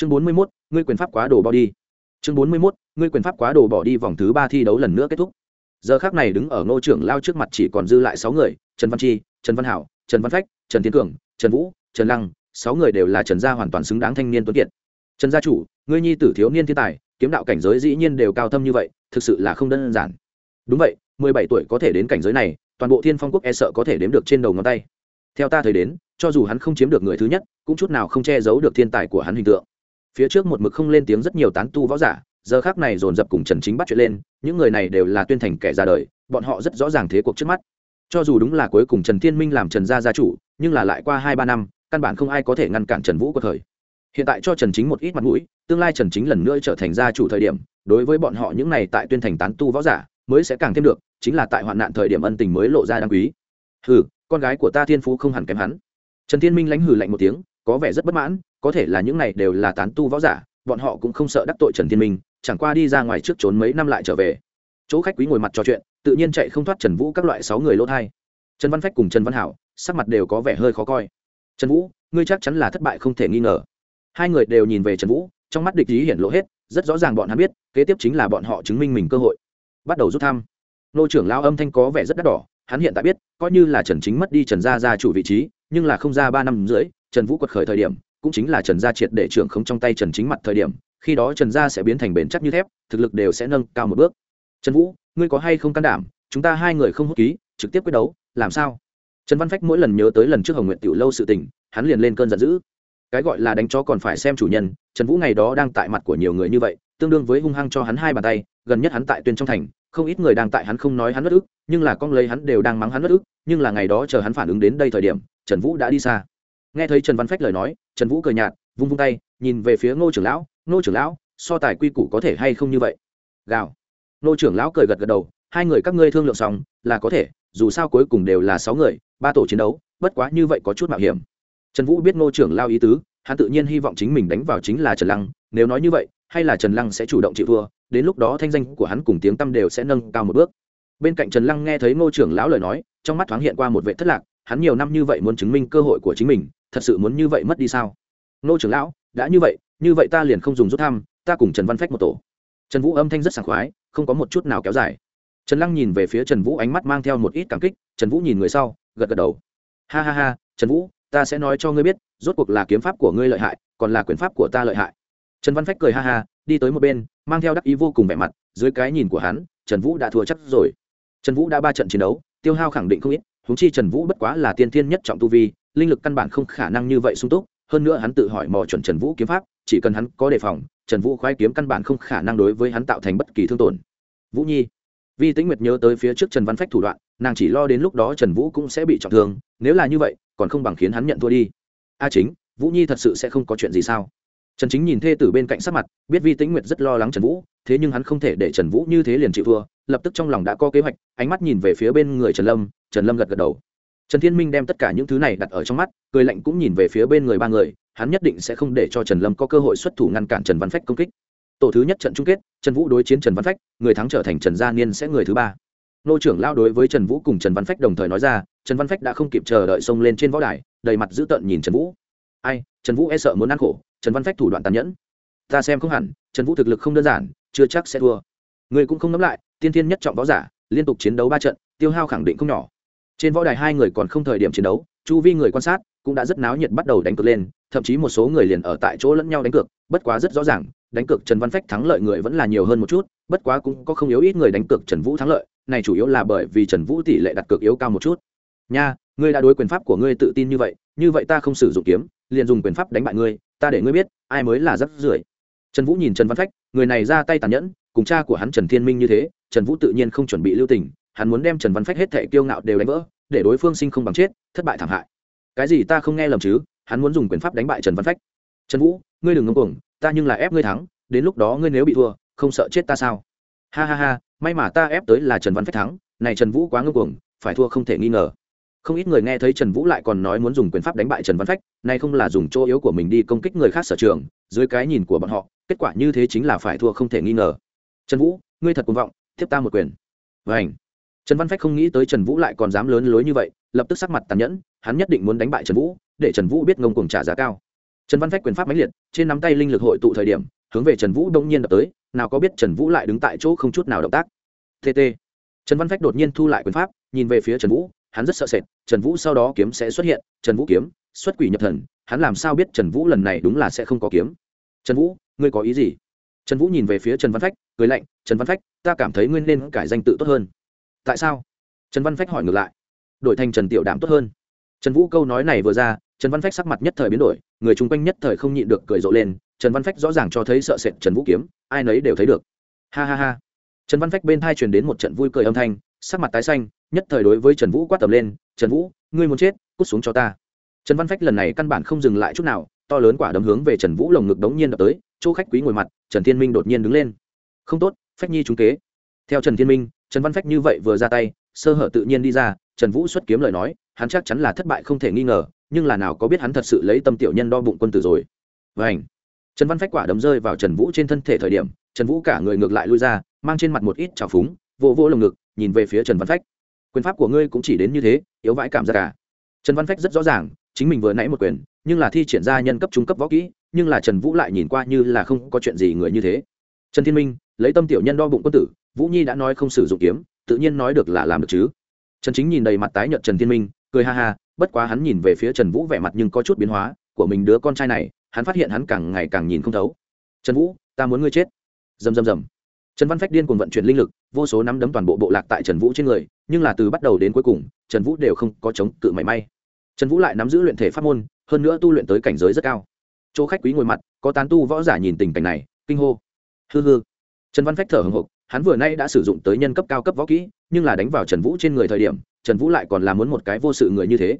chương bốn mươi mốt, ngươi quyền pháp quá đồ bỏ đi. Chương bốn mươi mốt, ngươi quyền pháp quá đồ bỏ đi, vòng thứ ba thi đấu lần nữa kết thúc. Giờ khác này đứng ở ngô trưởng lao trước mặt chỉ còn dư lại sáu người, trần văn chi, trần văn hảo, trần văn phách, trần tiến cường, trần vũ, trần lăng, sáu người đều là trần gia hoàn toàn xứng đáng thanh niên tuấn kiệt. Trần gia chủ, ngươi nhi tử thiếu niên thiên tài, kiếm đạo cảnh giới dĩ nhiên đều cao thâm như vậy, thực sự là không đơn giản. Đúng vậy, mười bảy tuổi có thể đến cảnh giới này, toàn bộ thiên phong quốc e sợ có thể đếm được trên đầu ngón tay. Theo ta thấy đến, cho dù hắn không chiếm được người thứ nhất, cũng chút nào không che giấu được thiên tài của hắn hình tượng phía trước một mực không lên tiếng rất nhiều tán tu võ giả, giờ khác này dồn dập cùng trần chính bắt chuyện lên, những người này đều là tuyên thành kẻ ra đời, bọn họ rất rõ ràng thế cuộc trước mắt. Cho dù đúng là cuối cùng trần thiên minh làm trần gia gia chủ, nhưng là lại qua hai ba năm, căn bản không ai có thể ngăn cản trần vũ của thời. Hiện tại cho trần chính một ít mặt mũi, tương lai trần chính lần nữa trở thành gia chủ thời điểm, đối với bọn họ những này tại tuyên thành tán tu võ giả, mới sẽ càng thêm được, chính là tại hoạn nạn thời điểm ân tình mới lộ ra đáng quý. Hừ, con gái của ta thiên phú không hẳn kém hắn. Trần thiên minh lãnh hừ lạnh một tiếng, có vẻ rất bất mãn có thể là những này đều là tán tu võ giả, bọn họ cũng không sợ đắc tội trần thiên minh, chẳng qua đi ra ngoài trước trốn mấy năm lại trở về. Chỗ khách quý ngồi mặt trò chuyện, tự nhiên chạy không thoát trần vũ các loại sáu người lỗ thai. Trần văn phách cùng trần văn hảo, sắc mặt đều có vẻ hơi khó coi. Trần vũ, ngươi chắc chắn là thất bại không thể nghi ngờ. Hai người đều nhìn về trần vũ, trong mắt địch ý hiện lộ hết, rất rõ ràng bọn hắn biết, kế tiếp chính là bọn họ chứng minh mình cơ hội. Bắt đầu rút thăm. Nô trưởng lao âm thanh có vẻ rất đắt đỏ, hắn hiện tại biết, coi như là trần chính mất đi trần gia gia chủ vị trí, nhưng là không ra ba năm dưới trần vũ quật khởi thời điểm cũng chính là trần gia triệt để trưởng không trong tay trần chính mặt thời điểm, khi đó trần gia sẽ biến thành bền chắc như thép, thực lực đều sẽ nâng cao một bước. Trần vũ, ngươi có hay không can đảm? Chúng ta hai người không hút ký, trực tiếp quyết đấu, làm sao? Trần văn phách mỗi lần nhớ tới lần trước hồng nguyện tiểu lâu sự tình, hắn liền lên cơn giận dữ. Cái gọi là đánh chó còn phải xem chủ nhân, trần vũ ngày đó đang tại mặt của nhiều người như vậy, tương đương với hung hăng cho hắn hai bàn tay, gần nhất hắn tại tuyên trong thành, không ít người đang tại hắn không nói hắn bất ức, nhưng là con lấy hắn đều đang mắng hắn bất ức, nhưng là ngày đó chờ hắn phản ứng đến đây thời điểm, trần vũ đã đi xa nghe thấy trần văn phách lời nói, trần vũ cười nhạt, vung vung tay, nhìn về phía ngô trưởng lão, ngô trưởng lão, so tài quy củ có thể hay không như vậy? Gào. Ngô trưởng lão cười gật gật đầu, hai người các ngươi thương lượng xong, là có thể, dù sao cuối cùng đều là sáu người, ba tổ chiến đấu, bất quá như vậy có chút mạo hiểm. Trần vũ biết ngô trưởng lao ý tứ, hắn tự nhiên hy vọng chính mình đánh vào chính là trần lăng, nếu nói như vậy, hay là trần lăng sẽ chủ động chịu thua, đến lúc đó thanh danh của hắn cùng tiếng tăm đều sẽ nâng cao một bước. Bên cạnh trần lăng nghe thấy ngô trưởng lão lời nói, trong mắt thoáng hiện qua một vệ thất lạc, hắn nhiều năm như vậy muốn chứng minh cơ hội của chính mình thật sự muốn như vậy mất đi sao? Nô trưởng lão, đã như vậy như vậy ta liền không dùng rút thăm, ta cùng trần văn phách một tổ. Trần vũ âm thanh rất sảng khoái, không có một chút nào kéo dài. Trần lăng nhìn về phía trần vũ ánh mắt mang theo một ít cảm kích, trần vũ nhìn người sau, gật gật đầu. Ha ha ha, trần vũ, ta sẽ nói cho ngươi biết, rốt cuộc là kiếm pháp của ngươi lợi hại, còn là quyền pháp của ta lợi hại. Trần văn phách cười ha ha, đi tới một bên, mang theo đắc ý vô cùng vẻ mặt, dưới cái nhìn của hắn, trần vũ đã thua chắc rồi. Trần vũ đã ba trận chiến đấu, tiêu hao khẳng định không ít húng chi trần vũ bất quá là tiên thiên nhất trọng tu vi linh lực căn bản không khả năng như vậy sung túc, hơn nữa hắn tự hỏi mò chuẩn trần vũ kiếm pháp, chỉ cần hắn có đề phòng, trần vũ khoái kiếm căn bản không khả năng đối với hắn tạo thành bất kỳ thương tổn. Vũ nhi, vi tĩnh nguyệt nhớ tới phía trước trần văn phách thủ đoạn, nàng chỉ lo đến lúc đó trần vũ cũng sẽ bị trọng thương, nếu là như vậy, còn không bằng khiến hắn nhận thua đi. A à chính, vũ nhi thật sự sẽ không có chuyện gì sao? Trần chính nhìn thê tử bên cạnh sắc mặt, biết vi tĩnh nguyệt rất lo lắng trần vũ, thế nhưng hắn không thể để trần vũ như thế liền chịu thua, lập tức trong lòng đã có kế hoạch, ánh mắt nhìn về phía bên người trần lâm trần lâm gật gật đầu trần thiên minh đem tất cả những thứ này đặt ở trong mắt, cười lạnh cũng nhìn về phía bên người ba người, hắn nhất định sẽ không để cho trần lâm có cơ hội xuất thủ ngăn cản trần văn phách công kích. Tổ thứ nhất trận chung kết, trần vũ đối chiến trần văn phách, người thắng trở thành trần gia niên sẽ người thứ ba. Nô trưởng lao đối với trần vũ cùng trần văn phách đồng thời nói ra, trần văn phách đã không kịp chờ đợi xông lên trên võ đài, đầy mặt dữ tợn nhìn trần vũ. Ai, trần vũ e sợ muốn ăn khổ, trần văn phách thủ đoạn tàn nhẫn. Ta xem không hẳn, trần vũ thực lực không đơn giản, chưa chắc sẽ thua. Người cũng không nắm lại, tiên thiên nhất trọng võ giả, liên tục chiến đấu ba trận, tiêu hao khẳng định không nhỏ trên võ đài hai người còn không thời điểm chiến đấu, chu vi người quan sát cũng đã rất náo nhiệt bắt đầu đánh cược lên, thậm chí một số người liền ở tại chỗ lẫn nhau đánh cược, bất quá rất rõ ràng, đánh cược trần văn phách thắng lợi người vẫn là nhiều hơn một chút, bất quá cũng có không yếu ít người đánh cược trần vũ thắng lợi, này chủ yếu là bởi vì trần vũ tỷ lệ đặt cược yếu cao một chút. Nha, ngươi đã đối quyền pháp của ngươi tự tin như vậy như vậy ta không sử dụng kiếm, liền dùng quyền pháp đánh bại ngươi, ta để ngươi biết, ai mới là rắc rưởi. Trần vũ nhìn trần văn phách, người này ra tay tàn nhẫn, cùng cha của hắn trần thiên minh như thế, trần vũ tự nhiên không chuẩn bị lưu tình hắn muốn đem trần văn phách hết thệ kiêu ngạo đều đánh vỡ, để đối phương sinh không bằng chết, thất bại thảm hại. Cái gì ta không nghe lầm chứ? Hắn muốn dùng quyền pháp đánh bại trần văn phách. Trần vũ, ngươi đừng ngông cuồng, ta nhưng là ép ngươi thắng, đến lúc đó ngươi nếu bị thua, không sợ chết ta sao? Ha ha ha, may mà ta ép tới là trần văn phách thắng, này trần vũ quá ngông cuồng, phải thua không thể nghi ngờ. Không ít người nghe thấy trần vũ lại còn nói muốn dùng quyền pháp đánh bại trần văn phách, nay không là dùng chỗ yếu của mình đi công kích người khác sở trường, dưới cái nhìn của bọn họ, kết quả như thế chính là phải thua không thể nghi ngờ. Trần vũ, ngươi thật cuồng vọng, thiếp ta một quyền. Vảnh trần văn phách không nghĩ tới trần vũ lại còn dám lớn lối như vậy, lập tức sắc mặt tàn nhẫn, hắn nhất định muốn đánh bại trần vũ, để trần vũ biết ngông cuồng trả giá cao. Trần văn phách quyền pháp mãnh liệt, trên nắm tay linh lực hội tụ thời điểm, hướng về trần vũ đông nhiên đập tới, nào có biết trần vũ lại đứng tại chỗ không chút nào động tác. Tt trần văn phách đột nhiên thu lại quyền pháp, nhìn về phía trần vũ, hắn rất sợ sệt, trần vũ sau đó kiếm sẽ xuất hiện, trần vũ kiếm, xuất quỷ nhập thần, hắn làm sao biết trần vũ lần này đúng là sẽ không có kiếm? Trần vũ, ngươi có ý gì? Trần vũ nhìn về phía trần văn phách, cười lạnh, trần văn phách, ta cảm thấy ngươi nên cải danh tự tốt hơn tại sao? Trần văn phách hỏi ngược lại. Đổi thành trần tiểu đảm tốt hơn. Trần vũ câu nói này vừa ra, trần văn phách sắc mặt nhất thời biến đổi, người chung quanh nhất thời không nhịn được cười rộ lên, trần văn phách rõ ràng cho thấy sợ sệt trần vũ kiếm, ai nấy đều thấy được. Ha ha ha. Trần văn phách bên thai truyền đến một trận vui cười âm thanh, sắc mặt tái xanh, nhất thời đối với trần vũ quát tầm lên, trần vũ, ngươi muốn chết, cút xuống cho ta. Trần văn phách lần này căn bản không dừng lại chút nào, to lớn quả đấm hướng về trần vũ lồng ngực đống nhiên đập tới, chỗ khách quý ngồi mặt, trần thiên minh đột nhiên đứng lên. Không tốt, phách nhi trúng kế. Theo trần thiên minh trần văn phách như vậy vừa ra tay, sơ hở tự nhiên đi ra, trần vũ xuất kiếm lời nói, hắn chắc chắn là thất bại không thể nghi ngờ, nhưng là nào có biết hắn thật sự lấy tâm tiểu nhân đo bụng quân tử rồi. Vảnh trần văn phách quả đấm rơi vào trần vũ trên thân thể thời điểm, trần vũ cả người ngược lại lui ra, mang trên mặt một ít trào phúng, vô vô lồng ngực, nhìn về phía trần văn phách. Quyền pháp của ngươi cũng chỉ đến như thế, yếu vãi cảm giác cả trần văn phách rất rõ ràng, chính mình vừa nãy một quyền, nhưng là thi triển ra nhân cấp, trung cấp võ kỹ, nhưng là trần vũ lại nhìn qua như là không có chuyện gì người như thế. Trần thiên minh, lấy tâm tiểu nhân đo bụng quân tử vũ nhi đã nói không sử dụng kiếm, tự nhiên nói được là làm được chứ. Trần chính nhìn đầy mặt tái nhợt trần thiên minh, cười ha ha, bất quá hắn nhìn về phía trần vũ vẻ mặt nhưng có chút biến hóa, của mình đứa con trai này, hắn phát hiện hắn càng ngày càng nhìn không thấu. Trần vũ, ta muốn ngươi chết. Dầm dầm dầm trần văn phách điên cùng vận chuyển linh lực, vô số nắm đấm toàn bộ bộ lạc tại trần vũ trên người, nhưng là từ bắt đầu đến cuối cùng, trần vũ đều không có chống cự mảy may. Trần vũ lại nắm giữ luyện thể pháp môn, hơn nữa tu luyện tới cảnh giới rất cao. Chỗ khách quý ngồi mặt, có tán tu võ giả nhìn tình cảnh này, kinh hô. Hư hư trần văn phách thở hồng hộc hắn vừa nay đã sử dụng tới nhân cấp cao cấp võ kỹ, nhưng là đánh vào trần vũ trên người thời điểm, trần vũ lại còn là muốn một cái vô sự người như thế.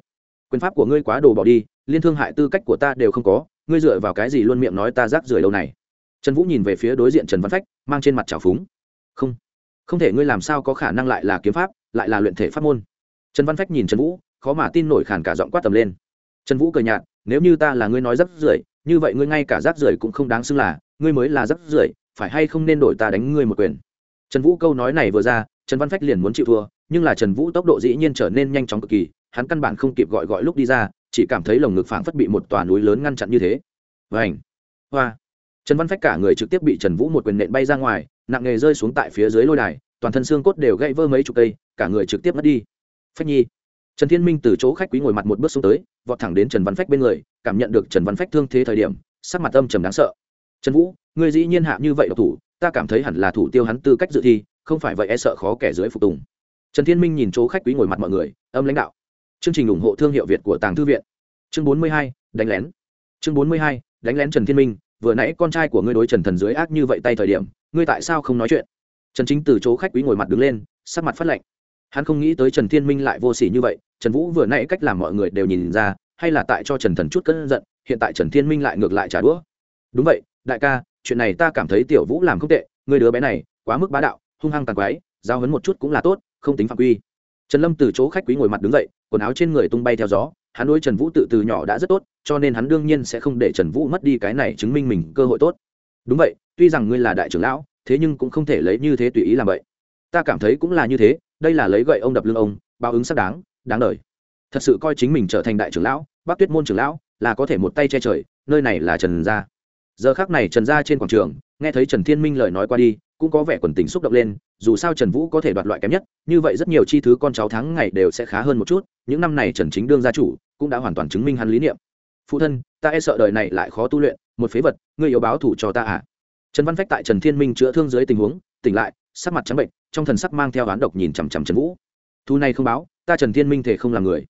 Quyền pháp của ngươi quá đồ bỏ đi, liên thương hại tư cách của ta đều không có, ngươi dựa vào cái gì luôn miệng nói ta rác rưởi lâu này? Trần vũ nhìn về phía đối diện trần văn phách, mang trên mặt trào phúng. Không không thể, ngươi làm sao có khả năng lại là kiếm pháp, lại là luyện thể pháp môn? Trần văn phách nhìn trần vũ, khó mà tin nổi khản cả giọng quát tầm lên. Trần vũ cười nhạt, nếu như ta là ngươi nói rác rưởi, như vậy ngươi ngay cả rác rưởi cũng không đáng xưng là, ngươi mới là rác rưởi, phải hay không nên đổi ta đánh ngươi một quyền? Trần vũ câu nói này vừa ra, trần văn phách liền muốn chịu thua, nhưng là trần vũ tốc độ dĩ nhiên trở nên nhanh chóng cực kỳ, hắn căn bản không kịp gọi gọi lúc đi ra, chỉ cảm thấy lồng ngực phảng phất bị một tòa núi lớn ngăn chặn như thế. Vảnh hoa. Trần văn phách cả người trực tiếp bị trần vũ một quyền nện bay ra ngoài, nặng nghề rơi xuống tại phía dưới lôi đài, toàn thân xương cốt đều gãy vỡ mấy chục cây, cả người trực tiếp mất đi. Phách nhi. Trần thiên minh từ chỗ khách quý ngồi mặt một bước xuống tới, vọt thẳng đến trần văn phách bên người, cảm nhận được trần văn phách thương thế thời điểm, sắc mặt âm trầm đáng sợ. Trần vũ, ngươi dĩ nhiên hạ như vậy độc thủ ta cảm thấy hẳn là thủ tiêu hắn tư cách dự thi, không phải vậy e sợ khó kẻ dưới phục tùng. Trần thiên minh nhìn chỗ khách quý ngồi mặt mọi người, âm lãnh đạo. Chương trình ủng hộ thương hiệu việt của tàng thư viện. Chương bốn mươi hai, đánh lén. Chương bốn mươi hai, đánh lén trần thiên minh, vừa nãy con trai của ngươi đối trần thần dưới ác như vậy tay thời điểm, ngươi tại sao không nói chuyện? Trần chính từ chỗ khách quý ngồi mặt đứng lên, sắc mặt phát lạnh. Hắn không nghĩ tới trần thiên minh lại vô s ỉ như vậy, trần vũ vừa nãy cách làm mọi người đều nhìn ra, hay là tại cho trần thần chút cân giận, hiện tại trần thiên minh lại ngược lại trả đũa. Đúng vậy, đại ca chuyện này ta cảm thấy tiểu vũ làm không tệ, người đứa bé này, quá mức bá đạo, hung hăng tàn quái, giao hấn một chút cũng là tốt, không tính phạm quy. Trần lâm từ chỗ khách quý ngồi mặt đứng dậy, quần áo trên người tung bay theo gió, hắn nuôi trần vũ tự từ nhỏ đã rất tốt, cho nên hắn đương nhiên sẽ không để trần vũ mất đi cái này chứng minh mình cơ hội tốt. Đúng vậy, tuy rằng ngươi là đại trưởng lão, thế nhưng cũng không thể lấy như thế tùy ý làm vậy. Ta cảm thấy cũng là như thế, đây là lấy gậy ông đập lưng ông, báo ứng xác đáng đáng đời. Thật sự coi chính mình trở thành đại trưởng lão bác tuyết môn trưởng lão, là có thể một tay che trời, nơi này là trần gia giờ khác này trần gia trên quảng trường, nghe thấy trần thiên minh lời nói qua đi, cũng có vẻ quần tình xúc động lên, dù sao trần vũ có thể đoạt loại kém nhất, như vậy rất nhiều chi thứ con cháu tháng ngày đều sẽ khá hơn một chút, những năm này trần chính đương gia chủ cũng đã hoàn toàn chứng minh hắn lý niệm. Phụ thân, ta e sợ đời này lại khó tu luyện, một phế vật, ngươi yếu báo thủ cho ta à? Trần văn phách tại trần thiên minh chữa thương dưới tình huống, tỉnh lại, sắc mặt trắng bệnh, trong thần sắc mang theo oán độc nhìn chằm chằm trần vũ. Thu này không báo, ta trần thiên minh thể không làm người.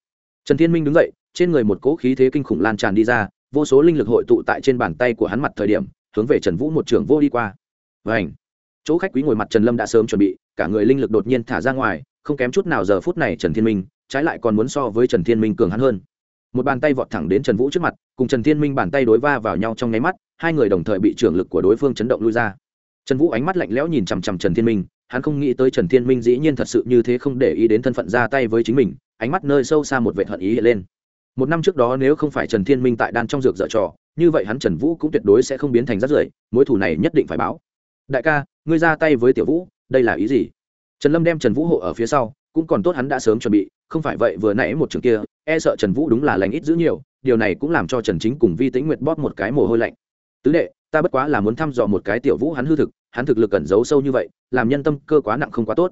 Trần thiên minh đứng dậy, trên người một cỗ khí thế kinh khủng lan tràn đi ra vô số linh lực hội tụ tại trên bàn tay của hắn mặt thời điểm, hướng về trần vũ một trường vô đi qua. Và chỗ khách quý ngồi mặt trần lâm đã sớm chuẩn bị, cả người linh lực đột nhiên thả ra ngoài, không kém chút nào giờ phút này trần thiên minh, trái lại còn muốn so với trần thiên minh cường hắn hơn. Một bàn tay vọt thẳng đến trần vũ trước mặt, cùng trần thiên minh bàn tay đối va vào nhau trong nháy mắt, hai người đồng thời bị trưởng lực của đối phương chấn động lui ra. Trần vũ ánh mắt lạnh lẽo nhìn chằm chằm trần thiên minh, hắn không nghĩ tới trần thiên minh dĩ nhiên thật sự như thế không để ý đến thân phận ra tay với chính mình, ánh mắt nơi sâu xa một vệ thuận ý hiện lên một năm trước đó nếu không phải trần thiên minh tại đan trong dược dở trò, như vậy hắn trần vũ cũng tuyệt đối sẽ không biến thành rắt rưởi, mối thù này nhất định phải báo. Đại ca, ngươi ra tay với tiểu vũ, đây là ý gì? Trần lâm đem trần vũ hộ ở phía sau, cũng còn tốt hắn đã sớm chuẩn bị, không phải vậy vừa nãy một trường kia e sợ trần vũ đúng là lành ít giữ nhiều, điều này cũng làm cho trần chính cùng vi tĩnh nguyệt bóp một cái mồ hôi lạnh. Tứ đệ, ta bất quá là muốn thăm dò một cái tiểu vũ hắn hư thực, hắn thực lực cẩn giấu sâu như vậy, làm nhân tâm cơ quá nặng không quá tốt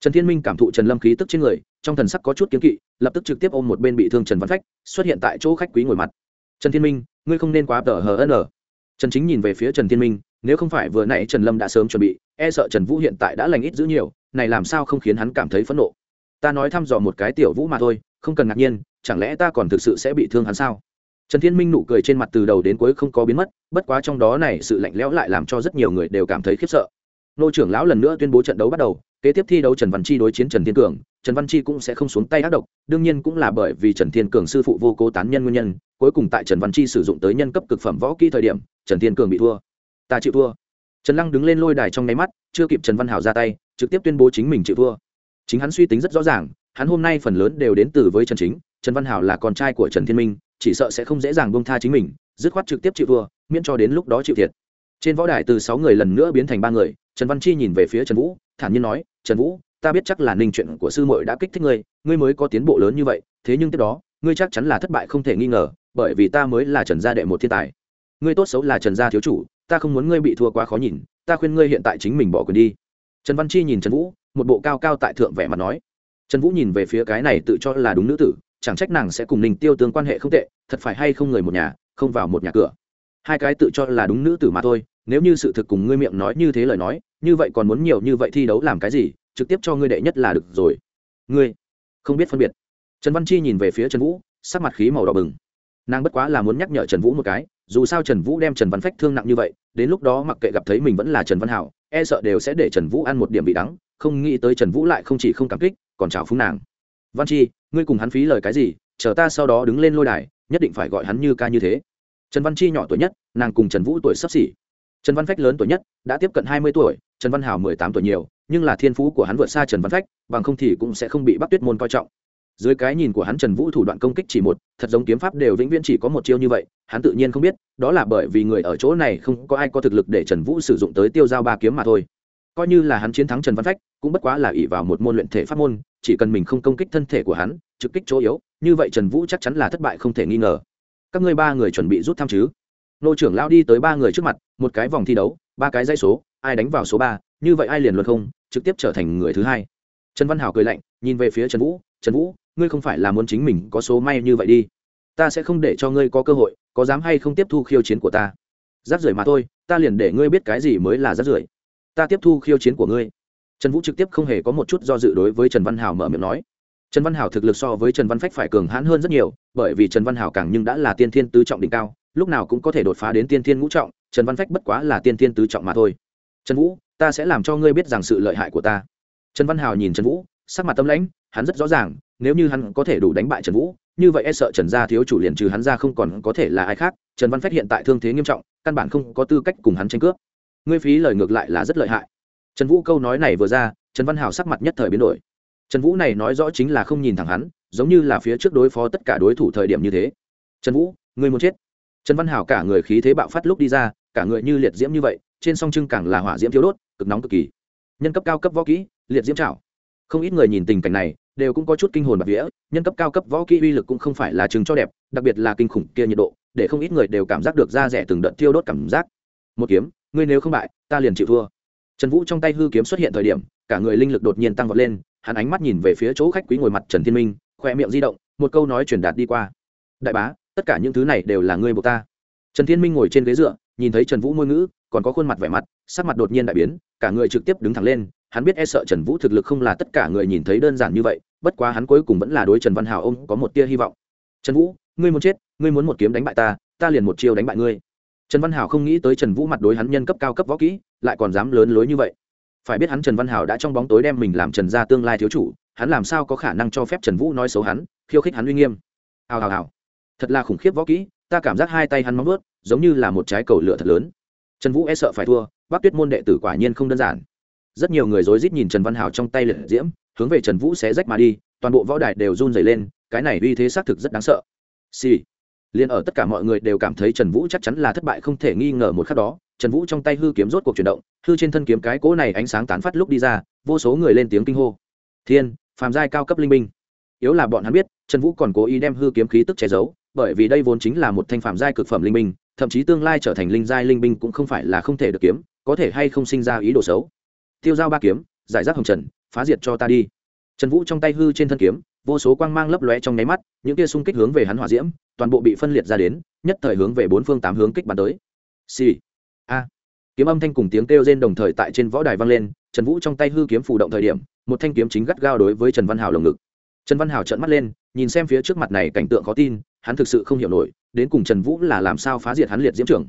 trần thiên minh cảm thụ trần lâm khí tức trên người, trong thần sắc có chút kiếm kỵ, lập tức trực tiếp ôm một bên bị thương trần văn phách, xuất hiện tại chỗ khách quý ngồi mặt. Trần thiên minh, ngươi không nên quá tờ hờ ân trần chính nhìn về phía trần thiên minh, nếu không phải vừa nãy trần lâm đã sớm chuẩn bị e sợ trần vũ hiện tại đã lành ít giữ nhiều, này làm sao không khiến hắn cảm thấy phẫn nộ? Ta nói thăm dò một cái tiểu vũ mà thôi, không cần ngạc nhiên, chẳng lẽ ta còn thực sự sẽ bị thương hắn sao? Trần thiên minh nụ cười trên mặt từ đầu đến cuối không có biến mất, bất quá trong đó này sự lạnh lẽo lại làm cho rất nhiều người đều cảm thấy khiếp sợ. Nô trưởng lão lần nữa tuyên bố trận đấu bắt đầu kế tiếp thi đấu trần văn chi đối chiến trần thiên cường, trần văn chi cũng sẽ không xuống tay ác độc, đương nhiên cũng là bởi vì trần thiên cường sư phụ vô cố tán nhân nguyên nhân, cuối cùng tại trần văn chi sử dụng tới nhân cấp cực phẩm võ kỹ thời điểm, trần thiên cường bị thua. Ta chịu thua. Trần lăng đứng lên lôi đài trong nháy mắt, chưa kịp trần văn hảo ra tay, trực tiếp tuyên bố chính mình chịu thua. Chính hắn suy tính rất rõ ràng, hắn hôm nay phần lớn đều đến từ với trần chính, trần văn hảo là con trai của trần thiên minh, chỉ sợ sẽ không dễ dàng bông tha chính mình, dứt khoát trực tiếp chịu thua, miễn cho đến lúc đó chịu thiệt. Trên võ đài từ sáu người lần nữa biến thành ba người, trần văn chi nhìn về phía trần vũ, thản nhiên nói trần vũ, ta biết chắc là ninh chuyện của sư muội đã kích thích ngươi ngươi mới có tiến bộ lớn như vậy, thế nhưng tiếp đó, ngươi chắc chắn là thất bại không thể nghi ngờ, bởi vì ta mới là trần gia đệ một thiên tài. Ngươi tốt xấu là trần gia thiếu chủ, ta không muốn ngươi bị thua quá khó nhìn, ta khuyên ngươi hiện tại chính mình bỏ quyền đi. Trần văn chi nhìn trần vũ, một bộ cao cao tại thượng vẻ mặt nói. Trần vũ nhìn về phía cái này tự cho là đúng nữ tử, chẳng trách nàng sẽ cùng ninh tiêu tương quan hệ không tệ, thật phải hay không người một nhà, không vào một nhà cửa. Hai cái tự cho là đúng nữ tử mà thôi, nếu như sự thực cùng ngươi miệng nói như thế lời nói như vậy còn muốn nhiều như vậy thi đấu làm cái gì? Trực tiếp cho ngươi đệ nhất là được rồi. Ngươi không biết phân biệt. Trần văn chi nhìn về phía trần vũ, sắc mặt khí màu đỏ bừng. Nàng bất quá là muốn nhắc nhở trần vũ một cái, dù sao trần vũ đem trần văn phách thương nặng như vậy, đến lúc đó mặc kệ gặp thấy mình vẫn là trần văn hảo e sợ đều sẽ để trần vũ ăn một điểm bị đắng, không nghĩ tới trần vũ lại không chỉ không cảm kích, còn chào phúng nàng. Văn chi, ngươi cùng hắn phí lời cái gì? Chờ ta sau đó đứng lên lôi đài, nhất định phải gọi hắn như ca như thế. Trần văn chi nhỏ tuổi nhất, nàng cùng trần vũ tuổi sắp xỉ. Trần văn phách lớn tuổi nhất, đã tiếp cận hai mươi tuổi trần văn Hào mười tám tuổi nhiều, nhưng là thiên phú của hắn vượt xa trần văn phách, bằng không thì cũng sẽ không bị bắc tuyết môn coi trọng. Dưới cái nhìn của hắn trần vũ thủ đoạn công kích chỉ một, thật giống kiếm pháp đều vĩnh viễn chỉ có một chiêu như vậy, hắn tự nhiên không biết, đó là bởi vì người ở chỗ này không có ai có thực lực để trần vũ sử dụng tới tiêu giao ba kiếm mà thôi. Coi như là hắn chiến thắng trần văn phách, cũng bất quá là ỷ vào một môn luyện thể pháp môn, chỉ cần mình không công kích thân thể của hắn, trực kích chỗ yếu, như vậy trần vũ chắc chắn là thất bại không thể nghi ngờ. Các ngươi ba người chuẩn bị rút thăm chứ? Nô trưởng lao đi tới ba người trước mặt, một cái vòng thi đấu, ba cái dây số ai đánh vào số ba, như vậy ai liền luật không, trực tiếp trở thành người thứ hai. Trần văn hảo cười lạnh, nhìn về phía trần vũ trần vũ, ngươi không phải là muốn chính mình có số may như vậy đi. Ta sẽ không để cho ngươi có cơ hội, có dám hay không tiếp thu khiêu chiến của ta. Giáp rưởi mà thôi, ta liền để ngươi biết cái gì mới là giáp rưởi. Ta tiếp thu khiêu chiến của ngươi. Trần vũ trực tiếp không hề có một chút do dự đối với trần văn hảo mở miệng nói. Trần văn hảo thực lực so với trần văn phách phải cường hãn hơn rất nhiều, bởi vì trần văn hảo càng nhưng đã là tiên thiên tứ trọng đỉnh cao, lúc nào cũng có thể đột phá đến tiên thiên ngũ trọng, trần văn phách bất quá là tiên thiên tứ trọng mà thôi trần vũ, ta sẽ làm cho ngươi biết rằng sự lợi hại của ta. Trần văn Hào nhìn trần vũ, sắc mặt tâm lãnh, hắn rất rõ ràng, nếu như hắn có thể đủ đánh bại trần vũ, như vậy e sợ trần gia thiếu chủ liền trừ hắn ra không còn có thể là ai khác. Trần văn phát hiện tại thương thế nghiêm trọng, căn bản không có tư cách cùng hắn tranh cướp. Ngươi phí lời ngược lại là rất lợi hại. Trần vũ câu nói này vừa ra, trần văn Hào sắc mặt nhất thời biến đổi. Trần vũ này nói rõ chính là không nhìn thẳng hắn, giống như là phía trước đối phó tất cả đối thủ thời điểm như thế. Trần vũ, ngươi muốn chết. Trần văn Hào cả người khí thế bạo phát lúc đi ra cả người như liệt diễm như vậy, trên song trưng càng là hỏa diễm thiếu đốt, cực nóng cực kỳ. Nhân cấp cao cấp võ kỹ, liệt diễm trảo. Không ít người nhìn tình cảnh này, đều cũng có chút kinh hồn bạc vía, nhân cấp cao cấp võ kỹ uy lực cũng không phải là chừng cho đẹp, đặc biệt là kinh khủng kia nhiệt độ, để không ít người đều cảm giác được da rẻ từng đợt thiêu đốt cảm giác. Một kiếm, ngươi nếu không bại, ta liền chịu thua. Trần vũ trong tay hư kiếm xuất hiện thời điểm, cả người linh lực đột nhiên tăng vọt lên, hắn ánh mắt nhìn về phía chỗ khách quý ngồi mặt trần thiên minh, khoe miệng di động, một câu nói truyền đạt đi qua. Đại bá, tất cả những thứ này đều là ngươi buộc ta. Trần thiên minh ngồi trên ghế dựa nhìn thấy trần vũ ngôn ngữ, còn có khuôn mặt vẻ mặt, sắc mặt đột nhiên đại biến, cả người trực tiếp đứng thẳng lên, hắn biết e sợ trần vũ thực lực không là tất cả người nhìn thấy đơn giản như vậy, bất quá hắn cuối cùng vẫn là đối trần văn hào ông có một tia hy vọng. Trần vũ, ngươi muốn chết, ngươi muốn một kiếm đánh bại ta ta liền một chiêu đánh bại ngươi. Trần văn hào không nghĩ tới trần vũ mặt đối hắn nhân cấp cao cấp võ kỹ, lại còn dám lớn lối như vậy. Phải biết hắn trần văn hào đã trong bóng tối đem mình làm trần gia tương lai thiếu chủ, hắn làm sao có khả năng cho phép trần vũ nói xấu hắn, khiêu khích hắn uy nghiêm. Hào hào hào. Thật là khủng khiếp võ kỹ ta cảm giác hai tay hắn móng vuốt, giống như là một trái cầu lửa thật lớn. Trần vũ e sợ phải thua bác tuyết môn đệ tử quả nhiên không đơn giản. Rất nhiều người rối rít nhìn trần văn hào trong tay liệt diễm hướng về trần vũ xé rách mà đi toàn bộ võ đài đều run dày lên cái này uy thế xác thực rất đáng sợ. Xì、sì. liền ở tất cả mọi người đều cảm thấy trần vũ chắc chắn là thất bại không thể nghi ngờ một khắc đó trần vũ trong tay hư kiếm rốt cuộc chuyển động hư trên thân kiếm cái cỗ này ánh sáng tán phát lúc đi ra vô số người lên tiếng kinh hô. Thiên phàm giai cao cấp linh minh yếu là bọn hắn biết trần vũ còn cố ý đem hư kiếm khí tức che giấu bởi vì đây vốn chính là một thanh phạm giai cực phẩm linh binh, thậm chí tương lai trở thành linh giai linh binh cũng không phải là không thể được kiếm, có thể hay không sinh ra ý đồ xấu. Tiêu giao ba kiếm, giải rác hồng trần, phá diệt cho ta đi. Trần vũ trong tay hư trên thân kiếm, vô số quang mang lấp lóe trong nháy mắt, những tia xung kích hướng về hắn hỏa diễm, toàn bộ bị phân liệt ra đến, nhất thời hướng về bốn phương tám hướng kích bắn tới. Xì. A. Kiếm âm thanh cùng tiếng kêu rên đồng thời tại trên võ đài vang lên, trần vũ trong tay hư kiếm phủ động thời điểm, một thanh kiếm chính gắt gao đối với trần văn hào lồng ngực. Trần văn hào trợn mắt lên, nhìn xem phía trước mặt này cảnh tượng khó tin hắn thực sự không hiểu nổi, đến cùng trần vũ là làm sao phá diệt hắn liệt diễm trưởng.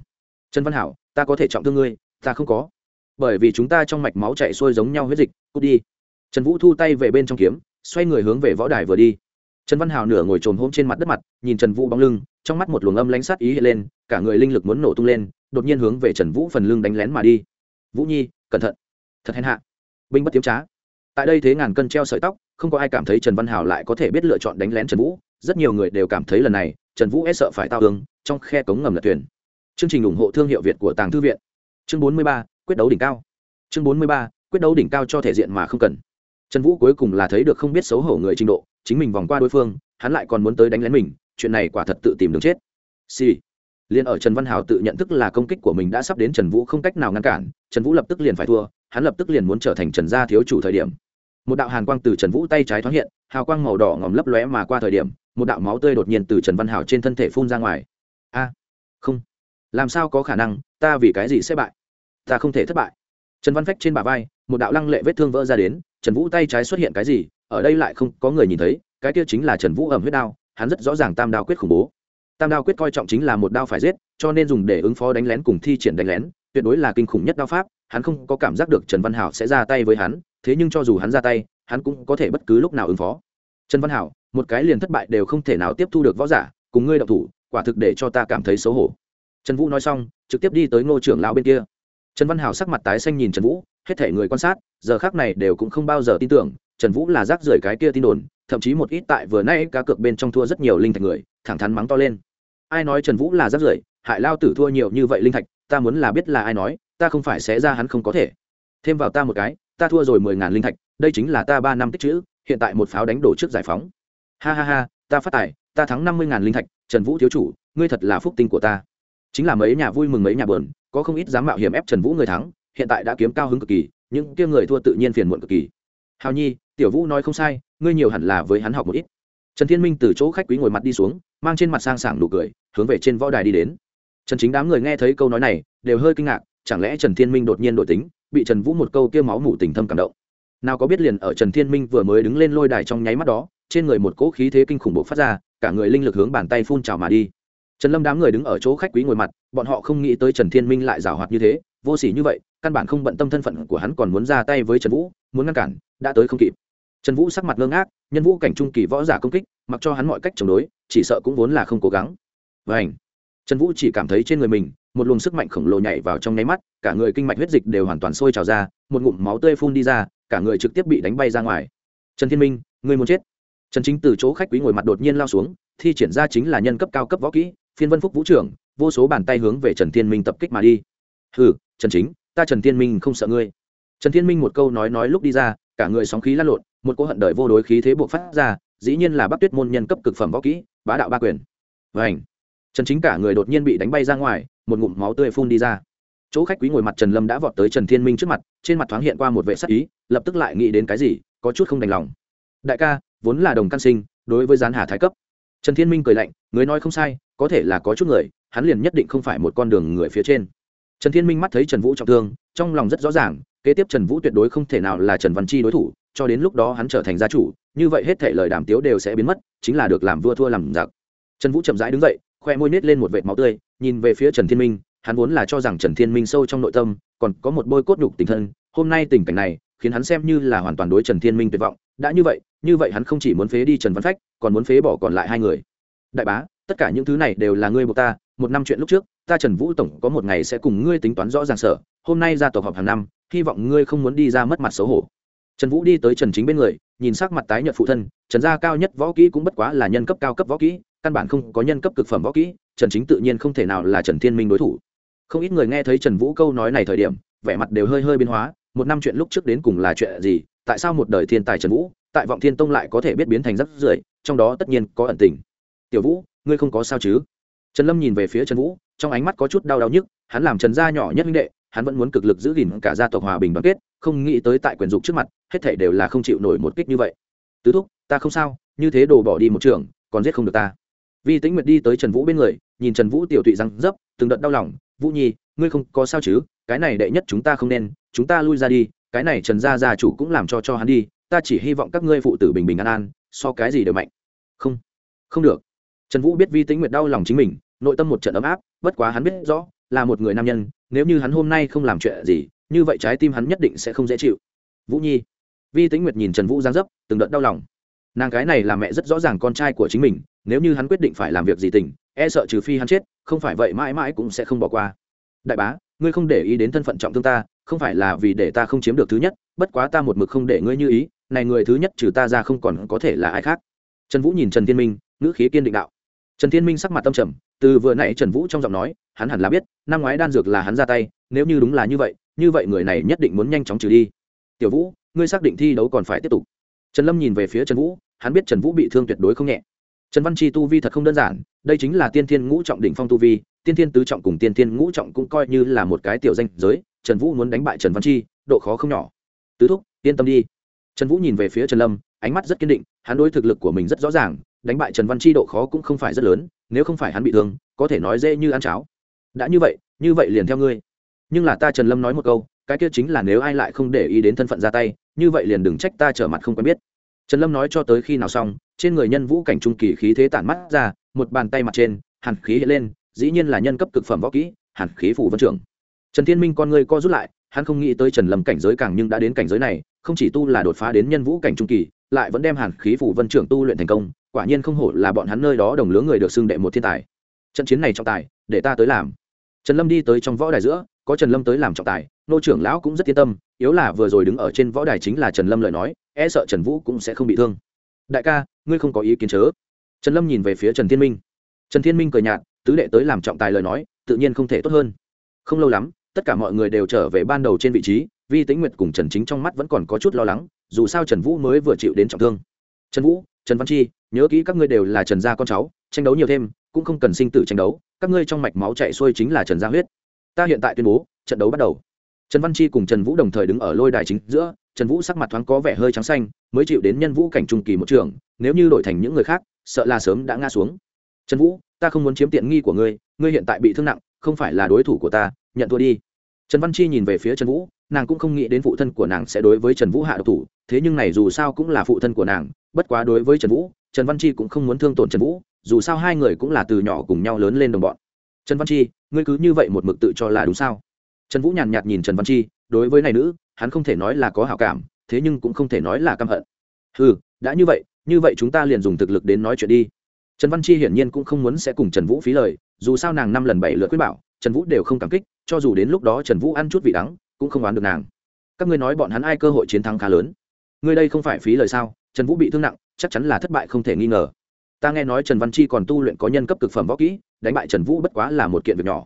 Trần văn hảo, ta có thể trọng thương ngươi, ta không có. Bởi vì chúng ta trong mạch máu chạy xuôi giống nhau huyết dịch, cút đi. Trần vũ thu tay về bên trong kiếm, xoay người hướng về võ đài vừa đi. Trần văn hào nửa ngồi trồm hôm trên mặt đất mặt, nhìn trần vũ bóng lưng, trong mắt một luồng âm lánh sát ý hiện lên, cả người linh lực muốn nổ tung lên, đột nhiên hướng về trần vũ phần lưng đánh lén mà đi. Vũ nhi, cẩn thận. Thật hèn hạ. Binh bất tiếm trá. Tại đây thế ngàn cân treo sợi tóc, không có ai cảm thấy trần văn hào lại có thể biết lựa chọn đánh lén trần vũ rất nhiều người đều cảm thấy lần này, trần vũ e sợ phải tao tường trong khe cống ngầm lật thuyền. Chương trình ủng hộ thương hiệu việt của tàng thư viện. Chương bốn mươi ba, quyết đấu đỉnh cao. Chương bốn mươi ba, quyết đấu đỉnh cao cho thể diện mà không cần. Trần vũ cuối cùng là thấy được không biết xấu hổ người trình độ, chính mình vòng qua đối phương, hắn lại còn muốn tới đánh lén mình, chuyện này quả thật tự tìm đường chết. Xì、sì. liền ở trần văn hào tự nhận thức là công kích của mình đã sắp đến trần vũ không cách nào ngăn cản, trần vũ lập tức liền phải thua, hắn lập tức liền muốn trở thành trần gia thiếu chủ thời điểm. Một đạo hàn quang từ trần vũ tay trái thoáng hiện, hào quang màu đỏ ngòm lấp lóe mà qua thời điểm một đạo máu tươi đột nhiên từ trần văn Hảo trên thân thể phun ra ngoài. A, không. Làm sao có khả năng, ta vì cái gì sẽ bại? Ta không thể thất bại. Trần văn phách trên bả vai, một đạo lăng lệ vết thương vỡ ra đến, trần vũ tay trái xuất hiện cái gì, ở đây lại không có người nhìn thấy, cái kia chính là trần vũ ẩm huyết đao, hắn rất rõ ràng tam đao quyết khủng bố. Tam đao quyết coi trọng chính là một đao phải giết, cho nên dùng để ứng phó đánh lén cùng thi triển đánh lén, tuyệt đối là kinh khủng nhất đao pháp, hắn không có cảm giác được trần văn hảo sẽ ra tay với hắn, thế nhưng cho dù hắn ra tay, hắn cũng có thể bất cứ lúc nào ứng phó. Trần văn hảo một cái liền thất bại đều không thể nào tiếp thu được võ giả, cùng ngươi đọc thủ, quả thực để cho ta cảm thấy xấu hổ. Trần vũ nói xong, trực tiếp đi tới ngô trưởng lão bên kia. Trần văn hảo sắc mặt tái xanh nhìn trần vũ, hết thể người quan sát, giờ khác này đều cũng không bao giờ tin tưởng, trần vũ là rác rưởi cái kia tin đồn, thậm chí một ít tại vừa nay cá cược bên trong thua rất nhiều linh thạch người, thẳng thắn mắng to lên. Ai nói trần vũ là rác rưởi, hại lao tử thua nhiều như vậy linh thạch, ta muốn là biết là ai nói, ta không phải sẽ ra hắn không có thể. Thêm vào ta một cái, ta thua rồi mười ngàn linh thạch, đây chính là ta ba năm tích chữ, hiện tại một pháo đánh đổ trước giải phóng ha ha ha, ta phát tài, ta thắng năm mươi ngàn linh thạch, trần vũ thiếu chủ, ngươi thật là phúc tinh của ta. Chính là mấy nhà vui mừng mấy nhà bờn có không ít dám mạo hiểm ép trần vũ người thắng, hiện tại đã kiếm cao hứng cực kỳ, những kia người thua tự nhiên phiền muộn cực kỳ. Hào nhi, tiểu vũ nói không sai, ngươi nhiều hẳn là với hắn học một ít. Trần thiên minh từ chỗ khách quý ngồi mặt đi xuống, mang trên mặt sang sảng nụ cười, hướng về trên võ đài đi đến. Trần chính đám người nghe thấy câu nói này, đều hơi kinh ngạc, chẳng lẽ trần thiên minh đột nhiên đổi tính, bị trần vũ một câu kia máu mủ tình thâm cảm động. Nào có biết liền ở trần thiên minh vừa mới đứng lên lôi đài trong nháy mắt đó trên người một cỗ khí thế kinh khủng bộ phát ra, cả người linh lực hướng bàn tay phun trào mà đi. Trần lâm đám người đứng ở chỗ khách quý ngồi mặt, bọn họ không nghĩ tới trần thiên minh lại rào hoạt như thế, vô s ỉ như vậy, căn bản không bận tâm thân phận của hắn còn muốn ra tay với trần vũ, muốn ngăn cản, đã tới không kịp. Trần vũ sắc mặt ngơ ngác, nhân vũ cảnh trung kỳ võ giả công kích, mặc cho hắn mọi cách chống đối, chỉ sợ cũng vốn là không cố gắng. Vảnh trần vũ chỉ cảm thấy trên người mình, một luồng sức mạnh khổng lồ nhảy vào trong nháy mắt, cả người kinh mạch huyết dịch đều hoàn toàn sôi trào ra, một ngụm máu tươi phun đi ra, cả người trực tiếp bị đánh bay ra ngoài. Trần thiên minh người muốn chết? Trần chính từ chỗ khách quý ngồi mặt đột nhiên lao xuống thi triển ra chính là nhân cấp cao cấp võ kỹ phiên vân phúc vũ trưởng vô số bàn tay hướng về trần thiên minh tập kích mà đi. Hừ, trần chính ta trần thiên minh không sợ ngươi. Trần thiên minh một câu nói nói lúc đi ra cả người sóng khí lan lộn một cỗ hận đời vô đối khí thế buộc phát ra dĩ nhiên là bắc tuyết môn nhân cấp cực phẩm võ kỹ bá đạo ba quyền. Và ảnh trần chính cả người đột nhiên bị đánh bay ra ngoài một ngụm máu tươi phun đi ra. Chỗ khách quý ngồi mặt trần lâm đã vọt tới trần thiên minh trước mặt trên mặt thoáng hiện qua một vệ sắc ý lập tức lại nghĩ đến cái gì có chút không đành lòng. Đại ca vốn là đồng căn sinh, đối với gián hà thái cấp. Trần thiên minh cười lạnh, người nói không sai, có thể là có chút người, hắn liền nhất định không phải một con đường người phía trên. Trần thiên minh mắt thấy trần vũ trọng thương, trong lòng rất rõ ràng, kế tiếp trần vũ tuyệt đối không thể nào là trần văn chi đối thủ, cho đến lúc đó hắn trở thành gia chủ, như vậy hết thể lời đàm tiếu đều sẽ biến mất, chính là được làm vua thua làm giặc. Trần vũ chậm rãi đứng dậy, khoe môi nết lên một vệt máu tươi, nhìn về phía trần thiên minh, hắn vốn là cho rằng trần thiên minh sâu trong nội tâm, còn có một bôi cốt nhục tình thân, hôm nay tình cảnh này, khiến hắn xem như là hoàn toàn đối trần thiên minh tuyệt vọng đã như vậy như vậy hắn không chỉ muốn phế đi trần văn phách, còn muốn phế bỏ còn lại hai người. Đại bá, tất cả những thứ này đều là ngươi buộc ta, một năm chuyện lúc trước, ta trần vũ tổng có một ngày sẽ cùng ngươi tính toán rõ ràng sở, hôm nay ra tổ họp hàng năm, hy vọng ngươi không muốn đi ra mất mặt xấu hổ. Trần vũ đi tới trần chính bên người, nhìn sắc mặt tái nhợt phụ thân, trần gia cao nhất võ kỹ cũng bất quá là nhân cấp cao cấp võ kỹ, căn bản không có nhân cấp cực phẩm võ kỹ, trần chính tự nhiên không thể nào là trần thiên minh đối thủ. Không ít người nghe thấy trần vũ câu nói này thời điểm, vẻ mặt đều hơi hơi biến hóa, một năm chuyện lúc trước đến cùng là chuyện gì tại sao một đời thiên tài trần vũ, tại vọng thiên tông lại có thể biết biến thành rắc rưởi, trong đó tất nhiên có ẩn tình. Tiểu vũ, ngươi không có sao chứ? Trần lâm nhìn về phía trần vũ, trong ánh mắt có chút đau đau nhức, hắn làm trần gia nhỏ nhất minh đệ, hắn vẫn muốn cực lực giữ gìn cả gia tộc hòa bình đoàn kết, không nghĩ tới tại quyền dục trước mặt, hết thảy đều là không chịu nổi một kích như vậy. Tứ thúc, ta không sao, như thế đồ bỏ đi một trường, còn giết không được ta. Vi tĩnh nguyệt đi tới trần vũ bên người, nhìn trần vũ tiểu tụy răng dấp, từng đợt đau lòng, vũ nhi, ngươi không có sao chứ, cái này đệ nhất chúng ta không nên, chúng ta lui ra đi cái này trần gia gia chủ cũng làm cho cho hắn đi, ta chỉ hy vọng các ngươi phụ tử bình bình an an, so cái gì đều mạnh. Không không được. Trần vũ biết vi tính nguyệt đau lòng chính mình, nội tâm một trận ấm áp, bất quá hắn biết rõ, là một người nam nhân, nếu như hắn hôm nay không làm chuyện gì, như vậy trái tim hắn nhất định sẽ không dễ chịu. Vũ nhi. Vi tính nguyệt nhìn trần vũ giang dấp, từng đợt đau lòng. Nàng cái này là mẹ rất rõ ràng con trai của chính mình, nếu như hắn quyết định phải làm việc gì tình e sợ trừ phi hắn chết, không phải vậy mãi mãi cũng sẽ không bỏ qua. Đại bá, ngươi không để ý đến thân phận trọng thương ta không phải là vì để ta không chiếm được thứ nhất, bất quá ta một mực không để ngươi như ý, này người thứ nhất trừ ta ra không còn có thể là ai khác. Trần vũ nhìn trần thiên minh, ngữ khí kiên định đạo. Trần thiên minh sắc mặt tâm trầm, từ vừa nãy trần vũ trong giọng nói, hắn hẳn là biết, năm ngoái đan dược là hắn ra tay, nếu như đúng là như vậy như vậy người này nhất định muốn nhanh chóng trừ đi. Tiểu vũ, ngươi xác định thi đấu còn phải tiếp tục. Trần lâm nhìn về phía trần vũ, hắn biết trần vũ bị thương tuyệt đối không nhẹ. Trần văn chi tu vi thật không đơn giản, đây chính là tiên thiên ngũ trọng đỉnh phong tu vi, tiên thiên tứ trọng cùng tiên thiên ngũ trọng cũng coi như là một cái tiểu danh giới trần vũ muốn đánh bại trần văn chi, độ khó không nhỏ. Tứ thúc, yên tâm đi. Trần vũ nhìn về phía trần lâm, ánh mắt rất kiên định, hắn đối thực lực của mình rất rõ ràng, đánh bại trần văn chi độ khó cũng không phải rất lớn, nếu không phải hắn bị thương, có thể nói dễ như ăn cháo. Đã như vậy như vậy liền theo ngươi. Nhưng là ta trần lâm nói một câu, cái kia chính là nếu ai lại không để ý đến thân phận ra tay, như vậy liền đừng trách ta trở mặt không quen biết. Trần lâm nói cho tới khi nào xong, trên người nhân vũ cảnh trung kỳ khí thế tản mắt ra, một bàn tay mặt trên, hàn khí hiện lên, dĩ nhiên là nhân cấp cực phẩm võ kỹ, hàn khí phủ vân trưởng trần thiên minh con người co rút lại, hắn không nghĩ tới trần lâm cảnh giới càng nhưng đã đến cảnh giới này, không chỉ tu là đột phá đến nhân vũ cảnh trung kỳ, lại vẫn đem hàn khí phủ vân trưởng tu luyện thành công, quả nhiên không hổ là bọn hắn nơi đó đồng lứa người được xưng đệ một thiên tài. Trận chiến này trọng tài, để ta tới làm. Trần lâm đi tới trong võ đài giữa, có trần lâm tới làm trọng tài, nô trưởng lão cũng rất yên tâm, yếu là vừa rồi đứng ở trên võ đài chính là trần lâm lời nói e sợ trần vũ cũng sẽ không bị thương. Đại ca, ngươi không có ý kiến chớ. Trần lâm nhìn về phía trần thiên minh. Trần thiên minh cười nhạt, tứ đệ tới làm trọng tài lời nói, tự nhiên không thể tốt hơn. Không lâu lắm tất cả mọi người đều trở về ban đầu trên vị trí, vi tĩnh nguyệt cùng trần chính trong mắt vẫn còn có chút lo lắng, dù sao trần vũ mới vừa chịu đến trọng thương. Trần vũ, trần văn chi, nhớ kỹ các ngươi đều là trần gia con cháu, tranh đấu nhiều thêm, cũng không cần sinh tử tranh đấu, các ngươi trong mạch máu chạy xuôi chính là trần gia huyết. Ta hiện tại tuyên bố, trận đấu bắt đầu. Trần văn chi cùng trần vũ đồng thời đứng ở lôi đài chính giữa, trần vũ sắc mặt thoáng có vẻ hơi trắng xanh, mới chịu đến nhân vũ cảnh trung kỳ một trường, nếu như đổi thành những người khác, sợ là sớm đã ngã xuống. Trần vũ, ta không muốn chiếm tiện nghi của ngươi ngươi hiện tại bị thương nặng, không phải là đối thủ của ta, nhận thua đi trần văn chi nhìn về phía trần vũ, nàng cũng không nghĩ đến phụ thân của nàng sẽ đối với trần vũ hạ độc thủ, thế nhưng này dù sao cũng là phụ thân của nàng, bất quá đối với trần vũ, trần văn chi cũng không muốn thương tổn trần vũ, dù sao hai người cũng là từ nhỏ cùng nhau lớn lên đồng bọn. Trần văn chi, ngươi cứ như vậy một mực tự cho là đúng sao? Trần vũ nhàn nhạt nhìn trần văn chi, đối với này nữ, hắn không thể nói là có hảo cảm, thế nhưng cũng không thể nói là căm hận. Ừ đã như vậy như vậy chúng ta liền dùng thực lực đến nói chuyện đi. Trần văn chi hiển nhiên cũng không muốn sẽ cùng trần vũ phí lời, dù sao nàng năm lần bảy lượt quyết bảo, trần vũ đều không cảm kích cho dù đến lúc đó trần vũ ăn chút vị đắng, cũng không đoán được nàng. Các ngươi nói bọn hắn ai cơ hội chiến thắng khá lớn? Ngươi đây không phải phí lời sao? Trần vũ bị thương nặng, chắc chắn là thất bại không thể nghi ngờ. Ta nghe nói trần văn chi còn tu luyện có nhân cấp cực phẩm võ kỹ, đánh bại trần vũ bất quá là một kiện việc nhỏ.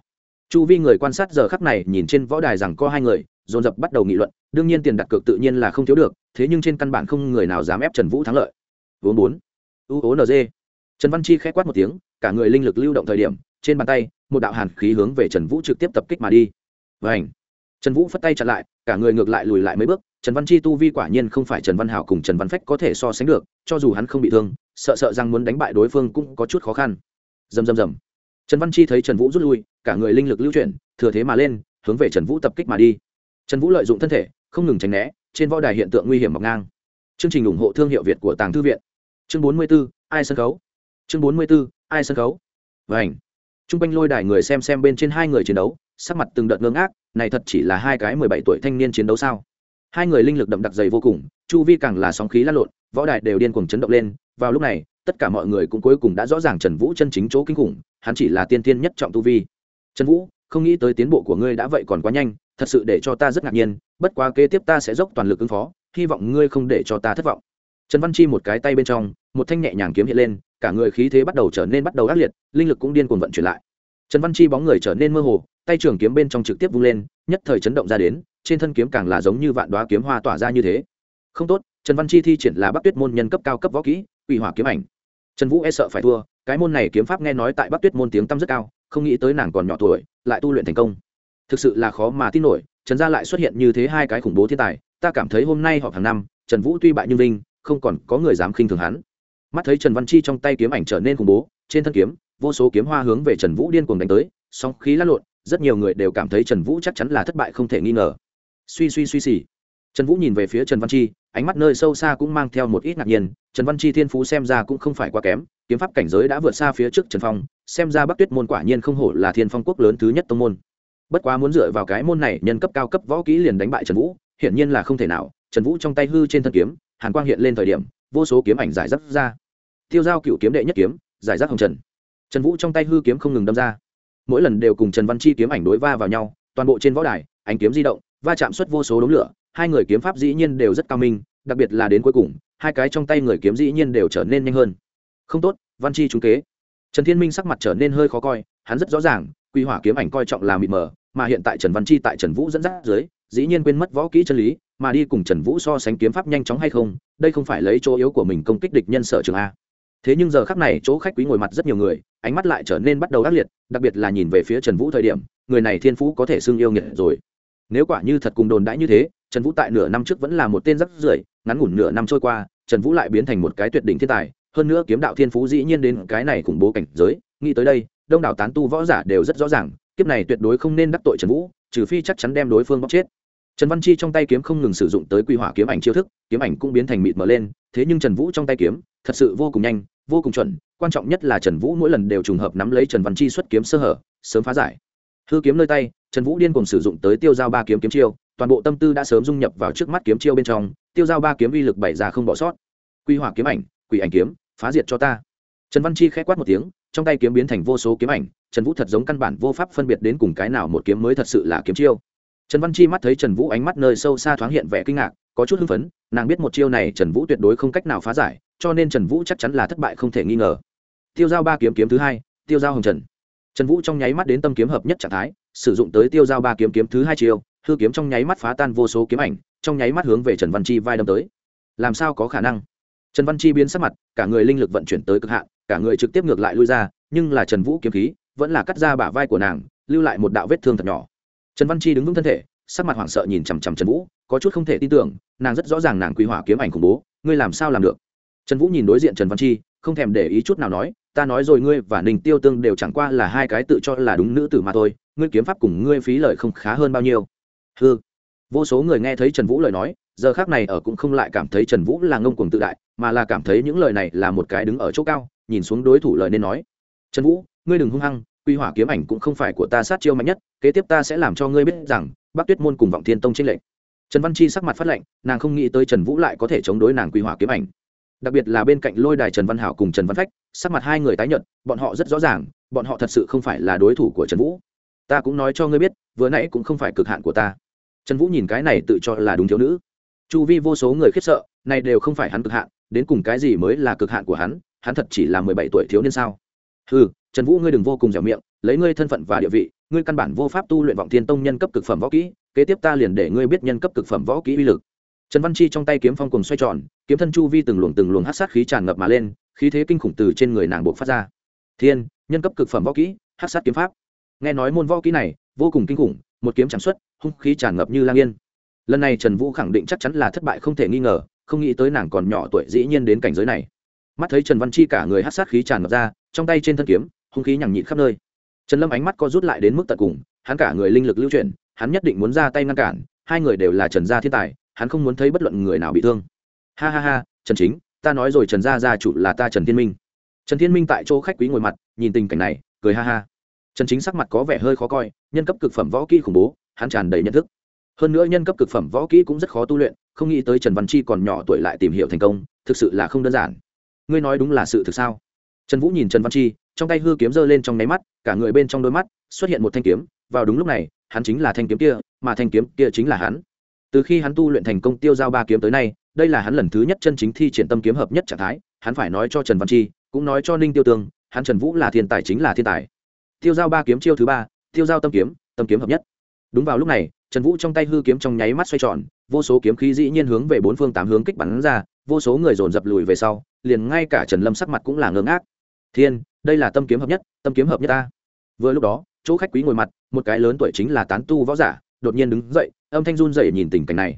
Chu vi người quan sát giờ khắc này nhìn trên võ đài rằng có hai người, dồn dập bắt đầu nghị luận, đương nhiên tiền đặt cược tự nhiên là không thiếu được, thế nhưng trên căn bản không người nào dám ép trần vũ thắng lợi. Vốn bốn. U ố nd trần văn chi k h ẽ quát một tiếng, cả người linh lực lưu động thời điểm trên bàn tay, một đạo hàn khí hướng về trần vũ trực tiếp tập kích mà đi. Vảnh trần vũ phất tay chặn lại, cả người ngược lại lùi lại mấy bước. Trần văn chi tu vi quả nhiên không phải trần văn hảo cùng trần văn phách có thể so sánh được, cho dù hắn không bị thương, sợ sợ rằng muốn đánh bại đối phương cũng có chút khó khăn. Dầm dầm dầm trần văn chi thấy trần vũ rút lui, cả người linh lực lưu chuyển, thừa thế mà lên, hướng về trần vũ tập kích mà đi. Trần vũ lợi dụng thân thể, không ngừng tránh né, trên võ đài hiện tượng nguy hiểm mọc ngang. Chương trình ủng hộ thương hiệu việt của tàng thư viện. Chương bốn mươi b ố ai sân khấu? Chương bốn mươi b ố ai sân khấu? Và ảnh t r u n g quanh lôi đài người xem xem bên trên hai người chiến đấu, sắc mặt từng đợt ngưng ác này thật chỉ là hai cái mười bảy tuổi thanh niên chiến đấu sao? Hai người linh lực đậm đặc dày vô cùng, chu vi càng là sóng khí lăn lộn, võ đài đều điên cuồng chấn động lên, vào lúc này, tất cả mọi người cũng cuối cùng đã rõ ràng trần vũ chân chính chỗ kinh khủng, hắn chỉ là tiên tiên nhất trọng tu vi. Trần vũ, không nghĩ tới tiến bộ của ngươi đã vậy còn quá nhanh, thật sự để cho ta rất ngạc nhiên, bất quá kế tiếp ta sẽ dốc toàn lực ứng phó, hy vọng ngươi không để cho ta thất vọng. Trần văn chi một cái tay bên trong, một thanh nhẹ nhàng kiếm hiện lên cả người khí thế bắt đầu trở nên bắt đầu ác liệt, linh lực cũng điên cuồng vận chuyển lại. Trần văn chi bóng người trở nên mơ hồ, tay trường kiếm bên trong trực tiếp vung lên, nhất thời chấn động ra đến, trên thân kiếm càng là giống như vạn đoá kiếm hoa tỏa ra như thế. Không tốt, trần văn chi thi triển là bắc tuyết môn nhân cấp cao cấp võ kỹ, quỷ hỏa kiếm ảnh. Trần vũ e sợ phải thua, cái môn này kiếm pháp nghe nói tại bắc tuyết môn tiếng tăm rất cao, không nghĩ tới nàng còn nhỏ tuổi, lại tu luyện thành công. Thực sự là khó mà tin nổi, trần gia lại xuất hiện như thế hai cái khủng bố thiên tài, ta cảm thấy hôm nay họp hàng năm, trần vũ tuy bại nhưng linh không còn có người dám khinh thường hắn mắt thấy trần văn chi trong tay kiếm ảnh trở nên khủng bố, trên thân kiếm, vô số kiếm hoa hướng về trần vũ điên cuồng đánh tới song khí lát lộn, rất nhiều người đều cảm thấy trần vũ chắc chắn là thất bại không thể nghi ngờ. Suy suy suy xì. Trần vũ nhìn về phía trần văn chi, ánh mắt nơi sâu xa cũng mang theo một ít ngạc nhiên, trần văn chi thiên phú xem ra cũng không phải quá kém, kiếm pháp cảnh giới đã vượt xa phía trước trần phong, xem ra bắc tuyết môn quả nhiên không hổ là thiên phong quốc lớn thứ nhất tông môn. Bất quá muốn dựa vào cái môn này nhân cấp cao cấp võ kỹ liền đánh bại trần vũ, hiển nhiên là không thể nào, trần vũ trong tay hư trên thân kiếm, hàn quang hiện lên thời điểm, vô số kiếm ảnh giải rác ra tiêu giao cựu kiếm đệ nhất kiếm, giải rác hồng trần. Trần vũ trong tay hư kiếm không ngừng đâm ra. Mỗi lần đều cùng trần văn chi kiếm ảnh đối va vào nhau, toàn bộ trên võ đài, ánh kiếm di động, va chạm xuất vô số đống lửa, hai người kiếm pháp dĩ nhiên đều rất cao minh, đặc biệt là đến cuối cùng, hai cái trong tay người kiếm dĩ nhiên đều trở nên nhanh hơn. Không tốt, văn chi trúng kế. Trần thiên minh sắc mặt trở nên hơi khó coi, hắn rất rõ ràng, quy hỏa kiếm ảnh coi trọng là mịt mờ, mà hiện tại trần văn chi tại trần vũ dẫn dắt dưới, dĩ nhiên quên mất võ kỹ chân lý, mà đi cùng trần vũ so sánh kiếm pháp nhanh chóng hay không, đây không phải lấy chỗ yếu của mình công kích địch nhân sở trường a thế nhưng giờ khắc này chỗ khách quý ngồi mặt rất nhiều người, ánh mắt lại trở nên bắt đầu ác liệt, đặc biệt là nhìn về phía trần vũ thời điểm, người này thiên phú có thể xưng yêu nghiệt rồi. Nếu quả như thật cùng đồn đãi như thế, trần vũ tại nửa năm trước vẫn là một tên rắc rưởi, ngắn ngủn nửa năm trôi qua, trần vũ lại biến thành một cái tuyệt đỉnh thiên tài, hơn nữa kiếm đạo thiên phú dĩ nhiên đến cái này khủng bố cảnh giới, nghĩ tới đây, đông đảo tán tu võ giả đều rất rõ ràng, kiếp này tuyệt đối không nên đắc tội trần vũ, trừ phi chắc chắn đem đối phương bóc chết. Trần văn chi trong tay kiếm không ngừng sử dụng tới quy hỏa kiếm ảnh chiêu thức, kiếm ảnh cũng biến thành mịt mờ lên, thế nhưng trần vũ trong tay kiếm, thật sự vô cùng nhanh vô cùng chuẩn, quan trọng nhất là trần vũ mỗi lần đều trùng hợp nắm lấy trần văn chi xuất kiếm sơ hở, sớm phá giải. Hư kiếm nơi tay, trần vũ điên cùng sử dụng tới tiêu giao ba kiếm kiếm chiêu, toàn bộ tâm tư đã sớm dung nhập vào trước mắt kiếm chiêu bên trong, tiêu giao ba kiếm uy lực bảy ra không bỏ sót. Quy hỏa kiếm ảnh, quỷ ảnh kiếm, phá diệt cho ta. Trần văn chi k h ẽ quát một tiếng, trong tay kiếm biến thành vô số kiếm ảnh, trần vũ thật giống căn bản vô pháp phân biệt đến cùng cái nào một kiếm mới thật sự là kiếm chiêu. Trần văn chi mắt thấy trần vũ ánh mắt nơi sâu xa thoáng hiện vẻ kinh ngạc, có chút hưng phấn, nàng biết một chiêu này trần vũ tuyệt đối không cách nào phá giải cho nên trần vũ chắc chắn là thất bại không thể nghi ngờ. Tiêu giao ba kiếm kiếm thứ hai, tiêu giao hồng trần. Trần vũ trong nháy mắt đến tâm kiếm hợp nhất trạng thái, sử dụng tới tiêu giao ba kiếm kiếm thứ hai chiêu, hư kiếm trong nháy mắt phá tan vô số kiếm ảnh, trong nháy mắt hướng về trần văn chi vai đâm tới. Làm sao có khả năng? Trần văn chi biến sắc mặt, cả người linh lực vận chuyển tới cực hạn, cả người trực tiếp ngược lại lui ra, nhưng là trần vũ kiếm khí vẫn là cắt ra bả vai của nàng, lưu lại một đạo vết thương thật nhỏ. Trần văn chi đứng vững thân thể, sắc mặt hoảng sợ nhìn chằm chằm trần vũ, có chút không thể tin tưởng, nàng rất rõ ràng nàng quy hỏa kiếm ảnh khủng bố, ngươi làm sao làm được? Trần vũ nhìn đối diện trần văn chi, không thèm để ý chút nào nói, ta nói rồi ngươi và ninh tiêu tương đều chẳng qua là hai cái tự cho là đúng nữ tử mà thôi, ngươi kiếm pháp cùng ngươi phí lời không khá hơn bao nhiêu. Ừ vô số người nghe thấy trần vũ lời nói, giờ khác này ở cũng không lại cảm thấy trần vũ là ngông cuồng tự đại, mà là cảm thấy những lời này là một cái đứng ở chỗ cao, nhìn xuống đối thủ lời nên nói. Trần vũ, ngươi đừng hung hăng, quy hỏa kiếm ảnh cũng không phải của ta sát chiêu mạnh nhất, kế tiếp ta sẽ làm cho ngươi biết rằng, bắc tuyết môn cùng vọng thiên tông trên lệnh trần văn chi sắc mặt phát lệnh, nàng không nghĩ tới trần vũ lại có thể chống đối nàng quy hỏa kiếm ảnh đặc biệt là bên cạnh lôi đài trần văn hảo cùng trần văn phách, sắc mặt hai người tái nhận bọn họ rất rõ ràng, bọn họ thật sự không phải là đối thủ của trần vũ. Ta cũng nói cho ngươi biết, vừa nãy cũng không phải cực hạn của ta. Trần vũ nhìn cái này tự cho là đúng thiếu nữ. Chu vi vô số người khiếp sợ, này đều không phải hắn cực hạn, đến cùng cái gì mới là cực hạn của hắn hắn thật chỉ là mười bảy tuổi thiếu niên sao? Ừ trần vũ ngươi đừng vô cùng dẻo miệng, lấy ngươi thân phận và địa vị, ngươi căn bản vô pháp tu luyện vọng thiên tông nhân cấp cực phẩm võ kỹ, kế tiếp ta liền để ngươi biết nhân cấp cực phẩm võ kỹ uy lực trần văn chi trong tay kiếm phong cùng xoay tròn, kiếm thân chu vi từng luồng từng luồng hát sát khí tràn ngập mà lên, khí thế kinh khủng từ trên người nàng buộc phát ra. Thiên, nhân cấp cực phẩm võ kỹ hát sát kiếm pháp. Nghe nói môn võ kỹ này, vô cùng kinh khủng, một kiếm chẳng xuất, hung khí tràn ngập như lang yên. Lần này trần vũ khẳng định chắc chắn là thất bại không thể nghi ngờ, không nghĩ tới nàng còn nhỏ tuổi dĩ nhiên đến cảnh giới này. Mắt thấy trần văn chi cả người hát sát khí tràn ngập ra, trong tay trên thân kiếm, hung khí nhằng nhịn khắp nơi. Trần lâm ánh mắt co rút lại đến mức tận cùng, hắn cả người linh lực lưu chuyển, hắn nhất định muốn ra tay ngăn cản, hai người đều là trần gia thiên tài hắn không muốn thấy bất luận người nào bị thương. Ha ha ha, trần chính, ta nói rồi trần gia gia chủ là ta trần thiên minh. Trần thiên minh tại chỗ khách quý ngồi mặt, nhìn tình cảnh này, cười ha ha. Trần chính sắc mặt có vẻ hơi khó coi, nhân cấp cực phẩm võ kỹ khủng bố, hắn tràn đầy nhận thức. Hơn nữa nhân cấp cực phẩm võ kỹ cũng rất khó tu luyện, không nghĩ tới trần văn chi còn nhỏ tuổi lại tìm hiểu thành công, thực sự là không đơn giản. Ngươi nói đúng là sự thực sao? Trần vũ nhìn trần văn chi, trong tay hư kiếm giơ lên trong nháy mắt, cả người bên trong đôi mắt xuất hiện một thanh kiếm, vào đúng lúc này, hắn chính là thanh kiếm kia, mà thanh kiếm kia chính là hắn từ khi hắn tu luyện thành công tiêu giao ba kiếm tới nay, đây là hắn lần thứ nhất chân chính thi triển tâm kiếm hợp nhất trạng thái, hắn phải nói cho trần văn chi, cũng nói cho ninh tiêu tương, hắn trần vũ là thiên tài chính là thiên tài. Tiêu giao ba kiếm chiêu thứ ba, tiêu giao tâm kiếm tâm kiếm hợp nhất. Đúng vào lúc này, trần vũ trong tay hư kiếm trong nháy mắt xoay tròn, vô số kiếm khí dĩ nhiên hướng về bốn phương tám hướng kích bắn ra, vô số người dồn dập lùi về sau, liền ngay cả trần lâm sắc mặt cũng là ngơ ngác. Thiên, đây là tâm kiếm hợp nhất, tâm kiếm hợp nhất ta. Vừa lúc đó, chỗ khách quý ngồi mặt, một cái lớn tuổi chính là tán tu võ giả, đột nhiên đứng dậy âm thanh run rẩy nhìn tình cảnh này.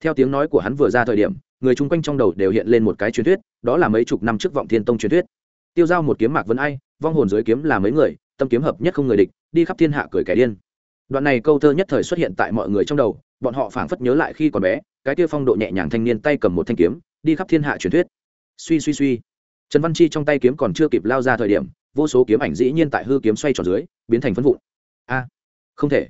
Theo tiếng nói của hắn vừa ra thời điểm, người chung quanh trong đầu đều hiện lên một cái truyền thuyết, đó là mấy chục năm trước vọng thiên tông truyền thuyết. Tiêu giao một kiếm mạc vân ai, vong hồn dưới kiếm là mấy người, tâm kiếm hợp nhất không người địch, đi khắp thiên hạ cười kẻ điên. Đoạn này câu thơ nhất thời xuất hiện tại mọi người trong đầu, bọn họ phảng phất nhớ lại khi còn bé, cái kia phong độ nhẹ nhàng thanh niên tay cầm một thanh kiếm, đi khắp thiên hạ truyền thuyết. Suy suy suy. Trần văn chi trong tay kiếm còn chưa kịp lao ra thời điểm, vô số kiếm ảnh dĩ nhiên tại hư kiếm xoay tròn dưới, biến thành phân vụn. A, không thể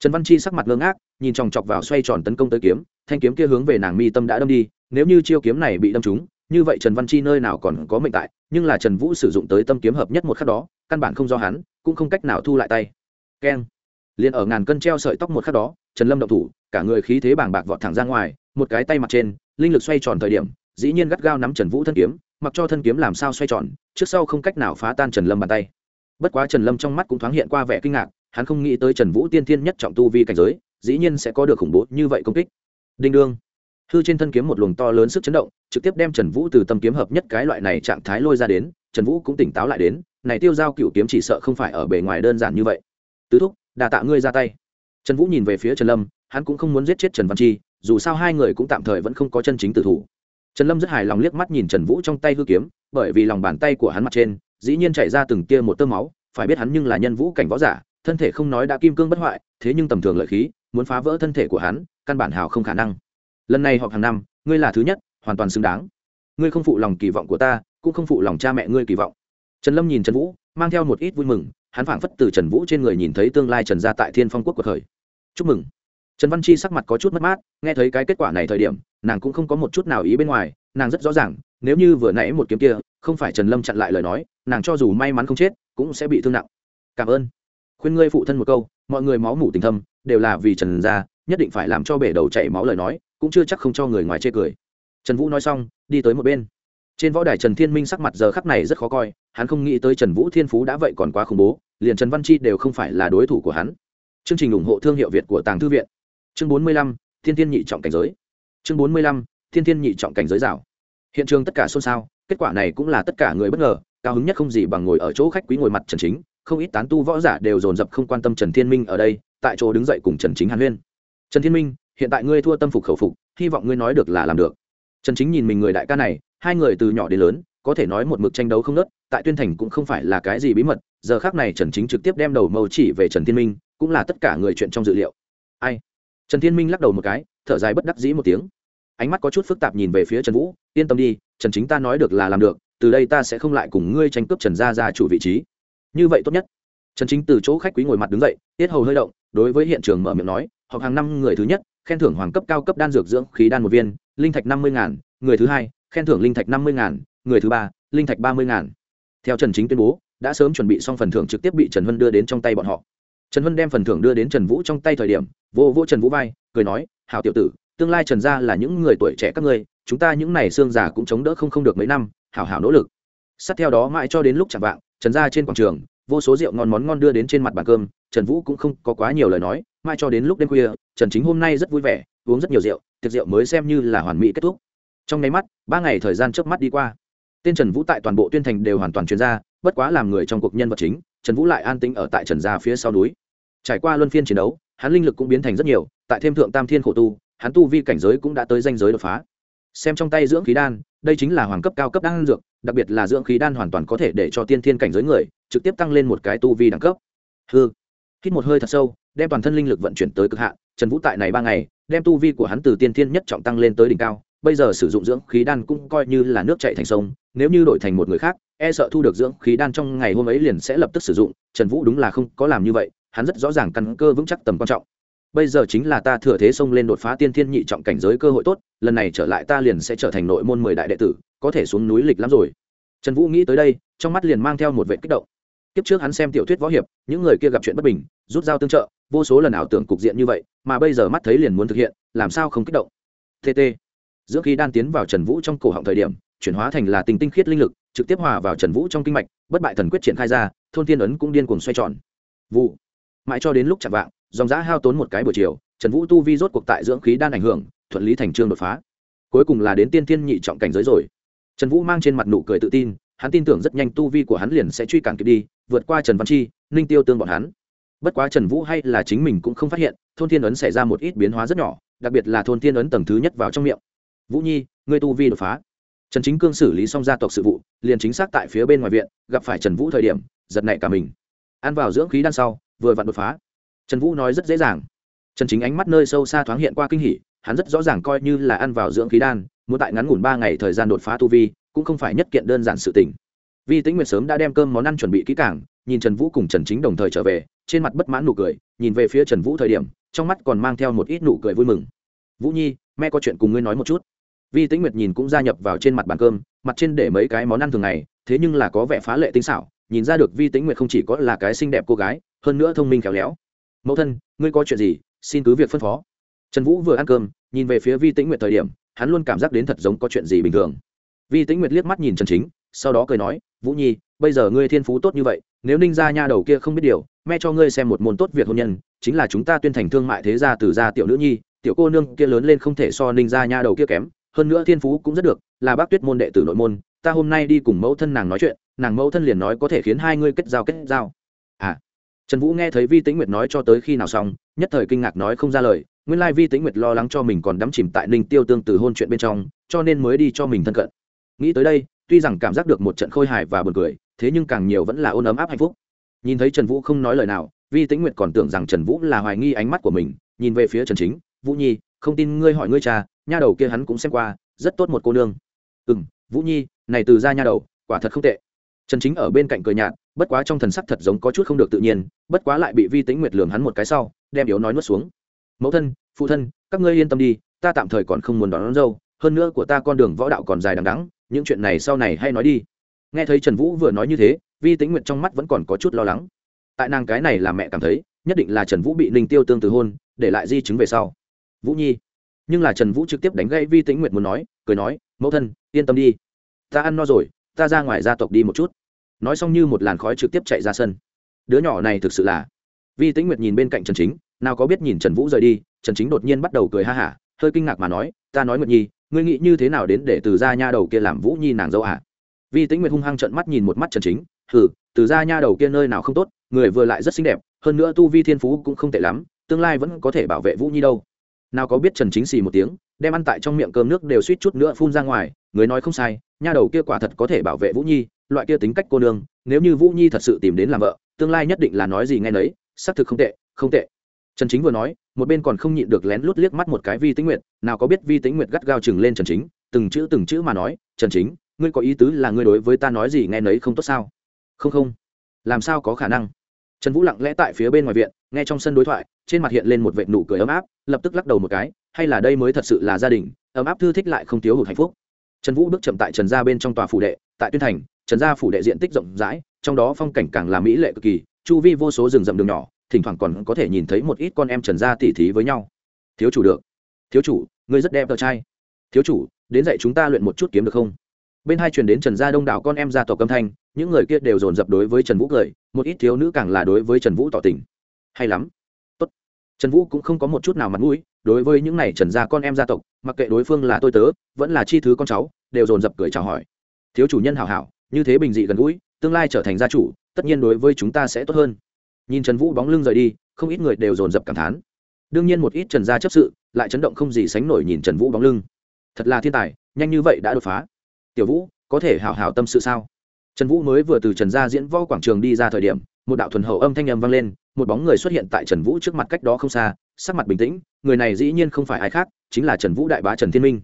trần văn chi sắc mặt ngơ ngác, nhìn chòng chọc vào xoay tròn tấn công tới kiếm, thanh kiếm kia hướng về nàng mi tâm đã đâm đi, nếu như chiêu kiếm này bị đâm trúng, như vậy trần văn chi nơi nào còn có mệnh tại, nhưng là trần vũ sử dụng tới tâm kiếm hợp nhất một khắc đó, căn bản không do hắn, cũng không cách nào thu lại tay. Keng. Liền ở ngàn cân treo sợi tóc một khắc đó, trần lâm động thủ, cả người khí thế bàng bạc vọt thẳng ra ngoài, một cái tay mặt trên, linh lực xoay tròn thời điểm, dĩ nhiên gắt gao nắm trần vũ thân kiếm, mặc cho thân kiếm làm sao xoay tròn, trước sau không cách nào phá tan trần lâm bàn tay. Bất quá trần lâm trong mắt cũng thoáng hiện qua vẻ kinh ngạc hắn không nghĩ tới trần vũ tiên thiên nhất trọng tu vi cảnh giới, dĩ nhiên sẽ có được khủng bố như vậy công kích. Đinh đương. Hư trên thân kiếm một luồng to lớn sức chấn động, trực tiếp đem trần vũ từ tâm kiếm hợp nhất cái loại này trạng thái lôi ra đến, trần vũ cũng tỉnh táo lại đến, này tiêu giao cựu kiếm chỉ sợ không phải ở bề ngoài đơn giản như vậy. Tứ thúc, đà tạ ngươi ra tay. Trần vũ nhìn về phía trần lâm, hắn cũng không muốn giết chết trần văn chi, dù sao hai người cũng tạm thời vẫn không có chân chính tử thủ. Trần lâm rất hài lòng liếc mắt nhìn trần vũ trong tay hư kiếm, bởi vì lòng bàn tay của hắn mặt trên, dĩ nhiên chạy ra từng tia một tơ máu, phải biết hắn nhưng là nhân vũ cảnh võ giả thân thể không nói đã kim cương bất hoại, thế nhưng tầm thường lợi khí, muốn phá vỡ thân thể của hắn, căn bản hào không khả năng. Lần này họp hàng năm, ngươi là thứ nhất, hoàn toàn xứng đáng. Ngươi không phụ lòng kỳ vọng của ta, cũng không phụ lòng cha mẹ ngươi kỳ vọng. Trần lâm nhìn trần vũ, mang theo một ít vui mừng, hắn phảng phất từ trần vũ trên người nhìn thấy tương lai trần gia tại thiên phong quốc cuộc khởi. Chúc mừng. Trần văn chi sắc mặt có chút mất mát, nghe thấy cái kết quả này thời điểm, nàng cũng không có một chút nào ý bên ngoài, nàng rất rõ ràng, nếu như vừa nãy một kiếm kia, không phải trần lâm chặn lại lời nói, nàng cho dù may mắn không chết, cũng sẽ bị thương nặng. Cảm ơn khuyên ngươi phụ thân một câu, mọi người máu mủ tình thâm, đều là vì trần gia, nhất định phải làm cho bể đầu chảy máu lời nói, cũng chưa chắc không cho người ngoài chê cười. Trần vũ nói xong, đi tới một bên. Trên võ đài trần thiên minh sắc mặt giờ khắc này rất khó coi, hắn không nghĩ tới trần vũ thiên phú đã vậy còn quá khủng bố, liền trần văn chi đều không phải là đối thủ của hắn. Chương trình ủng hộ thương hiệu việt của tàng thư viện. Chương bốn mươi lăm, thiên thiên nhị trọng cảnh giới. Chương bốn mươi lăm, thiên thiên nhị trọng cảnh giới rào. Hiện trường tất cả xôn xao, kết quả này cũng là tất cả người bất ngờ, cao hứng nhất không gì bằng ngồi ở chỗ khách quý ngồi mặt trần chính không ít tán tu võ giả đều dồn dập không quan tâm trần thiên minh ở đây, tại chỗ đứng dậy cùng trần chính hàn huyên. Trần thiên minh, hiện tại ngươi thua tâm phục khẩu phục, hy vọng ngươi nói được là làm được. Trần chính nhìn mình người đại ca này, hai người từ nhỏ đến lớn, có thể nói một mực tranh đấu không nớt tại tuyên thành cũng không phải là cái gì bí mật, giờ khác này trần chính trực tiếp đem đầu mâu chỉ về trần thiên minh, cũng là tất cả người chuyện trong dự liệu. Ai? Trần thiên minh lắc đầu một cái, thở dài bất đắc dĩ một tiếng. Ánh mắt có chút phức tạp nhìn về phía trần vũ, yên tâm đi, trần chính ta nói được là làm được, từ đây ta sẽ không lại cùng ngươi tranh cướp trần gia ra chủ vị trí như vậy tốt nhất. Trần chính từ chỗ khách quý ngồi mặt đứng dậy, tiết hầu hơi động, đối với hiện trường mở miệng nói, họp hàng năm người thứ nhất, khen thưởng hoàng cấp cao cấp đan dược dưỡng khí đan một viên, linh thạch năm mươi ngàn, người thứ hai, khen thưởng linh thạch năm mươi ngàn, người thứ ba, linh thạch ba mươi ngàn. Theo trần chính tuyên bố, đã sớm chuẩn bị xong phần thưởng trực tiếp bị trần vân đưa đến trong tay bọn họ. Trần vân đem phần thưởng đưa đến trần vũ trong tay thời điểm, vô vô trần vũ vai, cười nói, hảo tiểu tử, tương lai trần gia là những người tuổi trẻ các ngươi, chúng ta những này xương già cũng chống đỡ không không được mấy năm, hảo hảo nỗ lực. Sát theo đó mãi cho đến lúc chạm vạng trần gia trên quảng trường, vô số rượu ngon món ngon đưa đến trên mặt bàn cơm, trần vũ cũng không có quá nhiều lời nói Mai cho đến lúc đêm khuya, trần chính hôm nay rất vui vẻ, uống rất nhiều rượu, tiệc rượu mới xem như là hoàn mỹ kết thúc. Trong nháy mắt, ba ngày thời gian trước mắt đi qua. Tên trần vũ tại toàn bộ tuyên thành đều hoàn toàn chuyên gia, bất quá làm người trong cuộc nhân vật chính, trần vũ lại an tĩnh ở tại trần gia phía sau núi. Trải qua luân phiên chiến đấu, hắn linh lực cũng biến thành rất nhiều, tại thêm thượng tam thiên khổ tu, hắn tu vi cảnh giới cũng đã tới danh giới đột phá. Xem trong tay dưỡng khí đan, đây chính là hoàng cấp cao cấp đan dược đặc biệt là dưỡng khí đan hoàn toàn có thể để cho tiên thiên cảnh giới người trực tiếp tăng lên một cái tu vi đẳng cấp. Hư hít một hơi thật sâu, đem toàn thân linh lực vận chuyển tới cực hạn, trần vũ tại này ba ngày, đem tu vi của hắn từ tiên thiên nhất trọng tăng lên tới đỉnh cao, bây giờ sử dụng dưỡng khí đan cũng coi như là nước chạy thành sông, nếu như đổi thành một người khác e sợ thu được dưỡng khí đan trong ngày hôm ấy liền sẽ lập tức sử dụng, trần vũ đúng là không có làm như vậy, hắn rất rõ ràng căn cơ vững chắc tầm quan trọng. Bây giờ chính là ta thừa thế xông lên đột phá tiên thiên nhị trọng cảnh giới cơ hội tốt, lần này trở lại ta liền sẽ trở thành nội môn mười đại đệ tử có thể xuống núi lịch lắm rồi. Trần vũ nghĩ tới đây, trong mắt liền mang theo một vệ kích động. Kiếp trước hắn xem tiểu thuyết võ hiệp, những người kia gặp chuyện bất bình, rút dao tương trợ, vô số lần ảo tưởng cục diện như vậy, mà bây giờ mắt thấy liền muốn thực hiện, làm sao không kích động? Tt giữa khi đan tiến vào trần vũ trong cổ họng thời điểm, chuyển hóa thành là tình tinh khiết linh lực, trực tiếp hòa vào trần vũ trong kinh mạch, bất bại thần quyết triển khai ra, thôn tiên ấn cũng điên cuồng xoay tròn. Vụ. Mãi cho đến lúc chạm vạng, dòng giã hao tốn một cái buổi chiều, trần vũ tu vi rốt cuộc tại dưỡng khí đan ảnh hưởng, thuận lý thành trương đột phá. Cuối cùng là đến tiên thiên nhị trọng cảnh giới rồi trần vũ mang trên mặt nụ cười tự tin, hắn tin tưởng rất nhanh tu vi của hắn liền sẽ truy cản kịp đi, vượt qua trần văn chi, ninh tiêu tương bọn hắn. Bất quá trần vũ hay là chính mình cũng không phát hiện, thôn thiên ấn xảy ra một ít biến hóa rất nhỏ, đặc biệt là thôn thiên ấn tầng thứ nhất vào trong miệng. Vũ nhi, ngươi tu vi đột phá. Trần chính cương xử lý xong gia tộc sự vụ, liền chính xác tại phía bên ngoài viện, gặp phải trần vũ thời điểm, giật nảy cả mình. Ăn vào dưỡng khí đan sau, vừa vặn đột phá. Trần vũ nói rất dễ dàng. Trần chính ánh mắt nơi sâu xa thoáng hiện qua kinh hỉ hắn rất rõ ràng coi như là ăn vào dưỡng khí đan, muốn tại ngắn ngủn ba ngày thời gian đột phá tu vi, cũng không phải nhất kiện đơn giản sự tình. Vi tĩnh nguyệt sớm đã đem cơm món ăn chuẩn bị kỹ càng, nhìn trần vũ cùng trần chính đồng thời trở về, trên mặt bất mãn nụ cười, nhìn về phía trần vũ thời điểm, trong mắt còn mang theo một ít nụ cười vui mừng. Vũ nhi, mẹ có chuyện cùng ngươi nói một chút. Vi tĩnh nguyệt nhìn cũng gia nhập vào trên mặt bàn cơm, mặt trên để mấy cái món ăn thường ngày, thế nhưng là có vẻ phá lệ tinh xảo, nhìn ra được vi tĩnh nguyệt không chỉ có là cái xinh đẹp cô gái, hơn nữa thông minh khéo léo. Mẫu thân, ngươi có chuyện gì, xin cứ việc phân phó trần vũ vừa ăn cơm, nhìn về phía vi tĩnh nguyệt thời điểm, hắn luôn cảm giác đến thật giống có chuyện gì bình thường. Vi tĩnh nguyệt liếc mắt nhìn trần chính, sau đó cười nói, vũ nhi, bây giờ ngươi thiên phú tốt như vậy, nếu ninh gia nha đầu kia không biết điều, mẹ cho ngươi xem một môn tốt việc hôn nhân, chính là chúng ta tuyên thành thương mại thế gia từ gia tiểu nữ nhi, tiểu cô nương kia lớn lên không thể so ninh gia nha đầu kia kém, hơn nữa thiên phú cũng rất được, là bác tuyết môn đệ tử nội môn, ta hôm nay đi cùng mẫu thân nàng nói chuyện, nàng mẫu thân liền nói có thể khiến hai ngươi kết giao kết giao. À trần vũ nghe thấy vi tĩnh nguyệt nói cho tới khi nào xong, nhất thời kinh ngạc nói không ra lời, nguyên lai vi tĩnh nguyệt lo lắng cho mình còn đắm chìm tại ninh tiêu tương từ hôn chuyện bên trong, cho nên mới đi cho mình thân cận. Nghĩ tới đây, tuy rằng cảm giác được một trận khôi hài và buồn cười, thế nhưng càng nhiều vẫn là ôn ấm áp hạnh phúc. Nhìn thấy trần vũ không nói lời nào, vi tĩnh nguyệt còn tưởng rằng trần vũ là hoài nghi ánh mắt của mình, nhìn về phía trần chính, vũ nhi, không tin ngươi hỏi ngươi cha, nha đầu kia hắn cũng xem qua, rất tốt một cô nương. Ừ m vũ nhi, này từ ra nha đầu, quả thật không tệ. Trần chính ở bên cạnh cười nhạt bất quá trong thần sắc thật giống có chút không được tự nhiên bất quá lại bị vi tĩnh nguyệt lường hắn một cái sau đem yếu nói nuốt xuống. Mẫu thân phụ thân các ngươi yên tâm đi ta tạm thời còn không muốn đón, đón dâu hơn nữa của ta con đường võ đạo còn dài đằng đắng những chuyện này sau này hay nói đi. Nghe thấy trần vũ vừa nói như thế vi tĩnh nguyệt trong mắt vẫn còn có chút lo lắng. Tại nàng cái này là mẹ cảm thấy nhất định là trần vũ bị Ninh tiêu tương từ hôn để lại di chứng về sau. Vũ nhi. Nhưng là trần vũ trực tiếp đánh gây vi tĩnh nguyệt muốn nói cười nói mẫu thân yên tâm đi ta ăn no rồi ta ra ngoài gia tộc đi một chút nói xong như một làn khói trực tiếp chạy ra sân đứa nhỏ này thực sự là vi tĩnh nguyệt nhìn bên cạnh trần chính, nào có biết nhìn trần vũ rời đi, trần chính đột nhiên bắt đầu cười ha hả, hơi kinh ngạc mà nói, ta nói nguyệt nhi, ngươi nghĩ như thế nào đến để từ ra nha đầu kia làm vũ nhi nàng dâu à? vi tĩnh nguyệt hung hăng trận mắt nhìn một mắt trần chính, hừ, từ ra nha đầu kia nơi nào không tốt, người vừa lại rất xinh đẹp, hơn nữa tu vi thiên phú cũng không tệ lắm, tương lai vẫn có thể bảo vệ vũ nhi đâu nào có biết trần chính xì một tiếng, đem ăn tại trong miệng cơm nước đều suýt chút nữa phun ra ngoài, người nói không sai, nha đầu kia quả thật có thể bảo vệ vũ nhi loại kia tính cách cô nương, nếu như vũ nhi thật sự tìm đến làm vợ, tương lai nhất định là nói gì nghe nấy, xác thực không tệ không tệ. Trần chính vừa nói, một bên còn không nhịn được lén lút liếc mắt một cái vi tĩnh nguyệt, nào có biết vi tĩnh nguyệt gắt gao chừng lên trần chính, từng chữ từng chữ mà nói, trần chính, ngươi có ý tứ là ngươi đối với ta nói gì nghe nấy không tốt sao? Không không. Làm sao có khả năng? Trần vũ lặng lẽ tại phía bên ngoài viện, nghe trong sân đối thoại, trên mặt hiện lên một vệ nụ cười ấm áp, lập tức lắc đầu một cái, hay là đây mới thật sự là gia đình, ấm áp thư thích lại không thiếu hụt hạnh phúc. Trần vũ bước chậm tại trần gia bên trong tòa phủ đệ, tại tuyên thành trần gia phủ đệ diện tích rộng rãi, trong đó phong cảnh càng là mỹ lệ cực kỳ, chu vi vô số rừng rậm đường nhỏ, thỉnh thoảng còn có thể nhìn thấy một ít con em trần gia tỉ thí với nhau. Thiếu chủ được. Thiếu chủ, ngươi rất đẹp tờ trai. Thiếu chủ, đến dạy chúng ta luyện một chút kiếm được không? Bên hai truyền đến trần gia đông đảo con em gia tộc âm thanh, những người kia đều dồn dập đối với trần vũ cười, một ít thiếu nữ càng là đối với trần vũ tỏ tình. Hay lắm. Tốt. trần vũ cũng không có một chút nào mặt mũi, đối với những này trần gia con em gia tộc, mặc kệ đối phương là tôi tớ, vẫn là chi thứ con cháu, đều dồn dập cười chào hỏi. Thiếu chủ nhân hảo hảo như thế bình dị gần gũi, tương lai trở thành gia chủ, tất nhiên đối với chúng ta sẽ tốt hơn. Nhìn trần vũ bóng lưng rời đi, không ít người đều dồn dập cảm thán. Đương nhiên một ít trần gia chấp sự lại chấn động không gì sánh nổi nhìn trần vũ bóng lưng. Thật là thiên tài, nhanh như vậy đã đột phá. Tiểu vũ, có thể hảo hảo tâm sự sao? Trần vũ mới vừa từ trần gia diễn võ quảng trường đi ra thời điểm, một đạo thuần hậu âm thanh â m vang lên, một bóng người xuất hiện tại trần vũ trước mặt cách đó không xa, sắc mặt bình tĩnh, người này dĩ nhiên không phải ai khác, chính là trần vũ đại bá trần thiên minh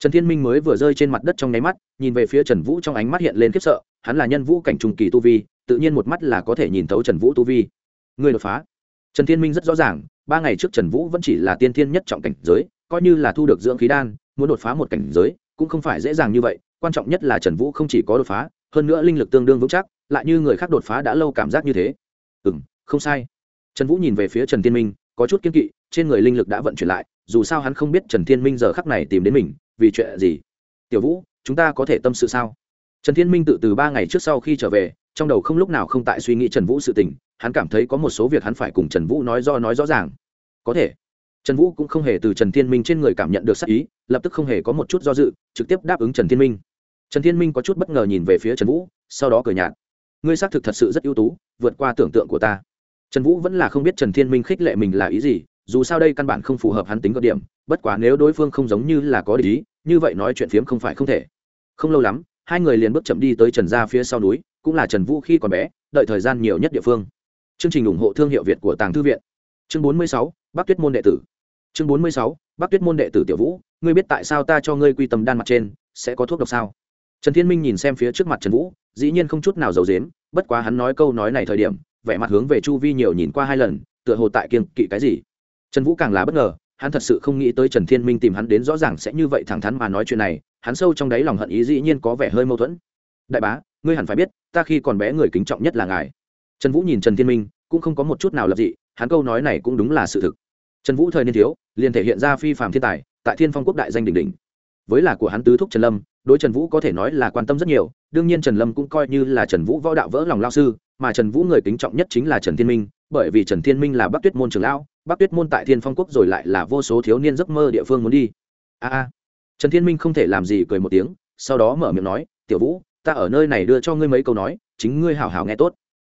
trần thiên minh mới vừa rơi trên mặt đất trong nháy mắt, nhìn về phía trần vũ trong ánh mắt hiện lên khiếp sợ, hắn là nhân vũ cảnh trung kỳ tu vi, tự nhiên một mắt là có thể nhìn thấu trần vũ tu vi. Người đột phá. Trần thiên minh rất rõ ràng, ba ngày trước trần vũ vẫn chỉ là tiên thiên nhất trọng cảnh giới, coi như là thu được dưỡng khí đan, muốn đột phá một cảnh giới, cũng không phải dễ dàng như vậy, quan trọng nhất là trần vũ không chỉ có đột phá, hơn nữa linh lực tương đương vững chắc, lại như người khác đột phá đã lâu cảm giác như thế. Ừ không sai. Trần vũ nhìn về phía trần thiên minh có chút kiên kỵ, trên người linh lực đã vận chuyển lại, dù sao hắn không biết trần thiên minh giờ khắc này tìm đến mình, vì chuyện gì? Tiểu vũ, chúng ta có thể tâm sự sao? Trần thiên minh tự từ ba ngày trước sau khi trở về, trong đầu không lúc nào không tại suy nghĩ trần vũ sự tình, hắn cảm thấy có một số việc hắn phải cùng trần vũ nói do nói rõ ràng. Có thể. Trần vũ cũng không hề từ trần thiên minh trên người cảm nhận được sắc ý, lập tức không hề có một chút do dự, trực tiếp đáp ứng trần thiên minh. Trần thiên minh có chút bất ngờ nhìn về phía trần vũ, sau đó cười nhạt. Ngươi xác thực thật sự rất ưu tú, vượt qua tưởng tượng của ta trần vũ vẫn là không biết trần thiên minh khích lệ mình là ý gì, dù sao đây căn bản không phù hợp hắn tính có điểm, bất quá nếu đối phương không giống như là có ý, như vậy nói chuyện phiếm không phải không thể. Không lâu lắm, hai người liền bước chậm đi tới trần gia phía sau núi, cũng là trần vũ khi còn bé, đợi thời gian nhiều nhất địa phương. Chương trình ủng hộ thương hiệu việt của tàng thư viện. Chương bốn mươi sáu, bắc tuyết môn đệ tử. Chương bốn mươi sáu, bắc tuyết môn đệ tử tiểu vũ, ngươi biết tại sao ta cho ngươi quy tâm đan mặt trên, sẽ có thuốc độc sao? Trần thiên minh nhìn xem phía trước mặt trần vũ, dĩ nhiên không chút nào giấu dếm bất quá hắn nói câu nói này thời điểm vẻ mặt hướng về chu vi nhiều nhìn qua hai lần, tựa hồ tại kiên kỵ cái gì. Trần vũ càng là bất ngờ, hắn thật sự không nghĩ tới trần thiên minh tìm hắn đến rõ ràng sẽ như vậy thẳng thắn mà nói chuyện này, hắn sâu trong đáy lòng hận ý dĩ nhiên có vẻ hơi mâu thuẫn. Đại bá, ngươi hẳn phải biết, ta khi còn bé người kính trọng nhất là ngài. Trần vũ nhìn trần thiên minh, cũng không có một chút nào lập dị, hắn câu nói này cũng đúng là sự thực. Trần vũ thời niên thiếu, liền thể hiện ra phi phạm thiên tài, tại thiên phong quốc đại danh đỉnh đỉnh. Với là của hắn tứ thúc trần lâm đối trần vũ có thể nói là quan tâm rất nhiều đương nhiên trần lâm cũng coi như là trần vũ võ đạo vỡ lòng lao sư mà trần vũ người kính trọng nhất chính là trần thiên minh bởi vì trần thiên minh là bắc tuyết môn trường lão bắc tuyết môn tại thiên phong quốc rồi lại là vô số thiếu niên giấc mơ địa phương muốn đi a a trần thiên minh không thể làm gì cười một tiếng sau đó mở miệng nói tiểu vũ ta ở nơi này đưa cho ngươi mấy câu nói chính ngươi hào hào nghe tốt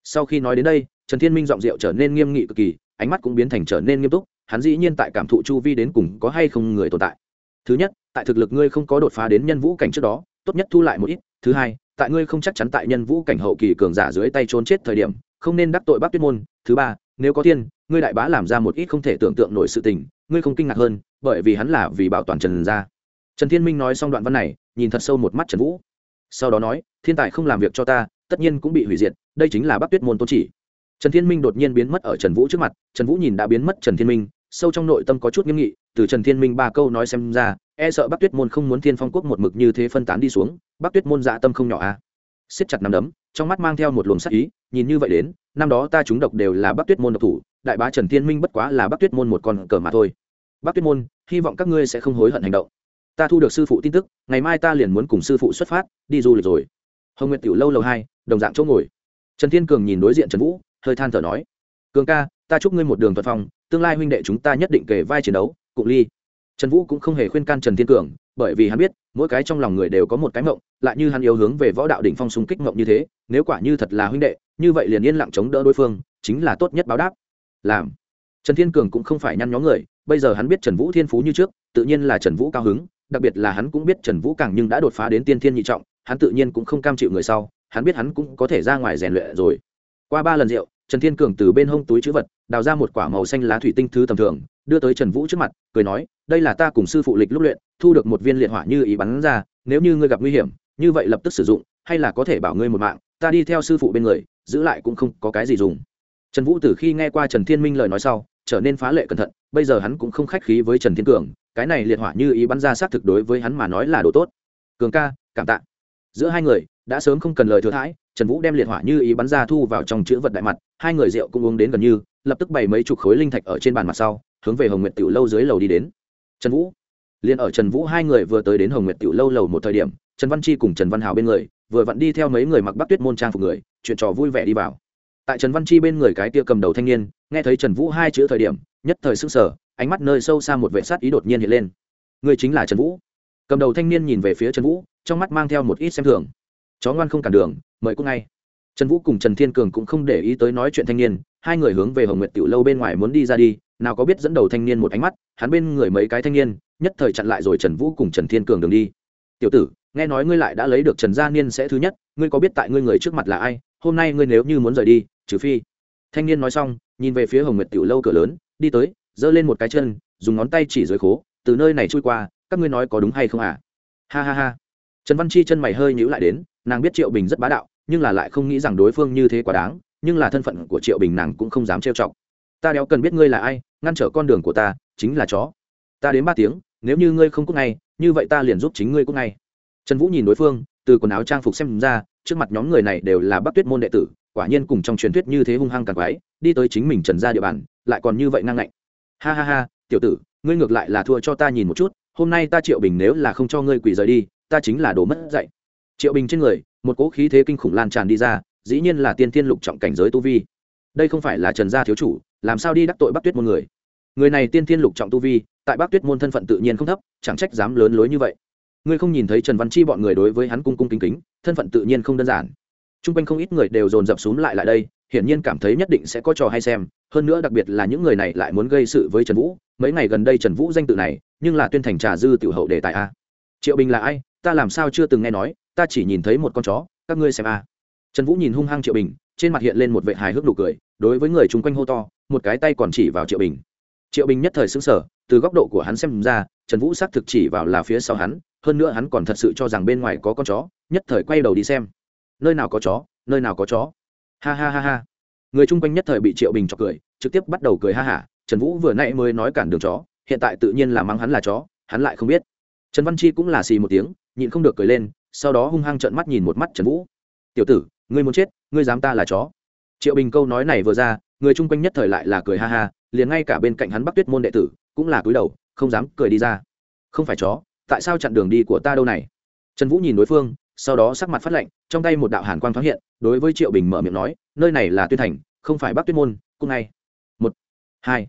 sau khi nói đến đây trần thiên minh giọng rượu trở nên nghiêm nghị cực kỳ ánh mắt cũng biến thành trở nên nghiêm túc hắn dĩ nhiên tại cảm thụ chu vi đến cùng có hay không người tồn tại thứ nhất tại thực lực ngươi không có đột phá đến nhân vũ cảnh trước đó, tốt nhất thu lại một ít. Thứ hai, tại ngươi không chắc chắn tại nhân vũ cảnh hậu kỳ cường giả dưới tay trốn chết thời điểm, không nên đắc tội bắc tuyết môn. Thứ ba, nếu có thiên, ngươi đại bá làm ra một ít không thể tưởng tượng nổi sự tình, ngươi không kinh ngạc hơn, bởi vì hắn là vì bảo toàn trần gia. Trần thiên minh nói xong đoạn văn này, nhìn thật sâu một mắt trần vũ. Sau đó nói, thiên tài không làm việc cho ta, tất nhiên cũng bị hủy diệt, đây chính là bắc tuyết môn tôn chỉ. Trần thiên minh đột nhiên biến mất ở trần vũ trước mặt, trần vũ nhìn đã biến mất trần thiên minh, sâu trong nội tâm có chút nghiêm nghị từ trần thiên minh ba câu nói xem ra e sợ bắc tuyết môn không muốn thiên phong quốc một mực như thế phân tán đi xuống, bắc tuyết môn dạ tâm không nhỏ a à. siết chặt nắm đấm, trong mắt mang theo một luồng sắc ý, nhìn như vậy đến, năm đó ta chúng độc đều là bắc tuyết môn độc thủ, đại bá trần thiên minh bất quá là bắc tuyết môn một con cờ mà thôi. Bắc tuyết môn, hy vọng các ngươi sẽ không hối hận hành động. Ta thu được sư phụ tin tức, ngày mai ta liền muốn cùng sư phụ xuất phát, đi du lịch rồi. Hồng nguyệt tiểu lâu lâu hai, đồng dạng chỗ ngồi. Trần thiên cường nhìn đối diện trần vũ, hơi than thở nói, cường ca, ta chúc ngươi một đường thuận phong, tương lai huynh đệ chúng ta nhất định kể vai chiến đấu cụ ly. Trần vũ cũng không hề khuyên can trần thiên cường, bởi vì hắn biết, mỗi cái trong lòng người đều có một cái mộng, lại như hắn yếu hướng về võ đạo đỉnh phong súng kích mộng như thế, nếu quả như thật là huynh đệ, như vậy liền yên lặng chống đỡ đối phương, chính là tốt nhất báo đáp. Làm. Trần thiên cường cũng không phải nhăn nhó người, bây giờ hắn biết trần vũ thiên phú như trước, tự nhiên là trần vũ cao hứng, đặc biệt là hắn cũng biết trần vũ càng nhưng đã đột phá đến tiên thiên nhị trọng, hắn tự nhiên cũng không cam chịu người sau, hắn biết hắn cũng có thể ra ngoài rèn luyện rồi. Qua ba lần rượu trần thiên cường từ bên hông túi chữ vật, đào ra một quả màu xanh lá thủy tinh thứ tầm thường, đưa tới trần vũ trước mặt, cười nói, đây là ta cùng sư phụ lịch lúc luyện, thu được một viên liệt hỏa như ý bắn ra, nếu như ngươi gặp nguy hiểm, như vậy lập tức sử dụng, hay là có thể bảo ngươi một mạng, ta đi theo sư phụ bên người, giữ lại cũng không có cái gì dùng. Trần vũ từ khi nghe qua trần thiên minh lời nói sau, trở nên phá lệ cẩn thận, bây giờ hắn cũng không khách khí với trần thiên cường, cái này liệt hỏa như ý bắn ra xác thực đối với hắn mà nói là đồ tốt. Cường ca, cảm tạ. Giữa hai người đã sớm không cần lời thừa thãi, trần vũ đem liệt hỏa như ý bắn ra thu vào trong chữ vật đại mặt, hai người rượu cũng uống đến gần như, lập tức bày mấy chục khối linh thạch ở trên bàn mặt sau, hướng về hồng nguyệt tiểu lâu dưới lầu đi đến. Trần vũ. Liền ở trần vũ hai người vừa tới đến hồng nguyệt tiểu lâu lầu một thời điểm, trần văn chi cùng trần văn hào bên người, vừa vặn đi theo mấy người mặc bắc tuyết môn trang phục người, chuyện trò vui vẻ đi vào. Tại trần văn chi bên người cái tia cầm đầu thanh niên, nghe thấy trần vũ hai chữ thời điểm, nhất thời s ư n g sở ánh mắt nơi sâu xa một vệ sát ý đột nhiên hiện lên. Người chính là trần vũ. Cầm đầu thanh niên nhìn về phía trần vũ, trong mắt mang theo một ít xem thường chó ngoan không cản đường, mời cũng ngay. Trần vũ cùng trần thiên cường cũng không để ý tới nói chuyện thanh niên, hai người hướng về hồng nguyệt tiểu lâu bên ngoài muốn đi ra đi, nào có biết dẫn đầu thanh niên một ánh mắt, hắn bên người mấy cái thanh niên, nhất thời chặn lại rồi trần vũ cùng trần thiên cường đường đi. Tiểu tử, nghe nói ngươi lại đã lấy được trần gia niên sẽ thứ nhất, ngươi có biết tại ngươi người trước mặt là ai? Hôm nay ngươi nếu như muốn rời đi, trừ phi thanh niên nói xong, nhìn về phía hồng nguyệt tiểu lâu cửa lớn, đi tới, giơ lên một cái chân, dùng ngón tay chỉ dưới khố, từ nơi này trôi qua, các ngươi nói có đúng hay không à? Ha ha ha. Trần văn chi chân mày hơi nhíu lại đến nàng biết triệu bình rất bá đạo, nhưng là lại không nghĩ rằng đối phương như thế quá đáng, nhưng là thân phận của triệu bình nàng cũng không dám trêu chọc. Ta đéo cần biết ngươi là ai, ngăn trở con đường của ta, chính là chó. Ta đến ba tiếng, nếu như ngươi không cúc ngay, như vậy ta liền giúp chính ngươi cúc ngay. Trần vũ nhìn đối phương, từ quần áo trang phục xem ra, trước mặt nhóm người này đều là bắc tuyết môn đệ tử, quả nhiên cùng trong truyền thuyết như thế hung hăng càng quái, đi tới chính mình trần ra địa bàn, lại còn như vậy ngang ngạnh. Ha ha ha, tiểu tử, ngươi ngược lại là thua cho ta nhìn một chút, hôm nay ta triệu bình nếu là không cho ngươi quỳ rời đi, ta chính là đồ mất dạy triệu bình trên người, một cỗ khí thế kinh khủng lan tràn đi ra, dĩ nhiên là tiên thiên lục trọng cảnh giới tu vi. Đây không phải là trần gia thiếu chủ, làm sao đi đắc tội bắc tuyết một người? Người này tiên thiên lục trọng tu vi, tại bắc tuyết môn thân phận tự nhiên không thấp, chẳng trách dám lớn lối như vậy. Ngươi không nhìn thấy trần văn chi bọn người đối với hắn cung cung kính kính, thân phận tự nhiên không đơn giản. T r u n g quanh không ít người đều dồn dập x u ố n g lại lại đây, hiển nhiên cảm thấy nhất định sẽ có trò hay xem, hơn nữa đặc biệt là những người này lại muốn gây sự với trần vũ. Mấy ngày gần đây trần vũ danh tự này, nhưng là tuyên thành trà dư tiểu hậu đề tài a. Triệu bình là ai? Ta làm sao chưa từng nghe nói ta chỉ nhìn thấy một con chó, các ngươi xem a. Trần vũ nhìn hung hăng triệu bình, trên mặt hiện lên một vệ hài hước nụ cười, đối với người chung quanh hô to, một cái tay còn chỉ vào triệu bình. Triệu bình nhất thời xứng sở từ góc độ của hắn xem ra, trần vũ xác thực chỉ vào là phía sau hắn, hơn nữa hắn còn thật sự cho rằng bên ngoài có con chó, nhất thời quay đầu đi xem. Nơi nào có chó, nơi nào có chó. Ha ha ha ha. Người chung quanh nhất thời bị triệu bình chọc cười, trực tiếp bắt đầu cười ha hả. Trần vũ vừa nãy mới nói cản đường chó, hiện tại tự nhiên là mắng hắn là chó, hắn lại không biết. Trần văn chi cũng là xì một tiếng, nhịn không được cười lên sau đó hung hăng trợn mắt nhìn một mắt trần vũ. Tiểu tử, ngươi muốn chết, ngươi dám ta là chó. Triệu bình câu nói này vừa ra, người chung quanh nhất thời lại là cười ha ha, liền ngay cả bên cạnh hắn bắc tuyết môn đệ tử cũng là cúi đầu, không dám cười đi ra. Không phải chó, tại sao chặn đường đi của ta đâu này? Trần vũ nhìn đối phương, sau đó sắc mặt phát lạnh, trong tay một đạo hàn quang thoáng hiện, đối với triệu bình mở miệng nói, nơi này là tuyên thành, không phải bắc tuyết môn cung ngay. Một, hai.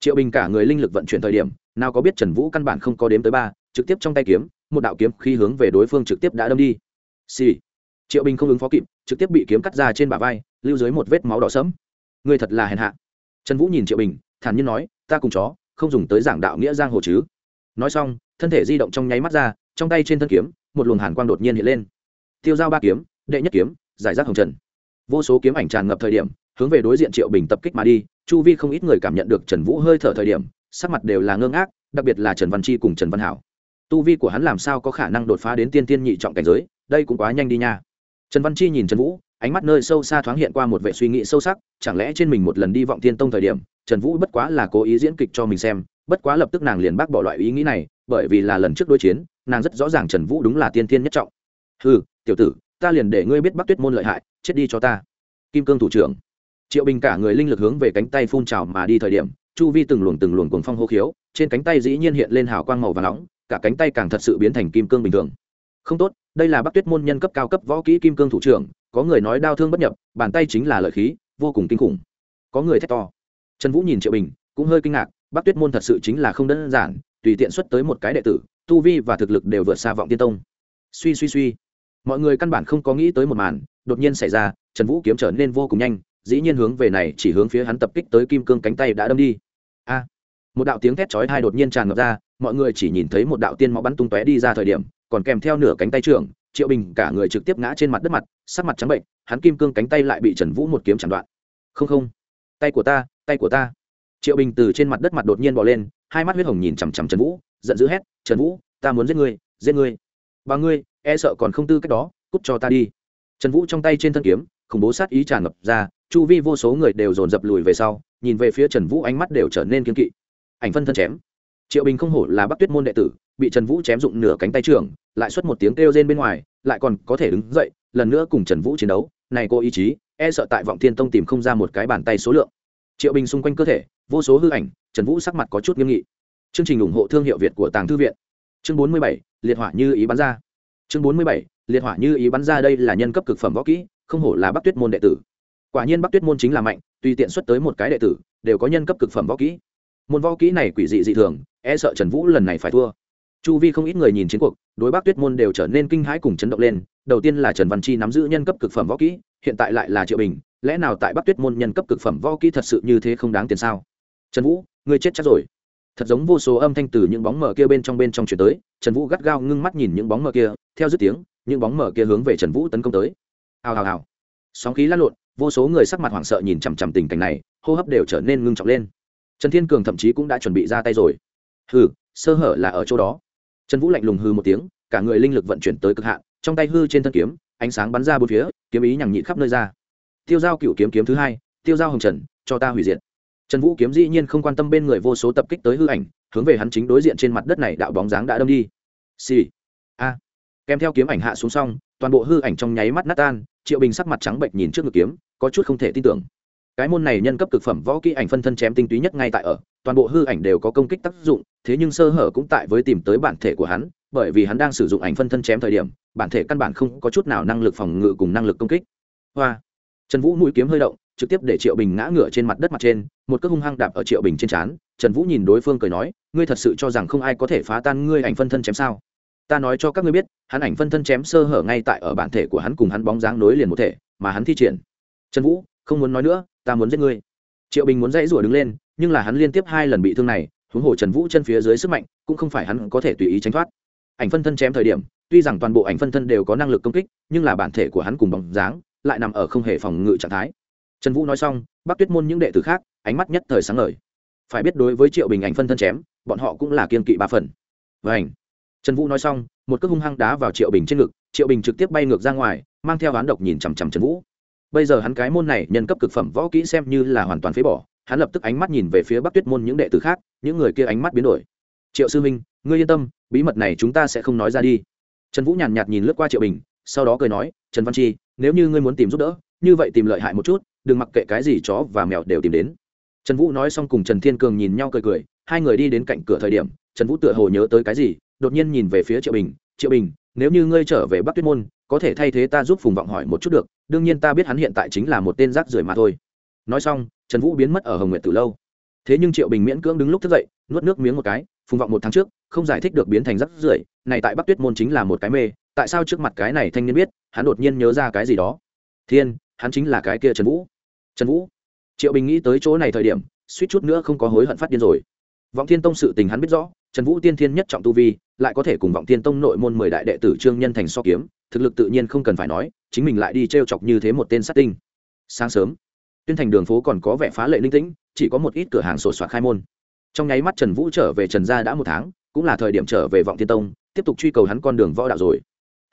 Triệu bình cả người linh lực vận chuyển thời điểm, nào có biết trần vũ căn bản không có đếm tới ba, trực tiếp trong tay kiếm một đạo kiếm khi hướng về đối phương trực tiếp đã đâm đi. Xì、sì. triệu bình không ứng phó kịp, trực tiếp bị kiếm cắt ra trên bả vai, lưu dưới một vết máu đỏ sẫm. Người thật là hèn hạ. Trần vũ nhìn triệu bình, thản nhiên nói, ta cùng chó, không dùng tới giảng đạo nghĩa giang hồ chứ. Nói xong, thân thể di động trong nháy mắt ra, trong tay trên thân kiếm, một luồng hàn quang đột nhiên hiện lên. Tiêu dao ba kiếm, đệ nhất kiếm, giải rác hồng trần. Vô số kiếm ảnh tràn ngập thời điểm, hướng về đối diện triệu bình tập kích mà đi, chu vi không ít người cảm nhận được trần vũ hơi thở thời điểm, sắc mặt đều là ngơ ngác, đặc biệt là trần văn chi cùng trần văn hảo tu vi của hắn làm sao có khả năng đột phá đến tiên tiên nhị trọng cảnh giới, đây cũng quá nhanh đi nha. Trần văn chi nhìn trần vũ, ánh mắt nơi sâu xa thoáng hiện qua một vệ suy nghĩ sâu sắc, chẳng lẽ trên mình một lần đi vọng tiên tông thời điểm, trần vũ bất quá là cố ý diễn kịch cho mình xem, bất quá lập tức nàng liền bác bỏ loại ý nghĩ này, bởi vì là lần trước đối chiến, nàng rất rõ ràng trần vũ đúng là tiên tiên nhất trọng. Ừ tiểu tử, ta liền để ngươi biết bắc tuyết môn lợi hại, chết đi cho ta. Kim cương thủ trưởng. Triệu bình cả người linh lực hướng về cánh tay phun trào mà đi thời điểm, chu vi từng luồng từng luồng cuồng phong hô khiếu, trên cánh tay dĩ nhiên hiện lên hào quang màu và nóng cả cánh tay càng thật sự biến thành kim cương bình thường. Không tốt, đây là bắc tuyết môn nhân cấp cao cấp võ kỹ kim cương thủ trưởng, có người nói đau thương bất nhập, bàn tay chính là lợi khí, vô cùng kinh khủng. Có người thét to. Trần vũ nhìn triệu bình, cũng hơi kinh ngạc, bắc tuyết môn thật sự chính là không đơn giản, tùy tiện xuất tới một cái đệ tử, tu vi và thực lực đều vượt xa vọng tiên tông. Suy suy suy. Mọi người căn bản không có nghĩ tới một màn, đột nhiên xảy ra, trần vũ kiếm trở nên vô cùng nhanh, dĩ nhiên hướng về này chỉ hướng phía hắn tập kích tới kim cương cánh tay đã đâm đi. A. Một đạo tiếng thét chói hai đột nhiên tràn ngập ra mọi người chỉ nhìn thấy một đạo tiên máu bắn tung tóe đi ra thời điểm, còn kèm theo nửa cánh tay trưởng, triệu bình cả người trực tiếp ngã trên mặt đất mặt, sắc mặt trắng bệnh, hắn kim cương cánh tay lại bị trần vũ một kiếm chặn đoạn. Không không, tay của ta, tay của ta. Triệu bình từ trên mặt đất mặt đột nhiên bỏ lên, hai mắt huyết hồng nhìn chằm chằm trần vũ, giận dữ hét, trần vũ, ta muốn giết ngươi giết ngươi. Bà ngươi e sợ còn không tư cách đó, cút cho ta đi. Trần vũ trong tay trên thân kiếm, khủng bố sát ý tràn ngập ra, chu vi vô số người đều dồn dập lùi về sau, nhìn về phía trần vũ ánh mắt đều trở nên kiên kỵ. Ảnh phân thân chém triệu bình không hổ là bắc tuyết môn đệ tử, bị trần vũ chém dụng nửa cánh tay trưởng lại xuất một tiếng kêu rên bên ngoài, lại còn có thể đứng dậy, lần nữa cùng trần vũ chiến đấu. Này cô ý chí e sợ tại vọng thiên tông tìm không ra một cái bàn tay số lượng. Triệu bình xung quanh cơ thể, vô số hư ảnh, trần vũ sắc mặt có chút nghiêm nghị. Chương trình ủng hộ thương hiệu việt của tàng thư viện. Chương bốn mươi bảy, liệt hỏa như ý bắn ra. Chương bốn mươi bảy, liệt hỏa như ý bắn ra đây là nhân cấp cực phẩm võ kỹ, không hổ là bắc tuyết môn đệ tử. Quả nhiên bắc tuyết môn chính là mạnh, tùy tiện xuất tới một cái đệ tử, đều có nhân cấp cực phẩm võ kỹ môn võ kỹ này quỷ dị dị thường e sợ trần vũ lần này phải thua. Chu vi không ít người nhìn chiến cuộc, đối bắc tuyết môn đều trở nên kinh hãi cùng chấn động lên. Đầu tiên là trần văn chi nắm giữ nhân cấp cực phẩm võ kỹ, hiện tại lại là triệu bình. Lẽ nào tại bắc tuyết môn nhân cấp cực phẩm võ kỹ thật sự như thế không đáng tiền sao? Trần vũ, ngươi chết chắc rồi. Thật giống vô số âm thanh từ những bóng mờ kia bên trong bên trong chuyển tới, trần vũ gắt gao ngưng mắt nhìn những bóng mờ kia, theo dứt tiếng, những bóng mờ kia hướng về trần vũ tấn công tới. Hào hào hào. Sóng khí lăn lộn, vô số người sắc mặt hoảng sợ nhìn chằm chằm tình cảnh này, hô hấp đều trở nên ngưng trọng lên trần thiên cường thậm chí cũng đã chuẩn bị ra tay rồi. Hừ, sơ hở là ở chỗ đó. Trần vũ lạnh lùng hư một tiếng, cả người linh lực vận chuyển tới cực hạn, trong tay hư trên thân kiếm, ánh sáng bắn ra bốn phía, kiếm ý nhằng nhịn khắp nơi ra. Tiêu giao cựu kiếm kiếm thứ hai, tiêu giao hồng trần, cho ta hủy diệt. Trần vũ kiếm dĩ nhiên không quan tâm bên người vô số tập kích tới hư ảnh, hướng về hắn chính đối diện trên mặt đất này đạo bóng dáng đã đâm đi. Xì、sì. a. Kèm theo kiếm ảnh hạ xuống xong, toàn bộ hư ảnh trong nháy mắt nát tan, triệu bình sắc mặt trắng bệnh nhìn trước ngực kiếm, có chút không thể tin tưởng cái môn này nhân cấp cực phẩm võ kỹ ảnh phân thân chém tinh túy nhất ngay tại ở, toàn bộ hư ảnh đều có công kích tác dụng, thế nhưng sơ hở cũng tại với tìm tới bản thể của hắn, bởi vì hắn đang sử dụng ảnh phân thân chém thời điểm, bản thể căn bản không có chút nào năng lực phòng ngự cùng năng lực công kích. Hoa! Trần vũ mũi kiếm hơi động, trực tiếp để triệu bình ngã ngửa trên mặt đất mặt trên, một cước hung hăng đạp ở triệu bình trên trán. Trần vũ nhìn đối phương cười nói, ngươi thật sự cho rằng không ai có thể phá tan ngươi ảnh phân thân chém sao? Ta nói cho các ngươi biết, hắn ảnh phân thân chém sơ hở ngay tại ở bản thể của hắn cùng hắn bóng dáng nối liền một thể, mà hắn thi triển. Trần vũ không muốn nói nữa ta muốn giết ngươi. Triệu bình muốn dãy rủa đứng lên, nhưng là hắn liên tiếp hai lần bị thương này, huống hồ trần vũ chân phía dưới sức mạnh, cũng không phải hắn có thể tùy ý tránh thoát. Ảnh phân thân chém thời điểm, tuy rằng toàn bộ ảnh phân thân đều có năng lực công kích, nhưng là bản thể của hắn cùng bóng dáng, lại nằm ở không hề phòng ngự trạng thái. Trần vũ nói xong bác tuyết môn những đệ tử khác, ánh mắt nhất thời sáng lời phải biết đối với triệu bình ảnh phân thân chém, bọn họ cũng là kiên kỵ ba phần. Vảnh trần vũ nói xong, một cước hung hăng đá vào triệu bình trên ngực, triệu bình trực tiếp bay ngược ra ngoài, mang theo oán độc nhìn chằm chằm trần vũ bây giờ hắn cái môn này nhân cấp cực phẩm võ kỹ xem như là hoàn toàn phế bỏ, hắn lập tức ánh mắt nhìn về phía bắc tuyết môn những đệ tử khác, những người kia ánh mắt biến đổi. Triệu sư minh ngươi yên tâm, bí mật này chúng ta sẽ không nói ra đi. Trần vũ nhàn nhạt nhìn lướt qua triệu bình, sau đó cười nói, trần văn chi, nếu như ngươi muốn tìm giúp đỡ, như vậy tìm lợi hại một chút, đừng mặc kệ cái gì chó và mèo đều tìm đến. Trần vũ nói xong cùng trần thiên cường nhìn nhau cười cười, hai người đi đến cạnh cửa thời điểm, trần vũ tựa hồ nhớ tới cái gì, đột nhiên nhìn về phía triệu bình triệu bình, nếu như ngươi trở về bắc tuyết môn có thể thay thế ta giúp phùng vọng hỏi một chút được, đương nhiên ta biết hắn hiện tại chính là một tên rác rưởi mà thôi. Nói xong, trần vũ biến mất ở hồng nguyện từ lâu. Thế nhưng triệu bình miễn cưỡng đứng lúc thức dậy, nuốt nước miếng một cái, phùng vọng một tháng trước, không giải thích được biến thành rác rưởi, này tại bắc tuyết môn chính là một cái mê, tại sao trước mặt cái này thanh niên biết, hắn đột nhiên nhớ ra cái gì đó. Thiên, hắn chính là cái kia trần vũ. Trần vũ. Triệu bình nghĩ tới chỗ này thời điểm, suýt chút nữa không có hối hận phát điên rồi. Vọng thiên tông sự tình hắn biết rõ, trần vũ tiên thiên nhất trọng tu vi, lại có thể cùng vọng thiên tông nội môn mười đại đệ tử trương nhân thành so kiếm thực lực tự nhiên không cần phải nói, chính mình lại đi t r e o chọc như thế một tên sát tinh. Sáng sớm, tuyên thành đường phố còn có vẻ phá lệ linh tĩnh, chỉ có một ít cửa hàng sổ soạt khai môn. Trong nháy mắt trần vũ trở về trần gia đã một tháng, cũng là thời điểm trở về vọng thiên tông, tiếp tục truy cầu hắn con đường võ đạo rồi.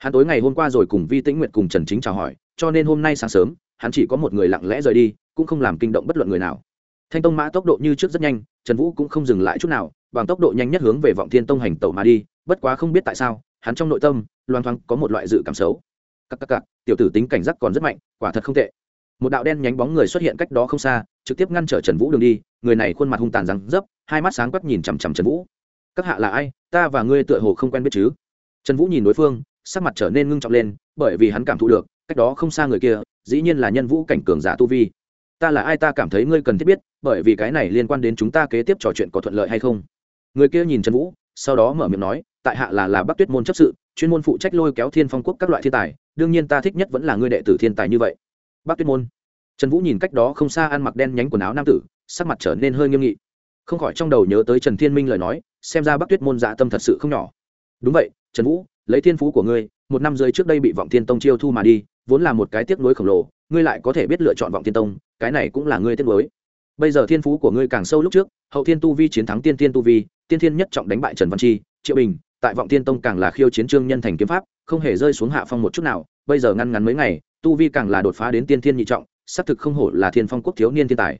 Hắn tối ngày hôm qua rồi cùng vi tĩnh nguyệt cùng trần chính chào hỏi, cho nên hôm nay sáng sớm, hắn chỉ có một người lặng lẽ rời đi, cũng không làm kinh động bất luận người nào. Thanh tông mã tốc độ như trước rất nhanh, trần vũ cũng không dừng lại chút nào, bằng tốc độ nhanh nhất hướng về vọng thiên tông hành tẩu mà đi, bất quá không biết tại sao hắn trong nội tâm, loang thoáng có một loại dự cảm xấu. Các các cặp tiểu tử tính cảnh giác còn rất mạnh, quả thật không tệ. Một đạo đen nhánh bóng người xuất hiện cách đó không xa, trực tiếp ngăn trở trần vũ đường đi, người này khuôn mặt hung tàn răng dấp, hai mắt sáng quắc nhìn chằm chằm trần vũ. Các hạ là ai? Ta và ngươi tựa hồ không quen biết chứ? Trần vũ nhìn đối phương, sắc mặt trở nên ngưng trọng lên, bởi vì hắn cảm thụ được, cách đó không xa người kia, dĩ nhiên là nhân vũ cảnh cường giả tu vi. Ta là ai? Ta cảm thấy ngươi cần thiết biết, bởi vì cái này liên quan đến chúng ta kế tiếp trò chuyện có thuận lợi hay không? Người kia nhìn trần vũ sau đó mở miệng nói, tại hạ là là bắc tuyết môn chấp sự, chuyên môn phụ trách lôi kéo thiên phong quốc các loại thiên tài, đương nhiên ta thích nhất vẫn là ngươi đệ tử thiên tài như vậy. Bắc tuyết môn. Trần vũ nhìn cách đó không xa ăn mặc đen nhánh quần áo nam tử, sắc mặt trở nên hơi nghiêm nghị. Không khỏi trong đầu nhớ tới trần thiên minh lời nói, xem ra bắc tuyết môn dạ tâm thật sự không nhỏ. Đúng vậy, trần vũ, lấy thiên phú của ngươi, một năm rưỡi trước đây bị vọng thiên tông chiêu thu mà đi, vốn là một cái tiếc nuối khổng lồ, ngươi lại có thể biết lựa chọn vọng thiên tông, cái này cũng là ngươi tiếc nuối bây giờ thiên phú của ngươi càng sâu lúc trước, hậu thiên tu vi chiến thắng tiên thiên tu vi, tiên thiên nhất trọng đánh bại trần văn chi, triệu bình, tại vọng thiên tông càng là khiêu chiến trương nhân thành kiếm pháp, không hề rơi xuống hạ phong một chút nào, bây giờ ngăn ngắn mấy ngày, tu vi càng là đột phá đến tiên thiên nhị trọng, xác thực không hổ là thiên phong quốc thiếu niên thiên tài.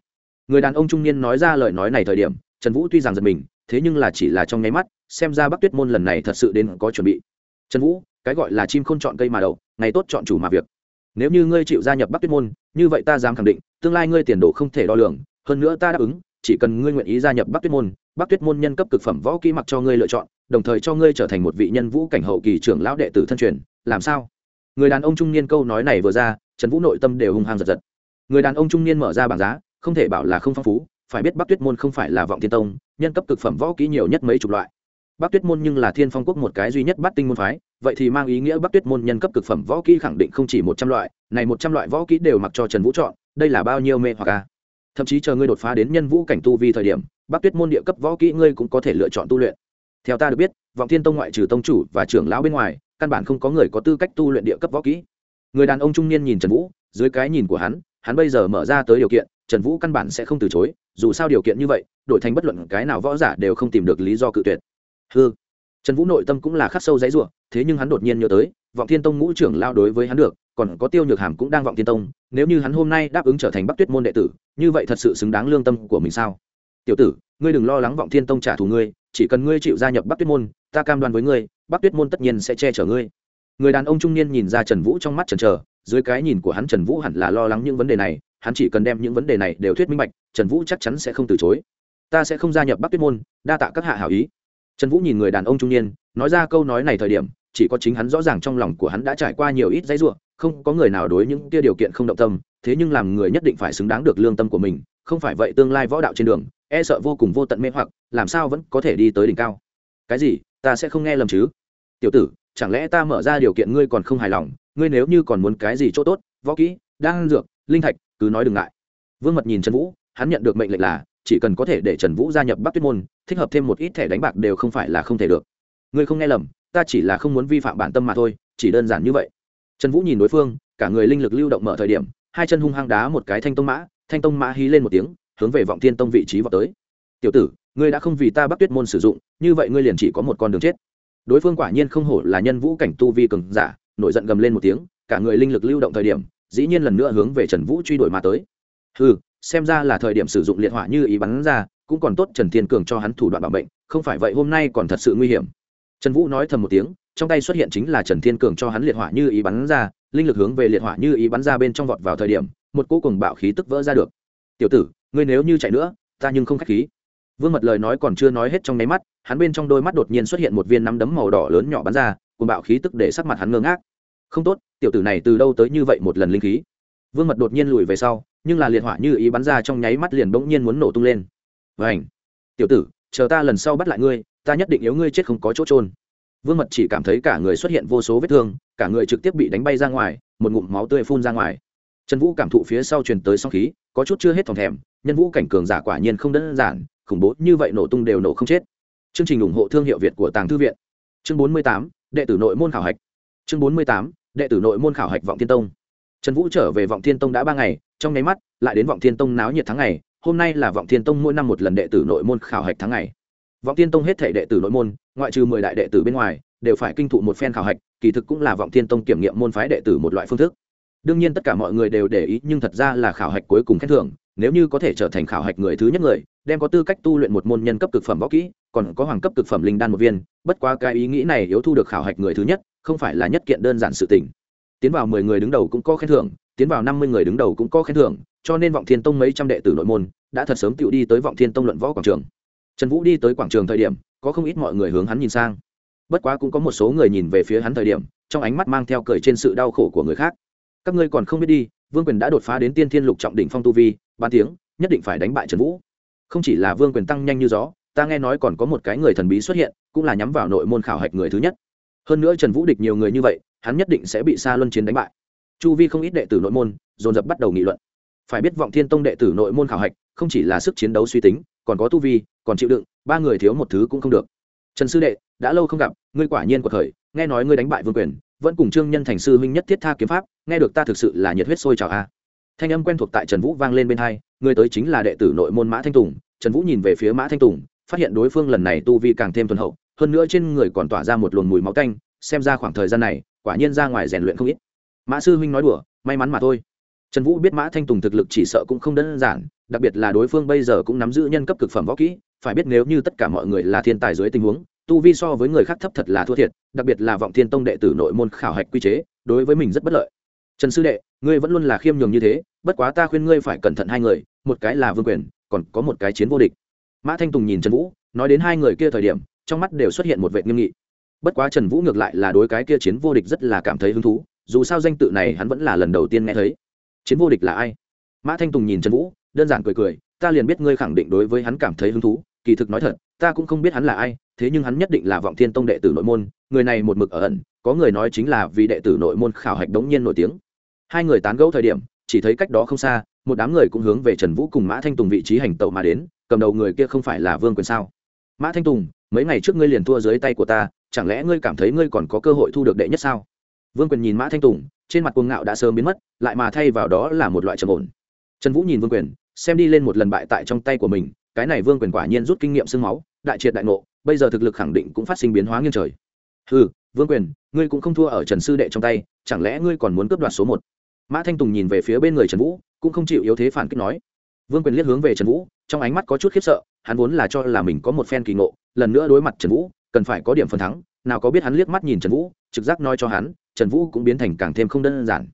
Người đàn ông trung niên nói ra lời nói này thời điểm, trần vũ tuy rằng giật mình, thế nhưng là chỉ là trong nháy mắt, xem ra bắc tuyết môn lần này thật sự đến có chuẩn bị. Trần vũ, cái gọi là chim không chọn cây mà đậu ngày tốt chọn chủ mà việc. Nếu như ngươi chịu gia nhập bắc tuyết môn, như vậy ta dám khẳng định, tương lai ngươi tiền đồ không thể đo lường hơn nữa ta đáp ứng, chỉ cần ngươi nguyện ý gia nhập bắc tuyết môn, bắc tuyết môn nhân cấp cực phẩm võ kỹ mặc cho ngươi lựa chọn, đồng thời cho ngươi trở thành một vị nhân vũ cảnh hậu kỳ trưởng lão đệ tử thân truyền, làm sao? Người đàn ông trung niên câu nói này vừa ra, trần vũ nội tâm đều hung hăng giật giật. Người đàn ông trung niên mở ra bảng giá, không thể bảo là không phong phú, phải biết bắc tuyết môn không phải là vọng thiên tông, nhân cấp cực phẩm võ kỹ nhiều nhất mấy chục loại. Bắc tuyết môn nhưng là thiên phong quốc một cái duy nhất bắt tinh môn phái, vậy thì mang ý nghĩa bắc tuyết môn nhân cấp cực phẩm võ kỹ khẳng định không chỉ một trăm loại, này một trăm loại võ kỹ đều mặc cho trần vũ chọn, đây là bao nhiêu mê hoặc a? Thậm chí chờ ngươi đột phá đến nhân vũ cảnh tu vi thời điểm, bắc tuyết môn địa cấp võ kỹ ngươi cũng có thể lựa chọn tu luyện. Theo ta được biết, vọng thiên tông ngoại trừ tông chủ và trưởng lão bên ngoài, căn bản không có người có tư cách tu luyện địa cấp võ kỹ. Người đàn ông trung niên nhìn trần vũ, dưới cái nhìn của hắn hắn bây giờ mở ra tới điều kiện, trần vũ căn bản sẽ không từ chối, dù sao điều kiện như vậy, đổi thành bất luận cái nào võ giả đều không tìm được lý do cự tuyệt. Hư trần vũ nội tâm cũng là khắc sâu dãy ruộng thế nhưng hắn đột nhiên nhớ tới, vọng thiên tông ngũ trưởng lao đối với hắn được còn có tiêu nhược hàm cũng đang vọng thiên tông, nếu như hắn hôm nay đáp ứng trở thành bắc tuyết môn đệ tử, như vậy thật sự xứng đáng lương tâm của mình sao? Tiểu tử, ngươi đừng lo lắng vọng thiên tông trả thù ngươi, chỉ cần ngươi chịu gia nhập bắc tuyết môn, ta cam đoan với ngươi, bắc tuyết môn tất nhiên sẽ che chở ngươi. Người đàn ông trung niên nhìn ra trần vũ trong mắt trần trờ dưới cái nhìn của hắn trần vũ hẳn là lo lắng những vấn đề này, hắn chỉ cần đem những vấn đề này đều thuyết minh bạch trần vũ chắc chắn sẽ không từ chối. Ta sẽ không gia nhập bắc tuyết môn, đa tạ các hạ hảo ý. Trần vũ nhìn người đàn ông trung niên, nói ra câu nói này thời điểm, chỉ có chính hắn rõ ràng trong lòng của hắn đã trải qua nhiều ít dãy ruộng không có người nào đối những kia điều kiện không động tâm, thế nhưng làm người nhất định phải xứng đáng được lương tâm của mình, không phải vậy tương lai võ đạo trên đường e sợ vô cùng vô tận mê hoặc, làm sao vẫn có thể đi tới đỉnh cao? Cái gì? Ta sẽ không nghe lầm chứ? Tiểu tử, chẳng lẽ ta mở ra điều kiện ngươi còn không hài lòng? Ngươi nếu như còn muốn cái gì chỗ tốt, võ kỹ đang dược, linh thạch, cứ nói đừng ngại. Vương mật nhìn trần vũ, hắn nhận được mệnh lệnh là, chỉ cần có thể để trần vũ gia nhập bắc tuyết môn, thích hợp thêm một ít thẻ đánh bạc đều không phải là không thể được. Ngươi không nghe lầm, ta chỉ là không muốn vi phạm bản tâm mà thôi, chỉ đơn giản như vậy trần vũ nhìn đối phương, cả người linh lực lưu động mở thời điểm, hai chân hung hăng đá một cái thanh tông mã, thanh tông mã hí lên một tiếng, hướng về vọng thiên tông vị trí vào tới. Tiểu tử, ngươi đã không vì ta bắc tuyết môn sử dụng, như vậy ngươi liền chỉ có một con đường chết. Đối phương quả nhiên không hổ là nhân vũ cảnh tu vi cường giả, nổi giận gầm lên một tiếng, cả người linh lực lưu động thời điểm, dĩ nhiên lần nữa hướng về trần vũ truy đuổi mà tới. Ừ xem ra là thời điểm sử dụng liệt hỏa như ý bắn ra, cũng còn tốt trần thiên cường cho hắn thủ đoạn bảo mệnh, không phải vậy hôm nay còn thật sự nguy hiểm. Trần vũ nói thầm một tiếng trong tay xuất hiện chính là trần thiên cường cho hắn liệt hỏa như ý bắn ra, linh lực hướng về liệt hỏa như ý bắn ra bên trong vọt vào thời điểm, một cỗ cùng bạo khí tức vỡ ra được. Tiểu tử, ngươi nếu như chạy nữa, ta nhưng không k h á c h khí. Vương mật lời nói còn chưa nói hết trong nháy mắt, hắn bên trong đôi mắt đột nhiên xuất hiện một viên nắm đấm màu đỏ lớn nhỏ bắn ra cùng bạo khí tức để sắc mặt hắn ngơ ngác. Không tốt, tiểu tử này từ đâu tới như vậy một lần linh khí? Vương mật đột nhiên lùi về sau, nhưng là liệt hỏa như ý bắn ra trong nháy mắt liền bỗng nhiên muốn nổ tung lên. Vảnh tiểu tử, chờ ta lần sau bắt lại ngươi, ta nhất định yếu ngươi chết không có chỗ trôn vương mật chỉ cảm thấy cả người xuất hiện vô số vết thương, cả người trực tiếp bị đánh bay ra ngoài, một ngụm máu tươi phun ra ngoài. Trần vũ cảm thụ phía sau truyền tới song khí, có chút chưa hết thòng thèm, nhân vũ cảnh cường giả quả nhiên không đơn giản, khủng bố như vậy nổ tung đều nổ không chết. Chương trình ủng hộ thương hiệu việt của tàng thư viện. Chương bốn mươi tám, đệ tử nội môn khảo hạch. Chương bốn mươi tám, đệ tử nội môn khảo hạch vọng thiên tông. Trần vũ trở về vọng thiên tông đã ba ngày, trong nháy mắt, lại đến vọng thiên tông náo nhiệt tháng ngày, hôm nay là vọng thiên tông mỗi năm một lần đệ tử nội môn khảo hạch tháng ngày vọng thiên tông hết thể đệ tử nội môn, ngoại trừ mười đại đệ tử bên ngoài, đều phải kinh thụ một phen khảo hạch, kỳ thực cũng là vọng thiên tông kiểm nghiệm môn phái đệ tử một loại phương thức. Đương nhiên tất cả mọi người đều để ý, nhưng thật ra là khảo hạch cuối cùng khen thưởng, nếu như có thể trở thành khảo hạch người thứ nhất người, đem có tư cách tu luyện một môn nhân cấp cực phẩm võ kỹ, còn có hoàng cấp cực phẩm linh đan một viên, bất quá cái ý nghĩ này yếu thu được khảo hạch người thứ nhất, không phải là nhất kiện đơn giản sự tình. Tiến vào mười người đứng đầu cũng có khen thưởng, tiến vào năm mươi người đứng đầu cũng có khen thưởng, cho nên vọng thiên tông mấy trăm đệ tử nội môn, đã thật sớm tự đi tới vọng thiên tông luận võ quảng trường trần vũ đi tới quảng trường thời điểm, có không ít mọi người hướng hắn nhìn sang. Bất quá cũng có một số người nhìn về phía hắn thời điểm, trong ánh mắt mang theo cười trên sự đau khổ của người khác. Các ngươi còn không biết đi, vương quyền đã đột phá đến tiên thiên lục trọng đỉnh phong tu vi ba tiếng, nhất định phải đánh bại trần vũ. Không chỉ là vương quyền tăng nhanh như gió, ta nghe nói còn có một cái người thần bí xuất hiện, cũng là nhắm vào nội môn khảo hạch người thứ nhất. Hơn nữa trần vũ địch nhiều người như vậy, hắn nhất định sẽ bị xa luân chiến đánh bại. Chu vi không ít đệ tử nội môn, dồn dập bắt đầu nghị luận. Phải biết vọng thiên tông đệ tử nội môn khảo hạch, không chỉ là sức chiến đấu suy tính, còn có tu vi còn chịu đựng, ba người thiếu một thứ cũng không được. Trần sư đệ, đã lâu không gặp, ngươi quả nhiên của thời nghe nói ngươi đánh bại vương quyền, vẫn cùng trương nhân thành sư huynh nhất thiết tha kiếm pháp, nghe được ta thực sự là nhiệt huyết sôi trào a. Thanh âm quen thuộc tại trần vũ vang lên bên hai người tới chính là đệ tử nội môn mã thanh tùng. Trần vũ nhìn về phía mã thanh tùng, phát hiện đối phương lần này tu vi càng thêm thuần hậu, hơn nữa trên người còn tỏa ra một luồng mùi máu canh xem ra khoảng thời gian này, quả nhiên ra ngoài rèn luyện không ít. Mã sư huynh nói đùa, may mắn mà thôi. Trần vũ biết mã thanh tùng thực lực chỉ sợ cũng không đơn giản, đặc biệt là đối phương bây giờ cũng nắm giữ nhân cấp cực phẩm võ kỹ phải biết nếu như tất cả mọi người là thiên tài dưới tình huống, tu vi so với người khác thấp thật là thua thiệt, đặc biệt là vọng thiên tông đệ tử nội môn khảo hạch quy chế, đối với mình rất bất lợi. Trần sư đệ, ngươi vẫn luôn là khiêm nhường như thế, bất quá ta khuyên ngươi phải cẩn thận hai người, một cái là vương quyền, còn có một cái chiến vô địch. Mã thanh tùng nhìn trần vũ, nói đến hai người kia thời điểm, trong mắt đều xuất hiện một vệ nghiêm nghị. Bất quá trần vũ ngược lại là đối cái kia chiến vô địch rất là cảm thấy hứng thú, dù sao danh tự này hắn vẫn là lần đầu tiên nghe thấy. Chiến vô địch là ai? Mã thanh tùng nhìn trần vũ, đơn giản cười cười, ta liền biết ngươi khẳng định đối với hắn cảm thấy hứng thú kỳ thực nói thật, ta cũng không biết hắn là ai, thế nhưng hắn nhất định là vọng thiên tông đệ tử nội môn, người này một mực ở ẩn, có người nói chính là vì đệ tử nội môn khảo hạch đống nhiên nổi tiếng. Hai người tán gẫu thời điểm, chỉ thấy cách đó không xa, một đám người cũng hướng về trần vũ cùng mã thanh tùng vị trí hành tẩu mà đến, cầm đầu người kia không phải là vương quyền sao? Mã thanh tùng, mấy ngày trước ngươi liền thua dưới tay của ta, chẳng lẽ ngươi cảm thấy ngươi còn có cơ hội thu được đệ nhất sao? Vương quyền nhìn mã thanh tùng, trên mặt cuồng ngạo đã sớm biến mất, lại mà thay vào đó là một loại trầm ổn. Trần vũ nhìn vương quyền, xem đi lên một lần bại tại trong tay của mình cái này vương quyền quả nhiên rút kinh nghiệm sương máu, đại triệt đại ngộ, bây giờ thực lực khẳng định cũng phát sinh biến hóa nghiêng trời. Ừ vương quyền, ngươi cũng không thua ở trần sư đệ trong tay, chẳng lẽ ngươi còn muốn cướp đoạt số một? Mã thanh tùng nhìn về phía bên người trần vũ, cũng không chịu yếu thế phản kích nói. Vương quyền liếc hướng về trần vũ, trong ánh mắt có chút khiếp sợ, hắn vốn là cho là mình có một phen kỳ ngộ, lần nữa đối mặt trần vũ, cần phải có điểm phần thắng, nào có biết hắn liếc mắt nhìn trần vũ, trực giác nói cho hắn, trần vũ cũng biến thành càng thêm không đơn giản.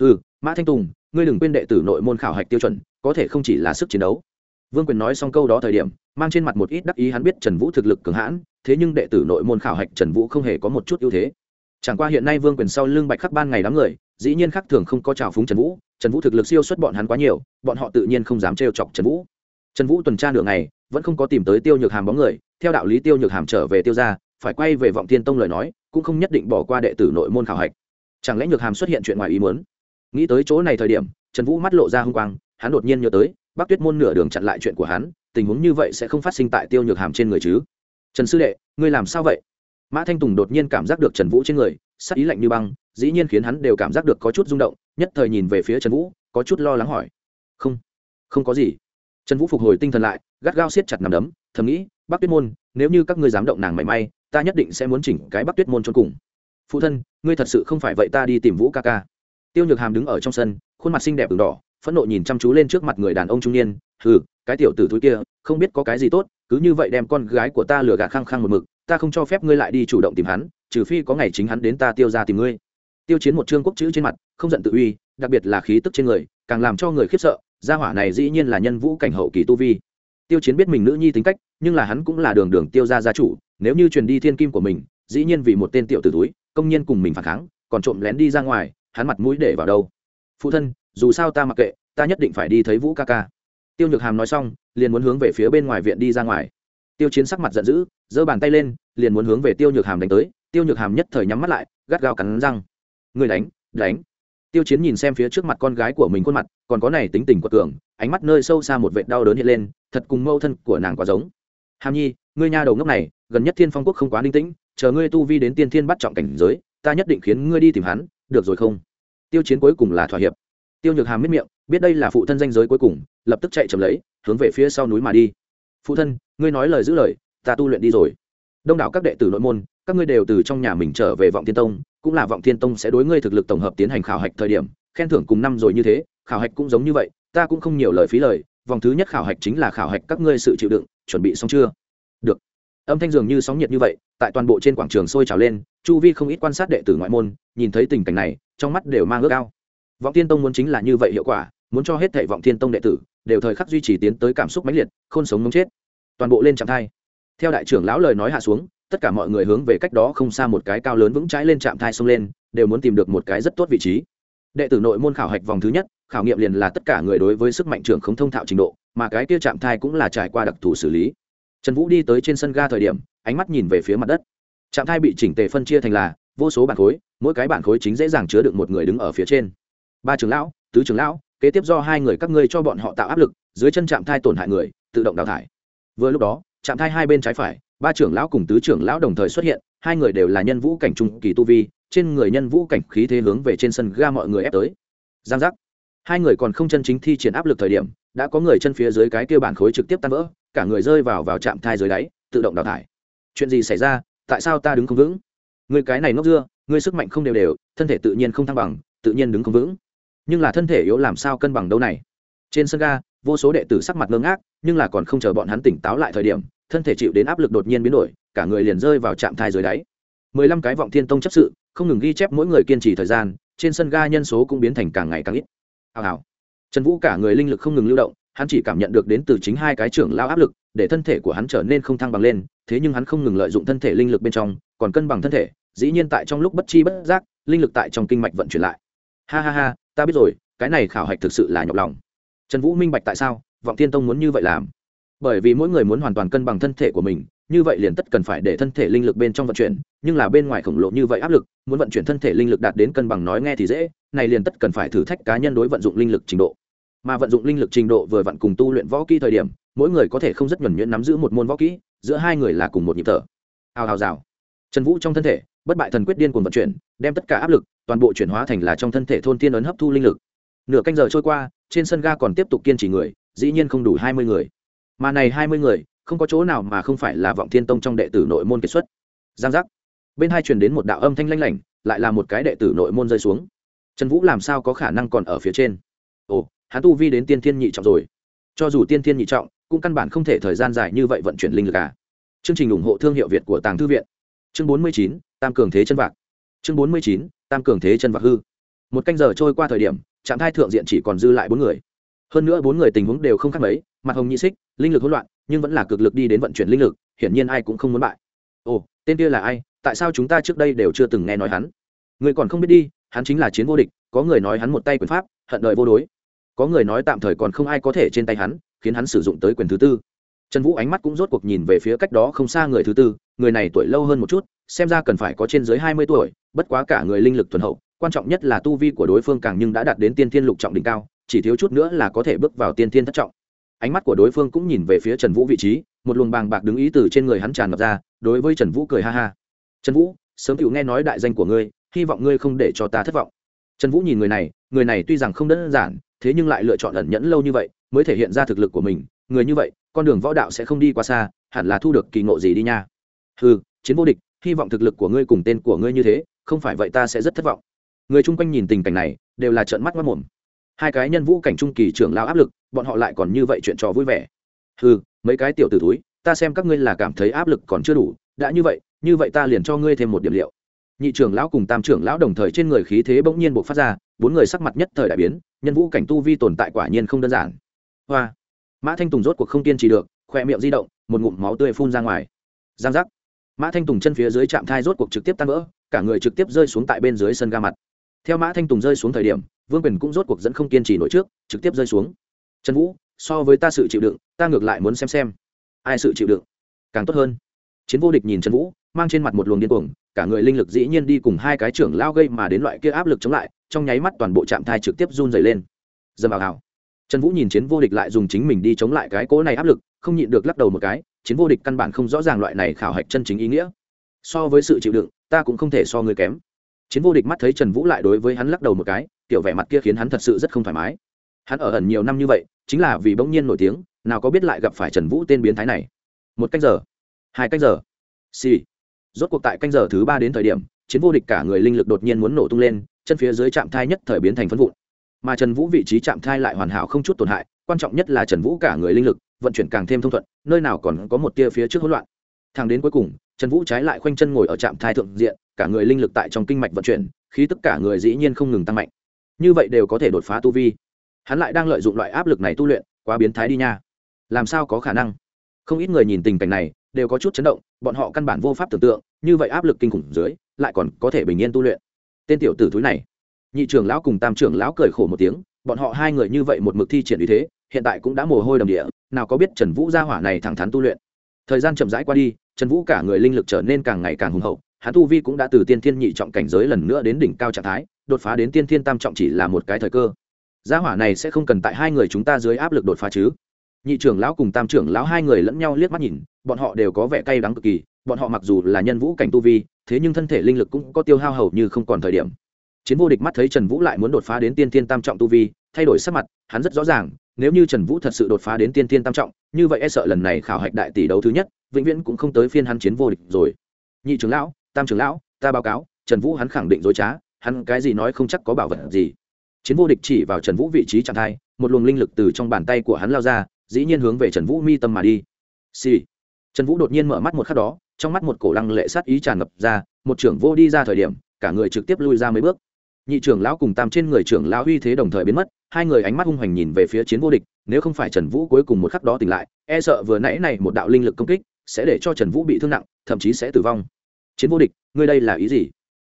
Ừ mã thanh tùng, ngươi đừng quên đệ tử nội môn khảo hạch tiêu chuẩn, có thể không chỉ là sức chiến đấu vương quyền nói xong câu đó thời điểm, mang trên mặt một ít đắc ý hắn biết trần vũ thực lực cường hãn, thế nhưng đệ tử nội môn khảo hạch trần vũ không hề có một chút ưu thế. Chẳng qua hiện nay vương quyền sau lưng bạch khắc ban ngày đám người, dĩ nhiên khác thường không có trào phúng trần vũ trần vũ thực lực siêu xuất bọn hắn quá nhiều, bọn họ tự nhiên không dám trêu chọc trần vũ. Trần vũ tuần tra nửa ngày, vẫn không có tìm tới tiêu nhược hàm bóng người, theo đạo lý tiêu nhược hàm trở về tiêu ra phải quay về vọng thiên tông lời nói, cũng không nhất định bỏ qua đệ tử nội môn khảo hạch. Chẳng lẽ nhược hàm xuất hiện chuyện ngoài ý muốn? Nghĩ tới chỗ này thời điểm, trần vũ mắt lộ ra h n g quang, hắn đột nhiên nhớ tới bác tuyết môn nửa đường chặn lại chuyện của hắn, tình huống như vậy sẽ không phát sinh tại tiêu nhược hàm trên người chứ? Trần sư đệ, ngươi làm sao vậy? Mã thanh tùng đột nhiên cảm giác được trần vũ trên người, sắc ý lạnh như băng, dĩ nhiên khiến hắn đều cảm giác được có chút rung động, nhất thời nhìn về phía trần vũ, có chút lo lắng hỏi. Không không có gì. Trần vũ phục hồi tinh thần lại, gắt gao siết chặt nằm đấm, thầm nghĩ, bác tuyết môn, nếu như các ngươi dám động nàng mảy may, ta nhất định sẽ muốn chỉnh cái bắc tuyết môn cho cùng. Phụ thân, ngươi thật sự không phải vậy ta đi tìm vũ ca ca. Tiêu nhược hàm đứng ở trong sân, khuôn mặt xinh đẹp đường đỏ phẫn nộ nhìn chăm chú lên trước mặt người đàn ông trung niên, hừ, cái tiểu tử thúi kia, không biết có cái gì tốt, cứ như vậy đem con gái của ta lừa gạt khăng khăng một mực, ta không cho phép ngươi lại đi chủ động tìm hắn, trừ phi có ngày chính hắn đến ta tiêu ra tìm ngươi. Tiêu chiến một chương quốc chữ trên mặt, không giận tự uy, đặc biệt là khí tức trên người, càng làm cho người khiếp sợ, gia hỏa này dĩ nhiên là nhân vũ cảnh hậu kỳ tu vi. Tiêu chiến biết mình nữ nhi tính cách, nhưng là hắn cũng là đường đường tiêu gia gia chủ, nếu như truyền đi thiên kim của mình, dĩ nhiên vì một tên tiểu tử túi công nhân cùng mình phản kháng, còn trộm lén đi ra ngoài, hắn mặt mũi để vào đâu. Phụ thân dù sao ta mặc kệ, ta nhất định phải đi thấy vũ ca ca. Tiêu nhược hàm nói xong, liền muốn hướng về phía bên ngoài viện đi ra ngoài. Tiêu chiến sắc mặt giận dữ, giơ bàn tay lên, liền muốn hướng về tiêu nhược hàm đánh tới. Tiêu nhược hàm nhất thời nhắm mắt lại, gắt gao cắn răng. Người đánh đánh. Tiêu chiến nhìn xem phía trước mặt con gái của mình khuôn mặt, còn có này tính tình của cường ánh mắt nơi sâu xa một vệt đau đớn hiện lên, thật cùng mâu thân của nàng quá giống. Hàm nhi, ngươi nhà đầu ngốc này, gần nhất thiên phong quốc không quá ninh tĩnh, chờ ngươi tu vi đến tiên thiên bắt trọng cảnh giới, ta nhất định khiến ngươi đi tìm hắn, được rồi không? Tiêu chiến cuối cùng là thỏa hiệp tiêu nhược hàm miết miệng, biết đây là phụ thân danh giới cuối cùng, lập tức chạy chầm lấy, hướng về phía sau núi mà đi. Phụ thân, ngươi nói lời giữ lời, ta tu luyện đi rồi. Đông đảo các đệ tử nội môn, các ngươi đều từ trong nhà mình trở về vọng thiên tông, cũng là vọng thiên tông sẽ đối ngươi thực lực tổng hợp tiến hành khảo hạch thời điểm, khen thưởng cùng năm rồi như thế, khảo hạch cũng giống như vậy, ta cũng không nhiều lời phí lời, vòng thứ nhất khảo hạch chính là khảo hạch các ngươi sự chịu đựng, chuẩn bị xong chưa? Được. Âm thanh dường như sóng nhiệt như vậy, tại toàn bộ trên quảng trường sôi trào lên, chu vi không ít quan sát đệ tử ngoại môn, nhìn thấy tình cảnh này, trong mắt đều mang ước ao vọng tiên tông muốn chính là như vậy hiệu quả, muốn cho hết thệ vọng thiên tông đệ tử đều thời khắc duy trì tiến tới cảm xúc mãnh liệt, khôn sống mống chết. Toàn bộ lên trạng thai theo đại trưởng lão lời nói hạ xuống, tất cả mọi người hướng về cách đó không xa một cái cao lớn vững trái lên trạm thai xông lên, đều muốn tìm được một cái rất tốt vị trí. Đệ tử nội môn khảo hạch vòng thứ nhất, khảo nghiệm liền là tất cả người đối với sức mạnh trưởng không thông thạo trình độ, mà cái kia trạm thai cũng là trải qua đặc thù xử lý. Trần vũ đi tới trên sân ga thời điểm, ánh mắt nhìn về phía mặt đất. Trạm thai bị chỉnh tề phân chia thành là, vô số bản khối, mỗi cái bản khối chính dễ dàng chứa được một người đứng ở phía trên ba trưởng lão, tứ trưởng lão, kế tiếp do hai người các ngươi cho bọn họ tạo áp lực, dưới chân trạm thai tổn hại người, tự động đào thải. Vừa lúc đó trạm thai hai bên trái phải, ba trưởng lão cùng tứ trưởng lão đồng thời xuất hiện, hai người đều là nhân vũ cảnh trung kỳ tu vi, trên người nhân vũ cảnh khí thế hướng về trên sân ga mọi người ép tới. Giang giác. Hai người còn không chân chính thi triển áp lực thời điểm, đã có người chân phía dưới cái kia bản khối trực tiếp tan vỡ, cả người rơi vào vào trạm thai dưới đáy, tự động đào thải. Chuyện gì xảy ra? Tại sao ta đứng không vững? Người cái này ngốc dưa, người sức mạnh không đều đều, thân thể tự nhiên không thăng bằng, tự nhiên đứng không vững nhưng là thân thể yếu làm sao cân bằng đâu này? Trên sân ga, vô số đệ tử sắc mặt ngơ ngác, nhưng là còn không chờ bọn hắn tỉnh táo lại thời điểm, thân thể chịu đến áp lực đột nhiên biến đổi, cả người liền rơi vào trạng thái dưới đáy. Mười lăm cái vọng thiên tông chấp sự, không ngừng ghi chép mỗi người kiên trì thời gian, trên sân ga nhân số cũng biến thành càng ngày càng ít. Hào hào. Trần vũ cả người linh lực không ngừng lưu động, hắn chỉ cảm nhận được đến từ chính hai cái trưởng lao áp lực, để thân thể của hắn trở nên không thăng bằng lên, thế nhưng hắn không ngừng lợi dụng thân thể linh lực bên trong, còn cân bằng thân thể, dĩ nhiên tại trong lúc bất chi bất giác, linh lực tại trong kinh mạch vận chuyển lại ha ha ha, ta biết rồi, cái này khảo hạch thực sự là nhọc lòng. Trần vũ minh bạch tại sao, vọng thiên tông muốn như vậy làm. Bởi vì mỗi người muốn hoàn toàn cân bằng thân thể của mình, như vậy liền tất cần phải để thân thể linh lực bên trong vận chuyển, nhưng là bên ngoài khổng lồ như vậy áp lực, muốn vận chuyển thân thể linh lực đạt đến cân bằng nói nghe thì dễ, này liền tất cần phải thử thách cá nhân đối vận dụng linh lực trình độ. Mà vận dụng linh lực trình độ vừa vặn cùng tu luyện võ kỹ thời điểm, mỗi người có thể không rất nhuẩn nhuyễn nắm giữ một môn võ kỹ, giữa hai người là cùng một nhịp thở. Hào hào rào. Trần vũ trong thân thể bất bại thần quyết điên cuồng vận chuyển, đem tất cả áp lực, toàn bộ chuyển hóa thành là trong thân thể thôn tiên ấn hấp thu linh lực. Nửa canh giờ trôi qua, trên sân ga còn tiếp tục kiên trì người, dĩ nhiên không đủ hai mươi người. Mà này hai mươi người, không có chỗ nào mà không phải là vọng thiên tông trong đệ tử nội môn kiệt xuất. Giang giác. Bên hai truyền đến một đạo âm thanh lanh lảnh, lại là một cái đệ tử nội môn rơi xuống. Trần vũ làm sao có khả năng còn ở phía trên? Ồ, hắn tu vi đến tiên thiên nhị trọng rồi. Cho dù tiên thiên nhị trọng, cũng căn bản không thể thời gian dài như vậy vận chuyển linh lực cả. chương trình ủng hộ thương hiệu việt của tàng thư viện. Chương bốn mươi chín tam cường thế chân vạc. Chương bốn mươi chín, tam cường thế chân vạc hư. Một canh giờ trôi qua thời điểm, trạm thai thượng diện chỉ còn dư lại bốn người. Hơn nữa bốn người tình huống đều không khác mấy, mặt hồng nhị xích, linh lực hỗn loạn, nhưng vẫn là cực lực đi đến vận chuyển linh lực, hiển nhiên ai cũng không muốn bại. Ồ, tên kia là ai? Tại sao chúng ta trước đây đều chưa từng nghe nói hắn? Người còn không biết đi, hắn chính là chiến vô địch, có người nói hắn một tay quyền pháp, hận đợi vô đối. Có người nói tạm thời còn không ai có thể trên tay hắn, khiến hắn sử dụng tới quyền thứ tư. Trần vũ ánh mắt cũng rốt cuộc nhìn về phía cách đó không xa người thứ tư, người này tuổi lâu hơn một chút xem ra cần phải có trên dưới hai mươi tuổi, bất quá cả người linh lực thuần hậu, quan trọng nhất là tu vi của đối phương càng nhưng đã đạt đến tiên thiên lục trọng đỉnh cao, chỉ thiếu chút nữa là có thể bước vào tiên thiên thất trọng. Ánh mắt của đối phương cũng nhìn về phía trần vũ vị trí, một luồng bàng bạc đứng ý từ trên người hắn tràn ngập ra, đối với trần vũ cười ha ha. Trần vũ, sớm cựu nghe nói đại danh của ngươi, hy vọng ngươi không để cho ta thất vọng. Trần vũ nhìn người này người này tuy rằng không đơn giản, thế nhưng lại lựa chọn ẩn nhẫn lâu như vậy, mới thể hiện ra thực lực của mình. Người như vậy, con đường võ đạo sẽ không đi qua xa, hẳn là thu được kỳ ngộ gì đi nha. Ừ chiến vô địch hy vọng thực lực của ngươi cùng tên của ngươi như thế, không phải vậy ta sẽ rất thất vọng. Người chung quanh nhìn tình cảnh này, đều là trợn mắt mất mồm. Hai cái nhân vũ cảnh trung kỳ trưởng lao áp lực, bọn họ lại còn như vậy chuyện trò vui vẻ. Ừ mấy cái tiểu t ử túi ta xem các ngươi là cảm thấy áp lực còn chưa đủ, đã như vậy như vậy ta liền cho ngươi thêm một điểm liệu. Nhị trưởng lão cùng tam trưởng lão đồng thời trên người khí thế bỗng nhiên buộc phát ra, bốn người sắc mặt nhất thời đại biến, nhân vũ cảnh tu vi tồn tại quả nhiên không đơn giản. Hoa. Mã thanh tùng rốt cuộc không kiên trì được khoe miệng di động, một ngụm máu tươi phun ra ngoài. Giang giác mã thanh tùng chân phía dưới chạm thai rốt cuộc trực tiếp tan vỡ, cả người trực tiếp rơi xuống tại bên dưới sân ga mặt. Theo mã thanh tùng rơi xuống thời điểm, vương quyền cũng rốt cuộc dẫn không kiên trì nổi trước, trực tiếp rơi xuống. Trần vũ, so với ta sự chịu đựng, ta ngược lại muốn xem xem. Ai sự chịu đựng? Càng tốt hơn. Chiến vô địch nhìn trần vũ, mang trên mặt một luồng điên cuồng, cả người linh lực dĩ nhiên đi cùng hai cái trưởng lao gây mà đến loại kia áp lực chống lại, trong nháy mắt toàn bộ trạm thai trực tiếp run dày lên. Dầm vào hào. Trần vũ nhìn chiến vô địch lại dùng chính mình đi chống lại cái cỗ này áp lực, không nhịn được lắc đầu một cái chiến vô địch căn bản không rõ ràng loại này khảo hạch chân chính ý nghĩa. So với sự chịu đựng, ta cũng không thể so người kém. Chiến vô địch mắt thấy trần vũ lại đối với hắn lắc đầu một cái, kiểu vẻ mặt kia khiến hắn thật sự rất không thoải mái. Hắn ở ẩn nhiều năm như vậy, chính là vì bỗng nhiên nổi tiếng, nào có biết lại gặp phải trần vũ tên biến thái này. Một canh giờ, hai canh giờ, xì、sì. rốt cuộc tại canh giờ thứ ba đến thời điểm, chiến vô địch cả người linh lực đột nhiên muốn nổ tung lên, chân phía dưới trạm thai nhất thời biến thành phân vụn. Mà trần vũ vị trí trạm thai lại hoàn hảo không chút tổn hại, quan trọng nhất là trần vũ cả người linh lực vận chuyển càng thêm thông thuận, nơi nào còn có một tia phía trước hỗn loạn. Thang đến cuối cùng, trần vũ trái lại khoanh chân ngồi ở trạm thai thượng diện, cả người linh lực tại trong kinh mạch vận chuyển, khí tất cả người dĩ nhiên không ngừng tăng mạnh. Như vậy đều có thể đột phá tu vi. Hắn lại đang lợi dụng loại áp lực này tu luyện, quá biến thái đi nha. Làm sao có khả năng? Không ít người nhìn tình cảnh này, đều có chút chấn động, bọn họ căn bản vô pháp tưởng tượng, như vậy áp lực kinh khủng dưới, lại còn có thể bình yên tu luyện. Tên tiểu tử thúi này. Nhị trưởng lão cùng tam trưởng lão cười khổ một tiếng, bọn họ hai người như vậy một mực thi triển ý thế, hiện tại cũng đã mồ hôi đầm địa nào có biết trần vũ gia hỏa này thẳng thắn tu luyện. Thời gian chậm rãi qua đi, trần vũ cả người linh lực trở nên càng ngày càng hùng hậu, hắn tu vi cũng đã từ tiên thiên nhị trọng cảnh giới lần nữa đến đỉnh cao trạng thái, đột phá đến tiên thiên tam trọng chỉ là một cái thời cơ. Gia hỏa này sẽ không cần tại hai người chúng ta dưới áp lực đột phá chứ? Nhị trưởng lão cùng tam trưởng lão hai người lẫn nhau liếc mắt nhìn, bọn họ đều có vẻ cay đắng cực kỳ, bọn họ mặc dù là nhân vũ cảnh tu vi, thế nhưng thân thể linh lực cũng có tiêu hao hầu như không còn thời điểm. Chiến vô địch mắt thấy trần vũ lại muốn đột phá đến tiên thiên tam trọng tu vi, thay đổi sắc mặt, hắn rất rõ ràng nếu như trần vũ thật sự đột phá đến tiên thiên tam trọng, như vậy e sợ lần này khảo hạch đại tỷ đấu thứ nhất, vĩnh viễn cũng không tới phiên hắn chiến vô địch rồi. Nhị trưởng lão, tam trưởng lão, ta báo cáo, trần vũ hắn khẳng định dối trá, hắn cái gì nói không chắc có bảo vật gì. Chiến vô địch chỉ vào trần vũ vị trí trạng thái, một luồng linh lực từ trong bàn tay của hắn lao ra, dĩ nhiên hướng về trần vũ mi tâm mà đi. Xì、sì. trần vũ đột nhiên mở mắt một khắc đó, trong mắt một cổ lăng lệ sát ý tràn ngập ra, một trưởng vô đi ra thời điểm, cả người trực tiếp lui ra mấy bước nhị trưởng lão cùng tam trên người trưởng lão uy thế đồng thời biến mất, hai người ánh mắt hung hoành nhìn về phía chiến vô địch, nếu không phải trần vũ cuối cùng một khắc đó tỉnh lại e sợ vừa nãy này một đạo linh lực công kích sẽ để cho trần vũ bị thương nặng, thậm chí sẽ tử vong. Chiến vô địch, ngươi đây là ý gì?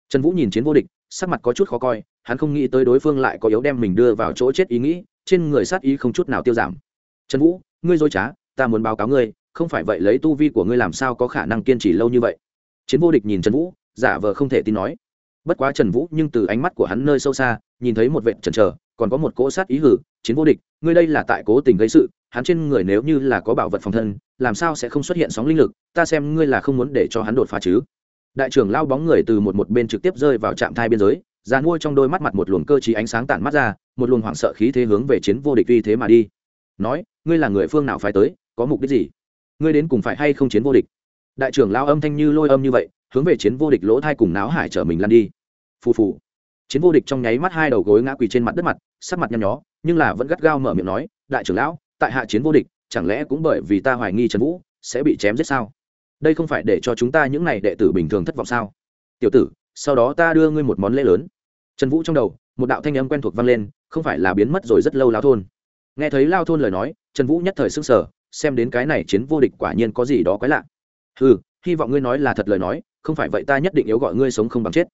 Trần vũ nhìn chiến vô địch, sắc mặt có chút khó coi, hắn không nghĩ tới đối phương lại có yếu đem mình đưa vào chỗ chết ý nghĩ, trên người sát ý không chút nào tiêu giảm. Trần vũ, ngươi dối trá, ta muốn báo cáo ngươi, không phải vậy lấy tu vi của ngươi làm sao có khả năng kiên trì lâu như vậy? Chiến vô địch nhìn trần vũ, giả vờ không thể tin nói bất quá trần vũ nhưng từ ánh mắt của hắn nơi sâu xa, nhìn thấy một vệ trần trờ còn có một cỗ sát ý hử, chiến vô địch, ngươi đây là tại cố tình gây sự, hắn trên người nếu như là có bảo vật phòng thân, làm sao sẽ không xuất hiện sóng linh lực, ta xem ngươi là không muốn để cho hắn đột phá chứ. Đại trưởng lao bóng người từ một một bên trực tiếp rơi vào trạm thai biên giới già nuôi trong đôi mắt mặt một luồng cơ t ánh sáng tản mắt ra, một luồng hoảng sợ khí thế hướng về chiến vô địch uy thế mà đi. Nói, ngươi là người phương nào phải tới, có mục đích gì? Ngươi đến cùng phải hay không chiến vô địch? Đại trưởng lao âm thanh như lôi âm như vậy, hướng về chiến vô địch lỗ thai cùng náo hải chở mình lăn đi. Phù phù. Chiến vô địch trong nháy mắt hai đầu gối ngã quỳ trên mặt đất mặt, sắc mặt nhăn nhó, nhưng là vẫn gắt gao mở miệng nói, đại trưởng lão, tại hạ chiến vô địch, chẳng lẽ cũng bởi vì ta hoài nghi trần vũ sẽ bị chém giết sao? Đây không phải để cho chúng ta những này đệ tử bình thường thất vọng sao? Tiểu tử, sau đó ta đưa ngươi một món lễ lớn. Trần vũ trong đầu, một đạo thanh âm quen thuộc vang lên, không phải là biến mất rồi rất lâu lao thôn. Nghe thấy lao thôn lời nói, trần vũ nhất thời s ư n g sở xem đến cái này chiến vô địch quả nhiên có gì đó quái lạ ừ hy vọng ngươi nói là thật lời nói, không phải vậy ta nhất định yếu gọi ngươi sống không bằng chết.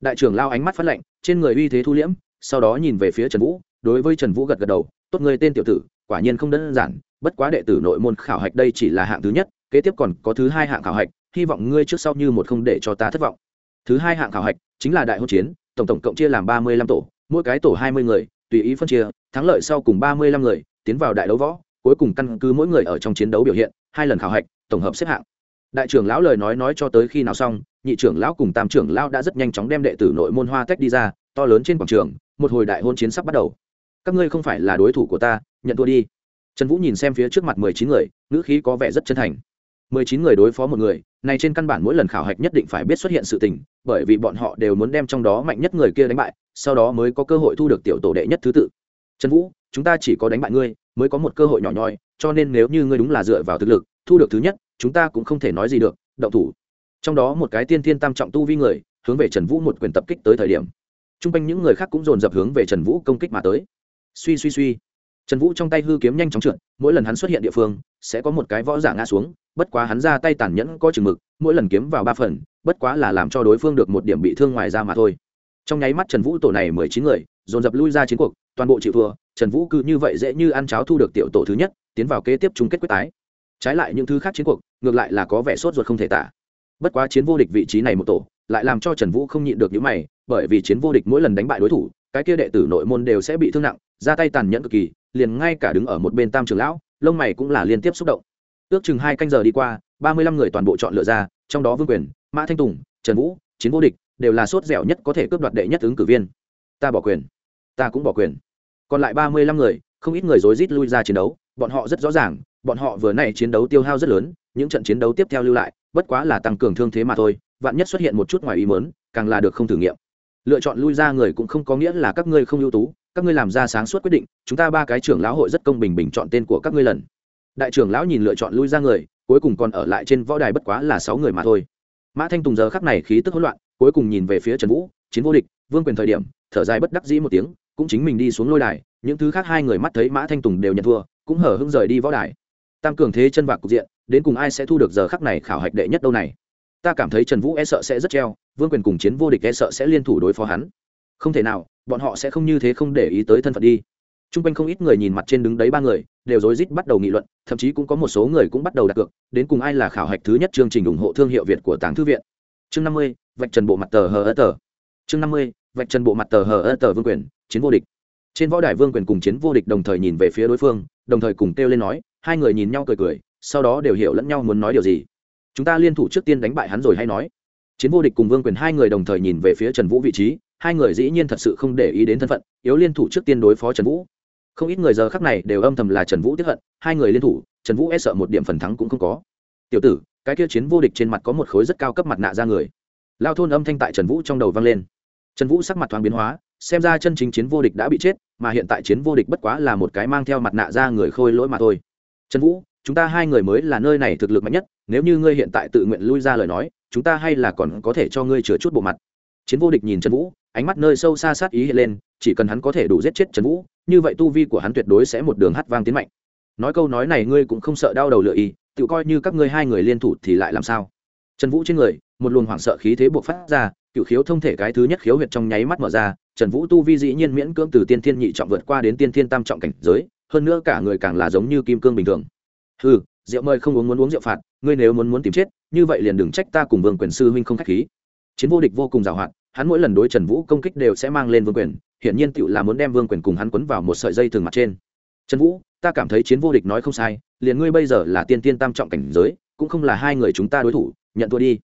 Đại trưởng lao ánh mắt phát lạnh, trên người uy thế thu liễm, sau đó nhìn về phía trần vũ, đối với trần vũ gật gật đầu, tốt người tên tiểu tử, quả nhiên không đơn giản, bất quá đệ tử nội môn khảo hạch đây chỉ là hạng thứ nhất, kế tiếp còn có thứ hai hạng khảo hạch, hy vọng ngươi trước sau như một không để cho ta thất vọng. Thứ hai hạng khảo hạch chính là đại hôn chiến, tổng tổng cộng chia làm ba mươi lăm tổ, mỗi cái tổ hai mươi người, tùy ý phân chia, thắng lợi sau cùng ba mươi lăm người, tiến vào đại đấu võ, cuối cùng căn cứ mỗi người ở trong chiến đấu biểu hiện, hai lần khảo hạch, tổng hợp xếp hạng đại trưởng lão lời nói nói cho tới khi nào xong, nhị trưởng lão cùng tam trưởng lão đã rất nhanh chóng đem đệ tử nội môn hoa tách đi ra, to lớn trên quảng trường, một hồi đại hôn chiến sắp bắt đầu. Các ngươi không phải là đối thủ của ta, nhận thua đi. Trần vũ nhìn xem phía trước mặt mười chín người, ngữ khí có vẻ rất chân thành. Mười chín người đối phó một người, này trên căn bản mỗi lần khảo hạch nhất định phải biết xuất hiện sự tình, bởi vì bọn họ đều muốn đem trong đó mạnh nhất người kia đánh bại, sau đó mới có cơ hội thu được tiểu tổ đệ nhất thứ tự. Trần vũ, chúng ta chỉ có đánh bại ngươi, mới có một cơ hội nhỏ nhoi, cho nên nếu như ngươi đúng là dựa vào thực lực, thu được thứ nhất chúng ta cũng không thể nói gì được, động thủ. Trong đó một cái tiên thiên tam trọng tu vi người, hướng về trần vũ một quyền tập kích tới thời điểm. T r u n g quanh những người khác cũng dồn dập hướng về trần vũ công kích mà tới. Suy suy suy. Trần vũ trong tay hư kiếm nhanh chóng trượt, mỗi lần hắn xuất hiện địa phương, sẽ có một cái võ giả ngã xuống, bất quá hắn ra tay tàn nhẫn có chừng mực, mỗi lần kiếm vào ba phần, bất quá là làm cho đối phương được một điểm bị thương ngoài ra mà thôi. Trong nháy mắt trần vũ tổ này mười chín người, dồn dập lui ra chiến cuộc, toàn bộ chịu thua, trần vũ cứ như vậy dễ như ăn cháo thu được tiểu tổ thứ nhất, tiến vào kế tiếp chung kết quyết tái. Trái lại những thứ khác chiến cuộc ngược lại là có vẻ sốt ruột không thể tả. Bất quá chiến vô địch vị trí này một tổ, lại làm cho trần vũ không nhịn được những mày, bởi vì chiến vô địch mỗi lần đánh bại đối thủ, cái kia đệ tử nội môn đều sẽ bị thương nặng, ra tay tàn nhẫn cực kỳ, liền ngay cả đứng ở một bên tam trường lão, lông mày cũng là liên tiếp xúc động. Ước chừng hai canh giờ đi qua, ba mươi lăm người toàn bộ chọn lựa ra, trong đó vương quyền, mã thanh tùng, trần vũ, chiến vô địch, đều là sốt dẻo nhất có thể cướp đoạt đệ nhất ứng cử viên. Ta bỏ quyền. Ta cũng bỏ quyền. Còn lại ba mươi lăm người, không ít người rối rít lui ra chiến đấu, bọn họ rất rõ ràng, bọn họ vừa nay chiến đấu tiêu hao rất lớn những trận chiến đấu tiếp theo lưu lại, bất quá là tăng cường thương thế mà thôi, vạn nhất xuất hiện một chút ngoài ý mớn càng là được không thử nghiệm. Lựa chọn lui ra người cũng không có nghĩa là các ngươi không ưu tú, các ngươi làm ra sáng suốt quyết định, chúng ta ba cái trưởng lão hội rất công bình bình chọn tên của các ngươi lần. Đại trưởng lão nhìn lựa chọn lui ra người, cuối cùng còn ở lại trên võ đài bất quá là sáu người mà thôi. Mã thanh tùng giờ khắc này khí tức hỗn loạn, cuối cùng nhìn về phía trần vũ, chiến vô địch, vương quyền thời điểm, thở dài bất đắc dĩ một tiếng, cũng chính mình đi xuống lôi đài, những thứ khác hai người mắt thấy mã thanh tùng đều nhận thua, cũng hở hưng rời đi võ đài tăng cường thế chân vạc cục diện, đến cùng ai sẽ thu được giờ khắc này khảo hạch đệ nhất đâu này? Ta cảm thấy trần vũ e sợ sẽ rất treo, vương quyền cùng chiến vô địch e sợ sẽ liên thủ đối phó hắn. Không thể nào, bọn họ sẽ không như thế không để ý tới thân phận đi. T r u n g quanh không ít người nhìn mặt trên đứng đấy ba người, đều rối rít bắt đầu nghị luận, thậm chí cũng có một số người cũng bắt đầu đặt cược, đến cùng ai là khảo hạch thứ nhất chương trình ủng hộ thương hiệu việt của tàng thư viện. Chương năm mươi, vạch trần bộ mặt tờ hờ ơ tờ. Chương năm mươi, vạch trần bộ mặt tờ hờ ơ tờ vương quyền, chiến vô địch. Trên võ đài vương quyền cùng chiến vô địch đồng thời nhìn về phía đối phương, đồng thời cùng kêu lên nói hai người nhìn nhau cười cười, sau đó đều hiểu lẫn nhau muốn nói điều gì. Chúng ta liên thủ trước tiên đánh bại hắn rồi hay nói. Chiến vô địch cùng vương quyền hai người đồng thời nhìn về phía trần vũ vị trí, hai người dĩ nhiên thật sự không để ý đến thân phận, yếu liên thủ trước tiên đối phó trần vũ. Không ít người giờ khắc này đều âm thầm là trần vũ tiếp hận, hai người liên thủ, trần vũ e sợ một điểm phần thắng cũng không có. Tiểu tử, cái kia chiến vô địch trên mặt có một khối rất cao cấp mặt nạ ra người. Lao thôn âm thanh tại trần vũ trong đầu vang lên. Trần vũ sắc mặt thoáng biến hóa, xem ra chân chính chiến vô địch đã bị chết, mà hiện tại chiến vô địch bất quá là một cái mang theo mặt nạ ra người khôi lỗi mà thôi trần vũ, chúng ta hai người mới là nơi này thực lực mạnh nhất, nếu như ngươi hiện tại tự nguyện lui ra lời nói, chúng ta hay là còn có thể cho ngươi chừa chút bộ mặt. Chiến vô địch nhìn trần vũ, ánh mắt nơi sâu xa sát ý hiện lên, chỉ cần hắn có thể đủ giết chết trần vũ, như vậy tu vi của hắn tuyệt đối sẽ một đường hát vang tiến mạnh. Nói câu nói này ngươi cũng không sợ đau đầu lựa ý, tự coi như các ngươi hai người liên thủ thì lại làm sao? Trần vũ trên người, một luồng hoảng sợ khí thế buộc phát ra, cựu khiếu thông thể cái thứ nhất khiếu huyệt trong nháy mắt mở ra, trần vũ tu vi dĩ nhiên miễn cưỡng từ tiên thiên nhị trọng vượt qua đến tiên thiên tam trọng cảnh giới hơn nữa cả người càng là giống như kim cương bình thường. Ừ rượu mời không uống muốn uống rượu phạt, ngươi nếu muốn muốn tìm chết, như vậy liền đừng trách ta cùng vương quyền sư huynh không k h á c h khí. Chiến vô địch vô cùng giàu hoạt hắn mỗi lần đối trần vũ công kích đều sẽ mang lên vương quyền, hiển nhiên tựu là muốn đem vương quyền cùng hắn quấn vào một sợi dây thường mặt trên. Trần vũ, ta cảm thấy chiến vô địch nói không sai, liền ngươi bây giờ là tiên tiên tam trọng cảnh giới, cũng không là hai người chúng ta đối thủ, nhận thua đi.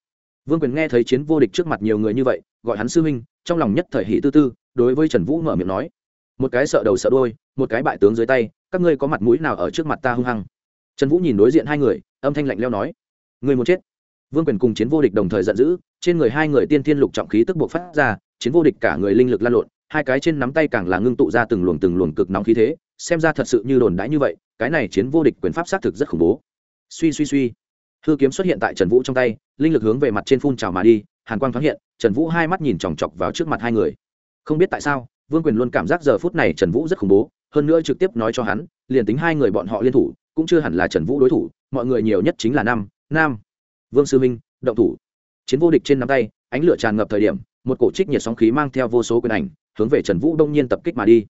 Vương quyền nghe thấy chiến vô địch trước mặt nhiều người như vậy, gọi hắn sư huynh, trong lòng nhất thời hỷ tư tư, đối với trần vũ mở miệng nói một cái sợ đầu sợ đôi một cái bại tướng dưới tay, các ngươi có mặt mũi nào ở trước mặt ta hung hăng? Trần vũ nhìn đối diện hai người, âm thanh lạnh leo nói người muốn chết? Vương quyền cùng chiến vô địch đồng thời giận dữ, trên người hai người tiên thiên lục trọng khí tức buộc phát ra, chiến vô địch cả người linh lực lan lộn, hai cái trên nắm tay càng là ngưng tụ ra từng luồng từng luồng cực nóng khí thế, xem ra thật sự như đồn đãi như vậy, cái này chiến vô địch quyền pháp xác thực rất khủng bố. Suy suy suy. Hư kiếm xuất hiện tại trần vũ trong tay, linh lực hướng về mặt trên phun trào mà đi, hàn quang thoáng hiện, trần vũ hai mắt nhìn chòng chọc vào trước mặt hai người. Không biết tại sao vương quyền luôn cảm giác giờ phút này trần vũ rất khủng bố, hơn nữa trực tiếp nói cho hắn, liền tính hai người bọn họ liên thủ, cũng chưa hẳn là trần vũ đối thủ, mọi người nhiều nhất chính là nam nam. Vương sư minh, động thủ. Chiến vô địch trên nắm tay, ánh lửa tràn ngập thời điểm, một cổ trích nhiệt sóng khí mang theo vô số quyền ảnh, hướng về trần vũ đông nhiên tập kích mà đi.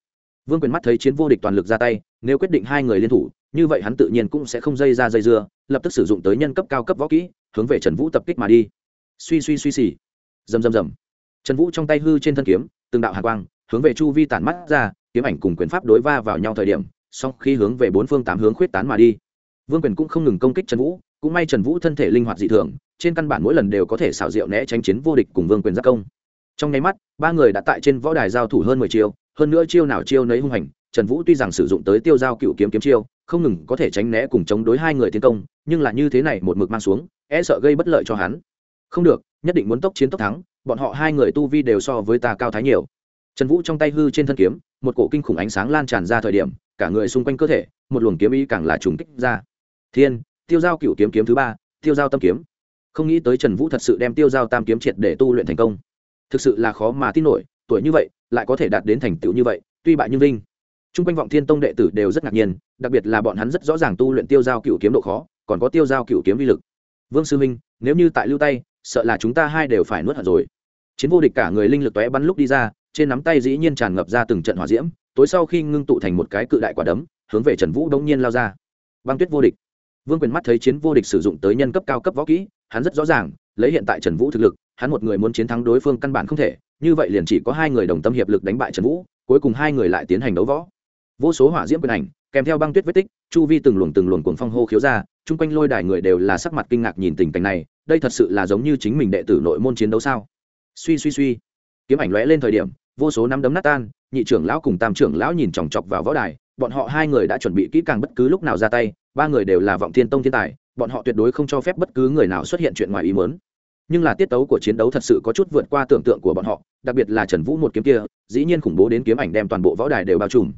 Vương quyền mắt thấy chiến vô địch toàn lực ra tay, nếu quyết định hai người liên thủ, như vậy hắn tự nhiên cũng sẽ không dây ra dây dưa, lập tức sử dụng tới nhân cấp cao cấp võ kỹ, hướng về trần vũ tập kích mà đi. Suy suy suy xì. Rầm rầm rầm. Trần vũ trong tay hư trên thân kiếm, từng đạo hạ quang hướng về chu vi tản mắt ra, kiếm ảnh cùng quyền pháp đối va vào nhau thời điểm song khi hướng về bốn phương tám hướng khuyết tán mà đi. Vương quyền cũng không ngừng công kích trần vũ, cũng may trần vũ thân thể linh hoạt dị thường, trên căn bản mỗi lần đều có thể xảo diệu né tránh chiến vô địch cùng vương quyền giác công. Trong nháy mắt, ba người đã tại trên võ đài giao thủ hơn mười chiêu, hơn nữa chiêu nào chiêu nấy hung hành, trần vũ tuy rằng sử dụng tới tiêu giao cựu kiếm kiếm chiêu, không ngừng có thể tránh né cùng chống đối hai người tiến công, nhưng là như thế này một mực mang xuống e sợ gây bất lợi cho hắn. Không được, nhất định muốn tốc chiến tốc thắng, bọn họ hai người tu vi đều so với ta cao thái nhiều trần vũ trong tay hư trên thân kiếm, một cổ kinh khủng ánh sáng lan tràn ra thời điểm, cả người xung quanh cơ thể, một luồng kiếm ý càng là trùng kích ra. Thiên, tiêu giao cựu kiếm kiếm thứ ba, tiêu giao tâm kiếm. Không nghĩ tới trần vũ thật sự đem tiêu giao tam kiếm triệt để tu luyện thành công. Thực sự là khó mà tin nổi, tuổi như vậy, lại có thể đạt đến thành tựu như vậy, tuy bại như vinh. T r u n g quanh vọng thiên tông đệ tử đều rất ngạc nhiên, đặc biệt là bọn hắn rất rõ ràng tu luyện tiêu giao cựu kiếm độ khó, còn có tiêu giao cựu kiếm vi lực. Vương sư minh, nếu như tại lưu tay, sợ là chúng ta hai đều phải nuốt hận rồi. Chiến vô địch cả người linh lực tóe bắn lúc đi ra trên nắm tay dĩ nhiên tràn ngập ra từng trận hỏa diễm, tối sau khi ngưng tụ thành một cái cự đại quả đấm, hướng về trần vũ đống nhiên lao ra. Băng tuyết vô địch. Vương quyền mắt thấy chiến vô địch sử dụng tới nhân cấp cao cấp võ kỹ, hắn rất rõ ràng, lấy hiện tại trần vũ thực lực, hắn một người muốn chiến thắng đối phương căn bản không thể, như vậy liền chỉ có hai người đồng tâm hiệp lực đánh bại trần vũ, cuối cùng hai người lại tiến hành đấu võ. Vô số hỏa diễm quyền ảnh, kèm theo băng tuyết vết tích, chu vi từng luồng từng luồng cuồng phong hô khiếu ra, chung quanh lôi đài người đều là sắc mặt kinh ngạc nhìn tình cảnh này, đây thật sự là giống như chính mình đệ tử nội môn chiến đấu sao? Suy suy suy. Kiếm ảnh lóe lên thời điểm vô số năm đấm nát tan, nhị trưởng lão cùng tam trưởng lão nhìn chòng chọc vào võ đài, bọn họ hai người đã chuẩn bị kỹ càng bất cứ lúc nào ra tay, ba người đều là vọng thiên tông thiên tài, bọn họ tuyệt đối không cho phép bất cứ người nào xuất hiện chuyện ngoài ý mớn nhưng là tiết tấu của chiến đấu thật sự có chút vượt qua tưởng tượng của bọn họ, đặc biệt là trần vũ một kiếm kia, dĩ nhiên khủng bố đến kiếm ảnh đem toàn bộ võ đài đều bao trùm.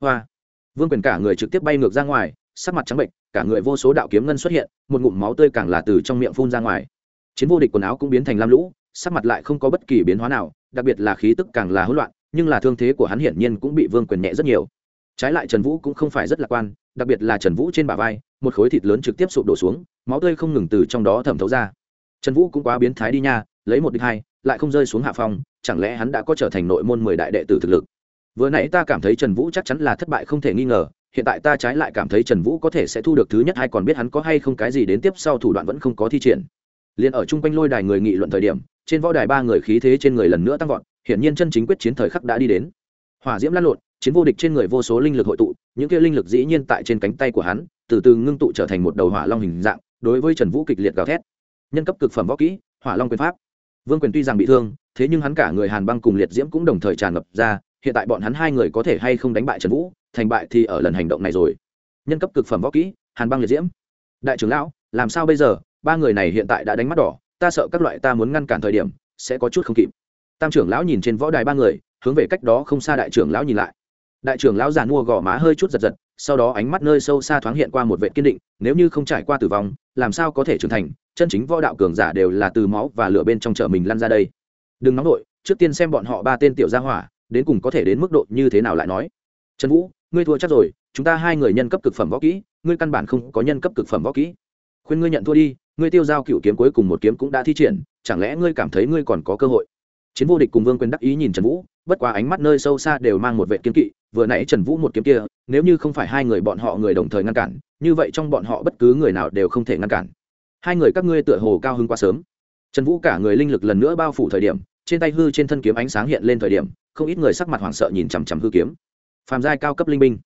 Hoa! Vương quyền cả người trực tiếp bay ngược ra ngoài, sắc mặt trắng bệnh cả người vô số đạo kiếm ngân xuất hiện, một ngụm máu tươi càng là từ trong miệng phun ra ngoài. Chiến vô địch quần áo cũng biến thành lam lũ sắc mặt lại không có bất kỳ biến hóa nào, đặc biệt là khí tức càng là hỗn loạn, nhưng là thương thế của hắn hiển nhiên cũng bị vương quyền nhẹ rất nhiều. Trái lại trần vũ cũng không phải rất lạc quan, đặc biệt là trần vũ trên bả vai, một khối thịt lớn trực tiếp sụp đổ xuống, máu tươi không ngừng từ trong đó thẩm thấu ra. Trần vũ cũng quá biến thái đi nha, lấy một địch hai, lại không rơi xuống hạ phong, chẳng lẽ hắn đã có trở thành nội môn mười đại đệ tử thực lực? Vừa nãy ta cảm thấy trần vũ chắc chắn là thất bại không thể nghi ngờ, hiện tại ta trái lại cảm thấy trần vũ có thể sẽ thu được thứ nhất hay còn biết hắn có hay không cái gì đến tiếp sau thủ đoạn vẫn không có thi triển. Liền ở chung quanh lôi đài người nghị luận thời điểm trên võ đài ba người khí thế trên người lần nữa tăng vọt, hiển nhiên chân chính quyết chiến thời khắc đã đi đến. Hỏa diễm lan lộn, chiến vô địch trên người vô số linh lực hội tụ, những kia linh lực dĩ nhiên tại trên cánh tay của hắn, từ từ ngưng tụ trở thành một đầu hỏa long hình dạng, đối với trần vũ kịch liệt gào thét. Nhân cấp cực phẩm võ kỹ, hỏa long quyền pháp. Vương quyền tuy rằng bị thương, thế nhưng hắn cả người hàn băng cùng liệt diễm cũng đồng thời tràn ngập ra, hiện tại bọn hắn hai người có thể hay không đánh bại trần vũ, thành bại thì ở lần hành động này rồi. Nhân cấp cực phẩm võ kỹ, hàn băng liệt diễm. Đại trưởng lão, làm sao bây giờ? Ba người này hiện tại đã đánh mắt đỏ ta sợ các loại ta muốn ngăn cản thời điểm, sẽ có chút không kịp. Tam trưởng lão nhìn trên võ đài ba người, hướng về cách đó không xa đại trưởng lão nhìn lại. Đại trưởng lão già mua gò má hơi chút giật giật, sau đó ánh mắt nơi sâu xa thoáng hiện qua một vệ kiên định, nếu như không trải qua tử vong, làm sao có thể trưởng thành, chân chính võ đạo cường giả đều là từ máu và lửa bên trong chợ mình lăn ra đây. Đừng nóng nổi trước tiên xem bọn họ ba tên tiểu gia hỏa, đến cùng có thể đến mức độ như thế nào lại nói. Trần vũ, ngươi thua chắc rồi, chúng ta hai người nhân cấp cực phẩm võ kỹ, ngươi căn bản không có nhân cấp cực phẩm võ kỹ. Khuyên ngươi nhận thua đi ngươi tiêu giao cựu kiếm cuối cùng một kiếm cũng đã thi triển, chẳng lẽ ngươi cảm thấy ngươi còn có cơ hội? Chiến vô địch cùng vương quyền đắc ý nhìn trần vũ, bất quá ánh mắt nơi sâu xa đều mang một vệ kiếm kỵ, vừa nãy trần vũ một kiếm kia, nếu như không phải hai người bọn họ người đồng thời ngăn cản, như vậy trong bọn họ bất cứ người nào đều không thể ngăn cản. Hai người các ngươi tựa hồ cao hơn quá sớm. Trần vũ cả người linh lực lần nữa bao phủ thời điểm, trên tay hư trên thân kiếm ánh sáng hiện lên thời điểm, không ít người sắc mặt hoảng sợ nhìn chằm chằm hư kiếm. Phàm giai cao cấp linh binh.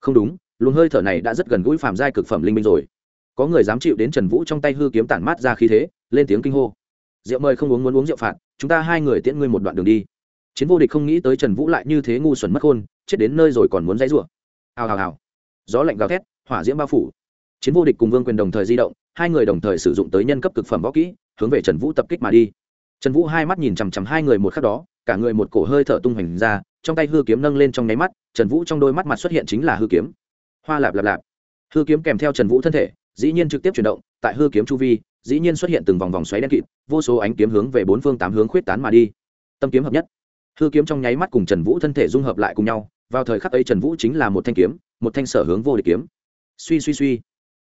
Không đúng, luồng hơi thở này đã rất gần gũi phàm giai cực phẩm linh binh rồi có người dám chịu đến trần vũ trong tay hư kiếm tản mát ra khí thế, lên tiếng kinh hô. Rượu mời không uống muốn uống rượu phạt, chúng ta hai người tiễn ngươi một đoạn đường đi. Chiến vô địch không nghĩ tới trần vũ lại như thế ngu xuẩn mất khôn, chết đến nơi rồi còn muốn dãy rủa. Hào hào hào. Gió lạnh gào thét, hỏa diễm bao phủ. Chiến vô địch cùng vương quyền đồng thời di động, hai người đồng thời sử dụng tới nhân cấp cực phẩm võ kỹ, hướng về trần vũ tập kích mà đi. Trần vũ hai mắt nhìn chằm chằm hai người một khắc đó, cả người một cổ hơi thở tung hoành ra, trong tay hư kiếm nâng lên trong nháy mắt, trần vũ trong đôi mắt mặt xuất hiện chính là hư kiếm. Hoa lạp lạp lạp. Hư kiếm kèm theo trần vũ thân thể dĩ nhiên trực tiếp chuyển động, tại hư kiếm chu vi, dĩ nhiên xuất hiện từng vòng vòng xoáy đen kịt, vô số ánh kiếm hướng về bốn phương tám hướng khuyết tán mà đi. Tâm kiếm hợp nhất. Hư kiếm trong nháy mắt cùng trần vũ thân thể dung hợp lại cùng nhau, vào thời khắc ấy trần vũ chính là một thanh kiếm, một thanh sở hướng vô địch kiếm. Suy suy suy.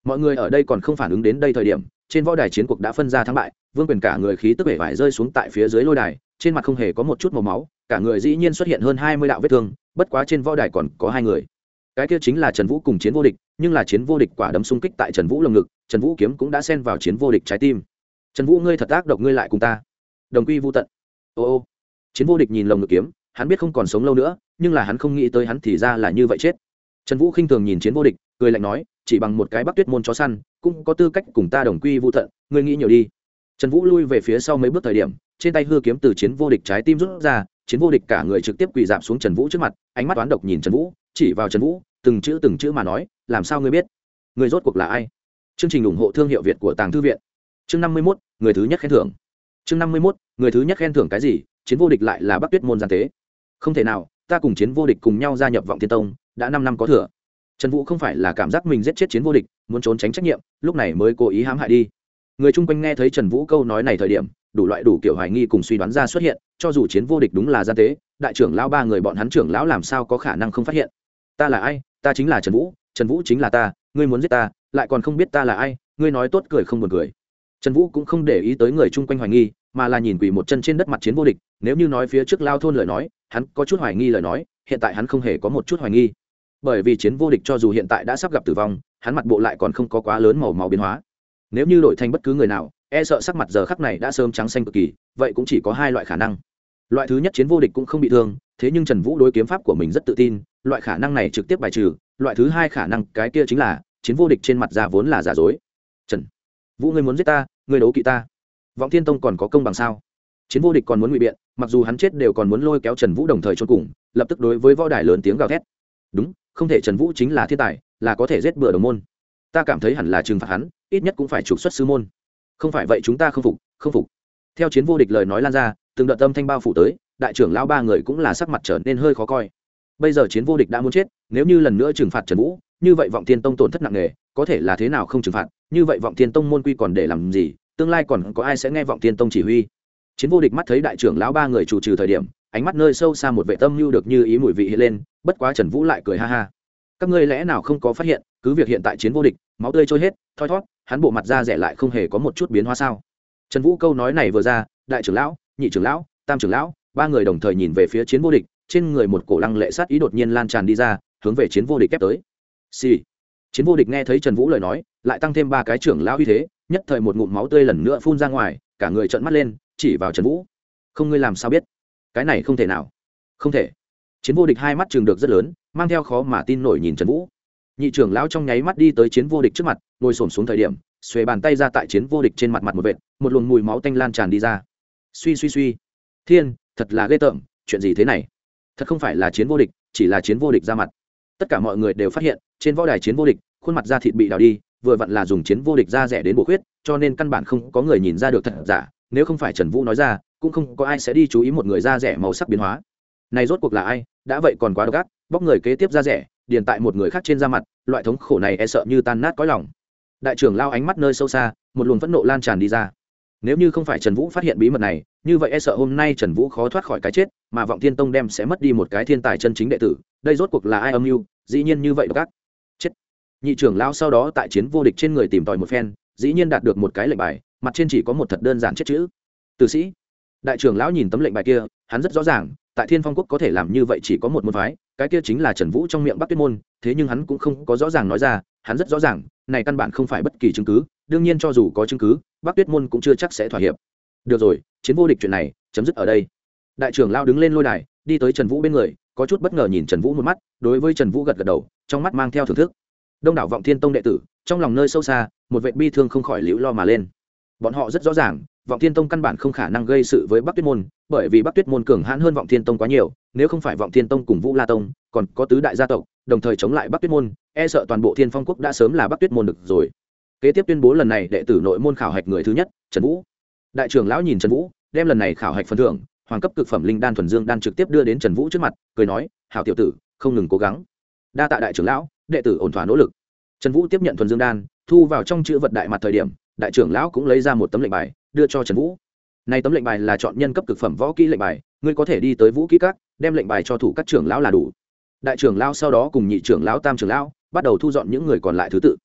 Mọi người ở đây còn không phản ứng đến đây thời điểm, trên võ đài chiến cuộc đã phân ra thắng bại, vương quyền cả người khí tức bể vải rơi xuống tại phía dưới lôi đài, trên mặt không hề có một chút màu máu, cả người dĩ nhiên xuất hiện hơn hai mươi đạo vết thương, bất quá trên võ đài còn có hai người cái kia chính là trần vũ cùng chiến vô địch, nhưng là chiến vô địch quả đấm xung kích tại trần vũ lồng ngực, trần vũ kiếm cũng đã xen vào chiến vô địch trái tim. Trần vũ, ngươi thật ác độc, ngươi lại cùng ta. Đồng quy vô tận. Ô ô. Chiến vô địch nhìn lồng ngực kiếm, hắn biết không còn sống lâu nữa, nhưng là hắn không nghĩ tới hắn thì ra là như vậy chết. Trần vũ khinh thường nhìn chiến vô địch, cười lạnh nói, chỉ bằng một cái bắc tuyết môn chó săn, cũng có tư cách cùng ta đồng quy vô tận, ngươi nghĩ nhiều đi. Trần vũ lui về phía sau mấy bước thời điểm, trên tay hư kiếm từ chiến vô địch trái tim rút ra, chiến vô địch cả người trực tiếp quỳ dạp xuống trần vũ trước mặt, ánh mắt toán độc nhìn trần vũ chỉ vào trần vũ, từng chữ từng chữ mà nói, làm sao ngươi biết? Người rốt cuộc là ai? Chương trình ủng hộ thương hiệu việt của tàng thư viện. Chương năm mươi mốt, người thứ nhất khen thưởng. Chương năm mươi mốt, người thứ nhất khen thưởng cái gì? Chiến vô địch lại là bắc tuyết môn gian tế. Không thể nào, ta cùng chiến vô địch cùng nhau gia nhập vọng thiên tông, đã năm năm có thừa. Trần vũ không phải là cảm giác mình giết chết chiến vô địch, muốn trốn tránh trách nhiệm, lúc này mới cố ý hãm hại đi. Người chung quanh nghe thấy trần vũ câu nói này thời điểm, đủ loại đủ kiểu hoài nghi cùng suy đoán ra xuất hiện, cho dù chiến vô địch đúng là gian tế, đại trưởng lão ba người bọn hắn trưởng lão làm sao có khả năng không phát hiện? Ta là ai, ta chính là trần vũ trần vũ chính là ta, ngươi muốn giết ta, lại còn không biết ta là ai, ngươi nói tốt cười không buồn cười. Trần vũ cũng không để ý tới người chung quanh hoài nghi, mà là nhìn quỳ một chân trên đất mặt chiến vô địch, nếu như nói phía trước lao thôn lời nói, hắn có chút hoài nghi lời nói, hiện tại hắn không hề có một chút hoài nghi. Bởi vì chiến vô địch cho dù hiện tại đã sắp gặp tử vong, hắn mặt bộ lại còn không có quá lớn màu màu biến hóa. Nếu như đổi thành bất cứ người nào e sợ sắc mặt giờ khắc này đã sớm trắng xanh cực kỳ, vậy cũng chỉ có hai loại khả năng loại thứ nhất chiến vô địch cũng không bị thương, thế nhưng trần vũ đối kiếm pháp của mình rất tự tin, loại khả năng này trực tiếp bài trừ, loại thứ hai khả năng cái kia chính là, chiến vô địch trên mặt ra vốn là giả dối. Trần vũ, ngươi muốn giết ta, ngươi đấu kỵ ta. Vọng thiên tông còn có công bằng sao? Chiến vô địch còn muốn ngụy biện, mặc dù hắn chết đều còn muốn lôi kéo trần vũ đồng thời cho cùng, lập tức đối với võ đài lớn tiếng gào thét. Đúng, không thể trần vũ chính là thiên tài, là có thể giết bừa đồng môn. Ta cảm thấy hẳn là trừng phạt hắn, ít nhất cũng phải trục xuất sư môn. Không phải vậy chúng ta không phục không phục. Theo chiến vô địch lời nói lan ra từng đợt tâm thanh bao phủ tới, đại trưởng lão ba người cũng là sắc mặt trở nên hơi khó coi. Bây giờ chiến vô địch đã muốn chết, nếu như lần nữa trừng phạt trần vũ, như vậy vọng thiên tông tổn thất nặng nề, có thể là thế nào không trừng phạt, như vậy vọng thiên tông môn quy còn để làm gì, tương lai còn có ai sẽ nghe vọng thiên tông chỉ huy? Chiến vô địch mắt thấy đại trưởng lão ba người chủ trừ thời điểm, ánh mắt nơi sâu xa một vệ tâm lưu được như ý mùi vị hiện lên, bất quá trần vũ lại cười ha ha. Các ngươi lẽ nào không có phát hiện, cứ việc hiện tại chiến vô địch, máu tươi trôi hết, thoi thót, hắn bộ mặt da rẻ lại không hề có một chút biến hóa sao? Trần vũ câu nói này vừa ra, đại trưởng lão nhị trưởng lão, tam trưởng lão, ba người đồng thời nhìn về phía chiến vô địch, trên người một cổ lăng lệ sát ý đột nhiên lan tràn đi ra, hướng về chiến vô địch kép tới. Xì、sì. chiến vô địch nghe thấy trần vũ lời nói, lại tăng thêm ba cái trưởng lão uy thế, nhất thời một ngụm máu tươi lần nữa phun ra ngoài, cả người trợn mắt lên, chỉ vào trần vũ. Không ngươi làm sao biết? Cái này không thể nào. Không thể. Chiến vô địch hai mắt trường được rất lớn, mang theo khó mà tin nổi nhìn trần vũ. Nhị trưởng lão trong nháy mắt đi tới chiến vô địch trước mặt, ngồi s ổ m xuống thời điểm, xuề bàn tay ra tại chiến vô địch trên mặt mặt một vệt, một luồng mùi máu tanh lan tràn đi ra suy suy suy. Thiên, thật là ghê tởm, chuyện gì thế này? Thật không phải là chiến vô địch, chỉ là chiến vô địch ra mặt. Tất cả mọi người đều phát hiện, trên võ đài chiến vô địch, khuôn mặt da thịt bị đào đi, vừa vặn là dùng chiến vô địch ra rẻ đến bổ khuyết, cho nên căn bản không có người nhìn ra được thật giả. Nếu không phải trần vũ nói ra, cũng không có ai sẽ đi chú ý một người da rẻ màu sắc biến hóa. Này rốt cuộc là ai? Đã vậy còn quá độc ác, bóc người kế tiếp ra rẻ, điền tại một người khác trên da mặt, loại thống khổ này e sợ như tan nát cõi lòng. Đại trưởng lao ánh mắt nơi sâu xa, một luồng phẫn nộ lan tràn đi ra nếu như không phải trần vũ phát hiện bí mật này, như vậy e sợ hôm nay trần vũ khó thoát khỏi cái chết, mà vọng thiên tông đem sẽ mất đi một cái thiên tài chân chính đệ tử, đây rốt cuộc là ai âm mưu, dĩ nhiên như vậy các. chết. Nhị trưởng lao sau đó tại chiến vô địch trên người tìm tòi một phen, dĩ nhiên đạt được một cái lệnh bài, mặt trên chỉ có một thật đơn giản chết chữ. Tử sĩ. Đại trưởng lão nhìn tấm lệnh bài kia, hắn rất rõ ràng, tại thiên phong quốc có thể làm như vậy chỉ có một môn phái cái kia chính là trần vũ trong miệng bắc tuyết môn, thế nhưng hắn cũng không có rõ ràng nói ra, hắn rất rõ ràng, này căn bản không phải bất kỳ chứng cứ, đương nhiên cho dù có chứng cứ, bắc tuyết môn cũng chưa chắc sẽ thỏa hiệp. Được rồi, chiến vô địch chuyện này, chấm dứt ở đây. Đại trưởng lao đứng lên lôi đài, đi tới trần vũ bên người, có chút bất ngờ nhìn trần vũ một mắt, đối với trần vũ gật gật đầu, trong mắt mang theo thưởng thức. Đông đảo vọng thiên tông đệ tử, trong lòng nơi sâu xa, một vệ bi thương không khỏi liễu lo mà lên. Bọn họ rất rõ ràng, vọng thiên tông căn bản không khả năng gây sự với bắc tuyết môn bởi vì bắc tuyết môn cường hãn hơn vọng thiên tông quá nhiều, nếu không phải vọng thiên tông cùng vũ la tông, còn có tứ đại gia tộc, đồng thời chống lại bắc tuyết môn e sợ toàn bộ thiên phong quốc đã sớm là bắc tuyết môn được rồi. Kế tiếp tuyên bố lần này đệ tử nội môn khảo hạch người thứ nhất, trần vũ. Đại trưởng lão nhìn trần vũ, đem lần này khảo hạch phần thưởng, hoàng cấp cực phẩm linh đan thuần dương đan trực tiếp đưa đến trần vũ trước mặt, cười nói, hảo tiểu tử, không ngừng cố gắng. Đa tạ đại trưởng lão, đệ tử ổn thỏa nỗ lực. Trần vũ tiếp nhận thuần dương đan, thu vào trong chữ vật đại mặt thời điểm, đại trưởng lão cũng lấy ra một tấm lệnh bài, đưa cho trần vũ này tấm lệnh bài là chọn nhân cấp cực phẩm võ kỹ lệnh bài, ngươi có thể đi tới vũ kỹ các, đem lệnh bài cho thủ các trưởng lão là đủ. Đại trưởng lão sau đó cùng nhị trưởng lão, tam trưởng lão bắt đầu thu dọn những người còn lại thứ tự.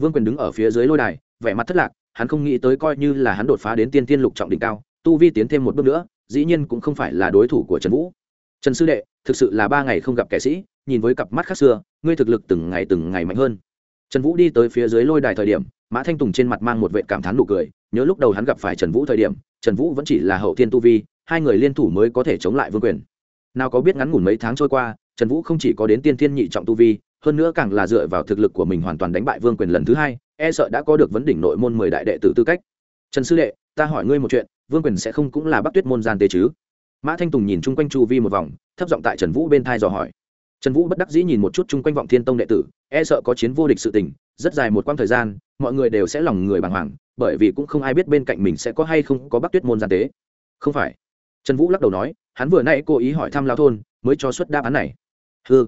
Vương quyền đứng ở phía dưới lôi đài, vẻ mặt thất lạc, hắn không nghĩ tới coi như là hắn đột phá đến tiên tiên lục trọng đỉnh cao, tu vi tiến thêm một bước nữa, dĩ nhiên cũng không phải là đối thủ của trần vũ. Trần sư đệ, thực sự là ba ngày không gặp kẻ sĩ, nhìn với cặp mắt khác xưa, ngươi thực lực từng ngày từng ngày mạnh hơn. Trần vũ đi tới phía dưới lôi đài thời điểm, mã thanh tùng trên mặt mang một vệ cảm thán nụ cười, nhớ lúc đầu hắn gặp phải trần vũ thời điểm trần vũ vẫn chỉ là hậu thiên tu vi, hai người liên thủ mới có thể chống lại vương quyền. Nào có biết ngắn ngủn mấy tháng trôi qua, trần vũ không chỉ có đến tiên thiên nhị trọng tu vi, hơn nữa càng là dựa vào thực lực của mình hoàn toàn đánh bại vương quyền lần thứ hai e sợ đã có được vấn đỉnh nội môn mười đại đệ tử tư cách. Trần sư đệ, ta hỏi ngươi một chuyện, vương quyền sẽ không cũng là bắc tuyết môn gian tế chứ? Mã thanh tùng nhìn chung quanh chu vi một vòng, thấp giọng tại trần vũ bên thai dò hỏi. Trần vũ bất đắc dĩ nhìn một chút chung quanh vọng thiên tông đệ tử e sợ có chiến vô địch sự tình rất dài một quãng thời gian, mọi người đều sẽ lòng người bàng hoàng, bởi vì cũng không ai biết bên cạnh mình sẽ có hay không có bắc tuyết môn gian tế. Không phải. Trần vũ lắc đầu nói, hắn vừa nãy cố ý hỏi thăm lao thôn, mới cho suất đáp án này. Hư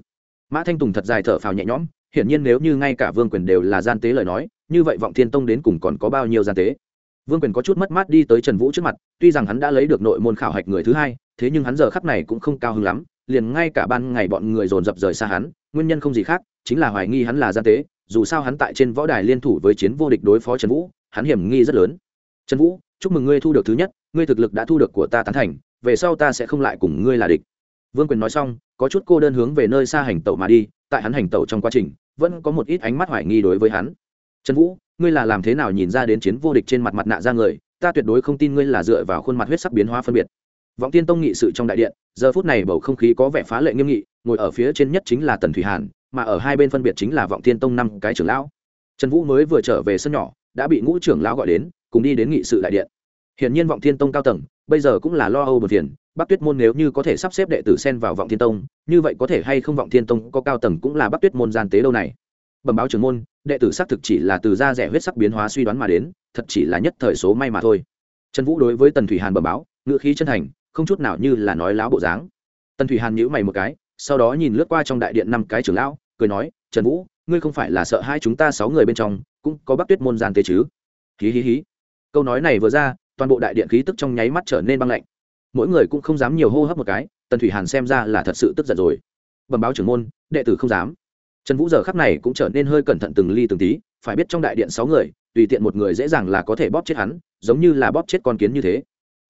mã thanh tùng thật dài thở phào nhẹ nhõm, hiển nhiên nếu như ngay cả vương quyền đều là gian tế lời nói, như vậy vọng thiên tông đến cùng còn có bao nhiêu gian tế? Vương quyền có chút mất mát đi tới trần vũ trước mặt, tuy rằng hắn đã lấy được nội môn khảo hạch người thứ hai, thế nhưng hắn giờ khắp này cũng không cao hứng lắm, liền ngay cả ban ngày bọn người dồn dập rời xa hắn, nguyên nhân không gì khác, chính là hoài nghi hắn là gian tế dù sao hắn tại trên võ đài liên thủ với chiến vô địch đối phó trần vũ, hắn hiểm nghi rất lớn. Trần vũ, chúc mừng ngươi thu được thứ nhất, ngươi thực lực đã thu được của ta tán thành, về sau ta sẽ không lại cùng ngươi là địch. Vương quyền nói xong, có chút cô đơn hướng về nơi xa hành tẩu mà đi, tại hắn hành tẩu trong quá trình, vẫn có một ít ánh mắt hoài nghi đối với hắn. Trần vũ, ngươi là làm thế nào nhìn ra đến chiến vô địch trên mặt mặt nạ ra người, ta tuyệt đối không tin ngươi là dựa vào khuôn mặt huyết sắc biến hóa phân biệt. Vọng tiên tông nghị sự trong đại điện, giờ phút này bầu không khí có vẻ phá lệ nghiêm nghị, ngồi ở phía trên nhất chính là tần thủy hàn mà ở hai bên phân biệt chính là vọng thiên tông năm cái trưởng lão. Trần vũ mới vừa trở về sân nhỏ, đã bị ngũ trưởng lão gọi đến, cùng đi đến nghị sự đại điện. Hiển nhiên vọng thiên tông cao tầng, bây giờ cũng là lo âu một tiền. bắc tuyết môn nếu như có thể sắp xếp đệ tử xen vào vọng thiên tông, như vậy có thể hay không vọng thiên tông có cao tầng cũng là bắc tuyết môn gian tế đâu này? Bẩm báo trưởng môn, đệ tử xác thực chỉ là từ da rẻ huyết sắc biến hóa suy đoán mà đến, thật chỉ là nhất thời số may mà thôi. Trần vũ đối với tần thủy hàn bẩm báo, ngữ khí chân thành, không chút nào như là nói láo bộ dáng. Tần thủy hàn nhíu mày một cái, sau đó nhìn lướt qua trong đại điện năm cái trưởng lão cười nói, trần vũ, ngươi không phải là sợ hai chúng ta sáu người bên trong, cũng có bắc tuyết môn gian tế chứ? Hí hí hí. Câu nói này vừa ra, toàn bộ đại điện khí tức trong nháy mắt trở nên băng lạnh. Mỗi người cũng không dám nhiều hô hấp một cái, tần thủy hàn xem ra là thật sự tức giận rồi. Bẩm báo trưởng môn, đệ tử không dám. Trần vũ giờ khắc này cũng trở nên hơi cẩn thận từng ly từng tí, phải biết trong đại điện sáu người, tùy tiện một người dễ dàng là có thể bóp chết hắn, giống như là bóp chết con kiến như thế.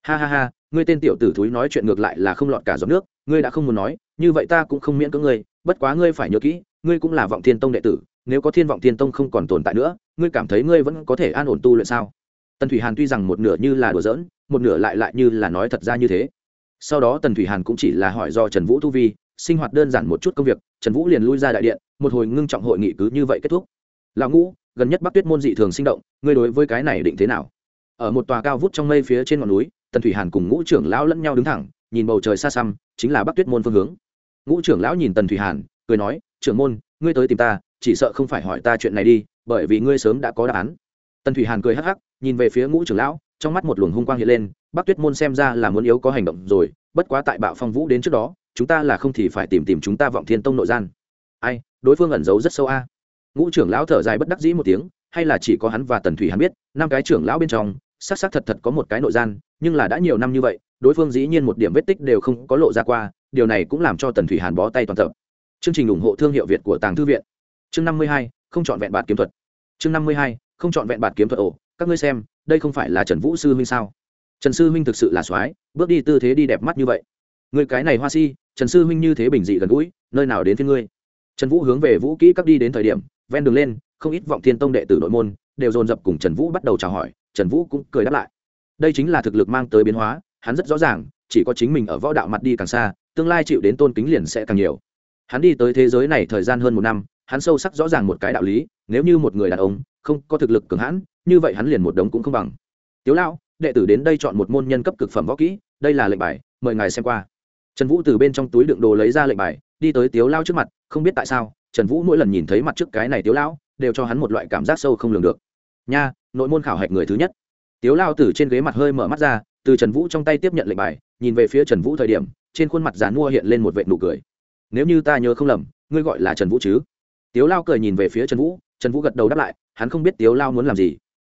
Ha ha ha, ngươi tên tiểu tử thúi nói chuyện ngược lại là không lọt cả giọt nước, ngươi đã không muốn nói, như vậy ta cũng không miễn cưỡng ngươi, bất quá ngươi phải nhớ kỹ ngươi cũng là vọng thiên tông đệ tử, nếu có thiên vọng thiên tông không còn tồn tại nữa, ngươi cảm thấy ngươi vẫn có thể an ổn tu luyện sao? Tần thủy hàn tuy rằng một nửa như là đùa giỡn, một nửa lại lại như là nói thật ra như thế. Sau đó tần thủy hàn cũng chỉ là hỏi do trần vũ tu vi, sinh hoạt đơn giản một chút công việc, trần vũ liền lui ra đại điện, một hồi ngưng trọng hội nghị cứ như vậy kết thúc. Lão ngũ, gần nhất bắc tuyết môn dị thường sinh động, ngươi đối với cái này định thế nào? Ở một tòa cao vút trong mây phía trên ngọn núi, tần thủy hàn cùng ngũ trưởng lão lẫn nhau đứng thẳng, nhìn bầu trời xa xăm, chính là bắc tuyết môn phương hướng. Ngũ trưởng lão nhìn tần thủy hàn, cười nói trưởng môn, ngươi tới tìm ta, chỉ sợ không phải hỏi ta chuyện này đi, bởi vì ngươi sớm đã có đáp án. Tần thủy hàn cười hắc hắc, nhìn về phía ngũ trưởng lão, trong mắt một luồng hung quang hiện lên, bắc tuyết môn xem ra là muốn yếu có hành động rồi, bất quá tại bạo phong vũ đến trước đó, chúng ta là không thì phải tìm tìm chúng ta vọng thiên tông nội gian. Ai, đối phương ẩn giấu rất sâu a. Ngũ trưởng lão thở dài bất đắc dĩ một tiếng, hay là chỉ có hắn và tần thủy hắn biết, năm cái trưởng lão bên trong, xác xác thật thật có một cái nội gian, nhưng là đã nhiều năm như vậy, đối phương dĩ nhiên một điểm vết tích đều không có lộ ra qua, điều này cũng làm cho tần thủy hàn bó tay toàn tập chương trình ủng hộ thương hiệu việt của tàng thư viện. Chương năm mươi hai, không chọn vẹn bạt kiếm thuật. Chương năm mươi hai, không chọn vẹn bạt kiếm thuật ổ, các ngươi xem, đây không phải là trần vũ sư huynh sao? Trần sư huynh thực sự là soái, bước đi tư thế đi đẹp mắt như vậy. Người cái này hoa si, trần sư huynh như thế bình dị gần gũi, nơi nào đến phía ngươi? Trần vũ hướng về vũ kỹ các đi đến thời điểm, ven đường lên, không ít vọng thiên tông đệ tử nội môn đều dồn dập cùng trần vũ bắt đầu chào hỏi, trần vũ cũng cười đáp lại. Đây chính là thực lực mang tới biến hóa, hắn rất rõ ràng, chỉ có chính mình ở võ đạo mặt đi càng xa, tương lai chịu đến tôn kính liền sẽ càng nhiều hắn đi tới thế giới này thời gian hơn một năm, hắn sâu sắc rõ ràng một cái đạo lý, nếu như một người đàn ông không có thực lực cường hãn, như vậy hắn liền một đống cũng không bằng. Tiếu lão, đệ tử đến đây chọn một môn nhân cấp cực phẩm võ kỹ, đây là lệnh bài, mời ngài xem qua. Trần vũ từ bên trong túi đựng đồ lấy ra lệnh bài, đi tới tiếu lao trước mặt, không biết tại sao, trần vũ mỗi lần nhìn thấy mặt trước cái này tiếu lão, đều cho hắn một loại cảm giác sâu không lường được. Nha, nội môn khảo hạch người thứ nhất. Tiếu lao từ trên ghế mặt hơi mở mắt ra, từ trần vũ trong tay tiếp nhận lệnh bài, nhìn về phía trần vũ thời điểm, trên khuôn mặt dán mua hiện lên một vệ nụ cười nếu như ta nhớ không lầm, ngươi gọi là trần vũ chứ? Tiếu lao cười nhìn về phía trần vũ trần vũ gật đầu đáp lại, hắn không biết tiếu lao muốn làm gì.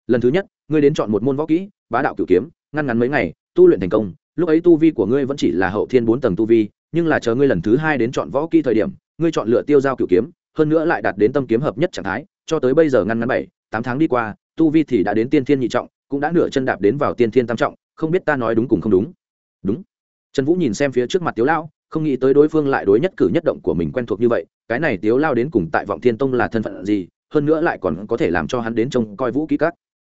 Lần thứ nhất, ngươi đến chọn một môn võ kỹ, bá đạo cửu kiếm, ngăn ngắn mấy ngày, tu luyện thành công. Lúc ấy tu vi của ngươi vẫn chỉ là hậu thiên bốn tầng tu vi, nhưng là chờ ngươi lần thứ hai đến chọn võ kỹ thời điểm, ngươi chọn lựa tiêu giao cửu kiếm, hơn nữa lại đạt đến tâm kiếm hợp nhất trạng thái, cho tới bây giờ ngăn ngắn bảy, tám tháng đi qua, tu vi thì đã đến tiên thiên nhị trọng, cũng đã nửa chân đạp đến vào tiên thiên tam trọng, không biết ta nói đúng cùng không đúng? Đúng. Trần vũ nhìn xem phía trước mặt tiếu lao không nghĩ tới đối phương lại đối nhất cử nhất động của mình quen thuộc như vậy, cái này tiếu lao đến cùng tại vọng thiên tông là thân phận gì, hơn nữa lại còn có thể làm cho hắn đến trông coi vũ kỹ các.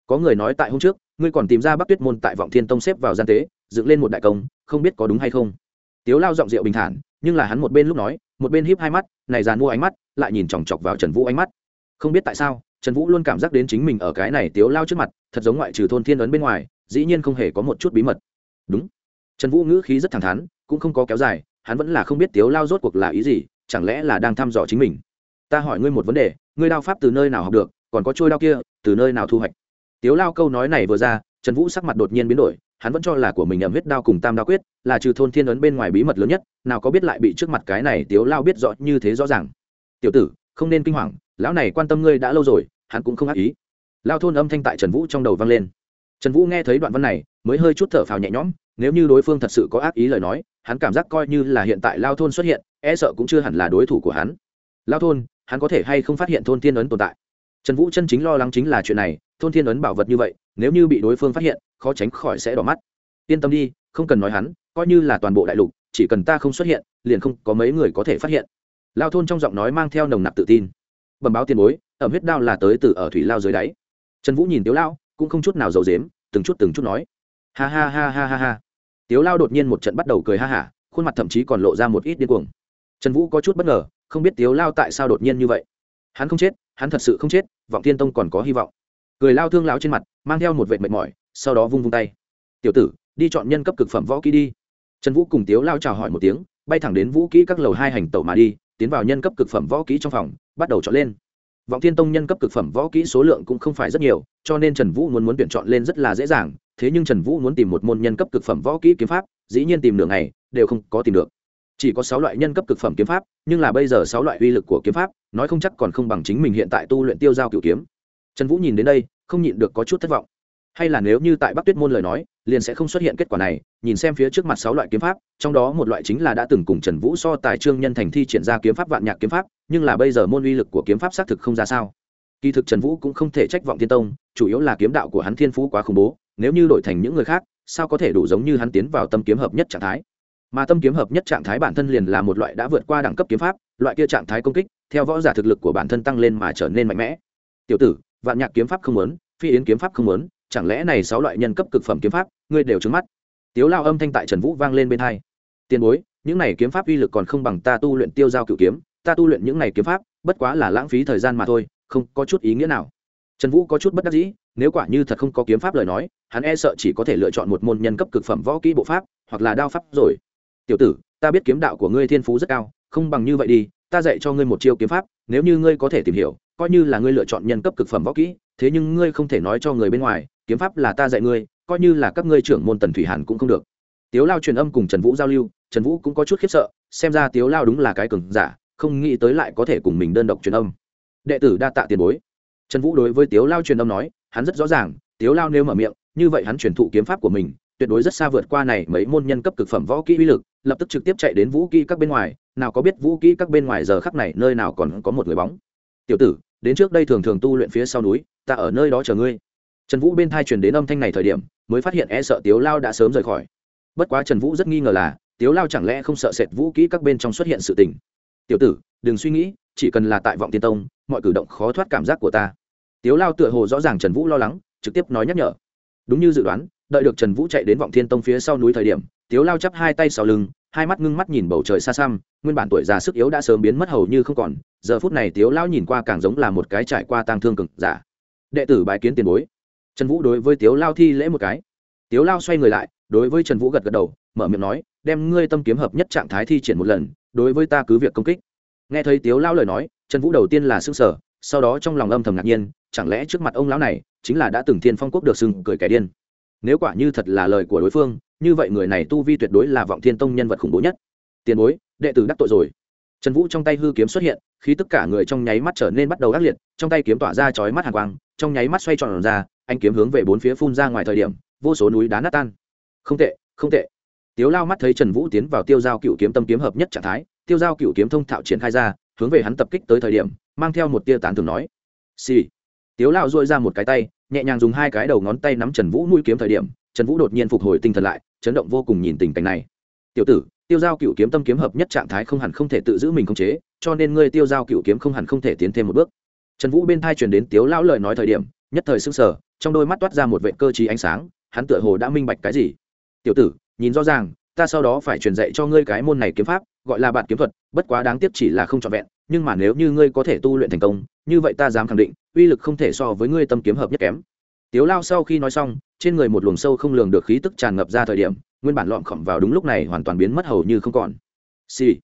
Có người nói tại hôm trước, ngươi còn tìm ra bắc tuyết môn tại vọng thiên tông xếp vào gian tế, dựng lên một đại công, không biết có đúng hay không? Tiếu lao giọng rượu bình thản, nhưng là hắn một bên lúc nói, một bên híp hai mắt, này dàn mua ánh mắt, lại nhìn chòng chọc vào trần vũ ánh mắt. Không biết tại sao, trần vũ luôn cảm giác đến chính mình ở cái này tiếu lao trước mặt, thật giống ngoại trừ thôn thiên ấn bên ngoài, dĩ nhiên không hề có một chút bí mật. Đúng. Trần vũ ngữ khí rất thẳng thắn, cũng không có kéo dài hắn vẫn là không biết tiếu lao rốt cuộc là ý gì, chẳng lẽ là đang thăm dò chính mình? Ta hỏi ngươi một vấn đề, ngươi đao pháp từ nơi nào học được, còn có trôi đao kia, từ nơi nào thu hoạch? Tiếu lao câu nói này vừa ra, trần vũ sắc mặt đột nhiên biến đổi, hắn vẫn cho là của mình ẩm huyết đao cùng tam đao quyết, là trừ thôn thiên ấn bên ngoài bí mật lớn nhất, nào có biết lại bị trước mặt cái này tiếu lao biết rõ như thế rõ ràng. Tiểu tử, không nên kinh hoàng, lão này quan tâm ngươi đã lâu rồi, hắn cũng không ác ý. Lao thôn âm thanh tại trần vũ trong đầu vang lên. Trần vũ nghe thấy đoạn văn này, mới hơi chút thở phào nhẹ nhõm, nếu như đối phương thật sự có ác ý lời nói hắn cảm giác coi như là hiện tại lao thôn xuất hiện e sợ cũng chưa hẳn là đối thủ của hắn. Lao thôn, hắn có thể hay không phát hiện thôn thiên ấn tồn tại? Trần vũ chân chính lo lắng chính là chuyện này, thôn thiên ấn bảo vật như vậy, nếu như bị đối phương phát hiện, khó tránh khỏi sẽ đỏ mắt. Yên tâm đi, không cần nói hắn, coi như là toàn bộ đại lục, chỉ cần ta không xuất hiện, liền không có mấy người có thể phát hiện. Lao thôn trong giọng nói mang theo nồng nặc tự tin. Bẩm báo tiền bối, ẩm huyết đao là tới từ ở thủy lao dưới đáy. Trần vũ nhìn tiếu lao, cũng không chút nào giàu dếm từng chút từng chút nói. Ha ha ha ha ha ha tiếu lao đột nhiên một trận bắt đầu cười ha hả, khuôn mặt thậm chí còn lộ ra một ít điên cuồng. Trần vũ có chút bất ngờ, không biết tiếu lao tại sao đột nhiên như vậy. Hắn không chết, hắn thật sự không chết, vọng thiên tông còn có hy vọng. Cười lao thương lao trên mặt, mang theo một vệ mệt mỏi, sau đó vung vung tay. Tiểu tử, đi chọn nhân cấp cực phẩm võ kỹ đi. Trần vũ cùng tiếu lao chào hỏi một tiếng, bay thẳng đến vũ kỹ các lầu hai hành tẩu mà đi, tiến vào nhân cấp cực phẩm võ kỹ trong phòng, bắt đầu chọn lên. Vọng thiên tông nhân cấp cực phẩm võ kỹ số lượng cũng không phải rất nhiều, cho nên trần vũ muốn muốn tuyển chọn lên rất là dễ dàng thế nhưng trần vũ muốn tìm một môn nhân cấp cực phẩm võ kỹ kiếm pháp, dĩ nhiên tìm đường này đều không có tìm được. Chỉ có sáu loại nhân cấp cực phẩm kiếm pháp, nhưng là bây giờ sáu loại uy lực của kiếm pháp, nói không chắc còn không bằng chính mình hiện tại tu luyện tiêu giao cựu kiếm. Trần vũ nhìn đến đây, không nhịn được có chút thất vọng. Hay là nếu như tại bắc tuyết môn lời nói, liền sẽ không xuất hiện kết quả này, nhìn xem phía trước mặt sáu loại kiếm pháp, trong đó một loại chính là đã từng cùng trần vũ so tài trương nhân thành thi triển ra kiếm pháp vạn nhạc kiếm pháp, nhưng là bây giờ môn uy lực của kiếm pháp xác thực không ra sao. Kỳ thực trần vũ cũng không thể trách vọng thiên tông, chủ yếu là kiếm đạo của hắn thiên phú quá khủng bố nếu như đổi thành những người khác, sao có thể đủ giống như hắn tiến vào tâm kiếm hợp nhất trạng thái? Mà tâm kiếm hợp nhất trạng thái bản thân liền là một loại đã vượt qua đẳng cấp kiếm pháp, loại kia trạng thái công kích, theo võ giả thực lực của bản thân tăng lên mà trở nên mạnh mẽ. Tiểu tử, vạn nhạc kiếm pháp không muốn, phi yến kiếm pháp không muốn, chẳng lẽ này sáu loại nhân cấp cực phẩm kiếm pháp, ngươi đều trứng mắt? Tiếu lao âm thanh tại trần vũ vang lên bên hai. Tiền bối, những này kiếm pháp uy lực còn không bằng ta tu luyện tiêu giao cựu kiếm, ta tu luyện những này kiếm pháp, bất quá là lãng phí thời gian mà thôi, không có chút ý nghĩa nào trần vũ có chút bất đắc dĩ, nếu quả như thật không có kiếm pháp lời nói, hắn e sợ chỉ có thể lựa chọn một môn nhân cấp cực phẩm võ kỹ bộ pháp, hoặc là đao pháp rồi. Tiểu tử, ta biết kiếm đạo của ngươi thiên phú rất cao, không bằng như vậy đi, ta dạy cho ngươi một chiêu kiếm pháp, nếu như ngươi có thể tìm hiểu, coi như là ngươi lựa chọn nhân cấp cực phẩm võ kỹ, thế nhưng ngươi không thể nói cho người bên ngoài, kiếm pháp là ta dạy ngươi, coi như là các ngươi trưởng môn tần thủy hàn cũng không được. Tiếu lao truyền âm cùng trần vũ giao lưu, trần vũ cũng có chút khiếp sợ, xem ra tiếu lao đúng là cái cường giả, không nghĩ tới lại có thể cùng mình đơn độc truyền âm. Đệ tử đa tạ tiền bối trần vũ đối với tiếu lao truyền âm nói, hắn rất rõ ràng, tiếu lao nếu mở miệng, như vậy hắn truyền thụ kiếm pháp của mình, tuyệt đối rất xa vượt qua này mấy môn nhân cấp cực phẩm võ kỹ uy lực, lập tức trực tiếp chạy đến vũ kỹ các bên ngoài, nào có biết vũ kỹ các bên ngoài giờ khắc này nơi nào còn có một người bóng. Tiểu tử, đến trước đây thường thường tu luyện phía sau núi, ta ở nơi đó chờ ngươi. Trần vũ bên thai truyền đến âm thanh này thời điểm, mới phát hiện e sợ tiếu lao đã sớm rời khỏi. Bất quá trần vũ rất nghi ngờ là, tiếu lao chẳng lẽ không sợ sệt vũ kỹ các bên trong xuất hiện sự tình. Tiểu tử, đừng suy nghĩ chỉ cần là tại vọng tiên tông, mọi cử động khó thoát cảm giác của ta. Tiếu lao tựa hồ rõ ràng trần vũ lo lắng, trực tiếp nói nhắc nhở. Đúng như dự đoán, đợi được trần vũ chạy đến vọng thiên tông phía sau núi thời điểm, tiếu lao chắp hai tay sau lưng, hai mắt ngưng mắt nhìn bầu trời xa xăm, nguyên bản tuổi già sức yếu đã sớm biến mất hầu như không còn, giờ phút này tiếu lao nhìn qua càng giống là một cái trải qua tang thương cực giả. Đệ tử bài kiến tiền bối. Trần vũ đối với tiếu lao thi lễ một cái. Tiếu lao xoay người lại, đối với trần vũ gật gật đầu, mở miệng nói, đem ngươi tâm kiếm hợp nhất trạng thái thi triển một lần, đối với ta cứ việc công kích nghe thấy tiếu Lão lời nói, trần vũ đầu tiên là s ư n g sở sau đó trong lòng âm thầm ngạc nhiên, chẳng lẽ trước mặt ông lão này chính là đã từng thiên phong quốc được sừng cười kẻ điên? Nếu quả như thật là lời của đối phương, như vậy người này tu vi tuyệt đối là vọng thiên tông nhân vật khủng bố nhất. Tiền bối, đệ tử đắc tội rồi. Trần vũ trong tay hư kiếm xuất hiện khi tất cả người trong nháy mắt trở nên bắt đầu ác liệt, trong tay kiếm tỏa ra chói mắt hàng quang, trong nháy mắt xoay tròn ra anh kiếm hướng về bốn phía phun ra ngoài thời điểm, vô số núi đá nát tan. Không tệ không tệ. Tiếu lao mắt thấy trần vũ tiến vào tiêu giao cựu kiếm tâm kiếm hợp nhất trạng thái tiêu giao cựu kiếm thông thạo triển khai ra, hướng về hắn tập kích tới thời điểm, mang theo một tia tán thường nói. Xì、sì. tiếu lao dội ra một cái tay, nhẹ nhàng dùng hai cái đầu ngón tay nắm trần vũ nuôi kiếm thời điểm, trần vũ đột nhiên phục hồi tinh thần lại, chấn động vô cùng nhìn tình cảnh này. Tiểu tử, tiêu giao cựu kiếm tâm kiếm hợp nhất trạng thái không hẳn không thể tự giữ mình khống chế, cho nên ngươi tiêu giao cựu kiếm không hẳn không thể tiến thêm một bước. Trần vũ bên thai truyền đến tiếu lão lời nói thời điểm, nhất thời sưng sờ, trong đôi mắt toát ra một vệ cơ trí ánh sáng, hắn tựa hồ đã minh bạch cái gì. Tiểu tử, nhìn rõ ràng, ta sau đó phải truyền dạy cho ngươi cái môn này kiếm pháp gọi là bạn kiếm thuật, bất quá đáng tiếc chỉ là không trọn vẹn, nhưng mà nếu như ngươi có thể tu luyện thành công, như vậy ta dám khẳng định, uy lực không thể so với ngươi tâm kiếm hợp nhất kém. Tiếu lao sau khi nói xong, trên người một luồng sâu không lường được khí tức tràn ngập ra thời điểm, nguyên bản lọm khổng vào đúng lúc này hoàn toàn biến mất hầu như không còn. Xì、sì.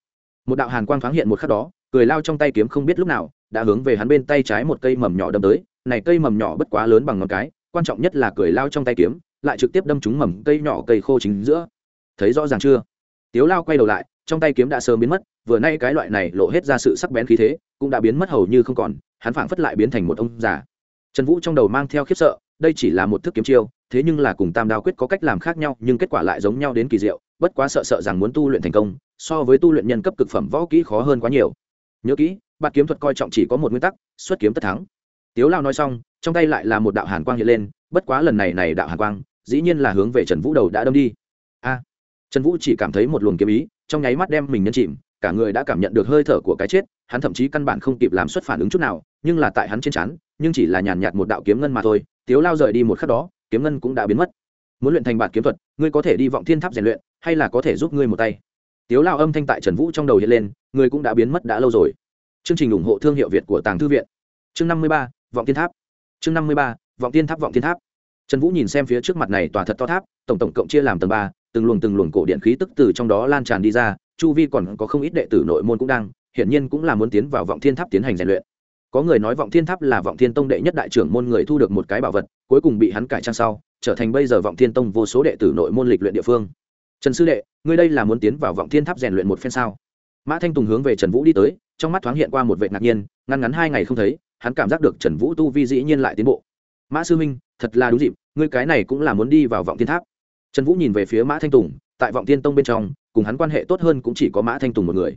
một đạo hàn quang thoáng hiện một khắc đó, cười lao trong tay kiếm không biết lúc nào, đã hướng về hắn bên tay trái một cây mầm nhỏ đâm tới. Này cây mầm nhỏ bất quá lớn bằng ngón cái, quan trọng nhất là cười lao trong tay kiếm, lại trực tiếp đâm trúng mầm cây nhỏ cây khô chính giữa. Thấy rõ ràng chưa? Tiếu lao quay đầu lại trong tay kiếm đã sớm biến mất, vừa nay cái loại này lộ hết ra sự sắc bén khí thế, cũng đã biến mất hầu như không còn, hắn phảng phất lại biến thành một ông già. Trần vũ trong đầu mang theo khiếp sợ, đây chỉ là một thức kiếm chiêu, thế nhưng là cùng tam đao quyết có cách làm khác nhau, nhưng kết quả lại giống nhau đến kỳ diệu, bất quá sợ sợ rằng muốn tu luyện thành công, so với tu luyện nhân cấp cực phẩm võ kỹ khó hơn quá nhiều. Nhớ kỹ, bạt kiếm thuật coi trọng chỉ có một nguyên tắc, xuất kiếm tất thắng. Tiếu lao nói xong, trong tay lại là một đạo hàn quang hiện lên, bất quá lần này này đạo hàn quang, dĩ nhiên là hướng về trần vũ đầu đã đâm đi. A! Trần vũ chỉ cảm thấy một luồng kiếm ý trong nháy mắt đem mình nhân chìm, cả người đã cảm nhận được hơi thở của cái chết, hắn thậm chí căn bản không kịp làm xuất phản ứng chút nào, nhưng là tại hắn trên chắn nhưng chỉ là nhàn nhạt một đạo kiếm ngân mà thôi, tiếu lao rời đi một khắc đó, kiếm ngân cũng đã biến mất. Muốn luyện thành bản kiếm thuật, ngươi có thể đi vọng thiên tháp rèn luyện, hay là có thể giúp ngươi một tay? Tiếu lao âm thanh tại trần vũ trong đầu hiện lên, ngươi cũng đã biến mất đã lâu rồi. Chương trình ủng hộ thương hiệu việt của tàng thư viện. Chương năm mươi ba, vọng thiên tháp. Chương năm mươi ba, vọng thiên tháp, vọng thiên tháp. Trần vũ nhìn xem phía trước mặt này tòa thật to tháp, tổng tổng cộng chia làm tầng ba từng luồng từng luồng cổ điện khí tức từ trong đó lan tràn đi ra, chu vi còn có không ít đệ tử nội môn cũng đang, hiển nhiên cũng là muốn tiến vào vọng thiên tháp tiến hành rèn luyện. Có người nói vọng thiên tháp là vọng thiên tông đệ nhất đại trưởng môn người thu được một cái bảo vật, cuối cùng bị hắn cải trang sau, trở thành bây giờ vọng thiên tông vô số đệ tử nội môn lịch luyện địa phương. Trần sư đệ, ngươi đây là muốn tiến vào vọng thiên tháp rèn luyện một phen sao? Mã thanh tùng hướng về trần vũ đi tới, trong mắt thoáng hiện qua một vệ ngạc nhiên, ngăn ngắn hai ngày không thấy, hắn cảm giác được trần vũ tu vi dĩ nhiên lại tiến bộ. Mã sư minh thật là đúng dịp, ngươi cái này cũng là muốn đi vào vọng thiên tháp trần vũ nhìn về phía mã thanh tùng, tại vọng thiên tông bên trong, cùng hắn quan hệ tốt hơn cũng chỉ có mã thanh tùng một người.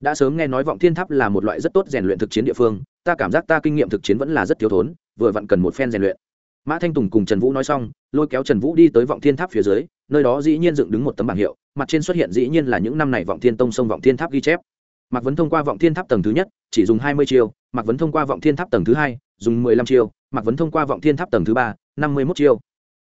Đã sớm nghe nói vọng thiên tháp là một loại rất tốt rèn luyện thực chiến địa phương, ta cảm giác ta kinh nghiệm thực chiến vẫn là rất thiếu thốn, vừa vặn cần một phen rèn luyện. Mã thanh tùng cùng trần vũ nói xong, lôi kéo trần vũ đi tới vọng thiên tháp phía dưới, nơi đó dĩ nhiên dựng đứng một tấm bảng hiệu, mặt trên xuất hiện dĩ nhiên là những năm này vọng thiên tông sông vọng thiên tháp ghi chép. Mạc vấn thông qua vọng thiên tháp tầng thứ nhất, chỉ dùng hai mươi chiêu, mạc vấn thông qua vọng thiên tháp tầng thứ hai, dùng mười lăm chiêu, mạc vấn thông qua vọng thiên tháp tầng thứ ba, năm mươi mốt chiêu.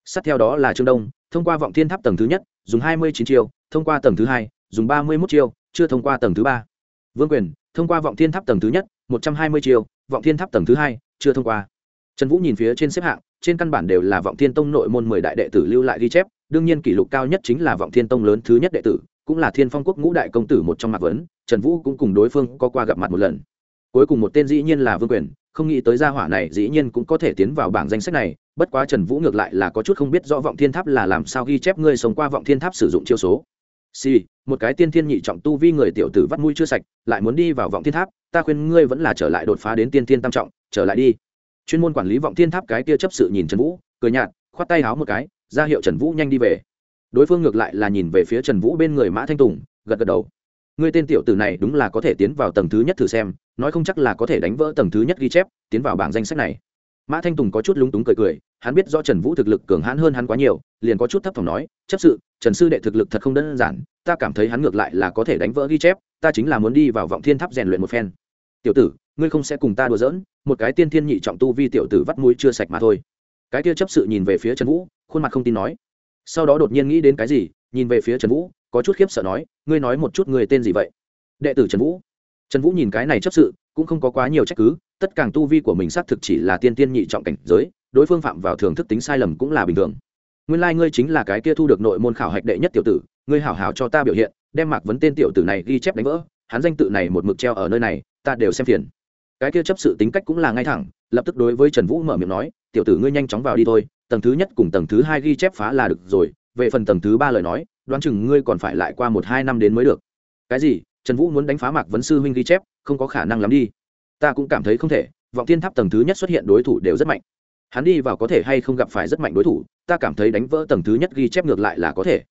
Sát theo đó là trương đông thông qua vọng thiên tháp tầng thứ nhất, dùng hai mươi chín chiêu, thông qua tầng thứ hai, dùng ba mươi mốt chiêu, chưa thông qua tầng thứ ba. Vương quyền, thông qua vọng thiên tháp tầng thứ nhất, một trăm hai mươi chiêu, vọng thiên tháp tầng thứ hai, chưa thông qua. Trần vũ nhìn phía trên xếp hạng, trên căn bản đều là vọng thiên tông nội môn mười đại đệ tử lưu lại ghi chép, đương nhiên kỷ lục cao nhất chính là vọng thiên tông lớn thứ nhất đệ tử, cũng là thiên phong quốc ngũ đại công tử một trong mạc vấn, trần vũ cũng cùng đối phương có qua gặp mặt một lần. Cuối cùng một tên dĩ nhiên là vương quyền không nghĩ tới gia hỏa này dĩ nhiên cũng có thể tiến vào bảng danh sách này, bất quá trần vũ ngược lại là có chút không biết rõ vọng thiên tháp là làm sao ghi chép ngươi sống qua vọng thiên tháp sử dụng chiêu số. Si một cái tiên thiên nhị trọng tu vi người tiểu tử vắt mũi chưa sạch, lại muốn đi vào vọng thiên tháp, ta khuyên ngươi vẫn là trở lại đột phá đến tiên thiên tam trọng, trở lại đi. Chuyên môn quản lý vọng thiên tháp cái kia chấp sự nhìn trần vũ, cười nhạt, khoát tay háo một cái, ra hiệu trần vũ nhanh đi về. Đối phương ngược lại là nhìn về phía trần vũ bên người mã thanh tùng, gật gật đầu. Ngươi tên tiểu tử này đúng là có thể tiến vào tầng thứ nhất thử xem nói không chắc là có thể đánh vỡ tầng thứ nhất ghi chép, tiến vào bảng danh sách này. Mã thanh tùng có chút lúng túng cười cười, hắn biết do trần vũ thực lực cường hãn hơn hắn quá nhiều, liền có chút thấp thỏm nói, chấp sự, trần sư đệ thực lực thật không đơn giản, ta cảm thấy hắn ngược lại là có thể đánh vỡ ghi chép, ta chính là muốn đi vào vọng thiên tháp rèn luyện một phen. Tiểu tử, ngươi không sẽ cùng ta đùa giỡn, một cái tiên thiên nhị trọng tu vi tiểu tử vắt mũi chưa sạch mà thôi. Cái kia chấp sự nhìn về phía trần vũ, khuôn mặt không tin nói. Sau đó đột nhiên nghĩ đến cái gì, nhìn về phía trần vũ, có chút khiếp sợ nói, ngươi nói một chút người tên gì vậy? Đệ tử trần vũ trần vũ nhìn cái này chấp sự, cũng không có quá nhiều trách cứ, tất cả tu vi của mình xác thực chỉ là tiên tiên nhị trọng cảnh giới, đối phương phạm vào thường thức tính sai lầm cũng là bình thường. Nguyên lai、like、ngươi chính là cái kia thu được nội môn khảo hạch đệ nhất tiểu tử, ngươi hảo hảo cho ta biểu hiện, đem mạc vấn tên tiểu tử này ghi chép đánh vỡ, hắn danh tự này một mực treo ở nơi này, ta đều xem phiền. Cái kia chấp sự tính cách cũng là ngay thẳng, lập tức đối với trần vũ mở miệng nói, tiểu tử ngươi nhanh chóng vào đi thôi, tầng thứ nhất cùng tầng thứ hai ghi chép phá là được rồi, về phần tầng thứ ba lời nói, đoán chừng ngươi còn phải lại qua một hai năm đến mới được. Cái gì? Trần vũ muốn đánh phá mạc vấn sư huynh ghi chép, không có khả năng lắm đi. Ta cũng cảm thấy không thể, vọng thiên tháp tầng thứ nhất xuất hiện đối thủ đều rất mạnh. Hắn đi vào có thể hay không gặp phải rất mạnh đối thủ, ta cảm thấy đánh vỡ tầng thứ nhất ghi chép ngược lại là có thể.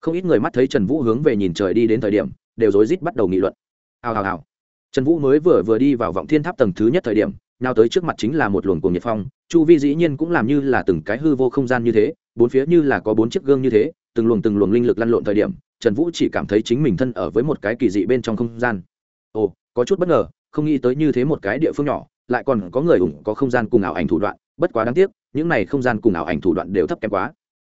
Không ít người mắt thấy trần vũ hướng về nhìn trời đi đến thời điểm, đều rối rít bắt đầu nghị luận. Hào hào hào. Trần vũ mới vừa vừa đi vào vọng thiên tháp tầng thứ nhất thời điểm, nào tới trước mặt chính là một luồng cuồng nhiệt phong, chu vi dĩ nhiên cũng làm như là từng cái hư vô không gian như thế, bốn phía như là có bốn chiếc gương như thế, từng luồng từng luồng linh lực lăn lộn thời điểm trần vũ chỉ cảm thấy chính mình thân ở với một cái kỳ dị bên trong không gian. Ồ, có chút bất ngờ, không nghĩ tới như thế một cái địa phương nhỏ, lại còn có người ủng có không gian cùng ảo ảnh thủ đoạn, bất quá đáng tiếc, những này không gian cùng ảo ảnh thủ đoạn đều thấp kém quá.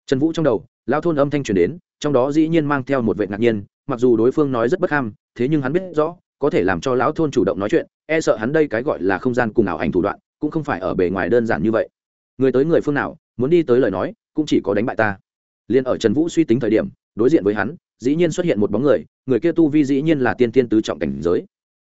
Trần vũ trong đầu, lao thôn âm thanh truyền đến, trong đó dĩ nhiên mang theo một vệ ngạc nhiên, mặc dù đối phương nói rất bất ham, thế nhưng hắn biết rõ, có thể làm cho lão thôn chủ động nói chuyện e sợ hắn đây cái gọi là không gian cùng ảo ảnh thủ đoạn, cũng không phải ở bề ngoài đơn giản như vậy. Người tới người phương nào, muốn đi tới lời nói, cũng chỉ có đánh bại ta. Liền ở trần vũ suy tính thời điểm, đối diện với hắn dĩ nhiên xuất hiện một bóng người người kia tu vi dĩ nhiên là tiên tiên tứ trọng cảnh giới.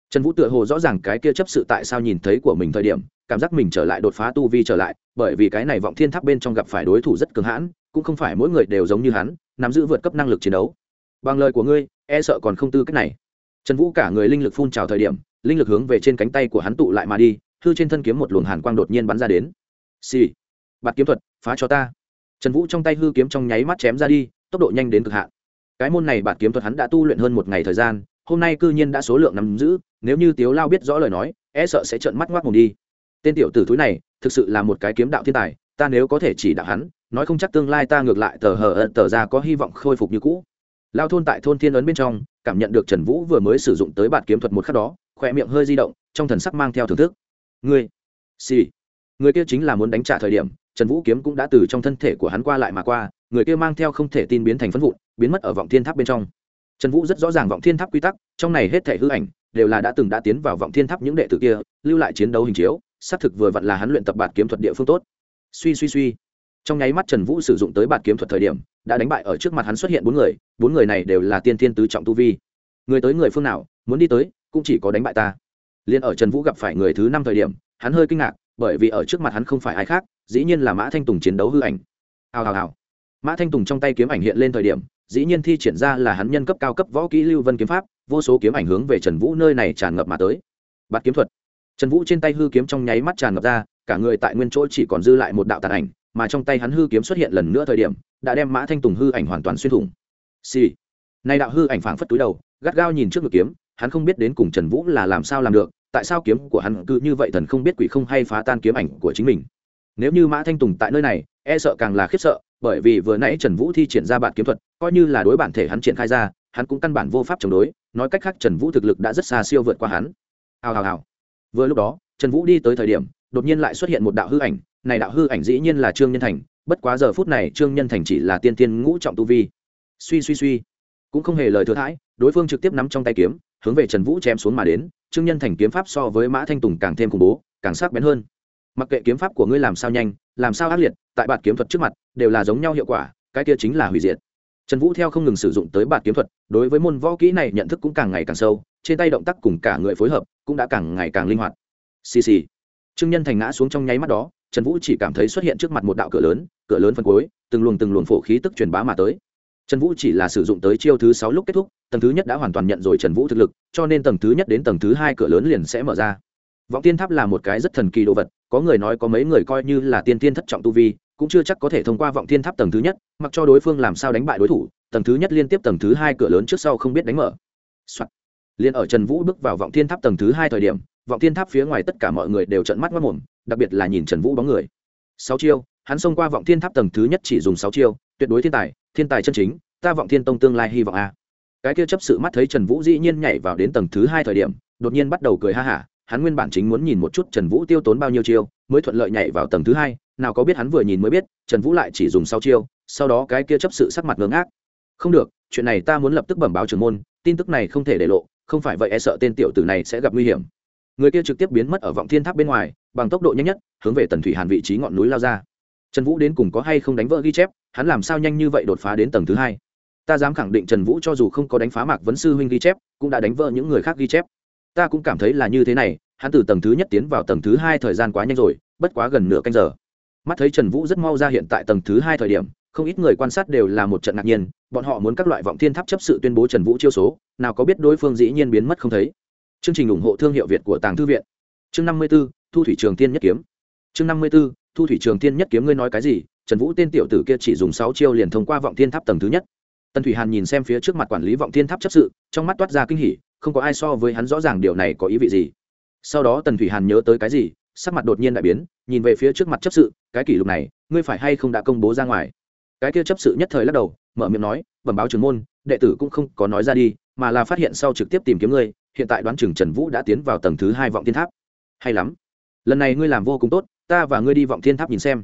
Trần vũ tựa hồ rõ ràng cái kia chấp sự tại sao nhìn thấy của mình thời điểm, cảm giác mình trở lại đột phá tu vi trở lại, bởi vì cái này vọng thiên tháp bên trong gặp phải đối thủ rất cường hãn, cũng không phải mỗi người đều giống như hắn, nắm giữ vượt cấp năng lực chiến đấu. Bằng lời của ngươi e sợ còn không tư cách này. Trần vũ cả người linh lực phun trào thời điểm, linh lực hướng về trên cánh tay của hắn tụ lại mà đi, hư trên thân kiếm một luồng hàn quang đột nhiên bắn ra đến. Xì、sì. bạt kiếm thuật, phá cho ta. Trần vũ trong tay hư kiếm trong nháy mắt chém ra đi, tốc độ nhanh đến cực hạn cái môn này bản kiếm thuật hắn đã tu luyện hơn một ngày thời gian, hôm nay cư nhiên đã số lượng nắm giữ, nếu như tiếu lao biết rõ lời nói e sợ sẽ trợn mắt ngoác mồm đi tên tiểu tử thúi này, thực sự là một cái kiếm đạo thiên tài, ta nếu có thể chỉ đạo hắn, nói không chắc tương lai ta ngược lại tờ hờ ờ, tờ ra có hy vọng khôi phục như cũ lao thôn tại thôn thiên ấn bên trong, cảm nhận được trần vũ vừa mới sử dụng tới bản kiếm thuật một khắc đó, khỏe miệng hơi di động, trong thần sắc mang theo thưởng thức người xì、sì. người kia chính là muốn đánh trả thời điểm, trần vũ kiếm cũng đã từ trong thân thể của hắn qua lại mà qua, người kia mang theo không thể tin biến thành phân vụn biến mất ở vọng thiên tháp bên trong. Trần vũ rất rõ ràng vọng thiên tháp quy tắc, trong này hết thể hư ảnh đều là đã từng đã tiến vào vọng thiên tháp những đệ tử kia, lưu lại chiến đấu hình chiếu, xác thực vừa vặn là hắn luyện tập bạt kiếm thuật địa phương tốt. Suy suy suy. Trong nháy mắt trần vũ sử dụng tới bạt kiếm thuật thời điểm, đã đánh bại ở trước mặt hắn xuất hiện bốn người bốn người này đều là tiên thiên tứ trọng tu vi. Người tới người phương nào, muốn đi tới, cũng chỉ có đánh bại ta. Liền ở trần vũ gặp phải người thứ năm thời điểm, hắn hơi kinh ngạc, bởi vì ở trước mặt hắn không phải ai khác, dĩ nhiên là mã thanh tùng chiến đấu hư ảnh. Hào hào hào. Mã thanh tùng trong tay kiếm ảnh hiện lên thời điểm dĩ nhiên thi triển ra là hắn nhân cấp cao cấp võ kỹ lưu vân kiếm pháp, vô số kiếm ảnh hướng về trần vũ nơi này tràn ngập mà tới. Bạt kiếm thuật. Trần vũ trên tay hư kiếm trong nháy mắt tràn ngập ra, cả người tại nguyên chỗ chỉ còn dư lại một đạo tàn ảnh, mà trong tay hắn hư kiếm xuất hiện lần nữa thời điểm, đã đem mã thanh tùng hư ảnh hoàn toàn xuyên thủng. Xì、sì. nay đạo hư ảnh phảng phất túi đầu, gắt gao nhìn trước ngực kiếm, hắn không biết đến cùng trần vũ là làm sao làm được, tại sao kiếm của hắn cứ như vậy thần không biết quỷ không hay phá tan kiếm ảnh của chính mình nếu như mã thanh tùng tại nơi này e sợ càng là khiếp sợ, bởi vì vừa nãy trần vũ thi triển ra bản kiếm thuật, coi như là đối bản thể hắn triển khai ra, hắn cũng căn bản vô pháp chống đối, nói cách khác trần vũ thực lực đã rất xa siêu vượt qua hắn. Hào hào hào. Vừa lúc đó, trần vũ đi tới thời điểm, đột nhiên lại xuất hiện một đạo hư ảnh, này đạo hư ảnh dĩ nhiên là trương nhân thành, bất quá giờ phút này trương nhân thành chỉ là tiên tiên ngũ trọng tu vi. Suy suy suy. Cũng không hề lời thừa thãi, đối phương trực tiếp nắm trong tay kiếm, hướng về trần vũ chém xuống mà đến, trương nhân thành kiếm pháp so với mã thanh tùng càng thêm khủng bố, càng sắc bén hơn mặc kệ kiếm pháp của ngươi làm sao nhanh, làm sao ác liệt, tại bạt kiếm thuật trước mặt, đều là giống nhau hiệu quả, cái kia chính là hủy diệt. Trần vũ theo không ngừng sử dụng tới bạt kiếm thuật, đối với môn võ kỹ này nhận thức cũng càng ngày càng sâu, trên tay động tác cùng cả người phối hợp cũng đã càng ngày càng linh hoạt. Xì xì. Trương nhân thành ngã xuống trong nháy mắt đó, trần vũ chỉ cảm thấy xuất hiện trước mặt một đạo cửa lớn cửa lớn phân cuối, từng luồng từng luồng phổ khí tức truyền bá mà tới. Trần vũ chỉ là sử dụng tới chiêu thứ sáu lúc kết thúc, tầng thứ nhất đã hoàn toàn nhận rồi trần vũ thực lực, cho nên tầng thứ nhất đến tầng thứ hai cửa lớn liền sẽ mở ra vọng tiên tháp là một cái rất thần kỳ đồ vật, có người nói có mấy người coi như là tiên tiên thất trọng tu vi, cũng chưa chắc có thể thông qua vọng tiên tháp tầng thứ nhất, mặc cho đối phương làm sao đánh bại đối thủ, tầng thứ nhất liên tiếp tầng thứ hai cửa lớn trước sau không biết đánh mở、Soạn. Liên ở trần vũ bước vào vọng tiên tháp tầng thứ hai thời điểm, vọng tiên tháp phía ngoài tất cả mọi người đều trận mắt mất mồm đặc biệt là nhìn trần vũ bóng người. Sáu chiêu, hắn xông qua vọng thiên tháp tầng thứ nhất chỉ dùng sáu chiêu, tuyệt đối thiên tài thiên tài chân chính, ta vọng thiên tông tương lai hy vọng a. Cái kia chấp sự mắt thấy trần vũ dĩ nhiên nhảy vào đến tầng thứ hai thời điểm, đột nhiên bắt đầu cười ha hả hắn nguyên bản chính muốn nhìn một chút trần vũ tiêu tốn bao nhiêu chiêu, mới thuận lợi nhảy vào tầng thứ hai, nào có biết hắn vừa nhìn mới biết, trần vũ lại chỉ dùng sáu chiêu, sau đó cái kia chấp sự sắc mặt ngớ ngác. Không được, chuyện này ta muốn lập tức bẩm báo trưởng môn, tin tức này không thể để lộ, không phải vậy e sợ tên tiểu tử này sẽ gặp nguy hiểm. Người kia trực tiếp biến mất ở vọng thiên tháp bên ngoài, bằng tốc độ nhanh nhất, hướng về tần thủy hàn vị trí ngọn núi lao ra. Trần vũ đến cùng có hay không đánh vỡ ghi chép, hắn làm sao nhanh như vậy đột phá đến tầng thứ hai? Ta dám khẳng định trần vũ cho dù không có đánh phá mạc vấn sư huynh ghi chép, cũng đã đánh vỡ những người khác ghi chép ta cũng cảm thấy là như thế này, hắn từ tầng thứ nhất tiến vào tầng thứ hai thời gian quá nhanh rồi, bất quá gần nửa canh giờ. Mắt thấy trần vũ rất mau ra hiện tại tầng thứ hai thời điểm, không ít người quan sát đều là một trận ngạc nhiên, bọn họ muốn các loại vọng thiên tháp chấp sự tuyên bố trần vũ chiêu số, nào có biết đối phương dĩ nhiên biến mất không thấy. Chương trình ủng hộ thương hiệu việt của tàng thư viện. Chương năm mươi b ố thu thủy trường tiên nhất kiếm. Chương năm mươi b ố thu thủy trường tiên nhất kiếm ngươi nói cái gì? Trần vũ tên tiểu tử kia chỉ dùng sáu chiêu liền thông qua vọng thiên tháp tầng thứ nhất. Tần thủy hàn nhìn xem phía trước mặt quản lý vọng thiên tháp chấp sự, trong mắt toát ra kinh hỉ không có ai so với hắn rõ ràng điều này có ý vị gì. Sau đó tần thủy hàn nhớ tới cái gì, sắc mặt đột nhiên đại biến, nhìn về phía trước mặt chấp sự, cái kỷ lục này, ngươi phải hay không đã công bố ra ngoài? Cái kia chấp sự nhất thời lắc đầu, mở miệng nói, bẩm báo trưởng môn, đệ tử cũng không có nói ra đi, mà là phát hiện sau trực tiếp tìm kiếm ngươi, hiện tại đoán chừng trần vũ đã tiến vào tầng thứ hai vọng thiên tháp. Hay lắm. Lần này ngươi làm vô cùng tốt, ta và ngươi đi vọng thiên tháp nhìn xem.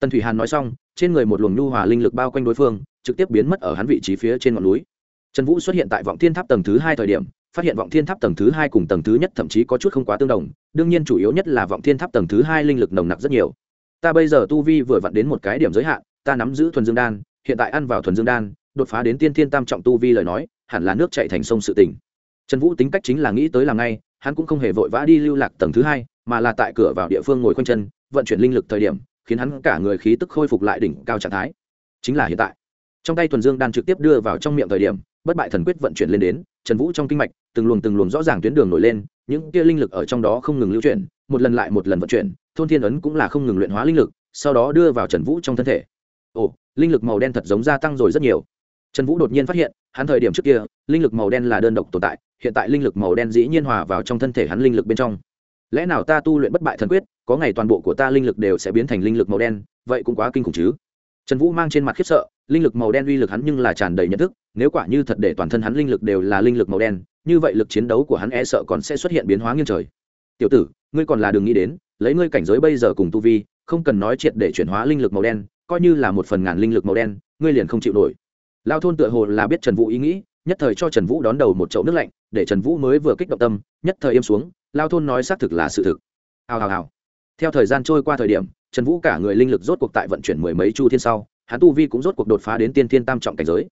Tần thủy hàn nói xong, trên người một luồng nhu hòa linh lực bao quanh đối phương, trực tiếp biến mất ở hắn vị trí phía trên ngọn núi. Trần vũ xuất hiện tại vọng thiên tháp tầng thứ hai thời điểm phát hiện vọng thiên tháp tầng thứ hai cùng tầng thứ nhất thậm chí có chút không quá tương đồng, đương nhiên chủ yếu nhất là vọng thiên tháp tầng thứ hai linh lực nồng nặc rất nhiều. Ta bây giờ tu vi vừa vặn đến một cái điểm giới hạn, ta nắm giữ thuần dương đan, hiện tại ăn vào thuần dương đan, đột phá đến tiên thiên tam trọng tu vi lời nói, hẳn là nước chạy thành sông sự tỉnh. Trần vũ tính cách chính là nghĩ tới làm ngay, hắn cũng không hề vội vã đi lưu lạc tầng thứ hai, mà là tại cửa vào địa phương ngồi khoanh chân, vận chuyển linh lực thời điểm, khiến hắn cả người khí tức khôi phục lại đỉnh cao trạng thái. Chính là hiện tại. Trong tay thuần dương đan trực tiếp đưa vào trong miệng thời điểm, bất bại thần quyết vận chuyển lên đến, trần vũ trong kinh mạch từng luồng từng luồng rõ ràng tuyến đường nổi lên, những kia linh lực ở trong đó không ngừng lưu chuyển, một lần lại một lần vận chuyển, thôn thiên ấn cũng là không ngừng luyện hóa linh lực, sau đó đưa vào trần vũ trong thân thể. Ồ, linh lực màu đen thật giống gia tăng rồi rất nhiều. Trần vũ đột nhiên phát hiện, hắn thời điểm trước kia, linh lực màu đen là đơn độc tồn tại, hiện tại linh lực màu đen dĩ nhiên hòa vào trong thân thể hắn linh lực bên trong. Lẽ nào ta tu luyện bất bại thần quyết, có ngày toàn bộ của ta linh lực đều sẽ biến thành linh lực màu đen, vậy cũng quá kinh khủng chứ. Trần vũ mang trên mặt khiếp sợ, linh lực màu đen uy lực hắn nhưng là tràn đầy nhận thức nếu quả như thật để toàn thân hắn linh lực đều là linh lực màu đen, như vậy lực chiến đấu của hắn e sợ còn sẽ xuất hiện biến hóa nghiêng trời. Tiểu tử, ngươi còn là đừng nghĩ đến, lấy ngươi cảnh giới bây giờ cùng tu vi, không cần nói triệt để chuyển hóa linh lực màu đen, coi như là một phần ngàn linh lực màu đen, ngươi liền không chịu nổi. Lao thôn tựa hồ là biết trần vũ ý nghĩ, nhất thời cho trần vũ đón đầu một chậu nước lạnh, để trần vũ mới vừa kích động tâm, nhất thời im xuống, lao thôn nói xác thực là sự thực. Hào hào hào. Theo thời gian trôi qua thời điểm, trần vũ cả người linh lực rốt cuộc tại vận chuyển mười mấy chu thiên sau, hắn tu vi cũng rốt cuộc đột phá đến tiên thiên tam trọng cảnh giới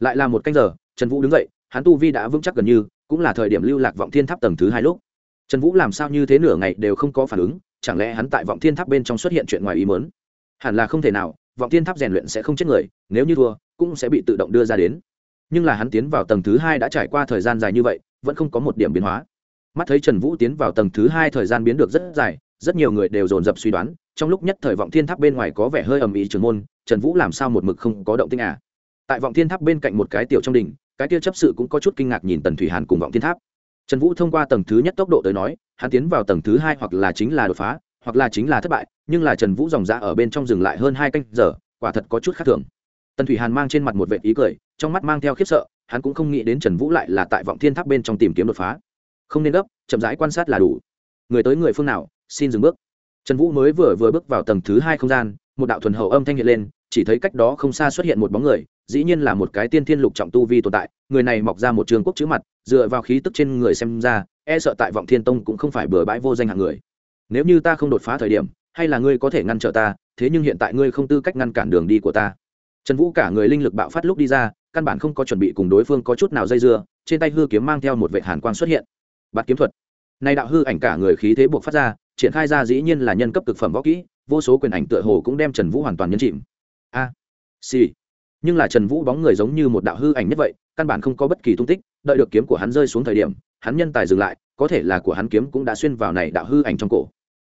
lại là một canh giờ, trần vũ đứng dậy, hắn tu vi đã vững chắc gần như, cũng là thời điểm lưu lạc vọng thiên tháp tầng thứ hai lúc. Trần vũ làm sao như thế nửa ngày đều không có phản ứng, chẳng lẽ hắn tại vọng thiên tháp bên trong xuất hiện chuyện ngoài ý mớn hẳn là không thể nào, vọng thiên tháp rèn luyện sẽ không chết người, nếu như thua, cũng sẽ bị tự động đưa ra đến. Nhưng là hắn tiến vào tầng thứ hai đã trải qua thời gian dài như vậy, vẫn không có một điểm biến hóa. Mắt thấy trần vũ tiến vào tầng thứ hai thời gian biến được rất dài, rất nhiều người đều dồn dập suy đoán, trong lúc nhất thời vọng thiên tháp bên ngoài có vẻ hơi ầm ĩ trường môn, trần vũ làm sao một mực không có động tinh à? Tại vọng thiên tháp bên cạnh một cái tiểu trong đỉnh, cái kia chấp sự cũng có chút kinh ngạc nhìn tần thủy hàn cùng vọng thiên tháp. Trần vũ thông qua tầng thứ nhất tốc độ tới nói, hắn tiến vào tầng thứ hai hoặc là chính là đột phá, hoặc là chính là thất bại, nhưng là trần vũ dòng ra ở bên trong dừng lại hơn hai canh giờ, quả thật có chút khác thường. Tần thủy hàn mang trên mặt một vệ ý cười, trong mắt mang theo khiếp sợ, hắn cũng không nghĩ đến trần vũ lại là tại vọng thiên tháp bên trong tìm kiếm đột phá. Không nên gấp, chậm rãi quan sát là đủ. Người tới người phương nào, xin dừng bước. Trần vũ mới vừa vừa bước vào tầng thứ hai không gian, một đạo thuần hậu âm thanh hiện lên chỉ thấy cách đó không xa xuất hiện một bóng người, dĩ nhiên là một cái tiên thiên lục trọng tu vi tồn tại, người này mọc ra một trường quốc chữ mặt, dựa vào khí tức trên người xem ra e sợ tại vọng thiên tông cũng không phải bừa bãi vô danh hạng người. Nếu như ta không đột phá thời điểm, hay là ngươi có thể ngăn trở ta, thế nhưng hiện tại ngươi không tư cách ngăn cản đường đi của ta. Trần vũ cả người linh lực bạo phát lúc đi ra, căn bản không có chuẩn bị cùng đối phương có chút nào dây dưa, trên tay hư kiếm mang theo một vệ hàn quang xuất hiện. Bạt kiếm thuật. Nay đạo hư ảnh cả người khí thế buộc phát ra, triển khai ra dĩ nhiên là nhân cấp cực phẩm võ kỹ, vô số quyền ảnh tựa hồ cũng đem trần vũ hoàn toàn nhấn chìm a à, xì. Nhưng là trần vũ bóng người giống như một đạo hư ảnh nhất vậy căn bản không có bất kỳ tung tích đợi được kiếm của hắn rơi xuống thời điểm hắn nhân tài dừng lại có thể là của hắn kiếm cũng đã xuyên vào này đạo hư ảnh trong cổ.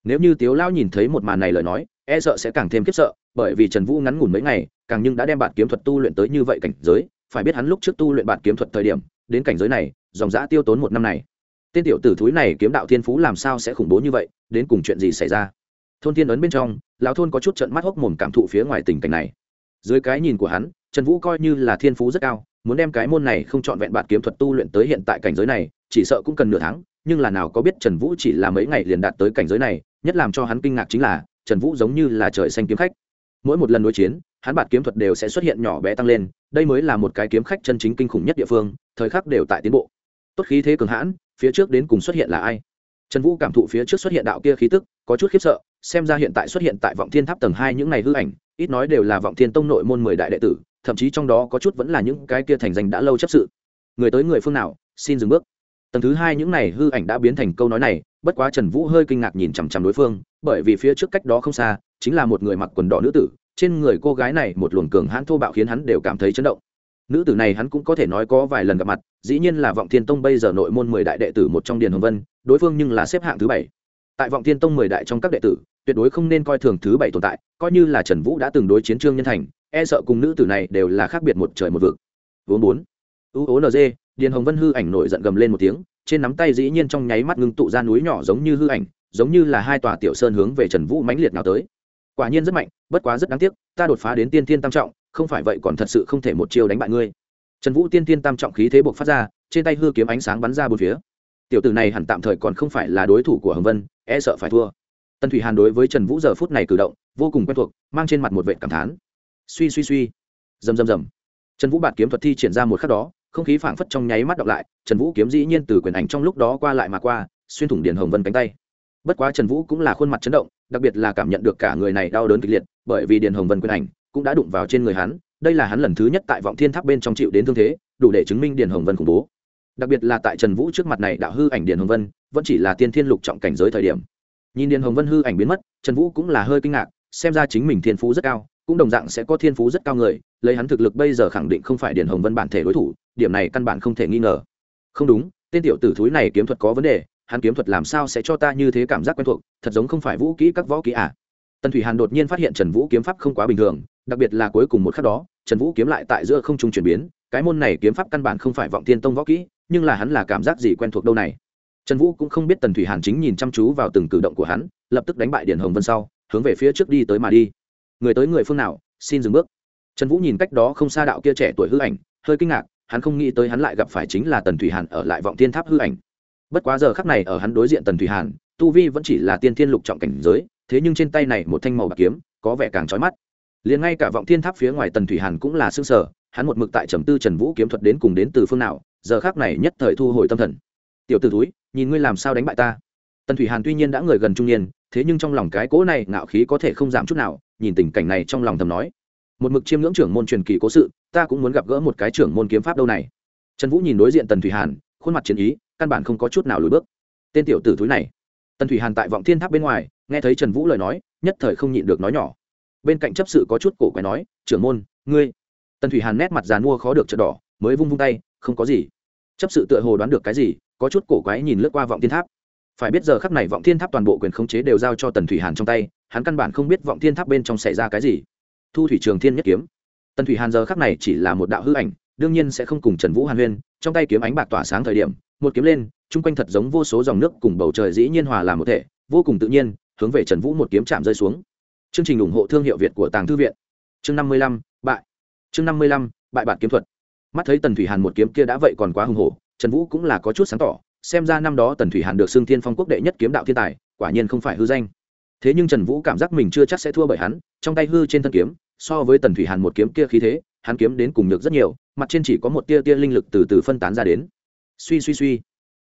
Nếu như tiếu Lão nhìn thấy một màn này lời nói e sợ sẽ càng thêm khiếp sợ bởi vì trần vũ ngắn ngủn mấy ngày càng nhưng đã đem bản kiếm thuật tu luyện tới như vậy cảnh giới phải biết hắn lúc trước tu luyện bản kiếm thuật thời điểm đến cảnh giới này dòng giã tiêu tốn một năm này. Tên tiểu tử thúi này kiếm đạo thiên phú làm sao sẽ khủng bố như vậy đến cùng chuyện gì xảy ra? Thôn thiên ấn bên trong lão thôn có chút trận mắt hốc mồm cảm thụ phía ngoài tình cảnh này. Dưới cái nhìn của hắn, trần vũ coi như là thiên phú rất cao, muốn đem cái môn này không c h ọ n vẹn bạn kiếm thuật tu luyện tới hiện tại cảnh giới này, chỉ sợ cũng cần nửa tháng, nhưng là nào có biết trần vũ chỉ là mấy ngày liền đạt tới cảnh giới này, nhất làm cho hắn kinh ngạc chính là, trần vũ giống như là trời xanh kiếm khách. Mỗi một lần đối chiến, hắn bạn kiếm thuật đều sẽ xuất hiện nhỏ bé tăng lên, đây mới là một cái kiếm khách chân chính kinh khủng nhất địa phương, thời khắc đều tại tiến bộ. Tốt khí thế cường hãn, phía trước đến cùng xuất hiện là ai? Trần vũ cảm thụ phía trước xuất hiện đạo kia khí tức, có chút khiếp sợ xem ra hiện tại xuất hiện tại vọng thiên tháp tầng hai những ngày hư ảnh, ít nói đều là vọng thiên tông nội môn mười đại đệ tử, thậm chí trong đó có chút vẫn là những cái kia thành danh đã lâu chấp sự. Người tới người phương nào, xin dừng bước. Tầng thứ hai những này hư ảnh đã biến thành câu nói này, bất quá trần vũ hơi kinh ngạc nhìn chằm chằm đối phương, bởi vì phía trước cách đó không xa, chính là một người mặc quần đỏ nữ tử, trên người cô gái này một luồng cường hãn thô bạo khiến hắn đều cảm thấy chấn động. Nữ tử này hắn cũng có thể nói có vài lần gặp mặt, dĩ nhiên là vọng thiên tông bây giờ nội môn mười đại đệ tử một trong điền hồng vân, đối phương nhưng là xếp hạng thứ bảy. Tại vọng thiên tông mười đại trong các đệ tử tuyệt đối không nên coi thường thứ bảy tồn tại, coi như là trần vũ đã từng đối chiến trương nhân thành e sợ cùng nữ tử này đều là khác biệt một trời một vực. Vốn bốn ung điền hồng vân hư ảnh nổi giận gầm lên một tiếng, trên nắm tay dĩ nhiên trong nháy mắt ngưng tụ ra núi nhỏ giống như hư ảnh, giống như là hai tòa tiểu sơn hướng về trần vũ mãnh liệt nào tới. Quả nhiên rất mạnh, bất quá rất đáng tiếc, ta đột phá đến tiên thiên tam trọng, không phải vậy còn thật sự không thể một chiêu đánh bại ngươi. Trần vũ tiên thiên tam trọng khí thế buộc phát ra, trên tay hư kiếm ánh sáng bắn ra bốn phía. Tiểu tử này hẳn tạm thời còn không phải là đối thủ của hồng vân e sợ phải thua tần thủy hàn đối với trần vũ giờ phút này cử động vô cùng quen thuộc, mang trên mặt một vệ cảm thán. Suy suy suy. Rầm rầm rầm. Trần vũ bạt kiếm thuật thi triển ra một khắc đó, không khí phảng phất trong nháy mắt đọc lại, trần vũ kiếm dĩ nhiên từ quyền ảnh trong lúc đó qua lại mà qua, xuyên thủng điền hồng vân cánh tay. Bất quá trần vũ cũng là khuôn mặt chấn động, đặc biệt là cảm nhận được cả người này đau đớn kịch liệt, bởi vì điền hồng vân quyền ảnh cũng đã đụng vào trên người hắn, đây là hắn lần thứ nhất tại vọng thiên tháp bên trong chịu đến thương thế, đủ để chứng minh điền hồng vân khủng bố. Đặc biệt là tại trần vũ trước mặt này đạo hư ảnh điền hồng vân, vẫn chỉ là tiên thiên lục trọng cảnh giới thời điểm nhìn điền hồng vân hư ảnh biến mất, trần vũ cũng là hơi kinh ngạc, xem ra chính mình thiên phú rất cao, cũng đồng dạng sẽ có thiên phú rất cao người, lấy hắn thực lực bây giờ khẳng định không phải điền hồng vân bản thể đối thủ, điểm này căn bản không thể nghi ngờ. Không đúng, tên tiểu tử thúi này kiếm thuật có vấn đề, hắn kiếm thuật làm sao sẽ cho ta như thế cảm giác quen thuộc, thật giống không phải vũ kỹ các võ kỹ à. Tần thủy hàn đột nhiên phát hiện trần vũ kiếm pháp không quá bình thường, đặc biệt là cuối cùng một khắc đó, trần vũ kiếm lại tại giữa không trung chuyển biến, cái môn này kiếm pháp căn bản không phải vọng thiên tông võ kỹ, nhưng là hắn là cảm giác gì quen thuộc đâu này? Trần vũ cũng không biết tần thủy hàn chính nhìn chăm chú vào từng cử động của hắn, lập tức đánh bại điển hồng vân sau, hướng về phía trước đi tới mà đi. Người tới người phương nào, xin dừng bước. Trần vũ nhìn cách đó không xa đạo kia trẻ tuổi hư ảnh, hơi kinh ngạc, hắn không nghĩ tới hắn lại gặp phải chính là tần thủy hàn ở lại vọng thiên tháp hư ảnh. Bất quá giờ khắc này ở hắn đối diện tần thủy hàn, tu vi vẫn chỉ là tiên thiên lục trọng cảnh giới, thế nhưng trên tay này một thanh màu bạc kiếm, có vẻ càng trói mắt. Liền ngay cả vọng thiên tháp phía ngoài tần thủy hàn cũng là xương sở hắn một mực tại trầm tư trần vũ kiếm thuật đến cùng đến từ phương nào, giờ khác này nhất thời thu hồi tâm thần. Tiểu t ử túi nhìn ngươi làm sao đánh bại ta. Tần thủy hàn tuy nhiên đã người gần trung niên, thế nhưng trong lòng cái cỗ này ngạo khí có thể không giảm chút nào, nhìn tình cảnh này trong lòng thầm nói. Một mực chiêm ngưỡng trưởng môn truyền kỳ cố sự, ta cũng muốn gặp gỡ một cái trưởng môn kiếm pháp đâu này. Trần vũ nhìn đối diện tần thủy hàn, khuôn mặt chiến ý, căn bản không có chút nào lùi bước. Tên tiểu tử thúi này. Tần thủy hàn tại vọng thiên tháp bên ngoài, nghe thấy trần vũ lời nói, nhất thời không nhịn được nói nhỏ. Bên cạnh chấp sự có chút cổ quái nói, trưởng môn, ngươi. Tần thủy hàn nét mặt dàn mua khó được chợ đỏ, mới vung vung tay, không có gì. Chấp sự tựa hồ đoán được cái gì có chút cổ quái nhìn lướt qua vọng thiên tháp. Phải biết giờ khắp này vọng thiên tháp toàn bộ quyền khống chế đều giao cho tần thủy hàn trong tay, hắn căn bản không biết vọng thiên tháp bên trong xảy ra cái gì. Thu thủy trường thiên nhất kiếm. Tần thủy hàn giờ khắc này chỉ là một đạo hư ảnh, đương nhiên sẽ không cùng trần vũ hàn huyên, trong tay kiếm ánh bạc tỏa sáng thời điểm, một kiếm lên, chung quanh thật giống vô số dòng nước cùng bầu trời dĩ nhiên hòa làm một thể, vô cùng tự nhiên, hướng về trần vũ một kiếm chạm rơi xuống. Chương trình ủng hộ thương hiệu việt của tàng thư viện. Chương năm mươi lăm, bại. Chương năm mươi lăm, bại bạn kiếm thuật. Mắt thấy tần thủy hàn một kiếm kia đã vậy còn quá hùng hổ trần vũ cũng là có chút sáng tỏ, xem ra năm đó tần thủy hàn được xưng thiên phong quốc đệ nhất kiếm đạo thiên tài, quả nhiên không phải hư danh. Thế nhưng trần vũ cảm giác mình chưa chắc sẽ thua bởi hắn, trong tay hư trên thân kiếm, so với tần thủy hàn một kiếm kia khí thế, hắn kiếm đến cùng được rất nhiều, mặt trên chỉ có một tia tia linh lực từ từ phân tán ra đến. Suy suy suy.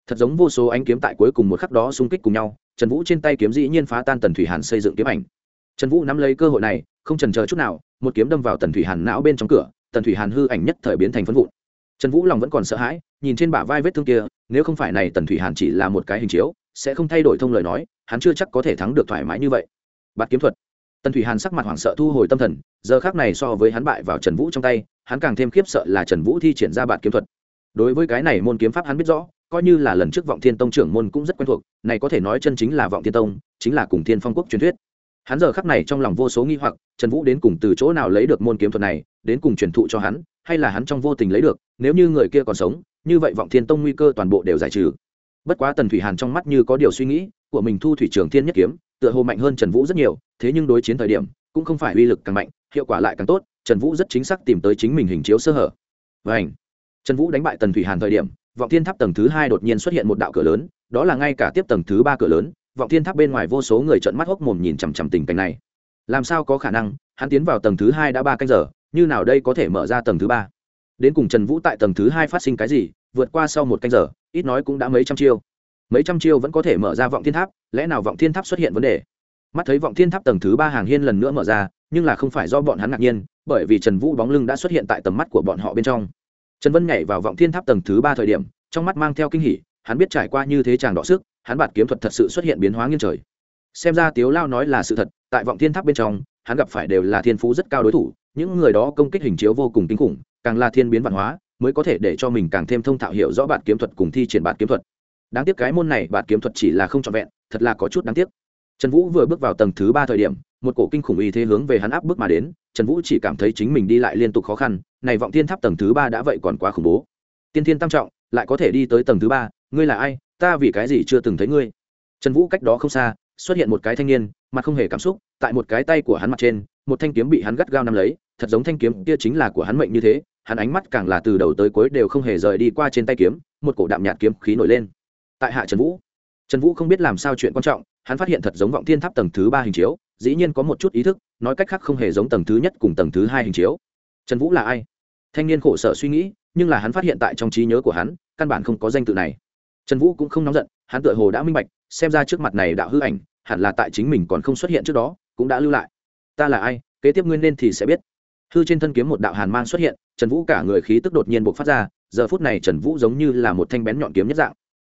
Thật giống vô số ánh kiếm tại cuối cùng một khắc đó xung kích cùng nhau, trần vũ trên tay kiếm dĩ nhiên phá tan tần thủy hàn xây dựng kiếm ảnh. Trần vũ nắm lấy cơ hội này, không trần chờ chút nào, một kiếm đâm vào tần thủy hàn não bên trong cửa, tần thủy hàn hư ảnh nhất thời biến thành phân vụn trần vũ lòng vẫn còn sợ hãi, nhìn trên bả vai vết thương kia, nếu không phải này tần thủy hàn chỉ là một cái hình chiếu, sẽ không thay đổi thông lời nói, hắn chưa chắc có thể thắng được thoải mái như vậy. Bạt kiếm thuật. Tần thủy hàn sắc mặt hoảng sợ thu hồi tâm thần, giờ khác này so với hắn bại vào trần vũ trong tay, hắn càng thêm khiếp sợ là trần vũ thi triển ra bạt kiếm thuật. Đối với cái này môn kiếm pháp hắn biết rõ, coi như là lần trước vọng thiên tông trưởng môn cũng rất quen thuộc, này có thể nói chân chính là vọng thiên tông, chính là cùng thiên phong quốc truyền thuyết hắn giờ khắc này trong lòng vô số nghi hoặc, trần vũ đến cùng từ chỗ nào lấy được môn kiếm thuật này, đến cùng truyền thụ cho hắn, hay là hắn trong vô tình lấy được, nếu như người kia còn sống, như vậy vọng thiên tông nguy cơ toàn bộ đều giải trừ. Bất quá tần thủy hàn trong mắt như có điều suy nghĩ, của mình thu thủy trường thiên nhất kiếm, tựa hồ mạnh hơn trần vũ rất nhiều, thế nhưng đối chiến thời điểm, cũng không phải uy lực càng mạnh, hiệu quả lại càng tốt, trần vũ rất chính xác tìm tới chính mình hình chiếu sơ hở. Và ảnh trần vũ đánh bại tần thủy hàn thời điểm, vọng thiên tháp tầng thứ hai đột nhiên xuất hiện một đạo cửa lớn, đó là ngay cả tiếp tầng thứ ba cửa lớn vọng thiên tháp bên ngoài vô số người trợn mắt hốc mồm nhìn chằm chằm tình cảnh này. Làm sao có khả năng, hắn tiến vào tầng thứ hai đã ba canh giờ, như nào đây có thể mở ra tầng thứ ba? Đến cùng trần vũ tại tầng thứ hai phát sinh cái gì, vượt qua sau một canh giờ, ít nói cũng đã mấy trăm chiêu. Mấy trăm chiêu vẫn có thể mở ra vọng thiên tháp, lẽ nào vọng thiên tháp xuất hiện vấn đề? Mắt thấy vọng thiên tháp tầng thứ ba hàng hiên lần nữa mở ra, nhưng là không phải do bọn hắn ngạc nhiên, bởi vì trần vũ bóng lưng đã xuất hiện tại tầm mắt của bọn họ bên trong. Trần vân nhảy vào vọng thiên tháp tầng thứ ba thời điểm, trong mắt mang theo kinh hỉ, hắn biết trải qua như thế chàng đọ sức hắn bạt kiếm thuật thật sự xuất hiện biến hóa nghiêng trời. Xem ra tiếu lao nói là sự thật, tại vọng thiên tháp bên trong, hắn gặp phải đều là thiên phú rất cao đối thủ, những người đó công kích hình chiếu vô cùng kinh khủng, càng là thiên biến văn hóa, mới có thể để cho mình càng thêm thông thạo hiểu rõ bạt kiếm thuật cùng thi triển bạt kiếm thuật. Đáng tiếc cái môn này bạt kiếm thuật chỉ là không trọn vẹn, thật là có chút đáng tiếc. Trần vũ vừa bước vào tầng thứ ba thời điểm, một cổ kinh khủng y thế hướng về hắn áp bước mà đến, trần vũ chỉ cảm thấy chính mình đi lại liên tục khó khăn, này vọng thiên tháp tầng thứ ba đã vậy còn quá khủng bố. Tiên thiên tam trọng, lại có thể đi tới tầng thứ ba, ngươi là ai ta vì cái gì chưa từng thấy ngươi? Trần vũ cách đó không xa, xuất hiện một cái thanh niên, mặt không hề cảm xúc, tại một cái tay của hắn mặt trên, một thanh kiếm bị hắn gắt gao nắm lấy, thật giống thanh kiếm kia chính là của hắn mệnh như thế, hắn ánh mắt càng là từ đầu tới cuối đều không hề rời đi qua trên tay kiếm, một cổ đạm nhạt kiếm khí nổi lên. Tại hạ trần vũ trần vũ không biết làm sao chuyện quan trọng, hắn phát hiện thật giống vọng thiên tháp tầng thứ ba hình chiếu, dĩ nhiên có một chút ý thức, nói cách khác không hề giống tầng thứ nhất cùng tầng thứ hai hình chiếu. Trần vũ là ai? Thanh niên khổ sở suy nghĩ, nhưng là hắn phát hiện tại trong trí nhớ của hắn, căn bản không có danh tự này trần vũ cũng không nóng giận, hắn tựa hồ đã minh bạch, xem ra trước mặt này đạo hư ảnh, hẳn là tại chính mình còn không xuất hiện trước đó, cũng đã lưu lại. Ta là ai, kế tiếp nguyên nên thì sẽ biết. Hư trên thân kiếm một đạo hàn mang xuất hiện, trần vũ cả người khí tức đột nhiên buộc phát ra, giờ phút này trần vũ giống như là một thanh bén nhọn kiếm nhất dạng.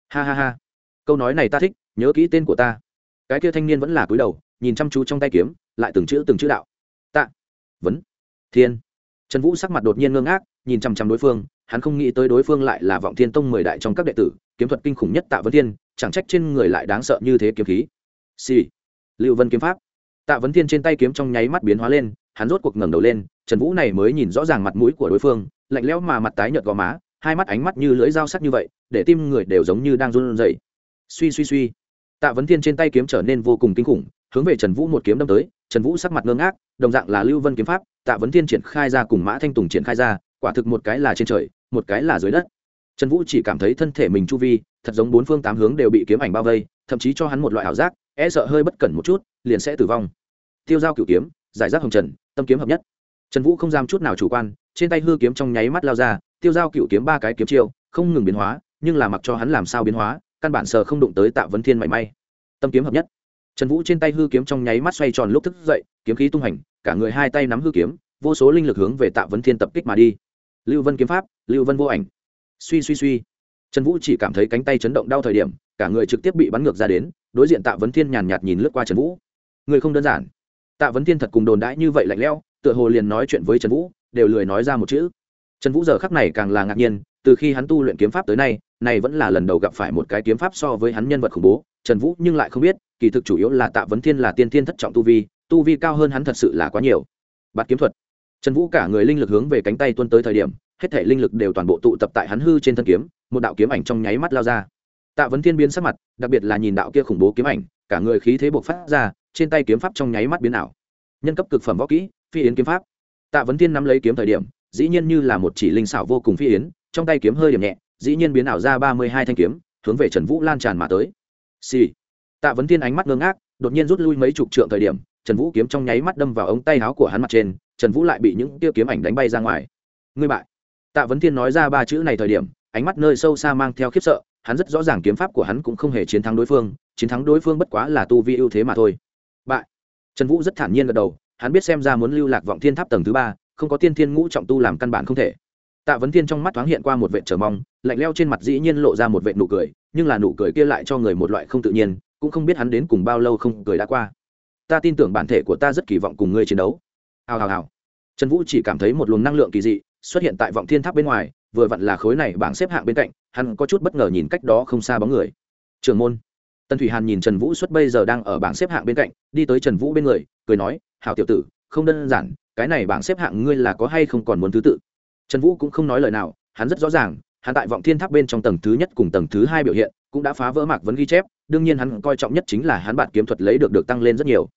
Ha ha ha. Câu nói này ta thích, nhớ kỹ tên của ta. Cái kia thanh niên vẫn là cúi đầu, nhìn chăm chú trong tay kiếm, lại từng chữ từng chữ đạo. Tạ vấn. Thiên. Trần vũ sắc mặt đột nhiên ngưng ngác nhìn chằm chằm đối phương, hắn không nghĩ tới đối phương lại là vọng thiên tông mười đại trong các đệ tử, kiếm thuật kinh khủng nhất tạ vấn thiên, chẳng trách trên người lại đáng sợ như thế kiếm khí. Xì、sì. lưu vân kiếm pháp. Tạ vấn thiên trên tay kiếm trong nháy mắt biến hóa lên, hắn rốt cuộc ngẩng đầu lên, trần vũ này mới nhìn rõ ràng mặt mũi của đối phương, lạnh lẽo mà mặt tái nhợt gò má, hai mắt ánh mắt như lưỡi dao sắc như vậy, để tim người đều giống như đang run rẩy. Suy suy suy. Tạ vấn thiên trên tay kiếm trở nên vô cùng kinh khủng, hướng về trần vũ một kiếm đâm tới, trần vũ sắc mặt ngơ ngác, đồng dạng là lưu vân kiếm pháp, tạ vấn thiên triển khai ra cùng mã thanh tùng triển khai ra quả thực một cái là trên trời, một cái là dưới đất. Trần vũ chỉ cảm thấy thân thể mình chu vi, thật giống bốn phương tám hướng đều bị kiếm ảnh bao vây, thậm chí cho hắn một loại ảo giác e sợ hơi bất cẩn một chút, liền sẽ tử vong. Tiêu dao cửu kiếm, giải rác hồng trần, tâm kiếm hợp nhất. Trần vũ không dám chút nào chủ quan, trên tay hư kiếm trong nháy mắt lao ra, tiêu dao cửu kiếm ba cái kiếm chiêu, không ngừng biến hóa, nhưng là mặc cho hắn làm sao biến hóa, căn bản sờ không đụng tới tạ vấn thiên mảy may. Tâm kiếm hợp nhất. Trần vũ trên tay hư kiếm trong nháy mắt xoay tròn lúc thức dậy, kiếm khí tung hành, cả người hai tay nắm hư kiếm, vô số linh lực hướng về tạ vấn thiên tập kích mà đi lưu vân kiếm pháp, lưu vân vô ảnh. Suy suy suy. Trần vũ chỉ cảm thấy cánh tay chấn động đau thời điểm, cả người trực tiếp bị bắn ngược ra đến, đối diện tạ vấn thiên nhàn nhạt nhìn lướt qua trần vũ. Người không đơn giản. Tạ vấn thiên thật cùng đồn đãi như vậy lạnh lẽo, tựa hồ liền nói chuyện với trần vũ, đều lười nói ra một chữ. Trần vũ giờ khắc này càng là ngạc nhiên, từ khi hắn tu luyện kiếm pháp tới nay, này vẫn là lần đầu gặp phải một cái kiếm pháp so với hắn nhân vật khủng bố, trần vũ nhưng lại không biết, kỳ thực chủ yếu là tạ vấn thiên là tiên thiên thất trọng tu vi tu vi cao hơn hắn thật sự là quá nhiều. Bạt kiếm thuật trần vũ cả người linh lực hướng về cánh tay tuân tới thời điểm, hết thể linh lực đều toàn bộ tụ tập tại hắn hư trên thân kiếm, một đạo kiếm ảnh trong nháy mắt lao ra. Tạ vấn thiên biến sắc mặt, đặc biệt là nhìn đạo kia khủng bố kiếm ảnh, cả người khí thế bộc phát ra, trên tay kiếm pháp trong nháy mắt biến ảo. Nhân cấp cực phẩm võ kỹ, phi yến kiếm pháp. Tạ vấn thiên nắm lấy kiếm thời điểm, dĩ nhiên như là một chỉ linh xảo vô cùng phi yến, trong tay kiếm hơi điểm nhẹ, dĩ nhiên biến ảo ra ba mươi hai thanh kiếm, hướng về trần vũ lan tràn mà tới. Xì、sì. tạ vấn thiên ánh mắt ngơ ngác, đột nhiên rút lui mấy chục trượng thời điểm, trần vũ kiếm trong nháy mắt đâm vào ống tay áo của hắn mặt trên trần vũ lại bị những tiêu kiếm ảnh đánh bay ra ngoài. Ngươi bại. Tạ vấn thiên nói ra ba chữ này thời điểm, ánh mắt nơi sâu xa mang theo khiếp sợ, hắn rất rõ ràng kiếm pháp của hắn cũng không hề chiến thắng đối phương, chiến thắng đối phương bất quá là tu vi ưu thế mà thôi. Bại. Trần vũ rất thản nhiên gật đầu, hắn biết xem ra muốn lưu lạc vọng thiên tháp tầng thứ ba, không có tiên thiên ngũ trọng tu làm căn bản không thể. Tạ vấn thiên trong mắt thoáng hiện qua một vệ trở mong, lạnh leo trên mặt dĩ nhiên lộ ra một vệ nụ cười, nhưng là nụ cười kia lại cho người một loại không tự nhiên, cũng không biết hắn đến cùng bao lâu không cười đã qua. Ta tin tưởng bản thể của ta rất kỳ vọng cùng ngươi chiến đấu. Hào hào hào trần vũ chỉ cảm thấy một luồng năng lượng kỳ dị xuất hiện tại vọng thiên tháp bên ngoài, vừa vặn là khối này bảng xếp hạng bên cạnh, hắn có chút bất ngờ nhìn cách đó không xa bóng người. Trường môn. Tần thủy hàn nhìn trần vũ xuất bây giờ đang ở bảng xếp hạng bên cạnh, đi tới trần vũ bên người, cười nói, hảo tiểu tử, không đơn giản, cái này bảng xếp hạng ngươi là có hay không còn muốn thứ tự? Trần vũ cũng không nói lời nào, hắn rất rõ ràng, hắn tại vọng thiên tháp bên trong tầng thứ nhất cùng tầng thứ hai biểu hiện, cũng đã phá vỡ mạc vấn ghi chép, đương nhiên hắn coi trọng nhất chính là hắn bản kiếm thuật lấy được được tăng lên rất nhiều.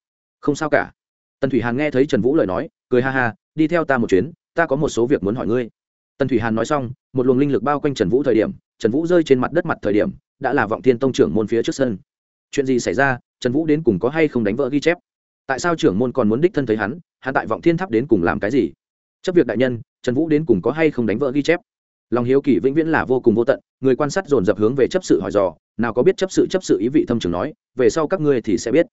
Không sao cả. Tần thủy hàn nghe thấy trần vũ lời nói cười ha ha, đi theo ta một chuyến, ta có một số việc muốn hỏi ngươi. Tần thủy hàn nói xong, một luồng linh lực bao quanh trần vũ thời điểm, trần vũ rơi trên mặt đất mặt thời điểm, đã là vọng thiên tông trưởng môn phía trước sân. Chuyện gì xảy ra, trần vũ đến cùng có hay không đánh vỡ ghi chép? Tại sao trưởng môn còn muốn đích thân thấy hắn hắn tại vọng thiên tháp đến cùng làm cái gì? Chấp việc đại nhân, trần vũ đến cùng có hay không đánh vỡ ghi chép? Lòng hiếu kỳ vĩnh viễn là vô cùng vô tận, người quan sát dồn dập hướng về chấp sự hỏi dò, nào có biết chấp sự chấp sự ý vị thâm trường nói, về sau các ngươi thì sẽ biết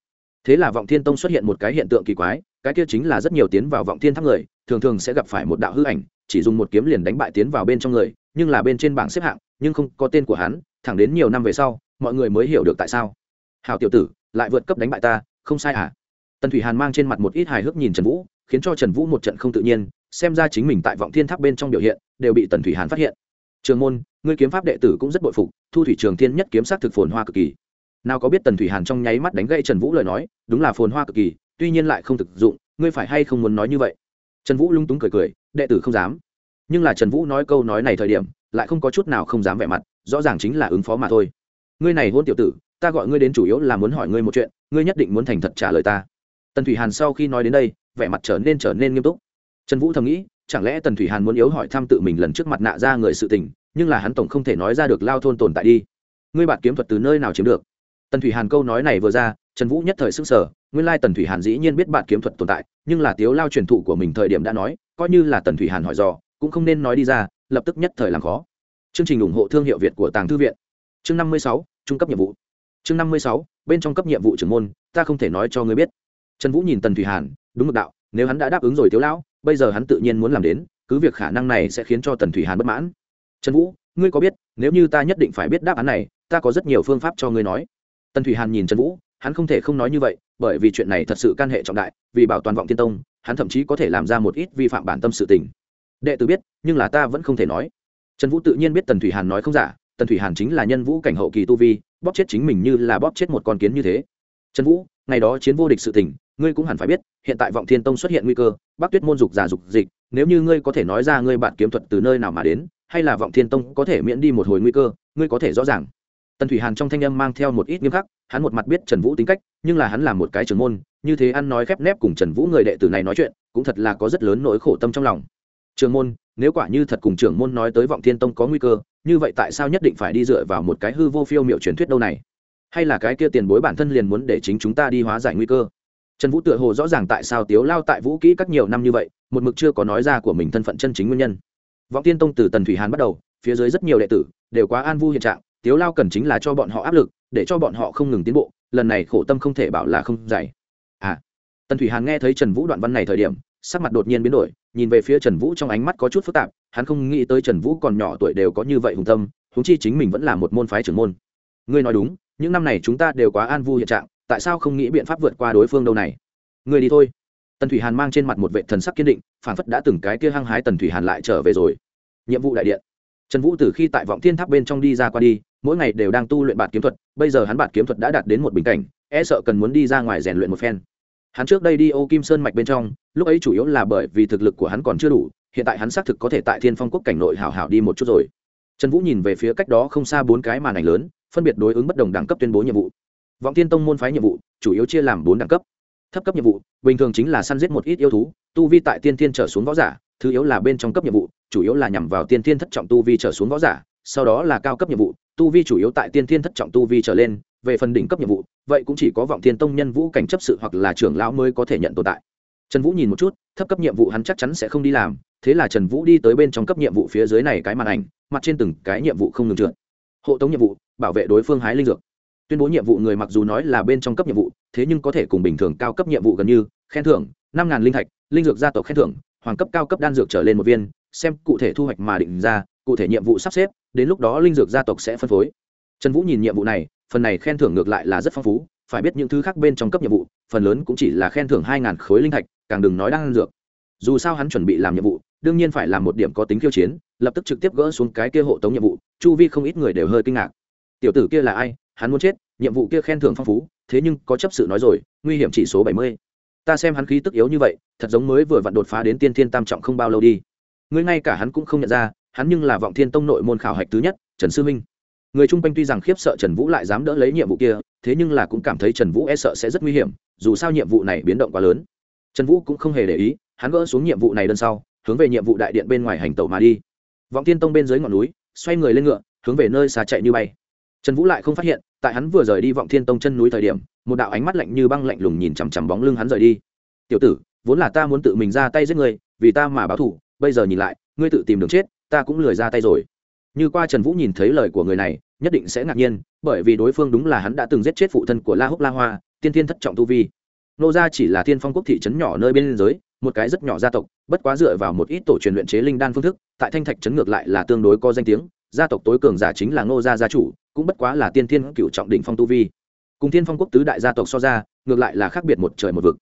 thế là vọng thiên tông xuất hiện một cái hiện tượng kỳ quái, cái kia chính là rất nhiều tiến vào vọng thiên tháp người, thường thường sẽ gặp phải một đạo hư ảnh, chỉ dùng một kiếm liền đánh bại tiến vào bên trong người, nhưng là bên trên bảng xếp hạng, nhưng không có tên của hắn, thẳng đến nhiều năm về sau, mọi người mới hiểu được tại sao. Hào tiểu tử, lại vượt cấp đánh bại ta, không sai à? Tần thủy hàn mang trên mặt một ít hài hước nhìn trần vũ, khiến cho trần vũ một trận không tự nhiên, xem ra chính mình tại vọng thiên tháp bên trong biểu hiện, đều bị tần thủy hàn phát hiện. Trường môn, ngươi kiếm pháp đệ tử cũng rất bội phục, thu thủy trường thiên nhất kiếm sát thực phồn hoa cực kỳ nào có biết tần thủy hàn trong nháy mắt đánh gậy trần vũ lời nói, đúng là phồn hoa cực kỳ, tuy nhiên lại không thực dụng, ngươi phải hay không muốn nói như vậy? Trần vũ lung túng cười cười, đệ tử không dám. Nhưng là trần vũ nói câu nói này thời điểm, lại không có chút nào không dám vẻ mặt, rõ ràng chính là ứng phó mà thôi. Ngươi này hôn tiểu tử, ta gọi ngươi đến chủ yếu là muốn hỏi ngươi một chuyện, ngươi nhất định muốn thành thật trả lời ta. Tần thủy hàn sau khi nói đến đây, vẻ mặt trở nên trở nên nghiêm túc. Trần vũ thầm nghĩ, chẳng lẽ tần thủy hàn muốn yếu hỏi thăm tự mình lần trước mặt nạ ra người sự tình, nhưng là hắn tổng không thể nói ra được lao thôn tồn tại đi. Ngươi bạn kiếm thuật từ nơi nào chiếm được? Tần thủy hàn câu nói này vừa ra, trần vũ nhất thời s ư n g sở nguyên lai tần thủy hàn dĩ nhiên biết bạn kiếm thuật tồn tại, nhưng là tiếu lao truyền thụ của mình thời điểm đã nói, coi như là tần thủy hàn hỏi dò, cũng không nên nói đi ra, lập tức nhất thời làm khó. Chương trình ủng hộ thương hiệu việt của tàng thư viện. Chương năm mươi sáu, trung cấp nhiệm vụ. Chương năm mươi sáu, bên trong cấp nhiệm vụ trưởng môn, ta không thể nói cho ngươi biết. Trần vũ nhìn tần thủy hàn, đúng mực đạo, nếu hắn đã đáp ứng rồi tiếu lão bây giờ hắn tự nhiên muốn làm đến, cứ việc khả năng này sẽ khiến cho tần thủy hàn bất mãn. Trần vũ, ngươi có biết, nếu như ta nhất định phải biết đáp án này, ta có rất nhiều phương pháp cho ngươi nói tần thủy hàn nhìn trần vũ, hắn không thể không nói như vậy, bởi vì chuyện này thật sự can hệ trọng đại, vì bảo toàn vọng thiên tông, hắn thậm chí có thể làm ra một ít vi phạm bản tâm sự tình. Đệ tử biết, nhưng là ta vẫn không thể nói. Trần vũ tự nhiên biết tần thủy hàn nói không giả, tần thủy hàn chính là nhân vũ cảnh hậu kỳ tu vi, bóp chết chính mình như là bóp chết một con kiến như thế. Trần vũ, ngày đó chiến vô địch sự tình, ngươi cũng hẳn phải biết, hiện tại vọng thiên tông xuất hiện nguy cơ, bắc tuyết môn dục giả dục dịch, nếu như ngươi có thể nói ra ngươi bạn kiếm thuật từ nơi nào mà đến, hay là vọng thiên tông có thể miễn đi một hồi nguy cơ, ngươi có thể rõ ràng tần thủy hàn trong thanh âm mang theo một ít nghiêm khắc, hắn một mặt biết trần vũ tính cách, nhưng là hắn là một cái trưởng môn, như thế ăn nói khép nép cùng trần vũ người đệ tử này nói chuyện, cũng thật là có rất lớn nỗi khổ tâm trong lòng. Trường môn, nếu quả như thật cùng trưởng môn nói tới vọng thiên tông có nguy cơ, như vậy tại sao nhất định phải đi dựa vào một cái hư vô phiêu m i ệ u truyền thuyết đâu này? Hay là cái kia tiền bối bản thân liền muốn để chính chúng ta đi hóa giải nguy cơ? Trần vũ tựa hồ rõ ràng tại sao tiếu lao tại vũ kỹ các nhiều năm như vậy, một mực chưa có nói ra của mình thân phận chân chính nguyên nhân. Vọng tiên tông từ tần thủy hàn bắt đầu, phía dưới rất nhiều đệ tử, đều quá an vu hiện trạng tiếu lao cần chính là cho bọn họ áp lực, để cho bọn họ không ngừng tiến bộ, lần này khổ tâm không thể bảo là không dày à tần thủy hàn nghe thấy trần vũ đoạn văn này thời điểm, sắc mặt đột nhiên biến đổi, nhìn về phía trần vũ trong ánh mắt có chút phức tạp, hắn không nghĩ tới trần vũ còn nhỏ tuổi đều có như vậy hùng tâm húng chi chính mình vẫn là một môn phái trưởng môn. Ngươi nói đúng, những năm này chúng ta đều quá an vu hiện trạng, tại sao không nghĩ biện pháp vượt qua đối phương đâu này? Ngươi đi thôi. Tần thủy hàn mang trên mặt một vệ thần sắc kiên định phản phất đã từng cái kia hăng hái tần thủy hàn lại trở về rồi. Nhiệm vụ đại điện trần vũ từ khi tại vọng thiên tháp bên trong đi ra qua đi, mỗi ngày đều đang tu luyện bạt kiếm thuật, bây giờ hắn bạt kiếm thuật đã đạt đến một bình cảnh e sợ cần muốn đi ra ngoài rèn luyện một phen. Hắn trước đây đi ô kim sơn mạch bên trong, lúc ấy chủ yếu là bởi vì thực lực của hắn còn chưa đủ, hiện tại hắn xác thực có thể tại thiên phong quốc cảnh nội hảo hảo đi một chút rồi. Trần vũ nhìn về phía cách đó không xa bốn cái màn ảnh lớn, phân biệt đối ứng bất đồng đẳng cấp tuyên bố nhiệm vụ. Vọng tiên tông môn phái nhiệm vụ, chủ yếu chia làm bốn đẳng cấp. Thấp cấp nhiệm vụ, bình thường chính là săn giết một ít yêu thú, tu vi tại tiên thiên trở xuống võ giả, thứ yếu là bên trong cấp nhiệm vụ chủ yếu là nhằm vào tiên thiên thất trọng tu vi trở xuống võ giả, sau đó là cao cấp nhiệm vụ, tu vi chủ yếu tại tiên thiên thất trọng tu vi trở lên, về phần đỉnh cấp nhiệm vụ, vậy cũng chỉ có vọng thiên tông nhân vũ cảnh chấp sự hoặc là trưởng lão mới có thể nhận tồn tại. Trần vũ nhìn một chút, thấp cấp nhiệm vụ hắn chắc chắn sẽ không đi làm, thế là trần vũ đi tới bên trong cấp nhiệm vụ phía dưới này cái màn ảnh, mặt trên từng cái nhiệm vụ không ngừng trượt. Hộ tống nhiệm vụ, bảo vệ đối phương hái linh dược. Tuyên bố nhiệm vụ người mặc dù nói là bên trong cấp nhiệm vụ, thế nhưng có thể cùng bình thường cao cấp nhiệm vụ gần như, khen thưởng, năm ngàn linh thạch, linh dược gia tộc khen thưởng, hoàng cấp cao cấp đan dược trở lên một viên xem cụ thể thu hoạch mà định ra, cụ thể nhiệm vụ sắp xếp, đến lúc đó linh dược gia tộc sẽ phân phối. Trần vũ nhìn nhiệm vụ này, phần này khen thưởng ngược lại là rất phong phú, phải biết những thứ khác bên trong cấp nhiệm vụ, phần lớn cũng chỉ là khen thưởng hai ngàn khối linh thạch, càng đừng nói đan dược. Dù sao hắn chuẩn bị làm nhiệm vụ, đương nhiên phải làm một điểm có tính khiêu chiến, lập tức trực tiếp gỡ xuống cái kia hộ tống nhiệm vụ, chu vi không ít người đều hơi kinh ngạc. Tiểu tử kia là ai? Hắn muốn chết, nhiệm vụ kia khen thưởng phong phú, thế nhưng có chấp sự nói rồi, nguy hiểm chỉ số bảy mươi. Ta xem hắn khí tức yếu như vậy, thật giống mới vừa vặn đột phá đến tiên thiên tam trọng không bao lâu đi ngươi ngay cả hắn cũng không nhận ra, hắn nhưng là vọng thiên tông nội môn khảo hạch thứ nhất, trần sư minh. Người chung quanh tuy rằng khiếp sợ trần vũ lại dám đỡ lấy nhiệm vụ kia, thế nhưng là cũng cảm thấy trần vũ e sợ sẽ rất nguy hiểm, dù sao nhiệm vụ này biến động quá lớn. Trần vũ cũng không hề để ý, hắn gỡ xuống nhiệm vụ này đơn sau, hướng về nhiệm vụ đại điện bên ngoài hành tẩu mà đi. Vọng tiên tông bên dưới ngọn núi, xoay người lên ngựa, hướng về nơi xa chạy như bay. Trần vũ lại không phát hiện, tại hắn vừa rời đi vọng thiên tông chân núi thời điểm, một đạo ánh mắt lạnh như băng lạnh lùng nhìn chằm chằm bóng lưng hắn rời đi. Tiểu tử, vốn là ta muốn tự mình ra tay giết người vì ta mà báo thủ bây giờ nhìn lại, ngươi tự tìm đường chết, ta cũng lười ra tay rồi. Như qua trần vũ nhìn thấy lời của người này, nhất định sẽ ngạc nhiên, bởi vì đối phương đúng là hắn đã từng giết chết phụ thân của la húc la hoa, tiên thiên thất trọng tu vi. Nô gia chỉ là thiên phong quốc thị trấn nhỏ nơi biên giới, một cái rất nhỏ gia tộc, bất quá dựa vào một ít tổ truyền luyện chế linh đan phương thức, tại thanh thạch trấn ngược lại là tương đối có danh tiếng, gia tộc tối cường giả chính là nô gia gia chủ, cũng bất quá là tiên thiên cựu trọng đỉnh phong tu vi. Cùng thiên phong quốc tứ đại gia tộc so ra, ngược lại là khác biệt một trời một vực.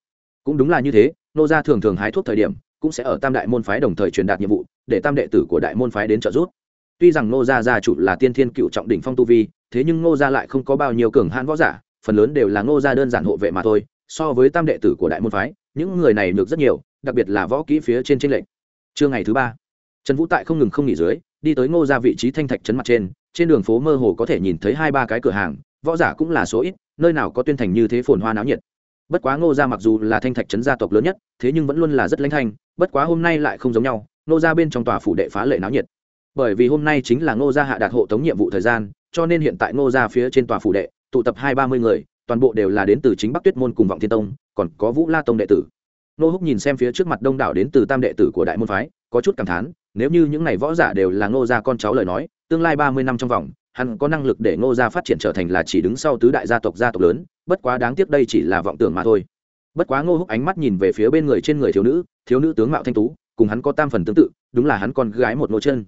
Cũng đúng là như thế, nô gia thường thường hái thuốc thời điểm cũng sẽ ở tam đại môn phái đồng thời truyền đạt nhiệm vụ, để tam đệ tử của đại môn phái đến trợ giúp. Tuy rằng Ngô gia gia chủ là tiên thiên cựu trọng đỉnh phong tu vi, thế nhưng Ngô gia lại không có bao nhiêu cường hãn võ giả, phần lớn đều là Ngô gia đơn giản hộ vệ mà thôi. So với tam đệ tử của đại môn phái, những người này được rất nhiều, đặc biệt là võ kỹ phía trên tranh lệnh trưa ngày thứ ba, trần vũ tại không ngừng không nghỉ dưới, đi tới ngô ra vị trí thanh thạch trấn mặt trên trên đường phố mơ hồ có thể nhìn thấy hai ba cái cửa hàng, võ giả cũng là số ít, nơi nào có tuyên thành như thế phồn hoa náo nhiệt bất quá ngô gia mặc dù là thanh thạch trấn gia tộc lớn nhất, thế nhưng vẫn luôn là rất lãnh thanh, bất quá hôm nay lại không giống nhau, ngô gia bên trong tòa phủ đệ phá lệ náo nhiệt. Bởi vì hôm nay chính là ngô gia hạ đạt hộ tống nhiệm vụ thời gian, cho nên hiện tại ngô gia phía trên tòa phủ đệ, tụ tập hai ba mươi người, toàn bộ đều là đến từ chính bắc tuyết môn cùng vọng thiên tông, còn có vũ la tông đệ tử. Nô húc nhìn xem phía trước mặt đông đảo đến từ tam đệ tử của đại môn phái, có chút cảm thán, nếu như những n à y võ giả đều là ngô gia con cháu lời nói, tương lai ba mươi năm trong vòng, hắn có năng lực để ngô gia phát triển trở thành là chỉ đứng sau tứ đại gia tộc gia tộc lớn bất quá đáng tiếc đây chỉ là vọng tưởng mà thôi. Bất quá ngô húc ánh mắt nhìn về phía bên người trên người thiếu nữ thiếu nữ tướng mạo thanh tú, cùng hắn có tam phần tương tự, đúng là hắn con gái một nô chân.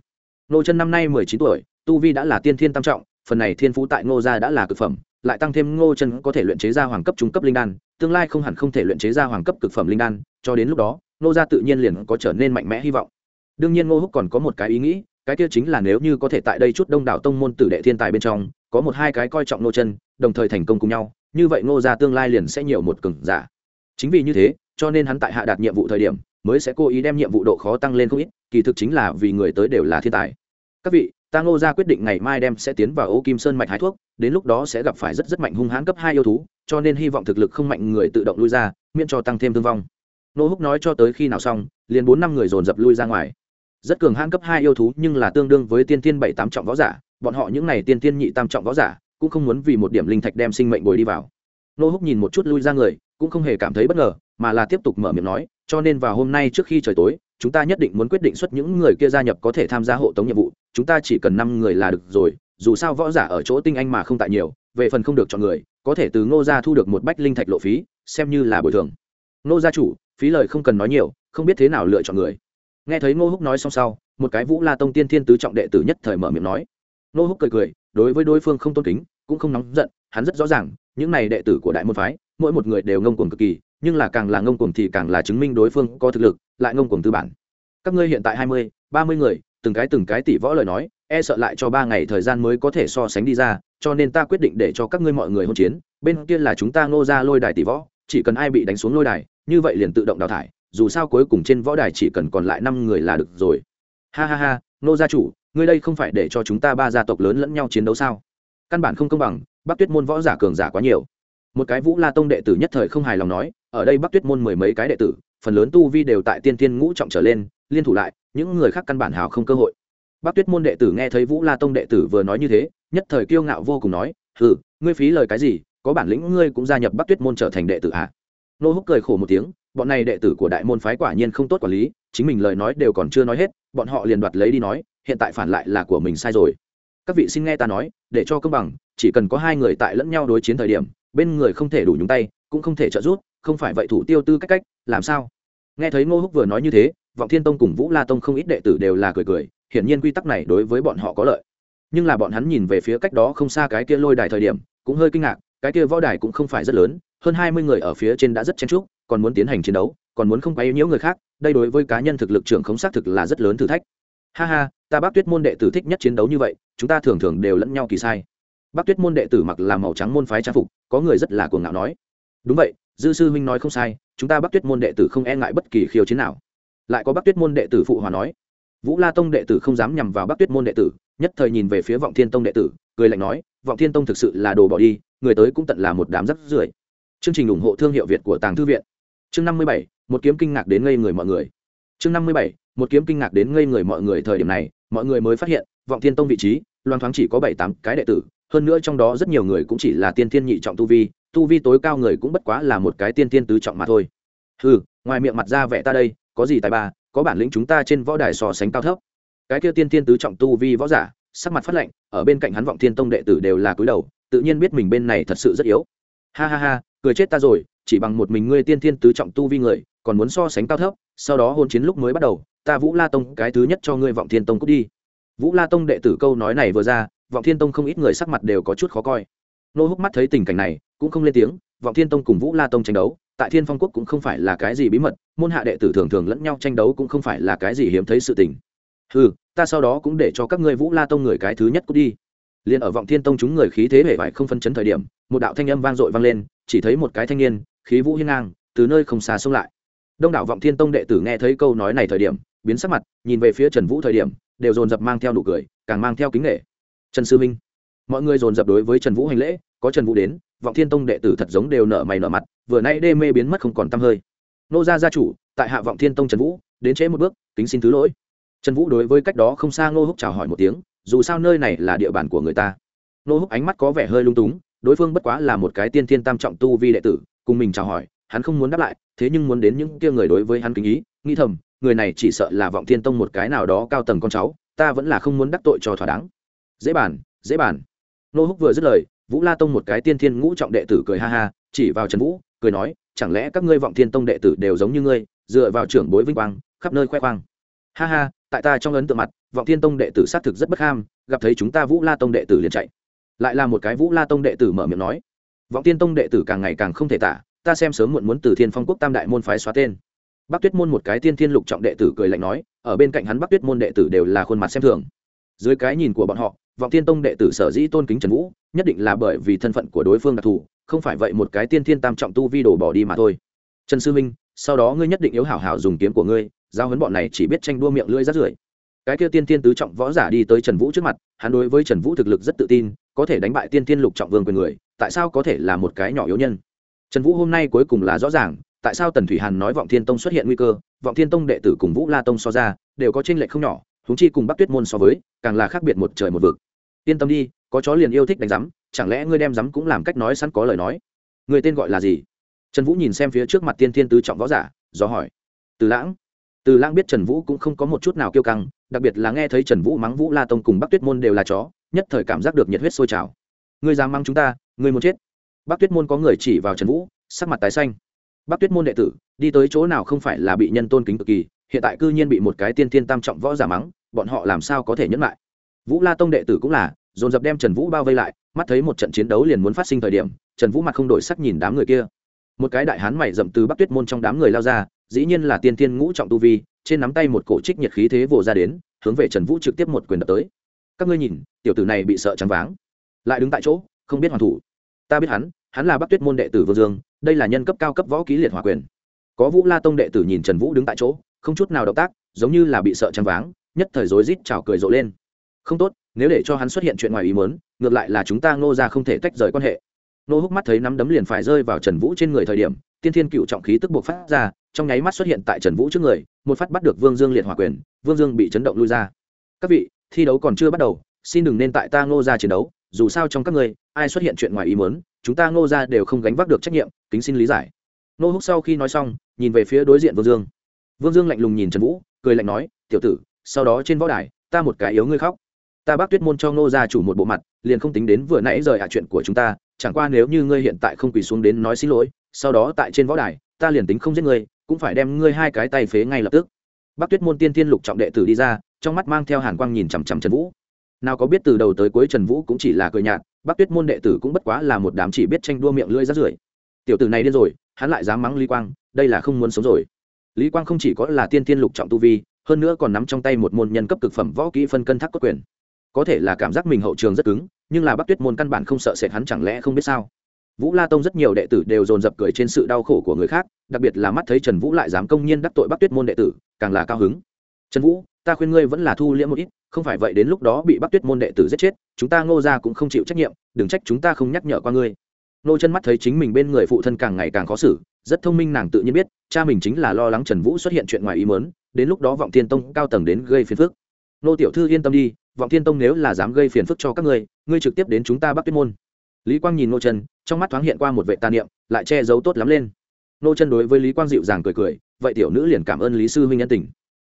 Nô chân năm nay mười chín tuổi, tu vi đã là tiên thiên tam trọng, phần này thiên phú tại ngô gia đã là cực phẩm, lại tăng thêm ngô chân có thể luyện chế ra hoàng cấp trung cấp linh đan, tương lai không hẳn không thể luyện chế ra hoàng cấp cực phẩm linh đan, cho đến lúc đó, ngô gia tự nhiên liền có trở nên mạnh mẽ hy vọng. Đương nhiên ngô húc còn có một cái ý nghĩ, cái kia chính là nếu như có thể tại đây chút đông đảo tông môn tử đệ thiên tài bên trong, có một hai cái coi trọng ngô chân, đồng thời thành công cùng nhau như vậy ngô gia tương lai liền sẽ nhiều một cường giả. Chính vì như thế, cho nên hắn tại hạ đạt nhiệm vụ thời điểm, mới sẽ cố ý đem nhiệm vụ độ khó tăng lên không ít, kỳ thực chính là vì người tới đều là thiên tài. Các vị, ta ngô gia quyết định ngày mai đem sẽ tiến vào ô kim sơn mạch hái thuốc, đến lúc đó sẽ gặp phải rất rất mạnh hung hãn cấp hai yêu thú, cho nên hy vọng thực lực không mạnh người tự động lui ra, miễn cho tăng thêm thương vong. Nô húc nói cho tới khi nào xong, liền bốn năm người dồn dập lui ra ngoài. Rất cường hãn cấp hai yêu thú nhưng là tương đương với tiên tiên bảy tám trọng võ giả, bọn họ những n à y tiên tiên nhị tam trọng võ giả cũng không muốn vì một điểm linh thạch đem sinh mệnh bồi đi vào. Nô húc nhìn một chút lui ra người, cũng không hề cảm thấy bất ngờ, mà là tiếp tục mở miệng nói, cho nên vào hôm nay trước khi trời tối, chúng ta nhất định muốn quyết định xuất những người kia gia nhập có thể tham gia hộ tống nhiệm vụ, chúng ta chỉ cần năm người là được rồi, dù sao võ giả ở chỗ tinh anh mà không tại nhiều, về phần không được chọn người, có thể từ ngô gia thu được một bách linh thạch lộ phí, xem như là bồi thường. Ngô gia chủ, phí lời không cần nói nhiều, không biết thế nào lựa chọn người. Nghe thấy ngô húc nói xong sau, một cái vũ la tông tiên thiên tứ trọng đệ tử nhất thời mở miệng nói. Ngô húc cười cười, đối với đối phương không tôn kính cũng không nóng giận, hắn rất rõ ràng, những này đệ tử của đại môn phái, mỗi một người đều ngông cuồng cực kỳ, nhưng là càng là ngông cuồng thì càng là chứng minh đối phương có thực lực, lại ngông cuồng tư bản. Các ngươi hiện tại hai mươi, ba mươi người, từng cái từng cái tỷ võ lời nói e sợ lại cho ba ngày thời gian mới có thể so sánh đi ra, cho nên ta quyết định để cho các ngươi mọi người hôn chiến, bên kia là chúng ta ngô ra lôi đài tỷ võ, chỉ cần ai bị đánh xuống lôi đài, như vậy liền tự động đào thải, dù sao cuối cùng trên võ đài chỉ cần còn lại năm người là được rồi. Ha ha ha, ngô gia chủ, ngươi đây không phải để cho chúng ta ba gia tộc lớn lẫn nhau chiến đấu sao? Căn bản không công bằng, bắc tuyết môn võ giả cường giả quá nhiều. Một cái vũ la tông đệ tử nhất thời không hài lòng nói, ở đây bắc tuyết môn mười mấy cái đệ tử, phần lớn tu vi đều tại tiên tiên ngũ trọng trở lên, liên thủ lại, những người khác căn bản hào không cơ hội. Bắc tuyết môn đệ tử nghe thấy vũ la tông đệ tử vừa nói như thế, nhất thời kiêu ngạo vô cùng nói ừ ngươi phí lời cái gì, có bản lĩnh ngươi cũng gia nhập bắc tuyết môn trở thành đệ tử à? nô húc cười khổ một tiếng, bọn này đệ tử của đại môn phái quả nhiên không tốt quản lý, chính mình lời nói đều còn chưa nói hết, bọn họ liền đoạt lấy đi nói, hiện tại phản lại là của mình sai rồi các vị xin nghe ta nói, để cho công bằng, chỉ cần có hai người tại lẫn nhau đối chiến thời điểm, bên người không thể đủ nhúng tay, cũng không thể trợ giúp, không phải vậy thủ tiêu tư cách cách, làm sao? Nghe thấy ngô húc vừa nói như thế, vọng thiên tông cùng vũ la tông không ít đệ tử đều là cười cười, hiển nhiên quy tắc này đối với bọn họ có lợi. Nhưng là bọn hắn nhìn về phía cách đó không xa cái kia lôi đài thời điểm, cũng hơi kinh ngạc, cái kia võ đài cũng không phải rất lớn, hơn hai mươi người ở phía trên đã rất chen chúc, còn muốn tiến hành chiến đấu, còn muốn không quấy nhiễu người khác, đây đối với cá nhân thực lực trưởng không xác thực là rất lớn thử thách ha ha, ta bác tuyết môn đệ tử thích nhất chiến đấu như vậy, chúng ta thường thường đều lẫn nhau kỳ sai. Bác tuyết môn đệ tử mặc là màu trắng môn phái trang phục, có người rất là cuồng ngạo nói. Đúng vậy, dư sư huynh nói không sai, chúng ta bác tuyết môn đệ tử không e ngại bất kỳ khiêu chiến nào. Lại có bác tuyết môn đệ tử phụ hòa nói. Vũ la tông đệ tử không dám nhằm vào bác tuyết môn đệ tử, nhất thời nhìn về phía vọng thiên tông đệ tử, cười lạnh nói, vọng thiên tông thực sự là đồ bỏ đi, người tới cũng tận là một đám rắc rưởi. Chương trình ủng hộ thương hiệu việt của tàng thư viện. Chương năm mươi bảy, một kiếm kinh ngạc đến ngây người mọi người. Chương năm mươi bảy một kiếm kinh ngạc đến ngây người mọi người thời điểm này, mọi người mới phát hiện, vọng thiên tông vị trí, loan thoáng chỉ có bảy tám cái đệ tử, hơn nữa trong đó rất nhiều người cũng chỉ là tiên thiên nhị trọng tu vi tu vi tối cao người cũng bất quá là một cái tiên Thiên tứ trọng mà thôi. Ừ ngoài miệng mặt ra vẻ ta đây, có gì tài ba, có bản lĩnh chúng ta trên võ đài so sánh cao thấp. Cái kia tiên Thiên tứ trọng tu vi võ giả, sắc mặt phát lệnh ở bên cạnh hắn vọng thiên tông đệ tử đều là cúi đầu, tự nhiên biết mình bên này thật sự rất yếu. Ha ha ha, cười chết ta rồi, chỉ bằng một mình ngươi tiên Thiên tứ trọng tu vi người, còn muốn so sánh cao thấp sau đó hôn chiến lúc mới bắt đầu, ta vũ la tông cái thứ nhất cho ngươi vọng thiên tông cút đi. Vũ la tông đệ tử câu nói này vừa ra, vọng thiên tông không ít người sắc mặt đều có chút khó coi. Nô húc mắt thấy tình cảnh này, cũng không lên tiếng, vọng thiên tông cùng vũ la tông tranh đấu, tại thiên phong quốc cũng không phải là cái gì bí mật, môn hạ đệ tử thường thường lẫn nhau tranh đấu cũng không phải là cái gì hiếm thấy sự tình. Ừ ta sau đó cũng để cho các ngươi vũ la tông người cái thứ nhất cút đi. Liền ở vọng thiên tông chúng người khí thế vẻ vải không phân chấn thời điểm, một đạo thanh âm vang dội vang lên, chỉ thấy một cái thanh niên, khí vũ hiên ngang, từ nơi không xa xông lại đông đảo vọng thiên tông đệ tử nghe thấy câu nói này thời điểm, biến sắc mặt, nhìn về phía trần vũ thời điểm, đều dồn dập mang theo nụ cười, càng mang theo kính nghệ trần sư minh, mọi người dồn dập đối với trần vũ hành lễ, có trần vũ đến, vọng thiên tông đệ tử thật giống đều nở mày nở mặt, vừa nay đê mê biến mất không còn t hơi. Nô gia gia chủ, tại hạ vọng thiên tông trần vũ, đến trễ một bước tính xin thứ lỗi. Trần vũ đối với cách đó không xa ngô húc chào hỏi một tiếng, dù sao nơi này là địa bàn của người ta. Ngô húc ánh mắt có vẻ hơi lung túng, đối phương bất quá là một cái tiên thiên tam trọng tu vi đệ tử, cùng mình chào hỏi, hắn không muốn đáp lại thế nhưng muốn đến những kia người đối với hắn kính ý, nghĩ thầm, người này chỉ sợ là vọng thiên tông một cái nào đó cao tầng con cháu, ta vẫn là không muốn đắc tội cho thỏa đáng. Dễ bàn dễ bàn. Nô húc vừa dứt lời, vũ la tông một cái tiên thiên ngũ trọng đệ tử cười ha ha, chỉ vào trần vũ, cười nói, chẳng lẽ các ngươi vọng thiên tông đệ tử đều giống như ngươi, dựa vào trưởng bối vinh quang, khắp nơi khoe khoang? Ha ha, tại ta trong ấn tượng mặt, vọng thiên tông đệ tử xác thực rất bất ham, gặp thấy chúng ta vũ la tông đệ tử liền chạy. Lại là một cái vũ la tông đệ tử mở miệng nói. Vọng thiên tông đệ tử càng ngày càng không thể tả ta xem sớm muộn muốn từ thiên phong quốc tam đại môn phái xóa tên. Bắc tuyết môn một cái tiên thiên lục trọng đệ tử cười lạnh nói, ở bên cạnh hắn bắc tuyết môn đệ tử đều là khuôn mặt xem thường. Dưới cái nhìn của bọn họ, vọng thiên tông đệ tử sở dĩ tôn kính trần vũ, nhất định là bởi vì thân phận của đối phương đặc thù, không phải vậy một cái tiên thiên tam trọng tu vi đổ bỏ đi mà thôi. Trần sư minh, sau đó ngươi nhất định yếu hảo hảo dùng kiếm của ngươi, giao huấn bọn này chỉ biết tranh đua miệng lưỡi rát rưởi. Cái kia tiên tiên tứ trọng võ giả đi tới trần vũ trước mặt, hắn đối với trần vũ thực lực rất tự tin, có thể đánh bại tiên tiên lục trọng vương quyền người, tại sao có thể là một cái nhỏ yếu nhân? Trần vũ hôm nay cuối cùng là rõ ràng, tại sao tần thủy hàn nói vọng thiên tông xuất hiện nguy cơ, vọng thiên tông đệ tử cùng vũ la tông so ra, đều có tranh lệch không nhỏ húng chi cùng bắc tuyết môn so với, càng là khác biệt một trời một vực. Yên tâm đi, có chó liền yêu thích đánh rắm chẳng lẽ ngươi đem rắm cũng làm cách nói sẵn có lời nói? Người tên gọi là gì? Trần vũ nhìn xem phía trước mặt tiên thiên tứ trọng võ giả, do hỏi. Từ lãng. Từ lãng biết trần vũ cũng không có một chút nào kiêu căng, đặc biệt là nghe thấy trần vũ mắng vũ la tông cùng bắc tuyết môn đều là chó, nhất thời cảm giác được nhiệt huyết sôi trào. Ngươi dám mắng chúng ta, ngươi muốn chết bắc tuyết môn có người chỉ vào trần vũ, sắc mặt tái xanh. Bắc tuyết môn đệ tử, đi tới chỗ nào không phải là bị nhân tôn kính cực kỳ, hiện tại cư nhiên bị một cái tiên thiên tam trọng võ giả mắng, bọn họ làm sao có thể nhẫn lại? Vũ la tông đệ tử cũng là, dồn dập đem trần vũ bao vây lại, mắt thấy một trận chiến đấu liền muốn phát sinh thời điểm, trần vũ mặt không đổi sắc nhìn đám người kia. Một cái đại hán mày rậm từ bắc tuyết môn trong đám người lao ra, dĩ nhiên là tiên thiên ngũ trọng tu vi, trên nắm tay một cổ trích nhiệt khí thế vồ ra đến, hướng về trần vũ trực tiếp một quyền đập tới. Các ngươi nhìn, tiểu tử này bị sợ trắng váng. Lại đứng tại chỗ, không biết hoàn thủ ta biết hắn hắn là bắc tuyết môn đệ tử vương dương, đây là nhân cấp cao cấp võ ký liệt hòa quyền. Có vũ la tông đệ tử nhìn trần vũ đứng tại chỗ, không chút nào động tác, giống như là bị sợ chăn váng, nhất thời rối rít chào cười rộ lên. Không tốt, nếu để cho hắn xuất hiện chuyện ngoài ý muốn, ngược lại là chúng ta ngô ra không thể tách rời quan hệ. Nô húc mắt thấy nắm đấm liền phải rơi vào trần vũ trên người thời điểm, tiên thiên cựu trọng khí tức buộc phát ra, trong nháy mắt xuất hiện tại trần vũ trước người, một phát bắt được vương dương liệt hòa quyền, vương dương bị chấn động lui ra. Các vị, thi đấu còn chưa bắt đầu, xin đừng nên tại ta ngô ra chiến đấu dù sao trong các người ai xuất hiện chuyện ngoài ý muốn, chúng ta ngô ra đều không gánh vác được trách nhiệm, kính xin lý giải. Nô húc sau khi nói xong, nhìn về phía đối diện vương dương. Vương dương lạnh lùng nhìn trần vũ, cười lạnh nói, tiểu tử, sau đó trên võ đài, ta một cái yếu ngươi khóc. Ta bác tuyết môn cho ngô gia chủ một bộ mặt, liền không tính đến vừa nãy rời hạ chuyện của chúng ta, chẳng qua nếu như ngươi hiện tại không quỳ xuống đến nói xin lỗi, sau đó tại trên võ đài, ta liền tính không giết ngươi, cũng phải đem ngươi hai cái tay phế ngay lập tức. Bác tuyết môn tiên tiên lục trọng đệ tử đi ra, trong mắt mang theo hàn quang nhìn chằm chằm trần vũ nào có biết từ đầu tới cuối trần vũ cũng chỉ là cười nhạt bác tuyết môn đệ tử cũng bất quá là một đám chỉ biết tranh đua miệng lưỡi rát rưởi. Tiểu tử này điên rồi, hắn lại dám mắng lý quang, đây là không muốn sống rồi. Lý quang không chỉ có là tiên tiên lục trọng tu vi, hơn nữa còn nắm trong tay một môn nhân cấp cực phẩm võ kỹ phân cân thác cốt quyền. Có thể là cảm giác mình hậu trường rất cứng, nhưng là bắc tuyết môn căn bản không sợ sệt hắn chẳng lẽ không biết sao? Vũ la tông rất nhiều đệ tử đều dồn dập cười trên sự đau khổ của người khác, đặc biệt là mắt thấy trần vũ lại dám công nhiên đắc tội bắc tuyết môn đệ tử, càng là cao hứng. Trần vũ ta khuyên ngươi vẫn là thu liễm một ít, không phải vậy đến lúc đó bị bắc tuyết môn đệ tử giết chết, chúng ta ngô ra cũng không chịu trách nhiệm, đừng trách chúng ta không nhắc nhở qua ngươi. Nô chân mắt thấy chính mình bên người phụ thân càng ngày càng khó xử, rất thông minh nàng tự nhiên biết, cha mình chính là lo lắng trần vũ xuất hiện chuyện ngoài ý mớn đến lúc đó vọng thiên tông cao tầng đến gây phiền phức. Nô tiểu thư yên tâm đi, vọng thiên tông nếu là dám gây phiền phức cho các ngươi ngươi trực tiếp đến chúng ta bắc tuyết môn. Lý quang nhìn nô chân, trong mắt thoáng hiện qua một vệ tà niệm, lại che giấu tốt lắm lên. Nô chân đối với lý quang dịu dàng cười cười, vậy tiểu nữ liền cảm ơn lý sư huynh nhân tình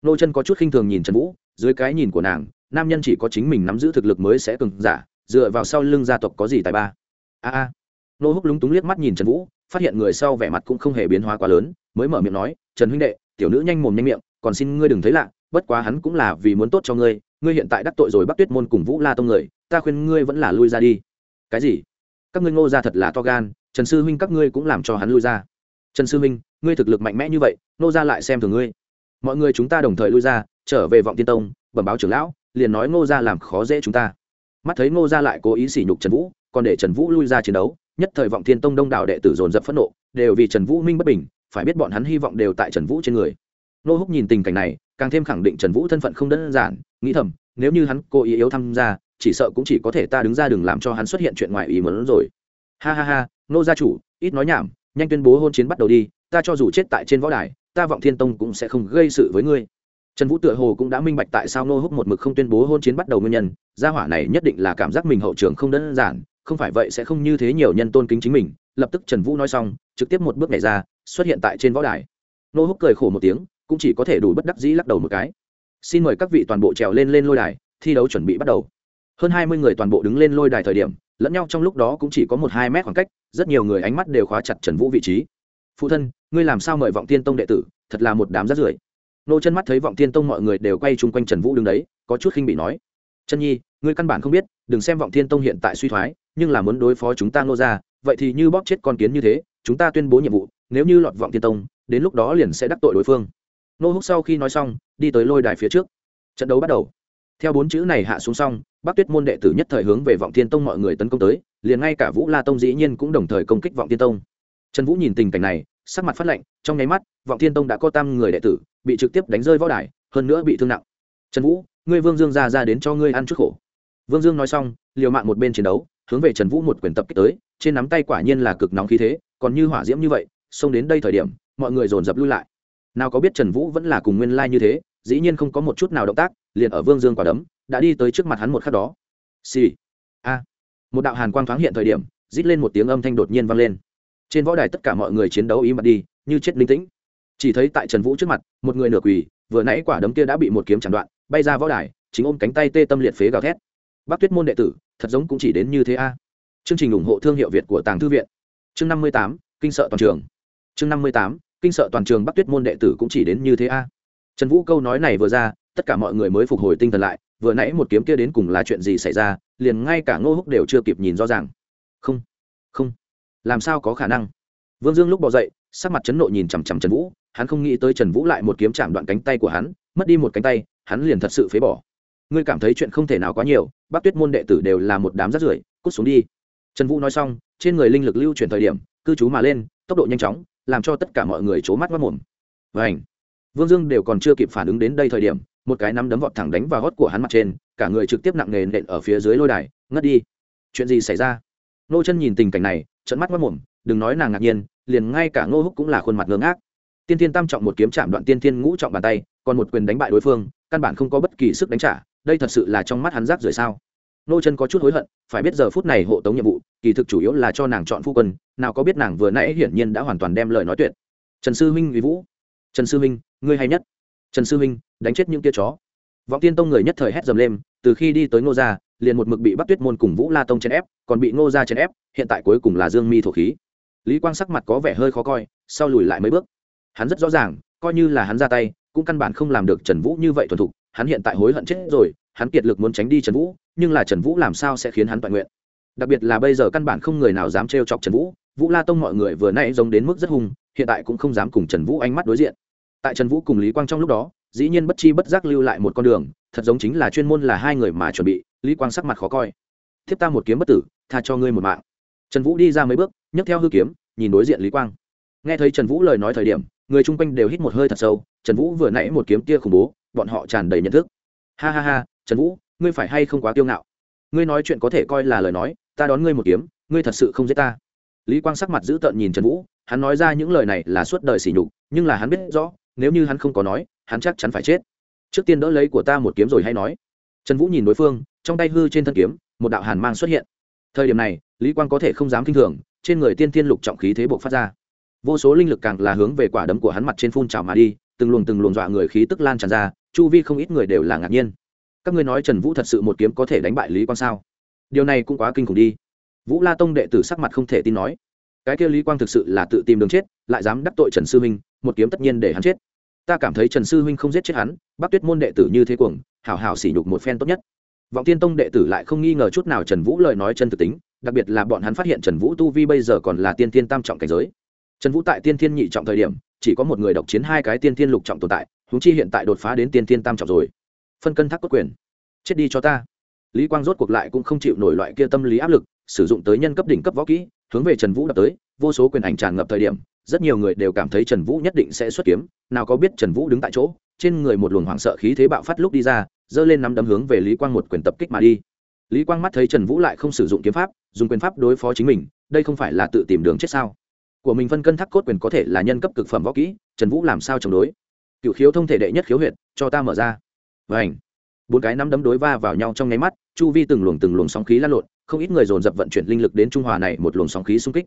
nô chân có chút khinh thường nhìn trần vũ, dưới cái nhìn của nàng, nam nhân chỉ có chính mình nắm giữ thực lực mới sẽ cứng giả, dựa vào sau lưng gia tộc có gì tài ba. A a. Nô húc lúng túng liếc mắt nhìn trần vũ, phát hiện người sau vẻ mặt cũng không hề biến hóa quá lớn, mới mở miệng nói, trần huynh đệ, tiểu nữ nhanh mồm nhanh miệng, còn xin ngươi đừng thấy lạ, bất quá hắn cũng là vì muốn tốt cho ngươi ngươi hiện tại đắc tội rồi bắt tuyết môn cùng vũ la tông người, ta khuyên ngươi vẫn là lui ra đi. Cái gì? Các ngươi ngô ra thật là to gan, trần sư huynh các ngươi cũng làm cho hắn lui ra. Trần sư huynh, ngươi thực lực mạnh mẽ như vậy nô ra lại xem thường ngươi mọi người chúng ta đồng thời lui ra, trở về vọng tiên tông, bẩm báo trưởng lão, liền nói ngô gia làm khó dễ chúng ta. Mắt thấy ngô gia lại cố ý sỉ nhục trần vũ, còn để trần vũ lui ra chiến đấu, nhất thời vọng thiên tông đông đảo đệ tử dồn dập phẫn nộ, đều vì trần vũ minh bất bình, phải biết bọn hắn hy vọng đều tại trần vũ trên người. Nô húc nhìn tình cảnh này, càng thêm khẳng định trần vũ thân phận không đơn giản, nghĩ thầm, nếu như hắn cố ý yếu tham gia, chỉ sợ cũng chỉ có thể ta đứng ra đừng làm cho hắn xuất hiện chuyện ngoài ý muốn rồi. Ha ha ha nô gia chủ, ít nói nhảm, nhanh tuyên bố hôn chiến bắt đầu đi, ta cho dù chết tại trên võ đài ta vọng thiên tông cũng sẽ không gây sự với ngươi. Trần vũ tựa hồ cũng đã minh bạch tại sao nô húc một mực không tuyên bố hôn chiến bắt đầu nguyên nhân. Gia hỏa này nhất định là cảm giác mình hậu trường không đơn giản, không phải vậy sẽ không như thế nhiều nhân tôn kính chính mình. Lập tức trần vũ nói xong, trực tiếp một bước nhảy ra, xuất hiện tại trên võ đài. Nô húc cười khổ một tiếng, cũng chỉ có thể đủ bất đắc dĩ lắc đầu một cái. Xin mời các vị toàn bộ trèo lên lên lôi đài, thi đấu chuẩn bị bắt đầu. Hơn hai mươi người toàn bộ đứng lên lôi đài thời điểm, lẫn nhau trong lúc đó cũng chỉ có một hai mét khoảng cách, rất nhiều người ánh mắt đều khóa chặt trần vũ vị trí phụ thân, ngươi làm sao mời vọng tiên tông đệ tử? Thật là một đám rát rưởi. Nô chân mắt thấy vọng tiên tông mọi người đều quay chung quanh trần vũ đứng đấy, có chút khinh bị nói, chân nhi, ngươi căn bản không biết, đừng xem vọng tiên tông hiện tại suy thoái, nhưng là muốn đối phó chúng ta nô ra vậy thì như bóp chết con kiến như thế, chúng ta tuyên bố nhiệm vụ, nếu như lọt vọng tiên tông, đến lúc đó liền sẽ đắc tội đối phương. Nô húc sau khi nói xong, đi tới lôi đài phía trước. Trận đấu bắt đầu. Theo bốn chữ này hạ xuống xong, bắc tuyết môn đệ tử nhất thời hướng về vọng thiên tông mọi người tấn công tới, liền ngay cả vũ la tông dĩ nhiên cũng đồng thời công kích vọng thiên tông trần vũ nhìn tình cảnh này, sắc mặt phát lạnh, trong nháy mắt, vọng thiên tông đã có tam người đệ tử, bị trực tiếp đánh rơi võ đài, hơn nữa bị thương nặng. Trần vũ, ngươi vương dương ra ra đến cho ngươi ăn chút khổ. Vương dương nói xong, liều mạng một bên chiến đấu, hướng về trần vũ một quyền tập kích tới, trên nắm tay quả nhiên là cực nóng khí thế, còn như hỏa diễm như vậy, xông đến đây thời điểm, mọi người dồn dập lui lại. Nào có biết trần vũ vẫn là cùng nguyên lai như thế, dĩ nhiên không có một chút nào động tác, liền ở vương dương quả đấm, đã đi tới trước mặt hắn một khắc đó. Xì、sì. a. Một đạo hàn quang thoáng hiện thời điểm, rít lên một tiếng âm thanh đột nhiên vang lên trên võ đài tất cả mọi người chiến đấu im bặt đi, như chết linh tĩnh. Chỉ thấy tại trần vũ trước mặt, một người nửa quỳ, vừa nãy quả đấm kia đã bị một kiếm chặn đoạn, bay ra võ đài, chính ôm cánh tay tê tâm liệt phế gào thét. Bác tuyết môn đệ tử, thật giống cũng chỉ đến như thế a. Chương trình ủng hộ thương hiệu việt của tàng thư viện. Chương năm mươi tám, kinh sợ toàn trường. Chương năm mươi tám, kinh sợ toàn trường bắc tuyết môn đệ tử cũng chỉ đến như thế a. Trần vũ câu nói này vừa ra, tất cả mọi người mới phục hồi tinh thần lại, vừa nãy một kiếm kia đến cùng là chuyện gì xảy ra, liền ngay cả ngô húc đều chưa kịp nhìn rõ ràng. Không không làm sao có khả năng? Vương dương lúc bỏ dậy, sắc mặt chấn nộ nhìn chằm chằm trần vũ, hắn không nghĩ tới trần vũ lại một kiếm chạm đoạn cánh tay của hắn, mất đi một cánh tay, hắn liền thật sự phế bỏ. Ngươi cảm thấy chuyện không thể nào quá nhiều bác tuyết môn đệ tử đều là một đám rắt rưởi, cút xuống đi. Trần vũ nói xong, trên người linh lực lưu chuyển thời điểm, cư trú mà lên, tốc độ nhanh chóng, làm cho tất cả mọi người c h ố mắt mất mồm. Vảnh vương dương đều còn chưa kịp phản ứng đến đây thời điểm, một cái nắm đấm vọt thẳng đánh vào hót của hắn mặt trên, cả người trực tiếp nặng nề nện ở phía dưới lôi đài, ngất đi. Chuyện gì xảy ra? Nô chân nhìn tình cảnh này trận mắt mất mồm, đừng nói nàng ngạc nhiên, liền ngay cả ngô húc cũng là khuôn mặt ngơ ngác. Tiên tiên tam trọng một kiếm chạm đoạn tiên tiên ngũ trọng bàn tay, còn một quyền đánh bại đối phương, căn bản không có bất kỳ sức đánh trả, đây thật sự là trong mắt hắn rác rưởi sao? Nô chân có chút hối hận, phải biết giờ phút này hộ tống nhiệm vụ, kỳ thực chủ yếu là cho nàng chọn phu quân, nào có biết nàng vừa nãy hiển nhiên đã hoàn toàn đem lời nói tuyệt. Trần sư huynh vì vũ. Trần sư huynh ngươi hay nhất. Trần sư huynh đánh chết những tia chó. Vọng tiên tông người nhất thời hét dầm lên, từ khi đi tới ngô gia liền một mực bị bắt tuyết môn cùng vũ la tông chèn ép, còn bị ngô gia chèn ép, hiện tại cuối cùng là dương mi thổ khí. Lý quang sắc mặt có vẻ hơi khó coi, sau lùi lại mấy bước. Hắn rất rõ ràng, coi như là hắn ra tay, cũng căn bản không làm được trần vũ như vậy thuần thục, hắn hiện tại hối hận chết rồi, hắn kiệt lực muốn tránh đi trần vũ, nhưng là trần vũ làm sao sẽ khiến hắn toàn nguyện? Đặc biệt là bây giờ căn bản không người nào dám trêu chọc trần vũ vũ la tông mọi người vừa nãy giống đến mức rất hung, hiện tại cũng không dám cùng trần vũ ánh mắt đối diện. Tại trần vũ cùng lý quang trong lúc đó, dĩ nhiên bất chi bất giác lưu lại một con đường, thật giống chính là chuyên môn là hai người mà chuẩn bị lý quang sắc mặt khó coi. Thiếp ta một kiếm bất tử, tha cho ngươi một mạng. Trần vũ đi ra mấy bước, nhấc theo hư kiếm, nhìn đối diện lý quang. Nghe thấy trần vũ lời nói thời điểm, người chung quanh đều hít một hơi thật sâu, trần vũ vừa nãy một kiếm tia khủng bố, bọn họ tràn đầy nhận thức. Ha ha ha, trần vũ, ngươi phải hay không quá kiêu ngạo? Ngươi nói chuyện có thể coi là lời nói, ta đón ngươi một kiếm, ngươi thật sự không giết ta. Lý quang sắc mặt dữ tợn nhìn trần vũ, hắn nói ra những lời này là suốt đời sỉ nhục, nhưng là hắn biết rõ, nếu như hắn không có nói, hắn chắc chắn phải chết. Trước tiên đỡ lấy của ta một kiếm rồi hay nói. Trần vũ nhìn đối phương trong tay hư trên thân kiếm, một đạo hàn mang xuất hiện. Thời điểm này, lý quang có thể không dám k i n h thường, trên người tiên thiên lục trọng khí thế buộc phát ra. Vô số linh lực càng là hướng về quả đấm của hắn mặt trên phun trào mà đi, từng luồng từng luồng dọa người khí tức lan tràn ra, chu vi không ít người đều là ngạc nhiên. Các ngươi nói trần vũ thật sự một kiếm có thể đánh bại lý quang sao? Điều này cũng quá kinh khủng đi. Vũ la tông đệ tử sắc mặt không thể tin nói. Cái kia lý quang thực sự là tự tìm đường chết, lại dám đắc tội trần sư huynh một kiếm tất nhiên để hắn chết. Ta cảm thấy trần sư huynh không giết chết hắn, bắc tuyết môn đệ tử như thế cuồng, hảo hảo sỉ nhục một phen tốt nhất vọng tiên tông đệ tử lại không nghi ngờ chút nào trần vũ lời nói chân thực tính, đặc biệt là bọn hắn phát hiện trần vũ tu vi bây giờ còn là tiên tiên tam trọng cảnh giới. Trần vũ tại tiên Thiên nhị trọng thời điểm, chỉ có một người độc chiến hai cái tiên Thiên lục trọng tồn tại húng chi hiện tại đột phá đến tiên Thiên tam trọng rồi. Phân cân thác cốt quyền. Chết đi cho ta. Lý quang rốt cuộc lại cũng không chịu nổi loại kia tâm lý áp lực, sử dụng tới nhân cấp đỉnh cấp võ kỹ, hướng về trần vũ đập tới, vô số quyền ảnh tràn ngập thời điểm, rất nhiều người đều cảm thấy trần vũ nhất định sẽ xuất kiếm, nào có biết trần vũ đứng tại chỗ, trên người một luồng hoảng sợ khí thế bạo phát lúc đi ra giơ lên nắm đấm hướng về lý quang một quyền tập kích mà đi. Lý quang mắt thấy trần vũ lại không sử dụng kiếm pháp, dùng quyền pháp đối phó chính mình, đây không phải là tự tìm đường chết sao? Của mình phân cân thắc cốt quyền có thể là nhân cấp cực phẩm võ kỹ, trần vũ làm sao chống đối? Cựu khiếu thông thể đệ nhất khiếu huyệt, cho ta mở ra. Và ảnh bốn cái nắm đấm đối va vào nhau trong nháy mắt, chu vi từng luồng từng luồng sóng khí lan lộn, không ít người dồn dập vận chuyển linh lực đến trung hòa này một luồng sóng khí xung kích.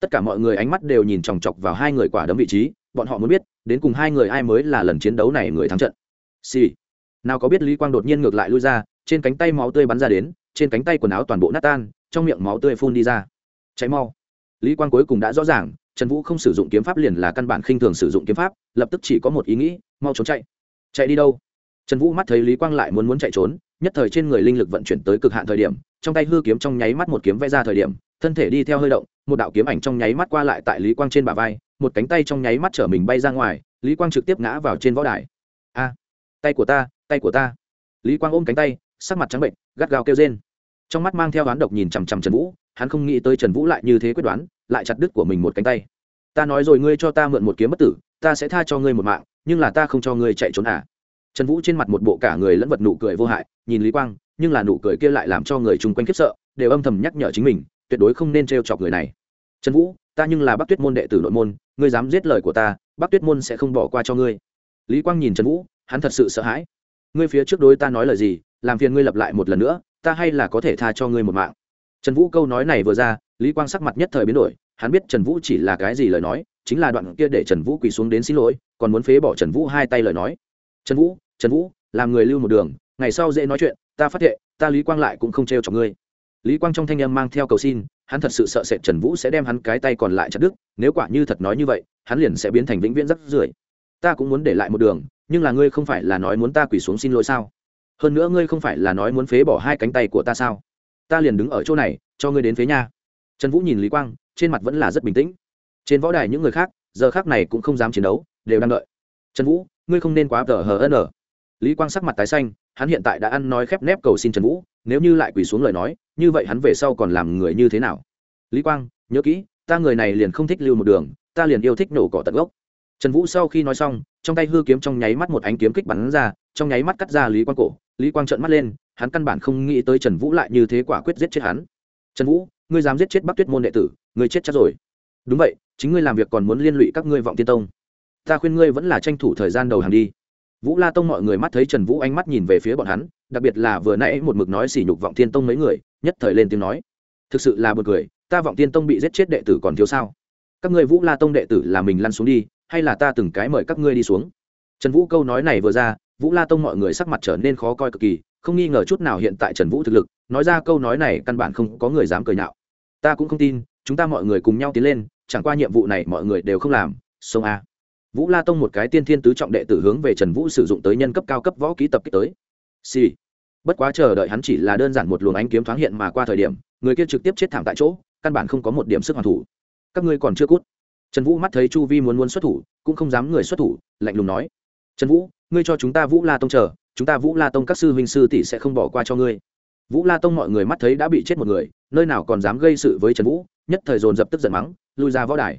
Tất cả mọi người ánh mắt đều nhìn chòng chọc vào hai người quả đấm vị trí, bọn họ muốn biết, đến cùng hai người ai mới là lần chiến đấu này người thắng trận? Xì、sì nào có biết lý quang đột nhiên ngược lại lui ra, trên cánh tay máu tươi bắn ra đến, trên cánh tay quần áo toàn bộ nát tan, trong miệng máu tươi phun đi ra. Cháy mau. Lý quang cuối cùng đã rõ ràng, trần vũ không sử dụng kiếm pháp liền là căn bản khinh thường sử dụng kiếm pháp, lập tức chỉ có một ý nghĩ, mau trốn chạy. Chạy đi đâu? Trần vũ mắt thấy lý quang lại muốn muốn chạy trốn, nhất thời trên người linh lực vận chuyển tới cực hạn thời điểm, trong tay hư kiếm trong nháy mắt một kiếm vẽ ra thời điểm, thân thể đi theo hơi động, một đạo kiếm ảnh trong nháy mắt qua lại tại lý quang trên bả vai, một cánh tay trong nháy mắt chở mình bay ra ngoài, lý quang trực tiếp ngã vào trên võ đài. A, tay của ta tay của ta. Lý quang ôm cánh tay, sắc mặt trắng bệnh, gắt gao kêu rên. Trong mắt mang theo đoán độc nhìn chằm chằm trần vũ, hắn không nghĩ tới trần vũ lại như thế quyết đoán, lại chặt đứt của mình một cánh tay. Ta nói rồi, ngươi cho ta mượn một kiếm bất tử, ta sẽ tha cho ngươi một mạng, nhưng là ta không cho ngươi chạy trốn à. Trần vũ trên mặt một bộ cả người lẫn vật nụ cười vô hại, nhìn lý quang, nhưng là nụ cười kia lại làm cho người chung quanh khiếp sợ, đều âm thầm nhắc nhở chính mình, tuyệt đối không nên t chọc người này. Trần vũ, ta nhưng là bắc tuyết môn đệ tử nội môn, ngươi dám giết lời của ta, bắc tuyết môn sẽ không bỏ qua cho ngươi. Lý quang nhìn trần vũ, hắn thật sự sợ hãi ngươi phía trước đối ta nói lời gì, làm phiền ngươi lập lại một lần nữa, ta hay là có thể tha cho ngươi một mạng. Trần vũ câu nói này vừa ra, lý quang sắc mặt nhất thời biến đổi, hắn biết trần vũ chỉ là cái gì lời nói, chính là đoạn kia để trần vũ quỳ xuống đến xin lỗi, còn muốn phế bỏ trần vũ hai tay lời nói. Trần vũ trần vũ, làm người lưu một đường, ngày sau dễ nói chuyện, ta phát hiện ta lý quang lại cũng không t r chọc ngươi. Lý quang trong thanh âm mang theo cầu xin, hắn thật sự sợ sệt trần vũ sẽ đem hắn cái tay còn lại chặt đứt, nếu quả như thật nói như vậy, hắn liền sẽ biến thành vĩnh viễn rắc rưởi ta cũng muốn để lại một đường, nhưng là ngươi không phải là nói muốn ta quỳ xuống xin lỗi sao? Hơn nữa ngươi không phải là nói muốn phế bỏ hai cánh tay của ta sao? Ta liền đứng ở chỗ này, cho ngươi đến phế nha. Trần vũ nhìn lý quang, trên mặt vẫn là rất bình tĩnh. Trên võ đài những người khác, giờ khác này cũng không dám chiến đấu, đều đang đợi. Trần vũ, ngươi không nên quá tờ hờ n lý quang sắc mặt tái xanh, hắn hiện tại đã ăn nói khép nép cầu xin trần vũ, nếu như lại quỳ xuống lời nói, như vậy hắn về sau còn làm người như thế nào? Lý quang, nhớ kỹ, ta người này liền không thích lưu một đường, ta liền yêu thích nổ cỏ tận gốc trần vũ sau khi nói xong, trong tay hư kiếm trong nháy mắt một ánh kiếm kích bắn ra, trong nháy mắt cắt ra lý quang cổ, lý quang trợn mắt lên, hắn căn bản không nghĩ tới trần vũ lại như thế quả quyết giết chết hắn. Trần vũ, ngươi dám giết chết bắc tuyết môn đệ tử, ngươi chết chắc rồi. Đúng vậy, chính ngươi làm việc còn muốn liên lụy các ngươi vọng tiên tông. Ta khuyên ngươi vẫn là tranh thủ thời gian đầu hàng đi. Vũ la tông mọi người mắt thấy trần vũ ánh mắt nhìn về phía bọn hắn, đặc biệt là vừa nãy một mực nói sỉ nhục vọng tiên tông mấy người, nhất thời lên tiếng nói. Thực sự là b u ồ n cười, ta vọng tiên tông bị giết chết đệ tử còn thiếu sao? Các ngươi vũ la tông đệ tử là mình lăn xuống đi hay là ta từng cái mời các ngươi đi xuống? Trần vũ câu nói này vừa ra, vũ la tông mọi người sắc mặt trở nên khó coi cực kỳ, không nghi ngờ chút nào hiện tại trần vũ thực lực, nói ra câu nói này căn bản không có người dám cười nhạo. Ta cũng không tin, chúng ta mọi người cùng nhau tiến lên, chẳng qua nhiệm vụ này mọi người đều không làm sông a à. vũ la tông một cái tiên thiên tứ trọng đệ tử hướng về trần vũ sử dụng tới nhân cấp cao cấp võ ký tập kích tới. Xì、sì. bất quá chờ đợi hắn chỉ là đơn giản một luồng ánh kiếm thoáng hiện mà qua thời điểm, người kia trực tiếp chết thảm tại chỗ, căn bản không có một điểm sức hoàn thủ. Các ngươi còn chưa cút trần vũ mắt thấy chu vi muốn muốn xuất thủ, cũng không dám người xuất thủ, lạnh lùng nói. Trần vũ, ngươi cho chúng ta vũ la tông chờ, chúng ta vũ la tông các sư huynh sư tỷ sẽ không bỏ qua cho ngươi. Vũ la tông mọi người mắt thấy đã bị chết một người, nơi nào còn dám gây sự với trần vũ, nhất thời dồn dập tức giận mắng, lui ra võ đài.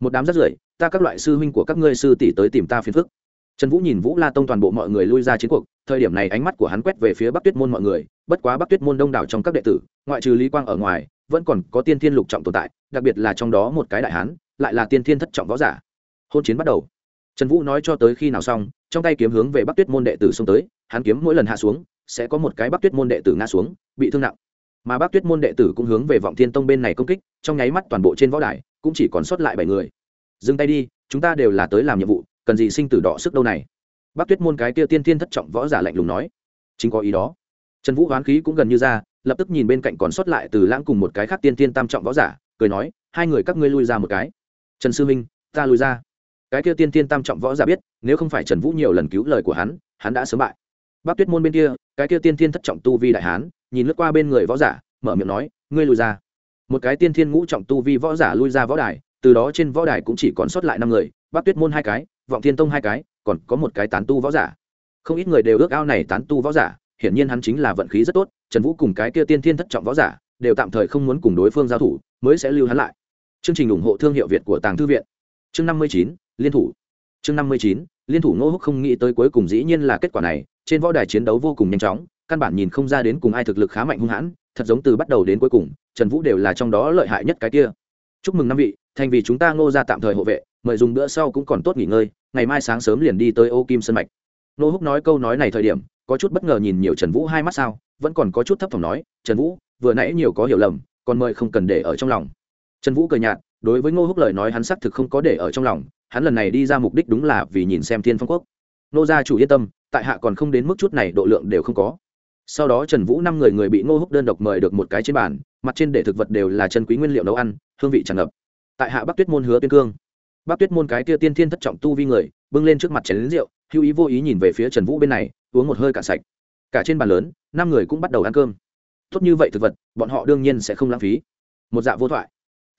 Một đám rất rưởi, ta các loại sư huynh của các ngươi sư tỷ tới tìm ta phiền phức. Trần vũ nhìn vũ la tông toàn bộ mọi người lui ra chiến cuộc, thời điểm này ánh mắt của hắn quét về phía bắc tuyết môn mọi người, bất quá bắc tuyết môn đông đảo trong các đệ tử, ngoại trừ lý quang ở ngoài, vẫn còn có tiên thiên lục trọng tồn tại, đặc biệt là trong đó một cái đại hán lại là tiên thiên thất trọng võ giả. Hôn chiến bắt đầu. Trần vũ nói cho tới khi nào xong, trong tay kiếm hướng về bắc tuyết môn đệ tử xông tới, hắn kiếm mỗi lần hạ xuống, sẽ có một cái bắc tuyết môn đệ tử ngã xuống, bị thương nặng. Mà bắc tuyết môn đệ tử cũng hướng về vọng thiên tông bên này công kích, trong nháy mắt toàn bộ trên võ đài cũng chỉ còn sót lại bảy người. Dừng tay đi, chúng ta đều là tới làm nhiệm vụ, cần gì sinh tử đỏ sức đâu này? Bắc tuyết môn cái kia tiên tiên thất trọng võ giả lạnh lùng nói. Chính có ý đó. Trần vũ hoán khí cũng gần như ra, lập tức nhìn bên cạnh còn sót lại từ lãng cùng một cái khác tiên tiên tam trọng võ giả, cười nói, hai người các ngươi lui ra một cái trần sư minh, ta lui ra. Cái kia tiên tiên tam trọng võ giả biết, nếu không phải trần vũ nhiều lần cứu lời của hắn hắn đã sớm bại. Bác tuyết môn bên kia, cái kia tiên tiên thất trọng tu vi đại hán, nhìn lướt qua bên người võ giả, mở miệng nói, ngươi lui ra. Một cái tiên thiên ngũ trọng tu vi võ giả lui ra võ đài, từ đó trên võ đài cũng chỉ còn sót lại năm người, Bác tuyết môn hai cái, vọng thiên tông hai cái, còn có một cái tán tu võ giả. Không ít người đều ước ao này tán tu võ giả, hiển nhiên hắn chính là vận khí rất tốt, trần vũ cùng cái kia tiên thiên thất trọng võ giả, đều tạm thời không muốn cùng đối phương giao thủ, mới sẽ lưu hắn lại chương trình ủng hộ thương hiệu việt của tàng thư viện. Chương năm mươi chín, liên thủ. Chương năm mươi chín, liên thủ ngô húc không nghĩ tới cuối cùng dĩ nhiên là kết quả này. Trên võ đài chiến đấu vô cùng nhanh chóng, căn bản nhìn không ra đến cùng ai thực lực khá mạnh hung hãn, thật giống từ bắt đầu đến cuối cùng, trần vũ đều là trong đó lợi hại nhất cái kia. Chúc mừng năm vị, thành vì chúng ta ngô ra tạm thời hộ vệ, mời dùng bữa sau cũng còn tốt nghỉ ngơi, ngày mai sáng sớm liền đi tới ô kim sân mạch. Ngô húc nói câu nói này thời điểm, có chút bất ngờ nhìn nhiều trần vũ hai mắt sao, vẫn còn có chút thấp thỏm nói, trần vũ, vừa nãy nhiều có hiểu lầm, còn mời không cần để ở trong lòng trần vũ cười nhạt, đối với ngô húc lời nói hắn xác thực không có để ở trong lòng, hắn lần này đi ra mục đích đúng là vì nhìn xem thiên phong quốc. Nô gia chủ yên tâm, tại hạ còn không đến mức chút này độ lượng đều không có. Sau đó trần vũ năm người người bị ngô húc đơn độc mời được một cái trên bàn, mặt trên để thực vật đều là chân quý nguyên liệu nấu ăn, hương vị tràn ngập. Tại hạ bắc tuyết môn hứa tuyên cương. Bắc tuyết môn cái kia tiên thiên thất trọng tu vi người, bưng lên trước mặt chén lính rượu, hữu ý vô ý nhìn về phía trần vũ bên này, uống một hơi cạn sạch. Cả trên bàn lớn, năm người cũng bắt đầu ăn cơm. Tốt như vậy thực vật, bọn họ đương nhiên sẽ không lãng phí. Một dạ vô thoại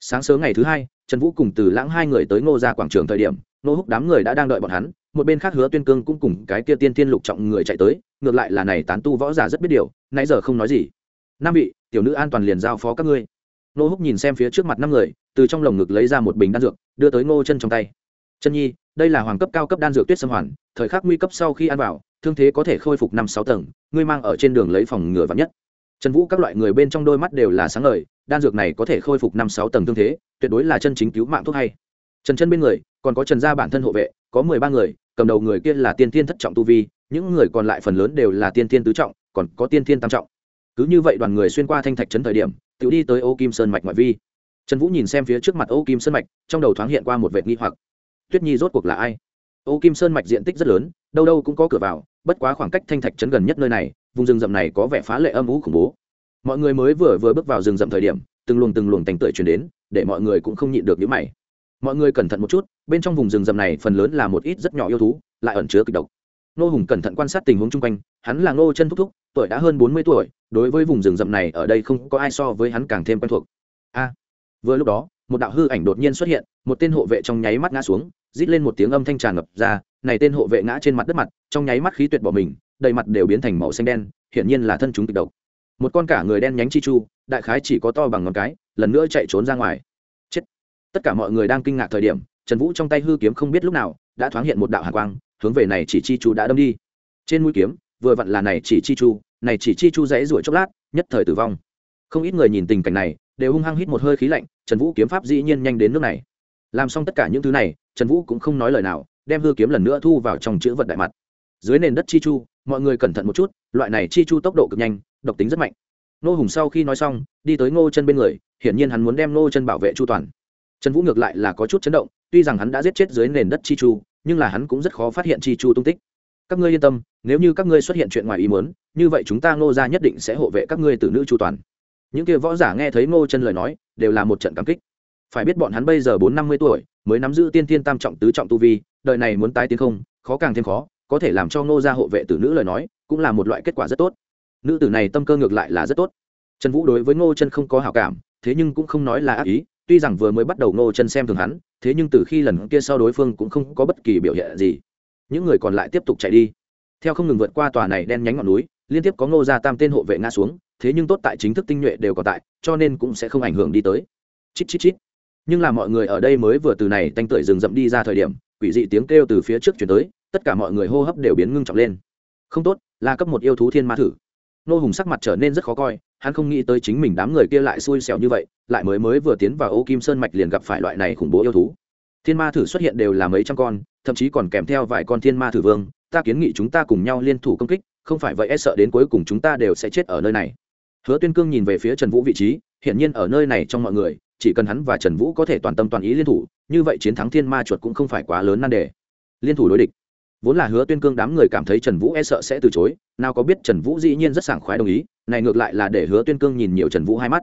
sáng sớm ngày thứ hai, trần vũ cùng từ lãng hai người tới ngô ra quảng trường thời điểm nô húc đám người đã đang đợi bọn hắn, một bên khác hứa tuyên cương cũng cùng cái kia tiên tiên lục trọng người chạy tới, ngược lại là này tán tu võ giả rất biết điều, nãy giờ không nói gì. Năm vị, tiểu nữ an toàn liền giao phó các ngươi. Nô húc nhìn xem phía trước mặt năm người, từ trong lồng ngực lấy ra một bình đan dược, đưa tới ngô chân trong tay. Chân nhi, đây là hoàng cấp cao cấp đan dược tuyết sâm hoàn, thời khắc nguy cấp sau khi ăn vào, thương thế có thể khôi phục năm sáu tầng, ngươi mang ở trên đường lấy phòng ngừa vắn nhất. Trần vũ các loại người bên trong đôi mắt đều là sáng ngời đan dược này có thể khôi phục năm sáu tầng thương thế, tuyệt đối là chân chính cứu mạng thuốc hay. Trần chân bên người, còn có trần gia bản thân hộ vệ, có mười ba người, cầm đầu người kia là tiên thiên thất trọng tu vi, những người còn lại phần lớn đều là tiên thiên tứ trọng, còn có tiên thiên tam trọng. Cứ như vậy đoàn người xuyên qua thanh thạch trấn thời điểm, tự đi tới ô kim sơn mạch ngoại vi. Trần vũ nhìn xem phía trước mặt ô kim sơn mạch, trong đầu thoáng hiện qua một vệt nghi hoặc. Tuyết nhi rốt cuộc là ai? Ô kim sơn mạch diện tích rất lớn, đâu đâu cũng có cửa vào, bất quá khoảng cách thanh thạch trấn gần nhất nơi này, vùng rừng rậm này có vẻ phá lệ âm ú khủng bố mọi người mới vừa vừa bước vào rừng rậm thời điểm, từng luồng từng luồng tành tưởi chuyển đến, để mọi người cũng không nhịn được những mày. Mọi người cẩn thận một chút, bên trong vùng rừng rậm này phần lớn là một ít rất nhỏ yêu thú, lại ẩn chứa kịch độc. Nô hùng cẩn thận quan sát tình huống chung quanh, hắn là ngô chân thúc thúc, tuổi đã hơn bốn mươi tuổi, đối với vùng rừng rậm này ở đây không có ai so với hắn càng thêm quen thuộc. A! Vừa lúc đó, một đạo hư ảnh đột nhiên xuất hiện, một tên hộ vệ trong nháy mắt ngã xuống, rít lên một tiếng âm thanh tràn ngập ra, này tên hộ vệ ngã trên mặt đất mặt, trong nháy mắt khí tuyệt bỏ mình, đầy mặt đều biến thành màu xanh đen, hiển nhiên là thân chúng kịch độc một con cả người đen nhánh chi chu, đại khái chỉ có to bằng ngón cái, lần nữa chạy trốn ra ngoài. Chết. Tất cả mọi người đang kinh ngạc thời điểm, trần vũ trong tay hư kiếm không biết lúc nào đã thoáng hiện một đạo hạ quang, hướng về này chỉ chi chu đã đâm đi. Trên mũi kiếm, vừa vặn là này chỉ chi chu, này chỉ chi chu dãy ruổi chốc lát, nhất thời tử vong. Không ít người nhìn tình cảnh này, đều hung hăng hít một hơi khí lạnh, trần vũ kiếm pháp dĩ nhiên nhanh đến nước này. Làm xong tất cả những thứ này, trần vũ cũng không nói lời nào, đem hư kiếm lần nữa thu vào trong chữ vật đại mặt. Dưới nền đất chi chu mọi người cẩn thận một chút, loại này chi chu tốc độ cực nhanh, độc tính rất mạnh. Nô hùng sau khi nói xong, đi tới ngô chân bên người, hiển nhiên hắn muốn đem ngô chân bảo vệ chu toàn. Trần vũ ngược lại là có chút chấn động, tuy rằng hắn đã giết chết dưới nền đất chi chu, nhưng là hắn cũng rất khó phát hiện chi chu tung tích. Các ngươi yên tâm, nếu như các ngươi xuất hiện chuyện ngoài ý muốn, như vậy chúng ta ngô ra nhất định sẽ hộ vệ các ngươi từ nữ chu toàn. Những kia võ giả nghe thấy ngô chân lời nói, đều là một trận cảm kích. Phải biết bọn hắn bây giờ bốn năm mươi tuổi, mới nắm giữ tiên thiên tam trọng tứ trọng tu vi, đời này muốn tái tiến không, khó càng thêm khó có thể làm cho ngô gia hộ vệ tử nữ lời nói, cũng là một loại kết quả rất tốt. Nữ tử này tâm cơ ngược lại là rất tốt. Trần vũ đối với ngô chân không có hảo cảm, thế nhưng cũng không nói là ác ý, tuy rằng vừa mới bắt đầu ngô chân xem thường hắn, thế nhưng từ khi lần kia sau đối phương cũng không có bất kỳ biểu hiện gì. Những người còn lại tiếp tục chạy đi. Theo không ngừng vượt qua tòa này đen nhánh ngọn núi, liên tiếp có ngô ra tam tên hộ vệ ngã xuống, thế nhưng tốt tại chính thức tinh nhuệ đều còn tại, cho nên cũng sẽ không ảnh hưởng đi tới. Chít chít chít. Nhưng là mọi người ở đây mới vừa từ này tanh tưởi rừng rậm đi ra thời điểm, quỷ dị tiếng kêu từ phía trước chuyển tới tất cả mọi người hô hấp đều biến ngưng trọng lên. Không tốt, là cấp một yêu thú thiên ma thử. Nô hùng sắc mặt trở nên rất khó coi, hắn không nghĩ tới chính mình đám người kia lại xui xẻo như vậy, lại mới mới vừa tiến vào ô kim sơn mạch liền gặp phải loại này khủng bố yêu thú. Thiên ma thử xuất hiện đều là mấy trăm con, thậm chí còn kèm theo vài con thiên ma thử vương, ta kiến nghị chúng ta cùng nhau liên thủ công kích, không phải vậy e sợ đến cuối cùng chúng ta đều sẽ chết ở nơi này. Hứa tuyên cương nhìn về phía trần vũ vị trí, hiển nhiên ở nơi này trong mọi người, chỉ cần hắn và trần vũ có thể toàn tâm toàn ý liên thủ, như vậy chiến thắng thiên ma chuột cũng không phải quá lớn nan đề. Liên thủ đối địch vốn là hứa tuyên cương đám người cảm thấy trần vũ e sợ sẽ từ chối, nào có biết trần vũ dĩ nhiên rất sảng khoái đồng ý, này ngược lại là để hứa tuyên cương nhìn nhiều trần vũ hai mắt.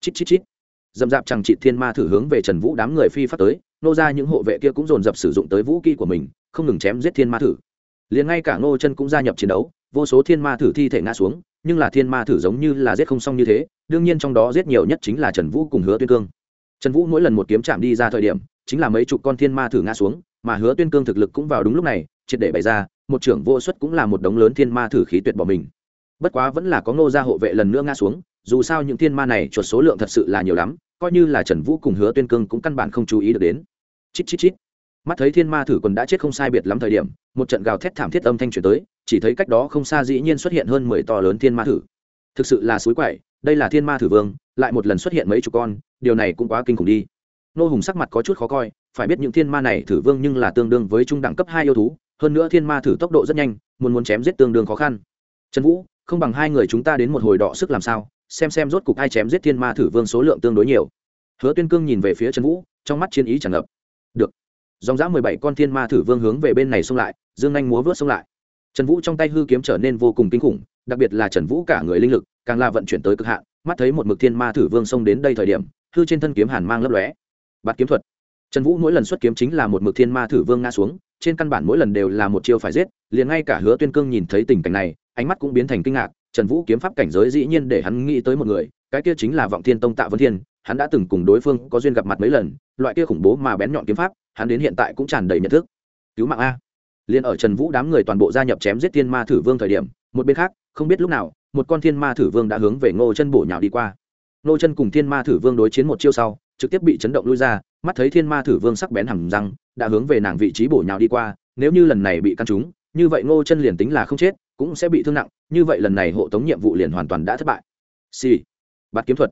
Chít chít chít. Dầm dạp chẳng chị thiên ma thử hướng về trần vũ đám người phi phát tới, nô ra những hộ vệ kia cũng dồn dập sử dụng tới vũ kỹ của mình, không ngừng chém giết thiên ma thử. Liền ngay cả ngô chân cũng gia nhập chiến đấu, vô số thiên ma thử thi thể ngã xuống, nhưng là thiên ma thử giống như là giết không xong như thế, đương nhiên trong đó giết nhiều nhất chính là trần vũ cùng hứa tuyên cương. Trần vũ mỗi lần một kiếm chạm đi ra thời điểm, chính là mấy chục con thiên ma thử ngã xuống, mà hứa tuyên cương thực lực cũng vào đúng lúc này triệt để bày ra, một trưởng vô suất cũng là một đống lớn thiên ma thử khí tuyệt bỏ mình. Bất quá vẫn là có ngô gia hộ vệ lần nữa ngã xuống, dù sao những thiên ma này chuột số lượng thật sự là nhiều lắm, coi như là trần vũ cùng hứa tuyên cương cũng căn bản không chú ý được đến. Chít chít chít. Mắt thấy thiên ma thử quần đã chết không sai biệt lắm thời điểm, một trận gào thét thảm thiết âm thanh chuyển tới, chỉ thấy cách đó không xa dĩ nhiên xuất hiện hơn mười to lớn thiên ma thử. Thực sự là suối quậy, đây là thiên ma thử vương, lại một lần xuất hiện mấy chục con, điều này cũng quá kinh khủng đi. Nô hùng sắc mặt có chút khó coi, phải biết những thiên ma này thử vương nhưng là tương đương với trung đẳng cấp hai yêu thú hơn nữa thiên ma thử tốc độ rất nhanh, muốn muốn chém giết tương đương khó khăn. Trần vũ, không bằng hai người chúng ta đến một hồi đọ sức làm sao, xem xem rốt cục ai chém giết thiên ma thử vương số lượng tương đối nhiều. Hứa tuyên cương nhìn về phía trần vũ, trong mắt chiến ý tràn ngập. Được. Dòng dã mười bảy con thiên ma thử vương hướng về bên này xông lại, dương anh múa vớt xông lại. Trần vũ trong tay hư kiếm trở nên vô cùng kinh khủng, đặc biệt là trần vũ cả người linh lực, càng là vận chuyển tới cực hạn, mắt thấy một mực thiên ma thử vương xông đến đây thời điểm, hư trên thân kiếm hàn mang lấp lóe. Bạt kiếm thuật. Trần vũ mỗi lần xuất kiếm chính là một mực thiên ma thử vương ngã xuống trên căn bản mỗi lần đều là một chiêu phải giết, liền ngay cả hứa tuyên cương nhìn thấy tình cảnh này, ánh mắt cũng biến thành kinh ngạc, trần vũ kiếm pháp cảnh giới dĩ nhiên để hắn nghĩ tới một người, cái kia chính là vọng thiên tông tạ vân thiên, hắn đã từng cùng đối phương có duyên gặp mặt mấy lần, loại kia khủng bố mà bén nhọn kiếm pháp, hắn đến hiện tại cũng tràn đầy nhận thức. Cứu mạng a. Liền ở trần vũ đám người toàn bộ gia nhập chém giết thiên ma thử vương thời điểm, một bên khác, không biết lúc nào, một con thiên ma thử vương đã hướng về ngô chân bổ nhào đi qua. Ngô chân cùng thiên ma thử vương đối chiến một chiêu sau, trực tiếp bị chấn động lui ra mắt thấy thiên ma thử vương sắc bén hầm răng, đã hướng về nàng vị trí bổ nhào đi qua, nếu như lần này bị căn trúng, như vậy ngô chân liền tính là không chết, cũng sẽ bị thương nặng, như vậy lần này hộ tống nhiệm vụ liền hoàn toàn đã thất bại. Xì、sì. bạt kiếm thuật.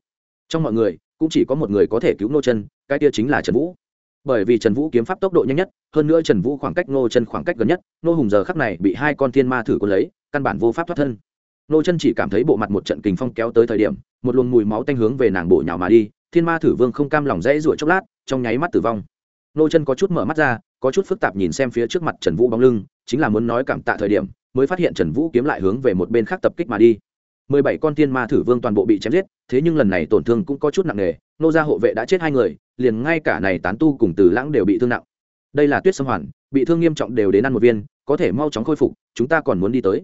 Trong mọi người, cũng chỉ có một người có thể cứu ngô chân, cái kia chính là trần vũ. Bởi vì trần vũ kiếm pháp tốc độ nhanh nhất, hơn nữa trần vũ khoảng cách ngô chân khoảng cách gần nhất, ngô hùng giờ khắc này bị hai con thiên ma thử quân lấy, căn bản vô pháp thoát thân. Ngô chân chỉ cảm thấy bộ mặt một trận kình phong kéo tới thời điểm, một luồng mùi máu tanh hướng về nàng bổ nhào mà đi thiên ma thử vương không cam lòng dãy ruột chốc lát, trong nháy mắt tử vong. Nô chân có chút mở mắt ra, có chút phức tạp nhìn xem phía trước mặt trần vũ bóng lưng, chính là muốn nói cảm tạ thời điểm, mới phát hiện trần vũ kiếm lại hướng về một bên khác tập kích mà đi. Mười bảy con thiên ma thử vương toàn bộ bị chém giết, thế nhưng lần này tổn thương cũng có chút nặng nề, nô gia hộ vệ đã chết hai người, liền ngay cả này tán tu cùng từ lãng đều bị thương nặng. Đây là tuyết sâm hoàn, bị thương nghiêm trọng đều đến ăn một viên, có thể mau chóng khôi phục, chúng ta còn muốn đi tới.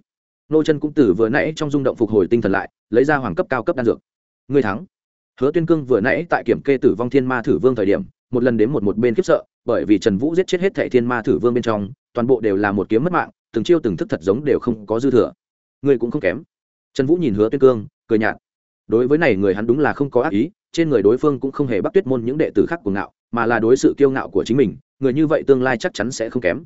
Nô chân cũng từ vừa nãy trong rung động phục hồi tinh thần lại, lấy ra hoàng cấp cao cấp đan dược. Người thắng hứa tuyên cương vừa nãy tại kiểm kê tử vong thiên ma thử vương thời điểm, một lần đến một một bên khiếp sợ, bởi vì trần vũ giết chết hết thẻ thiên ma thử vương bên trong, toàn bộ đều là một kiếm mất mạng, từng chiêu từng thức thật giống đều không có dư thừa. Người cũng không kém. Trần vũ nhìn hứa tuyên cương, cười nhạt. Đối với này người hắn đúng là không có ác ý, trên người đối phương cũng không hề bắt tuyết môn những đệ tử khác của ngạo, mà là đối sự kiêu ngạo của chính mình, người như vậy tương lai chắc chắn sẽ không kém.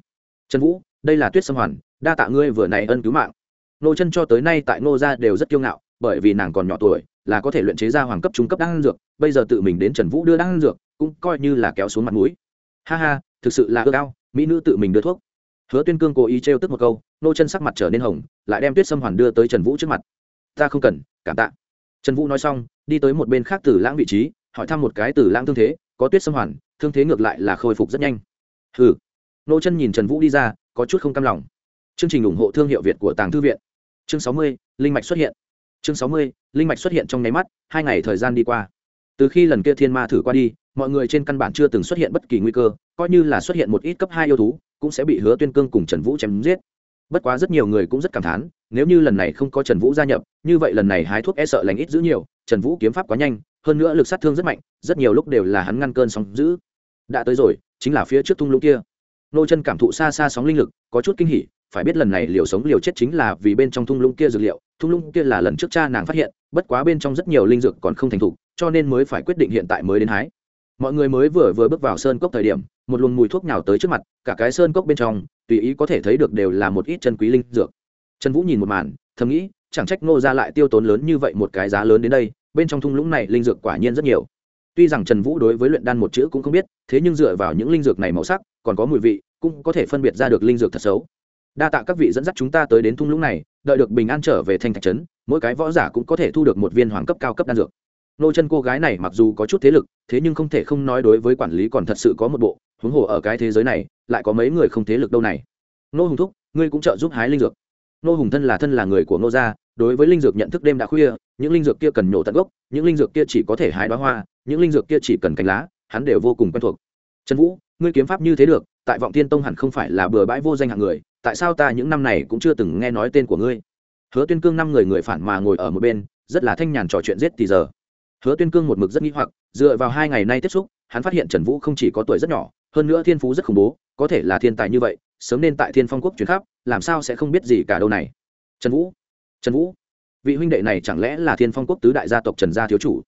Trần vũ, đây là tuyết sâm hoàn, đa tạ ngươi vừa này ân cứu mạng. Nô chân cho tới nay tại nô gia đều rất kiêu ngạo, bởi vì nàng còn nhỏ tuổi là có thể luyện chế ra hoàng cấp trung cấp đan dược, bây giờ tự mình đến trần vũ đưa đan dược, cũng coi như là kéo xuống mặt mũi. Ha ha, thực sự là ưa cao mỹ nữ tự mình đưa thuốc. Hứa tuyên cương cố ý trêu tức một câu, nô chân sắc mặt trở nên hồng, lại đem tuyết sâm hoàn đưa tới trần vũ trước mặt. Ta không cần, cảm tạ. Trần vũ nói xong, đi tới một bên khác từ lãng vị trí, hỏi thăm một cái từ lãng thương thế, có tuyết sâm hoàn, thương thế ngược lại là khôi phục rất nhanh. Ừ nô chân nhìn trần vũ đi ra, có chút không cam lòng. Chương trình ủng hộ thương hiệu việt của tàng thư viện. Chương sáu mươi, linh mạch xuất hiện chương sáu mươi, linh mạch xuất hiện trong nháy mắt, hai ngày thời gian đi qua. Từ khi lần kia thiên ma thử qua đi, mọi người trên căn bản chưa từng xuất hiện bất kỳ nguy cơ, coi như là xuất hiện một ít cấp hai yêu thú, cũng sẽ bị hứa tuyên cương cùng trần vũ chém giết. Bất quá rất nhiều người cũng rất cảm thán, nếu như lần này không có trần vũ gia nhập, như vậy lần này hái thuốc e sợ lành ít giữ nhiều, trần vũ kiếm pháp quá nhanh, hơn nữa lực sát thương rất mạnh, rất nhiều lúc đều là hắn ngăn cơn sóng giữ đã tới rồi, chính là phía trước thung lũng kia. Nô chân cảm thụ xa xa sóng linh lực, có chút kinh hỉ phải biết lần này liều sống liều chết chính là vì bên trong thung lũng kia dược liệu, thung lũng kia là lần trước cha nàng phát hiện, bất quá bên trong rất nhiều linh dược còn không thành thục, cho nên mới phải quyết định hiện tại mới đến hái. Mọi người mới vừa vừa bước vào sơn cốc thời điểm, một luồng mùi thuốc nào tới trước mặt, cả cái sơn cốc bên trong, tùy ý có thể thấy được đều là một ít chân quý linh dược. Trần vũ nhìn một màn, thầm nghĩ, chẳng trách ngô ra lại tiêu tốn lớn như vậy một cái giá lớn đến đây, bên trong thung lũng này linh dược quả nhiên rất nhiều. Tuy rằng trần vũ đối với luyện đan một chữ cũng không biết, thế nhưng dựa vào những linh dược này màu sắc, còn có mùi vị, cũng có thể phân biệt ra được linh dược thật xấu đa tạ các vị dẫn dắt chúng ta tới đến thung lũng này, đợi được bình an trở về thành thạch trấn, mỗi cái võ giả cũng có thể thu được một viên hoàng cấp cao cấp đan dược. Nô chân cô gái này mặc dù có chút thế lực, thế nhưng không thể không nói đối với quản lý còn thật sự có một bộ, huống hồ ở cái thế giới này, lại có mấy người không thế lực đâu này. Nô hùng thúc, ngươi cũng trợ giúp hái linh dược. Nô hùng thân là thân là người của nô gia, đối với linh dược nhận thức đêm đã khuya, những linh dược kia cần nhổ tận gốc, những linh dược kia chỉ có thể hái đoá hoa, những linh dược kia chỉ cần cánh lá, hắn đều vô cùng quen thuộc. Trần vũ, ngươi kiếm pháp như thế được tại vọng tiên tông hẳn không phải là bừa bãi vô danh hạng người, tại sao ta những năm này cũng chưa từng nghe nói tên của ngươi? Hứa tuyên cương năm người người phản mà ngồi ở một bên, rất là thanh nhàn trò chuyện giết thì giờ. Hứa tuyên cương một mực rất nghĩ hoặc, dựa vào hai ngày nay tiếp xúc, hắn phát hiện trần vũ không chỉ có tuổi rất nhỏ, hơn nữa thiên phú rất khủng bố, có thể là thiên tài như vậy, sớm nên tại thiên phong quốc chuyển khắp, làm sao sẽ không biết gì cả đâu này. Trần vũ trần vũ, vị huynh đệ này chẳng lẽ là thiên phong quốc tứ đại gia tộc trần gia thiếu chủ?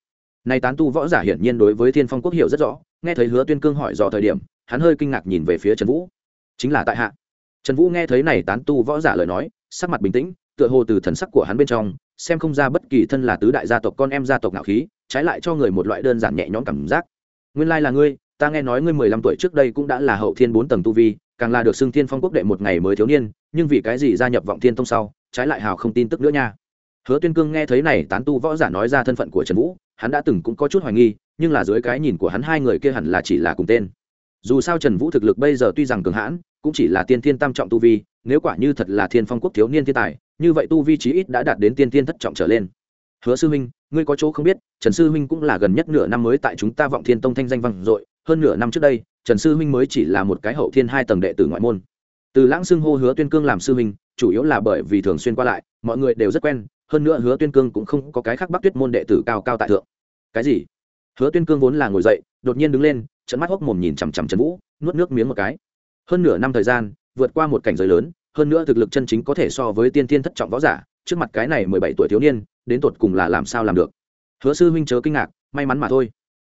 Nay tán tu võ giả hiển nhiên đối với thiên phong quốc hiểu rất rõ, nghe thấy hứa tuyên cương hỏi dò thời điểm hắn hơi kinh ngạc nhìn về phía trần vũ. Chính là tại hạ. Trần vũ nghe thấy này tán tu võ giả lời nói, sắc mặt bình tĩnh, tựa hồ từ thần sắc của hắn bên trong, xem không ra bất kỳ thân là tứ đại gia tộc con em gia tộc nào khí, trái lại cho người một loại đơn giản nhẹ nhõm cảm giác. Nguyên lai là ngươi, ta nghe nói ngươi mười lăm tuổi trước đây cũng đã là hậu thiên bốn tầng tu vi, càng là được xưng thiên phong quốc đệ một ngày mới thiếu niên, nhưng vì cái gì gia nhập vọng thiên tông sau, trái lại hào không tin tức nữa nha. Hứa tuyên cương nghe thấy này tán tu võ giả nói ra thân phận của trần vũ, hắn đã từng cũng có chút hoài nghi, nhưng là dưới cái nhìn của hắn hai người kia hẳn là chỉ là cùng tên dù sao trần vũ thực lực bây giờ tuy rằng cường hãn, cũng chỉ là tiên thiên tam trọng tu vi, nếu quả như thật là thiên phong quốc thiếu niên thiên tài, như vậy tu vi chí ít đã đạt đến tiên thiên thất trọng trở lên. Hứa sư huynh, ngươi có chỗ không biết, trần sư huynh cũng là gần nhất nửa năm mới tại chúng ta vọng thiên tông thanh danh vang dội, hơn nửa năm trước đây, trần sư huynh mới chỉ là một cái hậu thiên hai tầng đệ tử ngoại môn. Từ lãng xưng hô hứa tuyên cương làm sư huynh, chủ yếu là bởi vì thường xuyên qua lại, mọi người đều rất quen, hơn nữa hứa tuyên cương cũng không có cái khác bắc tuyết môn đệ tử cao cao tại thượng. Cái gì? Hứa tuyên cương vốn là ngồi dậy, đột nhiên đứng lên trận mắt hốc mồm nhìn chằm chằm trần vũ, nuốt nước miếng một cái. Hơn nửa năm thời gian, vượt qua một cảnh giới lớn, hơn nữa thực lực chân chính có thể so với tiên tiên thất trọng võ giả, trước mặt cái này mười bảy tuổi thiếu niên, đến tột cùng là làm sao làm được? Hứa sư huynh chớ kinh ngạc, may mắn mà thôi.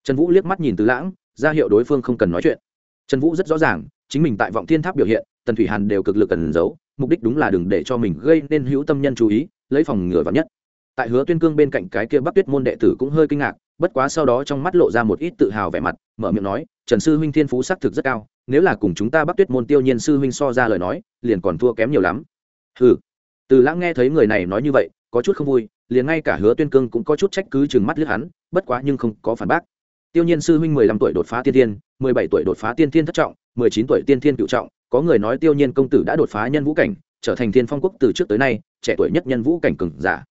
Trần vũ liếc mắt nhìn tứ lãng, ra hiệu đối phương không cần nói chuyện. Trần vũ rất rõ ràng, chính mình tại vọng thiên tháp biểu hiện, tần thủy hàn đều cực lực cần giấu, mục đích đúng là đừng để cho mình gây nên hữu tâm nhân chú ý, lấy phòng ngừa vạn nhất tại hứa tuyên cương bên cạnh cái kia bắc tuyết môn đệ tử cũng hơi kinh ngạc bất quá sau đó trong mắt lộ ra một ít tự hào vẻ mặt mở miệng nói trần sư huynh thiên phú xác thực rất cao nếu là cùng chúng ta bắc tuyết môn tiêu nhiên sư huynh so ra lời nói liền còn thua kém nhiều lắm. Ừ, từ lãng nghe thấy người này nói như vậy có chút không vui liền ngay cả hứa tuyên cương cũng có chút trách cứ chừng mắt lướt hắn bất quá nhưng không có phản bác. Tiêu nhiên sư huynh mười lăm tuổi đột phá tiên thiên mười bảy tuổi đột phá tiên thiên thất trọng mười chín tuổi tiên thiên cựu trọng có người nói tiêu nhiên công tử đã đột phá nhân vũ cảnh trở thành thiên phong quốc từ trước tới nay trẻ tuổi nhất nhân vũ cảnh cường giả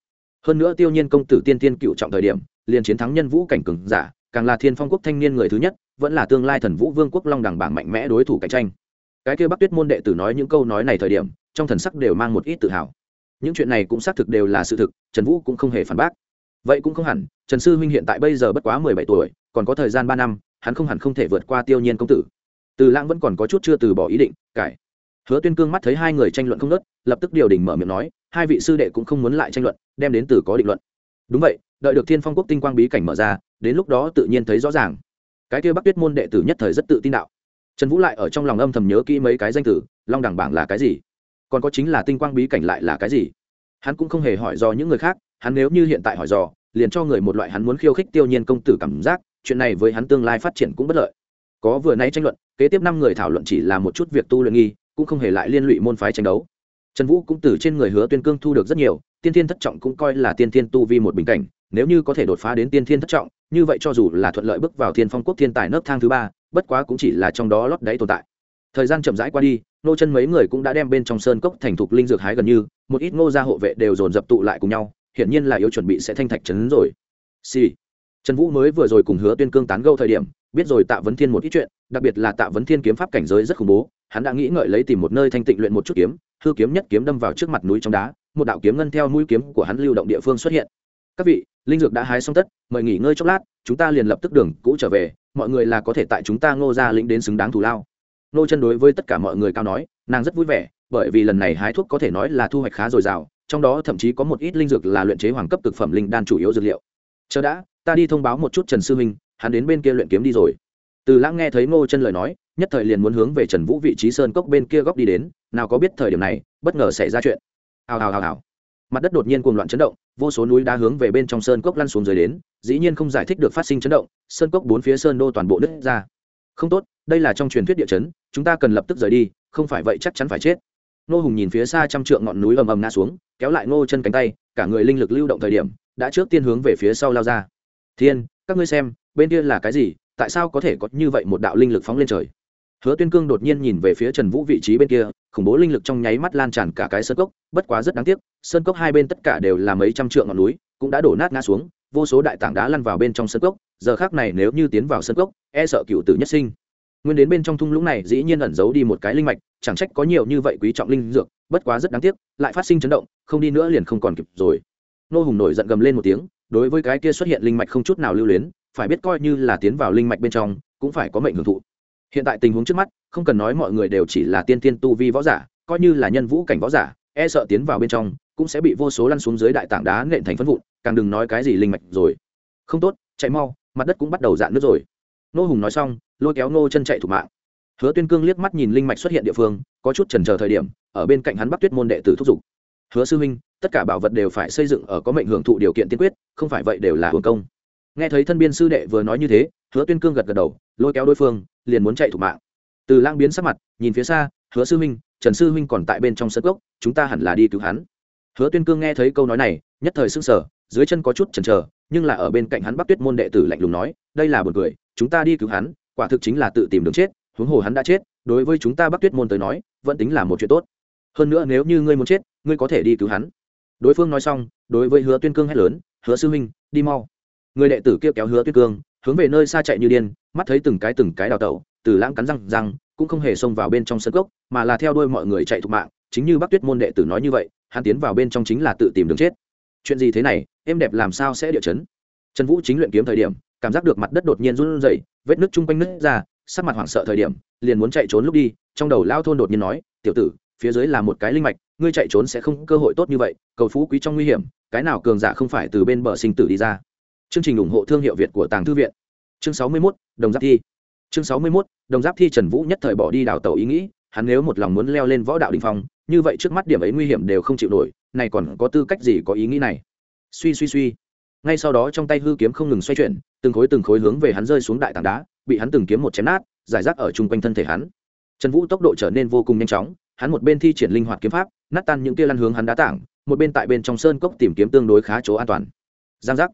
hơn nữa tiêu nhiên công tử tiên thiên cựu trọng thời điểm, liền chiến thắng nhân vũ cảnh cường giả, càng là thiên phong quốc thanh niên người thứ nhất, vẫn là tương lai thần vũ vương quốc long đẳng bảng mạnh mẽ đối thủ cạnh tranh. Cái kia bắc tuyết môn đệ tử nói những câu nói này thời điểm, trong thần sắc đều mang một ít tự hào. Những chuyện này cũng xác thực đều là sự thực, trần vũ cũng không hề phản bác. Vậy cũng không hẳn, trần sư huynh hiện tại bây giờ bất quá mười bảy tuổi, còn có thời gian ba năm, hắn không hẳn không thể vượt qua tiêu nhiên công tử. Từ lãng vẫn còn có chút chưa từ bỏ ý định, cải. Hứa tuyên cương mắt thấy hai người tranh luận không nớt lập tức điều đình mở miệng nói, hai vị sư đệ cũng không muốn lại tranh luận đem đến từ có định luận. Đúng vậy, đợi được thiên phong quốc tinh quang bí cảnh mở ra, đến lúc đó tự nhiên thấy rõ ràng. Cái kia bắc tuyết môn đệ tử nhất thời rất tự tin đạo. Trần vũ lại ở trong lòng âm thầm nhớ kỹ mấy cái danh tử long đẳng bảng là cái gì? Còn có chính là tinh quang bí cảnh lại là cái gì? Hắn cũng không hề hỏi do những người khác, hắn nếu như hiện tại hỏi dò liền cho người một loại hắn muốn khiêu khích tiêu nhiên công tử cảm giác, chuyện này với hắn tương lai phát triển cũng bất lợi. Có vừa nãy tranh luận, kế tiếp năm người thảo luận chỉ là một chút việc tu luyện nghi, cũng không hề lại liên lụy môn phái tranh đấu. Trần vũ cũng từ trên người hứa tuyên cương thu được rất nhiều tiên thiên thất trọng cũng coi là tiên thiên tu vi một bình cảnh, nếu như có thể đột phá đến tiên thiên thất trọng, như vậy cho dù là thuận lợi bước vào thiên phong quốc thiên tài nấc thang thứ ba, bất quá cũng chỉ là trong đó lót đáy tồn tại thời gian chậm rãi qua đi, nô chân mấy người cũng đã đem bên trong sơn cốc thành thục linh dược hái gần như, một ít ngô gia hộ vệ đều dồn dập tụ lại cùng nhau, hiển nhiên là yếu chuẩn bị sẽ thanh thạch chấn rồi Sì. trần vũ mới vừa rồi cùng hứa tuyên cương tán gâu thời điểm, biết rồi tạ vấn thiên một ít chuyện, đặc biệt là tạ vấn thiên kiếm pháp cảnh giới rất khủng bố, hắn đã nghĩ ngợi lấy tìm một nơi thanh tịnh luyện một chút kiếm, hư kiếm nhất kiếm đâm vào trước mặt núi trong đá một đạo kiếm ngân theo mũi kiếm của hắn lưu động địa phương xuất hiện. Các vị, linh dược đã hái xong tất, mời nghỉ ngơi chốc lát, chúng ta liền lập tức đường cũ trở về, mọi người là có thể tại chúng ta ngô ra lĩnh đến xứng đáng thù lao. Nô chân đối với tất cả mọi người cao nói, nàng rất vui vẻ, bởi vì lần này hái thuốc có thể nói là thu hoạch khá dồi dào, trong đó thậm chí có một ít linh dược là luyện chế hoàng cấp thực phẩm linh đan chủ yếu dược liệu. Chờ đã, ta đi thông báo một chút trần sư huynh hắn đến bên kia luyện kiếm đi rồi. Từ lãng nghe thấy ngô chân lời nói, nhất thời liền muốn hướng về trần vũ vị trí sơn cốc bên kia góc đi đến, nào có biết thời điểm này, bất ngờ xảy ra chuyện hào hào hào hào. Mặt đất đột nhiên cuồng loạn chấn động, vô số núi đá hướng về bên trong sơn cốc lăn xuống dưới đến, dĩ nhiên không giải thích được phát sinh chấn động, sơn cốc bốn phía sơn đô toàn bộ nứt ra. Không tốt, đây là trong truyền thuyết địa chấn, chúng ta cần lập tức rời đi, không phải vậy chắc chắn phải chết. Nô hùng nhìn phía xa trăm trượng ngọn núi ầm ầm ngã xuống, kéo lại ngô chân cánh tay, cả người linh lực lưu động thời điểm, đã trước tiên hướng về phía sau lao ra. Thiên, các ngươi xem, bên kia là cái gì? Tại sao có thể có như vậy một đạo linh lực phóng lên trời? Hứa tuyên cương đột nhiên nhìn về phía trần vũ vị trí bên kia khủng bố linh lực trong nháy mắt lan tràn cả cái sơn cốc, bất quá rất đáng tiếc, sơn cốc hai bên tất cả đều là mấy trăm trượng ngọn núi, cũng đã đổ nát ngã xuống, vô số đại tảng đá lăn vào bên trong sơn cốc, giờ khác này nếu như tiến vào sơn cốc e sợ cựu tử nhất sinh. Nguyên đến bên trong thung lũng này dĩ nhiên ẩn giấu đi một cái linh mạch, chẳng trách có nhiều như vậy quý trọng linh dược, bất quá rất đáng tiếc, lại phát sinh chấn động, không đi nữa liền không còn kịp rồi. Nô hùng nổi giận gầm lên một tiếng, đối với cái kia xuất hiện linh mạch không chút nào lưu luyến, phải biết coi như là tiến vào linh mạch bên trong, cũng phải có mệnh hưởng thụ hiện tại tình huống trước mắt, không cần nói mọi người đều chỉ là tiên tiên tu vi võ giả, coi như là nhân vũ cảnh võ giả e sợ tiến vào bên trong, cũng sẽ bị vô số lăn xuống dưới đại tảng đá nện thành phân vụn, càng đừng nói cái gì linh mạch rồi. Không tốt, chạy mau, mặt đất cũng bắt đầu dạn nước rồi. Nô hùng nói xong, lôi kéo nô chân chạy thủ mạng. Hứa tuyên cương liếc mắt nhìn linh mạch xuất hiện địa phương, có chút trần chờ thời điểm, ở bên cạnh hắn bắc tuyết môn đệ tử thúc giục. Hứa sư huynh, tất cả bảo vật đều phải xây dựng ở có mệnh hưởng thụ điều kiện tiên quyết, không phải vậy đều là hưởng công nghe thấy thân biên sư đệ vừa nói như thế, hứa tuyên cương gật gật đầu, lôi kéo đối phương, liền muốn chạy thủ mạng. Từ lang biến sắc mặt, nhìn phía xa, hứa sư huynh, trần sư huynh còn tại bên trong sân gốc chúng ta hẳn là đi cứu hắn. Hứa tuyên cương nghe thấy câu nói này, nhất thời s ư n g sở dưới chân có chút chần chờ, nhưng là ở bên cạnh hắn bắc tuyết môn đệ tử lạnh lùng nói, đây là một người chúng ta đi cứu hắn, quả thực chính là tự tìm đường chết, huống hồ hắn đã chết, đối với chúng ta bắc tuyết môn tới nói, vẫn tính là một chuyện tốt. Hơn nữa nếu như ngươi muốn chết, ngươi có thể đi cứu hắn. Đối phương nói xong, đối với hứa tuyên cương hét lớn, hứa sư huynh, đi mau người đệ tử kia kéo hứa Tuyết cương, hướng về nơi xa chạy như điên, mắt thấy từng cái từng cái đào tẩu, từ lãng cắn răng răng, cũng không hề xông vào bên trong sân gốc mà là theo đuôi mọi người chạy thục mạng, chính như bắc tuyết môn đệ tử nói như vậy, hắn tiến vào bên trong chính là tự tìm đường chết. Chuyện gì thế này, em đẹp làm sao sẽ địa chấn? Trần vũ chính luyện kiếm thời điểm, cảm giác được mặt đất đột nhiên run rẩy, vết nước chung quanh nứt ra, sắc mặt hoảng sợ thời điểm, liền muốn chạy trốn lúc đi, trong đầu lao thôn đột nhiên nói, tiểu tử, phía dưới là một cái linh mạch, ngươi chạy trốn sẽ không cơ hội tốt như vậy, cầu phú quý trong nguy hiểm, cái nào cường giả không phải từ bên bờ sinh tử đi ra? Chương trình ủng hộ thương hiệu việt của tàng thư viện. Chương sáu mươi 61, đồng giáp thi. Chương sáu mươi 61, đồng giáp thi trần vũ nhất thời bỏ đi đào tàu ý nghĩ hắn nếu một lòng muốn leo lên võ đạo đình phong như vậy trước mắt điểm ấy nguy hiểm đều không chịu nổi này còn có tư cách gì có ý nghĩ này? Suy suy suy. Ngay sau đó trong tay hư kiếm không ngừng xoay chuyển từng khối từng khối hướng về hắn rơi xuống đại tảng đá bị hắn từng kiếm một chém nát giải rác ở chung quanh thân thể hắn. Trần vũ tốc độ trở nên vô cùng nhanh chóng hắn một bên thi triển linh hoạt kiếm pháp nát tan những kia lăn hướng hắn đá tảng một bên tại bên trong sơn cốc tìm kiếm tương đối khá chỗ an toàn. Giang giác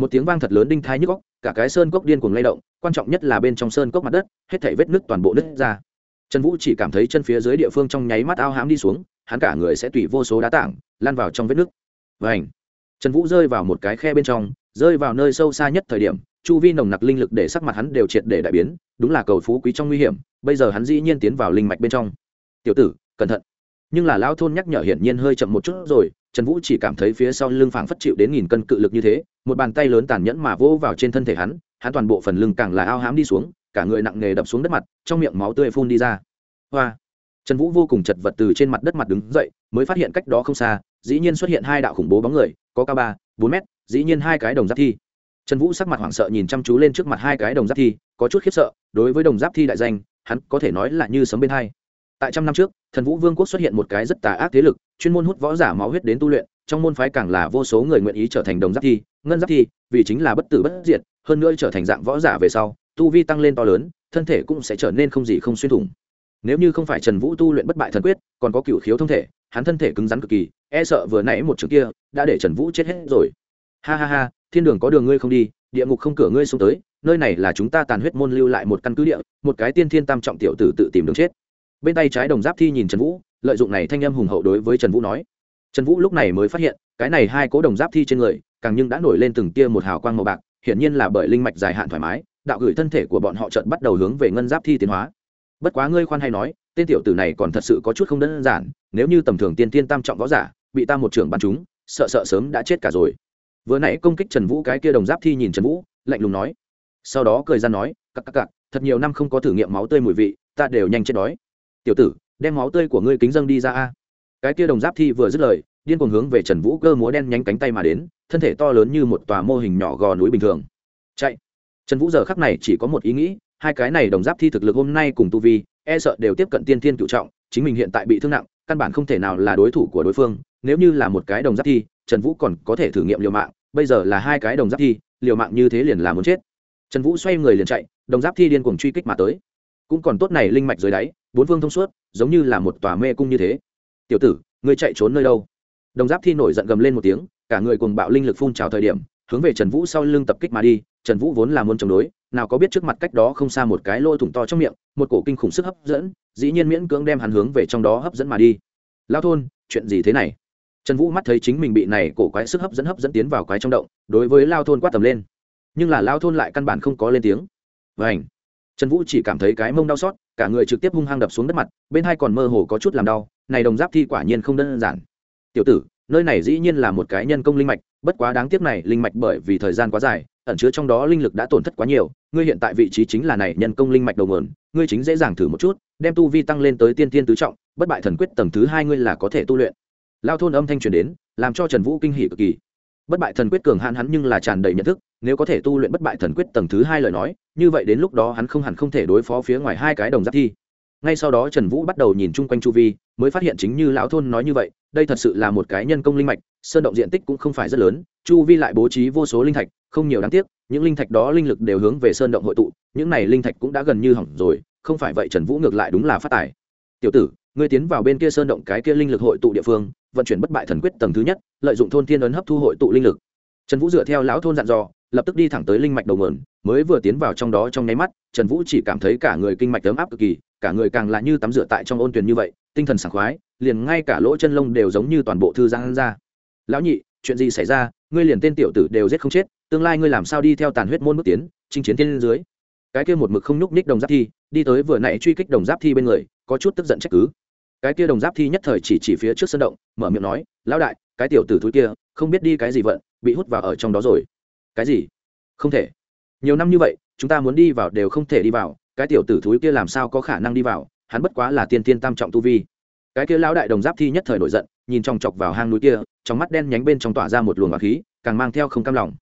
một tiếng vang thật lớn đinh thái nhức góc cả cái sơn cốc điên cuồng lay động, quan trọng nhất là bên trong sơn cốc mặt đất, hết thảy vết nứt toàn bộ nứt ra. Trần vũ chỉ cảm thấy chân phía dưới địa phương trong nháy mắt ao hám đi xuống, hắn cả người sẽ tùy vô số đá tảng, lan vào trong vết nứt. Vảnh trần vũ rơi vào một cái khe bên trong, rơi vào nơi sâu xa nhất thời điểm, chu vi nồng nặc linh lực để sắc mặt hắn đều triệt để đại biến, đúng là cầu phú quý trong nguy hiểm, bây giờ hắn dĩ nhiên tiến vào linh mạch bên trong. Tiểu tử, cẩn thận. Nhưng là lão thôn nhắc nhở hiển nhiên hơi chậm một chút rồi, trần vũ chỉ cảm thấy phía sau lưng phảng phất chịu đến nghìn cân cự lực như thế một bàn tay lớn tàn nhẫn mà vỗ vào trên thân thể hắn hắn toàn bộ phần lưng càng là ao hám đi xuống, cả người nặng nề đập xuống đất mặt, trong miệng máu tươi phun đi ra. Hoa! Trần vũ vô cùng chật vật từ trên mặt đất mặt đứng dậy, mới phát hiện cách đó không xa, dĩ nhiên xuất hiện hai đạo khủng bố bóng người, có cao ba, bốn mét, dĩ nhiên hai cái đồng giáp thi. Trần vũ sắc mặt hoảng sợ nhìn chăm chú lên trước mặt hai cái đồng giáp thi, có chút khiếp sợ, đối với đồng giáp thi đại danh, hắn có thể nói là như sấm bên hai. Tại trăm năm trước, thần vũ vương quốc xuất hiện một cái rất tà ác thế lực, chuyên môn hút võ giả máu huyết đến tu luyện trong môn phái càng là vô số người nguyện ý trở thành đồng giáp thi, ngân giáp thi, vì chính là bất tử bất diệt, hơn nữa trở thành dạng võ giả về sau, tu vi tăng lên to lớn, thân thể cũng sẽ trở nên không gì không xuyên thủng. Nếu như không phải trần vũ tu luyện bất bại thần quyết, còn có cựu khiếu thông thể, hắn thân thể cứng rắn cực kỳ e sợ vừa nãy một trường kia đã để trần vũ chết hết rồi. Ha ha ha, thiên đường có đường ngươi không đi, địa ngục không cửa ngươi xuống tới, nơi này là chúng ta tàn huyết môn lưu lại một căn cứ địa, một cái tiên thiên tam trọng tiểu tử tự tìm đường chết. Bên tay trái đồng giáp thi nhìn trần vũ, lợi dụng này thanh âm hùng hậu đối với trần vũ nói trần vũ lúc này mới phát hiện, cái này hai cố đồng giáp thi trên người, càng nhưng đã nổi lên từng tia một hào quang màu bạc, hiển nhiên là bởi linh mạch dài hạn thoải mái, đạo gửi thân thể của bọn họ trận bắt đầu hướng về ngân giáp thi tiến hóa. Bất quá ngươi khoan hay nói, tên tiểu tử này còn thật sự có chút không đơn giản, nếu như tầm thường tiên tiên tam trọng võ giả, bị ta một trưởng bắn chúng sợ sợ sớm đã chết cả rồi. Vừa nãy công kích trần vũ cái kia đồng giáp thi nhìn trần vũ, lạnh lùng nói. Sau đó cười ra nói cặp cặp cặp thật nhiều năm không có thử nghiệm máu tươi mùi vị, ta đều nhanh chết đói. Tiểu tử, đem máu tươi của ngươi kính dâng đi ra a cái kia đồng giáp thi vừa dứt lời, điên cuồng hướng về trần vũ cơ múa đen nhánh cánh tay mà đến, thân thể to lớn như một tòa mô hình nhỏ gò núi bình thường. Chạy. Trần vũ giờ khắc này chỉ có một ý nghĩ, hai cái này đồng giáp thi thực lực hôm nay cùng tu vi e sợ đều tiếp cận tiên thiên cựu trọng, chính mình hiện tại bị thương nặng, căn bản không thể nào là đối thủ của đối phương. Nếu như là một cái đồng giáp thi, trần vũ còn có thể thử nghiệm liều mạng, bây giờ là hai cái đồng giáp thi, liều mạng như thế liền là muốn chết. Trần vũ xoay người liền chạy, đồng giáp thi điên cuồng truy kích mà tới. Cũng còn tốt này linh mạch dưới đáy, bốn phương thông suốt, giống như là một tòa mê cung như thế tiểu tử, ngươi chạy trốn nơi đâu? Đồng giáp thi nổi giận gầm lên một tiếng, cả người cùng bạo linh lực phun trào thời điểm, hướng về trần vũ sau lưng tập kích mà đi. Trần vũ vốn là muốn chống đối, nào có biết trước mặt cách đó không xa một cái lỗ thủng to trong miệng, một cổ kinh khủng sức hấp dẫn, dĩ nhiên miễn cưỡng đem hắn hướng về trong đó hấp dẫn mà đi. Lao thôn, chuyện gì thế này? Trần vũ mắt thấy chính mình bị này cổ quái sức hấp dẫn hấp dẫn tiến vào quái trong động, đối với lao thôn quát tầm lên. Nhưng là lao thôn lại căn bản không có lên tiếng. Vảnh trần vũ chỉ cảm thấy cái mông đau xót, cả người trực tiếp hung hăng đập xuống đất mặt, bên hai còn mơ hồ có chút làm đau, này đồng giáp thi quả nhiên không đơn giản. Tiểu tử, nơi này dĩ nhiên là một cái nhân công linh mạch, bất quá đáng tiếc này linh mạch bởi vì thời gian quá dài, ẩn chứa trong đó linh lực đã tổn thất quá nhiều, ngươi hiện tại vị trí chính là này nhân công linh mạch đầu nguồn, ngươi chính dễ dàng thử một chút, đem tu vi tăng lên tới tiên tiên tứ trọng, bất bại thần quyết tầng thứ hai ngươi là có thể tu luyện. Lao thôn âm thanh truyền đến, làm cho trần vũ kinh hỉ cực kỳ. Bất bại thần quyết cường hạn hắn nhưng là tràn đầy nhận thức nếu có thể tu luyện bất bại thần quyết tầng thứ hai lời nói, như vậy đến lúc đó hắn không hẳn không thể đối phó phía ngoài hai cái đồng giáp thi. Ngay sau đó trần vũ bắt đầu nhìn chung quanh chu vi, mới phát hiện chính như lão thôn nói như vậy, đây thật sự là một cái nhân công linh mạch, sơn động diện tích cũng không phải rất lớn, chu vi lại bố trí vô số linh thạch, không nhiều đáng tiếc, những linh thạch đó linh lực đều hướng về sơn động hội tụ, những này linh thạch cũng đã gần như hỏng rồi, không phải vậy trần vũ ngược lại đúng là phát tài. Tiểu tử, ngươi tiến vào bên kia sơn động cái kia linh lực hội tụ địa phương, vận chuyển bất bại thần quyết tầng thứ nhất, lợi dụng thôn thiên ấn hấp thu hội tụ linh lực. Trần vũ dựa theo lão thôn dặn dò lập tức đi thẳng tới linh mạch đầu nguồn, mới vừa tiến vào trong đó trong nháy mắt, trần vũ chỉ cảm thấy cả người kinh mạch ấm áp cực kỳ, cả người càng là như tắm rửa tại trong ôn tuyền như vậy, tinh thần sảng khoái, liền ngay cả lỗ chân lông đều giống như toàn bộ thư giãn ra. Lão nhị, chuyện gì xảy ra? Ngươi liền tên tiểu tử đều giết không chết, tương lai ngươi làm sao đi theo tàn huyết môn bước tiến, chinh chiến tiên dưới? Cái kia một mực không nhúc ních đồng giáp thi, đi tới vừa nãy truy kích đồng giáp thi bên người, có chút tức giận trách cứ. Cái kia đồng giáp thi nhất thời chỉ chỉ phía trước sân động, mở miệng nói, lão đại, cái tiểu tử thúi kia, không biết đi cái gì vận, bị hút vào ở trong đó rồi cái gì? Không thể. Nhiều năm như vậy, chúng ta muốn đi vào đều không thể đi vào, cái tiểu tử thúi kia làm sao có khả năng đi vào, hắn bất quá là tiên tiên tam trọng tu vi. Cái kia lão đại đồng giáp thi nhất thời nổi giận, nhìn trong chọc vào hang núi kia, trong mắt đen nhánh bên trong tỏa ra một luồng hỏa khí, càng mang theo không cam lòng.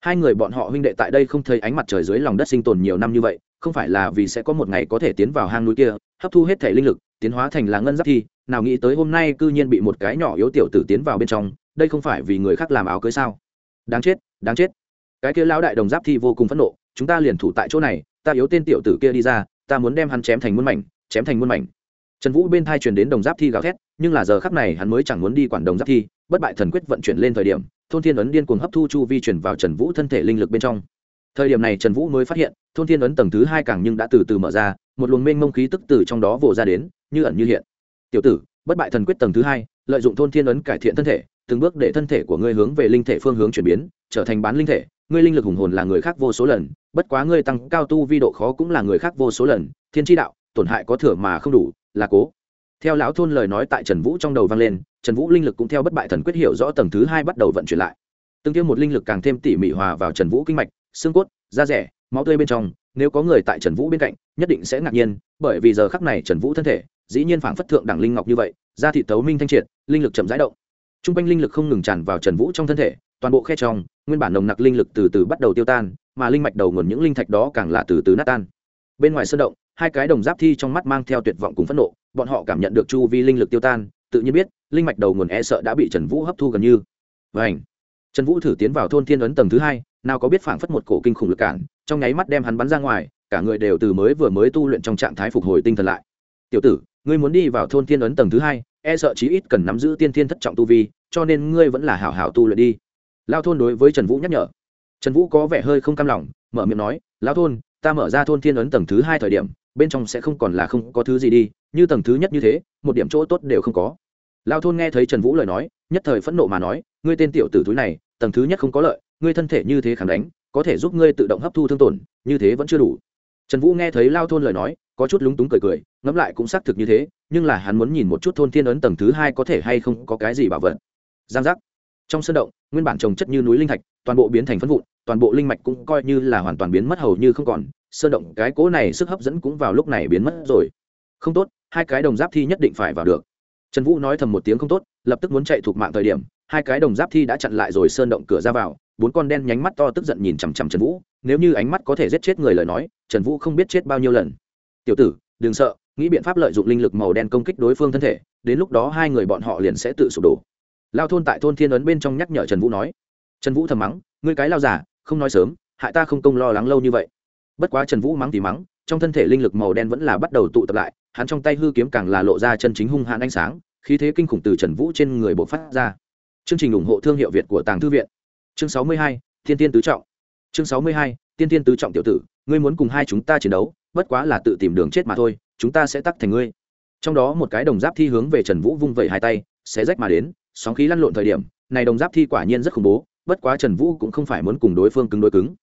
Hai người bọn họ huynh đệ tại đây không thấy ánh mặt trời dưới lòng đất sinh tồn nhiều năm như vậy, không phải là vì sẽ có một ngày có thể tiến vào hang núi kia, hấp thu hết thể linh lực, tiến hóa thành là ngân giáp thi, nào nghĩ tới hôm nay cư nhiên bị một cái nhỏ yếu tiểu tử tiến vào bên trong, đây không phải vì người khác làm áo cưới sao? Đáng chết đáng chết cái kia lão đại đồng giáp thi vô cùng phẫn nộ, chúng ta liền thủ tại chỗ này, ta yếu tên tiểu tử kia đi ra, ta muốn đem hắn chém thành muôn mảnh, chém thành muôn mảnh. Trần vũ bên thai truyền đến đồng giáp thi gào thét, nhưng là giờ khắc này hắn mới chẳng muốn đi quản đồng giáp thi, bất bại thần quyết vận chuyển lên thời điểm, thôn thiên ấn điên cuồng hấp thu chu vi chuyển vào trần vũ thân thể linh lực bên trong. Thời điểm này trần vũ mới phát hiện, thôn thiên ấn tầng thứ hai càng nhưng đã từ từ mở ra, một luồng mênh mông khí tức từ trong đó vồ ra đến, như ẩn như hiện. Tiểu tử, bất bại thần quyết tầng thứ hai, lợi dụng thôn thiên ấn cải thiện thân thể, từng bước để thân thể của ngươi hướng về linh thể phương hướng chuyển biến, trở thành bán linh thể ngươi linh lực hùng hồn là người khác vô số lần, bất quá ngươi tăng cao tu vi độ khó cũng là người khác vô số lần, thiên tri đạo, tổn hại có thừa mà không đủ, là cố. Theo lão thôn lời nói tại trần vũ trong đầu vang lên, trần vũ linh lực cũng theo bất bại thần quyết hiểu rõ tầng thứ hai bắt đầu vận chuyển lại. Từng tiêu một linh lực càng thêm tỉ mỉ hòa vào trần vũ kinh mạch, xương cốt, da rẻ, máu tươi bên trong, nếu có người tại trần vũ bên cạnh, nhất định sẽ ngạc nhiên, bởi vì giờ khắc này trần vũ thân thể, dĩ nhiên phảng phất thượng đẳng linh ngọc như vậy, da thị tấu minh thanh triệt, linh lực chậm rãi động. T r u n g quanh linh lực không ngừng tràn vào trần vũ trong thân thể, toàn bộ khe trong nguyên bản nồng nặc linh lực từ từ bắt đầu tiêu tan, mà linh mạch đầu nguồn những linh thạch đó càng là từ từ nát tan. Bên ngoài sân động, hai cái đồng giáp thi trong mắt mang theo tuyệt vọng cùng phẫn nộ, bọn họ cảm nhận được chu vi linh lực tiêu tan, tự nhiên biết, linh mạch đầu nguồn e sợ đã bị trần vũ hấp thu gần như. Vảnh trần vũ thử tiến vào thôn thiên ấn tầng thứ hai, nào có biết phảng phất một cổ kinh khủng lực cản, trong nháy mắt đem hắn bắn ra ngoài, cả người đều từ mới vừa mới tu luyện trong trạng thái phục hồi tinh thần lại. Tiểu tử, ngươi muốn đi vào thôn thiên ấn tầng thứ hai e sợ chí ít cần nắm giữ tiên thiên thất trọng tu vi, cho nên ngươi vẫn là hảo hảo tu luyện đi lao thôn đối với trần vũ nhắc nhở. Trần vũ có vẻ hơi không cam lòng, mở miệng nói, lao thôn, ta mở ra thôn thiên ấn tầng thứ hai thời điểm, bên trong sẽ không còn là không có thứ gì đi, như tầng thứ nhất như thế, một điểm chỗ tốt đều không có. Lao thôn nghe thấy trần vũ lời nói, nhất thời phẫn nộ mà nói, ngươi tên tiểu tử túi này, tầng thứ nhất không có lợi, ngươi thân thể như thế khẳng đánh, có thể giúp ngươi tự động hấp thu thương tổn, như thế vẫn chưa đủ. Trần vũ nghe thấy lao thôn lời nói, có chút lúng túng cười cười, ngẫm lại cũng xác thực như thế, nhưng là hắn muốn nhìn một chút thôn thiên ấn tầng thứ hai có thể hay không có cái gì bảo vật. Giang giác trong sân động, nguyên bản trồng chất như núi linh thạch, toàn bộ biến thành phân vụn, toàn bộ linh mạch cũng coi như là hoàn toàn biến mất hầu như không còn. Sơn động, cái cố này sức hấp dẫn cũng vào lúc này biến mất rồi. Không tốt, hai cái đồng giáp thi nhất định phải vào được. Trần vũ nói thầm một tiếng không tốt, lập tức muốn chạy thuộc mạng thời điểm, hai cái đồng giáp thi đã chặn lại rồi sơn động cửa ra vào, bốn con đen nhánh mắt to tức giận nhìn chằm chằm trần vũ, nếu như ánh mắt có thể giết chết người lời nói, trần vũ không biết chết bao nhiêu lần. Tiểu tử, đừng sợ, nghĩ biện pháp lợi dụng linh lực màu đen công kích đối phương thân thể, đến lúc đó hai người bọn họ liền sẽ tự sụp đổ lao thôn tại thôn thiên ấn bên trong nhắc nhở trần vũ nói, trần vũ thầm mắng, ngươi cái lao giả không nói sớm, hại ta không công lo lắng lâu như vậy. Bất quá trần vũ mắng thì mắng, trong thân thể linh lực màu đen vẫn là bắt đầu tụ tập lại, hắn trong tay hư kiếm càng là lộ ra chân chính hung hãn ánh sáng, khí thế kinh khủng từ trần vũ trên người bộ phát ra. Chương trình ủng hộ thương hiệu việt của tàng thư viện. Chương sáu mươi hai, thiên tiên tứ trọng. Chương sáu mươi hai tiên tiên tứ trọng tiểu tử, ngươi muốn cùng hai chúng ta chiến đấu, bất quá là tự tìm đường chết mà thôi, chúng ta sẽ tắc thành ngươi. Trong đó một cái đồng giáp thi hướng về trần vũ vung vẩy hai tay sẽ rách mà đến sóng khí lăn lộn thời điểm, này đồng giáp thi quả nhiên rất khủng bố, bất quá trần vũ cũng không phải muốn cùng đối phương cứng đối cứng.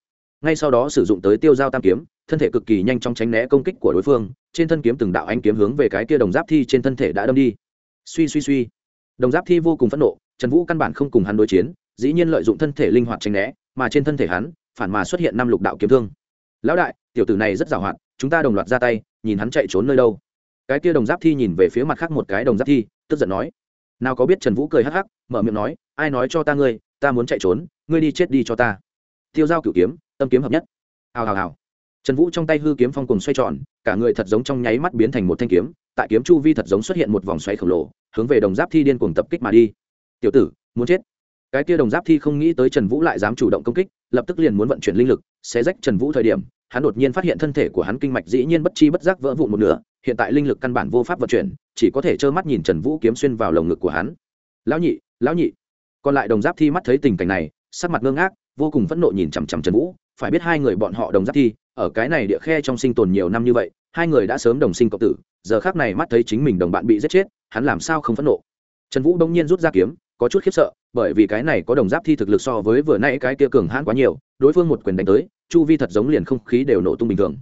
Ngay sau đó sử dụng tới tiêu dao tam kiếm, thân thể cực kỳ nhanh trong tránh né công kích của đối phương, trên thân kiếm từng đạo anh kiếm hướng về cái kia đồng giáp thi trên thân thể đã đâm đi. Suy suy suy. Đồng giáp thi vô cùng phẫn nộ, trần vũ căn bản không cùng hắn đối chiến, dĩ nhiên lợi dụng thân thể linh hoạt tránh né, mà trên thân thể hắn, phản mà xuất hiện năm lục đạo kiếm thương. Lão đại, tiểu tử này rất giàu hoạt chúng ta đồng loạt ra tay, nhìn hắn chạy trốn nơi đâu. Cái kia đồng giáp thi nhìn về phía mặt khác một cái đồng giáp thi, tức giận nói nào có biết trần vũ cười hắc hắc, mở miệng nói, ai nói cho ta ngươi, ta muốn chạy trốn, ngươi đi chết đi cho ta. Tiêu dao cửu kiếm, tâm kiếm hợp nhất. Hào hào hào. Trần vũ trong tay hư kiếm phong cùng xoay tròn, cả người thật giống trong nháy mắt biến thành một thanh kiếm, tại kiếm chu vi thật giống xuất hiện một vòng xoáy khổng lồ, hướng về đồng giáp thi điên cuồng tập kích mà đi. Tiểu tử, muốn chết? Cái kia đồng giáp thi không nghĩ tới trần vũ lại dám chủ động công kích, lập tức liền muốn vận chuyển linh lực sẽ rách trần vũ thời điểm hắn đột nhiên phát hiện thân thể của hắn kinh mạch dĩ nhiên bất chi bất giác vỡ vụn một nửa, hiện tại linh lực căn bản vô pháp vận chuyển, chỉ có thể trơ mắt nhìn trần vũ kiếm xuyên vào lồng ngực của hắn. Lão nhị lão nhị. Còn lại đồng giáp thi mắt thấy tình cảnh này, sắc mặt ngơ ngác, vô cùng phẫn nộ nhìn chằm chằm trần vũ. Phải biết hai người bọn họ đồng giáp thi, ở cái này địa khe trong sinh tồn nhiều năm như vậy, hai người đã sớm đồng sinh cộng tử, giờ khác này mắt thấy chính mình đồng bạn bị giết chết, hắn làm sao không phẫn nộ? Trần vũ đông nhiên rút ra kiếm, có chút khiếp sợ, bởi vì cái này có đồng giáp thi thực lực so với vừa nãy cái kia cường hãn quá nhiều, đối phương một quyền đánh tới chu vi thật giống liền không khí đều nổ tung bình thường.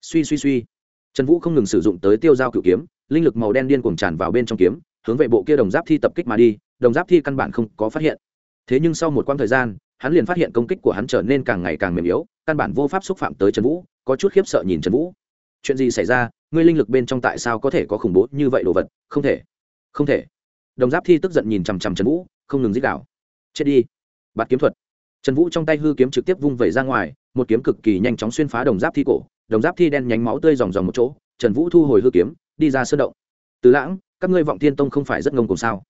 Suy suy suy. Trần vũ không ngừng sử dụng tới tiêu dao cựu kiếm, linh lực màu đen điên cuồng tràn vào bên trong kiếm, hướng về bộ kia đồng giáp thi tập kích mà đi, đồng giáp thi căn bản không có phát hiện. Thế nhưng sau một quãng thời gian, hắn liền phát hiện công kích của hắn trở nên càng ngày càng mềm yếu, căn bản vô pháp xúc phạm tới trần vũ, có chút khiếp sợ nhìn trần vũ. Chuyện gì xảy ra? Ngươi linh lực bên trong tại sao có thể có khủng bố như vậy đồ vật? Không thể. Không thể. Đồng giáp thi tức giận nhìn chằm chằm trần vũ, không ngừng dích đạo chết đi. Bạt kiếm thuật. Trần vũ trong tay hư kiếm trực tiếp vung vẩy ra ngoài một kiếm cực kỳ nhanh chóng xuyên phá đồng giáp thi cổ, đồng giáp thi đen nhánh máu tươi dòng dòng một chỗ, trần vũ thu hồi hư kiếm, đi ra sơn động. Từ lãng, các ngươi vọng thiên tông không phải rất ngông cùng sao?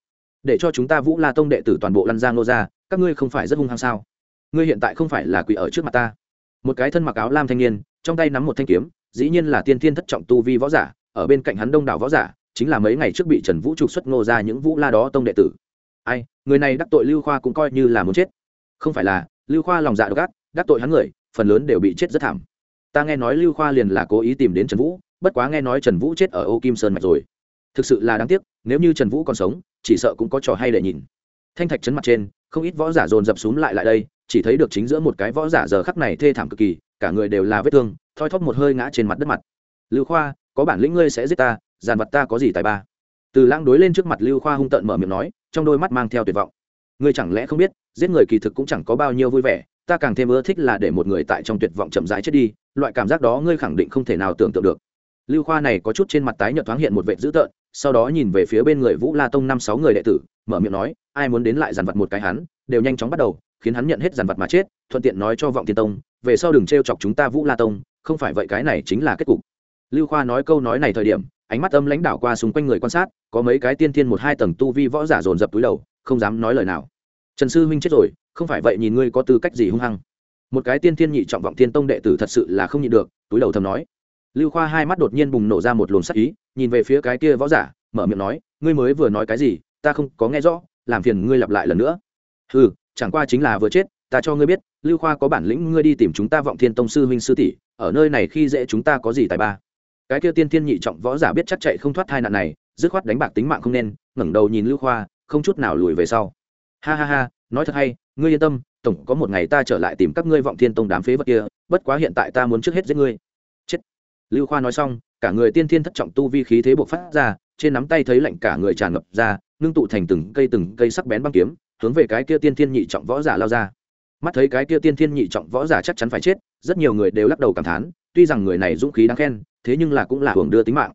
Để cho chúng ta vũ la tông đệ tử toàn bộ lăn ra nô ra, các ngươi không phải rất hung hăng sao? Ngươi hiện tại không phải là quỷ ở trước mặt ta. Một cái thân mặc áo lam thanh niên, trong tay nắm một thanh kiếm, dĩ nhiên là tiên thiên thất trọng tu vi võ giả, ở bên cạnh hắn đông đảo võ giả, chính là mấy ngày trước bị trần vũ trục xuất ngô ra những vũ la đó tông đệ tử. Ai, người này đắc tội lưu khoa cũng coi như là muốn chết. Không phải là, lưu khoa lòng dạ độc ác, đắc tội hắn người phần lớn đều bị chết rất thảm. Ta nghe nói lưu khoa liền là cố ý tìm đến trần vũ, bất quá nghe nói trần vũ chết ở ô kim sơn mạch rồi. Thực sự là đáng tiếc, nếu như trần vũ còn sống, chỉ sợ cũng có trò hay để nhìn. Thanh thạch chấn mặt trên, không ít võ giả dồn dập xuống lại lại đây, chỉ thấy được chính giữa một cái võ giả giờ khắc này thê thảm cực kỳ, cả người đều là vết thương, thoi thóp một hơi ngã trên mặt đất mặt. Lưu khoa, có bản lĩnh ngươi sẽ giết ta, giàn vật ta có gì tài ba? Từ lãng đối lên trước mặt lưu khoa hung tợn mở miệng nói, trong đôi mắt mang theo tuyệt vọng. Ngươi chẳng lẽ không biết, giết người kỳ thực cũng chẳng có bao nhiêu vui vẻ ta càng thêm ưa thích là để một người tại trong tuyệt vọng chậm rãi chết đi, loại cảm giác đó ngươi khẳng định không thể nào tưởng tượng được. Lưu khoa này có chút trên mặt tái nhợt thoáng hiện một vệ dữ tợn, sau đó nhìn về phía bên người vũ la tông năm sáu người đệ tử, mở miệng nói, ai muốn đến lại dàn vật một cái hắn, đều nhanh chóng bắt đầu, khiến hắn nhận hết dàn vật mà chết, thuận tiện nói cho vọng tiên tông, về sau đừng t chọc chúng ta vũ la tông, không phải vậy cái này chính là kết cục. Lưu khoa nói câu nói này thời điểm, ánh mắt âm lãnh đạo qua xung quanh người quan sát, có mấy cái tiên thiên một hai tầng tu vi võ giả dồn dập túi đầu, không dám nói lời nào. Trần sư huynh chết rồi không phải vậy nhìn ngươi có tư cách gì hung hăng. Một cái tiên thiên nhị trọng vọng thiên tông đệ tử thật sự là không nhịn được, túi đầu thầm nói. Lưu khoa hai mắt đột nhiên bùng nổ ra một luồng sắc ý, nhìn về phía cái kia võ giả, mở miệng nói, ngươi mới vừa nói cái gì, ta không có nghe rõ, làm phiền ngươi lặp lại lần nữa. Ừ chẳng qua chính là vừa chết, ta cho ngươi biết, lưu khoa có bản lĩnh ngươi đi tìm chúng ta vọng thiên tông sư huynh sư tỷ, ở nơi này khi dễ chúng ta có gì tài ba? Cái kia tiên thiên nhị trọng võ giả biết chắc chạy không thoát hai nạn này, dứt khoát đánh bạc tính mạng không nên, ngẩng đầu nhìn lưu khoa, không chút nào lùi về sau. Ha ha ha nói thật hay, ngươi yên tâm, tổng có một ngày ta trở lại tìm các ngươi vọng thiên tông đám phế vật kia, bất quá hiện tại ta muốn trước hết giết ngươi. Chết. Lưu khoa nói xong, cả người tiên thiên thất trọng tu vi khí thế buộc phát ra, trên nắm tay thấy lạnh cả người tràn ngập ra, ngưng tụ thành từng cây từng cây sắc bén băng kiếm, hướng về cái kia tiên thiên nhị trọng võ giả lao ra. Mắt thấy cái kia tiên thiên nhị trọng võ giả chắc chắn phải chết, rất nhiều người đều lắc đầu cảm thán, tuy rằng người này dũng khí đáng khen, thế nhưng là cũng là hưởng đưa tính mạng.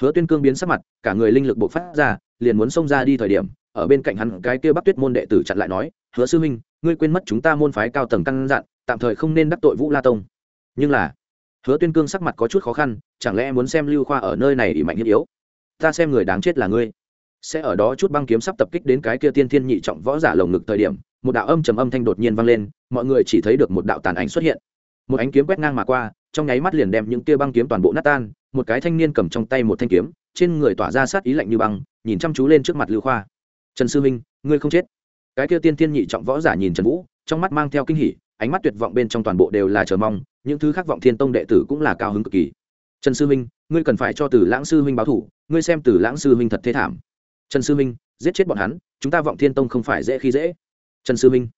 Hứa tuyên cương biến sắc mặt, cả người linh lực bộc phát ra, liền muốn xông ra đi thời điểm, ở bên cạnh hắn cái kia bắc tuyết môn đệ tử chặn lại nói hứa sư huynh, ngươi quên mất chúng ta môn phái cao tầng căn dặn, tạm thời không nên đắc tội vũ la tông. Nhưng là, hứa tuyên cương sắc mặt có chút khó khăn, chẳng lẽ muốn xem lưu khoa ở nơi này ỉ mạnh nhất yếu? Ta xem người đáng chết là ngươi. Sẽ ở đó chút băng kiếm sắp tập kích đến cái kia tiên thiên nhị trọng võ giả lồng ngực thời điểm, một đạo âm trầm âm thanh đột nhiên vang lên, mọi người chỉ thấy được một đạo tàn ảnh xuất hiện. Một ánh kiếm quét ngang mà qua, trong nháy mắt liền đem những tia băng kiếm toàn bộ nát tan, một cái thanh niên cầm trong tay một thanh kiếm, trên người tỏa ra sát ý lạnh như băng, nhìn chăm chú lên trước mặt lưu khoa. Trần sư minh ngươi không chết cái kia tiên thiên nhị trọng võ giả nhìn trần vũ, trong mắt mang theo kinh hỉ, ánh mắt tuyệt vọng bên trong toàn bộ đều là chờ mong, những thứ khác vọng thiên tông đệ tử cũng là cao hứng cực kỳ. Trần sư minh, ngươi cần phải cho tử lãng sư minh báo thủ, ngươi xem tử lãng sư minh thật thế thảm. Trần sư minh, giết chết bọn hắn, chúng ta vọng thiên tông không phải dễ khi dễ. Trần sư minh.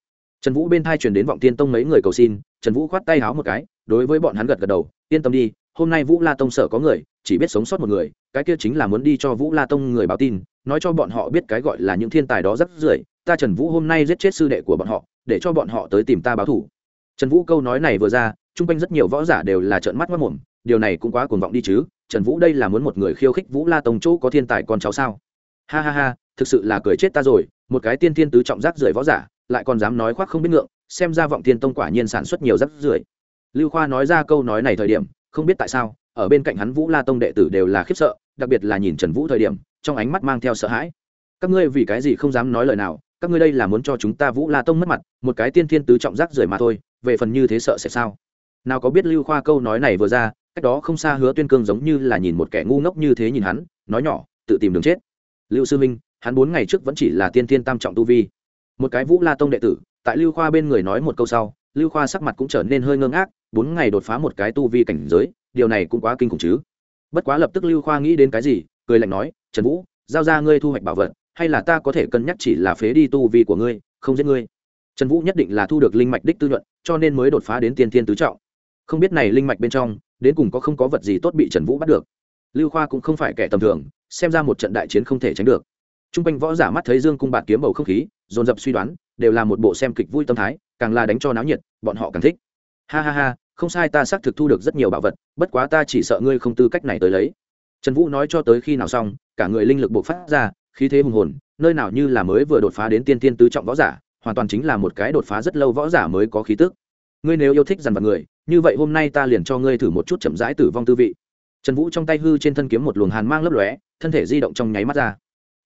Trần vũ bên thai truyền đến vọng thiên tông mấy người cầu xin, trần vũ khoát tay háo một cái, đối với bọn hắn gật gật đầu, yên tâm đi, hôm nay vũ la tông sở có người, chỉ biết sống sót một người, cái kia chính là muốn đi cho vũ la tông người báo tin, nói cho bọn họ biết cái gọi là những thiên tài đó rất rưởi ta trần vũ hôm nay giết chết sư đệ của bọn họ, để cho bọn họ tới tìm ta báo thủ. Trần vũ câu nói này vừa ra, chung quanh rất nhiều võ giả đều là trợn mắt mất mồm, điều này cũng quá cuồng vọng đi chứ, trần vũ đây là muốn một người khiêu khích vũ la tông chỗ có thiên tài con cháu sao? Ha ha ha, thực sự là cười chết ta rồi, một cái tiên thiên tứ trọng rác rưởi võ giả, lại còn dám nói khoác không biết ngượng, xem ra vọng thiên tông quả nhiên sản xuất nhiều rác rưởi. Lưu khoa nói ra câu nói này thời điểm, không biết tại sao, ở bên cạnh hắn vũ la tông đệ tử đều là khiếp sợ, đặc biệt là nhìn trần vũ thời điểm, trong ánh mắt mang theo sợ hãi. Các ngươi vì cái gì không dám nói lời nào các ngươi đây là muốn cho chúng ta vũ la tông mất mặt, một cái tiên thiên tứ trọng giác rời mà thôi, về phần như thế sợ sẽ sao? Nào có biết lưu khoa câu nói này vừa ra, cách đó không xa hứa tuyên cương giống như là nhìn một kẻ ngu ngốc như thế nhìn hắn, nói nhỏ, tự tìm đường chết. Lưu sư minh, hắn bốn ngày trước vẫn chỉ là tiên thiên tam trọng tu vi. Một cái vũ la tông đệ tử, tại lưu khoa bên người nói một câu sau, lưu khoa sắc mặt cũng trở nên hơi ngơ ngác, bốn ngày đột phá một cái tu vi cảnh giới, điều này cũng quá kinh khủng chứ. Bất quá lập tức lưu khoa nghĩ đến cái gì, cười lạnh nói, trần vũ, giao ra ngươi thu hoạch bảo vật hay là ta có thể cân nhắc chỉ là phế đi tu vi của ngươi, không giết ngươi? Trần vũ nhất định là thu được linh mạch đích tư nhuận, cho nên mới đột phá đến tiên thiên tứ trọng. Không biết này linh mạch bên trong, đến cùng có không có vật gì tốt bị trần vũ bắt được? Lưu khoa cũng không phải kẻ tầm thường, xem ra một trận đại chiến không thể tránh được. T r u n g quanh võ giả mắt thấy dương cung bạt kiếm bầu không khí, dồn dập suy đoán, đều là một bộ xem kịch vui tâm thái, càng là đánh cho náo nhiệt, bọn họ càng thích. Ha ha ha, không sai ta xác thực thu được rất nhiều bảo vật, bất quá ta chỉ sợ ngươi không tư cách này tới lấy. Trần vũ nói cho tới khi nào xong, cả người linh lực buộc phát ra khí thế hùng hồn, nơi nào như là mới vừa đột phá đến tiên tiên tứ trọng võ giả, hoàn toàn chính là một cái đột phá rất lâu võ giả mới có khí tức. Ngươi nếu yêu thích dằn vặt người, như vậy hôm nay ta liền cho ngươi thử một chút chậm rãi tử vong tư vị. Trần vũ trong tay hư trên thân kiếm một luồng hàn mang lấp lóe, thân thể di động trong nháy mắt ra.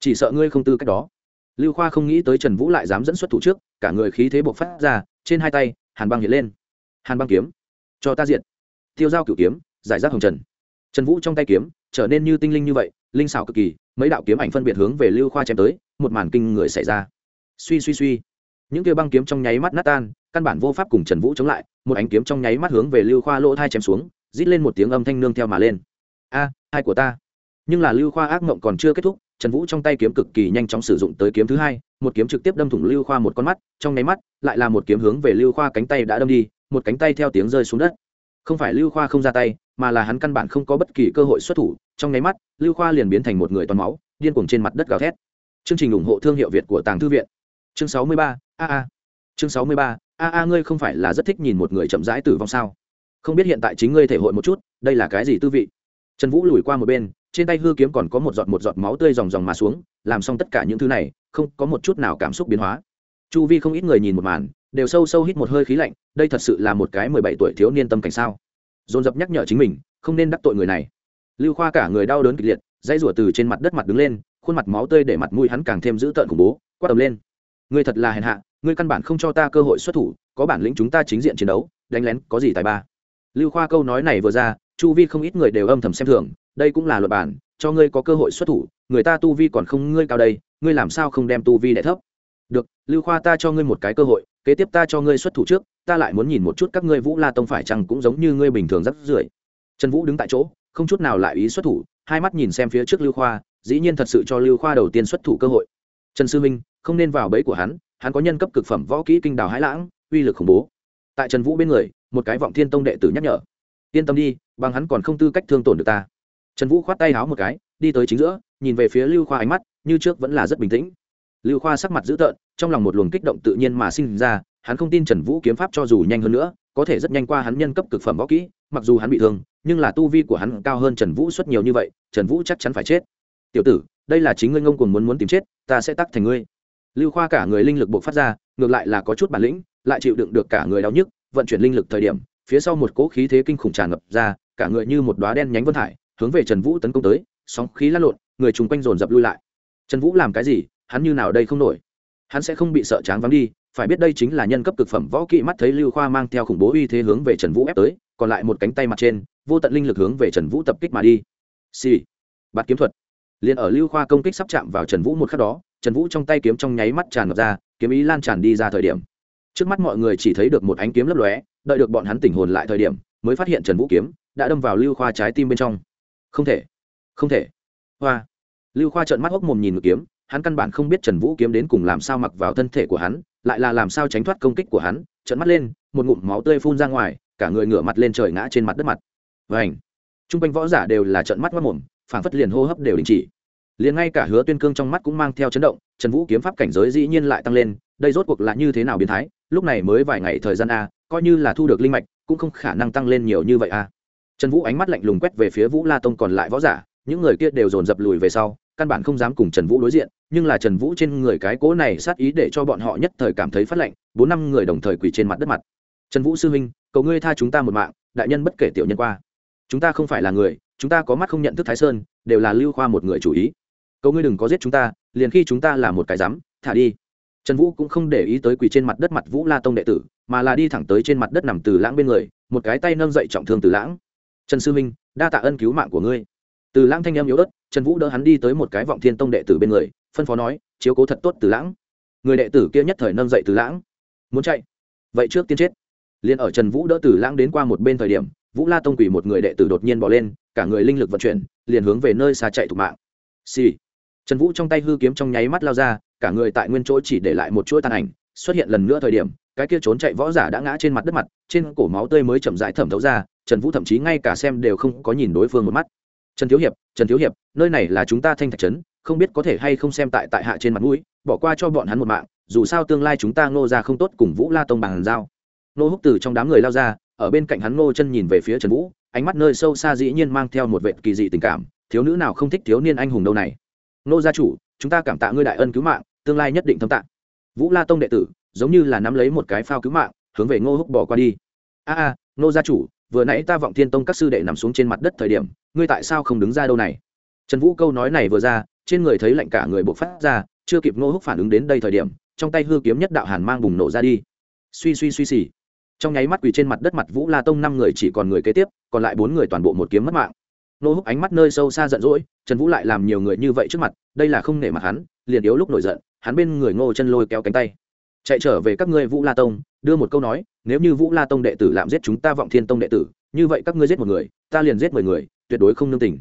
Chỉ sợ ngươi không tư cách đó. Lưu khoa không nghĩ tới trần vũ lại dám dẫn xuất thủ trước, cả người khí thế bộc phát ra, trên hai tay, hàn băng hiện lên. Hàn băng kiếm. Cho ta diện tiêu dao cửu kiếm, giải rác hồng trần. Trần vũ trong tay kiếm, trở nên như tinh linh như vậy, linh xảo cực kỳ mấy đạo kiếm ảnh phân biệt hướng về lưu khoa chém tới, một màn kinh người xảy ra. Suy suy suy. Những kia băng kiếm trong nháy mắt nát tan, căn bản vô pháp cùng trần vũ chống lại, một ánh kiếm trong nháy mắt hướng về lưu khoa lỗ thai chém xuống, rít lên một tiếng âm thanh nương theo mà lên. A, hai của ta. Nhưng là lưu khoa ác mộng còn chưa kết thúc, trần vũ trong tay kiếm cực kỳ nhanh chóng sử dụng tới kiếm thứ hai, một kiếm trực tiếp đâm thủng lưu khoa một con mắt, trong nháy mắt, lại là một kiếm hướng về lưu khoa cánh tay đã đâm đi, một cánh tay theo tiếng rơi xuống đất không phải lưu khoa không ra tay, mà là hắn căn bản không có bất kỳ cơ hội xuất thủ, trong nháy mắt, lưu khoa liền biến thành một người toàn máu, điên cuồng trên mặt đất gào thét. Chương trình ủng hộ thương hiệu việt của tàng thư viện. Chương sáu mươi ba, a a. Chương sáu mươi ba, a a, ngươi không phải là rất thích nhìn một người chậm rãi tử vong sao? Không biết hiện tại chính ngươi thể hội một chút, đây là cái gì tư vị? Trần vũ lùi qua một bên, trên tay hư kiếm còn có một giọt một giọt máu tươi ròng ròng mà xuống, làm xong tất cả những thứ này, không có một chút nào cảm xúc biến hóa. Chu vi không ít người nhìn một màn đều sâu sâu hít một hơi khí lạnh, đây thật sự là một cái mười bảy tuổi thiếu niên tâm cảnh sao? Dồn dập nhắc nhở chính mình, không nên đắc tội người này. Lưu khoa cả người đau đớn kịch liệt, dãy rủa từ trên mặt đất mặt đứng lên, khuôn mặt máu tươi để mặt mũi hắn càng thêm dữ tợn khủng bố, quát tầm lên. Ngươi thật là hèn hạ, ngươi căn bản không cho ta cơ hội xuất thủ, có bản lĩnh chúng ta chính diện chiến đấu, đánh lén có gì tài ba? Lưu khoa câu nói này vừa ra, chu vi không ít người đều âm thầm xem thường, đây cũng là luật bản, cho ngươi có cơ hội xuất thủ, người ta tu vi còn không ngươi cao đây, ngươi làm sao không đem tu vi đ thấp? Được, lưu khoa ta cho ngươi một cái cơ hội kế tiếp ta cho ngươi xuất thủ trước, ta lại muốn nhìn một chút các ngươi vũ la tông phải chăng cũng giống như ngươi bình thường rất rưởi. Trần vũ đứng tại chỗ, không chút nào lại ý xuất thủ, hai mắt nhìn xem phía trước lưu khoa, dĩ nhiên thật sự cho lưu khoa đầu tiên xuất thủ cơ hội. Trần sư minh, không nên vào bẫy của hắn hắn có nhân cấp cực phẩm võ kỹ kinh đào hãi lãng, uy lực khủng bố. Tại trần vũ bên người, một cái vọng thiên tông đệ tử nhắc nhở. Yên tâm đi, bằng hắn còn không tư cách thương tổn được ta. Trần vũ khoát tay háo một cái, đi tới chính giữa, nhìn về phía lưu khoa ánh mắt, như trước vẫn là rất bình tĩnh. Lưu khoa sắc mặt dữ tợn trong lòng một luồng kích động tự nhiên mà sinh ra, hắn không tin trần vũ kiếm pháp cho dù nhanh hơn nữa, có thể rất nhanh qua hắn nhân cấp cực phẩm võ kỹ, mặc dù hắn bị thương, nhưng là tu vi của hắn cao hơn trần vũ suất nhiều như vậy, trần vũ chắc chắn phải chết. Tiểu tử, đây là chính ngươi ngông cuồng muốn muốn tìm chết, ta sẽ tắc thành ngươi. Lưu khoa cả người linh lực buộc phát ra, ngược lại là có chút bản lĩnh, lại chịu đựng được cả người đau nhức, vận chuyển linh lực thời điểm, phía sau một cỗ khí thế kinh khủng tràn ngập ra, cả người như một đoá đen nhánh vân hải, hướng về trần vũ tấn công tới, sóng khí lăn lộn, người chung quanh dồn dập lui lại. Trần vũ làm cái gì, hắn như nào đây không nổi hắn sẽ không bị sợ tráng vắng đi, phải biết đây chính là nhân cấp cực phẩm võ kỵ mắt thấy lưu khoa mang theo khủng bố uy thế hướng về trần vũ ép tới, còn lại một cánh tay mặt trên, vô tận linh lực hướng về trần vũ tập kích mà đi. Xì、sì. bạt kiếm thuật. Liền ở lưu khoa công kích sắp chạm vào trần vũ một khắc đó, trần vũ trong tay kiếm trong nháy mắt tràn ngập ra, kiếm ý lan tràn đi ra thời điểm. Trước mắt mọi người chỉ thấy được một ánh kiếm lấp lóe, đợi được bọn hắn tỉnh hồn lại thời điểm, mới phát hiện trần vũ kiếm đã đâm vào lưu khoa trái tim bên trong. Không thể. Không thể. Hoa. Lưu khoa trợn mắt hốc mồm nhìn ngược kiếm hắn căn bản không biết trần vũ kiếm đến cùng làm sao mặc vào thân thể của hắn, lại là làm sao tránh thoát công kích của hắn, trợn mắt lên, một ngụm máu tươi phun ra ngoài, cả người ngửa mặt lên trời ngã trên mặt đất mặt. Và ảnh quanh võ giả đều là trợn mắt mất mồm phản phất liền hô hấp đều đình chỉ. Liền ngay cả hứa tuyên cương trong mắt cũng mang theo chấn động, trần vũ kiếm pháp cảnh giới dĩ nhiên lại tăng lên, đây rốt cuộc là như thế nào biến thái, lúc này mới vài ngày thời gian a, coi như là thu được linh mạch, cũng không khả năng tăng lên nhiều như vậy a. Trần vũ ánh mắt lạnh lùng quét về phía vũ la tông còn lại võ giả, những người kia đều dồn dập lùi về sau căn bản không dám cùng trần vũ đối diện, nhưng là trần vũ trên người cái cố này sát ý để cho bọn họ nhất thời cảm thấy phát lạnh bốn năm người đồng thời quỳ trên mặt đất mặt. Trần vũ sư huynh, cầu ngươi tha chúng ta một mạng, đại nhân bất kể tiểu nhân qua. Chúng ta không phải là người, chúng ta có mắt không nhận thức thái sơn, đều là lưu khoa một người chủ ý. Cầu ngươi đừng có giết chúng ta, liền khi chúng ta là một cái rắm thả đi. Trần vũ cũng không để ý tới quỳ trên mặt đất mặt vũ la tông đệ tử, mà là đi thẳng tới trên mặt đất nằm từ lãng bên người, một cái tay nâng dậy trọng thương từ lãng. Trần sư minh đa tạ ân cứu mạng của ngươi. Từ lãng thanh em yếu ớt trần vũ đỡ hắn đi tới một cái vọng thiên tông đệ tử bên người, phân phó nói, chiếu cố thật tốt từ lãng. Người đệ tử kia nhất thời nâng dậy từ lãng. Muốn chạy? Vậy trước tiên chết. Liền ở trần vũ đỡ từ lãng đến qua một bên thời điểm, vũ la tông quỷ một người đệ tử đột nhiên bỏ lên, cả người linh lực vận chuyển, liền hướng về nơi xa chạy thủ mạng. Xì、sì. trần vũ trong tay hư kiếm trong nháy mắt lao ra, cả người tại nguyên chỗ chỉ để lại một chuỗi tàn ảnh, xuất hiện lần nữa thời điểm, cái kia trốn chạy võ giả đã ngã trên mặt đất mặt, trên cổ máu tươi mới chậm rãi thẩm thấu ra, trần vũ thậm chí ngay cả xem đều không có nhìn đối phương một mắt trần thiếu hiệp, trần thiếu hiệp, nơi này là chúng ta thanh thạch trấn, không biết có thể hay không xem tại tại hạ trên mặt mũi, bỏ qua cho bọn hắn một mạng, dù sao tương lai chúng ta ngô ra không tốt cùng vũ la tông bằng giao. Nô húc từ trong đám người lao ra, ở bên cạnh hắn ngô chân nhìn về phía trần vũ, ánh mắt nơi sâu xa dĩ nhiên mang theo một vệ kỳ dị tình cảm, thiếu nữ nào không thích thiếu niên anh hùng đâu này. Ngô gia chủ, chúng ta cảm tạ ngươi đại ân cứu mạng, tương lai nhất định thâm tạ. Vũ la tông đệ tử, giống như là nắm lấy một cái phao cứu mạng, hướng về ngô húc bỏ qua đi. A a, ngô gia chủ vừa nãy ta vọng thiên tông các sư đệ nằm xuống trên mặt đất thời điểm, ngươi tại sao không đứng ra đâu này? Trần vũ câu nói này vừa ra, trên người thấy lạnh cả người buộc phát ra, chưa kịp ngô húc phản ứng đến đây thời điểm, trong tay hư kiếm nhất đạo hàn mang bùng nổ ra đi. Suy suy suy xì. Trong nháy mắt quỳ trên mặt đất mặt vũ la tông năm người chỉ còn người kế tiếp, còn lại bốn người toàn bộ một kiếm mất mạng. Nô húc ánh mắt nơi sâu xa giận dỗi, trần vũ lại làm nhiều người như vậy trước mặt, đây là không nể mặt hắn, liền yếu lúc nổi giận, hắn bên người ngô chân lôi kéo cánh tay chạy trở về các ngươi vũ la tông, đưa một câu nói, nếu như vũ la tông đệ tử làm giết chúng ta vọng thiên tông đệ tử, như vậy các ngươi giết một người, ta liền giết mười người, tuyệt đối không nương tình.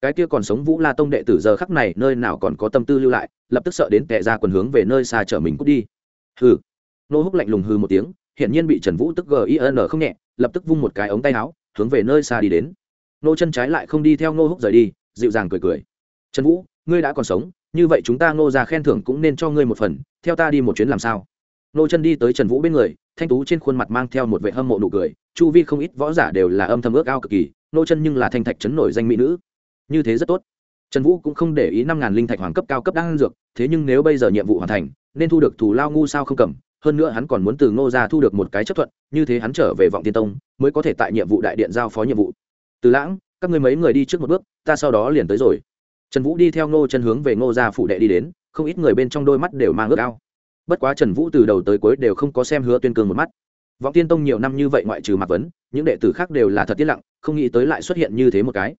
Cái kia còn sống vũ la tông đệ tử giờ khắc này nơi nào còn có tâm tư lưu lại, lập tức sợ đến tệ ra quần hướng về nơi xa chở mình cút đi. Hừ. Nô húc lạnh lùng hừ một tiếng hiện nhiên bị trần vũ tức gin không nhẹ, lập tức vung một cái ống tay áo, hướng về nơi xa đi đến. Nô chân trái lại không đi theo nô húc rời đi, dịu dàng cười cười. Trần vũ, ngươi đã còn sống, như vậy chúng ta ngô ra khen thưởng cũng nên cho ngươi một phần, theo ta đi một chuyến làm sao? Nô chân đi tới trần vũ bên người, thanh tú trên khuôn mặt mang theo một vệ hâm mộ nụ cười, chu vi không ít võ giả đều là âm thầm ước ao cực kỳ, nô chân nhưng là thanh thạch chấn nổi danh mỹ nữ. Như thế rất tốt. Trần vũ cũng không để ý năm ngàn linh thạch hoàng cấp cao cấp đang dược, thế nhưng nếu bây giờ nhiệm vụ hoàn thành, nên thu được thù lao ngu sao không cầm, hơn nữa hắn còn muốn từ ngô ra thu được một cái chấp thuận, như thế hắn trở về vọng tiên tông, mới có thể tại nhiệm vụ đại điện giao phó nhiệm vụ. Từ lãng, các ngươi mấy người đi trước một bước, ta sau đó liền tới rồi. Trần vũ đi theo ngô chân hướng về ngô gia phụ đệ đi đến, không ít người bên trong đôi mắt đều mang ước ao bất quá trần vũ từ đầu tới cuối đều không có xem hứa tuyên cường một mắt. Vọng tiên tông nhiều năm như vậy ngoại trừ mạc vấn, những đệ tử khác đều là thật tiết lặng, không nghĩ tới lại xuất hiện như thế một cái.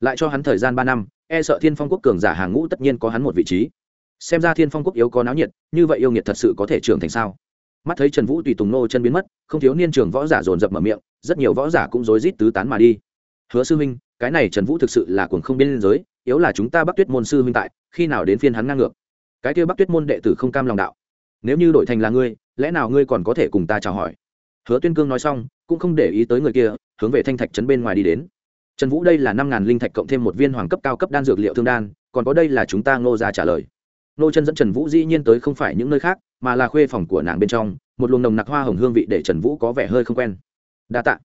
Lại cho hắn thời gian ba năm e sợ thiên phong quốc cường giả hàng ngũ tất nhiên có hắn một vị trí. Xem ra thiên phong quốc yếu có náo nhiệt, như vậy yêu nghiệt thật sự có thể trưởng thành sao? Mắt thấy trần vũ tùy tùng nô chân biến mất, không thiếu niên trường võ giả dồn dập mở miệng, rất nhiều võ giả cũng rối rít tứ tán mà đi. Hứa sư huynh, cái này trần vũ thực sự là cuồng không biên giới, yếu là chúng ta bắc tuyết môn sư huynh tại, khi nào đến phiên hắn ngang ngược? Cái kia bắc tuyết môn đệ tử không cam lòng đạo nếu như đổi thành là ngươi, lẽ nào ngươi còn có thể cùng ta chào hỏi? Hứa tuyên cương nói xong, cũng không để ý tới người kia, hướng về thanh thạch trấn bên ngoài đi đến. Trần vũ đây là năm ngàn linh thạch cộng thêm một viên hoàng cấp cao cấp đan dược liệu thương đan, còn có đây là chúng ta ngô ra trả lời. Nô chân dẫn trần vũ dĩ nhiên tới không phải những nơi khác, mà là khuê phòng của nàng bên trong, một luồng nồng nặc hoa hồng hương vị để trần vũ có vẻ hơi không quen. Đa t ạ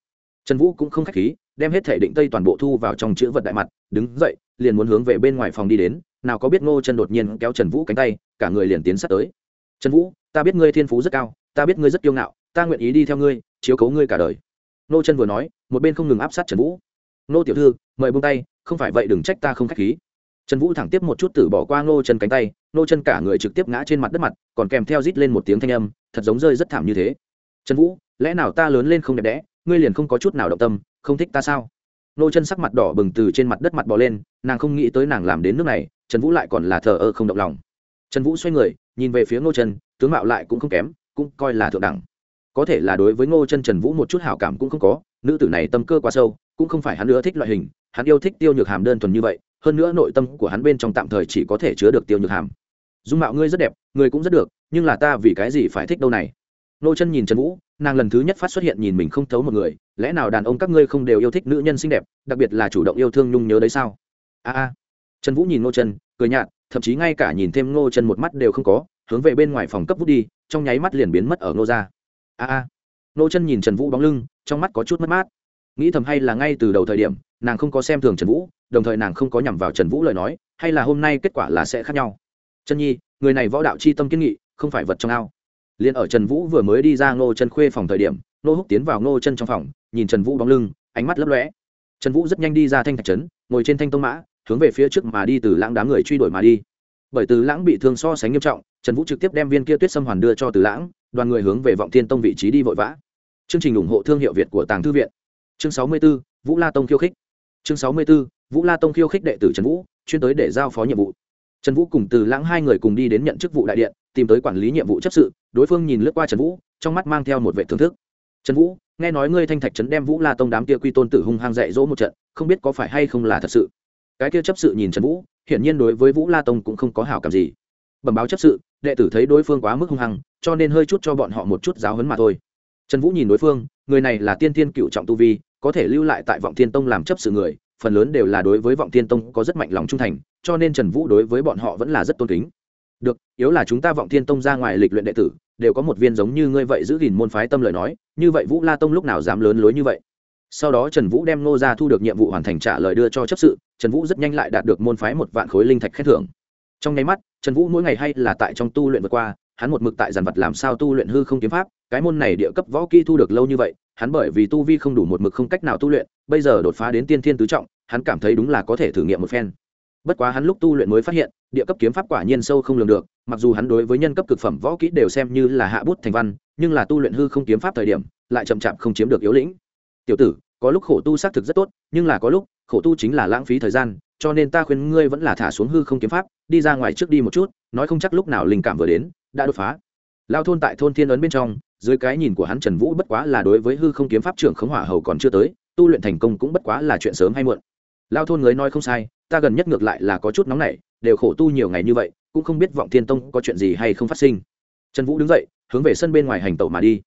trần vũ cũng không k h á c h khí, đem hết thể định tây toàn bộ thu vào trong chữ vật đại mặt, đứng dậy, liền muốn hướng về bên ngoài phòng đi đến, nào có biết ngô chân đột nhiên kéo trần vũ cánh tay, cả người liền tiến sát tới trần vũ, ta biết ngươi thiên phú rất cao, ta biết ngươi rất kiêu ngạo, ta nguyện ý đi theo ngươi, chiếu cấu ngươi cả đời. Nô chân vừa nói, một bên không ngừng áp sát trần vũ. Nô tiểu thư, mời buông tay, không phải vậy đừng trách ta không k h á c h khí. Trần vũ thẳng tiếp một chút tử bỏ qua nô chân cánh tay, nô chân cả người trực tiếp ngã trên mặt đất mặt, còn kèm theo rít lên một tiếng thanh âm, thật giống rơi rất thảm như thế. Trần vũ, lẽ nào ta lớn lên không đẹp đẽ, ngươi liền không có chút nào động tâm, không thích ta sao? Nô chân sắc mặt đỏ bừng từ trên mặt đất mặt bò lên, nàng không nghĩ tới nàng làm đến nước này, trần vũ lại còn là thờ ơ không động lòng trần vũ xoay người, nhìn về phía ngô chân tướng mạo lại cũng không kém, cũng coi là thượng đẳng. Có thể là đối với ngô chân trần vũ một chút hảo cảm cũng không có, nữ tử này tâm cơ quá sâu, cũng không phải hắn nữa thích loại hình, hắn yêu thích tiêu nhược hàm đơn thuần như vậy, hơn nữa nội tâm của hắn bên trong tạm thời chỉ có thể chứa được tiêu nhược hàm. Dung mạo ngươi rất đẹp, người cũng rất được, nhưng là ta vì cái gì phải thích đâu này? Nô chân nhìn trần vũ, nàng lần thứ nhất phát xuất hiện nhìn mình không thấu một người, lẽ nào đàn ông các ngươi không đều yêu thích nữ nhân xinh đẹp, đặc biệt là chủ động yêu thương nhung nhớ đấy sao? A a. Trần vũ nhìn nô chân cười nhạt thậm chí ngay cả nhìn thêm Ngô chân một mắt đều không có, hướng về bên ngoài phòng cấp vút đi, trong nháy mắt liền biến mất ở Ngô ra a a. Ngô chân nhìn trần vũ bóng lưng, trong mắt có chút mất mát. Nghĩ thầm hay là ngay từ đầu thời điểm, nàng không có xem thường trần vũ, đồng thời nàng không có nhằm vào trần vũ lời nói, hay là hôm nay kết quả là sẽ khác nhau. Chân nhi, người này võ đạo c h i tâm kiến nghị, không phải vật trong ao. Liền ở trần vũ vừa mới đi ra ngô chân khuê phòng thời điểm, Ngô húc tiến vào ngô chân trong phòng, nhìn trần vũ bóng lưng, ánh mắt lấp lóe. Trần vũ rất nhanh đi ra thanh thạch trấn, ngồi trên thanh tông mã hướng về phía trước mà đi từ lãng đám người truy đuổi mà đi. Bởi từ lãng bị thương so sánh nghiêm trọng trần vũ trực tiếp đem viên kia tuyết sâm hoàn đưa cho từ lãng đoàn người hướng về vọng thiên tông vị trí đi vội vã. Chương trình ủng hộ thương hiệu việt của tàng thư viện. Chương sáu mươi 64, vũ la tông khiêu khích. Chương sáu mươi 64, vũ la tông khiêu khích đệ tử trần vũ chuyên tới để giao phó nhiệm vụ. Trần vũ cùng từ lãng hai người cùng đi đến nhận chức vụ đại điện tìm tới quản lý nhiệm vụ chấp sự đối phương nhìn lướt qua trần vũ trong mắt mang theo một vệ thưởng thức. Trần vũ nghe nói ngươi thanh thạch trấn đem vũ la tông đám kia quy tôn tử hung hăng dạy dỗ một trận không biết có phải hay không là thật sự? Cái kia chấp sự nhìn trần vũ, hiển nhiên đối với vũ la tông cũng không có hảo cảm gì. Bẩm báo chấp sự, đệ tử thấy đối phương quá mức hung hăng, cho nên hơi chút cho bọn họ một chút giáo hấn mà thôi. Trần vũ nhìn đối phương, người này là tiên thiên cựu trọng tu vi, có thể lưu lại tại vọng thiên tông làm chấp sự người, phần lớn đều là đối với vọng thiên tông có rất mạnh lòng trung thành, cho nên trần vũ đối với bọn họ vẫn là rất tôn kính. Được, yếu là chúng ta vọng thiên tông ra ngoài lịch luyện đệ tử, đều có một viên giống như ngươi vậy giữ gìn môn phái tâm lời nói, như vậy vũ la tông lúc nào dám lớn lối như vậy? Sau đó trần vũ đem ngô ra thu được nhiệm vụ hoàn thành trả lời đưa cho chấp sự, trần vũ rất nhanh lại đạt được môn phái một vạn khối linh thạch khen thưởng. Trong nháy mắt, trần vũ mỗi ngày hay là tại trong tu luyện vượt qua, hắn một mực tại giàn vật làm sao tu luyện hư không kiếm pháp, cái môn này địa cấp võ kỹ thu được lâu như vậy, hắn bởi vì tu vi không đủ một mực không cách nào tu luyện, bây giờ đột phá đến tiên thiên tứ trọng, hắn cảm thấy đúng là có thể thử nghiệm một phen. Bất quá hắn lúc tu luyện mới phát hiện, địa cấp kiếm pháp quả nhiên sâu không lường được, mặc dù hắn đối với nhân cấp cực phẩm võ kỹ đều xem như là hạ bút thành văn, nhưng là tu luyện hư không kiếm pháp thời điểm, lại chậm chạp không chiếm được yếu lĩnh. Tiểu tử có lúc khổ tu xác thực rất tốt, nhưng là có lúc, khổ tu chính là lãng phí thời gian, cho nên ta khuyên ngươi vẫn là thả xuống hư không kiếm pháp, đi ra ngoài trước đi một chút, nói không chắc lúc nào linh cảm vừa đến, đã đột phá. Lao thôn tại thôn thiên ấn bên trong, dưới cái nhìn của hắn trần vũ bất quá là đối với hư không kiếm pháp trưởng khống hỏa hầu còn chưa tới, tu luyện thành công cũng bất quá là chuyện sớm hay muộn. Lao thôn người nói không sai, ta gần nhất ngược lại là có chút nóng nảy, đều khổ tu nhiều ngày như vậy, cũng không biết vọng thiên tông có chuyện gì hay không phát sinh. Trần vũ đứng dậy, hướng về sân bên ngoài hành tẩu mà đi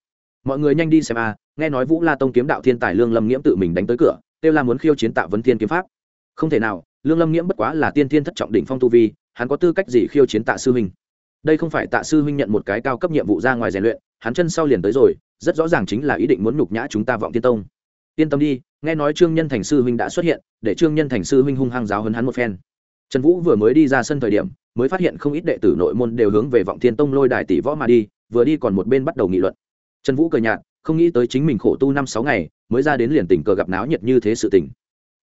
mọi người nhanh đi xem a, nghe nói vũ la tông kiếm đạo thiên tài lương lâm nghiễm tự mình đánh tới cửa, kêu la muốn khiêu chiến tạ vấn thiên kiếm pháp. Không thể nào, lương lâm nghiễm bất quá là tiên thiên thất trọng đỉnh phong tu vi, hắn có tư cách gì khiêu chiến tạ sư huynh? Đây không phải tạ sư huynh nhận một cái cao cấp nhiệm vụ ra ngoài rèn luyện, hắn chân sau liền tới rồi, rất rõ ràng chính là ý định muốn nhục nhã chúng ta vọng tiên tông. Yên tâm đi, nghe nói trương nhân thành sư huynh đã xuất hiện, để trương nhân thành sư huynh hung hăng giáo hấn hắn một phen. Trần vũ vừa mới đi ra sân thời điểm, mới phát hiện không ít đệ tử nội môn đều hướng về vọng thiên tông lôi đài tỷ võ mà đi, vừa đi còn một bên bắt đầu nghị luận trần vũ cười nhạt, không nghĩ tới chính mình khổ tu năm sáu ngày, mới ra đến liền tình cờ gặp náo nhiệt như thế sự tình.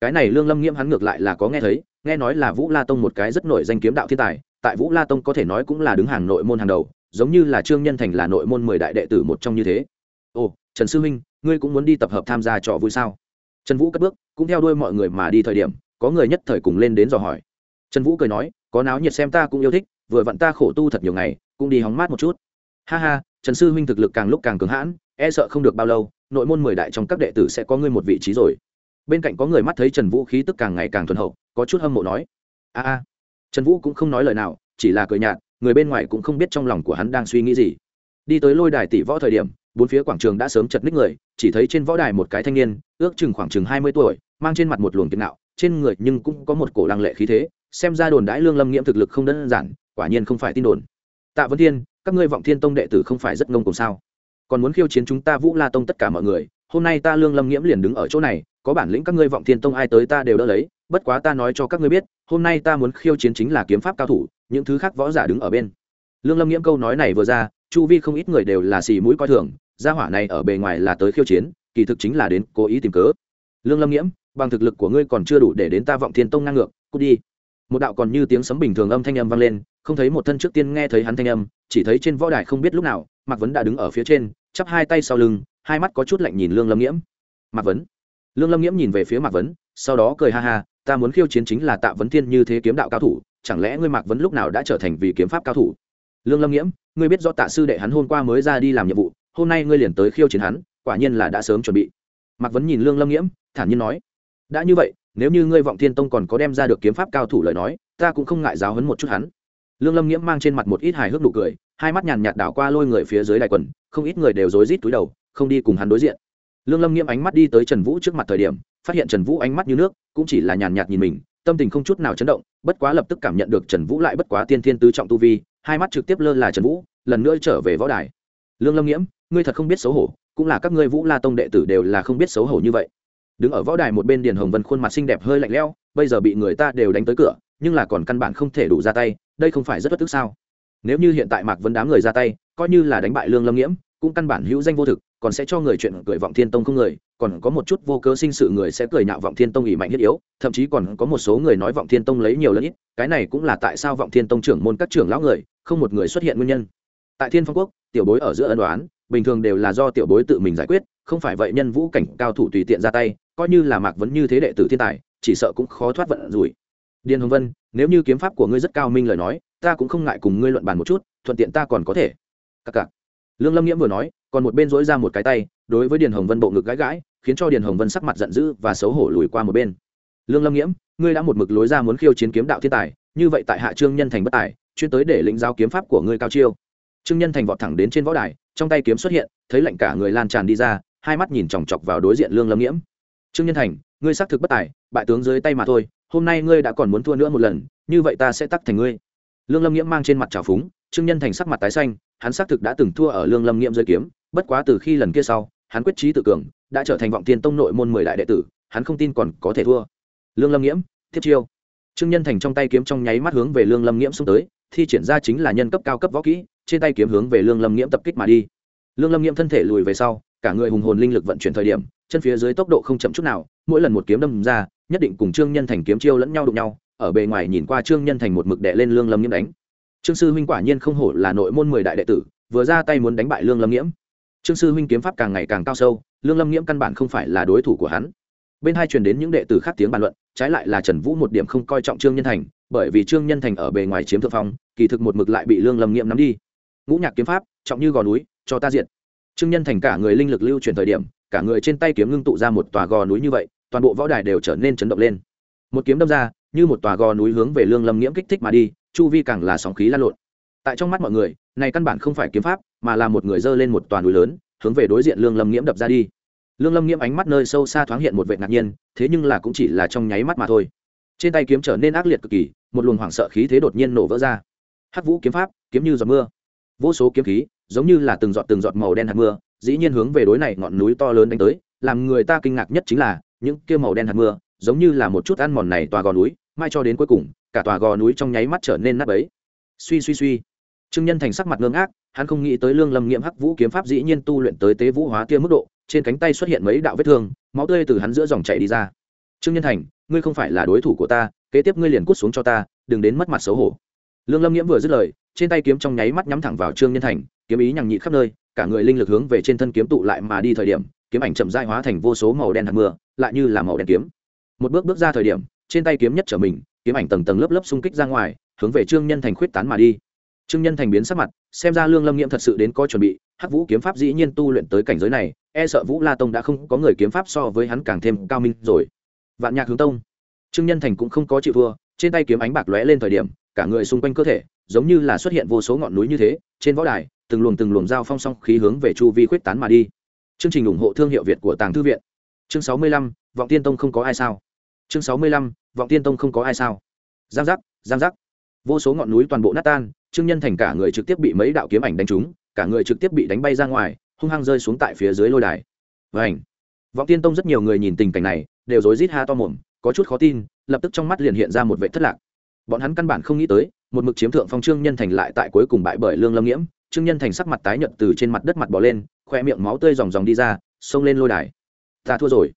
Cái này lương lâm nghiễm hắn ngược lại là có nghe thấy, nghe nói là vũ la tông một cái rất nổi danh kiếm đạo thiên tài, tại vũ la tông có thể nói cũng là đứng hàng nội môn hàng đầu, giống như là trương nhân thành là nội môn mười đại đệ tử một trong như thế. Ồ, trần sư huynh ngươi cũng muốn đi tập hợp tham gia trò vui sao? Trần vũ cất bước, cũng theo đuôi mọi người mà đi thời điểm, có người nhất thời cùng lên đến dò hỏi. Trần vũ cười nói, có náo nhiệt xem ta cũng yêu thích, vừa vặn ta khổ tu thật nhiều ngày, cũng đi hóng mát một chút. Ha ha trần sư huynh thực lực càng lúc càng cứng hãn e sợ không được bao lâu, nội môn mười đại trong các đệ tử sẽ có ngươi một vị trí rồi. Bên cạnh có người mắt thấy trần vũ khí tức càng ngày càng thuần hậu, có chút hâm mộ nói, a a. Trần vũ cũng không nói lời nào, chỉ là cười nhạt, người bên ngoài cũng không biết trong lòng của hắn đang suy nghĩ gì. Đi tới lôi đài tỷ võ thời điểm, bốn phía quảng trường đã sớm chật ních người, chỉ thấy trên võ đài một cái thanh niên, ước chừng khoảng chừng hai mươi tuổi, mang trên mặt một luồng kiệt nạo, trên người nhưng cũng có một cổ lăng lệ khí thế, xem ra đồn đãi lương lâm nghiễm thực lực không đơn giản, quả nhiên không phải tin đồn. Tạ vân thiên các ngươi vọng thiên tông đệ tử không phải rất ngông cùng sao? Còn muốn khiêu chiến chúng ta vũ la tông tất cả mọi người, hôm nay ta lương lâm nghiễm liền đứng ở chỗ này, có bản lĩnh các ngươi vọng thiên tông ai tới ta đều đỡ lấy, bất quá ta nói cho các ngươi biết, hôm nay ta muốn khiêu chiến chính là kiếm pháp cao thủ, những thứ khác võ giả đứng ở bên. Lương lâm nghiễm câu nói này vừa ra, chu vi không ít người đều là xì mũi coi thường, gia hỏa này ở bề ngoài là tới khiêu chiến, kỳ thực chính là đến cố ý tìm cớ. Lương lâm nghiễm, bằng thực lực của ngươi còn chưa đủ để đến ta vọng thiên tông ngang ngược, cút đi. Một đạo còn như tiếng sấm bình thường âm thanh âm vang lên, không thấy một thân trước tiên nghe thấy hắn thanh âm chỉ thấy trên võ đài không biết lúc nào, mạc vấn đã đứng ở phía trên, chắp hai tay sau lưng, hai mắt có chút lạnh nhìn lương lâm nghiễm. Mạc vấn. Lương lâm nghiễm nhìn về phía mạc vấn, sau đó cười ha ha, ta muốn khiêu chiến chính là tạ vấn thiên như thế kiếm đạo cao thủ, chẳng lẽ ngươi mạc vấn lúc nào đã trở thành vì kiếm pháp cao thủ? Lương lâm nghiễm, ngươi biết do tạ sư đệ hắn hôm qua mới ra đi làm nhiệm vụ, hôm nay ngươi liền tới khiêu chiến hắn, quả nhiên là đã sớm chuẩn bị. Mạc vấn nhìn lương lâm nghiễm, thản nhiên nói, đã như vậy, nếu như ngươi vọng thiên tông còn có đem ra được kiếm pháp cao thủ lời nói, ta cũng không ngại giáo hấn một chút hắn. Lương lâm nghiễm mang trên mặt một ít hài hước nụ cười hai mắt nhàn nhạt đảo qua lôi người phía dưới đại quần, không ít người đều rối rít túi đầu, không đi cùng hắn đối diện. Lương lâm nghiêm ánh mắt đi tới trần vũ trước mặt thời điểm, phát hiện trần vũ ánh mắt như nước, cũng chỉ là nhàn nhạt nhìn mình, tâm tình không chút nào chấn động, bất quá lập tức cảm nhận được trần vũ lại bất quá tiên thiên tứ trọng tu vi, hai mắt trực tiếp lơ là trần vũ, lần nữa trở về võ đài. Lương lâm nghiễm ngươi thật không biết xấu hổ, cũng là các ngươi vũ la tông đệ tử đều là không biết xấu hổ như vậy. Đứng ở võ đài một bên điền hồng vân khuôn mặt xinh đẹp hơi lạnh lẽo, bây giờ bị người ta đều đánh tới cửa, nhưng là còn căn bản không thể đủ ra tay, đây không phải rất bất tức sao? Nếu như hiện tại mạc vấn đám người ra tay, coi như là đánh bại lương lâm nghiễm, cũng căn bản hữu danh vô thực, còn sẽ cho người chuyện cười vọng thiên tông không người, còn có một chút vô cớ sinh sự người sẽ cười nhạo vọng thiên tông ỉ mạnh thiết yếu, thậm chí còn có một số người nói vọng thiên tông lấy nhiều lẫn ít, cái này cũng là tại sao vọng thiên tông trưởng môn các trưởng lão người, không một người xuất hiện nguyên nhân. Tại thiên phong quốc, tiểu bối ở giữa ân đoán bình thường đều là do tiểu bối tự mình giải quyết, không phải vậy nhân vũ cảnh cao thủ tùy tiện ra tay, coi như là mạc vấn như thế đệ tử thiên tài, chỉ sợ cũng khó thoát vận rủi. Điền hồng vân, nếu như kiếm pháp của ngươi rất cao minh lời nói ta cũng không ngại cùng ngươi luận bàn một chút, thuận tiện ta còn có thể. Cặc cặc lương lâm nghiễm vừa nói, còn một bên dối ra một cái tay, đối với điền hồng vân bộ ngực gãi gãi, khiến cho điền hồng vân sắc mặt giận dữ và xấu hổ lùi qua một bên. Lương lâm nghiễm, ngươi đã một mực lối ra muốn khiêu chiến kiếm đạo thiên tài, như vậy tại hạ trương nhân thành bất tài, chuyên tới để lĩnh giáo kiếm pháp của ngươi cao chiêu. Trương nhân thành vọt thẳng đến trên võ đài, trong tay kiếm xuất hiện, thấy lạnh cả người lan tràn đi ra, hai mắt nhìn chòng chọc vào đối diện lương lâm nghiễm. Trương nhân thành, ngươi xác thực bất tài, bại tướng dưới tay mà thôi, hôm nay ngươi đã còn muốn thua nữa một lần, như vậy ta sẽ tắc thành ngươi lương lâm nghiễm mang trên mặt trào phúng, trương nhân thành sắc mặt tái xanh, hắn xác thực đã từng thua ở lương lâm nghiễm dưới kiếm, bất quá từ khi lần kia sau, hắn quyết trí tự cường, đã trở thành vọng tiên tông nội môn mười đại đệ tử, hắn không tin còn có thể thua. Lương lâm nghiễm thiết chiêu. Trương nhân thành trong tay kiếm trong nháy mắt hướng về lương lâm nghiễm xuống tới, thi triển ra chính là nhân cấp cao cấp võ kỹ, trên tay kiếm hướng về lương lâm nghiễm tập kích mà đi. Lương lâm nghiễm thân thể lùi về sau, cả người hùng hồn linh lực vận chuyển thời điểm, chân phía dưới tốc độ không chậm chút nào, mỗi lần một kiếm đâm ra, nhất định cùng trương nhân thành kiếm chiêu lẫn nhau đụng nhau ở bề ngoài nhìn qua trương nhân thành một mực đệ lên lương lâm nghiễm đánh. Trương sư huynh quả nhiên không hổ là nội môn mười đại đệ tử, vừa ra tay muốn đánh bại lương lâm nghiễm. Trương sư huynh kiếm pháp càng ngày càng cao sâu, lương lâm nghiễm căn bản không phải là đối thủ của hắn. Bên hai truyền đến những đệ tử khác tiếng bàn luận, trái lại là trần vũ một điểm không coi trọng trương nhân thành, bởi vì trương nhân thành ở bề ngoài chiếm thượng phong, kỳ thực một mực lại bị lương lâm nghiễm nắm đi. Ngũ nhạc kiếm pháp, trọng như gò núi, cho ta diện trương nhân thành cả người linh lực lưu truyền thời điểm, cả người trên tay kiếm ngưng tụ ra một tòa gò núi như vậy, toàn bộ võ đài đều trở nên chấn động lên. Một kiếm đâm ra như một tòa gò núi hướng về lương lâm nghiễm kích thích mà đi, chu vi càng là sóng khí lan lộn. Tại trong mắt mọi người, này căn bản không phải kiếm pháp, mà là một người dơ lên một tòa núi lớn, hướng về đối diện lương lâm nghiễm đập ra đi. Lương lâm nghiễm ánh mắt nơi sâu xa thoáng hiện một vệ ngạc nhiên, thế nhưng là cũng chỉ là trong nháy mắt mà thôi. Trên tay kiếm trở nên ác liệt cực kỳ, một luồng hoảng sợ khí thế đột nhiên nổ vỡ ra. Hắc vũ kiếm pháp, kiếm như giọt mưa. Vô số kiếm khí, giống như là từng giọt từng giọt màu đen hạt mưa, dĩ nhiên hướng về đối này ngọn núi to lớn đánh tới, làm người ta kinh ngạc nhất chính là, những kia màu đen hạt mưa, giống như là một chút ăn mòn này tòa gò núi mai cho đến cuối cùng, cả tòa gò núi trong nháy mắt trở nên nát ấy suy suy suy. Trương nhân thành sắc mặt ngưng ác, hắn không nghĩ tới lương lâm nghiệm hắc vũ kiếm pháp dĩ nhiên tu luyện tới tế vũ hóa kia mức độ, trên cánh tay xuất hiện mấy đạo vết thương, máu tươi từ hắn giữa dòng chảy đi ra. Trương nhân thành, ngươi không phải là đối thủ của ta, kế tiếp ngươi liền cút xuống cho ta, đừng đến mất mặt xấu hổ. Lương lâm nghiễm vừa dứt lời, trên tay kiếm trong nháy mắt nhắm thẳng vào trương nhân thành, kiếm ý nhằng nhị khắp nơi, cả người linh lực hướng về trên thân kiếm tụ lại mà đi thời điểm, kiếm ảnh chậm dai hóa thành vô số màu đen hạt mưa, lại như là màu đen kiếm. Một bước bước ra thời điểm trên tay kiếm nhất trở mình, kiếm ảnh tầng tầng lớp lớp xung kích ra ngoài, hướng về trương nhân thành khuyết tán mà đi. Trương nhân thành biến sắc mặt, xem ra lương lâm nghiệm thật sự đến có chuẩn bị, hắc vũ kiếm pháp dĩ nhiên tu luyện tới cảnh giới này e sợ vũ la tông đã không có người kiếm pháp so với hắn càng thêm cao minh rồi. Vạn nhạc hướng tông. Trương nhân thành cũng không có chịu thua, trên tay kiếm ánh bạc lóe lên thời điểm, cả người xung quanh cơ thể, giống như là xuất hiện vô số ngọn núi như thế, trên võ đài, từng luồng từng luồng dao phong song khí hướng về chu vi khuyết tán mà đi. Chương trình ủng hộ thương hiệu việt của tàng thư viện. Chương sáu mươi lăm, vọng tiên tông không có ai sao chương sáu mươi lăm, vọng tiên tông không có ai sao? Giang giác giang giác. Vô số ngọn núi toàn bộ nát tan, trương nhân thành cả người trực tiếp bị mấy đạo kiếm ảnh đánh trúng, cả người trực tiếp bị đánh bay ra ngoài, hung hăng rơi xuống tại phía dưới lôi đài. Vảnh vọng tiên tông rất nhiều người nhìn tình cảnh này, đều rối rít ha to mồm, có chút khó tin, lập tức trong mắt liền hiện ra một vệ thất lạc. Bọn hắn căn bản không nghĩ tới, một mực chiếm thượng phong trương nhân thành lại tại cuối cùng bại bởi lương lâm nghiễm, trương nhân thành sắc mặt tái nhợt từ trên mặt đất mặt bỏ lên, khoe miệng máu tươi ròng ròng đi ra, xông lên lôi đài. Ta thua rồi.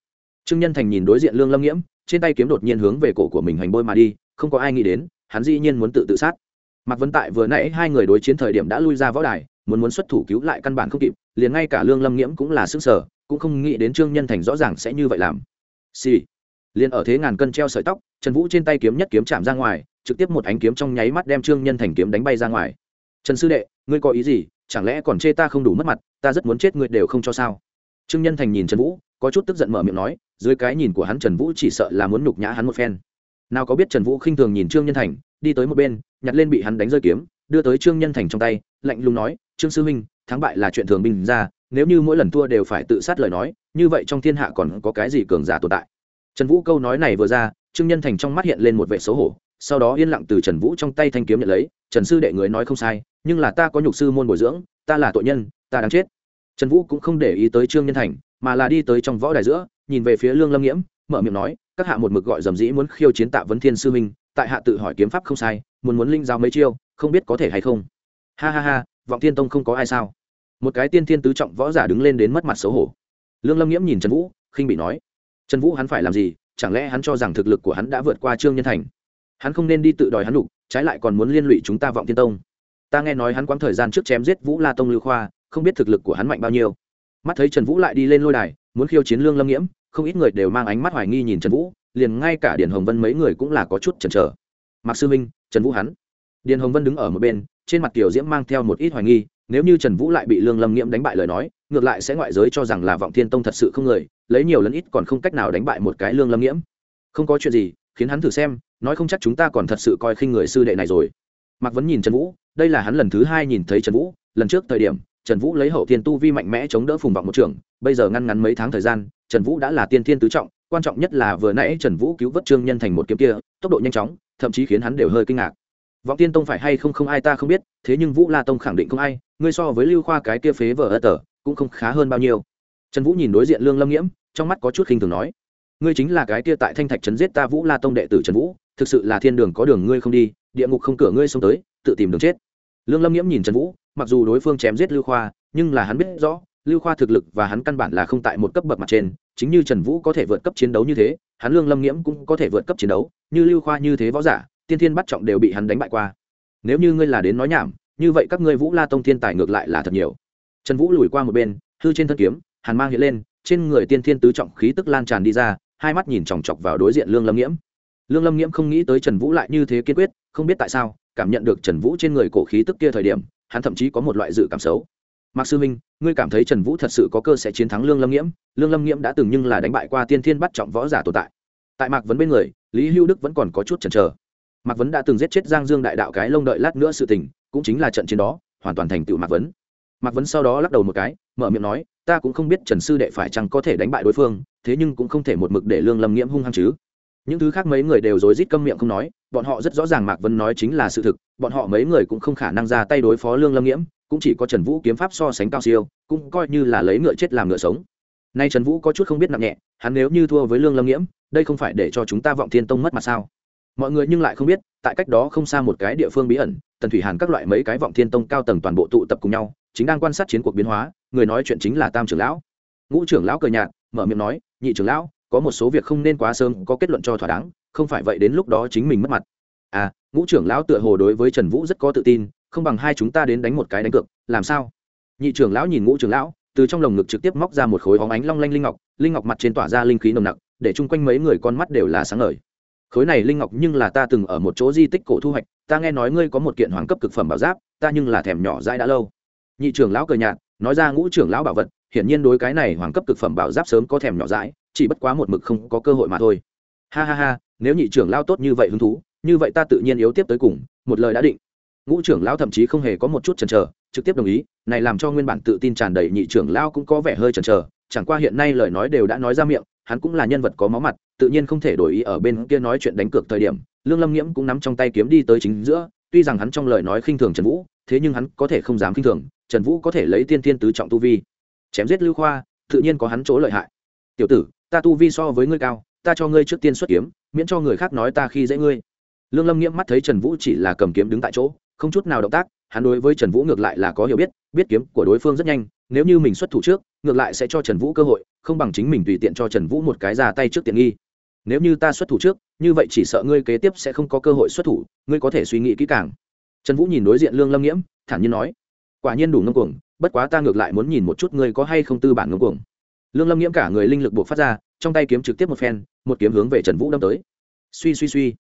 Trương nhân thành nhìn đối diện lương lâm nghiễm trên tay kiếm đột nhiên hướng về cổ của mình hành bôi mà đi, không có ai nghĩ đến, hắn dĩ nhiên muốn tự tự sát. Mạc vấn tại vừa nãy hai người đối chiến thời điểm đã lui ra võ đài, muốn muốn xuất thủ cứu lại căn bản không kịp, liền ngay cả lương lâm nghiễm cũng là sức sở cũng không nghĩ đến trương nhân thành rõ ràng sẽ như vậy làm. Xì、sì. liền ở thế ngàn cân treo sợi tóc, trần vũ trên tay kiếm nhất kiếm chạm ra ngoài, trực tiếp một ánh kiếm trong nháy mắt đem trương nhân thành kiếm đánh bay ra ngoài. Trần sư đệ, ngươi có ý gì? Chẳng lẽ còn chê ta không đủ mất mặt, ta rất muốn chết ngươi đều không cho sao? Trương nhân thành nhìn trần vũ, có chút tức giận mở miệng nói dưới cái nhìn của hắn trần vũ chỉ sợ là muốn nhục nhã hắn một phen. Nào có biết trần vũ khinh thường nhìn trương nhân thành, đi tới một bên, nhặt lên bị hắn đánh rơi kiếm, đưa tới trương nhân thành trong tay, lạnh lùng nói, trương sư huynh, thắng bại là chuyện thường bình ra, nếu như mỗi lần thua đều phải tự sát lời nói, như vậy trong thiên hạ còn có cái gì cường giả tồn tại? Trần vũ câu nói này vừa ra, trương nhân thành trong mắt hiện lên một vệ xấu hổ, sau đó yên lặng từ trần vũ trong tay thanh kiếm nhận lấy, trần sư đệ người nói không sai, nhưng là ta có nhục sư môn bồi dưỡng, ta là tội nhân, ta đáng chết. Trần vũ cũng không để ý tới trương nhân thành, mà là đi tới trong võ đài giữa nhìn về phía lương lâm nghiễm, mở miệng nói, các hạ một mực gọi dầm dĩ muốn khiêu chiến tạ vấn thiên sư minh, tại hạ tự hỏi kiếm pháp không sai, muốn muốn linh giao mấy chiêu, không biết có thể hay không. Ha ha ha, vọng thiên tông không có ai sao? Một cái tiên thiên tứ trọng võ giả đứng lên đến mất mặt xấu hổ. Lương lâm nghiễm nhìn trần vũ, khinh bị nói, trần vũ hắn phải làm gì? Chẳng lẽ hắn cho rằng thực lực của hắn đã vượt qua trương nhân thành? Hắn không nên đi tự đòi hắn đục trái lại còn muốn liên lụy chúng ta vọng tiên tông. Ta nghe nói hắn quãng thời gian trước chém giết vũ la tông lưu khoa, không biết thực lực của hắn mạnh bao nhiêu. Mắt thấy trần vũ lại đi lên lôi đài muốn khiêu chiến lương lâm nghiễm, không ít người đều mang ánh mắt hoài nghi nhìn trần vũ, liền ngay cả điền hồng vân mấy người cũng là có chút chần chờ. Mạc sư minh, trần vũ hắn. Điền hồng vân đứng ở một bên, trên mặt tiểu diễm mang theo một ít hoài nghi, nếu như trần vũ lại bị lương lâm nghiễm đánh bại lời nói, ngược lại sẽ ngoại giới cho rằng là vọng thiên tông thật sự không người, lấy nhiều lần ít còn không cách nào đánh bại một cái lương lâm nghiễm. Không có chuyện gì, khiến hắn thử xem, nói không chắc chúng ta còn thật sự coi khinh người sư đệ này rồi. Mạc vấn nhìn trần vũ, đây là hắn lần thứ hai nhìn thấy trần vũ, lần trước thời điểm trần vũ lấy hậu thiên tu vi mạnh mẽ chống đỡ phùng vọng một trường, bây giờ ngăn ngắn mấy tháng thời gian, trần vũ đã là tiên thiên tứ trọng, quan trọng nhất là vừa nãy trần vũ cứu vớt trương nhân thành một kiếm kia, tốc độ nhanh chóng, thậm chí khiến hắn đều hơi kinh ngạc. Vọng tiên tông phải hay không không ai ta không biết, thế nhưng vũ la tông khẳng định không ai, ngươi so với lưu khoa cái kia phế vở ơ tờ, cũng không khá hơn bao nhiêu. Trần vũ nhìn đối diện lương lâm nghiễm, trong mắt có chút khinh thường nói, ngươi chính là cái kia tại thanh thạch trấn giết ta vũ la tông đệ tử trần vũ, thực sự là thiên đường có đường ngươi không đi, địa ngục không cửa ngươi xông tới, tự tìm đường chết. Lương lâm nghiễm nhìn trần vũ mặc dù đối phương chém giết lưu khoa, nhưng là hắn biết rõ, lưu khoa thực lực và hắn căn bản là không tại một cấp bậc mặt trên, chính như trần vũ có thể vượt cấp chiến đấu như thế, hắn lương lâm nghiễm cũng có thể vượt cấp chiến đấu, như lưu khoa như thế võ giả, tiên thiên bắt trọng đều bị hắn đánh bại qua. Nếu như ngươi là đến nói nhảm, như vậy các ngươi vũ la tông thiên tài ngược lại là thật nhiều. Trần vũ lùi qua một bên, hư trên thân kiếm, hàn mang hiện lên, trên người tiên thiên tứ trọng khí tức lan tràn đi ra, hai mắt nhìn chòng chọc vào đối diện lương lâm nghiễm. Lương lâm nghiễm không nghĩ tới trần vũ lại như thế kiên quyết, không biết tại sao, cảm nhận được trần vũ trên người cổ khí tức kia thời điểm hắn thậm chí có một loại dự cảm xấu. Mạc sư minh, ngươi cảm thấy trần vũ thật sự có cơ sẽ chiến thắng lương lâm nghiễm? Lương lâm nghiễm đã từng nhưng là đánh bại qua tiên thiên bắt trọng võ giả tồn tại. Tại mạc vấn bên người, lý Hưu đức vẫn còn có chút chần chờ. Mạc vấn đã từng giết chết giang dương đại đạo cái lông đợi lát nữa sự tình, cũng chính là trận chiến đó, hoàn toàn thành tựu mạc vấn. Mạc vấn sau đó lắc đầu một cái, mở miệng nói, ta cũng không biết trần sư đệ phải chăng có thể đánh bại đối phương, thế nhưng cũng không thể một mực để lương lâm nghiễm hung hăng chứ những thứ khác mấy người đều rối rít câm miệng không nói, bọn họ rất rõ ràng mạc vân nói chính là sự thực, bọn họ mấy người cũng không khả năng ra tay đối phó lương lâm nghiễm, cũng chỉ có trần vũ kiếm pháp so sánh cao siêu, cũng coi như là lấy ngựa chết làm ngựa sống. Nay trần vũ có chút không biết nặng nhẹ, hắn nếu như thua với lương lâm nghiễm, đây không phải để cho chúng ta vọng thiên tông mất mặt sao? Mọi người nhưng lại không biết, tại cách đó không xa một cái địa phương bí ẩn, tần thủy hàn các loại mấy cái vọng thiên tông cao tầng toàn bộ tụ tập cùng nhau, chính đang quan sát chiến cuộc biến hóa, người nói chuyện chính là tam trưởng lão. Ngũ trưởng lão cờ nhạt, mở miệng nói, nhị trưởng lão có một số việc không nên quá sớm, có kết luận cho thỏa đáng, không phải vậy đến lúc đó chính mình mất mặt. À ngũ trưởng lão tựa hồ đối với trần vũ rất có tự tin, không bằng hai chúng ta đến đánh một cái đánh cược, làm sao? Nhị trưởng lão nhìn ngũ trưởng lão, từ trong lồng ngực trực tiếp móc ra một khối hóng ánh long lanh linh ngọc linh ngọc mặt trên tỏa ra linh khí nồng nặc, để chung quanh mấy người con mắt đều là sáng ngời. Khối này linh ngọc nhưng là ta từng ở một chỗ di tích cổ thu hoạch, ta nghe nói ngươi có một kiện hoàng cấp cực phẩm bảo giáp, ta nhưng là thèm nhỏ dãi đã lâu. Nhị trưởng lão cười nhạt, nói ra ngũ trưởng lão bảo vật, hiển nhiên đối cái này hoàng cấp cực phẩm bảo giáp sớm có thèm nhỏ dãi chỉ bất quá một mực không có cơ hội mà thôi. Ha ha ha, nếu nhị trưởng lão tốt như vậy hứng thú, như vậy ta tự nhiên yếu tiếp tới cùng, một lời đã định. Ngũ trưởng lão thậm chí không hề có một chút chần chờ, trực tiếp đồng ý, này làm cho nguyên bản tự tin tràn đầy nhị trưởng lão cũng có vẻ hơi chần chờ, chẳng qua hiện nay lời nói đều đã nói ra miệng, hắn cũng là nhân vật có máu mặt, tự nhiên không thể đổi ý ở bên kia nói chuyện đánh cược thời điểm, lương lâm nghiễm cũng nắm trong tay kiếm đi tới chính giữa, tuy rằng hắn trong lời nói khinh thường trần vũ, thế nhưng hắn có thể không dám khinh thường, trần vũ có thể lấy tiên tiên tứ trọng tu vi. Chém giết lưu khoa, tự nhiên có hắn chỗ lợi hại. Tiểu tử ta tu vi so với ngươi cao, ta cho ngươi trước tiên xuất kiếm, miễn cho người khác nói ta khi dễ ngươi. Lương lâm nghiễm mắt thấy trần vũ chỉ là cầm kiếm đứng tại chỗ, không chút nào động tác, hắn đối với trần vũ ngược lại là có hiểu biết biết kiếm của đối phương rất nhanh, nếu như mình xuất thủ trước, ngược lại sẽ cho trần vũ cơ hội, không bằng chính mình tùy tiện cho trần vũ một cái ra tay trước tiện nghi. Nếu như ta xuất thủ trước, như vậy chỉ sợ ngươi kế tiếp sẽ không có cơ hội xuất thủ, ngươi có thể suy nghĩ kỹ càng. Trần vũ nhìn đối diện lương lâm nghiễm, thản nhiên nói, quả nhiên đủ ngông cuồng, bất quá ta ngược lại muốn nhìn một chút ngươi có hay không tư bản ngông cuồng lương lâm nghiễm cả người linh lực buộc phát ra, trong tay kiếm trực tiếp một phen, một kiếm hướng về trần vũ đâm tới. Suy suy suy.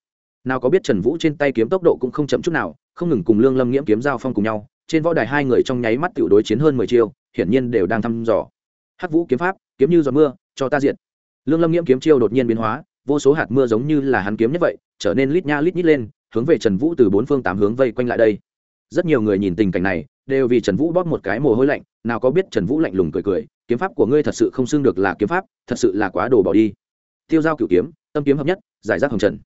Nào có biết trần vũ trên tay kiếm tốc độ cũng không chậm chút nào, không ngừng cùng lương lâm nghiễm kiếm giao phong cùng nhau, trên võ đài hai người trong nháy mắt tự đối chiến hơn mười chiêu, hiển nhiên đều đang thăm dò. Hắc vũ kiếm pháp, kiếm như giọt mưa, cho ta diện lương lâm nghiễm kiếm chiêu đột nhiên biến hóa, vô số hạt mưa giống như là hắn kiếm nhất vậy, trở nên lít nha lít nhít lên, hướng về trần vũ từ bốn phương tám hướng vây quanh lại đây. Rất nhiều người nhìn tình cảnh này đều vì trần vũ bóp một cái mồ hôi lạnh, nào có biết trần vũ lạnh lùng cười cười, kiếm pháp của ngươi thật sự không xưng được là kiếm pháp, thật sự là quá đồ bỏ đi. Tiêu giao cửu kiếm, tâm kiếm hợp nhất, giải rác hồng trần.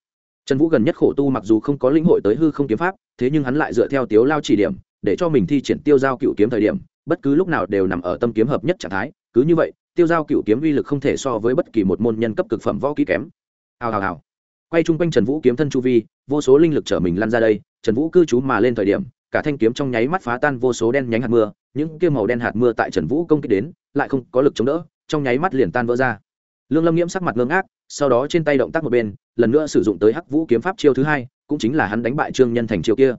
Trần vũ gần nhất khổ tu mặc dù không có linh hội tới hư không kiếm pháp, thế nhưng hắn lại dựa theo tiếu lao chỉ điểm, để cho mình thi triển tiêu giao cựu kiếm thời điểm, bất cứ lúc nào đều nằm ở tâm kiếm hợp nhất trạng thái, cứ như vậy, tiêu giao cựu kiếm uy lực không thể so với bất kỳ một môn nhân cấp cực phẩm võ kỹ kém. Hào hào hào. Quay chung quanh trần vũ kiếm thân chu vi, vô số linh lực trở mình lăn ra đây, trần vũ cư trú mà lên thời điểm cả thanh kiếm trong nháy mắt phá tan vô số đen nhánh hạt mưa, những kia màu đen hạt mưa tại trần vũ công kích đến, lại không có lực chống đỡ, trong nháy mắt liền tan vỡ ra. Lương lâm nhiễm sắc mặt ngưng ác, sau đó trên tay động tác một bên, lần nữa sử dụng tới hắc vũ kiếm pháp chiêu thứ hai, cũng chính là hắn đánh bại trương nhân thành chiêu kia.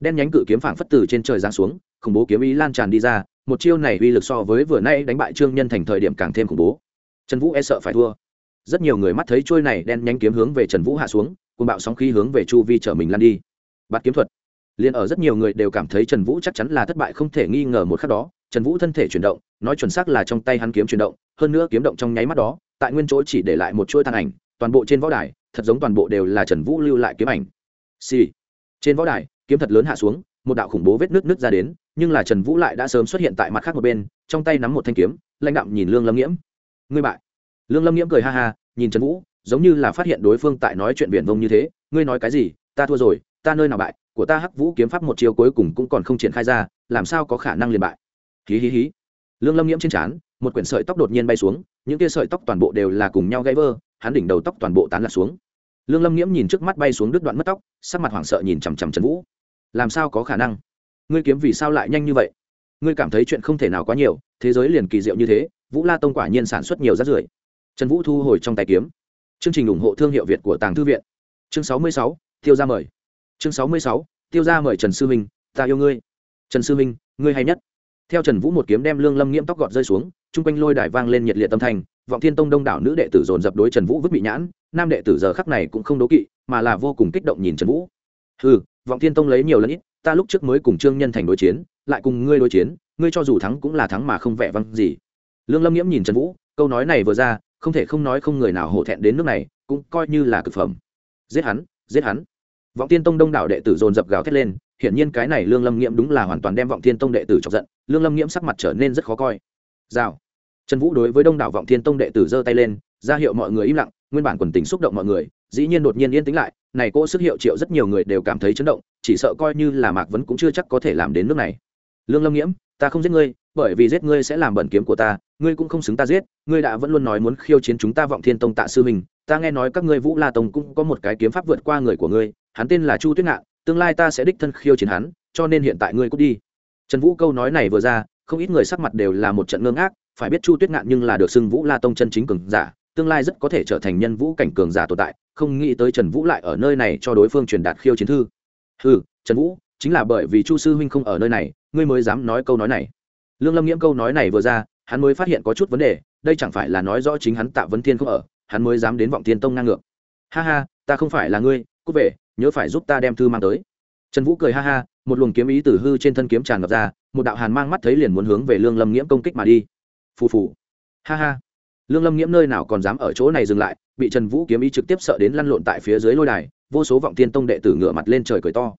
Đen nhánh cự kiếm phảng phất từ trên trời giáng xuống, khủng bố kiếm ý lan tràn đi ra, một chiêu này uy lực so với vừa nay đánh bại trương nhân thành thời điểm càng thêm khủng bố. Trần vũ e sợ phải thua. Rất nhiều người mắt thấy trôi này đen nhánh kiếm hướng về trần vũ hạ xuống cùng bạo sóng khí hướng về chu vi chở mình lan đi. Bạt kiếm thuật liền ở rất nhiều người đều cảm thấy trần vũ chắc chắn là thất bại không thể nghi ngờ một khắc đó. Trần vũ thân thể chuyển động, nói chuẩn xác là trong tay hắn kiếm chuyển động, hơn nữa kiếm động trong nháy mắt đó, tại nguyên chỗ chỉ để lại một chuỗi tàn ảnh, toàn bộ trên võ đài, thật giống toàn bộ đều là trần vũ lưu lại kiếm ảnh. Xì、sì. trên võ đài, kiếm thật lớn hạ xuống, một đạo khủng bố vết nước nước ra đến, nhưng là trần vũ lại đã sớm xuất hiện tại mặt khác một bên, trong tay nắm một thanh kiếm, lãnh đạm nhìn lương lâm nghiễm. Ngươi bại. Lương lâm nghiễm cười ha ha, nhìn trần vũ, giống như là phát hiện đối phương tại nói chuyện viển vông như thế, ngươi nói cái gì? Ta thua rồi ta nơi nào bại, của ta hắc vũ kiếm pháp một chiều cuối cùng cũng còn không triển khai ra, làm sao có khả năng liền bại? Hí hí hí. Lương lâm nhiễm trên trán, một quyển sợi tóc đột nhiên bay xuống, những tia sợi tóc toàn bộ đều là cùng nhau gãy vơ hắn đỉnh đầu tóc toàn bộ tán lạc xuống. Lương lâm nhiễm nhìn trước mắt bay xuống đứt đoạn mất tóc, sắc mặt hoảng sợ nhìn chằm chằm trần vũ. Làm sao có khả năng? Ngươi kiếm vì sao lại nhanh như vậy? Ngươi cảm thấy chuyện không thể nào quá nhiều, thế giới liền kỳ diệu như thế, vũ la tông quả nhiên sản xuất nhiều rác rưởi. Trần vũ thu hồi trong tay kiếm. Chương trình ủng hộ thương hiệu việt của tàng thư viện. Chương sáu mươi sáu, thiêu ra mời chương sáu mươi sáu, tiêu ra mời trần sư minh, ta yêu ngươi. Trần sư minh, ngươi hay nhất. Theo trần vũ một kiếm đem lương lâm nghiễm tóc gọt rơi xuống, chung quanh lôi đài vang lên nhiệt liệt tâm thanh, vọng thiên tông đông đảo nữ đệ tử dồn dập đối trần vũ vứt bị nhãn, nam đệ tử giờ khắc này cũng không đố kỵ, mà là vô cùng kích động nhìn trần vũ. Ừ vọng thiên tông lấy nhiều lần ít, ta lúc trước mới cùng trương nhân thành đối chiến, lại cùng ngươi đối chiến, ngươi cho dù thắng cũng là thắng mà không vẻ văng gì. Lương lâm nghiễm nhìn trần vũ, câu nói này vừa ra, không thể không nói không người nào hổ thẹn đến nước này, cũng coi như là cực phẩm. Giết hắn giết hắn vọng tiên tông đông đảo đệ tử dồn dập gào thét lên, hiển nhiên cái này lương lâm nghiễm đúng là hoàn toàn đem vọng thiên tông đệ tử chọc giận, lương lâm nghiễm sắc mặt trở nên rất khó coi. Rào. Trần vũ đối với đông đảo vọng thiên tông đệ tử giơ tay lên, ra hiệu mọi người im lặng, nguyên bản quần tình xúc động mọi người, dĩ nhiên đột nhiên yên tĩnh lại, này cô sức hiệu triệu rất nhiều người đều cảm thấy chấn động, chỉ sợ coi như là mạc vấn cũng chưa chắc có thể làm đến nước này. Lương lâm nghiễm, ta không giết ngươi, bởi vì giết ngươi sẽ làm bẩn kiếm của ta, ngươi cũng không xứng ta giết, ngươi đã vẫn luôn nói muốn khiêu chiến chúng ta vọng thiên tông tạ sư mình ta nghe nói các ngươi vũ la tông cũng có một cái kiếm pháp vượt qua người của ngươi hắn tên là chu tuyết ngạn, tương lai ta sẽ đích thân khiêu chiến hắn, cho nên hiện tại ngươi cút đi. Trần vũ câu nói này vừa ra, không ít người sắc mặt đều là một trận ngơ ngác, phải biết chu tuyết ngạn nhưng là được xưng vũ la tông chân chính cường giả, tương lai rất có thể trở thành nhân vũ cảnh cường giả tồn tại, không nghĩ tới trần vũ lại ở nơi này cho đối phương truyền đạt khiêu chiến thư. Ừ trần vũ, chính là bởi vì chu sư huynh không ở nơi này, ngươi mới dám nói câu nói này. Lương lâm nghiễm câu nói này vừa ra, hắn mới phát hiện có chút vấn đề, đây chẳng phải là nói rõ chính hắn tạ vấn thiên không ở, hắn mới dám đến vọng thiên tông ngang ngược. Ha ha, ta không phải là ngươi, cút về nhớ phải giúp ta đem thư mang tới. Trần vũ cười ha ha, một luồng kiếm ý từ hư trên thân kiếm tràn ngập ra, một đạo hàn mang mắt thấy liền muốn hướng về lương lâm nghiễm công kích mà đi. Phù phù. Ha ha. Lương lâm nghiễm nơi nào còn dám ở chỗ này dừng lại, bị trần vũ kiếm ý trực tiếp sợ đến lăn lộn tại phía dưới lôi đài, vô số vọng thiên tông đệ tử ngửa mặt lên trời cười to.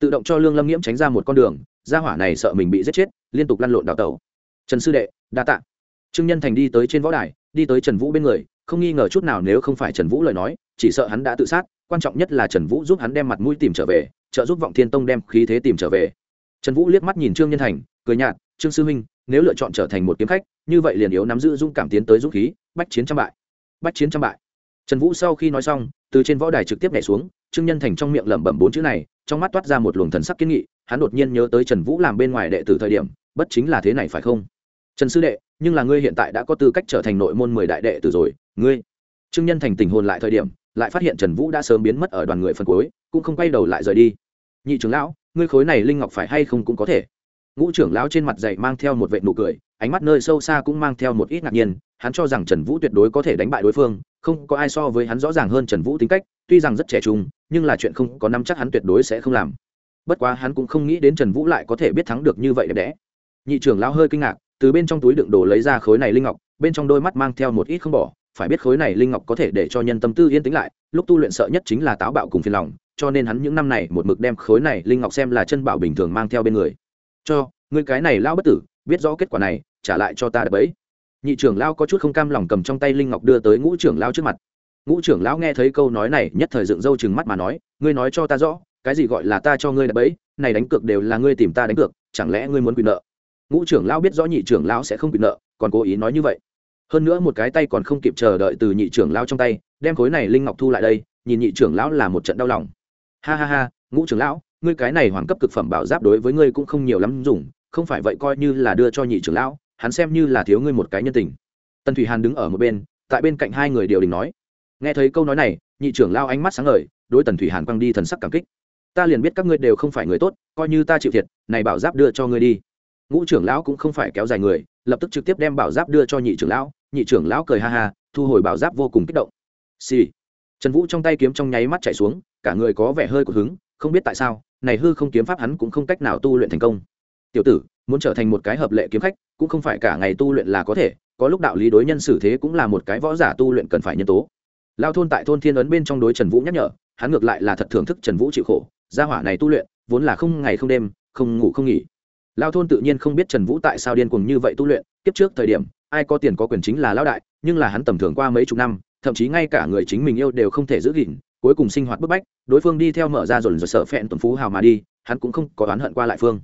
Tự động cho lương lâm nghiễm tránh ra một con đường, gia hỏa này sợ mình bị giết chết, liên tục lăn lộn đào tẩu. Trần sư đệ, đa tạ. Trương nhân thành đi tới trên võ đài, đi tới trần vũ bên người, không nghi ngờ chút nào nếu không phải trần vũ lời nói, chỉ sợ hắn đã tự sát quan trọng nhất là trần vũ giúp hắn đem mặt mũi tìm trở về, trợ giúp vọng thiên tông đem khí thế tìm trở về. Trần vũ liếc mắt nhìn trương nhân thành, cười nhạt, trương sư huynh, nếu lựa chọn trở thành một kiếm khách, như vậy liền yếu nắm giữ dũng cảm tiến tới dũng khí, bách chiến trăm bại. Bách chiến trăm bại. Trần vũ sau khi nói xong, từ trên võ đài trực tiếp nhảy xuống, trương nhân thành trong miệng lẩm bẩm bốn chữ này, trong mắt toát ra một luồng thần sắc kiến nghị, hắn đột nhiên nhớ tới trần vũ làm bên ngoài đệ tử thời điểm, bất chính là thế này phải không? Trần sư đệ, nhưng là ngươi hiện tại đã có tư cách trở thành nội môn mười đại đệ tử rồi, ngươi. Trương nhân thành tình hồn lại thời điểm lại phát hiện trần vũ đã sớm biến mất ở đoàn người phần cuối, cũng không quay đầu lại rời đi. Nhị trưởng lão, ngươi khối này linh ngọc phải hay không cũng có thể? Ngũ trưởng lão trên mặt dậy mang theo một vệ nụ cười, ánh mắt nơi sâu xa cũng mang theo một ít ngạc nhiên, hắn cho rằng trần vũ tuyệt đối có thể đánh bại đối phương, không có ai so với hắn rõ ràng hơn trần vũ tính cách, tuy rằng rất trẻ trung, nhưng là chuyện không có năm chắc hắn tuyệt đối sẽ không làm. Bất quá hắn cũng không nghĩ đến trần vũ lại có thể biết thắng được như vậy đẹp đẽ. Nhị trưởng lão hơi kinh ngạc, từ bên trong túi đựng đồ lấy ra khối này linh ngọc, bên trong đôi mắt mang theo một ít không bỏ phải biết khối này linh ngọc có thể để cho nhân tâm tư yên tĩnh lại, lúc tu luyện sợ nhất chính là táo bạo cùng phiền lòng, cho nên hắn những năm này một mực đem khối này linh ngọc xem là chân bảo bình thường mang theo bên người. Cho người cái này lao bất tử, biết rõ kết quả này, trả lại cho ta đập ấy nhị trưởng lao có chút không cam lòng cầm trong tay linh ngọc đưa tới ngũ trưởng lao trước mặt. Ngũ trưởng lão nghe thấy câu nói này, nhất thời dựng râu chừng mắt mà nói, ngươi nói cho ta rõ, cái gì gọi là ta cho ngươi đập ấy này đánh cược đều là ngươi tìm ta đánh cược, chẳng lẽ ngươi muốn quyền nợ? Ngũ trưởng lão biết rõ nhị trưởng lão sẽ không quyền nợ, còn cố ý nói như vậy hơn nữa một cái tay còn không kịp chờ đợi từ nhị trưởng lão trong tay, đem khối này linh ngọc thu lại đây, nhìn nhị trưởng lão là một trận đau lòng. Ha ha ha, ngũ trưởng lão, ngươi cái này hoàng cấp cực phẩm bảo giáp đối với ngươi cũng không nhiều lắm dùng, không phải vậy coi như là đưa cho nhị trưởng lão, hắn xem như là thiếu ngươi một cái nhân tình. Tần thủy hàn đứng ở một bên, tại bên cạnh hai người điều đình nói. Nghe thấy câu nói này, nhị trưởng lao ánh mắt sáng ngời, đối tần thủy hàn quăng đi thần sắc cảm kích. Ta liền biết các ngươi đều không phải người tốt, coi như ta chịu thiệt, này bảo giáp đưa cho ngươi đi. Ngũ trưởng lão cũng không phải kéo dài người, lập tức trực tiếp đem bảo giáp đưa cho nhị trưởng lão nhị trưởng lão cười ha ha, thu hồi bảo giáp vô cùng kích động. Xì、sì. trần vũ trong tay kiếm trong nháy mắt chạy xuống, cả người có vẻ hơi của hứng, không biết tại sao, này hư không kiếm pháp hắn cũng không cách nào tu luyện thành công. Tiểu tử, muốn trở thành một cái hợp lệ kiếm khách, cũng không phải cả ngày tu luyện là có thể, có lúc đạo lý đối nhân xử thế cũng là một cái võ giả tu luyện cần phải nhân tố. Lao thôn tại thôn thiên ấn bên trong đối trần vũ nhắc nhở, hắn ngược lại là thật thưởng thức trần vũ chịu khổ, gia hỏa này tu luyện, vốn là không ngày không đêm, không ngủ không nghỉ. Lao thôn tự nhiên không biết trần vũ tại sao điên cuồng như vậy tu luyện, kiếp trước thời điểm ai có tiền có quyền chính là lão đại, nhưng là hắn tầm thường qua mấy chục năm, thậm chí ngay cả người chính mình yêu đều không thể giữ gìn, cuối cùng sinh hoạt bức bách, đối phương đi theo mở ra dồn dồn sợ phẹn tuần phú hào mà đi, hắn cũng không có oán hận qua lại phương.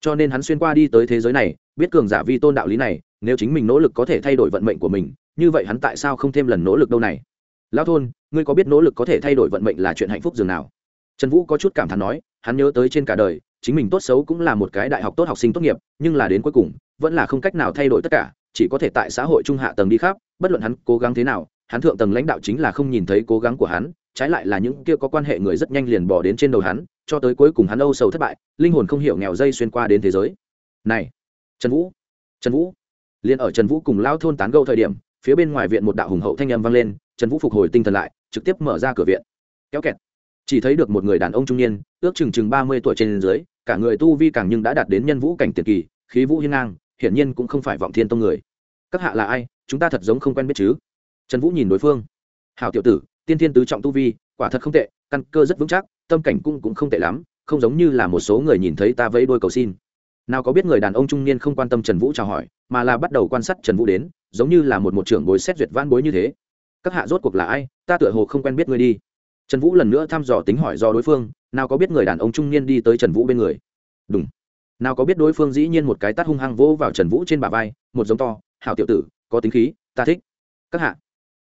Cho nên hắn xuyên qua đi tới thế giới này, biết cường giả vi tôn đạo lý này, nếu chính mình nỗ lực có thể thay đổi vận mệnh của mình, như vậy hắn tại sao không thêm lần nỗ lực đâu này? Lão thôn, ngươi có biết nỗ lực có thể thay đổi vận mệnh là chuyện hạnh phúc dường nào? Trần vũ có chút cảm thán nói, hắn nhớ tới trên cả đời, chính mình tốt xấu cũng là một cái đại học tốt học sinh tốt nghiệp, nhưng là đến cuối cùng, vẫn là không cách nào thay đổi tất cả chỉ có thể tại xã hội trung hạ tầng đi khắp, bất luận hắn cố gắng thế nào, hắn thượng tầng lãnh đạo chính là không nhìn thấy cố gắng của hắn, trái lại là những kia có quan hệ người rất nhanh liền bỏ đến trên đầu hắn, cho tới cuối cùng hắn âu sầu thất bại, linh hồn không hiểu nghèo dây xuyên qua đến thế giới. Này, trần vũ trần vũ. Liền ở trần vũ cùng lao thôn tán gâu thời điểm, phía bên ngoài viện một đạo hùng hậu thanh âm vang lên, trần vũ phục hồi tinh thần lại, trực tiếp mở ra cửa viện. Kéo kẹt. Chỉ thấy được một người đàn ông trung niên, ước chừng chừng ba mươi tuổi trên dưới, cả người tu vi càng nhưng đã đạt đến nhân vũ cảnh tiền kỳ, khí vũ hiên ngang, hiển nhiên cũng không phải vọng thiên tông người các hạ là ai, chúng ta thật giống không quen biết chứ? Trần vũ nhìn đối phương. Hào tiểu tử, tiên thiên tứ trọng tu vi, quả thật không tệ, căn cơ rất vững chắc, tâm cảnh cũng cũng không tệ lắm, không giống như là một số người nhìn thấy ta vẫy đôi cầu xin. Nào có biết người đàn ông trung niên không quan tâm trần vũ chào hỏi, mà là bắt đầu quan sát trần vũ đến, giống như là một một trưởng bối xét duyệt van bối như thế. Các hạ rốt cuộc là ai? Ta tựa hồ không quen biết ngươi đi. Trần vũ lần nữa thăm dò tính hỏi do đối phương, nào có biết người đàn ông trung niên đi tới trần vũ bên người. Đúng nào có biết đối phương dĩ nhiên một cái tát hung hăng vỗ vào trần vũ trên bà vai, một giống to hảo tiểu tử, có tính khí, ta thích. Các hạ.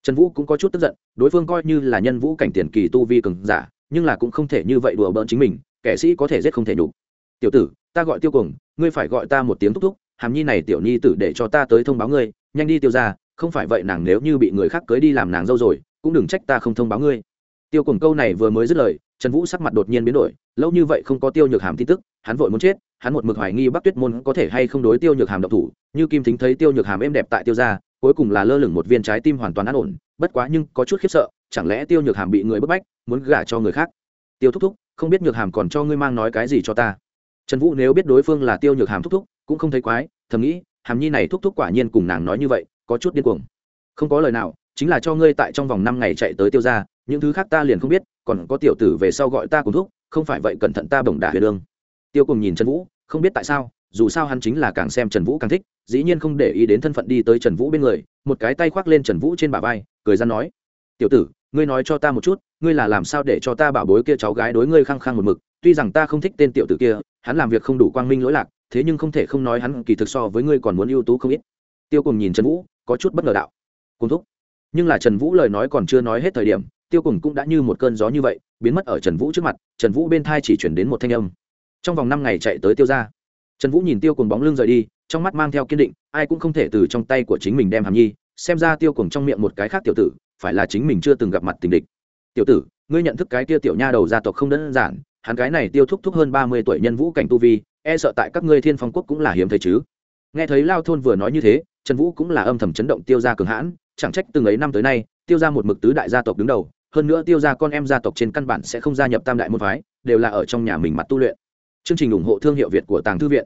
Trần vũ cũng có chút tức giận, đối phương coi như là nhân vũ cảnh tiền kỳ tu vi cường giả, nhưng là cũng không thể như vậy đùa bỡn chính mình, kẻ sĩ có thể giết không thể nhục. Tiểu tử, ta gọi tiêu cùng ngươi phải gọi ta một tiếng thúc thúc, hàm nhi này tiểu nhi tử để cho ta tới thông báo ngươi, nhanh đi tiêu ra, không phải vậy nàng nếu như bị người khác cưới đi làm nàng dâu rồi, cũng đừng trách ta không thông báo ngươi. Tiêu cùng câu này vừa mới dứt lời, trần vũ sắc mặt đột nhiên biến đổi, lâu như vậy không có tiêu nhược hàm tin tức, hắn vội muốn chết hắn một mực hoài nghi bắc tuyết môn có thể hay không đối tiêu nhược hàm độc thủ, như kim thính thấy tiêu nhược hàm êm đẹp tại tiêu gia, cuối cùng là lơ lửng một viên trái tim hoàn toàn an ổn, bất quá nhưng có chút khiếp sợ, chẳng lẽ tiêu nhược hàm bị người bức bách, muốn gả cho người khác? Tiêu thúc thúc, không biết nhược hàm còn cho ngươi mang nói cái gì cho ta. Trần vũ nếu biết đối phương là tiêu nhược hàm thúc thúc, cũng không thấy quái, thầm nghĩ, hàm nhi này thúc thúc quả nhiên cùng nàng nói như vậy, có chút điên cuồng. Không có lời nào, chính là cho ngươi tại trong vòng năm ngày chạy tới tiêu ra những thứ khác ta liền không biết, còn có tiểu tử về sau gọi ta cùng thúc, không phải vậy cẩn thận ta bổng đả huyền lương tiêu cùng nhìn trần vũ, không biết tại sao, dù sao hắn chính là càng xem trần vũ càng thích, dĩ nhiên không để ý đến thân phận đi tới trần vũ bên người, một cái tay khoác lên trần vũ trên bả vai, cười ra nói, tiểu tử, ngươi nói cho ta một chút, ngươi là làm sao để cho ta bảo bối kia cháu gái đối ngươi khăng khăng một mực, tuy rằng ta không thích tên tiểu tử kia, hắn làm việc không đủ quang minh lỗi lạc, thế nhưng không thể không nói hắn kỳ thực so với ngươi còn muốn ưu tú không ít. Tiêu cùng nhìn trần vũ, có chút bất ngờ đạo cùng thúc. Nhưng là trần vũ lời nói còn chưa nói hết thời điểm, tiêu cùng cũng đã như một cơn gió như vậy, biến mất ở trần vũ trước mặt, trần vũ bên thai chỉ chuyển đến một thanh âm trong vòng năm ngày chạy tới tiêu ra trần vũ nhìn tiêu cùng bóng lưng rời đi, trong mắt mang theo kiên định, ai cũng không thể từ trong tay của chính mình đem hàm nhi, xem ra tiêu cùng trong miệng một cái khác tiểu tử, phải là chính mình chưa từng gặp mặt tình địch. Tiểu tử, ngươi nhận thức cái tia tiểu nha đầu gia tộc không đơn giản, hắn cái này tiêu thúc thúc hơn ba mươi tuổi nhân vũ cảnh tu vi e sợ tại các ngươi thiên phong quốc cũng là hiếm thấy chứ. Nghe thấy lao thôn vừa nói như thế, trần vũ cũng là âm thầm chấn động tiêu g i a cường hãn, chẳng trách từng ấy năm tới nay, tiêu g i a một mực tứ đại gia tộc đứng đầu, hơn nữa tiêu g i a con em gia tộc trên căn bản sẽ không gia nhập tam đại môn phái, đều là ở trong nhà mình mặt tu luyện chương trình ủng hộ thương hiệu việt của tàng thư viện.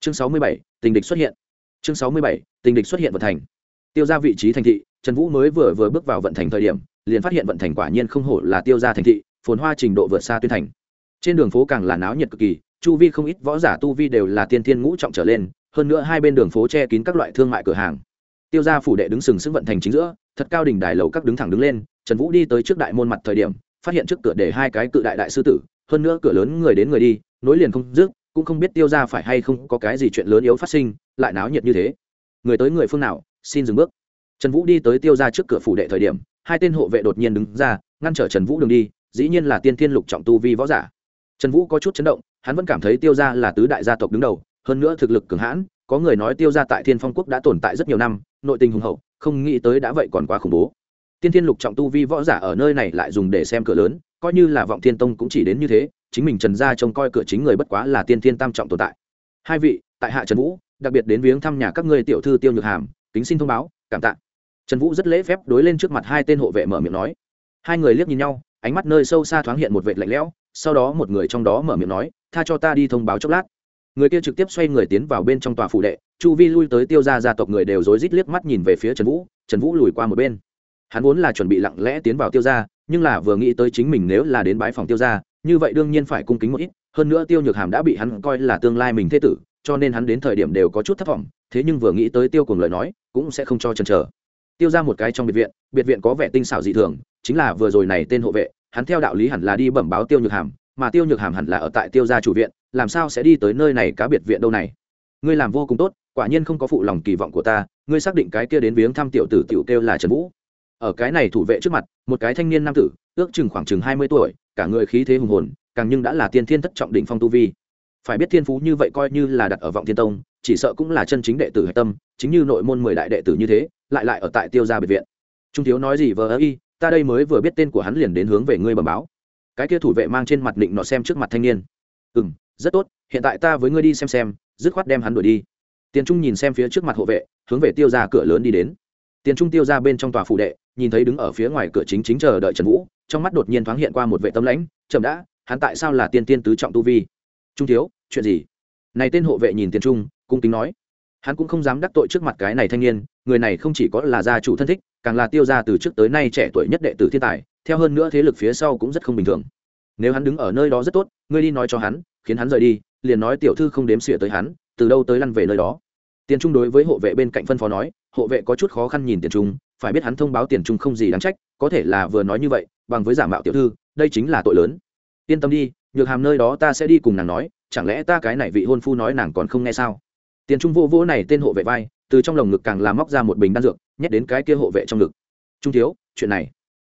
Chương sáu mươi bảy, tình địch xuất hiện. Chương sáu mươi bảy, tình địch xuất hiện vận thành. Tiêu ra vị trí thành thị, trần vũ mới vừa vừa bước vào vận thành thời điểm, liền phát hiện vận thành quả nhiên không hổ là tiêu ra thành thị, phồn hoa trình độ vượt xa tuyên thành. Trên đường phố càng là náo nhiệt cực kỳ, chu vi không ít võ giả tu vi đều là tiên thiên ngũ trọng trở lên, hơn nữa hai bên đường phố che kín các loại thương mại cửa hàng. Tiêu gia phủ đệ đứng sừng sững vận thành chính giữa, thật cao đỉnh đài lầu các đứng thẳng đứng lên, trần vũ đi tới trước đại môn mặt thời điểm, phát hiện trước cửa để hai cái cự đại đại sư tử hơn nữa cửa lớn người đến người đi, nối liền không dứt, cũng không biết tiêu gia phải hay không có cái gì chuyện lớn yếu phát sinh, lại náo nhiệt như thế. Người tới người phương nào, xin dừng bước. Trần vũ đi tới tiêu gia trước cửa phủ đệ thời điểm, hai tên hộ vệ đột nhiên đứng ra, ngăn trở trần vũ đường đi, dĩ nhiên là tiên thiên lục trọng tu vi võ giả. Trần vũ có chút chấn động, hắn vẫn cảm thấy tiêu gia là tứ đại gia tộc đứng đầu, hơn nữa thực lực cường hãn, có người nói tiêu gia tại thiên phong quốc đã tồn tại rất nhiều năm, nội tình hùng hậu, không nghĩ tới đã vậy còn quá khủng bố. Tiên thiên lục trọng tu vi võ giả ở nơi này lại dùng để xem cửa lớn coi như là vọng thiên tông cũng chỉ đến như thế, chính mình trần gia trông coi cửa chính người bất quá là tiên thiên tam trọng tồn tại. Hai vị, tại hạ trần vũ, đặc biệt đến viếng thăm nhà các ngươi tiểu thư tiêu nhược hàm, kính xin thông báo, cảm tạ. Trần vũ rất lễ phép đối lên trước mặt hai tên hộ vệ mở miệng nói. Hai người liếc nhìn nhau, ánh mắt nơi sâu xa thoáng hiện một vệt lạnh lẽo, sau đó một người trong đó mở miệng nói, tha cho ta đi thông báo chốc lát. Người kia trực tiếp xoay người tiến vào bên trong tòa phủ đệ, chu vi lui tới tiêu ra gia tộc người đều rối rít liếc mắt nhìn về phía trần vũ trần vũ lùi qua một bên hắn vốn là chuẩn bị lặng lẽ tiến vào tiêu gia, nhưng là vừa nghĩ tới chính mình nếu là đến bãi phòng tiêu gia, như vậy đương nhiên phải cung kính một ít hơn nữa tiêu nhược hàm đã bị hắn coi là tương lai mình thế tử cho nên hắn đến thời điểm đều có chút thất vọng thế nhưng vừa nghĩ tới tiêu cùng lời nói cũng sẽ không cho chần chờ. Tiêu ra một cái trong biệt viện biệt viện có vẻ tinh xảo dị thường chính là vừa rồi này tên hộ vệ hắn theo đạo lý hẳn là đi bẩm báo tiêu nhược hàm mà tiêu nhược hàm hẳn là ở tại tiêu gia chủ viện làm sao sẽ đi tới nơi này cá biệt viện đâu này? Ngươi làm vô cùng tốt quả nhiên không có phụ lòng kỳ vọng của ta ngươi xác định cái kia đến viếng thăm tiểu tử tiểu kêu là trần vũ ở cái này thủ vệ trước mặt, một cái thanh niên nam tử, ước chừng khoảng chừng hai mươi tuổi, cả người khí thế hùng hồn, càng nhưng đã là tiên thiên thất trọng đỉnh phong tu vi. Phải biết thiên phú như vậy coi như là đặt ở vọng thiên tông, chỉ sợ cũng là chân chính đệ tử hạch tâm, chính như nội môn mười đại đệ tử như thế, lại lại ở tại tiêu gia biệt viện. Trung thiếu nói gì vờ ơ y, ta đây mới vừa biết tên của hắn liền đến hướng về ngươi bẩm báo. Cái kia thủ vệ mang trên mặt định nọ xem trước mặt thanh niên. Ừ m rất tốt, hiện tại ta với ngươi đi xem xem, dứt khoát đem hắn đuổi đi. Tiền trung nhìn xem phía trước mặt hộ vệ, hướng về tiêu ra cửa lớn đi đến tiền trung tiêu ra bên trong tòa phủ đệ, nhìn thấy đứng ở phía ngoài cửa chính chính chờ đợi trần vũ, trong mắt đột nhiên thoáng hiện qua một vệ tâm lãnh, chậm đã, hắn tại sao là tiên tiên tứ trọng tu vi? Trung thiếu, chuyện gì? Này tên hộ vệ nhìn tiền trung, cung kính nói. Hắn cũng không dám đắc tội trước mặt cái này thanh niên, người này không chỉ có là gia chủ thân thích, càng là tiêu gia từ trước tới nay trẻ tuổi nhất đệ tử thiên tài, theo hơn nữa thế lực phía sau cũng rất không bình thường. Nếu hắn đứng ở nơi đó rất tốt, ngươi đi nói cho hắn, khiến hắn rời đi, liền nói tiểu thư không đếm xỉa tới hắn, từ đâu tới lăn về nơi đó. Tiền trung đối với hộ vệ bên cạnh phân phó nói hộ vệ có chút khó khăn nhìn tiền trung, phải biết hắn thông báo tiền trung không gì đáng trách, có thể là vừa nói như vậy, bằng với giả mạo tiểu thư, đây chính là tội lớn. Yên tâm đi, nhược hàm nơi đó ta sẽ đi cùng nàng nói, chẳng lẽ ta cái này vị hôn phu nói nàng còn không nghe sao? Tiền trung vô vô này tên hộ vệ vai, từ trong lồng ngực càng làm móc ra một bình đan dược, nhét đến cái kia hộ vệ trong ngực. Trung thiếu, chuyện này,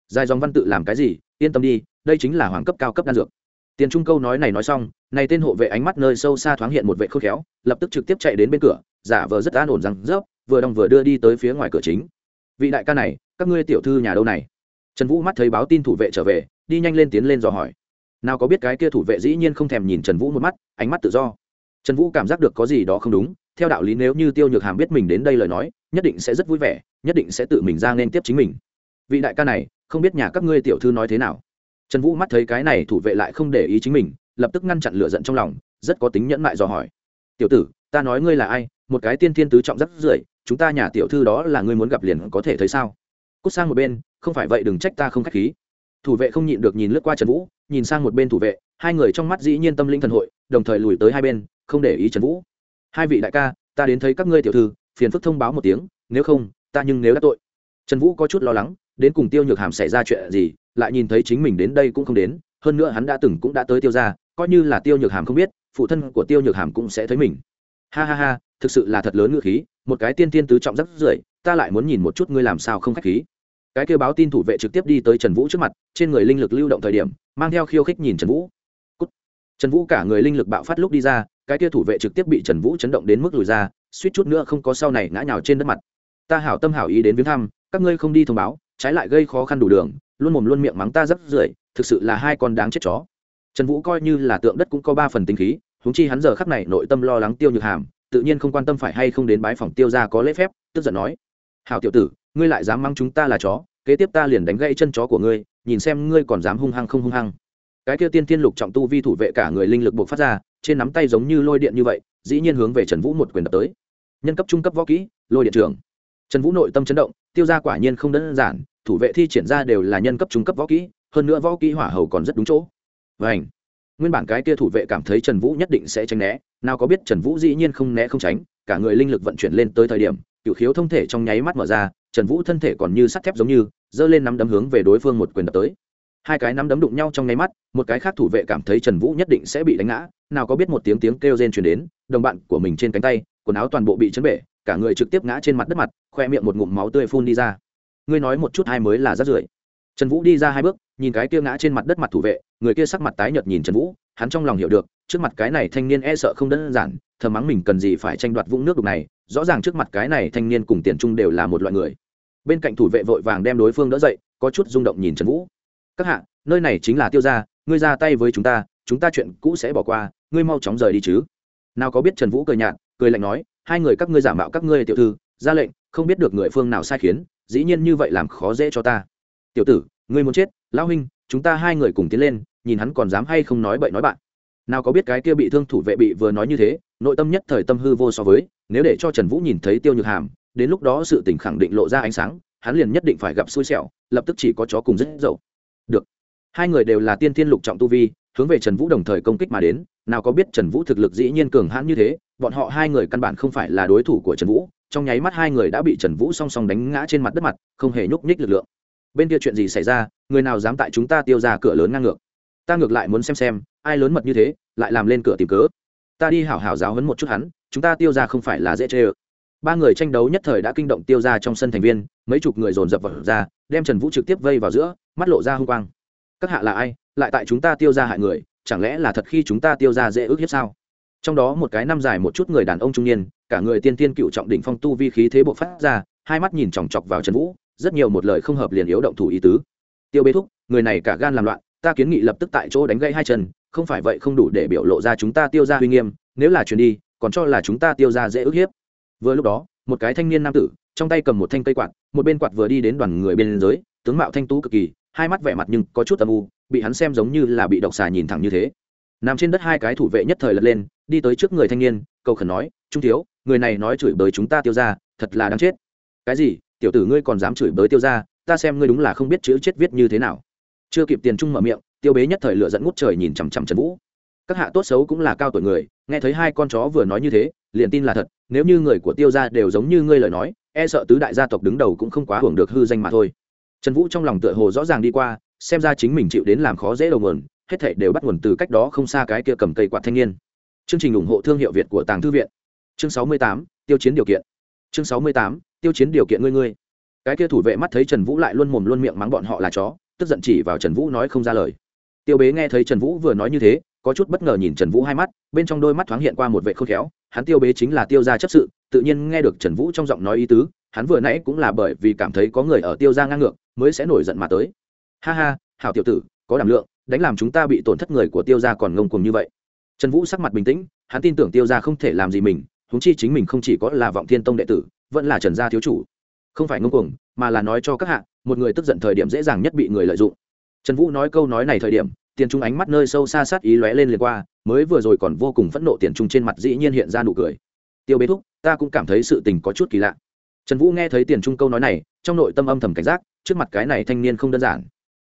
dài dòng văn tự làm cái gì, yên tâm đi, đây chính là hoàng cấp cao cấp đan dược. Tiền trung câu nói này nói xong, này tên hộ vệ ánh mắt nơi sâu xa thoáng hiện một vệ khôn khéo, lập tức trực tiếp chạy đến bên cửa, giả vờ rất an ổn rằng rớp vừa đong vừa đưa đi tới phía ngoài cửa chính. Vị đại ca này, các ngươi tiểu thư nhà đâu này? Trần vũ mắt thấy báo tin thủ vệ trở về, đi nhanh lên tiến lên dò hỏi. Nào có biết cái kia thủ vệ dĩ nhiên không thèm nhìn trần vũ một mắt, ánh mắt tự do. Trần vũ cảm giác được có gì đó không đúng, theo đạo lý nếu như tiêu nhược hàm biết mình đến đây lời nói, nhất định sẽ rất vui vẻ, nhất định sẽ tự mình ra nên tiếp chính mình. Vị đại ca này, không biết nhà các ngươi tiểu thư nói thế nào? Trần vũ mắt thấy cái này thủ vệ lại không để ý chính mình, lập tức ngăn chặn lửa giận trong lòng, rất có tính nhẫn mại dò hỏi. Tiểu tử, ta nói ngươi là ai một cái tiên thiên tứ trọng rất rưởi, chúng ta nhà tiểu thư đó là ngươi muốn gặp liền có thể thấy sao? Cút sang một bên, không phải vậy đừng trách ta không k h á c h khí. Thủ vệ không nhịn được nhìn lướt qua trần vũ, nhìn sang một bên thủ vệ, hai người trong mắt dĩ nhiên tâm linh thần hội, đồng thời lùi tới hai bên, không để ý trần vũ. Hai vị đại ca, ta đến thấy các ngươi tiểu thư, phiền phức thông báo một tiếng, nếu không, ta nhưng nếu đã tội. Trần vũ có chút lo lắng, đến cùng tiêu nhược hàm xảy ra chuyện gì, lại nhìn thấy chính mình đến đây cũng không đến, hơn nữa hắn đã từng cũng đã tới tiêu ra coi như là tiêu nhược hàm không biết, phụ thân của tiêu nhược hàm cũng sẽ thấy mình. Ha ha ha thực sự là thật lớn ngựa khí, một cái tiên tiên tứ trọng rất rưởi, ta lại muốn nhìn một chút ngươi làm sao không khách khí. Cái kêu báo tin thủ vệ trực tiếp đi tới trần vũ trước mặt, trên người linh lực lưu động thời điểm, mang theo khiêu khích nhìn trần vũ、Cút. Trần vũ cả người linh lực bạo phát lúc đi ra, cái kia thủ vệ trực tiếp bị trần vũ chấn động đến mức lùi ra, suýt chút nữa không có sau này ngã nhào trên đất mặt. Ta hảo tâm hảo ý đến viếng thăm, các ngươi không đi thông báo, trái lại gây khó khăn đủ đường, luôn mồm luôn miệng mắng ta rất rưởi, thực sự là hai con đáng chết chó. Trần vũ coi như là tượng đất cũng có ba phần tinh khí húng chi hắn giờ khắc này nội tâm lo lắng tiêu nhược hàm tự nhiên không quan tâm phải hay không đến bái phòng tiêu ra có lễ phép, tức giận nói, hảo tiểu tử, ngươi lại dám mắng chúng ta là chó, kế tiếp ta liền đánh gãy chân chó của ngươi, nhìn xem ngươi còn dám hung hăng không hung hăng. Cái kia tiên tiên lục trọng tu vi thủ vệ cả người linh lực buộc phát ra, trên nắm tay giống như lôi điện như vậy, dĩ nhiên hướng về trần vũ một quyền đập tới. Nhân cấp trung cấp võ kỹ, lôi điện trường trần vũ nội tâm chấn động, tiêu ra quả nhiên không đơn giản, thủ vệ thi triển ra đều là nhân cấp trung cấp võ kỹ, hơn nữa võ kỹ hỏa hầu còn rất đúng chỗ. Vảnh nguyên bản cái kia thủ vệ cảm thấy trần vũ nhất định sẽ tránh né, nào có biết trần vũ dĩ nhiên không né không tránh, cả người linh lực vận chuyển lên tới thời điểm cựu khiếu thông thể trong nháy mắt mở ra, trần vũ thân thể còn như sắt thép giống như, giơ lên nắm đấm hướng về đối phương một quyền đập tới. Hai cái nắm đấm đụng nhau trong nháy mắt, một cái khác thủ vệ cảm thấy trần vũ nhất định sẽ bị đánh ngã, nào có biết một tiếng tiếng kêu rên truyền đến, đồng bạn của mình trên cánh tay, quần áo toàn bộ bị chấn bể, cả người trực tiếp ngã trên mặt đất mặt, khoe miệng một ngụm máu tươi phun đi ra. Ngươi nói một chút hai mới là rát rưởi. Trần vũ đi ra hai bước nhìn cái kia ngã trên mặt đất mặt thủ vệ, người kia sắc mặt tái nhợt nhìn trần vũ, hắn trong lòng hiểu được, trước mặt cái này thanh niên e sợ không đơn giản, thầm mắng mình cần gì phải tranh đoạt vũng nước đục này, rõ ràng trước mặt cái này thanh niên cùng tiền trung đều là một loại người. Bên cạnh thủ vệ vội vàng đem đối phương đỡ dậy, có chút rung động nhìn trần vũ. Các hạ, nơi này chính là tiêu gia, ngươi ra tay với chúng ta chúng ta chuyện cũ sẽ bỏ qua, ngươi mau chóng rời đi chứ. Nào có biết trần vũ cười nhạt, cười lạnh nói, hai người các ngươi giả mạo các ngươi tiểu thư, ra lệnh, không biết được người phương nào sai khiến, dĩ nhiên như vậy làm khó dễ cho ta. Tiểu tử ngươi muốn chết, lão huynh, chúng ta hai người cùng tiến lên, nhìn hắn còn dám hay không nói bậy nói bạn. Nào có biết cái kia bị thương thủ vệ bị vừa nói như thế, nội tâm nhất thời tâm hư vô so với, nếu để cho trần vũ nhìn thấy tiêu nhược hàm, đến lúc đó sự tình khẳng định lộ ra ánh sáng, hắn liền nhất định phải gặp xui xẻo, lập tức chỉ có chó cùng rất dậu. Được. Hai người đều là tiên thiên lục trọng tu vi, hướng về trần vũ đồng thời công kích mà đến, nào có biết trần vũ thực lực dĩ nhiên cường hãn như thế, bọn họ hai người căn bản không phải là đối thủ của trần vũ, trong nháy mắt hai người đã bị trần vũ song song đánh ngã trên mặt đất mặt, không hề nhúc nhích lực lượng bên kia chuyện gì xảy ra, người nào dám tại chúng ta tiêu ra cửa lớn ngang ngược? Ta ngược lại muốn xem xem, ai lớn mật như thế, lại làm lên cửa tìm cớ. Ta đi hảo hảo giáo hấn một chút hắn, chúng ta tiêu ra không phải là dễ chê ơ. Ba người tranh đấu nhất thời đã kinh động tiêu ra trong sân thành viên, mấy chục người dồn dập vào ra, đem trần vũ trực tiếp vây vào giữa, mắt lộ ra hung quang. Các hạ là ai? Lại tại chúng ta tiêu ra hại người, chẳng lẽ là thật khi chúng ta tiêu ra dễ ước hiếp sao? Trong đó một cái năm dài một chút người đàn ông trung niên, cả người tiên tiên cựu trọng đỉnh phong tu vi khí thế bộ phát ra, hai mắt nhìn chòng chọc vào trần vũ rất nhiều một lời không hợp liền yếu động thủ ý tứ. Tiêu bế thúc, người này cả gan làm loạn, ta kiến nghị lập tức tại chỗ đánh gãy hai chân, không phải vậy không đủ để biểu lộ ra chúng ta tiêu ra uy nghiêm, nếu là chuyền đi, còn cho là chúng ta tiêu ra dễ ức hiếp. Vừa lúc đó, một cái thanh niên nam tử, trong tay cầm một thanh cây quạt, một bên quạt vừa đi đến đoàn người bên giới tướng mạo thanh tú cực kỳ, hai mắt vẻ mặt nhưng có chút âm u, bị hắn xem giống như là bị độc xà nhìn thẳng như thế. Nằm trên đất hai cái thủ vệ nhất thời lật lên, đi tới trước người thanh niên, cầu khẩn nói, trung thiếu, người này nói chửi bới chúng ta tiêu ra thật là đáng chết. Cái gì? Tiểu tử ngươi còn dám chửi bới tiêu ra ta xem ngươi đúng là không biết chữ chết viết như thế nào. Chưa kịp tiền trung mở miệng, tiêu bế nhất thời lựa dẫn ngút trời nhìn chằm chằm trần vũ. Các hạ tốt xấu cũng là cao tuổi người, nghe thấy hai con chó vừa nói như thế, liền tin là thật, nếu như người của tiêu gia đều giống như ngươi lời nói e sợ tứ đại gia tộc đứng đầu cũng không quá hưởng được hư danh mà thôi. Trần vũ trong lòng tựa hồ rõ ràng đi qua, xem ra chính mình chịu đến làm khó dễ đầu nguồn, hết thảy đều bắt nguồn từ cách đó không xa cái kia cầm cây quạt thanh niên. Chương trình ủng hộ thương hiệu việt của tàng thư viện. Chương sáu mươi tám, tiêu chiến điều kiện. Chương sáu mươi tám tiêu chiến điều kiện ngươi ngươi. Cái kia thủ vệ mắt thấy trần vũ lại luôn mồm luôn miệng mắng bọn họ là chó, tức giận chỉ vào trần vũ nói không ra lời. Tiêu bế nghe thấy trần vũ vừa nói như thế, có chút bất ngờ nhìn trần vũ hai mắt, bên trong đôi mắt thoáng hiện qua một vệ khôn khéo. Hắn tiêu bế chính là tiêu gia chấp sự, tự nhiên nghe được trần vũ trong giọng nói ý tứ, hắn vừa nãy cũng là bởi vì cảm thấy có người ở tiêu gia ngang ngược, mới sẽ nổi giận mà tới. Ha ha, hảo tiểu tử, có đảm lượng, đánh làm chúng ta bị tổn thất người của tiêu gia còn ngông cuồng như vậy. Trần vũ sắc mặt bình tĩnh, hắn tin tưởng tiêu gia không thể làm gì mình húng chi chính mình không chỉ có là vọng thiên tông đệ tử vẫn là trần gia thiếu chủ. Không phải ngông cuồng, mà là nói cho các hạ, một người tức giận thời điểm dễ dàng nhất bị người lợi dụng. Trần vũ nói câu nói này thời điểm, tiền trung ánh mắt nơi sâu xa sát ý lóe lên liền qua, mới vừa rồi còn vô cùng phẫn nộ tiền trung trên mặt dĩ nhiên hiện ra nụ cười. Tiêu bế thúc, ta cũng cảm thấy sự tình có chút kỳ lạ. Trần vũ nghe thấy tiền trung câu nói này, trong nội tâm âm thầm cảnh giác, trước mặt cái này thanh niên không đơn giản.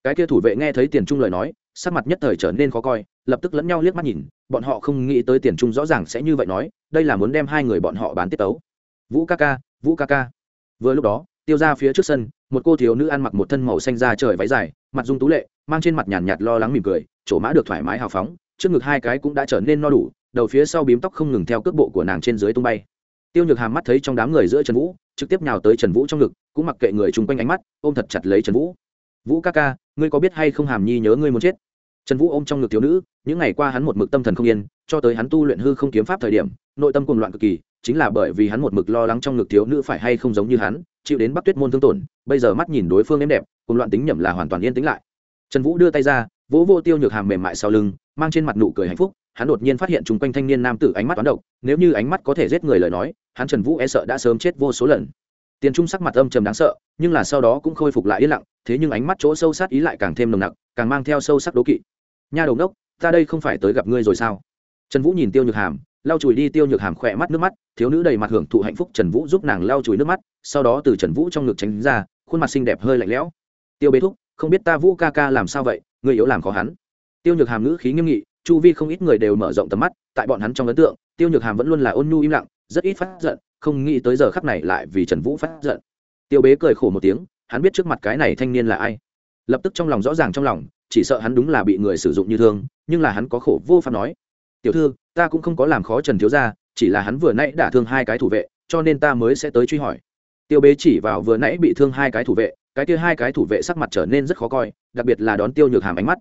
Cái kia thủ vệ nghe thấy tiền trung lời nói, sắc mặt nhất thời trở nên khó coi, lập tức lẫn nhau liếc mắt nhìn, bọn họ không nghĩ tới tiền trung rõ ràng sẽ như vậy nói, đây là muốn đem hai người bọn họ bán tiết tấu vũ ca ca vũ ca ca. Vừa lúc đó tiêu ra phía trước sân một cô thiếu nữ ăn mặc một thân màu xanh da trời váy dài mặt dung tú lệ mang trên mặt nhàn nhạt, nhạt lo lắng mỉm cười chỗ mã được thoải mái hào phóng trước ngực hai cái cũng đã trở nên no đủ đầu phía sau bím tóc không ngừng theo cước bộ của nàng trên dưới tung bay. Tiêu nhược hàm mắt thấy trong đám người giữa trần vũ trực tiếp nhào tới trần vũ trong ngực cũng mặc kệ người chung quanh ánh mắt ôm thật chặt lấy trần vũ. Vũ ca ca ngươi có biết hay không hàm nhi nhớ ngươi muốn chết? Trần vũ ôm trong ngực thiếu nữ những ngày qua hắn một mực tâm thần không yên cho tới hắn tu luyện hư không kiếm pháp thời điểm nội tâm cuồng loạn cực kỳ chính là bởi vì hắn một mực lo lắng trong ngực thiếu nữ phải hay không giống như hắn, chịu đến bắc tuyết môn thương tổn, bây giờ mắt nhìn đối phương êm đẹp, cùng loạn tính nhầm là hoàn toàn yên tĩnh lại. Trần vũ đưa tay ra, vỗ vô tiêu nhược hàm mềm mại sau lưng, mang trên mặt nụ cười hạnh phúc, hắn đột nhiên phát hiện chung quanh thanh niên nam tử ánh mắt toán độc, nếu như ánh mắt có thể giết người lời nói, hắn trần vũ e sợ đã sớm chết vô số lần. Tiền trung sắc mặt âm trầm đáng sợ, nhưng là sau đó cũng khôi phục lại yên lặng, thế nhưng ánh mắt chỗ sâu sát ý lại càng thêm nồng nặc, càng mang theo sâu sắc đố kỵ. Nha đầu đốc, ta đây không phải tới gặp ngươi rồi sao? Trần vũ nhìn tiêu nhược hàm lau chùi đi tiêu nhược hàm khỏe mắt nước mắt, thiếu nữ đầy mặt hưởng thụ hạnh phúc trần vũ giúp nàng lau chùi nước mắt, sau đó từ trần vũ trong ngực tránh ra, khuôn mặt xinh đẹp hơi lạnh lẽo. Tiêu bế thúc, không biết ta vũ ca ca làm sao vậy, người yếu làm khó hắn. Tiêu nhược hàm ngữ khí nghiêm nghị, chu vi không ít người đều mở rộng tầm mắt, tại bọn hắn trong ấn tượng, tiêu nhược hàm vẫn luôn là ôn nhu im lặng, rất ít phát giận, không nghĩ tới giờ khắc này lại vì trần vũ phát giận. Tiêu bế cười khổ một tiếng, hắn biết trước mặt cái này thanh niên là ai. Lập tức trong lòng rõ ràng trong lòng, chỉ sợ hắn đúng là bị người sử dụng như thương, nhưng là hắn có khổ vô pháp nói tiểu thư, ta cũng không có làm khó trần thiếu gia, chỉ là hắn vừa nãy đả thương hai cái thủ vệ, cho nên ta mới sẽ tới truy hỏi. Tiêu bế chỉ vào vừa nãy bị thương hai cái thủ vệ, cái kia hai cái thủ vệ sắc mặt trở nên rất khó coi, đặc biệt là đón tiêu nhược hàm ánh mắt.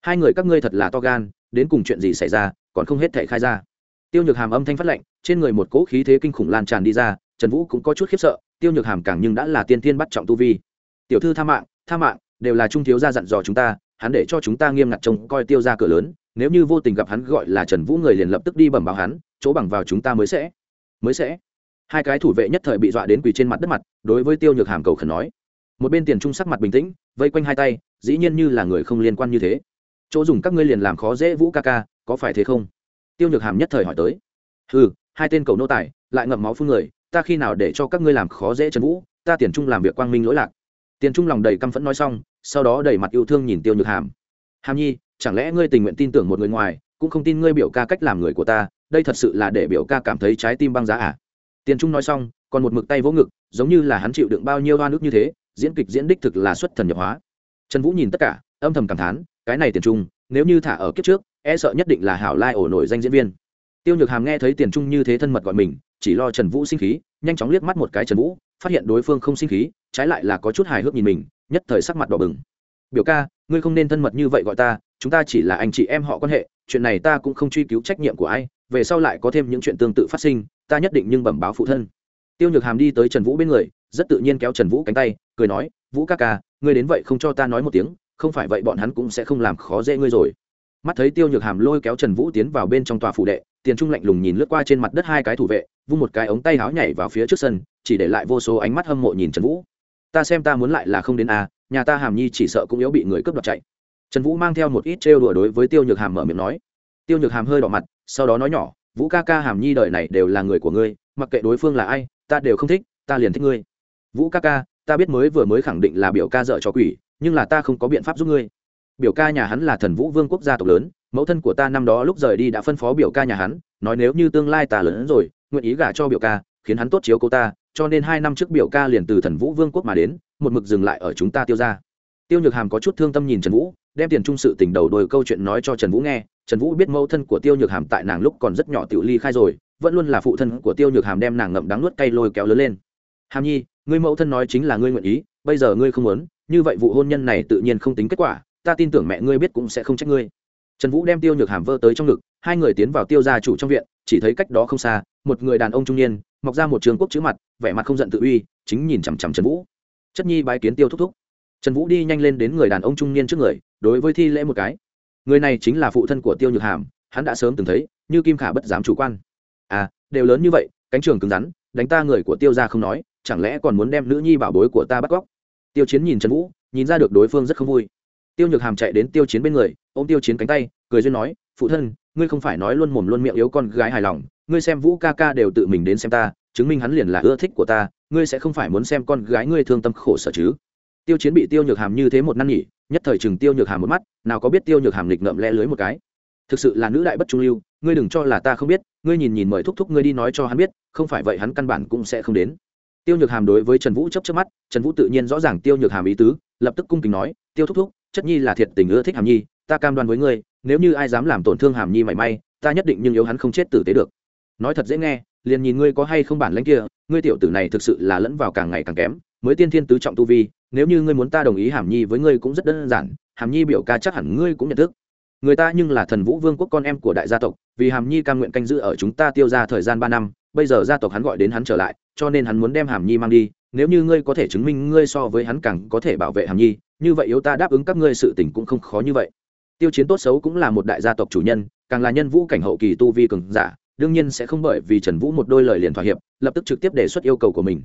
Hai người các ngươi thật là to gan, đến cùng chuyện gì xảy ra, còn không hết thể khai ra. Tiêu nhược hàm âm thanh phát lệnh, trên người một cỗ khí thế kinh khủng lan tràn đi ra, trần vũ cũng có chút khiếp sợ, tiêu nhược hàm càng nhưng đã là tiên tiên bắt trọng tu vi. Tiểu thư tha mạng tha mạng, đều là trung thiếu gia dặn dò chúng ta, hắn để cho chúng ta nghiêm ngặt trông coi tiêu ra cửa lớn nếu như vô tình gặp hắn gọi là trần vũ người liền lập tức đi bẩm báo hắn, chỗ bằng vào chúng ta mới sẽ mới sẽ. Hai cái thủ vệ nhất thời bị dọa đến quỳ trên mặt đất mặt, đối với tiêu nhược hàm cầu khẩn nói. Một bên tiền trung sắc mặt bình tĩnh, vây quanh hai tay, dĩ nhiên như là người không liên quan như thế. Chỗ dùng các ngươi liền làm khó dễ vũ ca ca, có phải thế không? Tiêu nhược hàm nhất thời hỏi tới. Ừ hai tên cầu nô tài, lại ngậm máu phương người, ta khi nào để cho các ngươi làm khó dễ trần vũ, ta tiền trung làm việc quang minh lỗi lạc. Tiền trung lòng đầy căm phẫn nói xong, sau đó đầy mặt yêu thương nhìn tiêu nhược hàm. Hàm nhi chẳng lẽ ngươi tình nguyện tin tưởng một người ngoài, cũng không tin ngươi biểu ca cách làm người của ta, đây thật sự là để biểu ca cảm thấy trái tim băng giá à? Tiền trung nói xong, còn một mực tay vỗ ngực, giống như là hắn chịu đựng bao nhiêu hoa nước như thế, diễn kịch diễn đích thực là xuất thần nhập hóa. Trần vũ nhìn tất cả, âm thầm cảm thán, cái này tiền trung, nếu như thả ở kiếp trước e sợ nhất định là hảo lai ổ nổi danh diễn viên. Tiêu nhược hàm nghe thấy tiền trung như thế thân mật gọi mình, chỉ lo trần vũ sinh khí, nhanh chóng liếc mắt một cái trần vũ, phát hiện đối phương không sinh khí, trái lại là có chút hài hước nhìn mình, nhất thời sắc mặt đỏ bừng. Biểu ca ngươi không nên thân mật như vậy gọi ta chúng ta chỉ là anh chị em họ quan hệ chuyện này ta cũng không truy cứu trách nhiệm của ai về sau lại có thêm những chuyện tương tự phát sinh ta nhất định nhưng bẩm báo phụ thân. Tiêu nhược hàm đi tới trần vũ bên người rất tự nhiên kéo trần vũ cánh tay cười nói vũ ca ca ngươi đến vậy không cho ta nói một tiếng không phải vậy bọn hắn cũng sẽ không làm khó dễ ngươi rồi. Mắt thấy tiêu nhược hàm lôi kéo trần vũ tiến vào bên trong tòa phủ đệ tiền trung lạnh lùng nhìn lướt qua trên mặt đất hai cái thủ vệ vung một cái ống tay áo nhảy vào phía trước sân chỉ để lại vô số ánh mắt hâm mộ nhìn trần vũ. Ta xem ta muốn lại là không đến à, nhà ta hàm nhi chỉ sợ cũng yếu bị người cướp đoạt chạy. Trần vũ mang theo một ít trêu đùa đối với tiêu nhược hàm mở miệng nói. Tiêu nhược hàm hơi đỏ mặt, sau đó nói nhỏ, vũ ca ca hàm nhi đời này đều là người của ngươi, mặc kệ đối phương là ai, ta đều không thích, ta liền thích ngươi. Vũ ca ca, ta biết mới vừa mới khẳng định là biểu ca dợ cho quỷ, nhưng là ta không có biện pháp giúp ngươi. Biểu ca nhà hắn là thần vũ vương quốc gia tộc lớn, mẫu thân của ta năm đó lúc rời đi đã phân phó biểu ca nhà hắn, nói nếu như tương lai ta lớn rồi, nguyện ý gả cho biểu ca, khiến hắn tốt chiếu cô ta cho nên hai năm trước biểu ca liền từ thần vũ vương quốc mà đến, một mực dừng lại ở chúng ta tiêu ra tiêu nhược hàm có chút thương tâm nhìn trần vũ, đem tiền trung sự tình đầu đôi câu chuyện nói cho trần vũ nghe. Trần vũ biết mẫu thân của tiêu nhược hàm tại nàng lúc còn rất nhỏ tiểu ly khai rồi, vẫn luôn là phụ thân của tiêu nhược hàm đem nàng ngậm đắng nuốt cay lôi kéo lớn lên. Hàm nhi, ngươi mẫu thân nói chính là ngươi nguyện ý, bây giờ ngươi không muốn, như vậy vụ hôn nhân này tự nhiên không tính kết quả, ta tin tưởng mẹ ngươi biết cũng sẽ không trách ngươi. Trần vũ đem tiêu nhược hàm vơ tới trong ngực, hai người tiến vào tiêu gia chủ trong viện, chỉ thấy cách đó không xa, một người đàn ông trung niên mọc ra một trường quốc chữ mặt, vẻ mặt không giận tự uy, chính nhìn chằm chằm trần vũ. Chất nhi bái kiến tiêu thúc thúc. Trần vũ đi nhanh lên đến người đàn ông trung niên trước người, đối với thi lễ một cái. Người này chính là phụ thân của tiêu nhược hàm, hắn đã sớm từng thấy, như kim khả bất dám chủ quan. À đều lớn như vậy, cánh trường cứng rắn, đánh ta người của tiêu ra không nói, chẳng lẽ còn muốn đem nữ nhi bảo bối của ta bắt cóc? Tiêu chiến nhìn trần vũ, nhìn ra được đối phương rất không vui. Tiêu nhược hàm chạy đến tiêu chiến bên người ô m tiêu chiến cánh tay, cười duyên nói, phụ thân ngươi không phải nói luôn mồm luôn miệng yếu con gái hài lòng, ngươi xem vũ ca ca đều tự mình đến xem ta, chứng minh hắn liền là ưa thích của ta, ngươi sẽ không phải muốn xem con gái ngươi thương tâm khổ sở chứ? Tiêu chiến bị tiêu nhược hàm như thế một năn nhỉ nhất thời chừng tiêu nhược hàm một mắt, nào có biết tiêu nhược hàm lịch ngậm le lưới một cái. Thực sự là nữ đại bất trung lưu, ngươi đừng cho là ta không biết, ngươi nhìn nhìn mời thúc thúc ngươi đi nói cho hắn biết, không phải vậy hắn căn bản cũng sẽ không đến. Tiêu nhược hàm đối với trần vũ chấp chấp mắt, trần vũ tự nhiên rõ ràng tiêu nhược hàm ý tứ, lập tức cung kính nói, tiêu thúc thúc, chất nhi là thiệt tình ưa thích hàm nhi, ta cam đoan với ngươi nếu như ai dám làm tổn thương hàm nhi mảy may, ta nhất định nhưng yếu hắn không chết tử tế được. Nói thật dễ nghe, liền nhìn ngươi có hay không bản lãnh kia, ngươi tiểu tử này thực sự là lẫn vào càng ngày càng kém, mới tiên thiên tứ trọng tu vi, nếu như ngươi muốn ta đồng ý hàm nhi với ngươi cũng rất đơn giản, hàm nhi biểu ca chắc hẳn ngươi cũng nhận thức. Người ta nhưng là thần vũ vương quốc con em của đại gia tộc, vì hàm nhi cam nguyện canh giữ ở chúng ta tiêu ra thời gian ba năm, bây giờ gia tộc hắn gọi đến hắn trở lại, cho nên hắn muốn đem hàm nhi mang đi, nếu như ngươi có thể chứng minh ngươi so với hắn càng có thể bảo vệ hàm nhi, như vậy yếu ta đáp ứng các ngươi sự tình cũng không khó như vậy tiêu chiến tốt xấu cũng là một đại gia tộc chủ nhân, càng là nhân vũ cảnh hậu kỳ tu vi cường giả, đương nhiên sẽ không bởi vì trần vũ một đôi lời liền thỏa hiệp, lập tức trực tiếp đề xuất yêu cầu của mình.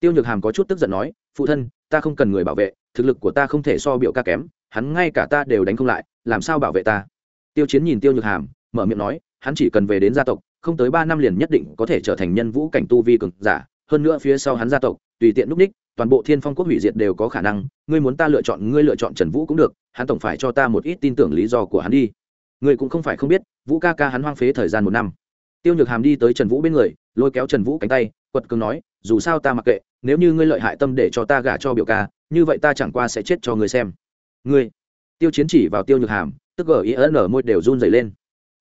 Tiêu nhược hàm có chút tức giận nói, phụ thân, ta không cần người bảo vệ, thực lực của ta không thể so biểu ca kém, hắn ngay cả ta đều đánh không lại, làm sao bảo vệ ta? Tiêu chiến nhìn tiêu nhược hàm, mở miệng nói, hắn chỉ cần về đến gia tộc, không tới ba năm liền nhất định có thể trở thành nhân vũ cảnh tu vi cường giả, hơn nữa phía sau hắn gia tộc, tùy tiện núp ních toàn bộ thiên phong quốc hủy diệt đều có khả năng, ngươi muốn ta lựa chọn, ngươi lựa chọn trần vũ cũng được, hắn tổng phải cho ta một ít tin tưởng lý do của hắn đi. Ngươi cũng không phải không biết, vũ ca ca hắn hoang phế thời gian một năm. Tiêu nhược hàm đi tới trần vũ bên người, lôi kéo trần vũ cánh tay, quật cường nói, dù sao ta mặc kệ, nếu như ngươi lợi hại tâm để cho ta gả cho biểu ca, như vậy ta chẳng qua sẽ chết cho ngươi xem. Ngươi, tiêu chiến chỉ vào tiêu nhược hàm, tức gờ ý ấn ở môi đều run dày lên.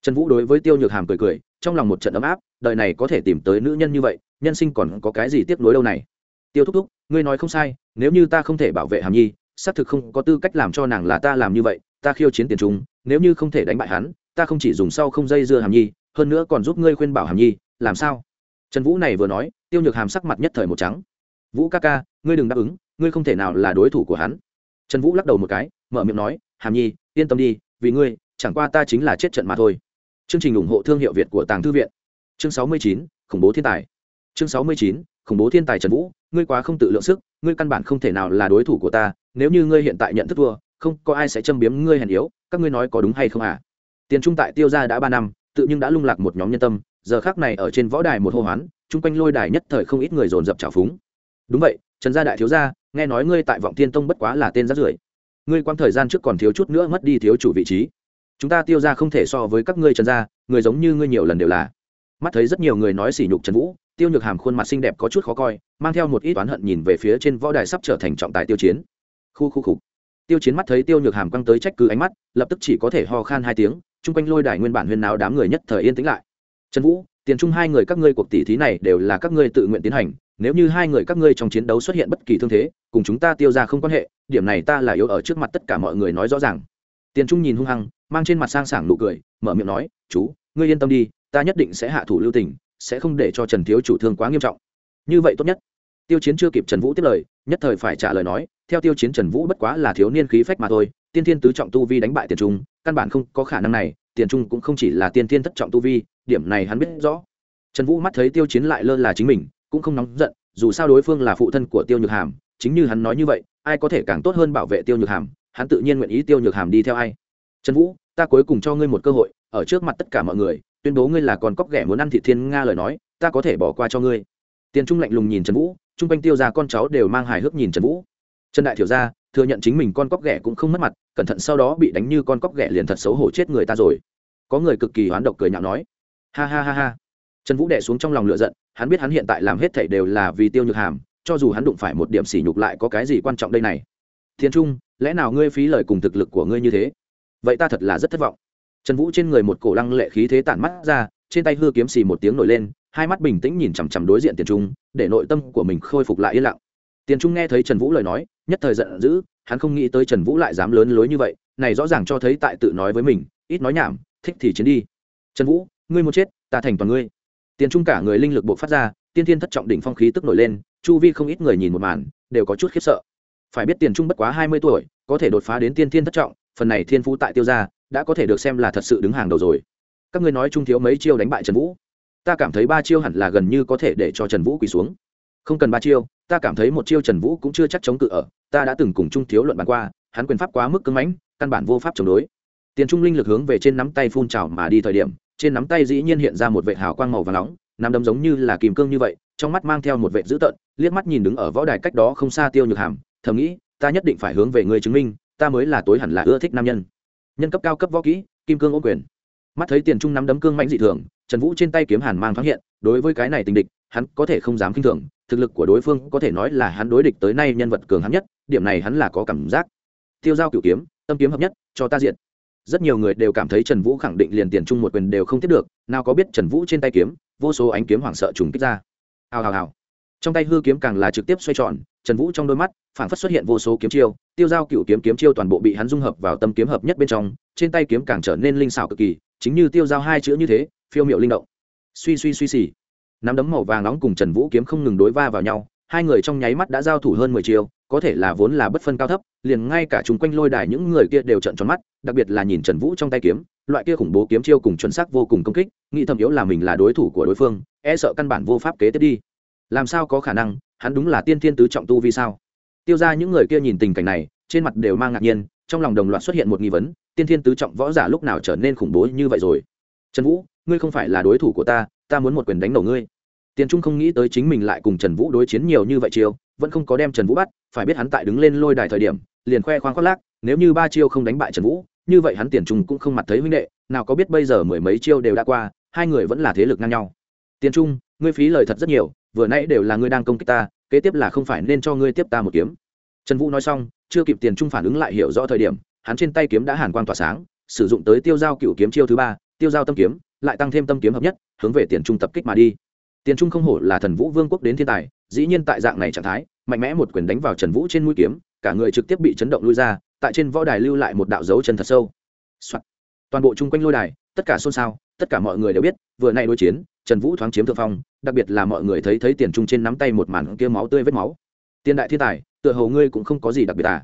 Trần vũ đối với tiêu nhược hàm cười cười, trong lòng một trận ấm áp, đời này có thể tìm tới nữ nhân như vậy, nhân sinh còn có cái gì tiếc nuối đâu này? Tiêu thúc thúc ngươi nói không sai, nếu như ta không thể bảo vệ hàm nhi, xác thực không có tư cách làm cho nàng là ta làm như vậy, ta khiêu chiến tiền trung nếu như không thể đánh bại hắn, ta không chỉ dùng sau không dây dưa hàm nhi, hơn nữa còn giúp ngươi khuyên bảo hàm nhi, làm sao? Trần vũ này vừa nói, tiêu nhược hàm sắc mặt nhất thời một trắng. Vũ ca ca, ngươi đừng đáp ứng, ngươi không thể nào là đối thủ của hắn. Trần vũ lắc đầu một cái, mở miệng nói, hàm nhi, yên tâm đi, vì ngươi, chẳng qua ta chính là chết trận mà thôi. Chương trình ủng hộ thương hiệu việt của tàng thư viện. Chương sáu mươi chín, khủng bố thiên tài. Chương sáu mươi chín khủng bố thiên tài trần vũ, ngươi quá không tự lượng sức, ngươi căn bản không thể nào là đối thủ của ta, nếu như ngươi hiện tại nhận thức thua, không có ai sẽ châm biếm ngươi hèn yếu, các ngươi nói có đúng hay không à? Tiền trung tại tiêu ra đã ba năm, tự nhưng đã lung lạc một nhóm nhân tâm, giờ khác này ở trên võ đài một hô hoán, chung quanh lôi đài nhất thời không ít người dồn dập trào phúng. Đúng vậy, trần gia đại thiếu gia, nghe nói ngươi tại vọng thiên tông bất quá là tên rát rưởi. Ngươi quang thời gian trước còn thiếu chút nữa mất đi thiếu chủ vị trí. Chúng ta tiêu ra không thể so với các ngươi trần gia, người giống như ngươi nhiều lần đều là. Mắt thấy rất nhiều người nói sỉ nhục trần vũ tiêu nhược hàm khuôn mặt xinh đẹp có chút khó coi, mang theo một ít oán hận nhìn về phía trên võ đài sắp trở thành trọng tài tiêu chiến. Khu khu khục tiêu chiến mắt thấy tiêu nhược hàm quăng tới trách cứ ánh mắt, lập tức chỉ có thể ho khan hai tiếng, chung quanh lôi đài nguyên bản huyên náo đám người nhất thời yên tĩnh lại. Trần vũ, tiền chung hai người các ngươi cuộc tỷ thí này đều là các ngươi tự nguyện tiến hành, nếu như hai người các ngươi trong chiến đấu xuất hiện bất kỳ thương thế, cùng chúng ta tiêu ra không quan hệ, điểm này ta là yếu ở trước mặt tất cả mọi người nói rõ ràng. Tiền trung nhìn hung hăng, mang trên mặt sang sảng nụ cười, mở miệng nói, chú, ngươi yên tâm đi, ta nhất định sẽ hạ thủ lưu tình sẽ không để cho trần thiếu chủ thương quá nghiêm trọng. Như vậy tốt nhất. Tiêu chiến chưa kịp trần vũ tiếp lời, nhất thời phải trả lời nói, theo tiêu chiến trần vũ bất quá là thiếu niên khí phách mà thôi, tiên thiên tứ trọng tu vi đánh bại tiền trung, căn bản không có khả năng này, tiền trung cũng không chỉ là tiên thiên thất trọng tu vi, điểm này hắn biết rõ. Trần vũ mắt thấy tiêu chiến lại lơ là chính mình, cũng không nóng giận, dù sao đối phương là phụ thân của tiêu nhược hàm, chính như hắn nói như vậy, ai có thể càng tốt hơn bảo vệ tiêu nhược hàm, hắn tự nhiên nguyện ý tiêu nhược hàm đi theo ai. Trần vũ, ta cuối cùng cho ngươi một cơ hội, ở trước mặt tất cả mọi người tuyên bố ngươi là con cóc ghẻ muốn ăn thị thiên nga lời nói, ta có thể bỏ qua cho ngươi. Tiền trung lạnh lùng nhìn trần vũ, chung quanh tiêu ra con cháu đều mang hài hước nhìn trần vũ. Trần đại thiểu ra thừa nhận chính mình con cóc ghẻ cũng không mất mặt, cẩn thận sau đó bị đánh như con cóc ghẻ liền thật xấu hổ chết người ta rồi. Có người cực kỳ hoán độc cười nhạo nói. Ha ha ha ha. Trần vũ đẻ xuống trong lòng lựa giận, hắn biết hắn hiện tại làm hết thảy đều là vì tiêu nhược hàm, cho dù hắn đụng phải một điểm sỉ nhục lại có cái gì quan trọng đây này? Thiên trung, lẽ nào ngươi phí lời cùng thực lực của ngươi như thế? Vậy ta thật là rất thất vọng trần vũ trên người một cổ lăng lệ khí thế tản mắt ra, trên tay hư kiếm xì một tiếng nổi lên, hai mắt bình tĩnh nhìn chằm chằm đối diện tiền trung, để nội tâm của mình khôi phục lại yên lặng. Tiền trung nghe thấy trần vũ lời nói, nhất thời giận dữ, hắn không nghĩ tới trần vũ lại dám lớn lối như vậy, này rõ ràng cho thấy tại tự nói với mình, ít nói nhảm, thích thì chiến đi. Trần vũ, ngươi muốn chết, ta thành toàn ngươi. Tiền trung cả người linh lực buộc phát ra, tiên thiên thất trọng đỉnh phong khí tức nổi lên, chu vi không ít người nhìn một màn, đều có chút khiếp sợ. Phải biết tiền trung bất quá hai mươi tuổi, có thể đột phá đến tiên thiên thất trọng, phần này thiên phú tại tiêu gia đã có thể được xem là thật sự đứng hàng đầu rồi. Các ngươi nói trung thiếu mấy chiêu đánh bại trần vũ, ta cảm thấy ba chiêu hẳn là gần như có thể để cho trần vũ quỳ xuống. Không cần ba chiêu, ta cảm thấy một chiêu trần vũ cũng chưa chắc chống cự ở, ta đã từng cùng trung thiếu luận bàn qua, hắn quyền pháp quá mức cứng mãnh, căn bản vô pháp chống đối. Tiền trung linh lực hướng về trên nắm tay phun trào mà đi thời điểm, trên nắm tay dĩ nhiên hiện ra một vệ hào quang màu và nóng, nắm đấm giống như là kìm cương như vậy, trong mắt mang theo một vệ dữ tợn, liếc mắt nhìn đứng ở võ đài cách đó không xa tiêu nhược hàm, thầm nghĩ, ta nhất định phải hướng về người chứng minh, ta mới là tối hẳn là ưa thích nam nhân nhân cấp cao cấp võ kỹ, kim cương ô quyền. Mắt thấy tiền trung nắm đấm cương mạnh dị thường, trần vũ trên tay kiếm hàn mang thoáng hiện, đối với cái này tình địch, hắn có thể không dám k i n h thường, thực lực của đối phương có thể nói là hắn đối địch tới nay nhân vật cường hắn nhất, điểm này hắn là có cảm giác. Tiêu giao cửu kiếm, tâm kiếm hợp nhất, cho ta diện rất nhiều người đều cảm thấy trần vũ khẳng định liền tiền trung một quyền đều không tiếp được, nào có biết trần vũ trên tay kiếm, vô số ánh kiếm hoảng sợ trùng kích ra. Hào hào hào trong tay hư kiếm càng là trực tiếp xoay tròn, trần vũ trong đôi mắt, phảng phất xuất hiện vô số kiếm chiêu, tiêu giao cựu kiếm kiếm chiêu toàn bộ bị hắn dung hợp vào tâm kiếm hợp nhất bên trong, trên tay kiếm càng trở nên linh xảo cực kỳ, chính như tiêu giao hai chữ như thế, phiêu miệu linh động. Suy suy suy xì. Nắm đấm màu vàng nóng cùng trần vũ kiếm không ngừng đối va vào nhau, hai người trong nháy mắt đã giao thủ hơn mười chiêu, có thể là vốn là bất phân cao thấp, liền ngay cả chung quanh lôi đài những người kia đều trận tròn mắt, đặc biệt là nhìn trần vũ trong tay kiếm, loại kia khủng bố kiếm chiêu cùng chuẩn xác vô cùng công kích, nghĩ thầm yếu là mình là đối thủ của đối phương e sợ căn bản vô pháp kế tiếp đi làm sao có khả năng, hắn đúng là tiên thiên tứ trọng tu vì sao? Tiêu ra những người kia nhìn tình cảnh này, trên mặt đều mang ngạc nhiên, trong lòng đồng loạt xuất hiện một nghi vấn, tiên thiên tứ trọng võ giả lúc nào trở nên khủng bố như vậy rồi? Trần vũ, ngươi không phải là đối thủ của ta ta muốn một quyền đánh đầu ngươi. Tiền trung không nghĩ tới chính mình lại cùng trần vũ đối chiến nhiều như vậy chiêu, vẫn không có đem trần vũ bắt, phải biết hắn tại đứng lên lôi đài thời điểm, liền khoe khoang khoác lác, nếu như ba chiêu không đánh bại trần vũ, như vậy hắn tiền trung cũng không mặt thấy huynh đệ, nào có biết bây giờ mười mấy chiêu đều đã qua, hai người vẫn là thế lực ngang nhau. Tiền trung ngươi phí lời thật rất nhiều, vừa nãy đều là ngươi đang công kích ta, kế tiếp là không phải nên cho ngươi tiếp ta một kiếm. Trần vũ nói xong, chưa kịp tiền trung phản ứng lại hiểu rõ thời điểm, hắn trên tay kiếm đã hàn quang tỏa sáng, sử dụng tới tiêu giao cựu kiếm chiêu thứ ba, tiêu giao tâm kiếm, lại tăng thêm tâm kiếm hợp nhất, hướng về tiền trung tập kích mà đi. Tiền trung không hổ là thần vũ vương quốc đến thiên tài, dĩ nhiên tại dạng này trạng thái, mạnh mẽ một quyền đánh vào trần vũ trên mũi kiếm, cả người trực tiếp bị chấn động lui ra, tại trên võ đài lưu lại một đạo dấu chân thật sâu、Soạn. toàn bộ chung quanh lôi đài, tất cả xôn xao, tất cả mọi người đều biết, vừa nay đối chiến trần vũ thoáng chiếm thượng phong, đặc biệt là mọi người thấy thấy tiền trung trên nắm tay một màn kia máu tươi vết máu. Tiền đại thiên tài, tựa hồ ngươi cũng không có gì đặc biệt à?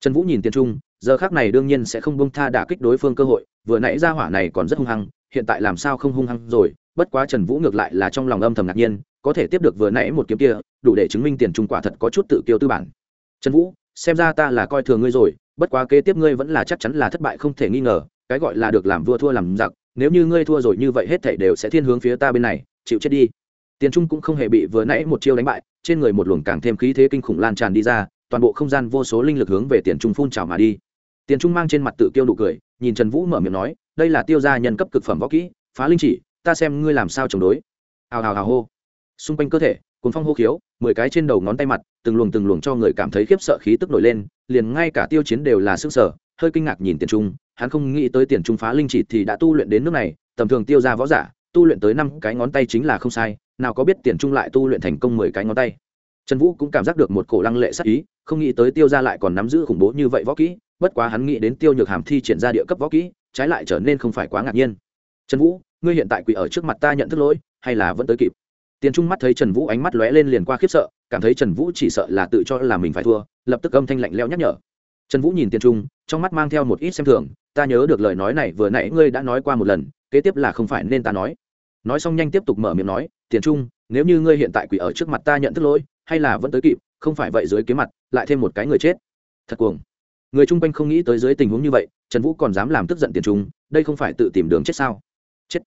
Trần vũ nhìn tiền trung, giờ khác này đương nhiên sẽ không bông tha đả kích đối phương cơ hội, vừa nãy ra hỏa này còn rất hung hăng, hiện tại làm sao không hung hăng rồi, bất quá trần vũ ngược lại là trong lòng âm thầm ngạc nhiên, có thể tiếp được vừa nãy một kiếm kia, đủ để chứng minh tiền trung quả thật có chút tự kiêu tư bản. Trần vũ, xem ra ta là coi thường ngươi rồi, bất quá kế tiếp ngươi vẫn là chắc chắn là thất bại không thể nghi ngờ, cái gọi là được làm vua thua làm giặc nếu như ngươi thua rồi như vậy hết thảy đều sẽ thiên hướng phía ta bên này, chịu chết đi. Tiền trung cũng không hề bị vừa nãy một chiêu đánh bại, trên người một luồng càng thêm khí thế kinh khủng lan tràn đi ra, toàn bộ không gian vô số linh lực hướng về tiền trung phun trào mà đi. Tiền trung mang trên mặt tự kiêu nụ cười, nhìn trần vũ mở miệng nói, đây là tiêu gia nhân cấp cực phẩm võ kỹ, phá linh chỉ, ta xem ngươi làm sao chống đối. Hào hào hào hô. Xung quanh cơ thể cuốn phong hô khiếu, mười cái trên đầu ngón tay mặt, từng luồng từng luồng cho người cảm thấy khiếp sợ khí tức nổi lên, liền ngay cả tiêu chiến đều là sức sở, hơi kinh ngạc nhìn tiền trung hắn không nghĩ tới tiền trung phá linh chỉ thì đã tu luyện đến nước này, tầm thường tiêu ra võ giả, tu luyện tới năm cái ngón tay chính là không sai, nào có biết tiền trung lại tu luyện thành công mười cái ngón tay. Trần vũ cũng cảm giác được một cổ lăng lệ sắc ý, không nghĩ tới tiêu ra lại còn nắm giữ khủng bố như vậy võ kỹ, bất quá hắn nghĩ đến tiêu nhược hàm thi triển ra địa cấp võ kỹ, trái lại trở nên không phải quá ngạc nhiên. Trần vũ, ngươi hiện tại quỷ ở trước mặt ta nhận thức lỗi, hay là vẫn tới kịp? Tiền trung mắt thấy trần vũ ánh mắt lóe lên liền qua khiếp sợ, cảm thấy trần vũ chỉ sợ là tự cho là mình phải thua, lập tức âm thanh lạnh leo nhắc nhở. Trần vũ nhìn tiền trung, trong mắt mang theo một ít xem thường ta nhớ được lời nói này, vừa nãy ngươi đã nói qua một lần, kế tiếp là không phải nên ta nói. Nói xong nhanh tiếp tục mở miệng nói, tiền trung, nếu như ngươi hiện tại quỷ ở trước mặt ta nhận thức lỗi, hay là vẫn tới kịp, không phải vậy dưới kiếm mặt, lại thêm một cái người chết. Thật cuồng. Người chung quanh không nghĩ tới dưới tình huống như vậy, trần vũ còn dám làm tức giận tiền trung, đây không phải tự tìm đường chết sao? Chết.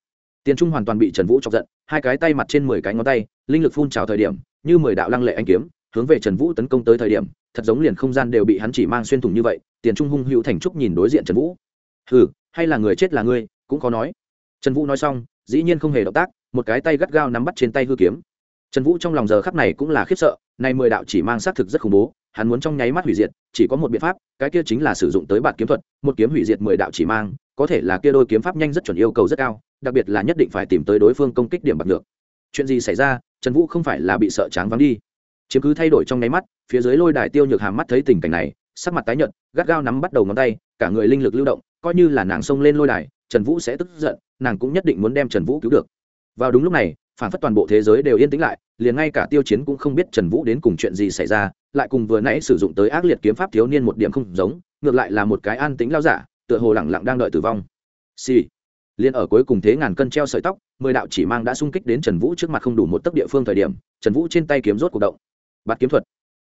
Tiền trung hoàn toàn bị trần vũ chọc giận, hai cái tay mặt trên mười cái ngón tay, linh lực phun trào thời điểm, như mười đạo lăng lệ anh kiếm, hướng về trần vũ tấn công tới thời điểm, thật giống liền không gian đều bị hắn chỉ mang xuyên thủng như vậy, tiền trung hung hữu thành trúc nhìn đối diện trần vũ hừ, hay là người chết là ngươi, cũng có nói. Trần vũ nói xong, dĩ nhiên không hề động tác, một cái tay gắt gao nắm bắt trên tay hư kiếm. Trần vũ trong lòng giờ khắp này cũng là khiếp sợ nay mười đạo chỉ mang xác thực rất khủng bố, hắn muốn trong nháy mắt hủy diệt, chỉ có một biện pháp, cái kia chính là sử dụng tới bản kiếm thuật, một kiếm hủy diệt mười đạo chỉ mang, có thể là kia đôi kiếm pháp nhanh rất chuẩn yêu cầu rất cao, đặc biệt là nhất định phải tìm tới đối phương công kích điểm bạc được. Chuyện gì xảy ra, trần vũ không phải là bị sợ tráng vắng đi. Chiếm cứ thay đổi trong nháy mắt, phía dưới lôi đài tiêu nhược hàm mắt thấy tình cảnh này, sắc mặt tái nhợt, gắt gao nắm bắt đầu ngón tay, cả người linh lực lưu động coi như là nàng xông lên lôi đài, trần vũ sẽ tức giận, nàng cũng nhất định muốn đem trần vũ cứu được. Vào đúng lúc này, phản phất toàn bộ thế giới đều yên tĩnh lại, liền ngay cả tiêu chiến cũng không biết trần vũ đến cùng chuyện gì xảy ra, lại cùng vừa nãy sử dụng tới ác liệt kiếm pháp thiếu niên một điểm không giống, ngược lại là một cái an tính lao giả, tựa hồ lẳng lặng đang đợi tử vong. Xì、sì. liền ở cuối cùng thế ngàn cân treo sợi tóc, mười đạo chỉ mang đã sung kích đến trần vũ trước mặt không đủ một tấc địa phương thời điểm, trần vũ trên tay kiếm rốt cuộc động. Bạt kiếm thuật.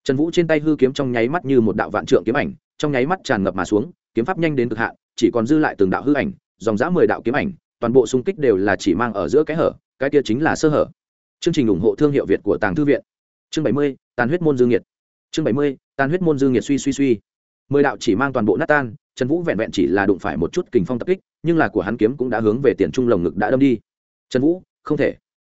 Trần vũ trên tay hư kiếm trong nháy mắt như một đạo vạn trượng kiếm ảnh, trong nháy mắt tràn ngập mà xuống kiếm pháp nhanh đến cực hạn, chỉ còn dư lại từng đạo hư ảnh, dòng dã mười đạo kiếm ảnh, toàn bộ xung kích đều là chỉ mang ở giữa cái hở, cái kia chính là sơ hở. Chương trình ủng hộ thương hiệu việt của tàng thư viện. Chương bảy mươi, tàn huyết môn dương nhiệt chương bảy mươi, tàn huyết môn dương nhiệt suy suy suy. Mười đạo chỉ mang toàn bộ nát tan, trần vũ vẹn vẹn chỉ là đụng phải một chút kình phong tập kích, nhưng là của hắn kiếm cũng đã hướng về tiền trung lồng ngực đã đâm đi. Trần vũ, không thể.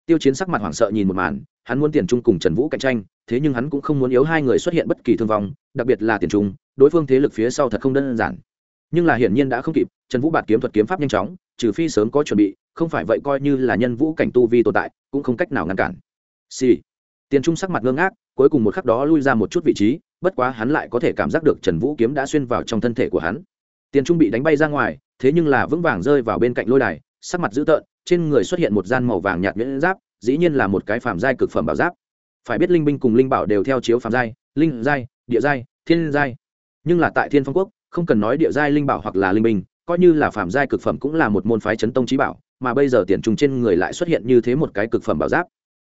Tiêu chiến sắc mặt hoảng sợ nhìn một màn, hắn muốn tiền trung cùng trần vũ cạnh tranh thế nhưng hắn cũng không muốn yếu hai người xuất hiện bất kỳ thương vong, đặc biệt là tiền trung, đối phương thế lực phía sau thật không đơn giản. Nhưng là hiển nhiên đã không kịp, trần vũ bạt kiếm thuật kiếm pháp nhanh chóng, trừ phi sớm có chuẩn bị, không phải vậy coi như là nhân vũ cảnh tu vi tồn tại, cũng không cách nào ngăn cản. Xì、sì. tiền trung sắc mặt ngơ ngác, cuối cùng một khắc đó lui ra một chút vị trí, bất quá hắn lại có thể cảm giác được trần vũ kiếm đã xuyên vào trong thân thể của hắn. Tiền trung bị đánh bay ra ngoài, thế nhưng là vững vàng rơi vào bên cạnh lôi đài, sắc mặt dữ tợn, trên người xuất hiện một gian màu vàng nhạt nhuyễn giáp, dĩ nhiên là một cái phàm giai cực phẩm bảo giáp phải biết linh binh cùng linh bảo đều theo chiếu phàm giai, linh giai, địa giai, thiên giai. Nhưng là tại thiên phong quốc, không cần nói địa giai linh bảo hoặc là linh binh, coi như là phàm giai cực phẩm cũng là một môn phái chấn tông trí bảo, mà bây giờ tiền trùng trên người lại xuất hiện như thế một cái cực phẩm bảo giáp.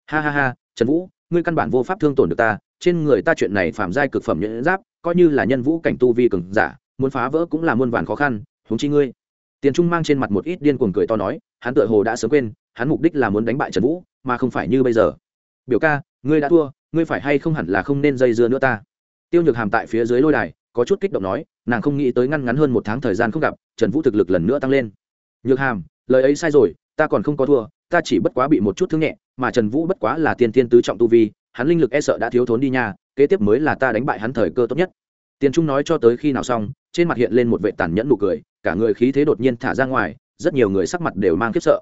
Ha ha ha, trần vũ, ngươi căn bản vô pháp thương tổn được ta, trên người ta chuyện này phàm giai cực phẩm nhẫn giáp, coi như là nhân vũ cảnh tu vi cường giả, muốn phá vỡ cũng là muôn vàn khó khăn, huống chi ngươi. Tiền trung mang trên mặt một ít điên cuồng cười to nói, hắn tựa hồ đã sớm quên, hắn mục đích là muốn đánh bại trần vũ, mà không phải như bây giờ biểu ca, ngươi đã thua, ngươi phải hay không hẳn là không nên dây dưa nữa ta? Tiêu nhược hàm tại phía dưới lôi đài, có chút kích động nói, nàng không nghĩ tới ngăn ngắn hơn một tháng thời gian không gặp, trần vũ thực lực lần nữa tăng lên. Nhược hàm, lời ấy sai rồi, ta còn không có thua, ta chỉ bất quá bị một chút thương nhẹ, mà trần vũ bất quá là tiên tiên tứ trọng tu vi, hắn linh lực e sợ đã thiếu thốn đi nha, kế tiếp mới là ta đánh bại hắn thời cơ tốt nhất. Tiền trung nói cho tới khi nào xong, trên mặt hiện lên một vệ tàn nhẫn nụ cười, cả người khí thế đột nhiên thả ra ngoài, rất nhiều người sắc mặt đều mang khiếp sợ.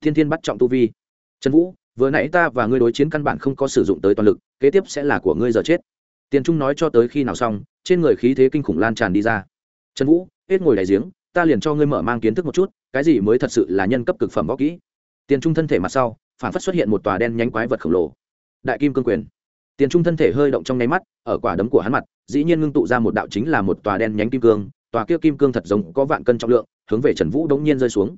Thiên thiên bắt trọng tu vi. Trần vũ vừa nãy ta và ngươi đối chiến căn bản không có sử dụng tới toàn lực, kế tiếp sẽ là của ngươi giờ chết. Tiền trung nói cho tới khi nào xong, trên người khí thế kinh khủng lan tràn đi ra. Trần vũ, hết ngồi đại giếng, ta liền cho ngươi mở mang kiến thức một chút, cái gì mới thật sự là nhân cấp cực phẩm võ kỹ? Tiền trung thân thể mặt sau, phản phất xuất hiện một tòa đen nhánh quái vật khổng lồ. Đại kim cương quyền. Tiền trung thân thể hơi động trong nháy mắt, ở quả đấm của hắn mặt, dĩ nhiên ngưng tụ ra một đạo chính là một tòa đen nhánh kim cương, tòa kia kim cương thật giống có vạn cân trọng lượng, hướng về trần vũ đống nhiên rơi xuống.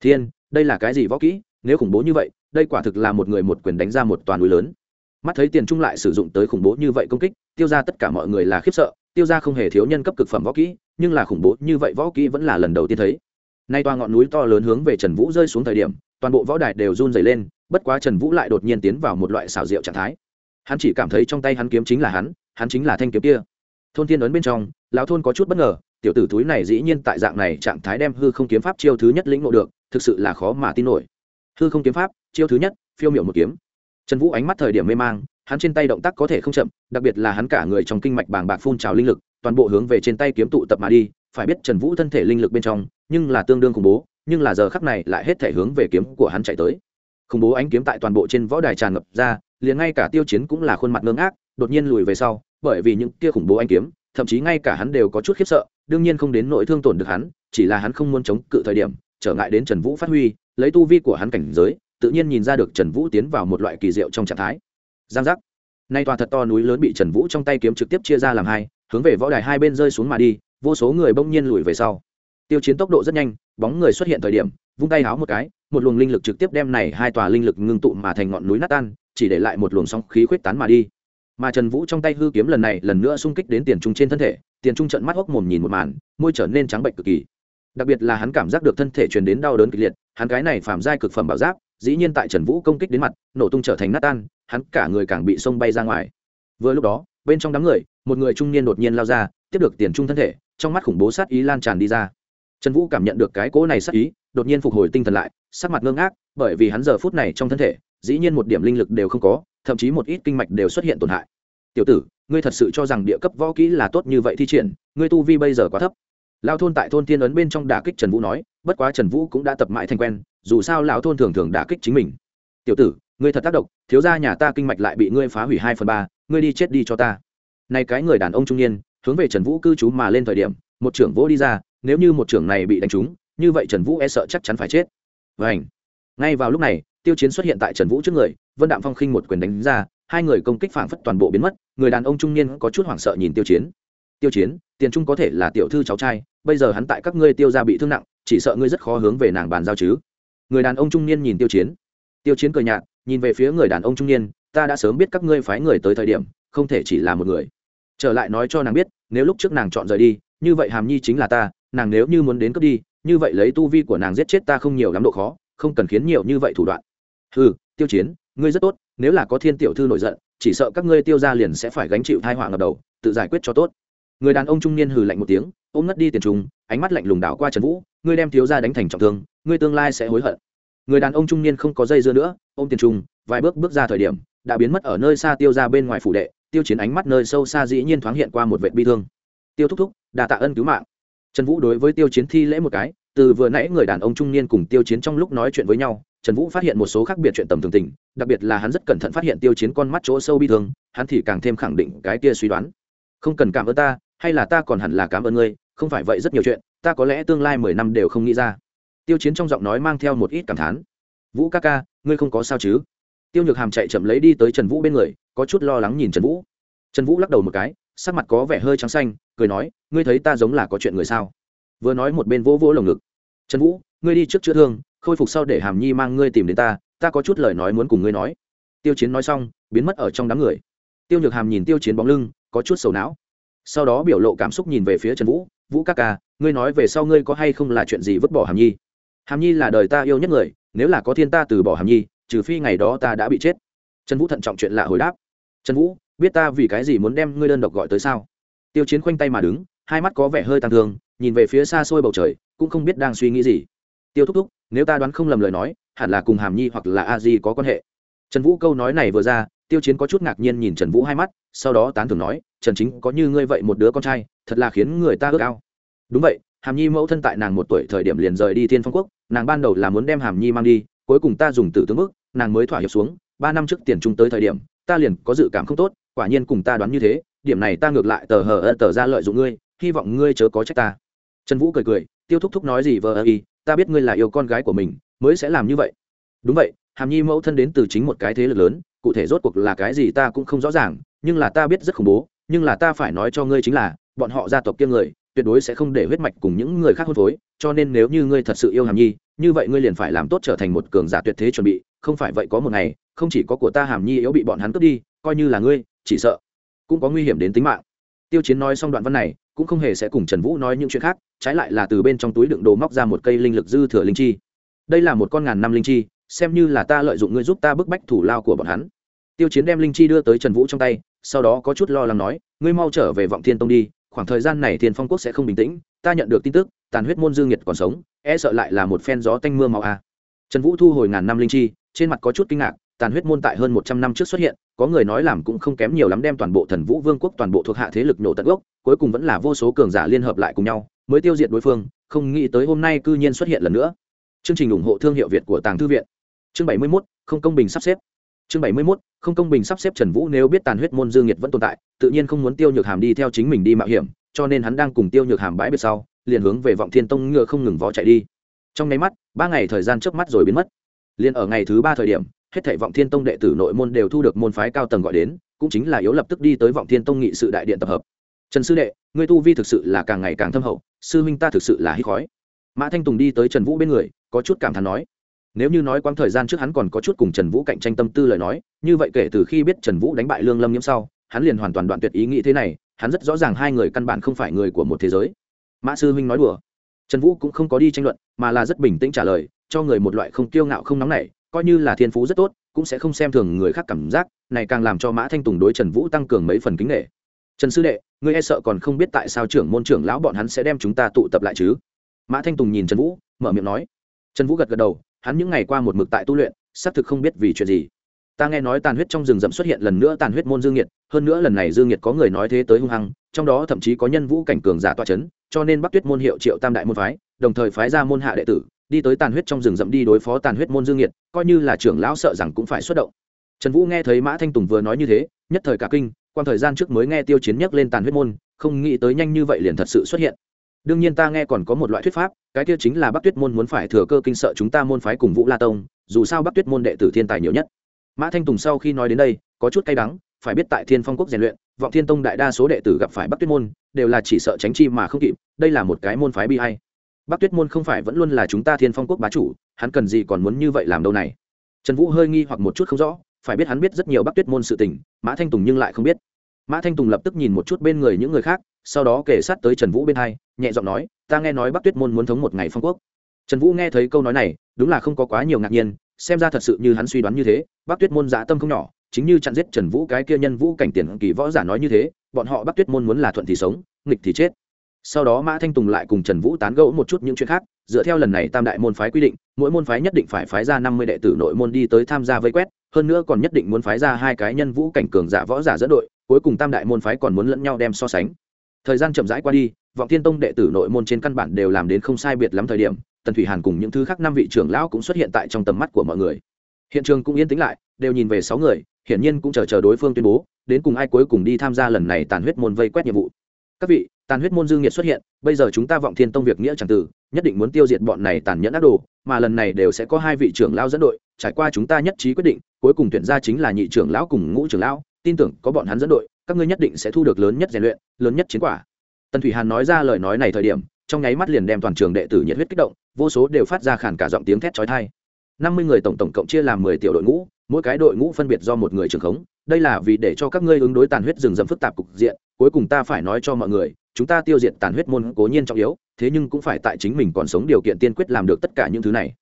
Thiên, đây là cái gì võ kỹ? Nếu khủng bố như vậy đây quả thực là một người một quyền đánh ra một toàn núi lớn. Mắt thấy tiền trung lại sử dụng tới khủng bố như vậy công kích, tiêu ra tất cả mọi người là khiếp sợ, tiêu ra không hề thiếu nhân cấp cực phẩm võ kỹ, nhưng là khủng bố như vậy võ kỹ vẫn là lần đầu tiên thấy. Nay toa ngọn núi to lớn hướng về trần vũ rơi xuống thời điểm, toàn bộ võ đài đều run dày lên, bất quá trần vũ lại đột nhiên tiến vào một loại xảo diệu trạng thái. Hắn chỉ cảm thấy trong tay hắn kiếm chính là hắn hắn chính là thanh kiếm kia. Thôn thiên ấn bên trong, lão thôn có chút bất ngờ, tiểu tử túi này dĩ nhiên tại dạng này trạng thái đem hư không kiếm pháp chiêu thứ nhất lĩnh ngộ được, thực sự là khó mà tin nổi. Hư không kiếm pháp chiêu thứ nhất, phiêu miểu một kiếm. Trần vũ ánh mắt thời điểm mê mang, hắn trên tay động tác có thể không chậm, đặc biệt là hắn cả người trong kinh mạch bàng bạc phun trào linh lực, toàn bộ hướng về trên tay kiếm tụ tập mà đi, phải biết trần vũ thân thể linh lực bên trong, nhưng là tương đương khủng bố, nhưng là giờ khắc này lại hết thể hướng về kiếm của hắn chạy tới. Khủng bố ánh kiếm tại toàn bộ trên võ đài tràn ngập ra, liền ngay cả tiêu chiến cũng là khuôn mặt ngưng ác đột nhiên lùi về sau, bởi vì những kia khủng bố ánh kiếm, thậm chí ngay cả hắn đều có chút khiếp sợ, đương nhiên không đến nỗi thương tổn được hắn, chỉ là hắn không muốn chống cự thời điểm, trở ngại đến trần vũ phát huy, lấy tu vi của hắn cảnh giới tự nhiên nhìn ra được trần vũ tiến vào một loại kỳ diệu trong trạng thái. Giang giác. Nay tòa thật to núi lớn bị trần vũ trong tay kiếm trực tiếp chia ra làm hai, hướng về võ đài hai bên rơi xuống mà đi, vô số người bỗng nhiên lùi về sau. Tiêu chiến tốc độ rất nhanh, bóng người xuất hiện thời điểm, vung tay háo một cái, một luồng linh lực trực tiếp đem này hai tòa linh lực ngưng tụ mà thành ngọn núi nát tan, chỉ để lại một luồng sóng khí khuyết tán mà đi. Mà trần vũ trong tay hư kiếm lần này lần nữa xung kích đến tiền trung trên thân thể, tiền trung trận mắt hốc mồm nhìn một màn, môi trở nên trắng bệnh cực kỳ. Đặc biệt là hắn cảm giác được thân thể truyền đến đau đớn kịch liệt, hắn cái này phàm giai cực phẩm bảo giáp dĩ nhiên tại trần vũ công kích đến mặt, nổ tung trở thành nát tan, hắn cả người càng bị sông bay ra ngoài. Vừa lúc đó, bên trong đám người, một người trung niên đột nhiên lao ra, tiếp được tiền trung thân thể, trong mắt khủng bố sát ý lan tràn đi ra. Trần vũ cảm nhận được cái cỗ này sát ý, đột nhiên phục hồi tinh thần lại, sắc mặt ngơ ngác, bởi vì hắn giờ phút này trong thân thể, dĩ nhiên một điểm linh lực đều không có, thậm chí một ít kinh mạch đều xuất hiện tổn hại. Tiểu tử, ngươi thật sự cho rằng địa cấp võ kỹ là tốt như vậy thi triển, ngươi tu vi bây giờ quá thấp. Lao thôn tại thôn tiên ấn bên trong đả kích trần vũ nói, bất quá trần vũ cũng đã tập mãi thành quen dù sao lão thôn thường thường đả kích chính mình. Tiểu tử, ngươi thật tác động, thiếu gia nhà ta kinh mạch lại bị ngươi phá hủy hai phần ba, ngươi đi chết đi cho ta. Này cái người đàn ông trung niên, hướng về trần vũ cư trú mà lên thời điểm, một trưởng vỗ đi ra, nếu như một trưởng này bị đánh trúng, như vậy trần vũ e sợ chắc chắn phải chết. Vảnh ngay vào lúc này, tiêu chiến xuất hiện tại trần vũ trước người, vân đạm phong khinh một quyền đánh ra, hai người công kích phảng phất toàn bộ biến mất, người đàn ông trung niên có chút hoảng sợ nhìn tiêu chiến. Tiêu chiến, tiền trung có thể là tiểu thư cháu trai, bây giờ hắn tại các ngươi tiêu ra bị thương nặng, chỉ sợ ngươi rất khó hướng về nàng bàn giao chứ người đàn ông trung niên nhìn tiêu chiến. Tiêu chiến cười nhạt, nhìn về phía người đàn ông trung niên, ta đã sớm biết các ngươi phái người tới thời điểm, không thể chỉ là một người. Trở lại nói cho nàng biết, nếu lúc trước nàng chọn rời đi, như vậy hàm nhi chính là ta, nàng nếu như muốn đến cướp đi, như vậy lấy tu vi của nàng giết chết ta không nhiều lắm độ khó, không cần khiến nhiều như vậy thủ đoạn. Ừ tiêu chiến, ngươi rất tốt, nếu là có thiên tiểu thư nổi giận, chỉ sợ các ngươi tiêu ra liền sẽ phải gánh chịu thai họa ngập đầu, tự giải quyết cho tốt. Người đàn ông trung niên hừ lạnh một tiếng, ôm ngất đi tiền trùng, ánh mắt lạnh lùng đảo qua trần vũ, ngươi đem thiếu ra đánh thành trọng thương ngươi tương lai sẽ hối hận. Người đàn ông trung niên không có dây dưa nữa, ôm tiền trung vài bước bước ra thời điểm, đã biến mất ở nơi xa tiêu ra bên ngoài phủ đệ, tiêu chiến ánh mắt nơi sâu xa dĩ nhiên thoáng hiện qua một vệ bi thương. Tiêu thúc thúc đà tạ ân cứu mạng. Trần vũ đối với tiêu chiến thi lễ một cái, từ vừa nãy người đàn ông trung niên cùng tiêu chiến trong lúc nói chuyện với nhau, trần vũ phát hiện một số khác biệt chuyện tầm thường tình, đặc biệt là hắn rất cẩn thận phát hiện tiêu chiến con mắt chỗ sâu bi thương, hắn thì càng thêm khẳng định cái kia suy đoán. Không cần cảm ơn ta, hay là ta còn hẳn là cảm ơn ngươi, không phải vậy rất nhiều chuyện, ta có lẽ tương lai mười năm đều không nghĩ ra tiêu chiến trong giọng nói mang theo một ít cảm thán. Vũ ca ca, ngươi không có sao chứ? Tiêu nhược hàm chạy chậm lấy đi tới trần vũ bên người, có chút lo lắng nhìn trần vũ. Trần vũ lắc đầu một cái, sắc mặt có vẻ hơi trắng xanh, cười nói, ngươi thấy ta giống là có chuyện người sao? Vừa nói một bên vỗ vỗ lồng ngực. Trần vũ, ngươi đi trước chữa thương, khôi phục sau để hàm nhi mang ngươi tìm đến ta ta có chút lời nói muốn cùng ngươi nói. Tiêu chiến nói xong, biến mất ở trong đám người. Tiêu nhược hàm nhìn tiêu chiến bóng lưng, có chút sầu não. Sau đó biểu lộ cảm xúc nhìn về phía trần vũ vũ các ca, ngươi nói về sau ngươi có hay không là chuyện gì vứt bỏ hàm nhi? Hàm nhi là đời ta yêu nhất người, nếu là có thiên ta từ bỏ hàm nhi, trừ phi ngày đó ta đã bị chết. Trần vũ thận trọng chuyện lạ hồi đáp. Trần vũ, biết ta vì cái gì muốn đem ngươi đơn độc gọi tới sao? Tiêu chiến khoanh tay mà đứng, hai mắt có vẻ hơi tàn thương, nhìn về phía xa xôi bầu trời, cũng không biết đang suy nghĩ gì. Tiêu thúc thúc, nếu ta đoán không lầm lời nói, hẳn là cùng hàm nhi hoặc là a di có quan hệ. Trần vũ câu nói này vừa ra, tiêu chiến có chút ngạc nhiên nhìn trần vũ hai mắt, sau đó tán thưởng nói, trần chính, có như ngươi vậy một đứa con trai, thật là khiến người ta ước ao. Đúng vậy hàm nhi mẫu thân tại nàng một tuổi thời điểm liền rời đi thiên phong quốc, nàng ban đầu là muốn đem hàm nhi mang đi, cuối cùng ta dùng tử tướng mức nàng mới thỏa hiệp xuống, ba năm trước tiền trung tới thời điểm, ta liền có dự cảm không tốt, quả nhiên cùng ta đoán như thế, điểm này ta ngược lại tờ hờ ơ tờ ra lợi dụng ngươi, hy vọng ngươi chớ có trách ta. Trần vũ cười cười, tiêu thúc thúc nói gì vờ ơ y, ta biết ngươi là yêu con gái của mình, mới sẽ làm như vậy. Đúng vậy, hàm nhi mẫu thân đến từ chính một cái thế lực lớn, cụ thể rốt cuộc là cái gì ta cũng không rõ ràng, nhưng là ta biết rất khủng bố, nhưng là ta phải nói cho ngươi chính là, bọn họ gia tộc kiêng người tuyệt đối sẽ không để huyết mạch cùng những người khác hôn phối, cho nên nếu như ngươi thật sự yêu hàm nhi, như vậy ngươi liền phải làm tốt trở thành một cường giả tuyệt thế chuẩn bị, không phải vậy có một ngày, không chỉ có của ta hàm nhi yếu bị bọn hắn cướp đi, coi như là ngươi, chỉ sợ cũng có nguy hiểm đến tính mạng. Tiêu chiến nói xong đoạn văn này, cũng không hề sẽ cùng trần vũ nói những chuyện khác, trái lại là từ bên trong túi đựng đồ móc ra một cây linh lực dư thừa linh chi. Đây là một con ngàn năm linh chi, xem như là ta lợi dụng ngươi giúp ta bức bách thủ lao của bọn hắn. Tiêu chiến đem linh chi đưa tới trần vũ trong tay, sau đó có chút lo lắng nói, ngươi mau trở về vọng thiên tông đi khoảng thời gian này thiên phong quốc sẽ không bình tĩnh, ta nhận được tin tức, tàn huyết môn dương nhiệt còn sống e sợ lại là một phen gió tanh mưa màu a. À. trần vũ thu hồi ngàn năm linh chi, trên mặt có chút kinh ngạc, tàn huyết môn tại hơn một trăm năm trước xuất hiện, có người nói làm cũng không kém nhiều lắm đem toàn bộ thần vũ vương quốc toàn bộ thuộc hạ thế lực nổ tận gốc, cuối cùng vẫn là vô số cường giả liên hợp lại cùng nhau, mới tiêu diệt đối phương, không nghĩ tới hôm nay cư nhiên xuất hiện lần nữa. Chương trình ủng hộ thương hiệu việt của tàng thư viện. Chương bảy mươi mốt, không công bình sắp xếp chương bảy mươi mốt, không công bình sắp xếp trần vũ nếu biết tàn huyết môn dương nhiệt vẫn tồn tại, tự nhiên không muốn tiêu nhược hàm đi theo chính mình đi mạo hiểm, cho nên hắn đang cùng tiêu nhược hàm bãi biệt sau, liền hướng về vọng thiên tông ngựa không ngừng vó chạy đi. Trong nháy mắt, ba ngày thời gian trước mắt rồi biến mất. Liền ở ngày thứ ba thời điểm, hết thảy vọng thiên tông đệ tử nội môn đều thu được môn phái cao tầng gọi đến, cũng chính là yếu lập tức đi tới vọng thiên tông nghị sự đại điện tập hợp. Trần sư đệ, ngươi tu vi thực sự là càng ngày càng thâm hậu, sư huynh ta thực sự là hít khói. Mã thanh tùng đi tới trần vũ bên người, có chút cảm thán nói nếu như nói quãng thời gian trước hắn còn có chút cùng trần vũ cạnh tranh tâm tư lời nói, như vậy kể từ khi biết trần vũ đánh bại lương lâm nhiễm sau, hắn liền hoàn toàn đoạn tuyệt ý nghĩ thế này, hắn rất rõ ràng hai người căn bản không phải người của một thế giới. Mã sư huynh nói đùa. Trần vũ cũng không có đi tranh luận, mà là rất bình tĩnh trả lời, cho người một loại không kiêu ngạo không nóng nảy, coi như là thiên phú rất tốt, cũng sẽ không xem thường người khác cảm giác, này càng làm cho mã thanh tùng đối trần vũ tăng cường mấy phần kính nghệ trần sư đệ, ngươi e sợ còn không biết tại sao trưởng môn trưởng lão bọn hắn sẽ đem chúng ta tụ tập lại chứ? Mã thanh tùng nhìn trần vũ, mở miệng nói. Trần vũ gật gật đầu hắn những ngày qua một mực tại tu luyện, xác thực không biết vì chuyện gì. Ta nghe nói tàn huyết trong rừng rậm xuất hiện lần nữa tàn huyết môn dương nhiệt hơn nữa lần này dương nhiệt có người nói thế tới hung hăng, trong đó thậm chí có nhân vũ cảnh cường giả toa c h ấ n cho nên bắc tuyết môn hiệu triệu tam đại môn phái, đồng thời phái ra môn hạ đệ tử, đi tới tàn huyết trong rừng rậm đi đối phó tàn huyết môn dương nhiệt coi như là trưởng lão sợ rằng cũng phải xuất động. Trần vũ nghe thấy mã thanh tùng vừa nói như thế, nhất thời cả kinh quan thời gian trước mới nghe tiêu chiến nhắc lên tàn huyết môn, không nghĩ tới nhanh như vậy liền thật sự xuất hiện đương nhiên ta nghe còn có một loại thuyết pháp, cái kia chính là bắc tuyết môn muốn phải thừa cơ kinh sợ chúng ta môn phái cùng vũ la tông, dù sao bắc tuyết môn đệ tử thiên tài nhiều nhất. Mã thanh tùng sau khi nói đến đây, có chút cay đắng, phải biết tại thiên phong quốc rèn luyện, vọng thiên tông đại đa số đệ tử gặp phải bắc tuyết môn, đều là chỉ sợ tránh chi mà không kịp, đây là một cái môn phái bi hay bắc tuyết môn không phải vẫn luôn là chúng ta thiên phong quốc bá chủ, hắn cần gì còn muốn như vậy làm đâu này? Trần vũ hơi nghi hoặc một chút không rõ, phải biết hắn biết rất nhiều bắc tuyết môn sự tình, mã thanh tùng nhưng lại không biết mã thanh tùng lập tức nhìn một chút bên người những người khác, sau đó kể sát tới trần vũ bên hai, nhẹ giọng nói, ta nghe nói bắc tuyết môn muốn thống một ngày phong quốc. Trần vũ nghe thấy câu nói này, đúng là không có quá nhiều ngạc nhiên, xem ra thật sự như hắn suy đoán như thế, bắc tuyết môn dạ tâm không nhỏ, chính như chặn giết trần vũ cái kia nhân vũ cảnh tiền kỳ võ giả nói như thế, bọn họ bắc tuyết môn muốn là thuận thì sống, nghịch thì chết. Sau đó mã thanh tùng lại cùng trần vũ tán gẫu một chút những chuyện khác, dựa theo lần này tam đại môn phái quy định, mỗi môn phái nhất định phải phái ra năm mươi đệ tử nội môn đi tới tham gia vây quét, hơn nữa còn nhất định muốn phái ra hai cái nhân vũ cảnh cường giả võ giả dẫn đội cuối cùng tam đại môn phái còn muốn lẫn nhau đem so sánh. Thời gian chậm rãi qua đi, vọng thiên tông đệ tử nội môn trên căn bản đều làm đến không sai biệt lắm thời điểm, tần thủy hàn cùng những thứ khác năm vị trưởng lão cũng xuất hiện tại trong tầm mắt của mọi người. Hiện trường cũng yên tĩnh lại, đều nhìn về sáu người, hiển nhiên cũng chờ chờ đối phương tuyên bố, đến cùng ai cuối cùng đi tham gia lần này tàn huyết môn vây quét nhiệm vụ. Các vị, tàn huyết môn dương nhiệt xuất hiện, bây giờ chúng ta vọng thiên tông việc nghĩa chẳng tử, nhất định muốn tiêu diệt bọn này tàn nhẫn ác đồ, mà lần này đều sẽ có hai vị trưởng lão dẫn đội, trải qua chúng ta nhất trí quyết định, cuối cùng tuyển ra chính là nhị trưởng lão cùng ngũ trưởng lão tin tưởng có bọn hắn dẫn đội, các ngươi nhất định sẽ thu được lớn nhất rèn luyện, lớn nhất chiến quả. Tần thủy hàn nói ra lời nói này thời điểm, trong nháy mắt liền đem toàn trường đệ tử nhiệt huyết kích động, vô số đều phát ra khản cả giọng tiếng thét chói tai. Năm mươi người tổng tổng cộng chia làm mười tiểu đội ngũ, mỗi cái đội ngũ phân biệt do một người trưởng khống, đây là vì để cho các ngươi ứng đối tàn huyết rừng rậm phức tạp cục diện, cuối cùng ta phải nói cho mọi người, chúng ta tiêu diệt tàn huyết môn cố nhiên trọng yếu, thế nhưng cũng phải tại chính mình còn sống điều kiện tiên quyết làm được tất cả những thứ này.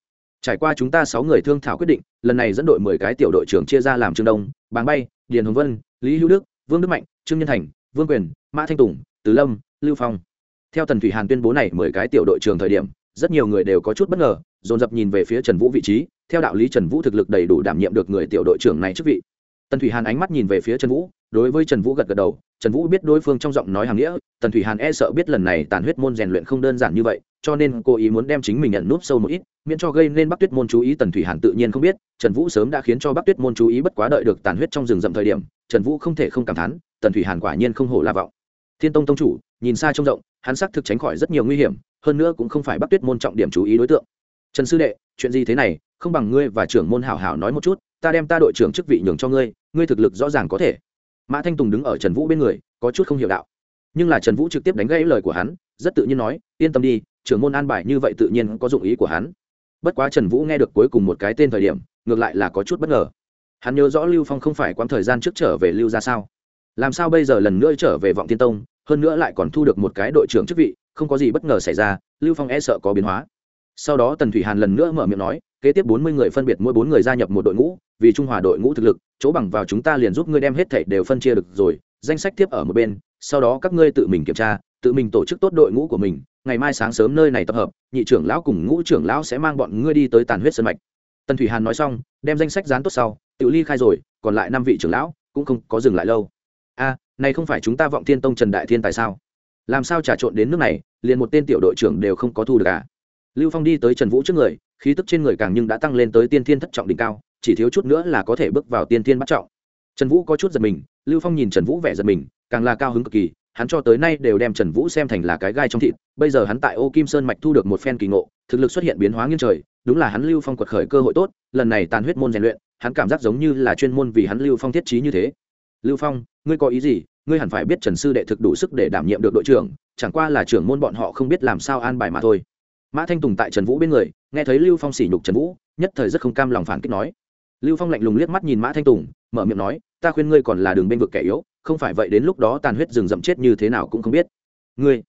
Trải qua chúng ta sáu người thương thảo quyết định, lần này dẫn đội mười cái tiểu đội trưởng chia ra làm trương đông, bàng bay điền hồng vân, lý hữu đức, vương đức mạnh, trương nhân thành, vương quyền, mã thanh tùng, Từ lâm, lưu phong. Theo tần thủy hàn tuyên bố này mười cái tiểu đội trường thời điểm, rất nhiều người đều có chút bất ngờ, dồn dập nhìn về phía trần vũ vị trí. Theo đạo lý trần vũ thực lực đầy đủ đảm nhiệm được người tiểu đội trưởng này chức vị. Tần thủy hàn ánh mắt nhìn về phía trần vũ, đối với trần vũ gật gật đầu. Trần vũ biết đối phương trong giọng nói hàng nghĩa, tần thủy hàn e sợ biết lần này tàn huyết môn rèn luyện không đơn giản như vậy cho nên cô ý muốn đem chính mình nhận núp sâu một ít, miễn cho gây nên bắc tuyết môn chú ý tần thủy hàn tự nhiên không biết, trần vũ sớm đã khiến cho bắc tuyết môn chú ý bất quá đợi được tàn huyết trong rừng rậm thời điểm, trần vũ không thể không cảm thán, tần thủy hàn quả nhiên không hổ là vọng. Thiên tông tông chủ, nhìn xa trông rộng, hắn xác thực tránh khỏi rất nhiều nguy hiểm, hơn nữa cũng không phải bắc tuyết môn trọng điểm chú ý đối tượng. Trần sư đệ, chuyện gì thế này? Không bằng ngươi và trưởng môn hảo hảo nói một chút, ta đem ta đội trưởng chức vị nhường cho ngươi ngươi thực lực rõ ràng có thể. Mã thanh tùng đứng ở trần vũ bên người, có chút không hiểu đạo. Nhưng là trần vũ trực tiếp đánh gãy lời của hắn, rất tự nhiên nói, yên tâm đi trưởng môn an bài như vậy tự nhiên có dụng ý của hắn. Bất quá trần vũ nghe được cuối cùng một cái tên thời điểm, ngược lại là có chút bất ngờ. Hắn nhớ rõ lưu phong không phải quãng thời gian trước trở về lưu ra sao? Làm sao bây giờ lần nữa trở về vọng tiên tông, hơn nữa lại còn thu được một cái đội trưởng chức vị, không có gì bất ngờ xảy ra, lưu phong e sợ có biến hóa. Sau đó tần thủy hàn lần nữa mở miệng nói, kế tiếp bốn mươi người phân biệt mỗi bốn người gia nhập một đội ngũ, vì trung hòa đội ngũ thực lực, chỗ bằng vào chúng ta liền giúp ngươi đem hết thảy đều phân chia được rồi, danh sách tiếp ở một bên, sau đó các ngươi tự mình kiểm tra, tự mình tổ chức tốt đội ngũ của mình ngày mai sáng sớm nơi này tập hợp, nhị trưởng lão cùng ngũ trưởng lão sẽ mang bọn ngươi đi tới tàn huyết sân mạch. Tần thủy hàn nói xong, đem danh sách dán tốt sau tự ly khai rồi, còn lại năm vị trưởng lão cũng không có dừng lại lâu. A, này không phải chúng ta vọng thiên tông trần đại thiên tại sao? Làm sao trà trộn đến nước này, liền một tên tiểu đội trưởng đều không có thu được cả à? lưu phong đi tới trần vũ trước người, khí tức trên người càng nhưng đã tăng lên tới tiên thiên thất trọng đỉnh cao, chỉ thiếu chút nữa là có thể bước vào tiên thiên bắt trọng. Trần vũ có chút giật mình, lưu phong nhìn trần vũ vẻ giật mình, càng là cao hứng cực kỳ hắn cho tới nay đều đem trần vũ xem thành là cái gai trong thịt, bây giờ hắn tại ô kim sơn mạch thu được một phen kỳ ngộ, thực lực xuất hiện biến hóa nghiêng trời, đúng là hắn lưu phong quật khởi cơ hội tốt, lần này tàn huyết môn rèn luyện, hắn cảm giác giống như là chuyên môn vì hắn lưu phong thiết trí như thế. Lưu phong, ngươi có ý gì? Ngươi hẳn phải biết trần sư đệ thực đủ sức để đảm nhiệm được đội trưởng, chẳng qua là trưởng môn bọn họ không biết làm sao an bài mà thôi. Mã thanh tùng tại trần vũ bên người, nghe thấy lưu phong sỉ nhục trần vũ, nhất thời rất không cam lòng phản kích nói. Lưu phong lạnh lùng liếc mắt nhìn mã thanh tùng, mở miệng nói, ta khuyên ngươi còn là đường bên vực kẻ yếu không phải vậy đến lúc đó tàn huyết rừng rậm chết như thế nào cũng không biết. Ngươi,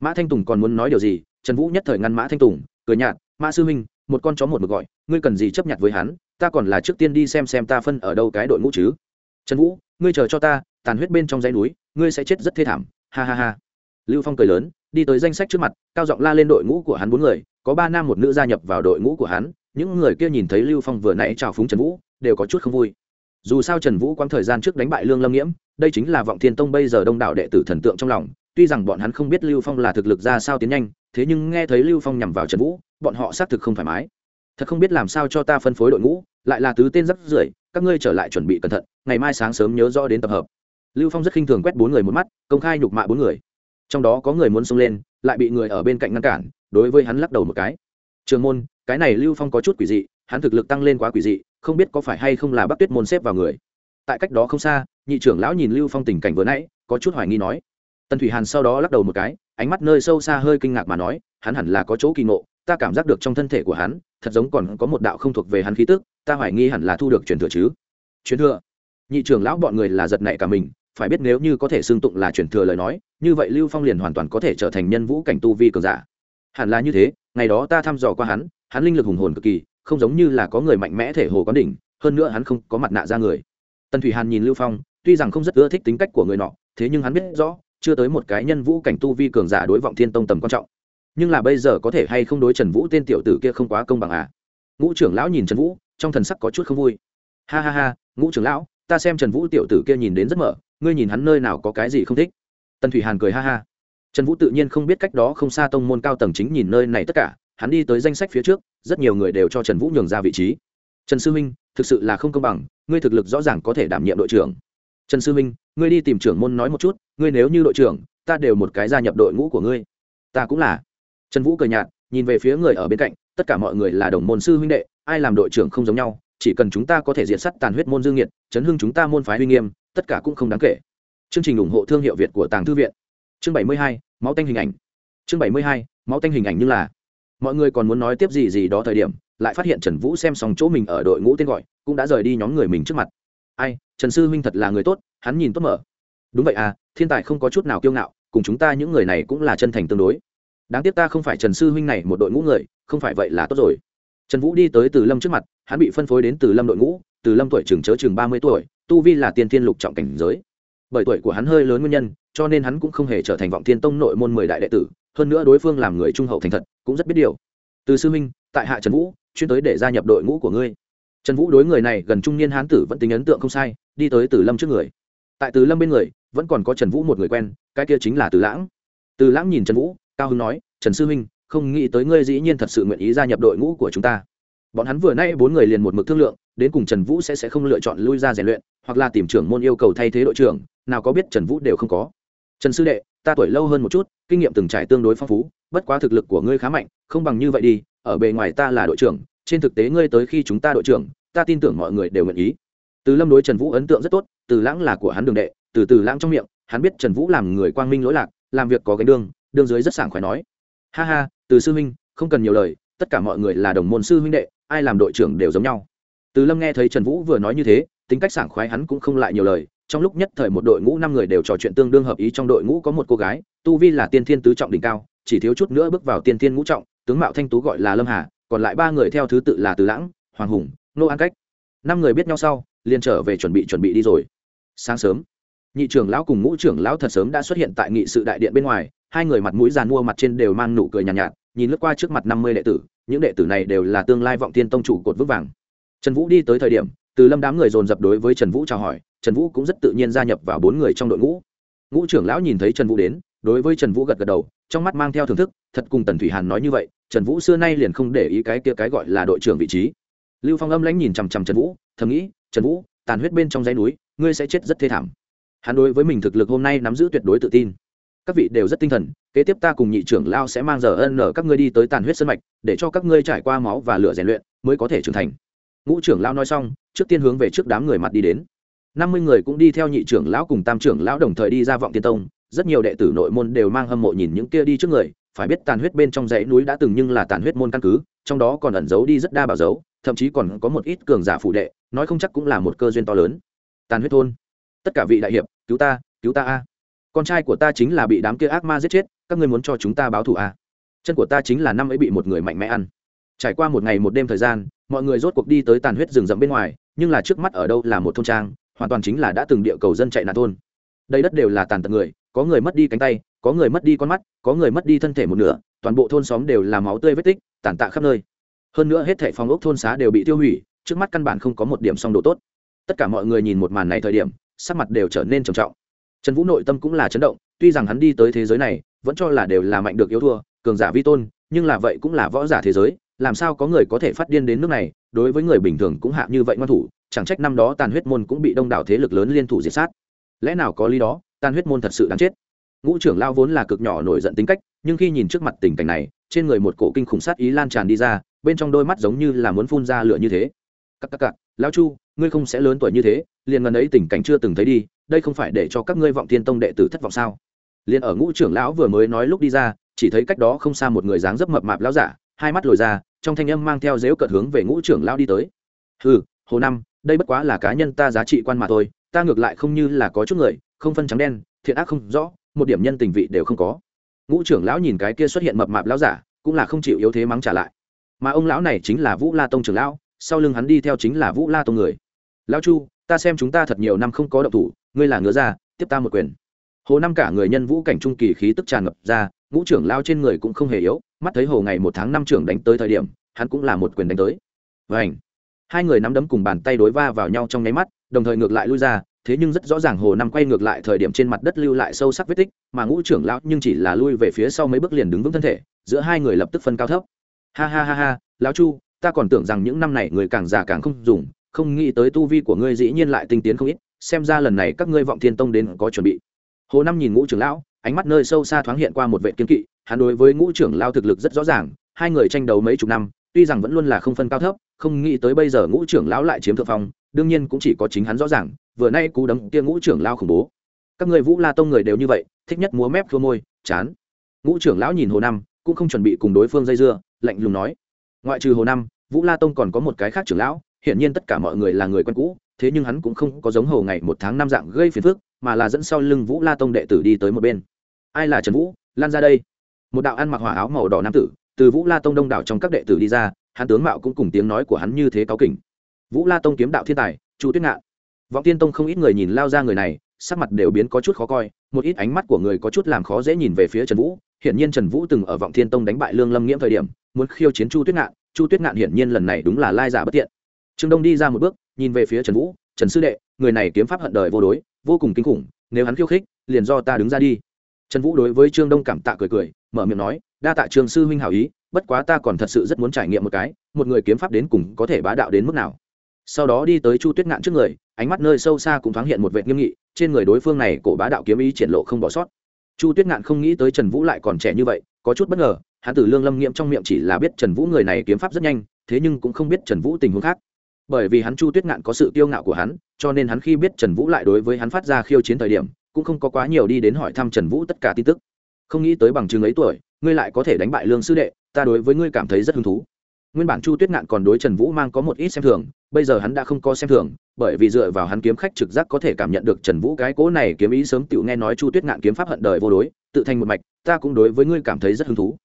mã thanh tùng còn muốn nói điều gì? Trần vũ nhất thời ngăn mã thanh tùng, cười nhạt, mã sư huynh, một con chó một mực gọi, ngươi cần gì chấp nhận với hắn? Ta còn là trước tiên đi xem xem ta phân ở đâu cái đội ngũ chứ. Trần vũ, ngươi chờ cho ta, tàn huyết bên trong dãy núi, ngươi sẽ chết rất thê thảm. Ha ha ha. Lưu phong cười lớn, đi tới danh sách trước mặt, cao giọng la lên đội ngũ của hắn bốn người, có ba nam một nữ gia nhập vào đội ngũ của hắn, những người kia nhìn thấy lưu phong vừa nãy chào phúng trần vũ, đều có chút không vui. Dù sao trần vũ quãng thời gian trước đánh bại lương lâm nghiễm đây chính là vọng thiên tông bây giờ đông đảo đệ tử thần tượng trong lòng, tuy rằng bọn hắn không biết lưu phong là thực lực ra sao tiến nhanh, thế nhưng nghe thấy lưu phong nhằm vào trần vũ, bọn họ xác thực không thoải mái. Thật không biết làm sao cho ta phân phối đội ngũ, lại là tứ tên rắc rưởi, các ngươi trở lại chuẩn bị cẩn thận, ngày mai sáng sớm nhớ rõ đến tập hợp. Lưu phong rất khinh thường quét bốn người một mắt, công khai nhục mạ bốn người. Trong đó có người muốn xông lên, lại bị người ở bên cạnh ngăn cản, đối với hắn lắc đầu một cái. Trường môn, cái này lưu phong có chút quỷ dị, hắn thực lực tăng lên quá quỷ dị, không biết có phải hay không là bắc tuyết môn xếp vào người. Tại cách đó không xa nhị trưởng lão nhìn lưu phong tình cảnh vừa nãy, có chút hoài nghi nói. Tần thủy hàn sau đó lắc đầu một cái, ánh mắt nơi sâu xa hơi kinh ngạc mà nói, hắn hẳn là có chỗ kỳ ngộ, ta cảm giác được trong thân thể của hắn, thật giống còn có một đạo không thuộc về hắn khí tức, ta hoài nghi hẳn là thu được truyền thừa chứ? Truyền thừa? Nhị trưởng lão bọn người là giật nảy cả mình, phải biết nếu như có thể xương tụng là truyền thừa lời nói, như vậy lưu phong liền hoàn toàn có thể trở thành nhân vũ cảnh tu vi cường giả. Hẳn là như thế, ngày đó ta thăm dò qua hắn hắn linh lực hùng hồn cực kỳ, không giống như là có người mạnh mẽ thể hồ có đỉnh, hơn nữa hắn không có mặt nạ ra người. Tần thủy hàn nhìn lưu phong tuy rằng không rất ưa thích tính cách của người nọ, thế nhưng hắn biết rõ, chưa tới một cái nhân vũ cảnh tu vi cường giả đối vọng thiên tông tầm quan trọng. Nhưng là bây giờ có thể hay không đối trần vũ tên tiểu tử kia không quá công bằng à? Ngũ trưởng lão nhìn trần vũ, trong thần sắc có chút không vui. Ha ha ha, ngũ trưởng lão, ta xem trần vũ tiểu tử kia nhìn đến rất mở, ngươi nhìn hắn nơi nào có cái gì không thích? Tần thủy hàn cười ha ha. Trần vũ tự nhiên không biết cách đó không xa tông môn cao tầng chính nhìn nơi này tất cả, hắn đi tới danh sách phía trước, rất nhiều người đều cho trần vũ nhường ra vị trí. Trần sư minh, thực sự là không công bằng, ngươi thực lực rõ ràng có thể đảm nhiệm đội trưởng trần sư minh, ngươi đi tìm trưởng môn nói một chút, ngươi nếu như đội trưởng, ta đều một cái gia nhập đội ngũ của ngươi. Ta cũng là. Trần vũ cười nhạt, nhìn về phía người ở bên cạnh, tất cả mọi người là đồng môn sư huynh đệ, ai làm đội trưởng không giống nhau, chỉ cần chúng ta có thể diện sắt tàn huyết môn dương nhiệt chấn hưng chúng ta môn phái uy nghiêm, tất cả cũng không đáng kể. Chương trình ủng hộ thương hiệu việt của tàng thư viện. Chương bảy mươi hai, máu tanh hình ảnh. Chương bảy mươi hai, máu tanh hình ảnh như là. Mọi người còn muốn nói tiếp gì gì đó thời điểm, lại phát hiện trần vũ xem xong chỗ mình ở đội ngũ tên gọi, cũng đã rời đi nhóm người mình trước mặt. Ai? Trần sư huynh thật là người tốt, hắn nhìn tốt mở. Đúng vậy à thiên tài không có chút nào kiêu ngạo, cùng chúng ta những người này cũng là chân thành tương đối. Đáng tiếc ta không phải trần sư huynh này một đội ngũ người, không phải vậy là tốt rồi. Trần vũ đi tới từ lâm trước mặt, hắn bị phân phối đến từ lâm đội ngũ, từ lâm tuổi chừng chớ chừng ba mươi tuổi, tu vi là tiên thiên lục trọng cảnh giới. Bởi tuổi của hắn hơi lớn nguyên nhân, cho nên hắn cũng không hề trở thành vọng thiên tông nội môn mười đại đệ tử, hơn nữa đối phương làm người trung hậu thành thật, cũng rất biết điều. Từ sư minh tại hạ trần vũ, chuyên tới để gia nhập đội ngũ của ngươi. Trần vũ đối người này gần trung niên hán tử vẫn tính ấn tượng không sai đi tới từ lâm trước người. Tại từ lâm bên người, vẫn còn có trần vũ một người quen, cái kia chính là từ lãng. Từ lãng nhìn trần vũ, cao hưng nói, trần sư huynh, không nghĩ tới ngươi dĩ nhiên thật sự nguyện ý gia nhập đội ngũ của chúng ta. Bọn hắn vừa nay bốn người liền một mực thương lượng, đến cùng trần vũ sẽ sẽ không lựa chọn lui ra rèn luyện, hoặc là tìm trưởng môn yêu cầu thay thế đội trưởng, nào có biết trần vũ đều không có. Trần sư đệ, ta tuổi lâu hơn một chút, kinh nghiệm từng trải tương đối phong phú, bất quá thực lực của ngươi khá mạnh, không bằng như vậy đi, ở bề ngoài ta là đội trưởng, trên thực tế ngươi tới khi chúng ta đội trưởng, ta tin tưởng mọi người đều nguyện ý từ lâm đối trần vũ ấn tượng rất tốt, từ lãng là của hắn đường đệ, từ từ lãng trong miệng, hắn biết trần vũ làm người quang minh lỗi lạc, làm việc có cái đương đương dưới rất sảng khỏe nói. Ha ha, từ sư huynh, không cần nhiều lời, tất cả mọi người là đồng môn sư huynh đệ, ai làm đội trưởng đều giống nhau. Từ lâm nghe thấy trần vũ vừa nói như thế, tính cách sảng khoái hắn cũng không lại nhiều lời, trong lúc nhất thời một đội ngũ năm người đều trò chuyện tương đương hợp ý trong đội ngũ có một cô gái, tu vi là tiên thiên tứ trọng đỉnh cao, chỉ thiếu chút nữa bước vào tiên thiên ngũ trọng, tướng mạo thanh tú gọi là lâm hà, còn lại ba người theo thứ tự là từ lãng, hoàng hùng, nô an cách. Năm người biết nhau sau liền trở về chuẩn bị chuẩn bị đi rồi. Sáng sớm nhị trưởng lão cùng ngũ trưởng lão thật sớm đã xuất hiện tại nghị sự đại điện bên ngoài hai người mặt mũi giàn mua mặt trên đều mang nụ cười nhàn nhạt, nhạt nhìn lướt qua trước mặt năm mươi đệ tử những đệ tử này đều là tương lai vọng tiên tông chủ cột vững vàng. Trần vũ đi tới thời điểm từ lâm đám người dồn dập đối với trần vũ chào hỏi trần vũ cũng rất tự nhiên gia nhập vào bốn người trong đội ngũ. Ngũ trưởng lão nhìn thấy trần vũ đến đối với trần vũ gật gật đầu trong mắt mang theo thưởng thức thật cùng tần thủy hàn nói như vậy trần vũ xưa nay liền không để ý cái kia cái gọi là đội trưởng vị trí. Lưu phong âm lãnh nhìn chằm chằm trần vũ thầm nghĩ trần vũ, tàn huyết bên trong dãy núi, ngươi sẽ chết rất thê thảm. Hắn đối với mình thực lực hôm nay nắm giữ tuyệt đối tự tin. Các vị đều rất tinh thần, kế tiếp ta cùng nhị trưởng lao sẽ mang giờ ân nở các ngươi đi tới tàn huyết sân mạch, để cho các ngươi trải qua máu và lửa rèn luyện, mới có thể trưởng thành. Ngũ trưởng lao nói xong, trước tiên hướng về trước đám người mặt đi đến. Năm mươi người cũng đi theo nhị trưởng lão cùng tam trưởng lão đồng thời đi ra vọng tiên tông. Rất nhiều đệ tử nội môn đều mang hâm mộ nhìn những kia đi trước người. Phải biết tàn huyết bên trong dãy núi đã từng nhưng là tàn huyết môn căn cứ, trong đó còn ẩn giấu đi rất đa bảo dấu thậm chí còn có một ít cường giả phụ đệ, nói không chắc cũng là một cơ duyên to lớn. Tàn huyết thôn, tất cả vị đại hiệp, cứu ta cứu ta a. Con trai của ta chính là bị đám kia ác ma giết chết, các ngươi muốn cho chúng ta báo thù a. Chân của ta chính là năm ấy bị một người mạnh mẽ ăn. Trải qua một ngày một đêm thời gian, mọi người rốt cuộc đi tới tàn huyết rừng rậm bên ngoài, nhưng là trước mắt ở đâu là một thôn trang, hoàn toàn chính là đã từng địa cầu dân chạy nạn thôn. Đây đất đều là tàn tật người, có người mất đi cánh tay, có người mất đi con mắt, có người mất đi thân thể một nửa, toàn bộ thôn xóm đều là máu tươi vết tích, tàn tạ khắp nơi hơn nữa hết thảy phòng ốc thôn xá đều bị tiêu hủy, trước mắt căn bản không có một điểm song độ tốt. Tất cả mọi người nhìn một màn này thời điểm, sắc mặt đều trở nên trầm trọng. Trần vũ nội tâm cũng là chấn động, tuy rằng hắn đi tới thế giới này, vẫn cho là đều là mạnh được yếu thua, cường giả vi tôn, nhưng là vậy cũng là võ giả thế giới, làm sao có người có thể phát điên đến nước này, đối với người bình thường cũng hạ như vậy ngoan thủ, chẳng trách năm đó tàn huyết môn cũng bị đông đảo thế lực lớn liên thủ diệt sát. Lẽ nào có lý đó, tàn huyết môn thật sự đáng chết. Ngũ trưởng lao vốn là cực nhỏ nổi giận tính cách, nhưng khi nhìn trước mặt tình cảnh này, trên người một cổ kinh khủng sát ý lan tràn đi ra bên trong đôi mắt giống như là muốn phun ra lửa như thế. Các các cặc lão chu, ngươi không sẽ lớn tuổi như thế, liền ngần ấy tình cảnh chưa từng thấy đi, đây không phải để cho các ngươi vọng thiên tông đệ tử thất vọng sao? Liền ở ngũ trưởng lão vừa mới nói lúc đi ra, chỉ thấy cách đó không xa một người dáng dấp mập mạp lão giả, hai mắt lồi ra, trong thanh âm mang theo dếu cợt hướng về ngũ trưởng lão đi tới. Ừ hồ năm, đây bất quá là cá nhân ta giá trị quan mà thôi, ta ngược lại không như là có chút người, không phân trắng đen, thiện ác không rõ, một điểm nhân tình vị đều không có. Ngũ trưởng lão nhìn cái kia xuất hiện mập mạp lão giả, cũng là không chịu yếu thế mắng trả lại mà ông lão này chính là vũ la tông trưởng lão, sau lưng hắn đi theo chính là vũ la tông người. Lão chu, ta xem chúng ta thật nhiều năm không có động thủ, ngươi là ngứa ra, tiếp ta một quyền. Hồ năm cả người nhân vũ cảnh trung kỳ khí tức tràn ngập ra, ngũ trưởng lao trên người cũng không hề yếu, mắt thấy hồ ngày một tháng năm trưởng đánh tới thời điểm, hắn cũng là một quyền đánh tới. Vảnh hai người nắm đấm cùng bàn tay đối va vào nhau trong nháy mắt, đồng thời ngược lại lui ra, thế nhưng rất rõ ràng hồ năm quay ngược lại thời điểm trên mặt đất lưu lại sâu sắc vết tích, mà ngũ trưởng lão nhưng chỉ là lui về phía sau mấy bước liền đứng vững thân thể, giữa hai người lập tức phân cao thấp ha ha ha ha, lão chu, ta còn tưởng rằng những năm này người càng già càng không dùng, không nghĩ tới tu vi của ngươi dĩ nhiên lại tinh tiến không ít, xem ra lần này các ngươi vọng thiên tông đến có chuẩn bị. Hồ năm nhìn ngũ trưởng lão, ánh mắt nơi sâu xa thoáng hiện qua một vệ kiên kỵ, hắn đối với ngũ trưởng lao thực lực rất rõ ràng, hai người tranh đấu mấy chục năm, tuy rằng vẫn luôn là không phân cao thấp, không nghĩ tới bây giờ ngũ trưởng lão lại chiếm thượng phong, đương nhiên cũng chỉ có chính hắn rõ ràng, vừa nay cú đấm kia ngũ trưởng lao khủng bố. Các người vũ la tông người đều như vậy, thích nhất múa mép khua môi, chán. Ngũ trưởng lão nhìn hồ năm, cũng không chuẩn bị cùng đối phương dây dưa lạnh lùng nói. Ngoại trừ hồ năm vũ la tông còn có một cái khác trưởng lão, hiển nhiên tất cả mọi người là người quen cũ, thế nhưng hắn cũng không có giống hồ ngày một tháng năm dạng gây phiền phức, mà là dẫn sau lưng vũ la tông đệ tử đi tới một bên. Ai là trần vũ? Lan ra đây. Một đạo ăn mặc hỏa áo màu đỏ nam tử, từ vũ la tông đông đảo trong các đệ tử đi ra, hắn tướng mạo cũng cùng tiếng nói của hắn như thế cáo kỉnh. Vũ la tông kiếm đạo thiên tài, chu tuyết ngạn. Vọng tiên tông không ít người nhìn lao ra người này, sắc mặt đều biến có chút khó coi, một ít ánh mắt của người có chút làm khó dễ nhìn về phía trần vũ hiển nhiên trần vũ từng ở vọng thiên tông đánh bại lương lâm nghiễm thời điểm, muốn khiêu chiến chu tuyết ngạn, chu tuyết ngạn hiển nhiên lần này đúng là lai giả bất tiện. Trương đông đi ra một bước, nhìn về phía trần vũ, trần sư đệ, người này kiếm pháp hận đời vô đối, vô cùng kinh khủng, nếu hắn khiêu khích, liền do ta đứng ra đi. Trần vũ đối với trương đông cảm tạ cười cười, mở miệng nói, đa tạ Trương sư huynh hảo ý, bất quá ta còn thật sự rất muốn trải nghiệm một cái, một người kiếm pháp đến cùng có thể bá đạo đến mức nào. Sau đó đi tới chu tuyết ngạn trước người, ánh mắt nơi sâu xa cũng thoáng hiện một vẻ nghiêm nghị, trên người đối phương này cổ bá đạo kiếm ý triển lộ không bỏ sót chu tuyết ngạn không nghĩ tới trần vũ lại còn trẻ như vậy, có chút bất ngờ, hắn tử lương lâm nghiệm trong miệng chỉ là biết trần vũ người này kiếm pháp rất nhanh, thế nhưng cũng không biết trần vũ tình huống khác. Bởi vì hắn chu tuyết ngạn có sự kiêu ngạo của hắn, cho nên hắn khi biết trần vũ lại đối với hắn phát ra khiêu chiến thời điểm, cũng không có quá nhiều đi đến hỏi thăm trần vũ tất cả tin tức. Không nghĩ tới bằng chứng ấy tuổi, ngươi lại có thể đánh bại lương sư đệ, ta đối với ngươi cảm thấy rất hứng thú. Nguyên bản chu tuyết ngạn còn đối trần vũ mang có một ít xem thường bây giờ hắn đã không có xem thường, bởi vì dựa vào hắn kiếm khách trực giác có thể cảm nhận được trần vũ cái cố này kiếm ý sớm tựu nghe nói chu tuyết ngạn kiếm pháp hận đời vô đối, tự thành một mạch, ta cũng đối với ngươi cảm thấy rất hứng thú.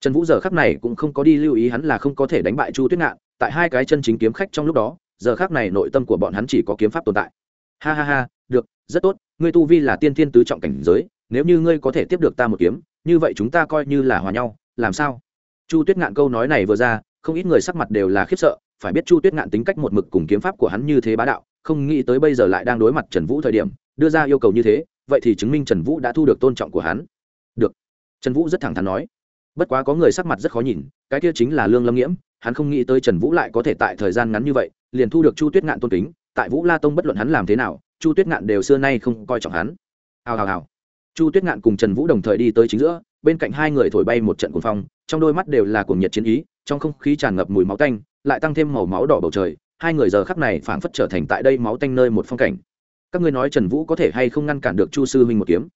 Trần vũ giờ khắc này cũng không có đi lưu ý hắn là không có thể đánh bại chu tuyết ngạn, tại hai cái chân chính kiếm khách trong lúc đó, giờ khắc này nội tâm của bọn hắn chỉ có kiếm pháp tồn tại. Ha ha ha, được, rất tốt, ngươi tu vi là tiên thiên tứ trọng cảnh giới, nếu như ngươi có thể tiếp được ta một kiếm, như vậy chúng ta coi như là hòa nhau, làm sao? Chu tuyết ngạn câu nói này vừa ra, không ít người sắc mặt đều là khiếp sợ phải biết chu tuyết ngạn tính cách một mực cùng kiếm pháp của hắn như thế bá đạo, không nghĩ tới bây giờ lại đang đối mặt trần vũ thời điểm, đưa ra yêu cầu như thế, vậy thì chứng minh trần vũ đã thu được tôn trọng của hắn. Được. Trần vũ rất thẳng thắn nói. Bất quá có người sắc mặt rất khó nhìn, cái kia chính là lương lâm nghiễm, hắn không nghĩ tới trần vũ lại có thể tại thời gian ngắn như vậy, liền thu được chu tuyết ngạn tôn kính, tại vũ la tông bất luận hắn làm thế nào, chu tuyết ngạn đều xưa nay không coi trọng hắn. Hào hào hào. Chu tuyết ngạn cùng trần vũ đồng thời đi tới chính giữa, bên cạnh hai người thổi bay một trận cuồng phong, trong đôi mắt đều là cuồng nhiệt chiến ý, trong không khí tràn ngập mùi máu tanh lại tăng thêm màu máu đỏ bầu trời, hai người giờ khắc này phảng phất trở thành tại đây máu tanh nơi một phong cảnh. Các ngươi nói trần vũ có thể hay không ngăn cản được chu sư huynh một kiếm?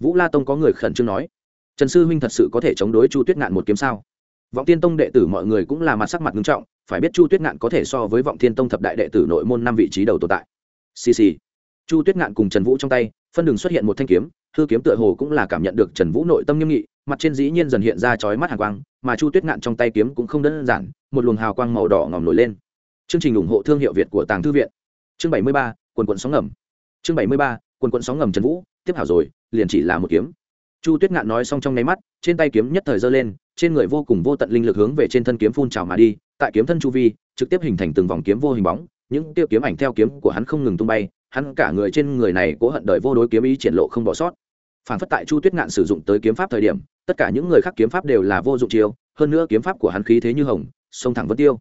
Vũ la tông có người khẩn trương nói. Trần sư huynh thật sự có thể chống đối chu tuyết ngạn một kiếm sao? Vọng tiên tông đệ tử mọi người cũng là mặt sắc mặt nghiêm trọng, phải biết chu tuyết ngạn có thể so với vọng thiên tông thập đại đệ tử nội môn năm vị trí đầu tồn tại. Xì xì. Chu tuyết ngạn cùng trần vũ trong tay, phân đường xuất hiện một thanh kiếm, hư kiếm tựa hồ cũng là cảm nhận được trần vũ nội tâm nghiêm nghị, mặt trên dĩ nhiên dần hiện ra chói mắt hàng quang, mà chu tuyết ngạn trong tay kiếm cũng không đơn giản một luồng hào quang màu đỏ ngòm nổi lên. Chương trình ủng hộ thương hiệu việt của tàng thư viện. Chương bảy mươi ba, quần quận sóng ngầm. Chương bảy mươi ba, quần quận sóng ngầm trần vũ, tiếp hảo rồi, liền chỉ là một kiếm. Chu tuyết ngạn nói xong trong nháy mắt, trên tay kiếm nhất thời giơ lên, trên người vô cùng vô tận linh lực hướng về trên thân kiếm phun trào mà đi, tại kiếm thân chu vi, trực tiếp hình thành từng vòng kiếm vô hình bóng, những tiêu kiếm ảnh theo kiếm của hắn không ngừng tung bay, hắn cả người trên người này cố hận đời vô đối kiếm ý triển lộ không bỏ sót. Phản phất tại chu tuyết ngạn sử dụng tới kiếm pháp thời điểm, tất cả những người khác kiếm pháp đều là vô dụng chiêu, hơn nữa kiếm pháp của hắn khí thế như hồng xông thẳng vân tiêu.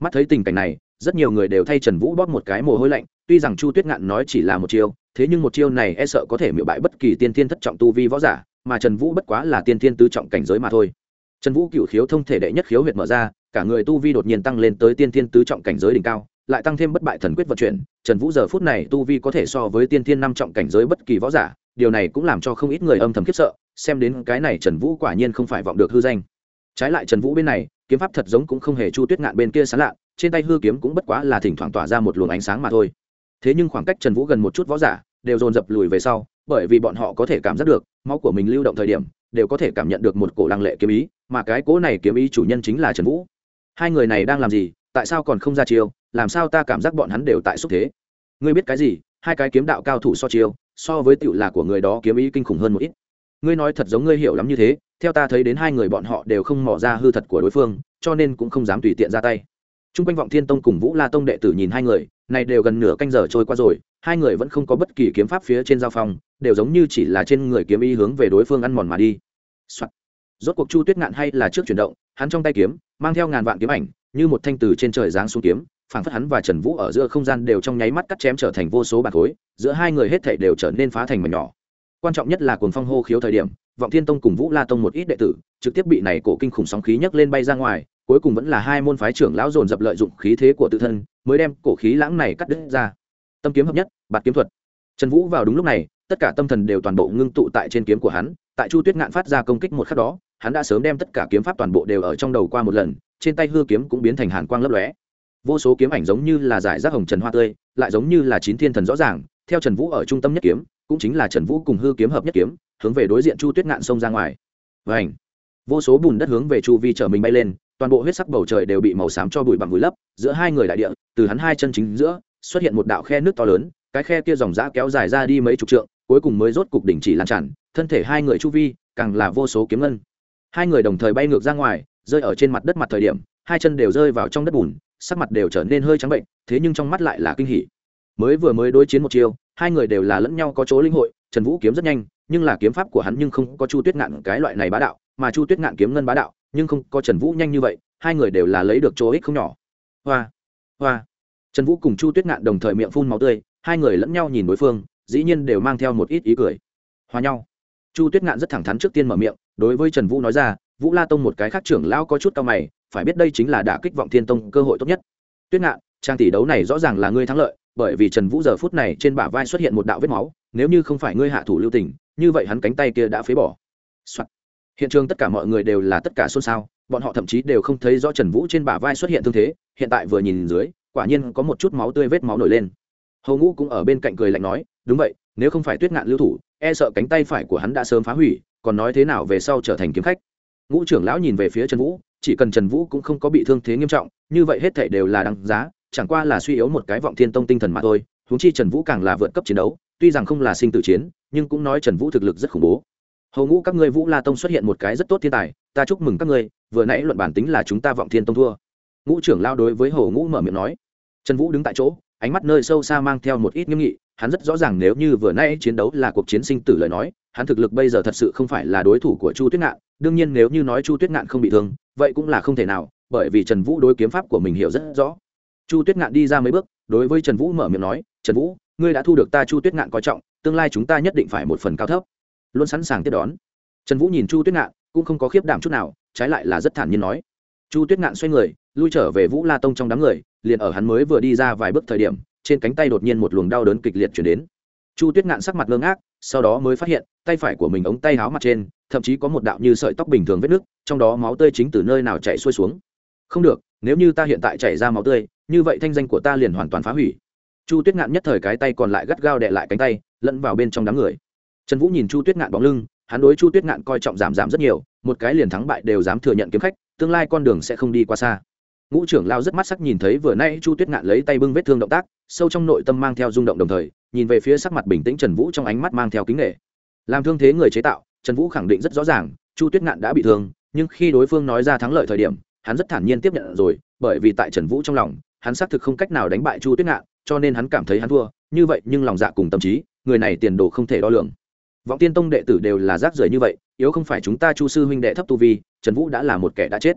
Mắt thấy tình cảnh này, rất nhiều người đều thay trần vũ bóp một cái mồ hôi lạnh, tuy rằng chu tuyết ngạn nói chỉ là một chiêu, thế nhưng một chiêu này e sợ có thể miệu bại bất kỳ tiên thiên thất trọng tu vi võ giả, mà trần vũ bất quá là tiên thiên tứ trọng cảnh giới mà thôi. Trần vũ cựu khiếu thông thể đệ nhất khiếu huyệt mở ra, cả người tu vi đột nhiên tăng lên tới tiên thiên tứ trọng cảnh giới đỉnh cao, lại tăng thêm bất bại thần quyết vận chuyển, trần vũ giờ phút này tu vi có thể so với tiên thiên năm trọng cảnh giới bất kỳ võ giả, điều này cũng làm cho không ít người âm thầm khiếp sợ, xem đến cái này trần vũ quả nhiên không phải vọng được hư danh. Trái lại trần vũ bên này kiếm pháp thật giống cũng không hề chu tuyết ngạn bên kia sán lạ, trên tay hư kiếm cũng bất quá là thỉnh thoảng tỏa ra một luồng ánh sáng mà thôi. Thế nhưng khoảng cách trần vũ gần một chút võ giả, đều dồn dập lùi về sau, bởi vì bọn họ có thể cảm giác được, máu của mình lưu động thời điểm, đều có thể cảm nhận được một cổ lăng lệ kiếm ý, mà cái cố này kiếm ý chủ nhân chính là trần vũ. Hai người này đang làm gì, tại sao còn không ra chiêu, làm sao ta cảm giác bọn hắn đều tại xúc thế? Ngươi biết cái gì, hai cái kiếm đạo cao thủ so chiêu, so với tựu là của người đó kiếm ý kinh khủng hơn một ít. Ngươi nói thật giống ngươi hiểu lắm như thế theo ta thấy đến hai người bọn họ đều không mỏ ra hư thật của đối phương, cho nên cũng không dám tùy tiện ra tay. T r u n g quanh vọng thiên tông cùng vũ la tông đệ tử nhìn hai người, này đều gần nửa canh giờ trôi qua rồi, hai người vẫn không có bất kỳ kiếm pháp phía trên giao phong, đều giống như chỉ là trên người kiếm ý hướng về đối phương ăn mòn mà đi、Soạn. rốt cuộc chu tuyết ngạn hay là trước chuyển động, hắn trong tay kiếm, mang theo ngàn vạn kiếm ảnh, như một thanh từ trên trời giáng xuống kiếm, phảng phất hắn và trần vũ ở giữa không gian đều trong nháy mắt cắt chém trở thành vô số bạc khối, giữa hai người hết thảy đều trở nên phá thành mảnh nhỏ. Quan trọng nhất là cuồng phong hô khiếu thời điểm vọng thiên tông cùng vũ la tông một ít đệ tử, trực tiếp bị này cổ kinh khủng sóng khí nhấc lên bay ra ngoài, cuối cùng vẫn là hai môn phái trưởng lão dồn dập lợi dụng khí thế của tự thân, mới đem cổ khí lãng này cắt đứt ra. Tâm kiếm hợp nhất, bạt kiếm thuật. Trần vũ vào đúng lúc này, tất cả tâm thần đều toàn bộ ngưng tụ tại trên kiếm của hắn, tại chu tuyết ngạn phát ra công kích một khắc đó, hắn đã sớm đem tất cả kiếm pháp toàn bộ đều ở trong đầu qua một lần, trên tay hư kiếm cũng biến thành hàn quang lấp lóe. Vô số kiếm ảnh giống như là giải rác hồng trần hoa tươi, lại giống như là chín thiên thần rõ ràng, theo trần vũ ở trung tâm nhất kiếm cũng chính là trần vũ cùng hư kiếm hợp nhất kiếm, hướng về đối diện chu tuyết ngạn sông ra ngoài. Và ảnh vô số bùn đất hướng về chu vi chở mình bay lên, toàn bộ huyết sắc bầu trời đều bị màu xám cho bụi bằng vùi lấp, giữa hai người đại địa, từ hắn hai chân chính giữa, xuất hiện một đạo khe nước to lớn, cái khe kia dòng dã kéo dài ra đi mấy chục trượng, cuối cùng mới rốt cục đỉnh chỉ lan tràn, thân thể hai người chu vi, càng là vô số kiếm ngân. Hai người đồng thời bay ngược ra ngoài, rơi ở trên mặt đất mặt thời điểm, hai chân đều rơi vào trong đất bùn, sắc mặt đều trở nên hơi trắng bệnh, thế nhưng trong mắt lại là kinh hỉ. Mới vừa mới đối chiến một chiêu hai người đều là lẫn nhau có chỗ linh hội, trần vũ kiếm rất nhanh, nhưng là kiếm pháp của hắn nhưng không có chu tuyết ngạn cái loại này bá đạo, mà chu tuyết ngạn kiếm ngân bá đạo, nhưng không có trần vũ nhanh như vậy, hai người đều là lấy được chỗ ích không nhỏ. Hoa hoa. Trần vũ cùng chu tuyết ngạn đồng thời miệng phun máu tươi, hai người lẫn nhau nhìn đối phương, dĩ nhiên đều mang theo một ít ý cười. Hòa nhau. Chu tuyết ngạn rất thẳng thắn trước tiên mở miệng, đối với trần vũ nói ra, vũ la tông một cái khác trưởng lão có chút cao mày, phải biết đây chính là đả kích vọng thiên tông cơ hội tốt nhất. Tuyết ngạn trang tỷ đấu này rõ ràng là ngươi thắng lợi, bởi vì trần vũ giờ phút này trên bả vai xuất hiện một đạo vết máu, nếu như không phải ngươi hạ thủ lưu tình, như vậy hắn cánh tay kia đã phế bỏ、Soạn. hiện trường tất cả mọi người đều là tất cả xôn xao, bọn họ thậm chí đều không thấy rõ trần vũ trên bả vai xuất hiện thương thế, hiện tại vừa nhìn dưới, quả nhiên có một chút máu tươi vết máu nổi lên. Hầu ngũ cũng ở bên cạnh cười lạnh nói, đúng vậy, nếu không phải tuyết ngạn lưu thủ e sợ cánh tay phải của hắn đã sớm phá hủy, còn nói thế nào về sau trở thành kiếm khách? Ngũ trưởng lão nhìn về phía trần vũ, chỉ cần trần vũ cũng không có bị thương thế nghiêm trọng, như vậy hết thể đều là đăng giá chẳng qua là suy yếu một cái vọng thiên tông tinh thần mà thôi, huống chi trần vũ càng là vượt cấp chiến đấu, tuy rằng không là sinh tử chiến, nhưng cũng nói trần vũ thực lực rất khủng bố. Hầu ngũ các ngươi vũ la tông xuất hiện một cái rất tốt thiên tài, ta chúc mừng các ngươi, vừa nãy luận bản tính là chúng ta vọng thiên tông thua. Ngũ trưởng lao đối với hầu ngũ mở miệng nói. Trần vũ đứng tại chỗ, ánh mắt nơi sâu xa mang theo một ít nghiêm nghị, hắn rất rõ ràng nếu như vừa nãy chiến đấu là cuộc chiến sinh tử lời nói, hắn thực lực bây giờ thật sự không phải là đối thủ của chu tuyết ngạn, đương nhiên nếu như nói chu tuyết ngạn không bị thương, vậy cũng là không thể nào, bởi vì trần vũ đối kiếm pháp của mình hiểu rất rõ chu tuyết ngạn đi ra mấy bước, đối với trần vũ mở miệng nói, trần vũ, ngươi đã thu được ta chu tuyết ngạn coi trọng, tương lai chúng ta nhất định phải một phần cao thấp. Luôn sẵn sàng tiếp đón. Trần vũ nhìn chu tuyết ngạn, cũng không có khiếp đảm chút nào, trái lại là rất thản nhiên nói. Chu tuyết ngạn xoay người, lui trở về vũ la tông trong đám người, liền ở hắn mới vừa đi ra vài bước thời điểm, trên cánh tay đột nhiên một luồng đau đớn kịch liệt chuyển đến. Chu tuyết ngạn sắc mặt ngơ ngác, sau đó mới phát hiện, tay phải của mình ống tay háo mặt trên, thậm chí có một đạo như sợi tóc bình thường vết nứt, trong đó máu tươi chính từ nơi nào chảy xuôi xuống. Không được, nếu như ta hiện tại chảy ra máu tươi như vậy thanh danh của ta liền hoàn toàn phá hủy. Chu tuyết ngạn nhất thời cái tay còn lại gắt gao đè lại cánh tay, lẫn vào bên trong đám người. Trần vũ nhìn chu tuyết ngạn bóng lưng, hắn đối chu tuyết ngạn coi trọng giảm giảm rất nhiều, một cái liền thắng bại đều dám thừa nhận kiếm khách, tương lai con đường sẽ không đi qua xa. Ngũ trưởng lao rất mắt sắc nhìn thấy vừa nay chu tuyết ngạn lấy tay bưng vết thương động tác, sâu trong nội tâm mang theo rung động đồng thời, nhìn về phía sắc mặt bình tĩnh trần vũ trong ánh mắt mang theo kính nghệ làm thương thế người chế tạo, trần vũ khẳng định rất rõ ràng, chu tuyết ngạn đã bị thương, nhưng khi đối phương nói ra thắng lợi thời điểm, hắn rất thản nhiên tiếp nhận rồi, bởi vì tại trần vũ trong lòng hắn xác thực không cách nào đánh bại chu tuyết ngạn, cho nên hắn cảm thấy hắn thua. Như vậy, nhưng lòng dạ cùng tâm trí, người này tiền đồ không thể đo lường. Vọng tiên tông đệ tử đều là rác rưởi như vậy, yếu không phải chúng ta chu sư huynh đệ thấp tu vi, trần vũ đã là một kẻ đã chết.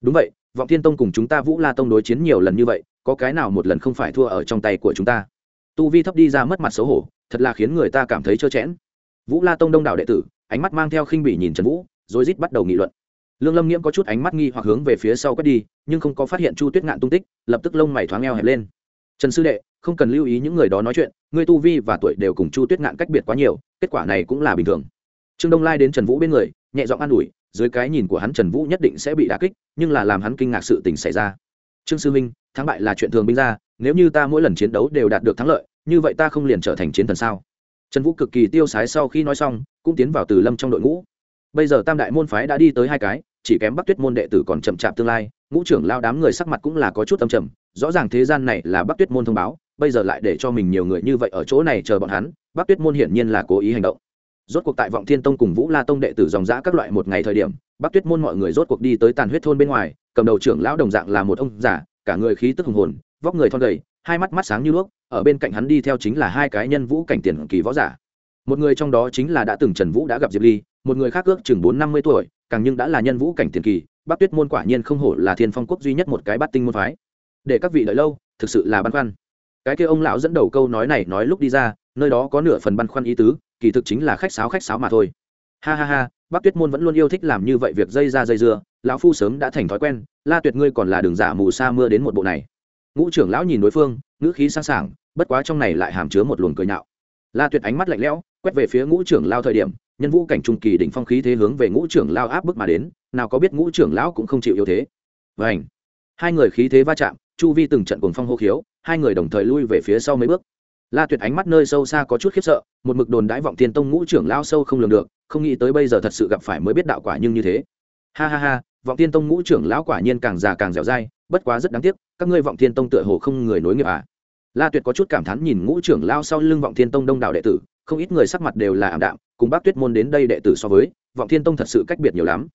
Đúng vậy, vọng tiên tông cùng chúng ta vũ la tông đối chiến nhiều lần như vậy, có cái nào một lần không phải thua ở trong tay của chúng ta? Tu vi thấp đi ra mất mặt xấu hổ, thật là khiến người ta cảm thấy trơ chẽn. Vũ la tông đông đảo đệ tử, ánh mắt mang theo khinh bỉ nhìn trần vũ, rồi rít bắt đầu nghị luận lương lâm nghiễm có chút ánh mắt nghi hoặc hướng về phía sau quét đi, nhưng không có phát hiện chu tuyết ngạn tung tích, lập tức lông mày thoáng eo hẹp lên. Trần sư đệ, không cần lưu ý những người đó nói chuyện, ngươi tu vi và tuổi đều cùng chu tuyết ngạn cách biệt quá nhiều, kết quả này cũng là bình thường. Trương đông lai đến trần vũ bên người, nhẹ giọng an ủi, dưới cái nhìn của hắn trần vũ nhất định sẽ bị đà kích, nhưng là làm hắn kinh ngạc sự tình xảy ra. Trương sư minh thắng bại là chuyện thường binh ra, nếu như ta mỗi lần chiến đấu đều đạt được thắng lợi, như vậy ta không liền trở thành chiến thần sao? Trần vũ cực kỳ tiêu sái sau khi nói xong, cũng tiến vào từ lâm trong đội ngũ bây giờ tam đại môn phái đã đi tới hai cái, chỉ kém bắc tuyết môn đệ tử còn chậm chạp tương lai, ngũ trưởng lao đám người sắc mặt cũng là có chút âm trầm, rõ ràng thế gian này là bắc tuyết môn thông báo, bây giờ lại để cho mình nhiều người như vậy ở chỗ này chờ bọn hắn, bắc tuyết môn hiển nhiên là cố ý hành động. Rốt cuộc tại vọng thiên tông cùng vũ la tông đệ tử dòng giã các loại một ngày thời điểm, bắc tuyết môn mọi người rốt cuộc đi tới tàn huyết thôn bên ngoài, cầm đầu trưởng lão đồng dạng là một ông giả cả người khí tức hùng hồn, vóc người thon gầy, hai mắt mắt sáng như đuốc, ở bên cạnh hắn đi theo chính là hai cái nhân vũ cảnh tiền kỳ võ giả một người trong đó chính là đã từng trần vũ đã gặp diệp ly, một người khác ước chừng bốn năm mươi tuổi, càng nhưng đã là nhân vũ cảnh tiền kỳ, bắc tuyết môn quả nhiên không hổ là thiên phong quốc duy nhất một cái bắt tinh môn phái. Để các vị đợi lâu, thực sự là băn khoăn. Cái kia ông lão dẫn đầu câu nói này nói lúc đi ra, nơi đó có nửa phần băn khoăn ý tứ, kỳ thực chính là khách sáo khách sáo mà thôi. Ha ha ha, bắc tuyết môn vẫn luôn yêu thích làm như vậy việc dây ra dây dưa, lão phu sớm đã thành thói quen, la tuyệt ngươi còn là đường giả mù sa mưa đến một bộ này. Ngũ trưởng lão nhìn đối phương, ngữ khí sẵn sàng bất quá trong này lại hàm chứa một luồng cười nhạo. La tuyệt ánh mắt lạnh lẽo quét về phía ngũ trưởng lao thời điểm, nhân vũ cảnh trung kỳ đỉnh phong khí thế hướng về ngũ trưởng lao áp bức mà đến, nào có biết ngũ trưởng lão cũng không chịu yếu thế. Vảnh hai người khí thế va chạm, chu vi từng trận cuồng phong hô khiếu, hai người đồng thời lui về phía sau mấy bước. La tuyệt ánh mắt nơi sâu xa có chút khiếp sợ, một mực đồn đãi vọng tiên tông ngũ trưởng lao sâu không lường được, không nghĩ tới bây giờ thật sự gặp phải mới biết đạo quả nhưng như thế. Ha ha ha, vọng tiên tông ngũ trưởng lão quả nhiên càng già càng dẻo dai, bất quá rất đáng tiếc, các ngươi vọng tiên tông tựa hồ không người nối nghiệp à. La tuyệt có chút cảm thán nhìn ngũ trưởng lao sau lưng vọng thiên tông đông đảo đệ tử không ít người sắc mặt đều là ảm đạm, cùng bác tuyết môn đến đây đệ tử so với, vọng thiên tông thật sự cách biệt nhiều lắm.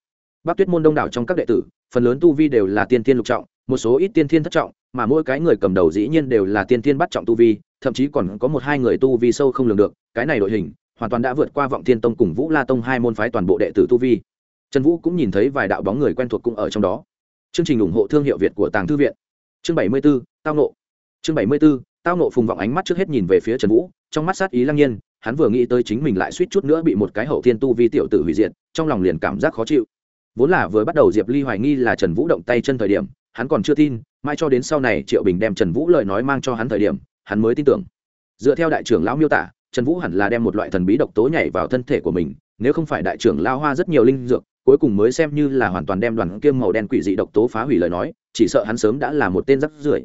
Bác tuyết môn đông đảo trong các đệ tử, phần lớn tu vi đều là tiên thiên lục trọng, một số ít tiên thiên thất trọng, mà mỗi cái người cầm đầu dĩ nhiên đều là tiên thiên bắt trọng tu vi, thậm chí còn có một hai người tu vi sâu không lường được, cái này đội hình hoàn toàn đã vượt qua vọng thiên tông cùng vũ la tông hai môn phái toàn bộ đệ tử tu vi. Trần vũ cũng nhìn thấy vài đạo bóng người quen thuộc cũng ở trong đó. Chương trình ủng hộ thương hiệu việt của tàng thư viện. Chương bảy mươi b ố tao nộ. Chương bảy mươi b ố tao nộ phùng vọng ánh mắt trước hết nhìn về phía trần vũ, trong mắt sát ý lăng nhiên hắn vừa nghĩ tới chính mình lại suýt chút nữa bị một cái hậu thiên tu vi tiểu tử hủy diệt, trong lòng liền cảm giác khó chịu. Vốn là vừa bắt đầu diệp ly hoài nghi là trần vũ động tay chân thời điểm, hắn còn chưa tin mai cho đến sau này triệu bình đem trần vũ lời nói mang cho hắn thời điểm, hắn mới tin tưởng. Dựa theo đại trưởng lão miêu tả, trần vũ hẳn là đem một loại thần bí độc tố nhảy vào thân thể của mình, nếu không phải đại trưởng lao hoa rất nhiều linh dược, cuối cùng mới xem như là hoàn toàn đem đoàn kiêm màu đen quỷ dị độc tố phá hủy lời nói, chỉ sợ hắn sớm đã là một tên rắc rưởi.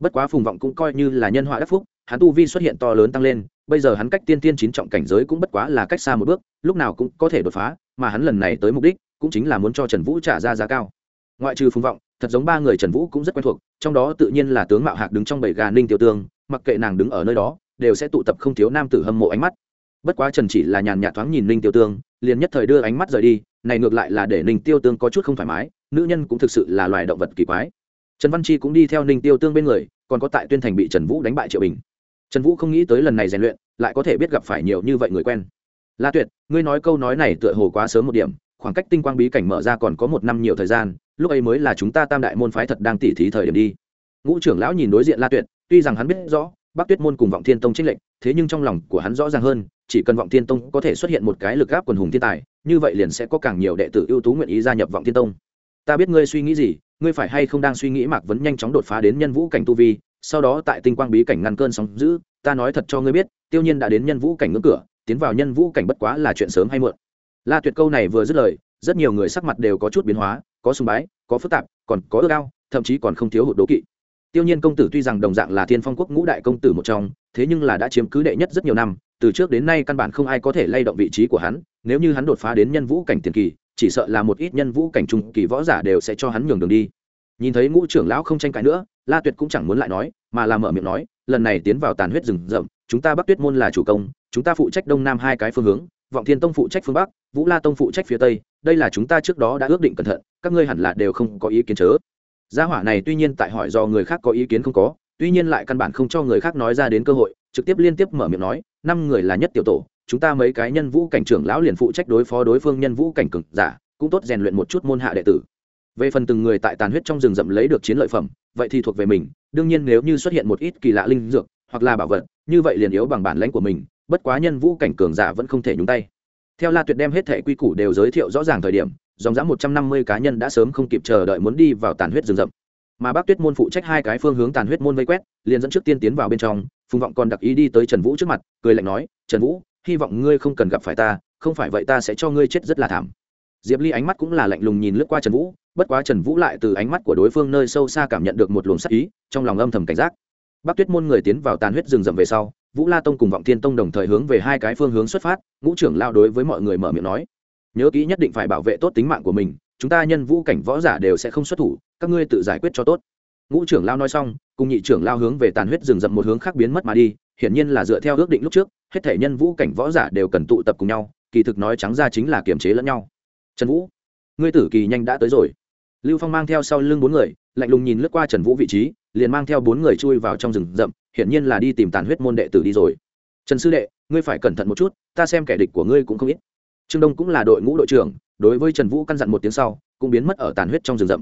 Bất quá phùng vọng cũng coi như là nhân họa đắc phúc hắn tu vi xuất hiện to lớn tăng lên, bây giờ hắn cách tiên tiên chín trọng cảnh giới cũng bất quá là cách xa một bước, lúc nào cũng có thể đột phá, mà hắn lần này tới mục đích cũng chính là muốn cho trần vũ trả ra giá cao. Ngoại trừ phùng vọng, thật giống ba người trần vũ cũng rất quen thuộc, trong đó tự nhiên là tướng mạo hạc đứng trong bảy gà ninh tiểu tương, mặc kệ nàng đứng ở nơi đó, đều sẽ tụ tập không thiếu nam tử hâm mộ ánh mắt. Bất quá trần chỉ là nhàn nhạt thoáng nhìn ninh tiêu tương, liền nhất thời đưa ánh mắt rời đi, này ngược lại là để ninh tiêu tương có chút không thoải mái, nữ nhân cũng thực sự là loài động vật kỳ quái. Trần văn chi cũng đi theo ninh tiêu tương bên người, còn có tại tuyên thành bị trần vũ đánh bại triệu bình trần vũ không nghĩ tới lần này rèn luyện, lại có thể biết gặp phải nhiều như vậy người quen. La tuyệt, ngươi nói câu nói này tựa hồ quá sớm một điểm, khoảng cách tinh quang bí cảnh mở ra còn có một năm nhiều thời gian, lúc ấy mới là chúng ta tam đại môn phái thật đang tỉ thí thời điểm đi. Ngũ trưởng lão nhìn đối diện la tuyệt, tuy rằng hắn biết rõ, bắc tuyết môn cùng vọng thiên tông trích lệnh thế nhưng trong lòng của hắn rõ ràng hơn, chỉ cần vọng thiên tông có thể xuất hiện một cái lực gáp quần hùng thiên tài, như vậy liền sẽ có càng nhiều đệ tử ưu tú nguyện ý gia nhập vọng thiên tông. Ta biết ngươi suy nghĩ gì, ngươi phải hay không đang suy nghĩ mạc vấn nhanh chóng đột phá đến nhân vũ cảnh tu vi sau đó tại tinh quang bí cảnh ngăn cơn sóng giữ ta nói thật cho ngươi biết, tiêu nhiên đã đến nhân vũ cảnh ngưỡng cửa, tiến vào nhân vũ cảnh bất quá là chuyện sớm hay muộn. La tuyệt câu này vừa dứt lời, rất nhiều người sắc mặt đều có chút biến hóa, có sùng bái, có phức tạp, còn có ước ao, thậm chí còn không thiếu hụt đố kỵ. Tiêu nhiên công tử tuy rằng đồng dạng là thiên phong quốc ngũ đại công tử một trong, thế nhưng là đã chiếm cứ đệ nhất rất nhiều năm, từ trước đến nay căn bản không ai có thể lay động vị trí của hắn, nếu như hắn đột phá đến nhân vũ cảnh tiền kỳ, chỉ sợ là một ít nhân vũ cảnh trung kỳ võ giả đều sẽ cho hắn nhường đường đi. Nhìn thấy ngũ trưởng lão không tranh cãi nữa la tuyệt cũng chẳng muốn lại nói, mà làm mở miệng nói, lần này tiến vào tàn huyết rừng rậm, chúng ta bắc tuyết môn là chủ công, chúng ta phụ trách đông nam hai cái phương hướng, vọng thiên tông phụ trách phương bắc, vũ la tông phụ trách phía tây, đây là chúng ta trước đó đã ước định cẩn thận, các ngươi hẳn là đều không có ý kiến chớ. Gia hỏa này tuy nhiên tại hỏi do người khác có ý kiến không có, tuy nhiên lại căn bản không cho người khác nói ra đến cơ hội, trực tiếp liên tiếp mở miệng nói, năm người là nhất tiểu tổ, chúng ta mấy cái nhân vũ cảnh trưởng lão liền phụ trách đối phó đối phương nhân vũ cảnh cực giả, cũng tốt rèn luyện một chút môn hạ đệ tử về phần từng người tại tàn huyết trong rừng rậm lấy được chiến lợi phẩm, vậy thì thuộc về mình. Đương nhiên nếu như xuất hiện một ít kỳ lạ linh dược, hoặc là bảo vật, như vậy liền yếu bằng bản lãnh của mình, bất quá nhân vũ cảnh cường giả vẫn không thể nhúng tay. Theo la tuyệt đem hết thẻ quy củ đều giới thiệu rõ ràng thời điểm, dòng dã một trăm năm mươi cá nhân đã sớm không kịp chờ đợi muốn đi vào tàn huyết rừng rậm. Mà bác tuyết môn phụ trách hai cái phương hướng tàn huyết môn vây quét, liền dẫn trước tiên tiến vào bên trong, phùng vọng còn đặc ý đi tới trần vũ trước mặt, cười lạnh nói, trần vũ, hy vọng ngươi không cần gặp phải ta, không phải vậy ta sẽ cho ngươi chết rất là thảm diệp ly ánh mắt cũng là lạnh lùng nhìn lướt qua trần vũ, bất quá trần vũ lại từ ánh mắt của đối phương nơi sâu xa cảm nhận được một luồng sắc ý, trong lòng âm thầm cảnh giác. Bác tuyết môn người tiến vào tàn huyết rừng rậm về sau, vũ la tông cùng vọng thiên tông đồng thời hướng về hai cái phương hướng xuất phát, ngũ trưởng lao đối với mọi người mở miệng nói, nhớ kỹ nhất định phải bảo vệ tốt tính mạng của mình, chúng ta nhân vũ cảnh võ giả đều sẽ không xuất thủ, các ngươi tự giải quyết cho tốt. Ngũ trưởng lao nói xong, cùng nhị trưởng lao hướng về tàn huyết rừng rậm một hướng khác biến mất mà đi, hiển nhiên là dựa theo ước định lúc trước, hết thể nhân vũ cảnh võ giả đều cần tụ tập cùng nhau, kỳ thực nói trắng ra chính là kiềm chế lẫn nhau trần vũ, ngươi tử kỳ nhanh đã tới rồi. Lưu phong mang theo sau lưng bốn người, lạnh lùng nhìn lướt qua trần vũ vị trí, liền mang theo bốn người chui vào trong rừng rậm, hiển nhiên là đi tìm tàn huyết môn đệ tử đi rồi. Trần sư đệ, ngươi phải cẩn thận một chút, ta xem kẻ địch của ngươi cũng không ít. Trương đông cũng là đội ngũ đội trưởng, đối với trần vũ căn dặn một tiếng sau, cũng biến mất ở tàn huyết trong rừng rậm.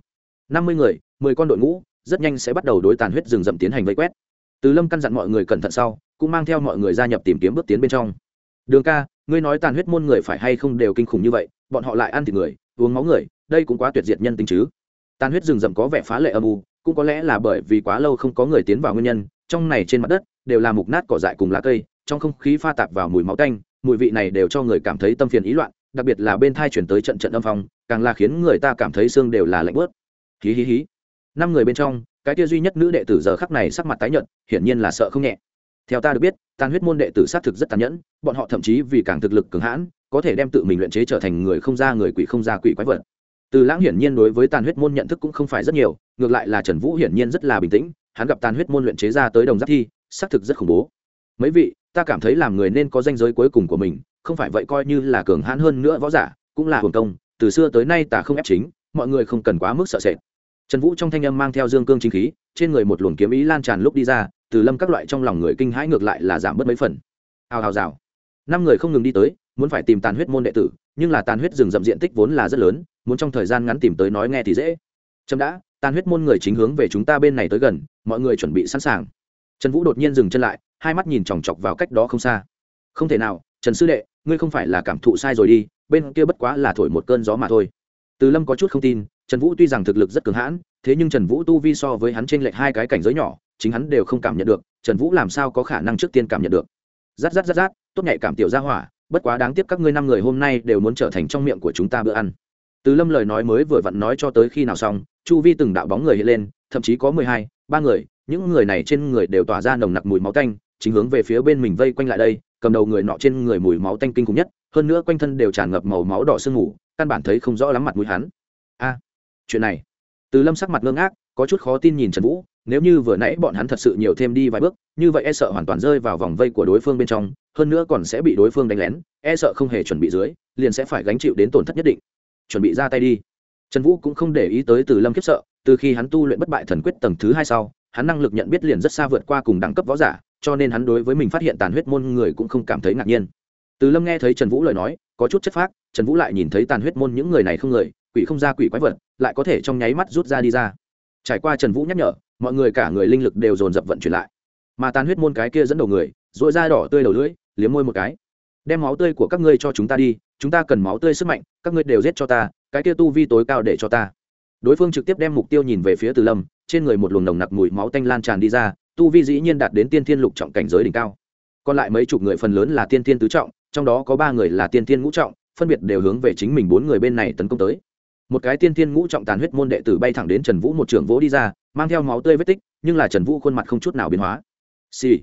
Năm mươi người, mười con đội ngũ, rất nhanh sẽ bắt đầu đối tàn huyết rừng rậm tiến hành vây quét. Từ lâm căn dặn mọi người cẩn thận sau, cũng mang theo mọi người gia nhập tìm kiếm bước tiến bên trong. Đường ca, ngươi nói tàn huyết môn người phải hay không đều kinh khủng như vậy bọn họ lại ăn thịt người, uống máu người, đây cũng quá tuyệt diệt nhân tính chứ. Tan huyết rừng rậm có vẻ phá lệ âm u, cũng có lẽ là bởi vì quá lâu không có người tiến vào nguyên nhân, trong này trên mặt đất đều là mục nát cỏ dại cùng lá cây, trong không khí pha tạp vào mùi máu tanh, mùi vị này đều cho người cảm thấy tâm phiền ý loạn, đặc biệt là bên thai chuyển tới trận trận âm phong, càng là khiến người ta cảm thấy xương đều là lạnh bớt hí hí hí. Năm người bên trong, cái kia duy nhất nữ đệ tử giờ khắc này sắc mặt tái nhợt, hiển nhiên là sợ không nhẹ. Theo ta được biết, tàn huyết môn đệ tử xác thực rất tàn nhẫn, bọn họ thậm chí vì càng thực lực cường hãn có thể đem tự mình luyện chế trở thành người không ra người quỷ không ra quỷ quái vật. Từ lãng hiển nhiên đối với tàn huyết môn nhận thức cũng không phải rất nhiều, ngược lại là trần vũ hiển nhiên rất là bình tĩnh, hắn gặp tàn huyết môn luyện chế ra tới đồng giáp thi, xác thực rất khủng bố. Mấy vị, ta cảm thấy làm người nên có danh giới cuối cùng của mình, không phải vậy coi như là cường hãn hơn nữa võ giả, cũng là hồn công, từ xưa tới nay ta không ép chính, mọi người không cần quá mức sợ sệt. Trần vũ trong thanh âm mang theo dương cương chính khí, trên người một luồng kiếm ý lan tràn lúc đi ra, từ lâm các loại trong lòng người kinh hãi ngược lại là giảm bớt mấy phần. Hào hào rào. Năm người không ngừng đi tới muốn phải tìm tàn huyết môn đệ tử, nhưng là tàn huyết rừng rậm diện tích vốn là rất lớn, muốn trong thời gian ngắn tìm tới nói nghe thì dễ. Trâm đã, tàn huyết môn người chính hướng về chúng ta bên này tới gần, mọi người chuẩn bị sẵn sàng. Trần vũ đột nhiên dừng chân lại, hai mắt nhìn chòng chọc vào cách đó không xa. Không thể nào, trần sư đệ, ngươi không phải là cảm thụ sai rồi đi, bên kia bất quá là thổi một cơn gió mà thôi. Từ lâm có chút không tin, trần vũ tuy rằng thực lực rất cường hãn, thế nhưng trần vũ tu vi so với hắn t r ê n lệch hai cái cảnh giới nhỏ, chính hắn đều không cảm nhận được, trần vũ làm sao có khả năng trước tiên cảm nhận được. Rát rát rát rát, tốt nhạy cảm tiểu ra hỏa bất quá đáng tiếc các ngươi năm người hôm nay đều muốn trở thành trong miệng của chúng ta bữa ăn. Từ lâm lời nói mới vừa vặn nói cho tới khi nào xong, chu vi từng đạo bóng người hiện lên, thậm chí có mười hai, ba người, những người này trên người đều tỏa ra nồng nặc mùi máu tanh, chính hướng về phía bên mình vây quanh lại đây, cầm đầu người nọ trên người mùi máu tanh kinh khủng nhất, hơn nữa quanh thân đều tràn ngập màu máu đỏ sương mù, căn bản thấy không rõ lắm mặt mũi hắn. A, chuyện này. Từ lâm sắc mặt ngơ ngác, có chút khó tin nhìn trần vũ nếu như vừa nãy bọn hắn thật sự nhiều thêm đi vài bước, như vậy e sợ hoàn toàn rơi vào vòng vây của đối phương bên trong, hơn nữa còn sẽ bị đối phương đánh lén e sợ không hề chuẩn bị dưới, liền sẽ phải gánh chịu đến tổn thất nhất định. Chuẩn bị ra tay đi. Trần vũ cũng không để ý tới từ lâm kiếp sợ, từ khi hắn tu luyện bất bại thần quyết tầng thứ hai sau, hắn năng lực nhận biết liền rất xa vượt qua cùng đẳng cấp võ giả, cho nên hắn đối với mình phát hiện tàn huyết môn người cũng không cảm thấy ngạc nhiên. Từ lâm nghe thấy trần vũ lời nói, có chút chất phác, trần vũ lại nhìn thấy tàn huyết môn những người này không người, quỷ không ra quỷ quái vật, lại có thể trong nháy mắt rút ra đi ra. Trải qua trần vũ nhắc nhở mọi người cả người linh lực đều dồn dập vận chuyển lại. Mà tàn huyết môn cái kia dẫn đầu người dội da đỏ tươi đầu lưỡi, liếm môi một cái. Đem máu tươi của các ngươi cho chúng ta đi, chúng ta cần máu tươi sức mạnh, các ngươi đều giết cho ta, cái kia tu vi tối cao để cho ta. Đối phương trực tiếp đem mục tiêu nhìn về phía từ lâm, trên người một luồng nồng nặc mùi máu tanh lan tràn đi ra, tu vi dĩ nhiên đạt đến tiên thiên lục trọng cảnh giới đỉnh cao. Còn lại mấy chục người phần lớn là tiên thiên tứ trọng, trong đó có ba người là tiên thiên ngũ trọng, phân biệt đều hướng về chính mình bốn người bên này tấn công tới. Một cái tiên thiên ngũ trọng tàn huyết môn đệ tử bay thẳng đến trần vũ một trường vỗ đi ra mang theo máu tươi vết tích, nhưng là trần vũ khuôn mặt không chút nào biến hóa xì、sì.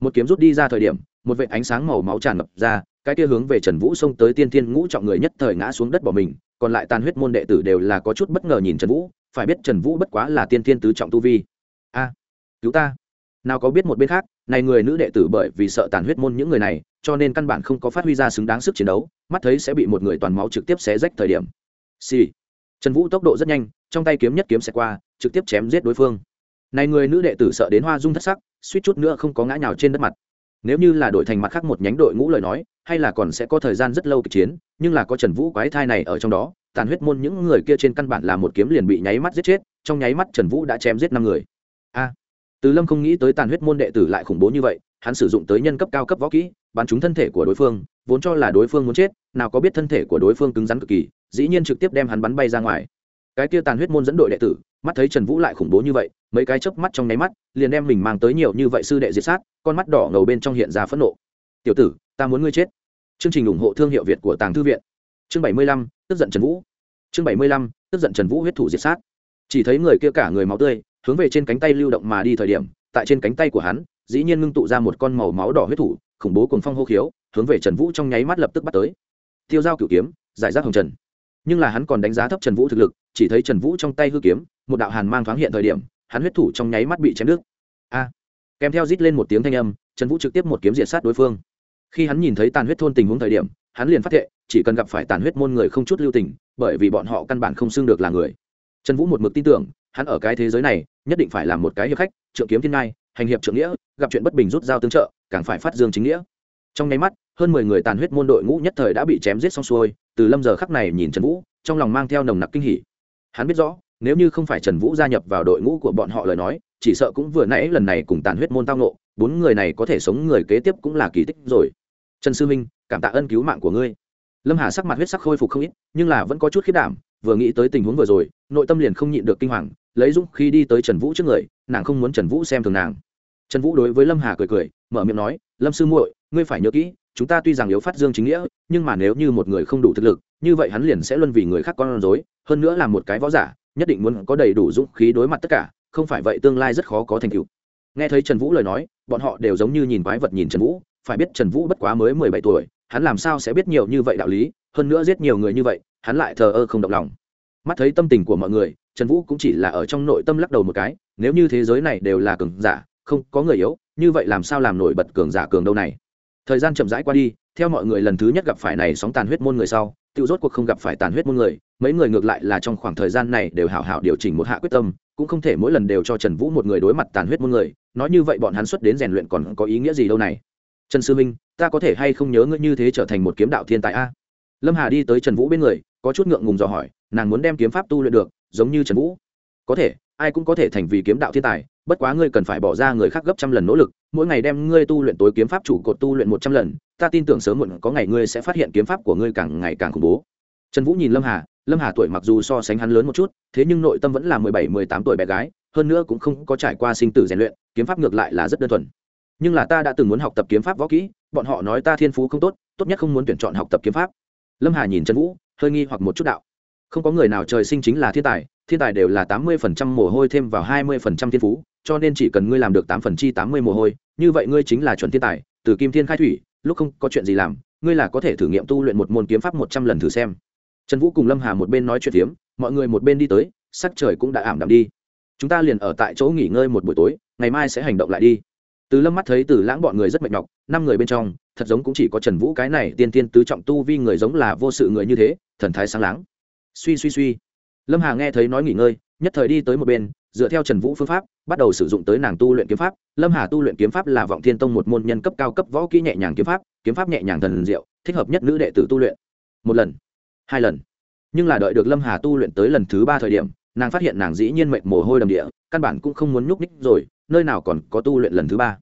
một kiếm rút đi ra thời điểm, một vệ ánh sáng màu máu tràn ngập ra, cái kia hướng về trần vũ xông tới tiên thiên ngũ trọng người nhất thời ngã xuống đất bỏ mình, còn lại tàn huyết môn đệ tử đều là có chút bất ngờ nhìn trần vũ, phải biết trần vũ bất quá là tiên thiên tứ trọng tu vi a, cứu ta nào có biết một bên khác, này người nữ đệ tử bởi vì sợ tàn huyết môn những người này, cho nên căn bản không có phát huy ra xứng đáng sức chiến đấu, mắt thấy sẽ bị một người toàn máu trực tiếp xé rách thời điểm xì、sì trần vũ tốc độ rất nhanh, trong tay kiếm nhất kiếm xẹt qua, trực tiếp chém giết đối phương. Này người nữ đệ tử sợ đến hoa dung thất sắc, suýt chút nữa không có ngã nhào trên đất mặt. Nếu như là đội thành mặt khác một nhánh đội ngũ lời nói, hay là còn sẽ có thời gian rất lâu kịch chiến, nhưng là có trần vũ quái thai này ở trong đó, tàn huyết môn những người kia trên căn bản là một kiếm liền bị nháy mắt giết chết, trong nháy mắt trần vũ đã chém giết năm người. A! Từ lâm không nghĩ tới tàn huyết môn đệ tử lại khủng bố như vậy, hắn sử dụng tới nhân cấp cao cấp võ kỹ, bắn trúng thân thể của đối phương, vốn cho là đối phương muốn chết nào có biết thân thể của đối phương cứng rắn cực kỳ, dĩ nhiên trực tiếp đem hắn bắn bay ra ngoài. Cái kia tàn huyết môn dẫn đội đệ tử, mắt thấy trần vũ lại khủng bố như vậy, mấy cái chớp mắt trong nháy mắt, liền đem mình mang tới nhiều như vậy sư đệ diệt sát, con mắt đỏ ngầu bên trong hiện ra phẫn nộ. Tiểu tử, ta muốn ngươi chết. Chương trình ủng hộ thương hiệu việt của tàng thư viện. Chương bảy mươi lăm, tức giận trần vũ. Chương bảy mươi lăm, tức giận trần vũ huyết thủ diệt sát. Chỉ thấy người kia cả người máu tươi, hướng về trên cánh tay lưu động mà đi thời điểm, tại trên cánh tay của hắn, dĩ nhiên ngưng tụ ra một con màu máu đỏ huyết thủ, khủng bố cùng phong hô khiếu, hướng về trần vũ trong nháy mắt lập tức bắt tới tiêu dao cửu kiếm, giải rác hồng trần. Nhưng là hắn còn đánh giá thấp trần vũ thực lực, chỉ thấy trần vũ trong tay hư kiếm, một đạo hàn mang thoáng hiện thời điểm, hắn huyết thủ trong nháy mắt bị chém nước a! Kèm theo rít lên một tiếng thanh âm, trần vũ trực tiếp một kiếm diệt sát đối phương. Khi hắn nhìn thấy tàn huyết thôn tình huống thời điểm, hắn liền phát hiện chỉ cần gặp phải tàn huyết môn người không chút lưu tình, bởi vì bọn họ căn bản không xưng được là người. Trần vũ một mực tin tưởng, hắn ở cái thế giới này, nhất định phải làm một cái hiệp khách, trượng kiếm thiên ngai, hành hiệp trượng nghĩa, gặp chuyện bất bình rút dao tương trợ, càng phải phát dương chính nghĩa. Trong nháy mắt hơn mười người tàn huyết môn đội ngũ nhất thời đã bị chém giết xong xuôi, từ lâm giờ khắc này nhìn trần vũ, trong lòng mang theo nồng nặc kinh hỉ. Hắn biết rõ, nếu như không phải trần vũ gia nhập vào đội ngũ của bọn họ lời nói, chỉ sợ cũng vừa nãy lần này cùng tàn huyết môn tao nộ bốn người này có thể sống người kế tiếp cũng là kỳ tích rồi. Trần sư minh, cảm tạ ân cứu mạng của ngươi. Lâm hà sắc mặt huyết sắc khôi phục không ít, nhưng là vẫn có chút khiết đảm, vừa nghĩ tới tình huống vừa rồi, nội tâm liền không nhịn được kinh hoàng, lấy dũng khi đi tới trần vũ trước người, nàng không muốn trần vũ xem thường nàng. Trần vũ đối với lâm hà cười cười, mở miệng nói, lâm sư muội, ngươi phải nhớ kỹ chúng ta tuy rằng yếu phát dương chính nghĩa, nhưng mà nếu như một người không đủ thực lực, như vậy hắn liền sẽ luân vì người khác con rối. Hơn nữa là một cái võ giả, nhất định muốn có đầy đủ dũng khí đối mặt tất cả, không phải vậy tương lai rất khó có thành tựu. Nghe thấy trần vũ lời nói, bọn họ đều giống như nhìn quái vật nhìn trần vũ, phải biết trần vũ bất quá mới mười bảy tuổi, hắn làm sao sẽ biết nhiều như vậy đạo lý, hơn nữa giết nhiều người như vậy, hắn lại thờ ơ không động lòng. Mắt thấy tâm tình của mọi người, trần vũ cũng chỉ là ở trong nội tâm lắc đầu một cái, nếu như thế giới này đều là cường giả, không có người yếu, như vậy làm sao làm nổi bật cường giả cường đâu này? Thời gian chậm rãi qua đi, theo mọi người lần thứ nhất gặp phải này sóng tàn huyết môn người sau tự rốt cuộc không gặp phải tàn huyết môn người, mấy người ngược lại là trong khoảng thời gian này đều hảo hảo điều chỉnh một hạ quyết tâm, cũng không thể mỗi lần đều cho trần vũ một người đối mặt tàn huyết môn người, nói như vậy bọn hắn xuất đến rèn luyện còn có ý nghĩa gì đâu này? Trần sư minh, ta có thể hay không nhớ ngươi như thế trở thành một kiếm đạo thiên tài a? Lâm hà đi tới trần vũ bên người, có chút ngượng ngùng dò hỏi, nàng muốn đem kiếm pháp tu luyện được, giống như trần vũ. Có thể, ai cũng có thể thành vì kiếm đạo thiên tài bất quá ngươi cần phải bỏ ra người khác gấp trăm lần nỗ lực, mỗi ngày đem ngươi tu luyện tối kiếm pháp chủ cột tu luyện một trăm lần, ta tin tưởng sớm muộn có ngày ngươi sẽ phát hiện kiếm pháp của ngươi càng ngày càng khủng bố. Trần vũ nhìn lâm hà lâm hà tuổi mặc dù so sánh hắn lớn một chút, thế nhưng nội tâm vẫn là mười bảy, mười tám tuổi bé gái, hơn nữa cũng không có trải qua sinh tử rèn luyện, kiếm pháp ngược lại là rất đơn thuần. Nhưng là ta đã từng muốn học tập kiếm pháp võ kỹ, bọn họ nói ta thiên phú không tốt tốt nhất không muốn tuyển chọn học tập kiếm pháp. Lâm hà nhìn trần vũ, hơi nghi hoặc một chút đạo. Không có người nào trời sinh chính là thiên tài thiên tài đều là tám mươi phần trăm mồ hôi thêm vào hai mươi phần trăm thiên phú, cho nên chỉ cần ngươi làm được tám phần chi tám mươi mồ hôi, như vậy ngươi chính là chuẩn thiên tài. Từ kim thiên khai thủy, lúc không có chuyện gì làm, ngươi là có thể thử nghiệm tu luyện một môn kiếm pháp một trăm lần thử xem. Trần vũ cùng lâm hà một bên nói chuyện phiếm, mọi người một bên đi tới, sắc trời cũng đã ảm đạm đi. Chúng ta liền ở tại chỗ nghỉ ngơi một buổi tối, ngày mai sẽ hành động lại đi. Từ lâm mắt thấy từ lãng bọn người rất mệt nhọc, năm người bên trong, thật giống cũng chỉ có trần vũ cái này tiên tiên tứ trọng tu vi người giống là vô sự người như thế, thần thái sáng láng. Suy suy suy lâm hà nghe thấy nói nghỉ ngơi, nhất thời đi tới một bên, dựa theo trần vũ phương pháp, bắt đầu sử dụng tới nàng tu luyện kiếm pháp. Lâm hà tu luyện kiếm pháp là vọng thiên tông một môn nhân cấp cao cấp võ kỹ nhẹ nhàng kiếm pháp kiếm pháp nhẹ nhàng thần diệu, thích hợp nhất nữ đệ tử tu luyện. Một lần, hai lần. Nhưng là đợi được lâm hà tu luyện tới lần thứ ba thời điểm, nàng phát hiện nàng dĩ nhiên mệnh mồ hôi đầm địa, căn bản cũng không muốn nhúc ních rồi, nơi nào còn có tu luyện lần thứ ba.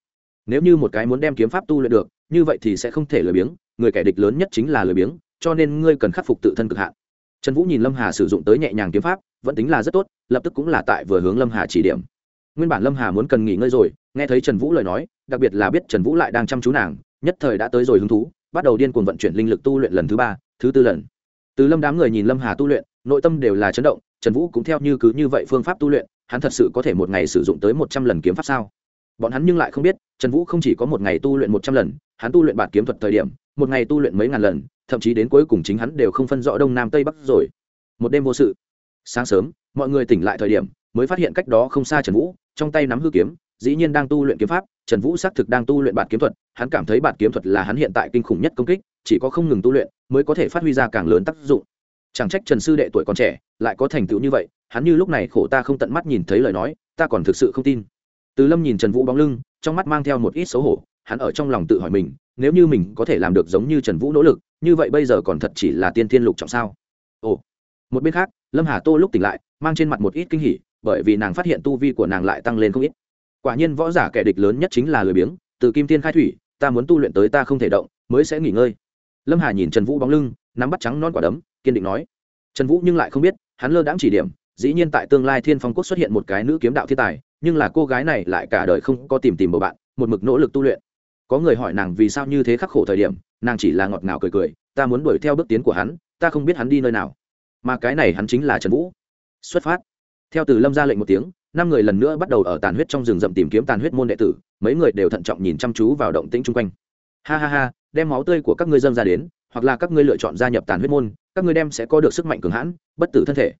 Nếu như một cái muốn đem kiếm pháp tu luyện được, như vậy thì sẽ không thể lười biếng, người kẻ địch lớn nhất chính là lười biếng, cho nên ngươi cần khắc phục tự thân cực hạn trần vũ nhìn lâm hà sử dụng tới nhẹ nhàng kiếm pháp, vẫn tính là rất tốt, lập tức cũng là tại vừa hướng lâm hà chỉ điểm. Nguyên bản lâm hà muốn cần nghỉ ngơi rồi, nghe thấy trần vũ lời nói, đặc biệt là biết trần vũ lại đang chăm chú nàng, nhất thời đã tới rồi hứng thú, bắt đầu điên cuồng vận chuyển linh lực tu luyện lần thứ ba, thứ tư lần. Từ lâm đám người nhìn lâm hà tu luyện, nội tâm đều là chấn động, trần vũ cũng theo như cứ như vậy phương pháp tu luyện, hắn thật sự có thể một ngày sử dụng tới một trăm lần kiếm pháp sao? Bọn hắn nhưng lại không biết, trần vũ không chỉ có một ngày tu luyện một trăm lần, hắn tu luyện bản kiếm thuật thời điểm, một ngày tu luyện mấy ngàn lần thậm chí đến cuối cùng chính hắn đều không phân rõ đông nam tây bắc rồi. Một đêm vô sự. Sáng sớm, mọi người tỉnh lại thời điểm, mới phát hiện cách đó không xa trần vũ, trong tay nắm hư kiếm, dĩ nhiên đang tu luyện kiếm pháp, trần vũ xác thực đang tu luyện bản kiếm thuật, hắn cảm thấy bản kiếm thuật là hắn hiện tại kinh khủng nhất công kích, chỉ có không ngừng tu luyện mới có thể phát huy ra càng lớn tác dụng. Chẳng trách trần sư đệ tuổi còn trẻ lại có thành tựu như vậy, hắn như lúc này khổ ta không tận mắt nhìn thấy lời nói, ta còn thực sự không tin. Từ lâm nhìn trần vũ bóng lưng, trong mắt mang theo một ít xấu hổ, hắn ở trong lòng tự hỏi mình nếu như mình có thể làm được giống như trần vũ nỗ lực, như vậy bây giờ còn thật chỉ là tiên thiên lục trọng sao? Ồ. Một bên khác, lâm hà tô lúc tỉnh lại, mang trên mặt một ít kinh hỉ, bởi vì nàng phát hiện tu vi của nàng lại tăng lên không ít. Quả nhiên võ giả kẻ địch lớn nhất chính là lười biếng, từ kim tiên khai thủy, ta muốn tu luyện tới ta không thể động, mới sẽ nghỉ ngơi. Lâm hà nhìn trần vũ bóng lưng, nắm bắt trắng non quả đấm, kiên định nói. Trần vũ nhưng lại không biết, hắn lơ đãng chỉ điểm, dĩ nhiên tại tương lai thiên phong quốc xuất hiện một cái nữ kiếm đạo thiên tài, nhưng là cô gái này lại cả đời không có tìm tìm bầu bạn, một mực nỗ lực tu luyện có người hỏi nàng vì sao như thế khắc khổ thời điểm, nàng chỉ là ngọt ngào cười cười, ta muốn đuổi theo bước tiến của hắn, ta không biết hắn đi nơi nào. Mà cái này hắn chính là trần vũ. Xuất phát. Theo từ lâm ra lệnh một tiếng, năm người lần nữa bắt đầu ở tàn huyết trong rừng rậm tìm kiếm tàn huyết môn đệ tử, mấy người đều thận trọng nhìn chăm chú vào động tĩnh chung quanh. Ha ha ha, đem máu tươi của các ngươi dâng ra đến, hoặc là các ngươi lựa chọn gia nhập tàn huyết môn, các ngươi đem sẽ có được sức mạnh cường hãn, bất tử thân thể.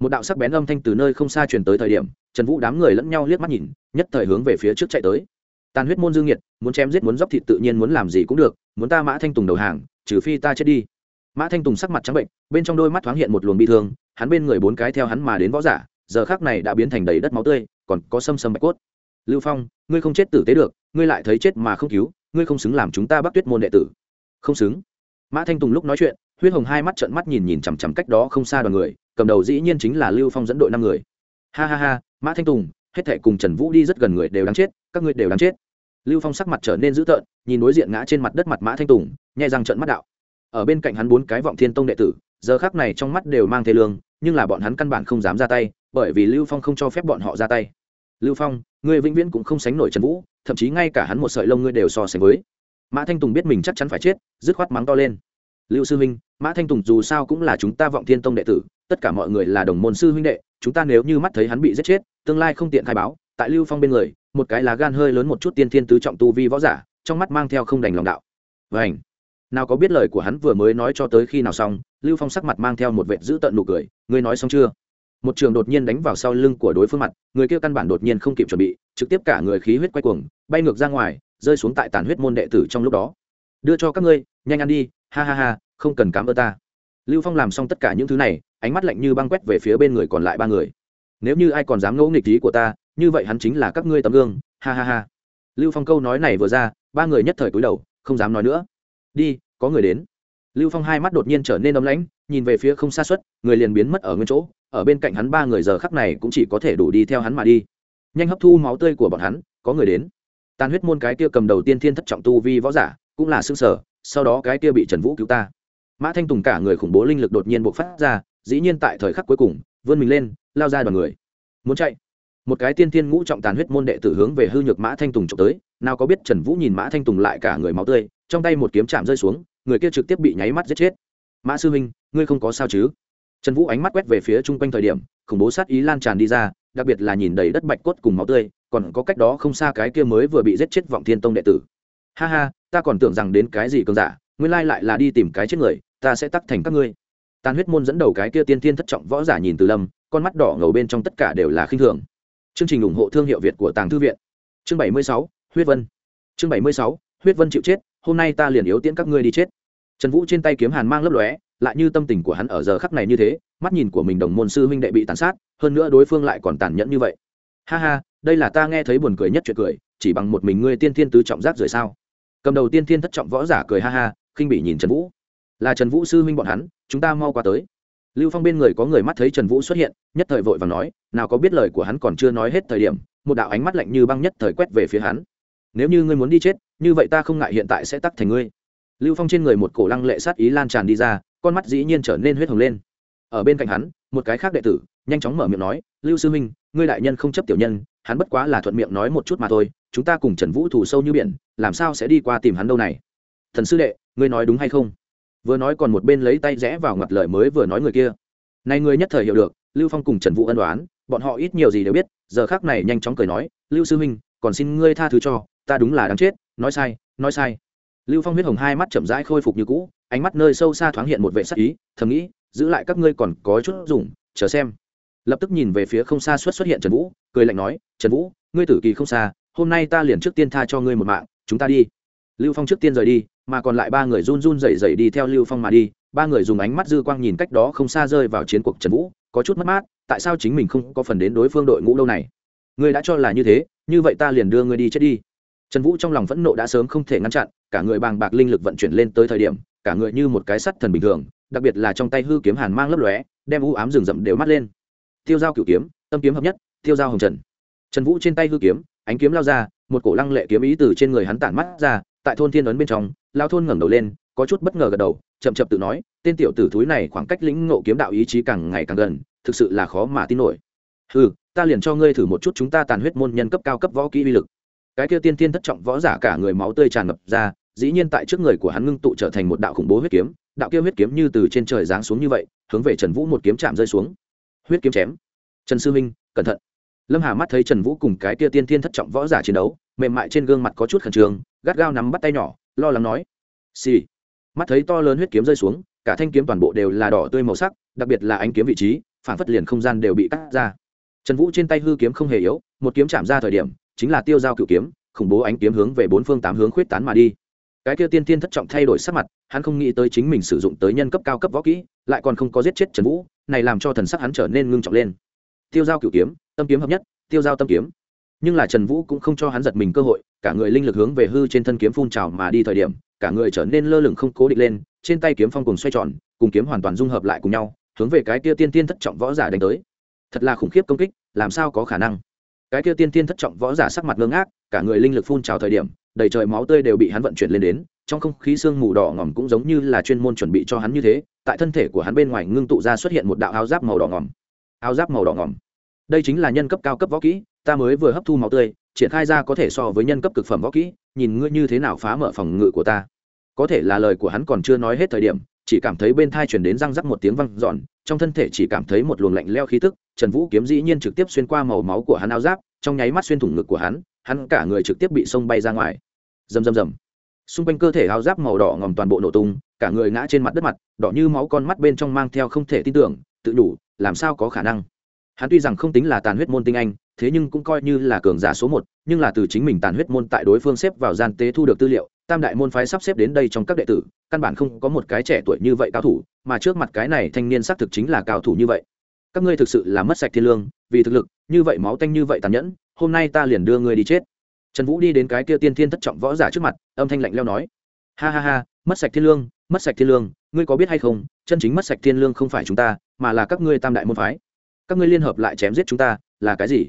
Một đạo sắc bén âm thanh từ nơi không xa truyền tới thời điểm, trần vũ đám người lẫn nhau liếc mắt nhìn, nhất thời hướng về phía trước chạy tới tàn huyết môn dương nhiệt muốn chém giết muốn dóc thịt tự nhiên muốn làm gì cũng được, muốn ta mã thanh tùng đầu hàng, trừ phi ta chết đi. Mã thanh tùng sắc mặt trắng bệnh, bên trong đôi mắt thoáng hiện một luồng bi thương, hắn bên người bốn cái theo hắn mà đến võ giả, giờ khác này đã biến thành đầy đất máu tươi, còn có sâm sâm bạch cốt. Lưu phong, ngươi không chết tử tế được, ngươi lại thấy chết mà không cứu, ngươi không xứng làm chúng ta bắt tuyết môn đệ tử. Không xứng. Mã thanh tùng lúc nói chuyện, huyết hồng hai mắt trợn mắt nhìn nhìn chằm chằm cách đó không xa đoàn người, cầm đầu dĩ nhiên chính là lưu phong dẫn đội năm người. Ha ha ha, mã thanh tùng, hết thể cùng trần vũ đi rất gần người đều đáng chết, các ngươi đều đáng chết lưu phong sắc mặt trở nên dữ tợn, nhìn đối diện ngã trên mặt đất mặt mã thanh tùng, nhẹ răng trận mắt đạo. Ở bên cạnh hắn bốn cái vọng thiên tông đệ tử, giờ khác này trong mắt đều mang thế lương, nhưng là bọn hắn căn bản không dám ra tay, bởi vì lưu phong không cho phép bọn họ ra tay. Lưu phong người vĩnh viễn cũng không sánh nổi trần vũ, thậm chí ngay cả hắn một sợi lông ngươi đều so sánh với. Mã thanh tùng biết mình chắc chắn phải chết, dứt khoát mắng to lên. Lưu sư huynh, mã thanh tùng dù sao cũng là chúng ta vọng thiên tông đệ tử, tất cả mọi người là đồng môn sư huynh đệ, chúng ta nếu như mắt thấy hắn bị giết chết, tương lai không tiện khai báo, tại lưu phong bên người một cái lá gan hơi lớn một chút tiên thiên tứ trọng tu vi võ giả, trong mắt mang theo không đành lòng đạo. Vảnh nào có biết lời của hắn vừa mới nói cho tới khi nào xong, lưu phong sắc mặt mang theo một vệt dữ tận nụ cười, ngươi nói xong chưa? Một trường đột nhiên đánh vào sau lưng của đối phương mặt, người kia căn bản đột nhiên không kịp chuẩn bị, trực tiếp cả người khí huyết quay cuồng, bay ngược ra ngoài, rơi xuống tại tàn huyết môn đệ tử trong lúc đó. Đưa cho các ngươi, nhanh ăn đi, ha ha ha, không cần cám ơn ta. Lưu phong làm xong tất cả những thứ này, ánh mắt lạnh như băng quét về phía bên người còn lại ba người. Nếu như ai còn dám ngẫu nghịch ý của ta như vậy hắn chính là các ngươi tấm gương, ha ha ha. Lưu phong câu nói này vừa ra, ba người nhất thời cúi đầu, không dám nói nữa. Đi, có người đến. Lưu phong hai mắt đột nhiên trở nên ấm lãnh, nhìn về phía không xa suất người liền biến mất ở nguyên chỗ, ở bên cạnh hắn ba người giờ khắc này cũng chỉ có thể đủ đi theo hắn mà đi. Nhanh hấp thu máu tươi của bọn hắn, có người đến. Tàn huyết môn cái kia cầm đầu tiên thiên thất trọng tu vi võ giả, cũng là xương sở sau đó cái kia bị trần vũ cứu ta. Mã thanh tùng cả người khủng bố linh lực đột nhiên bộc phát ra, dĩ nhiên tại thời khắc cuối cùng, vươn mình lên, lao ra đoàn người. Muốn chạy? Một cái tiên thiên ngũ trọng tàn huyết môn đệ tử hướng về hư nhược mã thanh tùng trộm tới, nào có biết trần vũ nhìn mã thanh tùng lại cả người máu tươi, trong tay một kiếm chạm rơi xuống, người kia trực tiếp bị nháy mắt giết chết. Mã sư huynh, ngươi không có sao chứ? Trần vũ ánh mắt quét về phía chung quanh thời điểm, khủng bố sát ý lan tràn đi ra, đặc biệt là nhìn đầy đất bạch cốt cùng máu tươi, còn có cách đó không xa cái kia mới vừa bị giết chết vọng thiên tông đệ tử. Ha ha, ta còn tưởng rằng đến cái gì cơn giả, nguyên lai lại là đi tìm cái chết người, ta sẽ tắc thành các ngươi. Tàn huyết môn dẫn đầu cái kia tiên tiên thất trọng võ giả nhìn từ lâm, con mắt đỏ ngầu bên trong tất cả đều là khinh thường chương trình ủng hộ thương hiệu việt của tàng thư viện. Chương bảy mươi sáu, huyết vân. Chương bảy mươi sáu, huyết vân chịu chết, hôm nay ta liền yếu tiễn các ngươi đi chết. Trần vũ trên tay kiếm hàn mang lấp lóe, lại như tâm tình của hắn ở giờ khắc này như thế, mắt nhìn của mình đồng môn sư huynh đệ bị tàn sát, hơn nữa đối phương lại còn tàn nhẫn như vậy. Ha ha, đây là ta nghe thấy buồn cười nhất chuyện cười, chỉ bằng một mình ngươi tiên thiên tứ trọng giác rời sao? Cầm đầu tiên thiên thất trọng võ giả cười ha ha, khinh bị nhìn trần vũ. Là trần vũ sư huynh bọn hắn, chúng ta mau qua tới lưu phong bên người có người mắt thấy trần vũ xuất hiện, nhất thời vội và nói, nào có biết lời của hắn còn chưa nói hết thời điểm, một đạo ánh mắt lạnh như băng nhất thời quét về phía hắn. Nếu như ngươi muốn đi chết, như vậy ta không ngại hiện tại sẽ tắt thành ngươi. Lưu phong trên người một cổ lăng lệ sát ý lan tràn đi ra, con mắt dĩ nhiên trở nên huyết hồng lên. Ở bên cạnh hắn, một cái khác đệ tử, nhanh chóng mở miệng nói, lưu sư huynh, ngươi đại nhân không chấp tiểu nhân, hắn bất quá là thuận miệng nói một chút mà thôi, chúng ta cùng trần vũ thù sâu như biển, làm sao sẽ đi qua tìm hắn đâu này? Thần sư đệ, ngươi nói đúng hay không? Vừa nói còn một bên lấy tay rẽ vào ngặt lời mới vừa nói người kia. Này người nhất thời hiểu được, lưu phong cùng trần vũ ân đoán bọn họ ít nhiều gì đều biết, giờ khác này nhanh chóng cười nói, lưu sư huynh, còn xin ngươi tha thứ cho, ta đúng là đáng chết, nói sai nói sai. Lưu phong huyết hồng hai mắt chậm rãi khôi phục như cũ, ánh mắt nơi sâu xa thoáng hiện một vệ sắc ý, thầm nghĩ, giữ lại các ngươi còn có chút dùng, chờ xem. Lập tức nhìn về phía không xa xuất xuất hiện trần vũ, cười lạnh nói, trần vũ, ngươi tử kỳ không xa, hôm nay ta liền trước tiên tha cho ngươi một mạng, chúng ta đi. Lưu phong trước tiên rời đi mà còn lại ba người run run rẩy rẩy đi theo lưu phong mà đi. Ba người dùng ánh mắt dư quang nhìn cách đó không xa rơi vào chiến cuộc trần vũ, có chút mất mát, tại sao chính mình không có phần đến đối phương đội ngũ lâu này? Ngươi đã cho là như thế, như vậy ta liền đưa ngươi đi chết đi. Trần vũ trong lòng phẫn nộ đã sớm không thể ngăn chặn, cả người bàng bạc linh lực vận chuyển lên tới thời điểm, cả người như một cái sắt thần bình thường, đặc biệt là trong tay hư kiếm hàn mang lấp lóe, đem u ám rừng rậm đều mắt lên. Tiêu dao cửu kiếm, tâm kiếm hợp nhất, tiêu dao hồng trần. Trần vũ trên tay hư kiếm, ánh kiếm lao ra, một cổ lăng lệ kiếm ý từ trên người hắn tản mắt ra tại thôn thiên ấn bên trong lao thôn ngẩng đầu lên, có chút bất ngờ gật đầu, chậm chậm tự nói, tên tiểu tử thúi này khoảng cách lĩnh ngộ kiếm đạo ý chí càng ngày càng gần, thực sự là khó mà tin nổi. Ừ ta liền cho ngươi thử một chút chúng ta tàn huyết môn nhân cấp cao cấp võ kỹ uy lực. Cái kia tiên tiên thất trọng võ giả cả người máu tươi tràn ngập ra, dĩ nhiên tại trước người của hắn ngưng tụ trở thành một đạo khủng bố huyết kiếm, đạo kia huyết kiếm như từ trên trời giáng xuống như vậy, hướng về trần vũ một kiếm chạm rơi xuống. Huyết kiếm chém. Trần sư minh, cẩn thận. Lâm hà mắt thấy trần vũ cùng cái kia tiên tiên thất trọng võ giả chiến đấu mềm mại trên gương mặt có chút khẩn trương, gắt gao nắm bắt tay nhỏ, lo lắng nói, xì、sì. mắt thấy to lớn huyết kiếm rơi xuống, cả thanh kiếm toàn bộ đều là đỏ tươi màu sắc, đặc biệt là ánh kiếm vị trí, phản phất liền không gian đều bị cắt ra. Trần vũ trên tay hư kiếm không hề yếu, một kiếm chạm ra thời điểm, chính là tiêu dao cựu kiếm, khủng bố ánh kiếm hướng về bốn phương tám hướng khuyết tán mà đi. Cái kia tiên tiên thất trọng thay đổi sắc mặt, hắn không nghĩ tới chính mình sử dụng tới nhân cấp cao cấp võ kỹ, lại còn không có giết chết trần vũ, này làm cho thần sắc hắn trở nên ngưng trọng lên. Tiêu dao cựu kiếm, tâm kiếm hợp nhất, tiêu dao tâm kiếm nhưng là trần vũ cũng không cho hắn giật mình cơ hội, cả người linh lực hướng về hư trên thân kiếm phun trào mà đi thời điểm, cả người trở nên lơ lửng không cố định lên, trên tay kiếm phong cùng xoay tròn, cùng kiếm hoàn toàn dung hợp lại cùng nhau, hướng về cái kia tiên tiên thất trọng võ giả đánh tới. Thật là khủng khiếp công kích, làm sao có khả năng? Cái kia tiên tiên thất trọng võ giả sắc mặt ngưng ác cả người linh lực phun trào thời điểm, đầy trời máu tươi đều bị hắn vận chuyển lên đến, trong không khí sương mù đỏ ngỏm cũng giống như là chuyên môn chuẩn bị cho hắn như thế, tại thân thể của hắn bên ngoài ngưng tụ ra xuất hiện một đạo áo giáp màu đỏ ngỏm áo giáp màu đỏ ngỏm đây chính là nhân cấp cao cấp võ kỹ ta mới vừa hấp thu máu tươi, triển khai ra có thể so với nhân cấp cực phẩm võ kỹ, nhìn ngươi như thế nào phá mở phòng ngự của ta. Có thể là lời của hắn còn chưa nói hết thời điểm, chỉ cảm thấy bên thai chuyển đến răng rắc một tiếng văng giòn trong thân thể chỉ cảm thấy một luồng lạnh leo khí tức, trần vũ kiếm dĩ nhiên trực tiếp xuyên qua màu máu của hắn áo giáp, trong nháy mắt xuyên thủng ngực của hắn hắn cả người trực tiếp bị sông bay ra ngoài. Rầm rầm rầm. Xung quanh cơ thể áo giáp màu đỏ ngòm toàn bộ nổ tung, cả người ngã trên mặt đất mặt, đỏ như máu con mắt bên trong mang theo không thể tin tưởng, tự đủ, làm sao có khả năng? Hắn tuy rằng không tính là tàn huyết môn tinh anh thế nhưng cũng coi như là cường giả số một, nhưng là từ chính mình tàn huyết môn tại đối phương xếp vào gian tế thu được tư liệu, tam đại môn phái sắp xếp đến đây trong các đệ tử, căn bản không có một cái trẻ tuổi như vậy cao thủ, mà trước mặt cái này thanh niên xác thực chính là cao thủ như vậy. Các ngươi thực sự là mất sạch thiên lương, vì thực lực, như vậy máu tanh như vậy tàn nhẫn, hôm nay ta liền đưa ngươi đi chết. Trần vũ đi đến cái kia tiên thiên thất trọng võ giả trước mặt, âm thanh lạnh leo nói. Ha ha ha, mất sạch thiên lương, mất sạch thiên lương, ngươi có biết hay không, chân chính mất sạch thiên lương không phải chúng ta, mà là các ngươi tam đại môn phái. Các ngươi liên hợp lại chém giết chúng ta, là cái gì?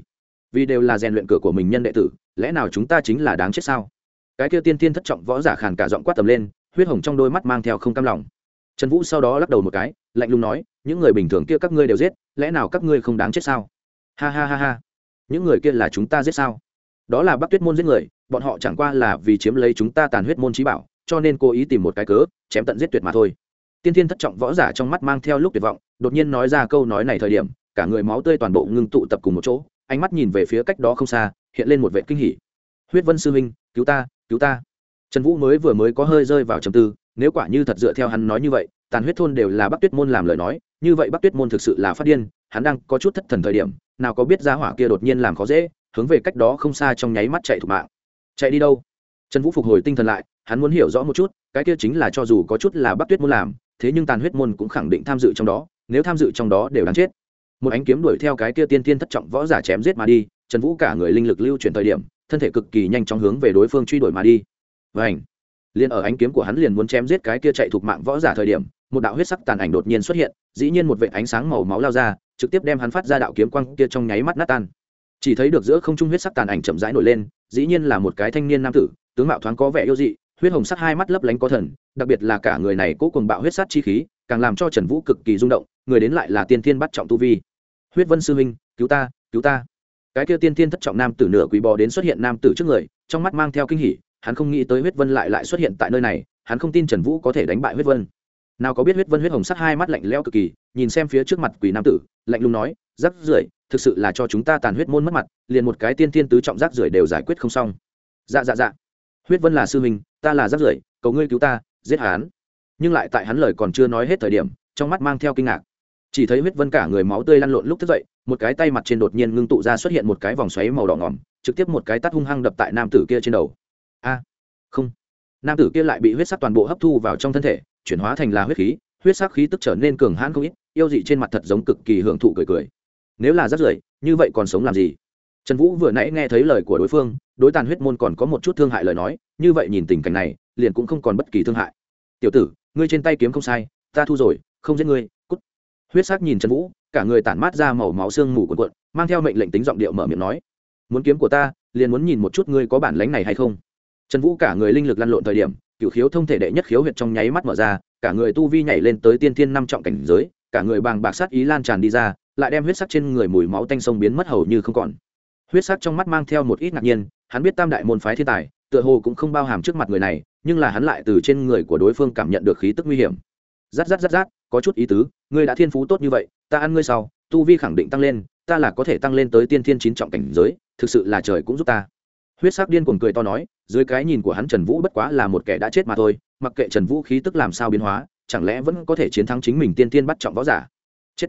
Vì đều là rèn luyện cửa của mình nhân đệ tử, lẽ nào chúng ta chính là đáng chết sao? Cái kia tiên tiên thất trọng võ giả khàn cả giọng quát tầm lên, huyết hồng trong đôi mắt mang theo không cam lòng. Trần vũ sau đó lắc đầu một cái, lạnh lùng nói, những người bình thường kia các ngươi đều giết, lẽ nào các ngươi không đáng chết sao? Ha ha ha ha. Những người kia là chúng ta giết sao? Đó là bắc tuyết môn giết người, bọn họ chẳng qua là vì chiếm lấy chúng ta tàn huyết môn trí bảo, cho nên cố ý tìm một cái cớ, chém tận giết tuyệt mà thôi. Tiên tiên thất trọng võ giả trong mắt mang theo lúc tuyệt vọng, đột nhiên nói ra câu nói này thời điểm, cả người máu tươi toàn bộ ngưng tụ tập cùng một chỗ ánh mắt nhìn về phía cách đó không xa, hiện lên một vệ kinh hỉ. Huyết vân sư huynh, cứu ta cứu ta. Trần vũ mới vừa mới có hơi rơi vào trầm tư, nếu quả như thật dựa theo hắn nói như vậy, tàn huyết thôn đều là bắc tuyết môn làm lời nói, như vậy bắc tuyết môn thực sự là phát điên, hắn đang có chút thất thần thời điểm, nào có biết ra hỏa kia đột nhiên làm khó dễ, hướng về cách đó không xa trong nháy mắt chạy thủ mạng. Chạy đi đâu? Trần vũ phục hồi tinh thần lại, hắn muốn hiểu rõ một chút, cái kia chính là cho dù có chút là bắc tuyết môn làm, thế nhưng tàn huyết môn cũng khẳng định tham dự trong đó, nếu tham dự trong đó đều đáng chết một ánh kiếm đuổi theo cái kia tiên tiên thất trọng võ giả chém giết mà đi, trần vũ cả người linh lực lưu chuyển thời điểm, thân thể cực kỳ nhanh chóng hướng về đối phương truy đuổi mà đi. Và ảnh liền ở ánh kiếm của hắn liền muốn chém giết cái kia chạy thuộc mạng võ giả thời điểm, một đạo huyết sắc tàn ảnh đột nhiên xuất hiện, dĩ nhiên một vệ ánh sáng màu máu lao ra, trực tiếp đem hắn phát ra đạo kiếm quang kia trong nháy mắt nát tan. Chỉ thấy được giữa không trung huyết sắc tàn ảnh chậm rãi nổi lên, dĩ nhiên là một cái thanh niên nam tử, tướng mạo thoáng có vẻ yêu dị, huyết hồng sắc hai mắt lấp lánh có thần, đặc biệt là cả người này cố cùng bạo huyết sát chi khí càng làm cho trần vũ cực kỳ rung động, người đến lại là tiên thiên bắt trọng tu vi. Huyết vân sư huynh, cứu ta cứu ta. Cái kia tiên thiên thất trọng nam tử nửa quý bò đến xuất hiện nam tử trước người, trong mắt mang theo kinh hỉ, hắn không nghĩ tới huyết vân lại lại xuất hiện tại nơi này, hắn không tin trần vũ có thể đánh bại huyết vân. Nào có biết huyết vân huyết hồng sắc hai mắt lạnh lẽo cực kỳ, nhìn xem phía trước mặt quỷ nam tử, lạnh lùng nói, rắc rưởi, thực sự là cho chúng ta tàn huyết môn mất mặt, liền một cái tiên tiên tứ trọng rác rưởi đều giải quyết không xong. Dạ dạ dạ. Huyết vân là sư huynh, ta là rác rưởi, cầu ngươi cứu ta, giết hắn nhưng lại tại hắn lời còn chưa nói hết thời điểm, trong mắt mang theo kinh ngạc. Chỉ thấy huyết vân cả người máu tươi lăn lộn lúc thức dậy, một cái tay mặt trên đột nhiên ngưng tụ ra xuất hiện một cái vòng xoáy màu đỏ ngỏm, trực tiếp một cái tắt hung hăng đập tại nam tử kia trên đầu. A, không. Nam tử kia lại bị huyết sắc toàn bộ hấp thu vào trong thân thể, chuyển hóa thành là huyết khí, huyết sắc khí tức trở nên cường hãn không ít, yêu dị trên mặt thật giống cực kỳ hưởng thụ cười cười. Nếu là rất rưởi, như vậy còn sống làm gì? Trần vũ vừa nãy nghe thấy lời của đối phương, đối tàn huyết môn còn có một chút thương hại lời nói, như vậy nhìn tình cảnh này, liền cũng không còn bất kỳ thương hại. Tiểu tử ngươi trên tay kiếm không sai, ta thu rồi, không giết ngươi, cút. Huyết sắc nhìn trần vũ, cả người tản mát ra màu máu xương mù cuộn cuộn, mang theo mệnh lệnh tính giọng điệu mở miệng nói. Muốn kiếm của ta, liền muốn nhìn một chút ngươi có bản lánh này hay không. Trần vũ cả người linh lực lăn lộn thời điểm cựu khiếu thông thể đệ nhất khiếu huyệt trong nháy mắt mở ra, cả người tu vi nhảy lên tới tiên thiên năm trọng cảnh giới, cả người bàng bạc sát ý lan tràn đi ra, lại đem huyết sắc trên người mùi máu tanh sông biến mất hầu như không còn. Huyết sắc trong mắt mang theo một ít ngạc nhiên, hắn biết tam đại môn phái thiên tài, tựa hồ cũng không bao hàm trước mặt người này nhưng là hắn lại từ trên người của đối phương cảm nhận được khí tức nguy hiểm. Rát rát rát rát, có chút ý tứ, ngươi đã thiên phú tốt như vậy, ta ăn ngươi sau, tu vi khẳng định tăng lên, ta là có thể tăng lên tới tiên thiên chín trọng cảnh giới, thực sự là trời cũng giúp ta. Huyết sắc điên cuồng cười to nói, dưới cái nhìn của hắn trần vũ bất quá là một kẻ đã chết mà thôi, mặc kệ trần vũ khí tức làm sao biến hóa, chẳng lẽ vẫn có thể chiến thắng chính mình tiên tiên bắt trọng võ giả? Chết.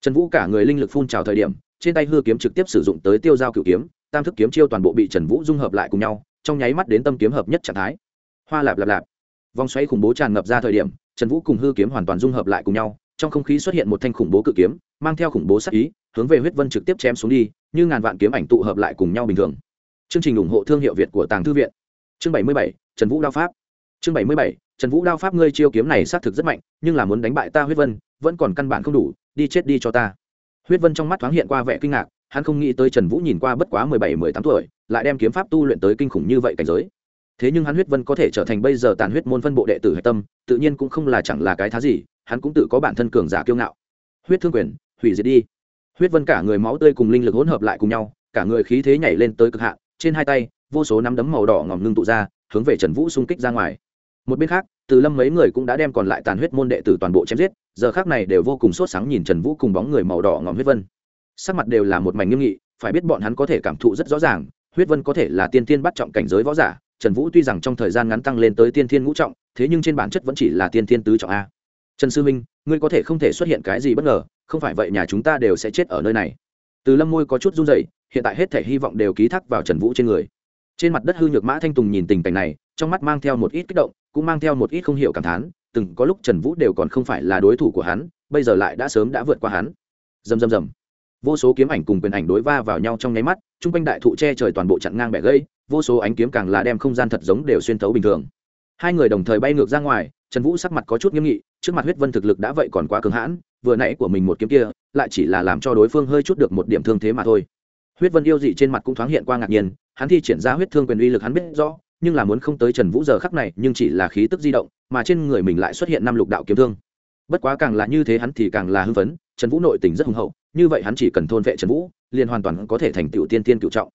Trần vũ cả người linh lực phun trào thời điểm, trên tay hư kiếm trực tiếp sử dụng tới tiêu giao cựu kiếm, tam thức kiếm chiêu toàn bộ bị trần vũ dung hợp lại cùng nhau, trong nháy mắt đến tâm kiếm hợp nhất trạng thái hoa lạp lạp lạp. Vòng xoáy khủng bố tràn ngập ra thời điểm, trần vũ cùng hư kiếm hoàn toàn dung hợp lại cùng nhau, trong không khí xuất hiện một thanh khủng bố cự kiếm, mang theo khủng bố sắc ý, hướng về huyết vân trực tiếp chém xuống đi, như ngàn vạn kiếm ảnh tụ hợp lại cùng nhau bình thường. Chương trình ủng hộ thương hiệu việt của tàng thư viện. Chương bảy mươi bảy, trần vũ đao pháp. Chương bảy mươi bảy, trần vũ đao pháp ngươi chiêu kiếm này xác thực rất mạnh, nhưng là muốn đánh bại ta huyết vân, vẫn còn căn bản không đủ, đi chết đi cho ta. Huyết vân trong mắt thoáng hiện qua vẻ kinh ngạc, hắn không nghĩ tới trần vũ nhìn qua bất quá mười bảy, mười tám tuổi, lại đem kiếm pháp tu luyện tới kinh khủng như vậy cảnh giới thế nhưng hắn huyết vân có thể trở thành bây giờ tàn huyết môn phân bộ đệ tử hạch tâm, tự nhiên cũng không là chẳng là cái thá gì, hắn cũng tự có bản thân cường giả kiêu ngạo. Huyết thương quyền, hủy diệt đi. Huyết vân cả người máu tươi cùng linh lực hỗn hợp lại cùng nhau, cả người khí thế nhảy lên tới cực hạn, trên hai tay, vô số nắm đấm màu đỏ ngòm ngưng tụ ra, hướng về trần vũ xung kích ra ngoài. Một bên khác, từ lâm mấy người cũng đã đem còn lại tàn huyết môn đệ tử toàn bộ chém giết, giờ khác này đều vô cùng sốt sáng nhìn trần vũ cùng bóng người màu đỏ ngòm huyết vân. Sắc mặt đều là một mảnh nghiêm nghị, phải biết bọn hắn có thể cảm thụ rất rõ ràng, huyết vân có thể là tiên tiên bắt trọng cảnh giới võ giả trần vũ tuy rằng trong thời gian ngắn tăng lên tới tiên thiên ngũ trọng, thế nhưng trên bản chất vẫn chỉ là tiên thiên tứ trọng a. Trần sư minh, ngươi có thể không thể xuất hiện cái gì bất ngờ, không phải vậy nhà chúng ta đều sẽ chết ở nơi này. Từ lâm môi có chút run dậy hiện tại hết thể hy vọng đều ký thác vào trần vũ trên người. Trên mặt đất hư nhược mã thanh tùng nhìn tình cảnh này, trong mắt mang theo một ít kích động, cũng mang theo một ít không hiểu cảm thán, từng có lúc trần vũ đều còn không phải là đối thủ của hắn, bây giờ lại đã sớm đã vượt qua hắn. Dầm dầm dầm vô số kiếm ảnh cùng quyền ảnh đối va vào nhau trong nháy mắt, chung quanh đại thụ che trời toàn bộ chặn ngang bẻ gây vô số ánh kiếm càng là đem không gian thật giống đều xuyên thấu bình thường. Hai người đồng thời bay ngược ra ngoài, trần vũ sắc mặt có chút nghiêm nghị, trước mặt huyết vân thực lực đã vậy còn quá cường hãn, vừa nãy của mình một kiếm kia, lại chỉ là làm cho đối phương hơi chút được một điểm thương thế mà thôi. Huyết vân yêu dị trên mặt cũng thoáng hiện qua ngạc nhiên, hắn thi triển ra huyết thương quyền uy lực hắn biết rõ, nhưng là muốn không tới trần vũ giờ khắc này, nhưng chỉ là khí tức di động, mà trên người mình lại xuất hiện năm lục đạo kiếm thương. Bất quá càng là như thế hắn thì càng là hưng phấn, trần vũ nội tình rất hùng hậu như vậy hắn chỉ cần thôn vệ trần vũ, liền hoàn toàn có thể thành tựu tiên tiên cựu trọng.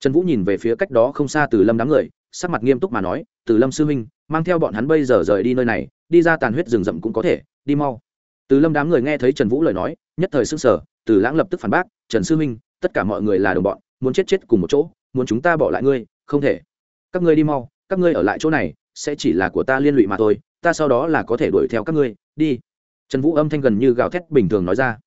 Trần vũ nhìn về phía cách đó không xa từ lâm đám người, sắc mặt nghiêm túc mà nói, từ lâm sư huynh, mang theo bọn hắn bây giờ rời đi nơi này, đi ra tàn huyết rừng rậm cũng có thể, đi mau. Từ lâm đám người nghe thấy trần vũ lời nói, nhất thời s ư n g sở từ lãng lập tức phản bác, trần sư huynh, tất cả mọi người là đồng bọn, muốn chết chết cùng một chỗ, muốn chúng ta bỏ lại ngươi, không thể. Các ngươi đi mau, các ngươi ở lại chỗ này, sẽ chỉ là của ta liên lụy mà thôi, ta sau đó là có thể đuổi theo các ngươi, đi. Trần vũ âm thanh gần như gào thét bình thường nói ra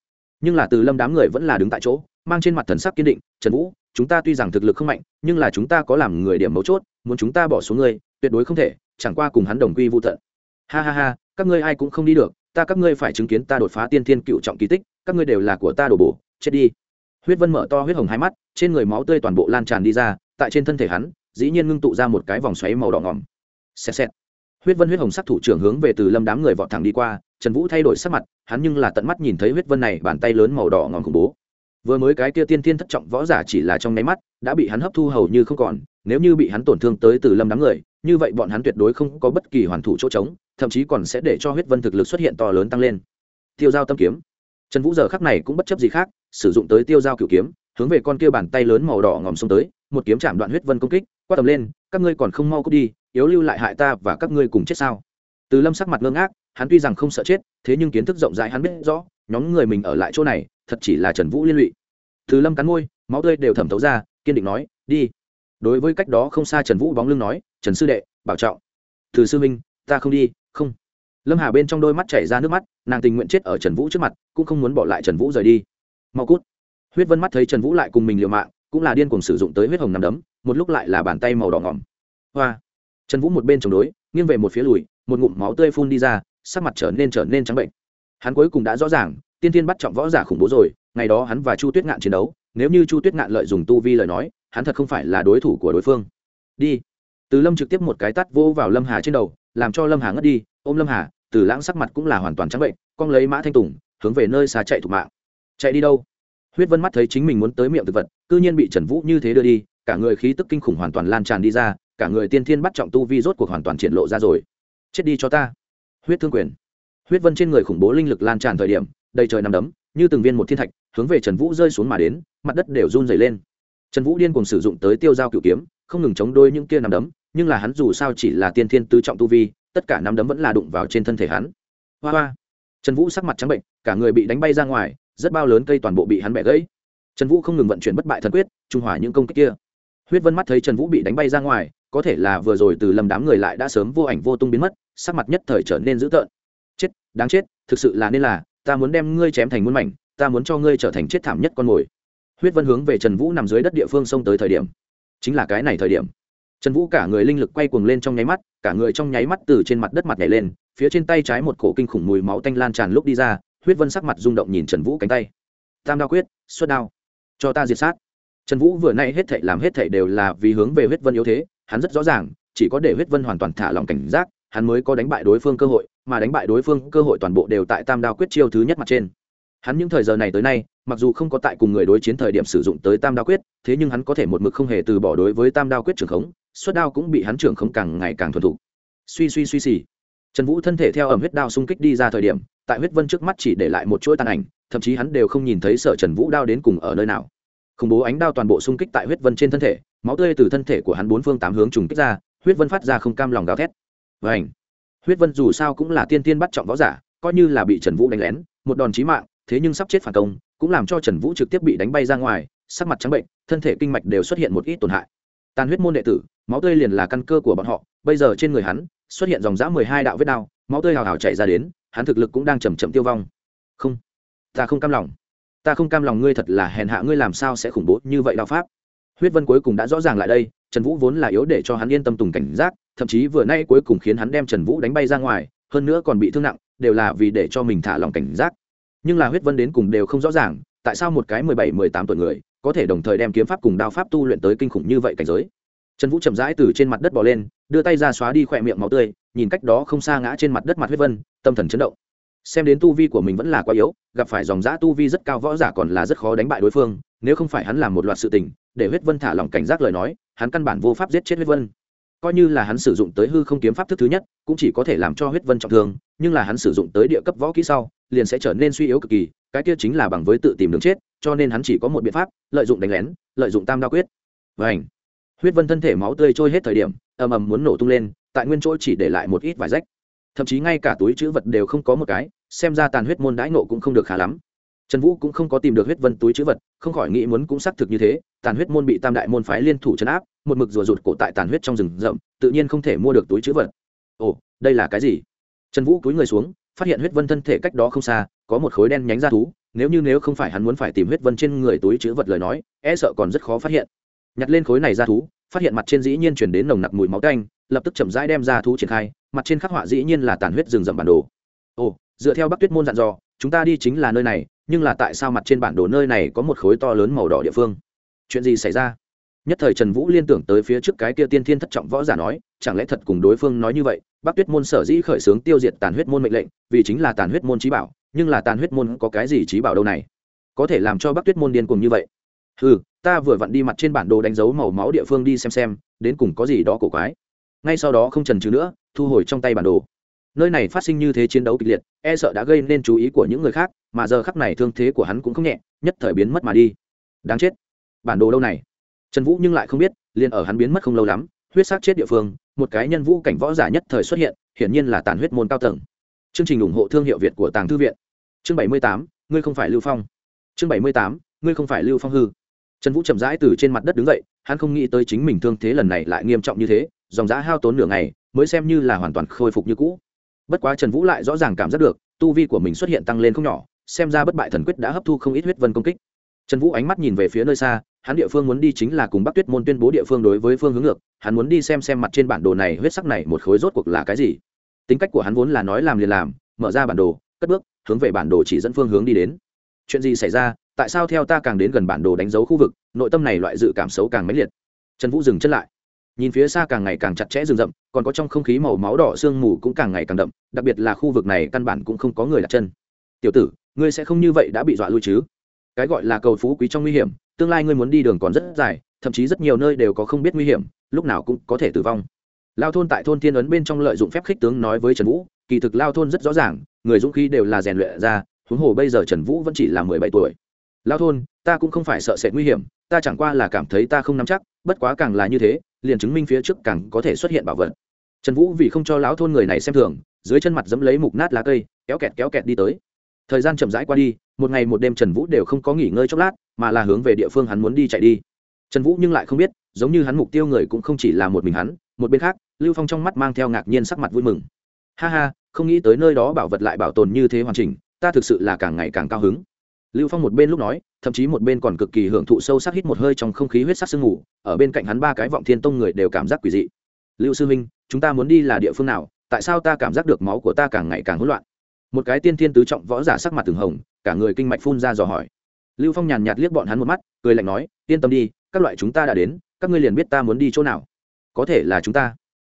nhưng là từ lâm đám người vẫn là đứng tại chỗ, mang trên mặt thần sắc kiên định, trần vũ, chúng ta tuy rằng thực lực không mạnh, nhưng là chúng ta có làm người điểm mấu chốt, muốn chúng ta bỏ xuống ngươi, tuyệt đối không thể, chẳng qua cùng hắn đồng quy vô tận. Ha ha ha, các ngươi ai cũng không đi được, ta các ngươi phải chứng kiến ta đột phá tiên thiên cựu trọng kỳ tích, các ngươi đều là của ta đổ bổ, chết đi. Huyết vân mở to huyết hồng hai mắt, trên người máu tươi toàn bộ lan tràn đi ra, tại trên thân thể hắn, dĩ nhiên ngưng tụ ra một cái vòng xoáy màu đỏ ngỏm xẹt xẹt. Huyết vân huyết hồng sắc thủ trưởng hướng về từ lâm đám người vọt thẳng đi qua trần vũ thay đổi sắc mặt, hắn nhưng là tận mắt nhìn thấy huyết vân này, bàn tay lớn màu đỏ ngòm khủng bố. Vừa mới cái kia tiên thiên thất trọng võ giả chỉ là trong nháy mắt, đã bị hắn hấp thu hầu như không còn, nếu như bị hắn tổn thương tới từ lâm đám người, như vậy bọn hắn tuyệt đối không có bất kỳ hoàn thủ chỗ trống, thậm chí còn sẽ để cho huyết vân thực lực xuất hiện to lớn tăng lên. Tiêu giao tâm kiếm. Trần vũ giờ khắc này cũng bất chấp gì khác, sử dụng tới tiêu giao cựu kiếm, hướng về con kia bàn tay lớn màu đỏ ngòm xông tới, một kiếm chạm đoạn huyết vân công kích, quát tầm lên, các ngươi còn không mau cút đi, yếu lưu lại hại ta và các ngươi cùng chết sao? Từ lâm sắc mặt ngơ ngác, hắn tuy rằng không sợ chết, thế nhưng kiến thức rộng rãi hắn biết rõ, nhóm người mình ở lại chỗ này, thật chỉ là trần vũ liên lụy. Từ lâm cắn môi, máu tươi đều thẩm thấu ra, kiên định nói, đi. Đối với cách đó không xa trần vũ bóng lưng nói, trần sư đệ, bảo trọng. Từ sư minh ta không đi, không. Lâm hà bên trong đôi mắt chảy ra nước mắt, nàng tình nguyện chết ở trần vũ trước mặt, cũng không muốn bỏ lại trần vũ rời đi. Mau cút. Huyết vân mắt thấy trần vũ lại cùng mình liều mạng, cũng là điên cuồng sử dụng tới huyết hồng nằm đấm, một lúc lại là bàn tay màu đỏ ngỏm. Hoa. Trần vũ một bên chống đối, nghiêng về một phía lùi một ngụm máu tươi phun đi ra, sắc mặt trở nên trở nên trắng bệnh. Hắn cuối cùng đã rõ ràng, tiên tiên bắt trọng võ giả khủng bố rồi, ngày đó hắn và chu tuyết ngạn chiến đấu, nếu như chu tuyết ngạn lợi dùng tu vi lời nói, hắn thật không phải là đối thủ của đối phương. Đi. Từ lâm trực tiếp một cái tắt vô vào lâm hà trên đầu, làm cho lâm hà ngất đi, ôm lâm hà, từ lãng sắc mặt cũng là hoàn toàn trắng bệnh, con lấy mã thanh tùng, hướng về nơi xa chạy thủ mạng. Chạy đi đâu? Huyết vân mắt thấy chính mình muốn tới miệng thực vật, cư nhiên bị trần vũ như thế đưa đi, cả người khí tức kinh khủng hoàn toàn lan tràn đi ra, cả người tiên thiên bắt trọng tu vi rốt cuộc hoàn toàn triển lộ ra rồi chết đi cho ta. Huyết thương quyền. Huyết vân trên người khủng bố linh lực lan tràn thời điểm, đầy trời nằm đấm, như từng viên một thiên thạch, hướng về trần vũ rơi xuống mà đến, mặt đất đều run dày lên. Trần vũ điên cùng sử dụng tới tiêu dao cựu kiếm, không ngừng chống đôi những kia nằm đấm, nhưng là hắn dù sao chỉ là tiên thiên tứ trọng tu vi, tất cả nằm đấm vẫn là đụng vào trên thân thể hắn. Hoa hoa. Trần vũ sắc mặt trắng bệnh, cả người bị đánh bay ra ngoài, rất bao lớn cây toàn bộ bị hắn bẻ gãy. Trần vũ không ngừng vận chuyển bất bại thần quyết, trung hòa những công kích kia huyết vân mắt thấy trần vũ bị đánh bay ra ngoài, có thể là vừa rồi từ lầm đám người lại đã sớm vô ảnh vô tung biến mất, sắc mặt nhất thời trở nên dữ tợn. Chết, đáng chết, thực sự là nên là, ta muốn đem ngươi chém thành muôn mảnh, ta muốn cho ngươi trở thành chết thảm nhất con mồi. Huyết vân hướng về trần vũ nằm dưới đất địa phương xông tới thời điểm. Chính là cái này thời điểm. Trần vũ cả người linh lực quay cuồng lên trong nháy mắt, cả người trong nháy mắt từ trên mặt đất mặt nhảy lên, phía trên tay trái một cổ kinh khủng mùi máu tanh lan tràn lúc đi ra, huyết vân sắc mặt rung động nhìn trần vũ cánh tay. Tam đao quyết, xuất đao. Cho ta diệt sát trần vũ vừa nay hết thảy làm hết thảy đều là vì hướng về huyết vân yếu thế, hắn rất rõ ràng, chỉ có để huyết vân hoàn toàn thả lòng cảnh giác, hắn mới có đánh bại đối phương cơ hội, mà đánh bại đối phương cơ hội toàn bộ đều tại tam đao quyết chiêu thứ nhất mặt trên. Hắn những thời giờ này tới nay, mặc dù không có tại cùng người đối chiến thời điểm sử dụng tới tam đao quyết, thế nhưng hắn có thể một mực không hề từ bỏ đối với tam đao quyết trưởng khống, suất đao cũng bị hắn trưởng khống càng ngày càng thuần thục. Suy suy suy xì. Trần vũ thân thể theo ẩm huyết đao xung kích đi ra thời điểm, tại huyết vân trước mắt chỉ để lại một chuỗi tàn ảnh, thậm chí hắn đều không nhìn thấy sở trần vũ đao đến cùng ở nơi nào khủng bố ánh đao toàn bộ xung kích tại huyết vân trên thân thể, máu tươi từ thân thể của hắn bốn phương tám hướng trùng kích ra, huyết vân phát ra không cam lòng gào thét. Vảnh huyết vân dù sao cũng là tiên tiên bắt trọng võ giả, coi như là bị trần vũ đánh lén, một đòn chí mạng, thế nhưng sắp chết phản công, cũng làm cho trần vũ trực tiếp bị đánh bay ra ngoài, sắc mặt trắng bệnh, thân thể kinh mạch đều xuất hiện một ít tổn hại. Tàn huyết môn đệ tử, máu tươi liền là căn cơ của bọn họ, bây giờ trên người hắn, xuất hiện dòng dã mười hai đạo vết đao, máu tươi hào hào chảy ra đến, hắn thực lực cũng đang chầm chậm tiêu vong. Không, ta không cam lòng ta không cam lòng ngươi thật là hèn hạ ngươi làm sao sẽ khủng bố như vậy đạo pháp. Huyết vân cuối cùng đã rõ ràng lại đây, trần vũ vốn là yếu để cho hắn yên tâm tùng cảnh giác, thậm chí vừa nay cuối cùng khiến hắn đem trần vũ đánh bay ra ngoài, hơn nữa còn bị thương nặng, đều là vì để cho mình thả lòng cảnh giác. Nhưng là huyết vân đến cùng đều không rõ ràng, tại sao một cái mười bảy, mười tám tuổi người có thể đồng thời đem kiếm pháp cùng đao pháp tu luyện tới kinh khủng như vậy cảnh giới? Trần vũ chậm rãi từ trên mặt đất bỏ lên, đưa tay ra xóa đi khỏe miệng máu tươi, nhìn cách đó không xa ngã trên mặt đất mặt huyết vân, tâm thần chấn động xem đến tu vi của mình vẫn là quá yếu, gặp phải dòng giã tu vi rất cao võ giả còn là rất khó đánh bại đối phương, nếu không phải hắn làm một loạt sự tình, để huyết vân thả lòng cảnh giác lời nói, hắn căn bản vô pháp giết chết huyết vân. Coi như là hắn sử dụng tới hư không kiếm pháp thức thứ nhất, cũng chỉ có thể làm cho huyết vân trọng thương, nhưng là hắn sử dụng tới địa cấp võ kỹ sau, liền sẽ trở nên suy yếu cực kỳ, cái kia chính là bằng với tự tìm đường chết, cho nên hắn chỉ có một biện pháp, lợi dụng đánh lén, lợi dụng tam đa quyết. Và ảnh huyết vân thân thể máu tươi trôi hết thời điểm, ầm ầm muốn nổ tung lên, tại nguyên chỗ chỉ để lại một ít vải rách thậm chí ngay cả túi chữ vật đều không có một cái, xem ra tàn huyết môn đãi nộ cũng không được khá lắm. Trần vũ cũng không có tìm được huyết vân túi chữ vật, không khỏi nghĩ muốn cũng xác thực như thế, tàn huyết môn bị tam đại môn phái liên thủ chấn áp, một mực rùa rụt cổ tại tàn huyết trong rừng rậm, tự nhiên không thể mua được túi chữ vật. Ồ, đây là cái gì? Trần vũ cúi người xuống, phát hiện huyết vân thân thể cách đó không xa, có một khối đen nhánh ra thú, nếu như nếu không phải hắn muốn phải tìm huyết vân trên người túi chữ vật lời nói e sợ còn rất khó phát hiện. Nhặt lên khối này ra thú, phát hiện mặt trên dĩ nhiên chuyển đến nồng nặc mùi máu canh lập tức chậm rãi đem ra thú triển khai mặt trên khắc họa dĩ nhiên là tàn huyết rừng rậm bản đồ. Ồ, dựa theo bắc tuyết môn dặn dò, chúng ta đi chính là nơi này, nhưng là tại sao mặt trên bản đồ nơi này có một khối to lớn màu đỏ địa phương? Chuyện gì xảy ra? Nhất thời trần vũ liên tưởng tới phía trước cái kia tiên thiên thất trọng võ giả nói, chẳng lẽ thật cùng đối phương nói như vậy? Bắc tuyết môn sở dĩ khởi xướng tiêu diệt tàn huyết môn mệnh lệnh, vì chính là tàn huyết môn trí bảo, nhưng là tàn huyết môn có cái gì trí bảo đâu này? Có thể làm cho bắc tuyết môn điên cùng như vậy? Ừ ta vừa vặn đi mặt trên bản đồ đánh dấu màu máu địa phương đi xem xem, đến cùng có gì đó cổ quái ngay sau đó không trần trừ nữa, thu hồi trong tay bản đồ. Nơi này phát sinh như thế chiến đấu kịch liệt e sợ đã gây nên chú ý của những người khác, mà giờ khắc này thương thế của hắn cũng không nhẹ, nhất thời biến mất mà đi. Đáng chết. Bản đồ đâu này? Trần vũ nhưng lại không biết, liền ở hắn biến mất không lâu lắm, huyết sát chết địa phương, một cái nhân vũ cảnh võ giả nhất thời xuất hiện, hiển nhiên là tàn huyết môn cao tầng. Chương trình ủng hộ thương hiệu việt của tàng thư viện. Chương bảy mươi tám, ngươi không phải lưu phong. Chương bảy mươi tám, ngươi không phải lưu phong hư trần vũ chậm rãi từ trên mặt đất đứng dậy, hắn không nghĩ tới chính mình thương thế lần này lại nghiêm trọng như thế, dòng giã hao tốn nửa ngày, mới xem như là hoàn toàn khôi phục như cũ. Bất quá trần vũ lại rõ ràng cảm giác được, tu vi của mình xuất hiện tăng lên không nhỏ, xem ra bất bại thần quyết đã hấp thu không ít huyết vân công kích. Trần vũ ánh mắt nhìn về phía nơi xa, hắn địa phương muốn đi chính là cùng bắc tuyết môn tuyên bố địa phương đối với phương hướng ngược, hắn muốn đi xem xem mặt trên bản đồ này huyết sắc này một khối rốt cuộc là cái gì. Tính cách của hắn vốn là nói làm liền làm, mở ra bản đồ, cất bước, hướng về bản đồ chỉ dẫn phương hướng đi đến. Chuyện gì xảy ra tại sao theo ta càng đến gần bản đồ đánh dấu khu vực, nội tâm này loại dự cảm xấu càng mãnh liệt. Trần vũ dừng chân lại. Nhìn phía xa càng ngày càng chặt chẽ rừng rậm, còn có trong không khí màu máu đỏ sương mù cũng càng ngày càng đậm, đặc biệt là khu vực này căn bản cũng không có người đặt chân. Tiểu tử, ngươi sẽ không như vậy đã bị dọa lui chứ? Cái gọi là cầu phú quý trong nguy hiểm, tương lai ngươi muốn đi đường còn rất dài, thậm chí rất nhiều nơi đều có không biết nguy hiểm, lúc nào cũng có thể tử vong. Lao thôn tại thôn thiên ấn bên trong lợi dụng phép khích tướng nói với trần vũ, kỳ thực lao thôn rất rõ ràng, người dũng khí đều là rèn luyện ra, huống hồ bây giờ trần vũ vẫn chỉ là mười bảy tuổi lao thôn, ta cũng không phải sợ sệt nguy hiểm, ta chẳng qua là cảm thấy ta không nắm chắc, bất quá càng là như thế, liền chứng minh phía trước càng có thể xuất hiện bảo vật. Trần vũ vì không cho lão thôn người này xem thường, dưới chân mặt dẫm lấy mục nát lá cây, kéo kẹt kéo kẹt đi tới. Thời gian chậm rãi qua đi, một ngày một đêm trần vũ đều không có nghỉ ngơi chốc lát, mà là hướng về địa phương hắn muốn đi chạy đi. Trần vũ nhưng lại không biết, giống như hắn mục tiêu người cũng không chỉ là một mình hắn, một bên khác, lưu phong trong mắt mang theo ngạc nhiên sắc mặt vui mừng. Ha ha, không nghĩ tới nơi đó bảo vật lại bảo tồn như thế hoàn chỉnh, ta thực sự là càng ngày càng cao hứng lưu phong một bên lúc nói, thậm chí một bên còn cực kỳ hưởng thụ sâu sắc hít một hơi trong không khí huyết sắc sương ngủ ở bên cạnh hắn ba cái vọng thiên tông người đều cảm giác quỷ dị. Lưu sư minh, chúng ta muốn đi là địa phương nào? Tại sao ta cảm giác được máu của ta càng ngày càng hỗn loạn? Một cái tiên thiên tứ trọng võ giả sắc mặt từng hồng, cả người kinh mạch phun ra dò hỏi. Lưu phong nhàn nhạt liếc bọn hắn một mắt, cười lạnh nói, yên tâm đi, các loại chúng ta đã đến, các ngươi liền biết ta muốn đi chỗ nào. Có thể là chúng ta.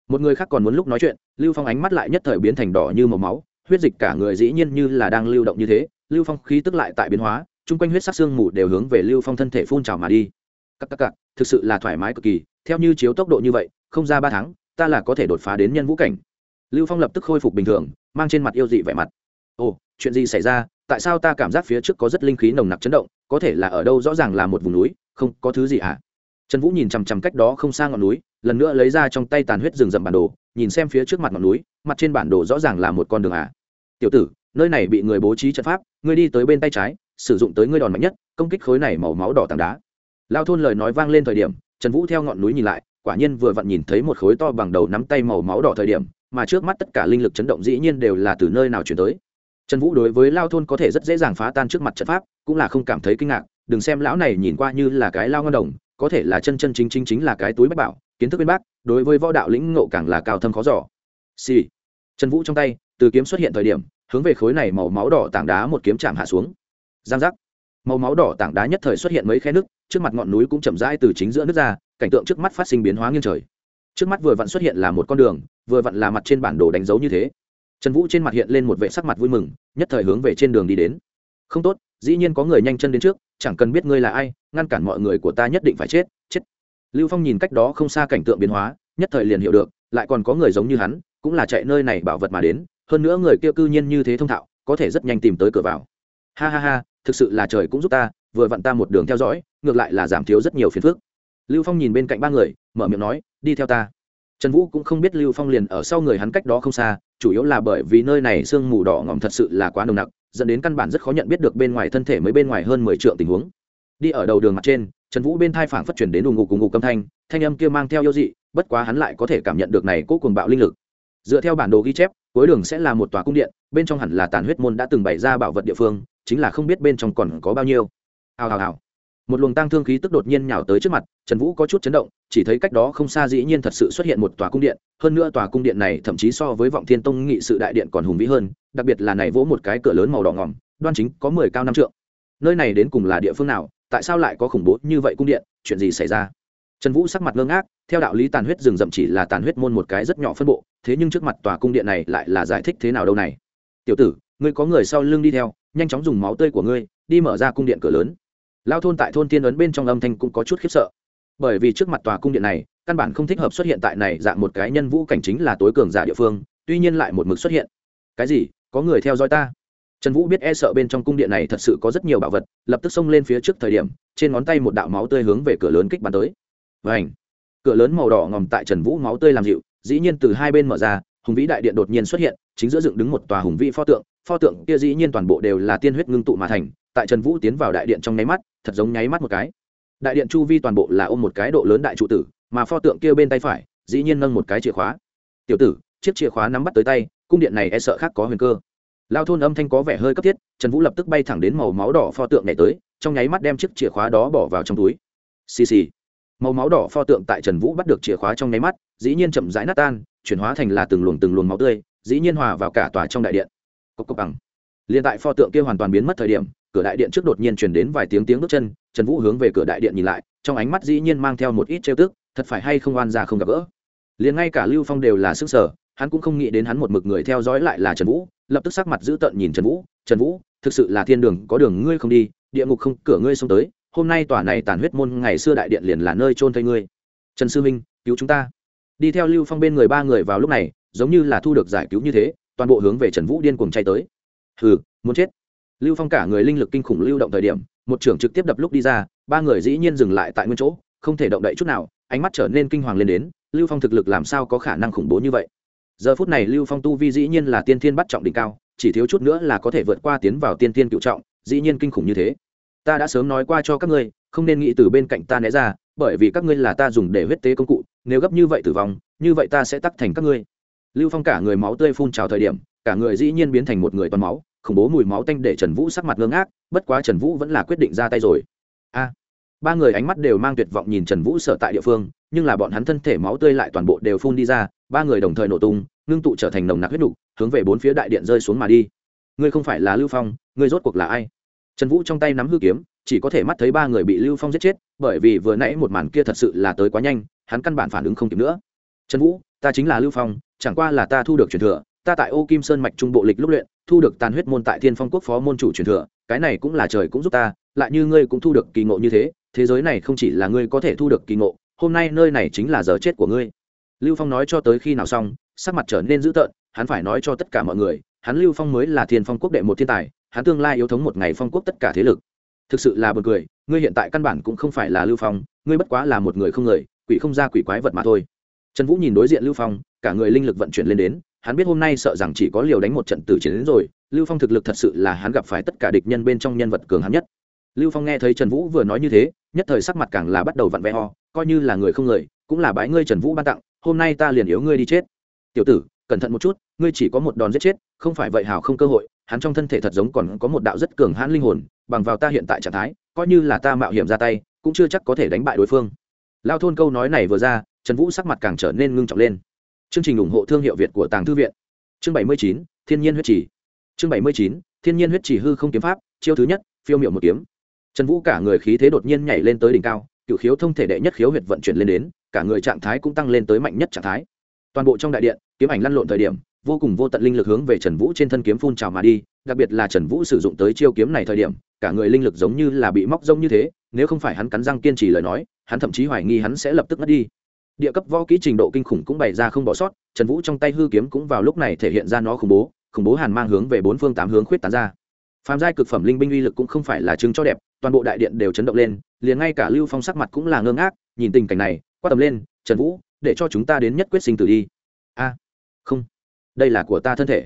Một người khác còn muốn lúc nói chuyện, lưu phong ánh mắt lại nhất thời biến thành đỏ như màu máu, huyết dịch cả người dĩ nhiên như là đang lưu động như thế lưu phong khí tức lại tại biến hóa chung quanh huyết sắc xương mù đều hướng về lưu phong thân thể phun trào mà đi. Cắt cắt cắt, thực sự là thoải mái cực kỳ theo như chiếu tốc độ như vậy không ra ba tháng ta là có thể đột phá đến nhân vũ cảnh. Lưu phong lập tức khôi phục bình thường mang trên mặt yêu dị vẻ mặt. Ồ chuyện gì xảy ra? Tại sao ta cảm giác phía trước có rất linh khí nồng nặc chấn động? Có thể là ở đâu rõ ràng là một vùng núi không có thứ gì ạ à? trần vũ nhìn chằm chằm cách đó không xa ngọn núi lần nữa lấy ra trong tay tàn huyết rừng rậm bản đồ nhìn xem phía trước mặt ngọn núi mặt trên bản đồ rõ ràng là một con đường ạ à. tiểu tử nơi này bị người bố trí trận pháp ngươi đi tới bên tay trái, sử dụng tới ngươi đòn mạnh nhất, công kích khối này màu máu đỏ tảng đá. Lao thôn lời nói vang lên thời điểm, trần vũ theo ngọn núi nhìn lại, quả nhiên vừa vặn nhìn thấy một khối to bằng đầu nắm tay màu máu đỏ thời điểm, mà trước mắt tất cả linh lực chấn động dĩ nhiên đều là từ nơi nào chuyển tới. Trần vũ đối với lao thôn có thể rất dễ dàng phá tan trước mặt trận pháp, cũng là không cảm thấy kinh ngạc, đừng xem lão này nhìn qua như là cái lao ngon đồng, có thể là chân chân chính chính chính là cái túi bách bảo, kiến thức bên bác, đối với võ đạo lĩnh ngộ càng là cao thâm khó giỏ xì、sì. trần vũ trong tay, từ kiếm xuất hiện thời điểm hướng về khối này màu máu đỏ tảng đá một kiếm chạm hạ xuống. Giang giác. Màu máu đỏ tảng đá nhất thời xuất hiện mấy khe nước trước mặt ngọn núi cũng chậm rãi từ chính giữa nước ra, cảnh tượng trước mắt phát sinh biến hóa nghiêng trời. Trước mắt vừa vặn xuất hiện là một con đường, vừa vặn là mặt trên bản đồ đánh dấu như thế. Trần vũ trên mặt hiện lên một vệ sắc mặt vui mừng, nhất thời hướng về trên đường đi đến. Không tốt, dĩ nhiên có người nhanh chân đến trước, chẳng cần biết ngươi là ai, ngăn cản mọi người của ta nhất định phải chết chết. Lưu phong nhìn cách đó không xa cảnh tượng biến hóa, nhất thời liền hiểu được, lại còn có người giống như hắn, cũng là chạy nơi này bảo vật mà đến hơn nữa người kia cư nhiên như thế thông thạo, có thể rất nhanh tìm tới cửa vào. Ha ha ha, thực sự là trời cũng giúp ta, vừa vặn ta một đường theo dõi, ngược lại là giảm thiếu rất nhiều phiền phức. Lưu phong nhìn bên cạnh ba người, mở miệng nói, đi theo ta. Trần vũ cũng không biết lưu phong liền ở sau người hắn cách đó không xa, chủ yếu là bởi vì nơi này sương mù đỏ ngỏm thật sự là quá nồng nặc, dẫn đến căn bản rất khó nhận biết được bên ngoài thân thể mới bên ngoài hơn mười triệu tình huống. Đi ở đầu đường mặt trên, trần vũ bên thai phảng phất chuyển đến đùng ngục cùng ngục âm thanh thanh âm kia mang theo yêu dị, bất quá hắn lại có thể cảm nhận được này cố cuồng bạo linh lực. Dựa theo bản đồ ghi chép cuối đường sẽ là một tòa cung điện, bên trong hẳn là tàn huyết môn đã từng bày ra bảo vật địa phương, chính là không biết bên trong còn có bao nhiêu. Hào hào hào. Một luồng tăng thương khí tức đột nhiên nhào tới trước mặt, trần vũ có chút chấn động, chỉ thấy cách đó không xa dĩ nhiên thật sự xuất hiện một tòa cung điện, hơn nữa tòa cung điện này thậm chí so với vọng thiên tông nghị sự đại điện còn hùng vĩ hơn, đặc biệt là này vỗ một cái cửa lớn màu đỏ ngỏm, đoan chính có mười cao năm trượng. Nơi này đến cùng là địa phương nào, tại sao lại có khủng bố như vậy cung điện, chuyện gì xảy ra? Trần vũ sắc mặt ngơ ngác, theo đạo lý tàn huyết rừng rậm chỉ là tàn huyết môn một cái rất nhỏ phân bộ, thế nhưng trước mặt tòa cung điện này lại là giải thích thế nào đâu này. Tiểu tử, ngươi có người sau lưng đi theo, nhanh chóng dùng máu tươi của ngươi, đi mở ra cung điện cửa lớn. Lao thôn tại thôn tiên ấn bên trong âm thanh cũng có chút khiếp sợ. Bởi vì trước mặt tòa cung điện này, căn bản không thích hợp xuất hiện tại này dạng một cái nhân vũ cảnh chính là tối cường giả địa phương, tuy nhiên lại một mực xuất hiện. Cái gì? Có người theo dõi ta? Trần vũ biết e sợ bên trong cung điện này thật sự có rất nhiều bảo vật, lập tức xông lên phía trước thời điểm, trên ngón tay một đạo máu tươi hướng về cửa lớn kích bắn tới và ảnh. Cửa lớn màu đỏ ngòm tại trần vũ máu tươi làm dịu, dĩ nhiên từ hai bên mở ra, hùng vĩ đại điện đột nhiên xuất hiện, chính giữa dựng đứng một tòa hùng vĩ pho tượng pho tượng kia dĩ nhiên toàn bộ đều là tiên huyết ngưng tụ mà thành, tại trần vũ tiến vào đại điện trong nháy mắt, thật giống nháy mắt một cái. Đại điện chu vi toàn bộ là ôm một cái độ lớn đại trụ tử, mà pho tượng kia bên tay phải, dĩ nhiên nâng một cái chìa khóa. Tiểu tử, chiếc chìa khóa nắm bắt tới tay, cung điện này e sợ khác có huyền cơ. Lao thôn âm thanh có vẻ hơi cấp thiết, trần vũ lập tức bay thẳng đến màu máu đỏ pho tượng này tới, trong nháy mắt đem chiếc chìa khóa đó bỏ vào trong túi. Xì xì màu máu đỏ pho tượng tại trần vũ bắt được chìa khóa trong nháy mắt, dĩ nhiên chậm rãi nát tan, chuyển hóa thành là từng luồng từng luồng máu tươi, dĩ nhiên hòa vào cả tòa trong đại điện. Cốc cốc bằng. Liền tại pho tượng kia hoàn toàn biến mất thời điểm, cửa đại điện trước đột nhiên truyền đến vài tiếng tiếng bước chân, trần vũ hướng về cửa đại điện nhìn lại, trong ánh mắt dĩ nhiên mang theo một ít trêu tức, thật phải hay không oan ra không gặp gỡ. Liền ngay cả lưu phong đều là sức sở, hắn cũng không nghĩ đến hắn một mực người theo dõi lại là trần vũ, lập tức sắc mặt giữ tợn nhìn trần vũ trần vũ, thực sự là thiên đường, có đường ngươi không đi, địa ngục không, cửa ngươi xông tới hôm nay tòa này tàn huyết môn ngày xưa đại điện liền là nơi trôn thây ngươi. Trần sư minh, cứu chúng ta. Đi theo lưu phong bên người ba người vào lúc này, giống như là thu được giải cứu như thế, toàn bộ hướng về trần vũ điên cuồng chạy tới. Hừ, muốn chết. Lưu phong cả người linh lực kinh khủng lưu động thời điểm, một trưởng trực tiếp đập lúc đi ra, ba người dĩ nhiên dừng lại tại nguyên chỗ, không thể động đậy chút nào, ánh mắt trở nên kinh hoàng lên đến, lưu phong thực lực làm sao có khả năng khủng bố như vậy? Giờ phút này lưu phong tu vi dĩ nhiên là tiên thiên bắt trọng đỉnh cao, chỉ thiếu chút nữa là có thể vượt qua tiến vào tiên thiên cựu trọng, dĩ nhiên kinh khủng như thế ta đã sớm nói qua cho các ngươi, không nên nghĩ từ bên cạnh ta né ra, bởi vì các ngươi là ta dùng để huyết tế công cụ, nếu gấp như vậy tử vong, như vậy ta sẽ tắt thành các ngươi. Lưu phong cả người máu tươi phun trào thời điểm, cả người dĩ nhiên biến thành một người toàn máu, khủng bố mùi máu tanh để trần vũ sắc mặt ngưng ngác, bất quá trần vũ vẫn là quyết định ra tay rồi. A, ba người ánh mắt đều mang tuyệt vọng nhìn trần vũ sở tại địa phương, nhưng là bọn hắn thân thể máu tươi lại toàn bộ đều phun đi ra, ba người đồng thời nổ tung, ngưng tụ trở thành nồng nặc huyết đục, hướng về bốn phía đại điện rơi xuống mà đi. Ngươi không phải là lưu phong, ngươi rốt cuộc là ai? Trần vũ trong tay nắm hư kiếm, chỉ có thể mắt thấy ba người bị lưu phong giết chết, bởi vì vừa nãy một màn kia thật sự là tới quá nhanh, hắn căn bản phản ứng không kịp nữa. Trần vũ, ta chính là lưu phong, chẳng qua là ta thu được truyền thừa, ta tại ô kim sơn mạch trung bộ lịch lúc luyện, thu được tàn huyết môn tại thiên phong quốc phó môn chủ truyền thừa, cái này cũng là trời cũng giúp ta, lại như ngươi cũng thu được kỳ ngộ như thế thế giới này không chỉ là ngươi có thể thu được kỳ ngộ, hôm nay nơi này chính là giờ chết của ngươi. Lưu phong nói cho tới khi nào xong, sắc mặt trở nên dữ tợn, hắn phải nói cho tất cả mọi người, hắn lưu phong mới là thiên phong quốc đệ một thiên tài hắn tương lai yếu thống một ngày phong quốc tất cả thế lực. Thực sự là b u ồ n cười, ngươi hiện tại căn bản cũng không phải là lưu phong, ngươi bất quá là một người không người, quỷ không ra quỷ quái vật mà thôi. Trần vũ nhìn đối diện lưu phong, cả người linh lực vận chuyển lên đến, hắn biết hôm nay sợ rằng chỉ có liều đánh một trận tử chiến đến rồi, lưu phong thực lực thật sự là hắn gặp phải tất cả địch nhân bên trong nhân vật cường hắn nhất. Lưu phong nghe thấy trần vũ vừa nói như thế, nhất thời sắc mặt càng là bắt đầu vặn vẹ ho coi như là người không người, cũng là bái ngươi trần vũ ban tặng, hôm nay ta liền yếu ngươi đi chết. Tiểu tử, cẩn thận một chút, ngươi chỉ có một đòn giết chết, không phải vậy hào không cơ hội hắn trong thân thể thật giống còn có một đạo rất cường hãn linh hồn, bằng vào ta hiện tại trạng thái, coi như là ta mạo hiểm ra tay, cũng chưa chắc có thể đánh bại đối phương. Lao thôn câu nói này vừa ra, trần vũ sắc mặt càng trở nên ngưng trọng lên. Chương trình ủng hộ thương hiệu việt của tàng thư viện. Chương bảy mươi chín, thiên nhiên huyết trì. Chương bảy mươi chín, thiên nhiên huyết trì hư không kiếm pháp, chiêu thứ nhất, phiêu miệu một kiếm. Trần vũ cả người khí thế đột nhiên nhảy lên tới đỉnh cao, cựu khiếu thông thể đệ nhất khiếu huyệt vận chuyển lên đến, cả người trạng thái cũng tăng lên tới mạnh nhất trạng thái. Toàn bộ trong đại điện, kiếm ảnh lăn lộn thời điểm vô cùng vô tận linh lực hướng về trần vũ trên thân kiếm phun trào mà đi, đặc biệt là trần vũ sử dụng tới chiêu kiếm này thời điểm, cả người linh lực giống như là bị móc rông như thế, nếu không phải hắn cắn răng kiên trì lời nói, hắn thậm chí hoài nghi hắn sẽ lập tức mất đi. Địa cấp võ kỹ trình độ kinh khủng cũng bày ra không bỏ sót, trần vũ trong tay hư kiếm cũng vào lúc này thể hiện ra nó khủng bố khủng bố hàn mang hướng về bốn phương tám hướng khuyết tán ra. Phàm giai cực phẩm linh binh uy lực cũng không phải là chứng cho đẹp, toàn bộ đại điện đều chấn động lên, liền ngay cả lưu phong sắc mặt cũng là ngơ ngác, nhìn tình cảnh này, quát tầm lên, trần vũ, để cho chúng ta đến nhất quyết sinh tử đi. A, không đây là của ta thân thể.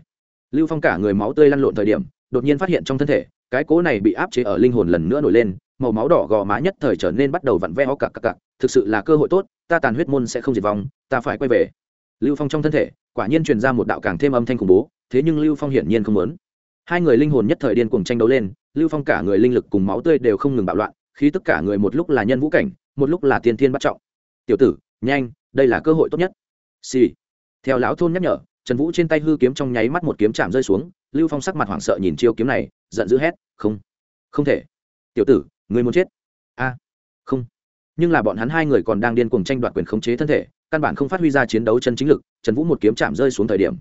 Lưu phong cả người máu tươi lăn lộn thời điểm, đột nhiên phát hiện trong thân thể, cái cố này bị áp chế ở linh hồn lần nữa nổi lên, màu máu đỏ gò má nhất thời trở nên bắt đầu vặn veo cặc cặc cặc, thực sự là cơ hội tốt, ta tàn huyết môn sẽ không diệt vong, ta phải quay về. Lưu phong trong thân thể, quả nhiên truyền ra một đạo càng thêm âm thanh khủng bố, thế nhưng lưu phong hiển nhiên không muốn. Hai người linh hồn nhất thời điên cuồng tranh đấu lên, lưu phong cả người linh lực cùng máu tươi đều không ngừng bạo loạn khi tất cả người một lúc là nhân vũ cảnh, một lúc là tiên thiên bắt trọng. Tiểu tử, nhanh, đây là cơ hội tốt nhất. Xì、sì. theo lão thôn nhắc nhở trần vũ trên tay hư kiếm trong nháy mắt một kiếm chạm rơi xuống, lưu phong sắc mặt hoảng sợ nhìn chiêu kiếm này, giận dữ hét, không không thể. Tiểu tử, người muốn chết. A, không. Nhưng là bọn hắn hai người còn đang điên cuồng tranh đoạt quyền khống chế thân thể, căn bản không phát huy ra chiến đấu chân chính lực, trần vũ một kiếm chạm rơi xuống thời điểm,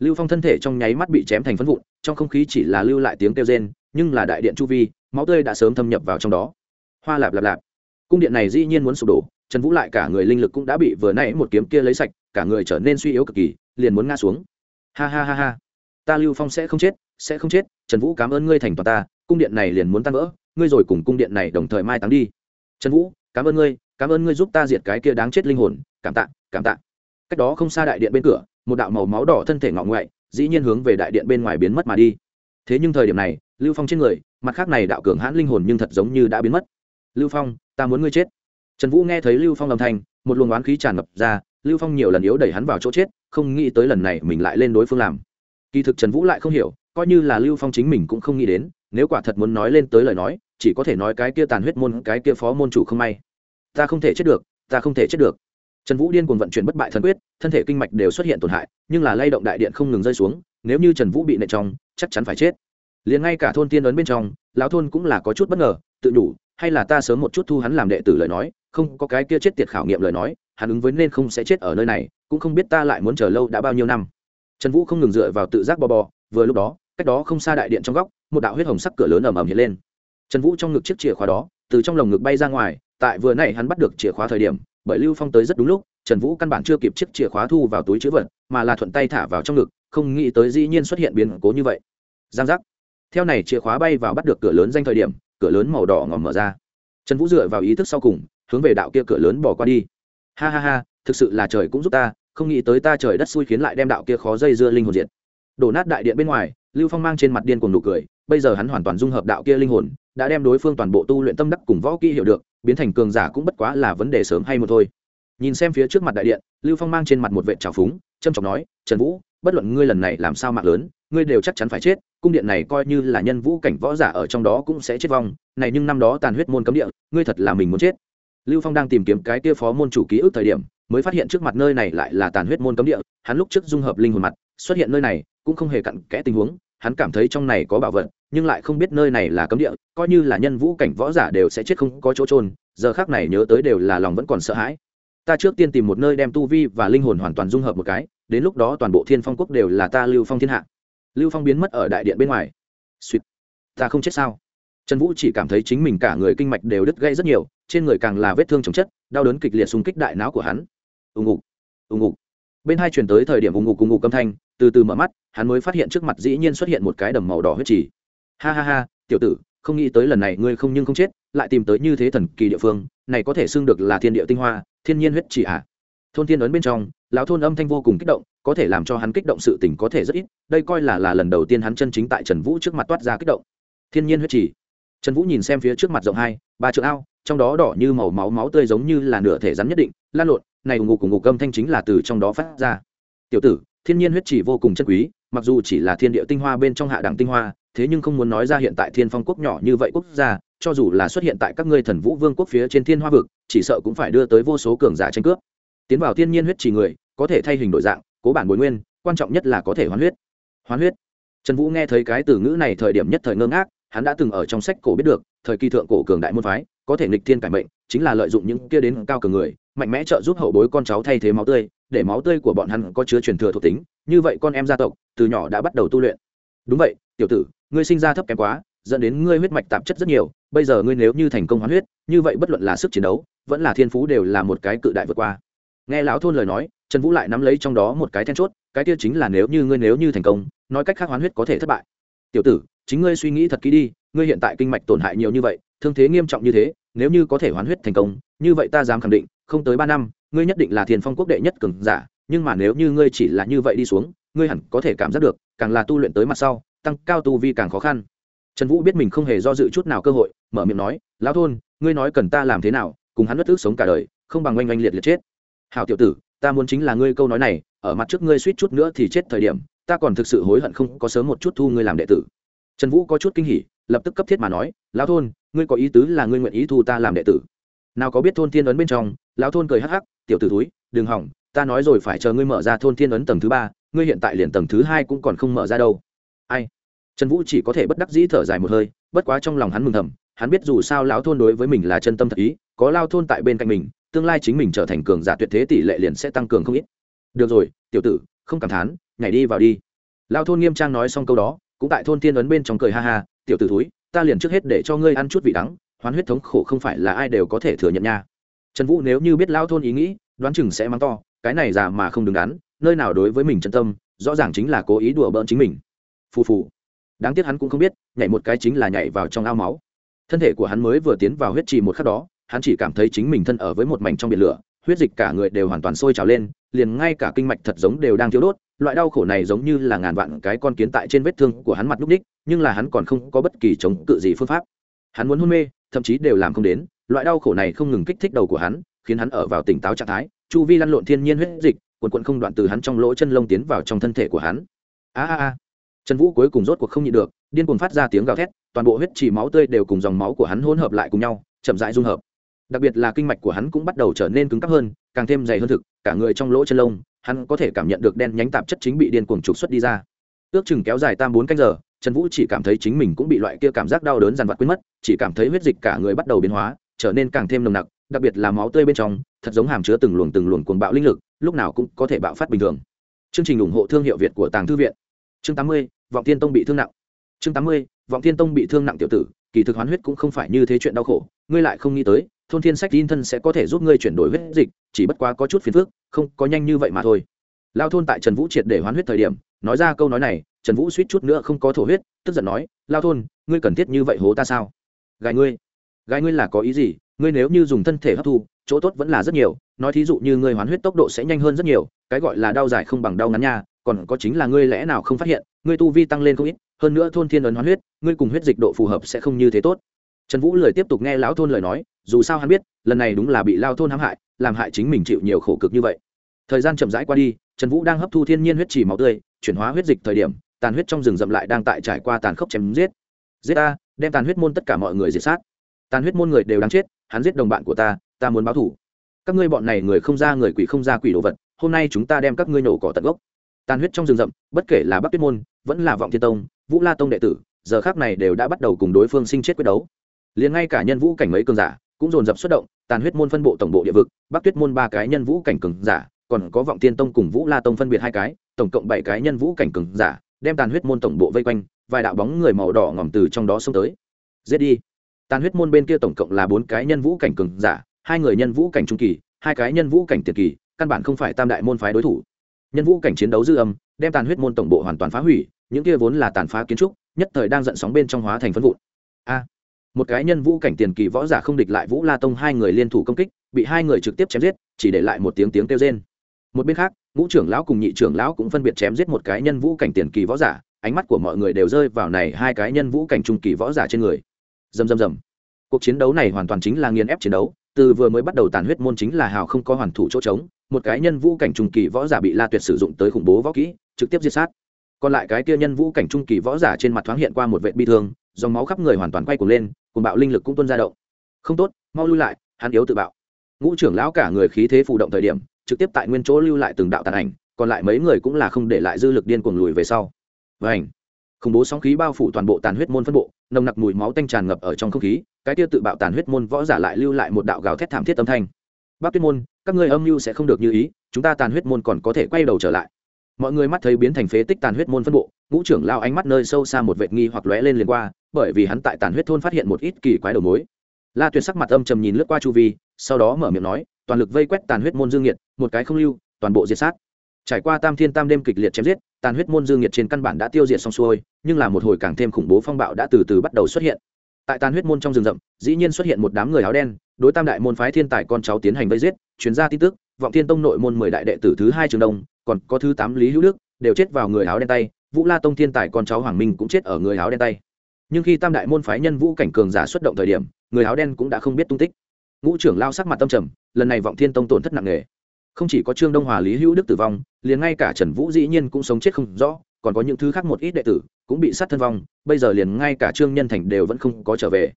lưu phong thân thể trong nháy mắt bị chém thành phân vụn, trong không khí chỉ là lưu lại tiếng kêu rên, nhưng là đại điện chu vi, máu tươi đã sớm thâm nhập vào trong đó. Hoa lạp lạp lạp. Cung điện này dĩ nhiên muốn sụp đổ, trần vũ lại cả người linh lực cũng đã bị vừa nãy một kiếm kia lấy sạch, cả người trở nên suy yếu cực kỳ liền muốn ngã xuống. Ha ha ha ha. Ta lưu phong sẽ không chết, sẽ không chết. Trần vũ cảm ơn ngươi thành toàn ta, cung điện này liền muốn tan vỡ. Ngươi rồi cùng cung điện này đồng thời mai táng đi. Trần vũ, cảm ơn ngươi, cảm ơn ngươi giúp ta diệt cái kia đáng chết linh hồn. Cảm tạ cảm tạ. Cách đó không xa đại điện bên cửa, một đạo màu máu đỏ thân thể ngọ ngoại, dĩ nhiên hướng về đại điện bên ngoài biến mất mà đi. Thế nhưng thời điểm này, lưu phong trên người, mặt khác này đạo cường hãn linh hồn nhưng thật giống như đã biến mất. Lưu phong, ta muốn ngươi chết. Trần vũ nghe thấy lưu phong âm thanh, một luồng oán khí tràn ngập ra lưu phong nhiều lần yếu đẩy hắn vào chỗ chết, không nghĩ tới lần này mình lại lên đối phương làm. Kỳ thực trần vũ lại không hiểu, coi như là lưu phong chính mình cũng không nghĩ đến, nếu quả thật muốn nói lên tới lời nói, chỉ có thể nói cái kia tàn huyết môn, cái kia phó môn chủ không may. Ta không thể chết được, ta không thể chết được. Trần vũ điên cuồng vận chuyển bất bại thần quyết, thân thể kinh mạch đều xuất hiện tổn hại, nhưng là lay động đại điện không ngừng rơi xuống, nếu như trần vũ bị nệ trong, chắc chắn phải chết. Liền ngay cả thôn tiên ấn bên trong, lão thôn cũng là có chút bất ngờ, tự đủ hay là ta sớm một chút thu hắn làm đệ tử lời nói không có cái kia chết tiệt khảo nghiệm lời nói, hắn ứng với nên không sẽ chết ở nơi này, cũng không biết ta lại muốn chờ lâu đã bao nhiêu năm. Trần vũ không ngừng dựa vào tự giác bò bò, vừa lúc đó, cách đó không xa đại điện trong góc, một đạo huyết hồng sắc cửa lớn ầm ầm hiện lên. Trần vũ trong ngực chiếc chìa khóa đó, từ trong lồng ngực bay ra ngoài, tại vừa nãy hắn bắt được chìa khóa thời điểm, bởi lưu phong tới rất đúng lúc, trần vũ căn bản chưa kịp chiếc chìa khóa thu vào túi chữ vật, mà là thuận tay thả vào trong ngực, không nghĩ tới dĩ nhiên xuất hiện biến cố như vậy. Giang giác. Theo này chìa khóa bay vào bắt được cửa lớn danh thời điểm, cửa lớn màu đỏ ngòm mở ra. Trần vũ dựa vào ý thức sau cùng hướng về đạo kia cửa lớn bỏ qua đi. Ha ha ha, thực sự là trời cũng giúp ta, không nghĩ tới ta trời đất xui khiến lại đem đạo kia khó dây dưa linh hồn diệt. Đổ nát đại điện bên ngoài, lưu phong mang trên mặt điên cùng nụ cười, bây giờ hắn hoàn toàn dung hợp đạo kia linh hồn, đã đem đối phương toàn bộ tu luyện tâm đắc cùng võ kỹ hiểu được, biến thành cường giả cũng bất quá là vấn đề sớm hay một thôi. Nhìn xem phía trước mặt đại điện, lưu phong mang trên mặt một vệ trào phúng trâm trọng nói, trần vũ, bất luận ngươi lần này làm sao mạng lớn, ngươi đều chắc chắn phải chết, cung điện này coi như là nhân vũ cảnh võ giả ở trong đó cũng sẽ chết vong. Này nhưng năm đó tàn huyết môn cấm địa, ngươi thật là mình muốn chết lưu phong đang tìm kiếm cái kia phó môn chủ ký ức thời điểm, mới phát hiện trước mặt nơi này lại là tàn huyết môn cấm địa, hắn lúc trước dung hợp linh hồn mặt, xuất hiện nơi này, cũng không hề cặn kẽ tình huống, hắn cảm thấy trong này có bảo vật, nhưng lại không biết nơi này là cấm địa, coi như là nhân vũ cảnh võ giả đều sẽ chết không có chỗ trôn giờ khác này nhớ tới đều là lòng vẫn còn sợ hãi. Ta trước tiên tìm một nơi đem tu vi và linh hồn hoàn toàn dung hợp một cái, đến lúc đó toàn bộ thiên phong quốc đều là ta lưu phong thiên hạ. Lưu phong biến mất ở đại điện bên ngoài. Suýt. Ta không chết sao? Trần vũ chỉ cảm thấy chính mình cả người kinh mạch đều đứt gây rất nhiều, trên người càng là vết thương chồng chất, đau đớn kịch liệt xung kích đại não của hắn. Ùng ục ùng ục. Bên hai chuyển tới thời điểm ùng ục ùng ục âm thanh, từ từ mở mắt, hắn mới phát hiện trước mặt dĩ nhiên xuất hiện một cái đầm màu đỏ huyết trì. Ha ha ha, tiểu tử, không nghĩ tới lần này ngươi không nhưng không chết, lại tìm tới như thế thần kỳ địa phương, này có thể xưng được là thiên địa tinh hoa, thiên nhiên huyết trì à? Thôn thiên ấn bên trong, lão thôn âm thanh vô cùng kích động, có thể làm cho hắn kích động sự tình có thể rất ít, đây coi là là lần đầu tiên hắn chân chính tại trần vũ trước mặt toát ra kích động. Thiên nhiên huyết trì trần vũ nhìn xem phía trước mặt rộng hai, ba trượng ao, trong đó đỏ như màu máu máu tươi giống như là nửa thể rắn nhất định, lan lộn, này ủng ngục cùng ngục âm thanh chính là từ trong đó phát ra. Tiểu tử, thiên nhiên huyết chỉ vô cùng chân quý, mặc dù chỉ là thiên địa tinh hoa bên trong hạ đẳng tinh hoa, thế nhưng không muốn nói ra hiện tại thiên phong quốc nhỏ như vậy quốc gia, cho dù là xuất hiện tại các ngươi thần vũ vương quốc phía trên thiên hoa vực, chỉ sợ cũng phải đưa tới vô số cường giả tranh cướp. Tiến vào thiên nhiên huyết chỉ người, có thể thay hình đổi dạng, cố bản bồi nguyên, quan trọng nhất là có thể hoán huyết. Hoán huyết. Trần vũ nghe thấy cái từ ngữ này thời điểm nhất thời ngơ ngác hắn đã từng ở trong sách cổ biết được, thời kỳ thượng cổ cường đại môn phái, có thể nghịch thiên cải mệnh, chính là lợi dụng những kia đến cao cường người, mạnh mẽ trợ giúp hậu bối con cháu thay thế máu tươi, để máu tươi của bọn hắn có chứa truyền thừa thuộc tính, như vậy con em gia tộc, từ nhỏ đã bắt đầu tu luyện. Đúng vậy, tiểu tử, ngươi sinh ra thấp kém quá, dẫn đến ngươi huyết mạch tạp chất rất nhiều, bây giờ ngươi nếu như thành công hoán huyết, như vậy bất luận là sức chiến đấu, vẫn là thiên phú đều là một cái cự đại vượt qua. Nghe lão thôn lời nói, trần vũ lại nắm lấy trong đó một cái then chốt, cái kia chính là nếu như ngươi nếu như thành công, nói cách khác hoán huyết có thể thất bại. Tiểu tử chính ngươi suy nghĩ thật kỹ đi, ngươi hiện tại kinh mạch tổn hại nhiều như vậy, thương thế nghiêm trọng như thế, nếu như có thể hoán huyết thành công, như vậy ta dám khẳng định, không tới ba năm, ngươi nhất định là thiền phong quốc đệ nhất cường giả, nhưng mà nếu như ngươi chỉ là như vậy đi xuống, ngươi hẳn có thể cảm giác được, càng là tu luyện tới mặt sau, tăng cao tu vi càng khó khăn. Trần vũ biết mình không hề do dự chút nào cơ hội, mở miệng nói, lão thôn, ngươi nói cần ta làm thế nào, cùng hắn bất ước sống cả đời, không bằng oanh oanh liệt liệt chết. Hảo tiểu tử, ta muốn chính là ngươi câu nói này, ở mặt trước ngươi suýt chút nữa thì chết thời điểm, ta còn thực sự hối hận không có sớm một chút thu ngươi làm đệ tử trần vũ có chút kinh hỉ, lập tức cấp thiết mà nói, lão thôn, ngươi có ý tứ là ngươi nguyện ý thu ta làm đệ tử? Nào có biết thôn thiên ấn bên trong? Lão thôn cười hắc hắc, tiểu tử túi đừng hỏng, ta nói rồi phải chờ ngươi mở ra thôn thiên ấn tầng thứ ba, ngươi hiện tại liền tầng thứ hai cũng còn không mở ra đâu. Ai? Trần vũ chỉ có thể bất đắc dĩ thở dài một hơi, bất quá trong lòng hắn mừng thầm, hắn biết dù sao lão thôn đối với mình là chân tâm thật ý, có lao thôn tại bên cạnh mình, tương lai chính mình trở thành cường giả tuyệt thế tỷ lệ liền sẽ tăng cường không ít. Được rồi, tiểu tử, không cảm thán, nhảy đi vào đi. Lao thôn nghiêm trang nói xong câu đó cũng tại thôn thiên ấn bên trong cười ha ha, tiểu tử túi ta liền trước hết để cho ngươi ăn chút vị đắng, hoán huyết thống khổ không phải là ai đều có thể thừa nhận nha. Trần vũ nếu như biết lao thôn ý nghĩ, đoán chừng sẽ mắng to, cái này già mà không đứng đắn, nơi nào đối với mình chân tâm, rõ ràng chính là cố ý đùa bỡn chính mình. Phù phù. Đáng tiếc hắn cũng không biết, nhảy một cái chính là nhảy vào trong ao máu. Thân thể của hắn mới vừa tiến vào huyết trì một khắc đó, hắn chỉ cảm thấy chính mình thân ở với một mảnh trong biển lửa huyết dịch cả người đều hoàn toàn sôi trào lên, liền ngay cả kinh mạch thật giống đều đang thiếu đốt, loại đau khổ này giống như là ngàn vạn cái con kiến tại trên vết thương của hắn mặt núp đích, nhưng là hắn còn không có bất kỳ chống cự gì phương pháp. Hắn muốn hôn mê, thậm chí đều làm không đến, loại đau khổ này không ngừng kích thích đầu của hắn, khiến hắn ở vào tỉnh táo trạng thái, chu vi lăn lộn thiên nhiên huyết dịch quần quận không đoạn từ hắn trong lỗ chân lông tiến vào trong thân thể của hắn. A a a. Trần vũ cuối cùng rốt cuộc không nhịn được, điên cuồng phát ra tiếng gào thét, toàn bộ huyết chỉ máu tươi đều cùng dòng máu của hắn hỗn hợp lại cùng nhau, chậm rãi dung hợp đặc biệt là kinh mạch của hắn cũng bắt đầu trở nên cứng cáp hơn, càng thêm dày hơn thực, cả người trong lỗ chân lông, hắn có thể cảm nhận được đen nhánh tạp chất chính bị điên cuồng trục xuất đi ra. Ước chừng kéo dài tam bốn canh giờ, trần vũ chỉ cảm thấy chính mình cũng bị loại kia cảm giác đau đớn dằn vặt quên mất, chỉ cảm thấy huyết dịch cả người bắt đầu biến hóa, trở nên càng thêm nồng nặc, đặc biệt là máu tươi bên trong, thật giống hàm chứa từng luồng từng luồng cuồng bạo linh lực, lúc nào cũng có thể bạo phát bình thường. Chương trình ủng hộ thương hiệu việt của tàng thư viện. Chương tám mươi, vọng thiên tông bị thương nặng. Chương tám mươi, vọng thiên tông bị thương nặng tiểu tử kỳ thực hoán huyết cũng không phải như thế chuyện đau khổ, ngươi lại không nghĩ tới, thôn thiên sách tin thân sẽ có thể giúp ngươi chuyển đổi huyết dịch, chỉ bất quá có chút phiền phức, không, có nhanh như vậy mà thôi. Lao thôn tại trần vũ triệt để hoán huyết thời điểm, nói ra câu nói này, trần vũ suýt chút nữa không có thổ huyết, tức giận nói, lao thôn, ngươi cần thiết như vậy hố ta sao? Gài ngươi gài ngươi là có ý gì? Ngươi nếu như dùng thân thể hấp thu, chỗ tốt vẫn là rất nhiều, nói thí dụ như ngươi hoán huyết tốc độ sẽ nhanh hơn rất nhiều, cái gọi là đau dài không bằng đau ngắn nha, còn có chính là ngươi lẽ nào không phát hiện, ngươi tu vi tăng lên không ít hơn nữa thôn thiên ấn hoán huyết, ngươi cùng huyết dịch độ phù hợp sẽ không như thế tốt. Trần vũ lời tiếp tục nghe lão thôn lời nói, dù sao hắn biết, lần này đúng là bị lao thôn hãm hại, làm hại chính mình chịu nhiều khổ cực như vậy. Thời gian chậm rãi qua đi, trần vũ đang hấp thu thiên nhiên huyết trì máu tươi, chuyển hóa huyết dịch thời điểm, tàn huyết trong rừng rậm lại đang tại trải qua tàn khốc chém giết. Giết ta, đem tàn huyết môn tất cả mọi người diệt sát. Tàn huyết môn người đều đáng chết, hắn giết đồng bạn của ta ta muốn báo thủ. Các ngươi bọn này người không ra người quỷ không ra quỷ đồ vật, hôm nay chúng ta đem các ngươi nổ cỏ tận gốc. Tàn huyết trong rừng rậm, bất kể là bắc tuyết môn, vẫn là vọng thiên tông vũ la tông đệ tử, giờ khác này đều đã bắt đầu cùng đối phương sinh chết quyết đấu. Liền ngay cả nhân vũ cảnh mấy cường giả cũng dồn dập xuất động, tàn huyết môn phân bộ tổng bộ địa vực, bắc tuyết môn ba cái nhân vũ cảnh cường giả, còn có vọng tiên tông cùng vũ la tông phân biệt hai cái, tổng cộng bảy cái nhân vũ cảnh cường giả, đem tàn huyết môn tổng bộ vây quanh, vài đạo bóng người màu đỏ ngòm từ trong đó xông tới. Giết đi. Tàn huyết môn bên kia tổng cộng là bốn cái nhân vũ cảnh cường giả, hai người nhân vũ cảnh trung kỳ, hai cái nhân vũ cảnh tiền kỳ, căn bản không phải tam đại môn phái đối thủ. Nhân vũ cảnh chiến đấu dư âm, đem tàn huyết môn tổng bộ hoàn toàn phá hủy những kia vốn là tàn phá kiến trúc, nhất thời đang giận sóng bên trong hóa thành phân vụn. A, một cái nhân vũ cảnh tiền kỳ võ giả không địch lại vũ la tông hai người liên thủ công kích, bị hai người trực tiếp chém giết, chỉ để lại một tiếng tiếng kêu rên. Một bên khác, ngũ trưởng lão cùng nhị trưởng lão cũng phân biệt chém giết một cái nhân vũ cảnh tiền kỳ võ giả, ánh mắt của mọi người đều rơi vào này hai cái nhân vũ cảnh trung kỳ võ giả trên người. Dầm dầm dầm cuộc chiến đấu này hoàn toàn chính là nghiền ép chiến đấu, từ vừa mới bắt đầu tàn huyết môn chính là hào không có hoàn thủ chỗ trống, một cái nhân vũ cảnh trung kỳ võ giả bị la tuyệt sử dụng tới khủng bố võ kỹ, trực tiếp giết sát còn lại cái kia nhân vũ cảnh trung kỳ võ giả trên mặt thoáng hiện qua một vệ bi thương, dòng máu khắp người hoàn toàn quay cuồng lên, cùng bạo linh lực cũng tuôn ra động. Không tốt, mau lui lại, hắn yếu tự bạo. Ngũ trưởng lão cả người khí thế phụ động thời điểm, trực tiếp tại nguyên chỗ lưu lại từng đạo tàn ảnh, còn lại mấy người cũng là không để lại dư lực điên cuồng lùi về sau. Vảnh khủng bố sóng khí bao phủ toàn bộ tàn huyết môn phân bộ, nồng nặc mùi máu tanh tràn ngập ở trong không khí, cái tia tự bạo tàn huyết môn võ giả lại lưu lại một đạo gào thét thảm thiết âm thanh. Bác tuyết môn, các ngươi âm mưu sẽ không được như ý, chúng ta tàn huyết môn còn có thể quay đầu trở lại mọi người mắt thấy biến thành phế tích tàn huyết môn phân bộ, ngũ trưởng lao ánh mắt nơi sâu xa một vệt nghi hoặc lóe lên liền qua, bởi vì hắn tại tàn huyết thôn phát hiện một ít kỳ quái đầu mối. La tuyệt sắc mặt âm trầm nhìn lướt qua chu vi, sau đó mở miệng nói, toàn lực vây quét tàn huyết môn dương nhiệt, một cái không lưu, toàn bộ diệt sát. Trải qua tam thiên tam đêm kịch liệt chém giết, tàn huyết môn dương nhiệt trên căn bản đã tiêu diệt xong xuôi, nhưng là một hồi càng thêm khủng bố phong bạo đã từ từ bắt đầu xuất hiện. Tại tàn huyết môn trong rừng rậm, dĩ nhiên xuất hiện một đám người áo đen, đối tam đại môn phái thiên tài con cháu tiến hành vây giết chuyên gia tin tức, vọng thiên tông nội môn mười đại đệ tử thứ hai trường đông còn có thứ tám lý hữu đức, đều chết vào người áo đen tay, vũ la tông thiên tài con cháu hoàng minh cũng chết ở người áo đen tay. Nhưng khi tam đại môn phái nhân vũ cảnh cường giả xuất động thời điểm, người áo đen cũng đã không biết tung tích. Ngũ trưởng lao sắc mặt tâm trầm, lần này vọng thiên tông tổn thất nặng nề. Không chỉ có trương đông hòa lý hữu đức tử vong, liền ngay cả trần vũ dĩ nhiên cũng sống chết không rõ, còn có những thứ khác một ít đệ tử cũng bị sát thân vong, bây giờ liền ngay cả trương nhân thành đều vẫn không có trở về.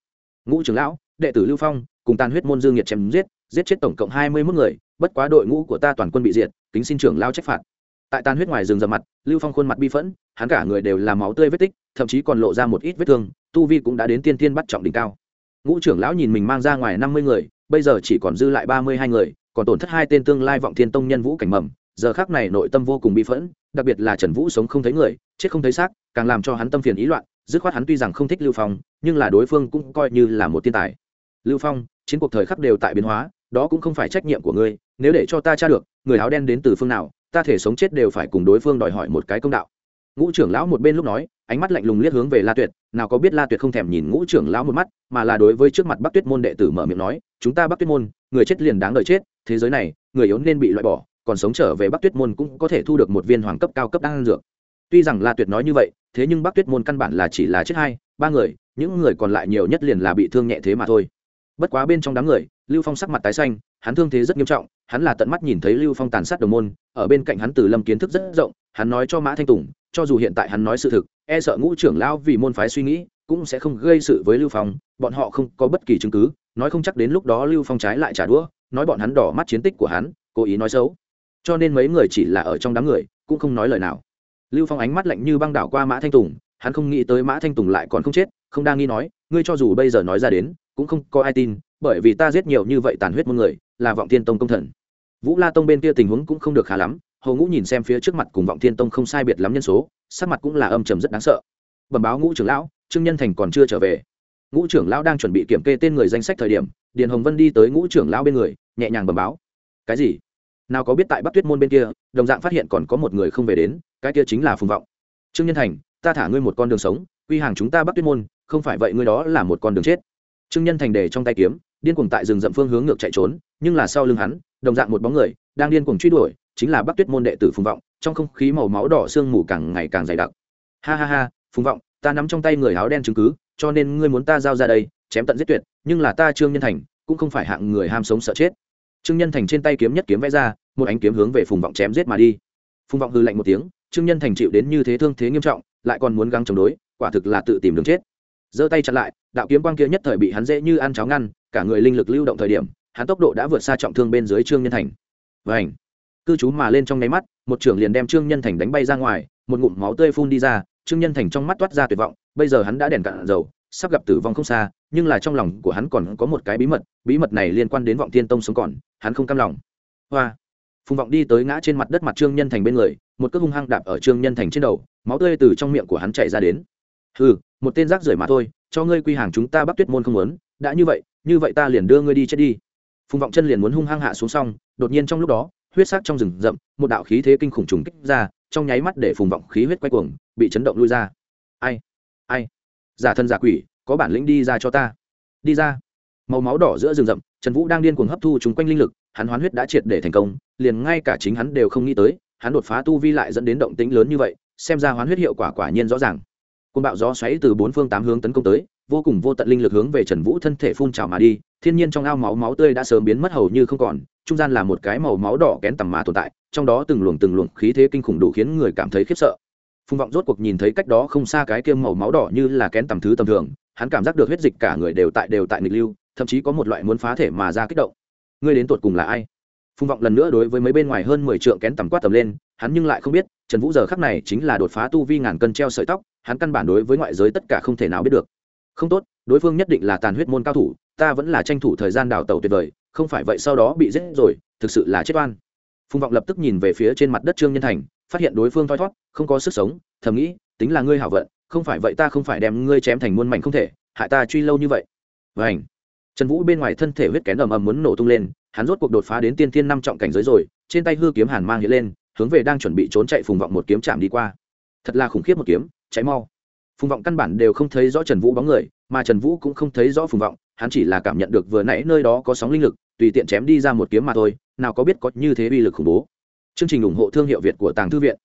Ngũ trưởng lão, đệ tử lưu phong cùng tàn huyết môn dương nhiệt chém giết giết chết tổng cộng hai mươi mốt người, bất quá đội ngũ của ta toàn quân bị diệt, kính xin trưởng lao trách phạt. Tại tàn huyết ngoài rừng dầm mặt, lưu phong khuôn mặt bi phẫn, hắn cả người đều làm máu tươi vết tích, thậm chí còn lộ ra một ít vết thương, tu vi cũng đã đến tiên tiên bắt trọng đỉnh cao. Ngũ trưởng lão nhìn mình mang ra ngoài năm mươi người, bây giờ chỉ còn dư lại ba mươi hai người, còn tổn thất hai tên tương lai vọng thiên tông nhân vũ cảnh mầm, giờ khác này nội tâm vô cùng bi phẫn, đặc biệt là trần vũ sống không thấy người, chết không thấy xác, càng làm cho hắn tâm phiền ý loạn, dứt khoát hắn tuy rằng không thích lưu phong, nhưng là đối phương cũng coi như là một thiên tài. Lưu phong, chiến cuộc thời khắc đều tại biến hóa đó cũng không phải trách nhiệm của ngươi, nếu để cho ta tra được, người áo đen đến từ phương nào, ta thể sống chết đều phải cùng đối phương đòi hỏi một cái công đạo. Ngũ trưởng lão một bên lúc nói, ánh mắt lạnh lùng liếc hướng về la tuyệt, nào có biết la tuyệt không thèm nhìn ngũ trưởng lão một mắt, mà là đối với trước mặt bắc tuyết môn đệ tử mở miệng nói, chúng ta bắc tuyết môn, người chết liền đáng đợi chết, thế giới này, người yếu nên bị loại bỏ, còn sống trở về bắc tuyết môn cũng có thể thu được một viên hoàng cấp cao cấp đang dược. Tuy rằng la tuyệt nói như vậy, thế nhưng bắc tuyết môn căn bản là chỉ là chết hai, ba người, những người còn lại nhiều nhất liền là bị thương nhẹ thế mà thôi. Bất quá bên trong đám người lưu phong sắc mặt tái xanh, hắn thương thế rất nghiêm trọng, hắn là tận mắt nhìn thấy lưu phong tàn sát đồng môn, ở bên cạnh hắn từ lâm kiến thức rất rộng, hắn nói cho mã thanh tùng, cho dù hiện tại hắn nói sự thực e sợ ngũ trưởng lão vì môn phái suy nghĩ, cũng sẽ không gây sự với lưu phong, bọn họ không có bất kỳ chứng cứ, nói không chắc đến lúc đó lưu phong trái lại trả đũa, nói bọn hắn đỏ mắt chiến tích của hắn, cố ý nói xấu. Cho nên mấy người chỉ là ở trong đám người, cũng không nói lời nào. Lưu phong ánh mắt lạnh như băng đảo qua mã thanh tùng, hắn không nghĩ tới mã thanh tùng lại còn không chết, không đang nghi nói, ngươi cho dù bây giờ nói ra đến, cũng không có ai tin bởi vì ta giết nhiều như vậy tàn huyết môn người, là vọng thiên tông công thần. Vũ la tông bên kia tình huống cũng không được khá lắm, hồ ngũ nhìn xem phía trước mặt cùng vọng thiên tông không sai biệt lắm nhân số, sắc mặt cũng là âm trầm rất đáng sợ. Bẩm báo ngũ trưởng lão, trương nhân thành còn chưa trở về. Ngũ trưởng lão đang chuẩn bị kiểm kê tên người danh sách thời điểm, điền hồng vân đi tới ngũ trưởng lão bên người, nhẹ nhàng bẩm báo. Cái gì? Nào có biết tại bắc tuyết môn bên kia, đồng dạng phát hiện còn có một người không về đến, cái kia chính là phùng vọng. Trương nhân thành, ta thả ngươi một con đường sống, quy hàng chúng ta bắc tuyết môn, không phải vậy ngươi đó là một con đường chết. Trương nhân thành để trong tay kiếm điên cuồng tại rừng rậm phương hướng ngược chạy trốn, nhưng là sau lưng hắn, đồng dạng một bóng người, đang điên cuồng truy đuổi, chính là bắc tuyết môn đệ tử phùng vọng, trong không khí màu máu đỏ sương mù càng ngày càng dày đặc. Ha ha ha, phùng vọng, ta nắm trong tay người áo đen chứng cứ, cho nên ngươi muốn ta giao ra đây, chém tận giết tuyệt, nhưng là ta trương nhân thành, cũng không phải hạng người ham sống sợ chết. Trương nhân thành trên tay kiếm nhất kiếm vẽ ra, một ánh kiếm hướng về phùng vọng chém giết mà đi. Phùng vọng hư lạnh một tiếng, trương nhân thành chịu đến như thế thương thế nghiêm trọng, lại còn muốn gắng chống đối, quả thực là tự tìm đường chết giơ tay chặn lại, đạo kiếm quang kia nhất thời bị hắn dễ như ăn cháo ngăn, cả người linh lực lưu động thời điểm, hắn tốc độ đã vượt xa trọng thương bên dưới trương nhân thành. Vảnh cư trú mà lên trong nháy mắt, một trưởng liền đem trương nhân thành đánh bay ra ngoài, một ngụm máu tươi phun đi ra, trương nhân thành trong mắt toát ra tuyệt vọng, bây giờ hắn đã đèn cạn dầu, sắp gặp tử vong không xa, nhưng là trong lòng của hắn còn có một cái bí mật bí mật này liên quan đến vọng thiên tông sống còn, hắn không cam lòng. Hoa! Phùng vọng đi tới ngã trên mặt đất mặt trương nhân thành bên người, một cước hung hăng đạp ở trương nhân thành trên đầu, máu tươi từ trong miệng của hắn chạy ra đến ừ một tên rác rưởi mà thôi, cho ngươi quy hàng chúng ta Bắc tuyết môn không muốn, đã như vậy như vậy ta liền đưa ngươi đi chết đi. Phùng vọng chân liền muốn hung hăng hạ xuống xong, đột nhiên trong lúc đó, huyết sắc trong rừng rậm, một đạo khí thế kinh khủng trùng kích ra, trong nháy mắt để phùng vọng khí huyết quay cuồng, bị chấn động lui ra. Ai ai? Giả thân giả quỷ, có bản lĩnh đi ra cho ta. Đi ra. Màu máu đỏ giữa rừng rậm, trần vũ đang điên cuồng hấp thu chúng quanh linh lực, hắn hoán huyết đã triệt để thành công, liền ngay cả chính hắn đều không nghĩ tới, hắn đột phá tu vi lại dẫn đến động tĩnh lớn như vậy, xem ra hoán huyết hiệu quả quả nhiên rõ ràng côn bạo gió xoáy từ bốn phương tám hướng tấn công tới, vô cùng vô tận linh lực hướng về trần vũ thân thể phun trào mà đi, thiên nhiên trong ao máu máu tươi đã sớm biến mất hầu như không còn, trung gian là một cái màu máu đỏ kén tầm mà tồn tại, trong đó từng luồng từng luồng khí thế kinh khủng đủ khiến người cảm thấy khiếp sợ. Phùng vọng rốt cuộc nhìn thấy cách đó không xa cái kiêm màu máu đỏ như là kén tầm thứ tầm thường, hắn cảm giác được huyết dịch cả người đều tại đều tại nghịch lưu, thậm chí có một loại muốn phá thể mà ra kích động. Ngươi đến tột cùng là ai? Phùng vọng lần nữa đối với mấy bên ngoài hơn mười trượng kén tầm quát tầm lên, hắn nhưng lại không biết, trần vũ giờ khắc này chính là đột phá tu vi ngàn cân treo sợi tóc hắn căn bản đối với ngoại giới tất cả không thể nào biết được. Không tốt, đối phương nhất định là tàn huyết môn cao thủ, ta vẫn là tranh thủ thời gian đào tẩu tuyệt vời, không phải vậy sau đó bị giết rồi, thực sự là chết oan. Phùng vọng lập tức nhìn về phía trên mặt đất trương nhân thành, phát hiện đối phương thoi thót, không có sức sống, thầm nghĩ, tính là ngươi hảo vận, không phải vậy ta không phải đem ngươi chém thành muôn mảnh không thể, hại ta truy lâu như vậy. Vảnh trần vũ bên ngoài thân thể huyết kén ầm ầm muốn nổ tung lên, hắn rốt cuộc đột phá đến tiên thiên năm trọng cảnh giới rồi, trên tay hư kiếm hàn mang hiện lên, hướng về đang chuẩn bị trốn chạy phùng vọng một kiếm chạm đi qua. Thật là khủng khiếp một kiếm cháy mau. Phùng vọng căn bản đều không thấy rõ trần vũ bóng người, mà trần vũ cũng không thấy rõ phùng vọng, hắn chỉ là cảm nhận được vừa nãy nơi đó có sóng linh lực, tùy tiện chém đi ra một kiếm mà thôi, nào có biết có như thế uy lực khủng bố. Chương trình ủng hộ thương hiệu việt của tàng thư viện.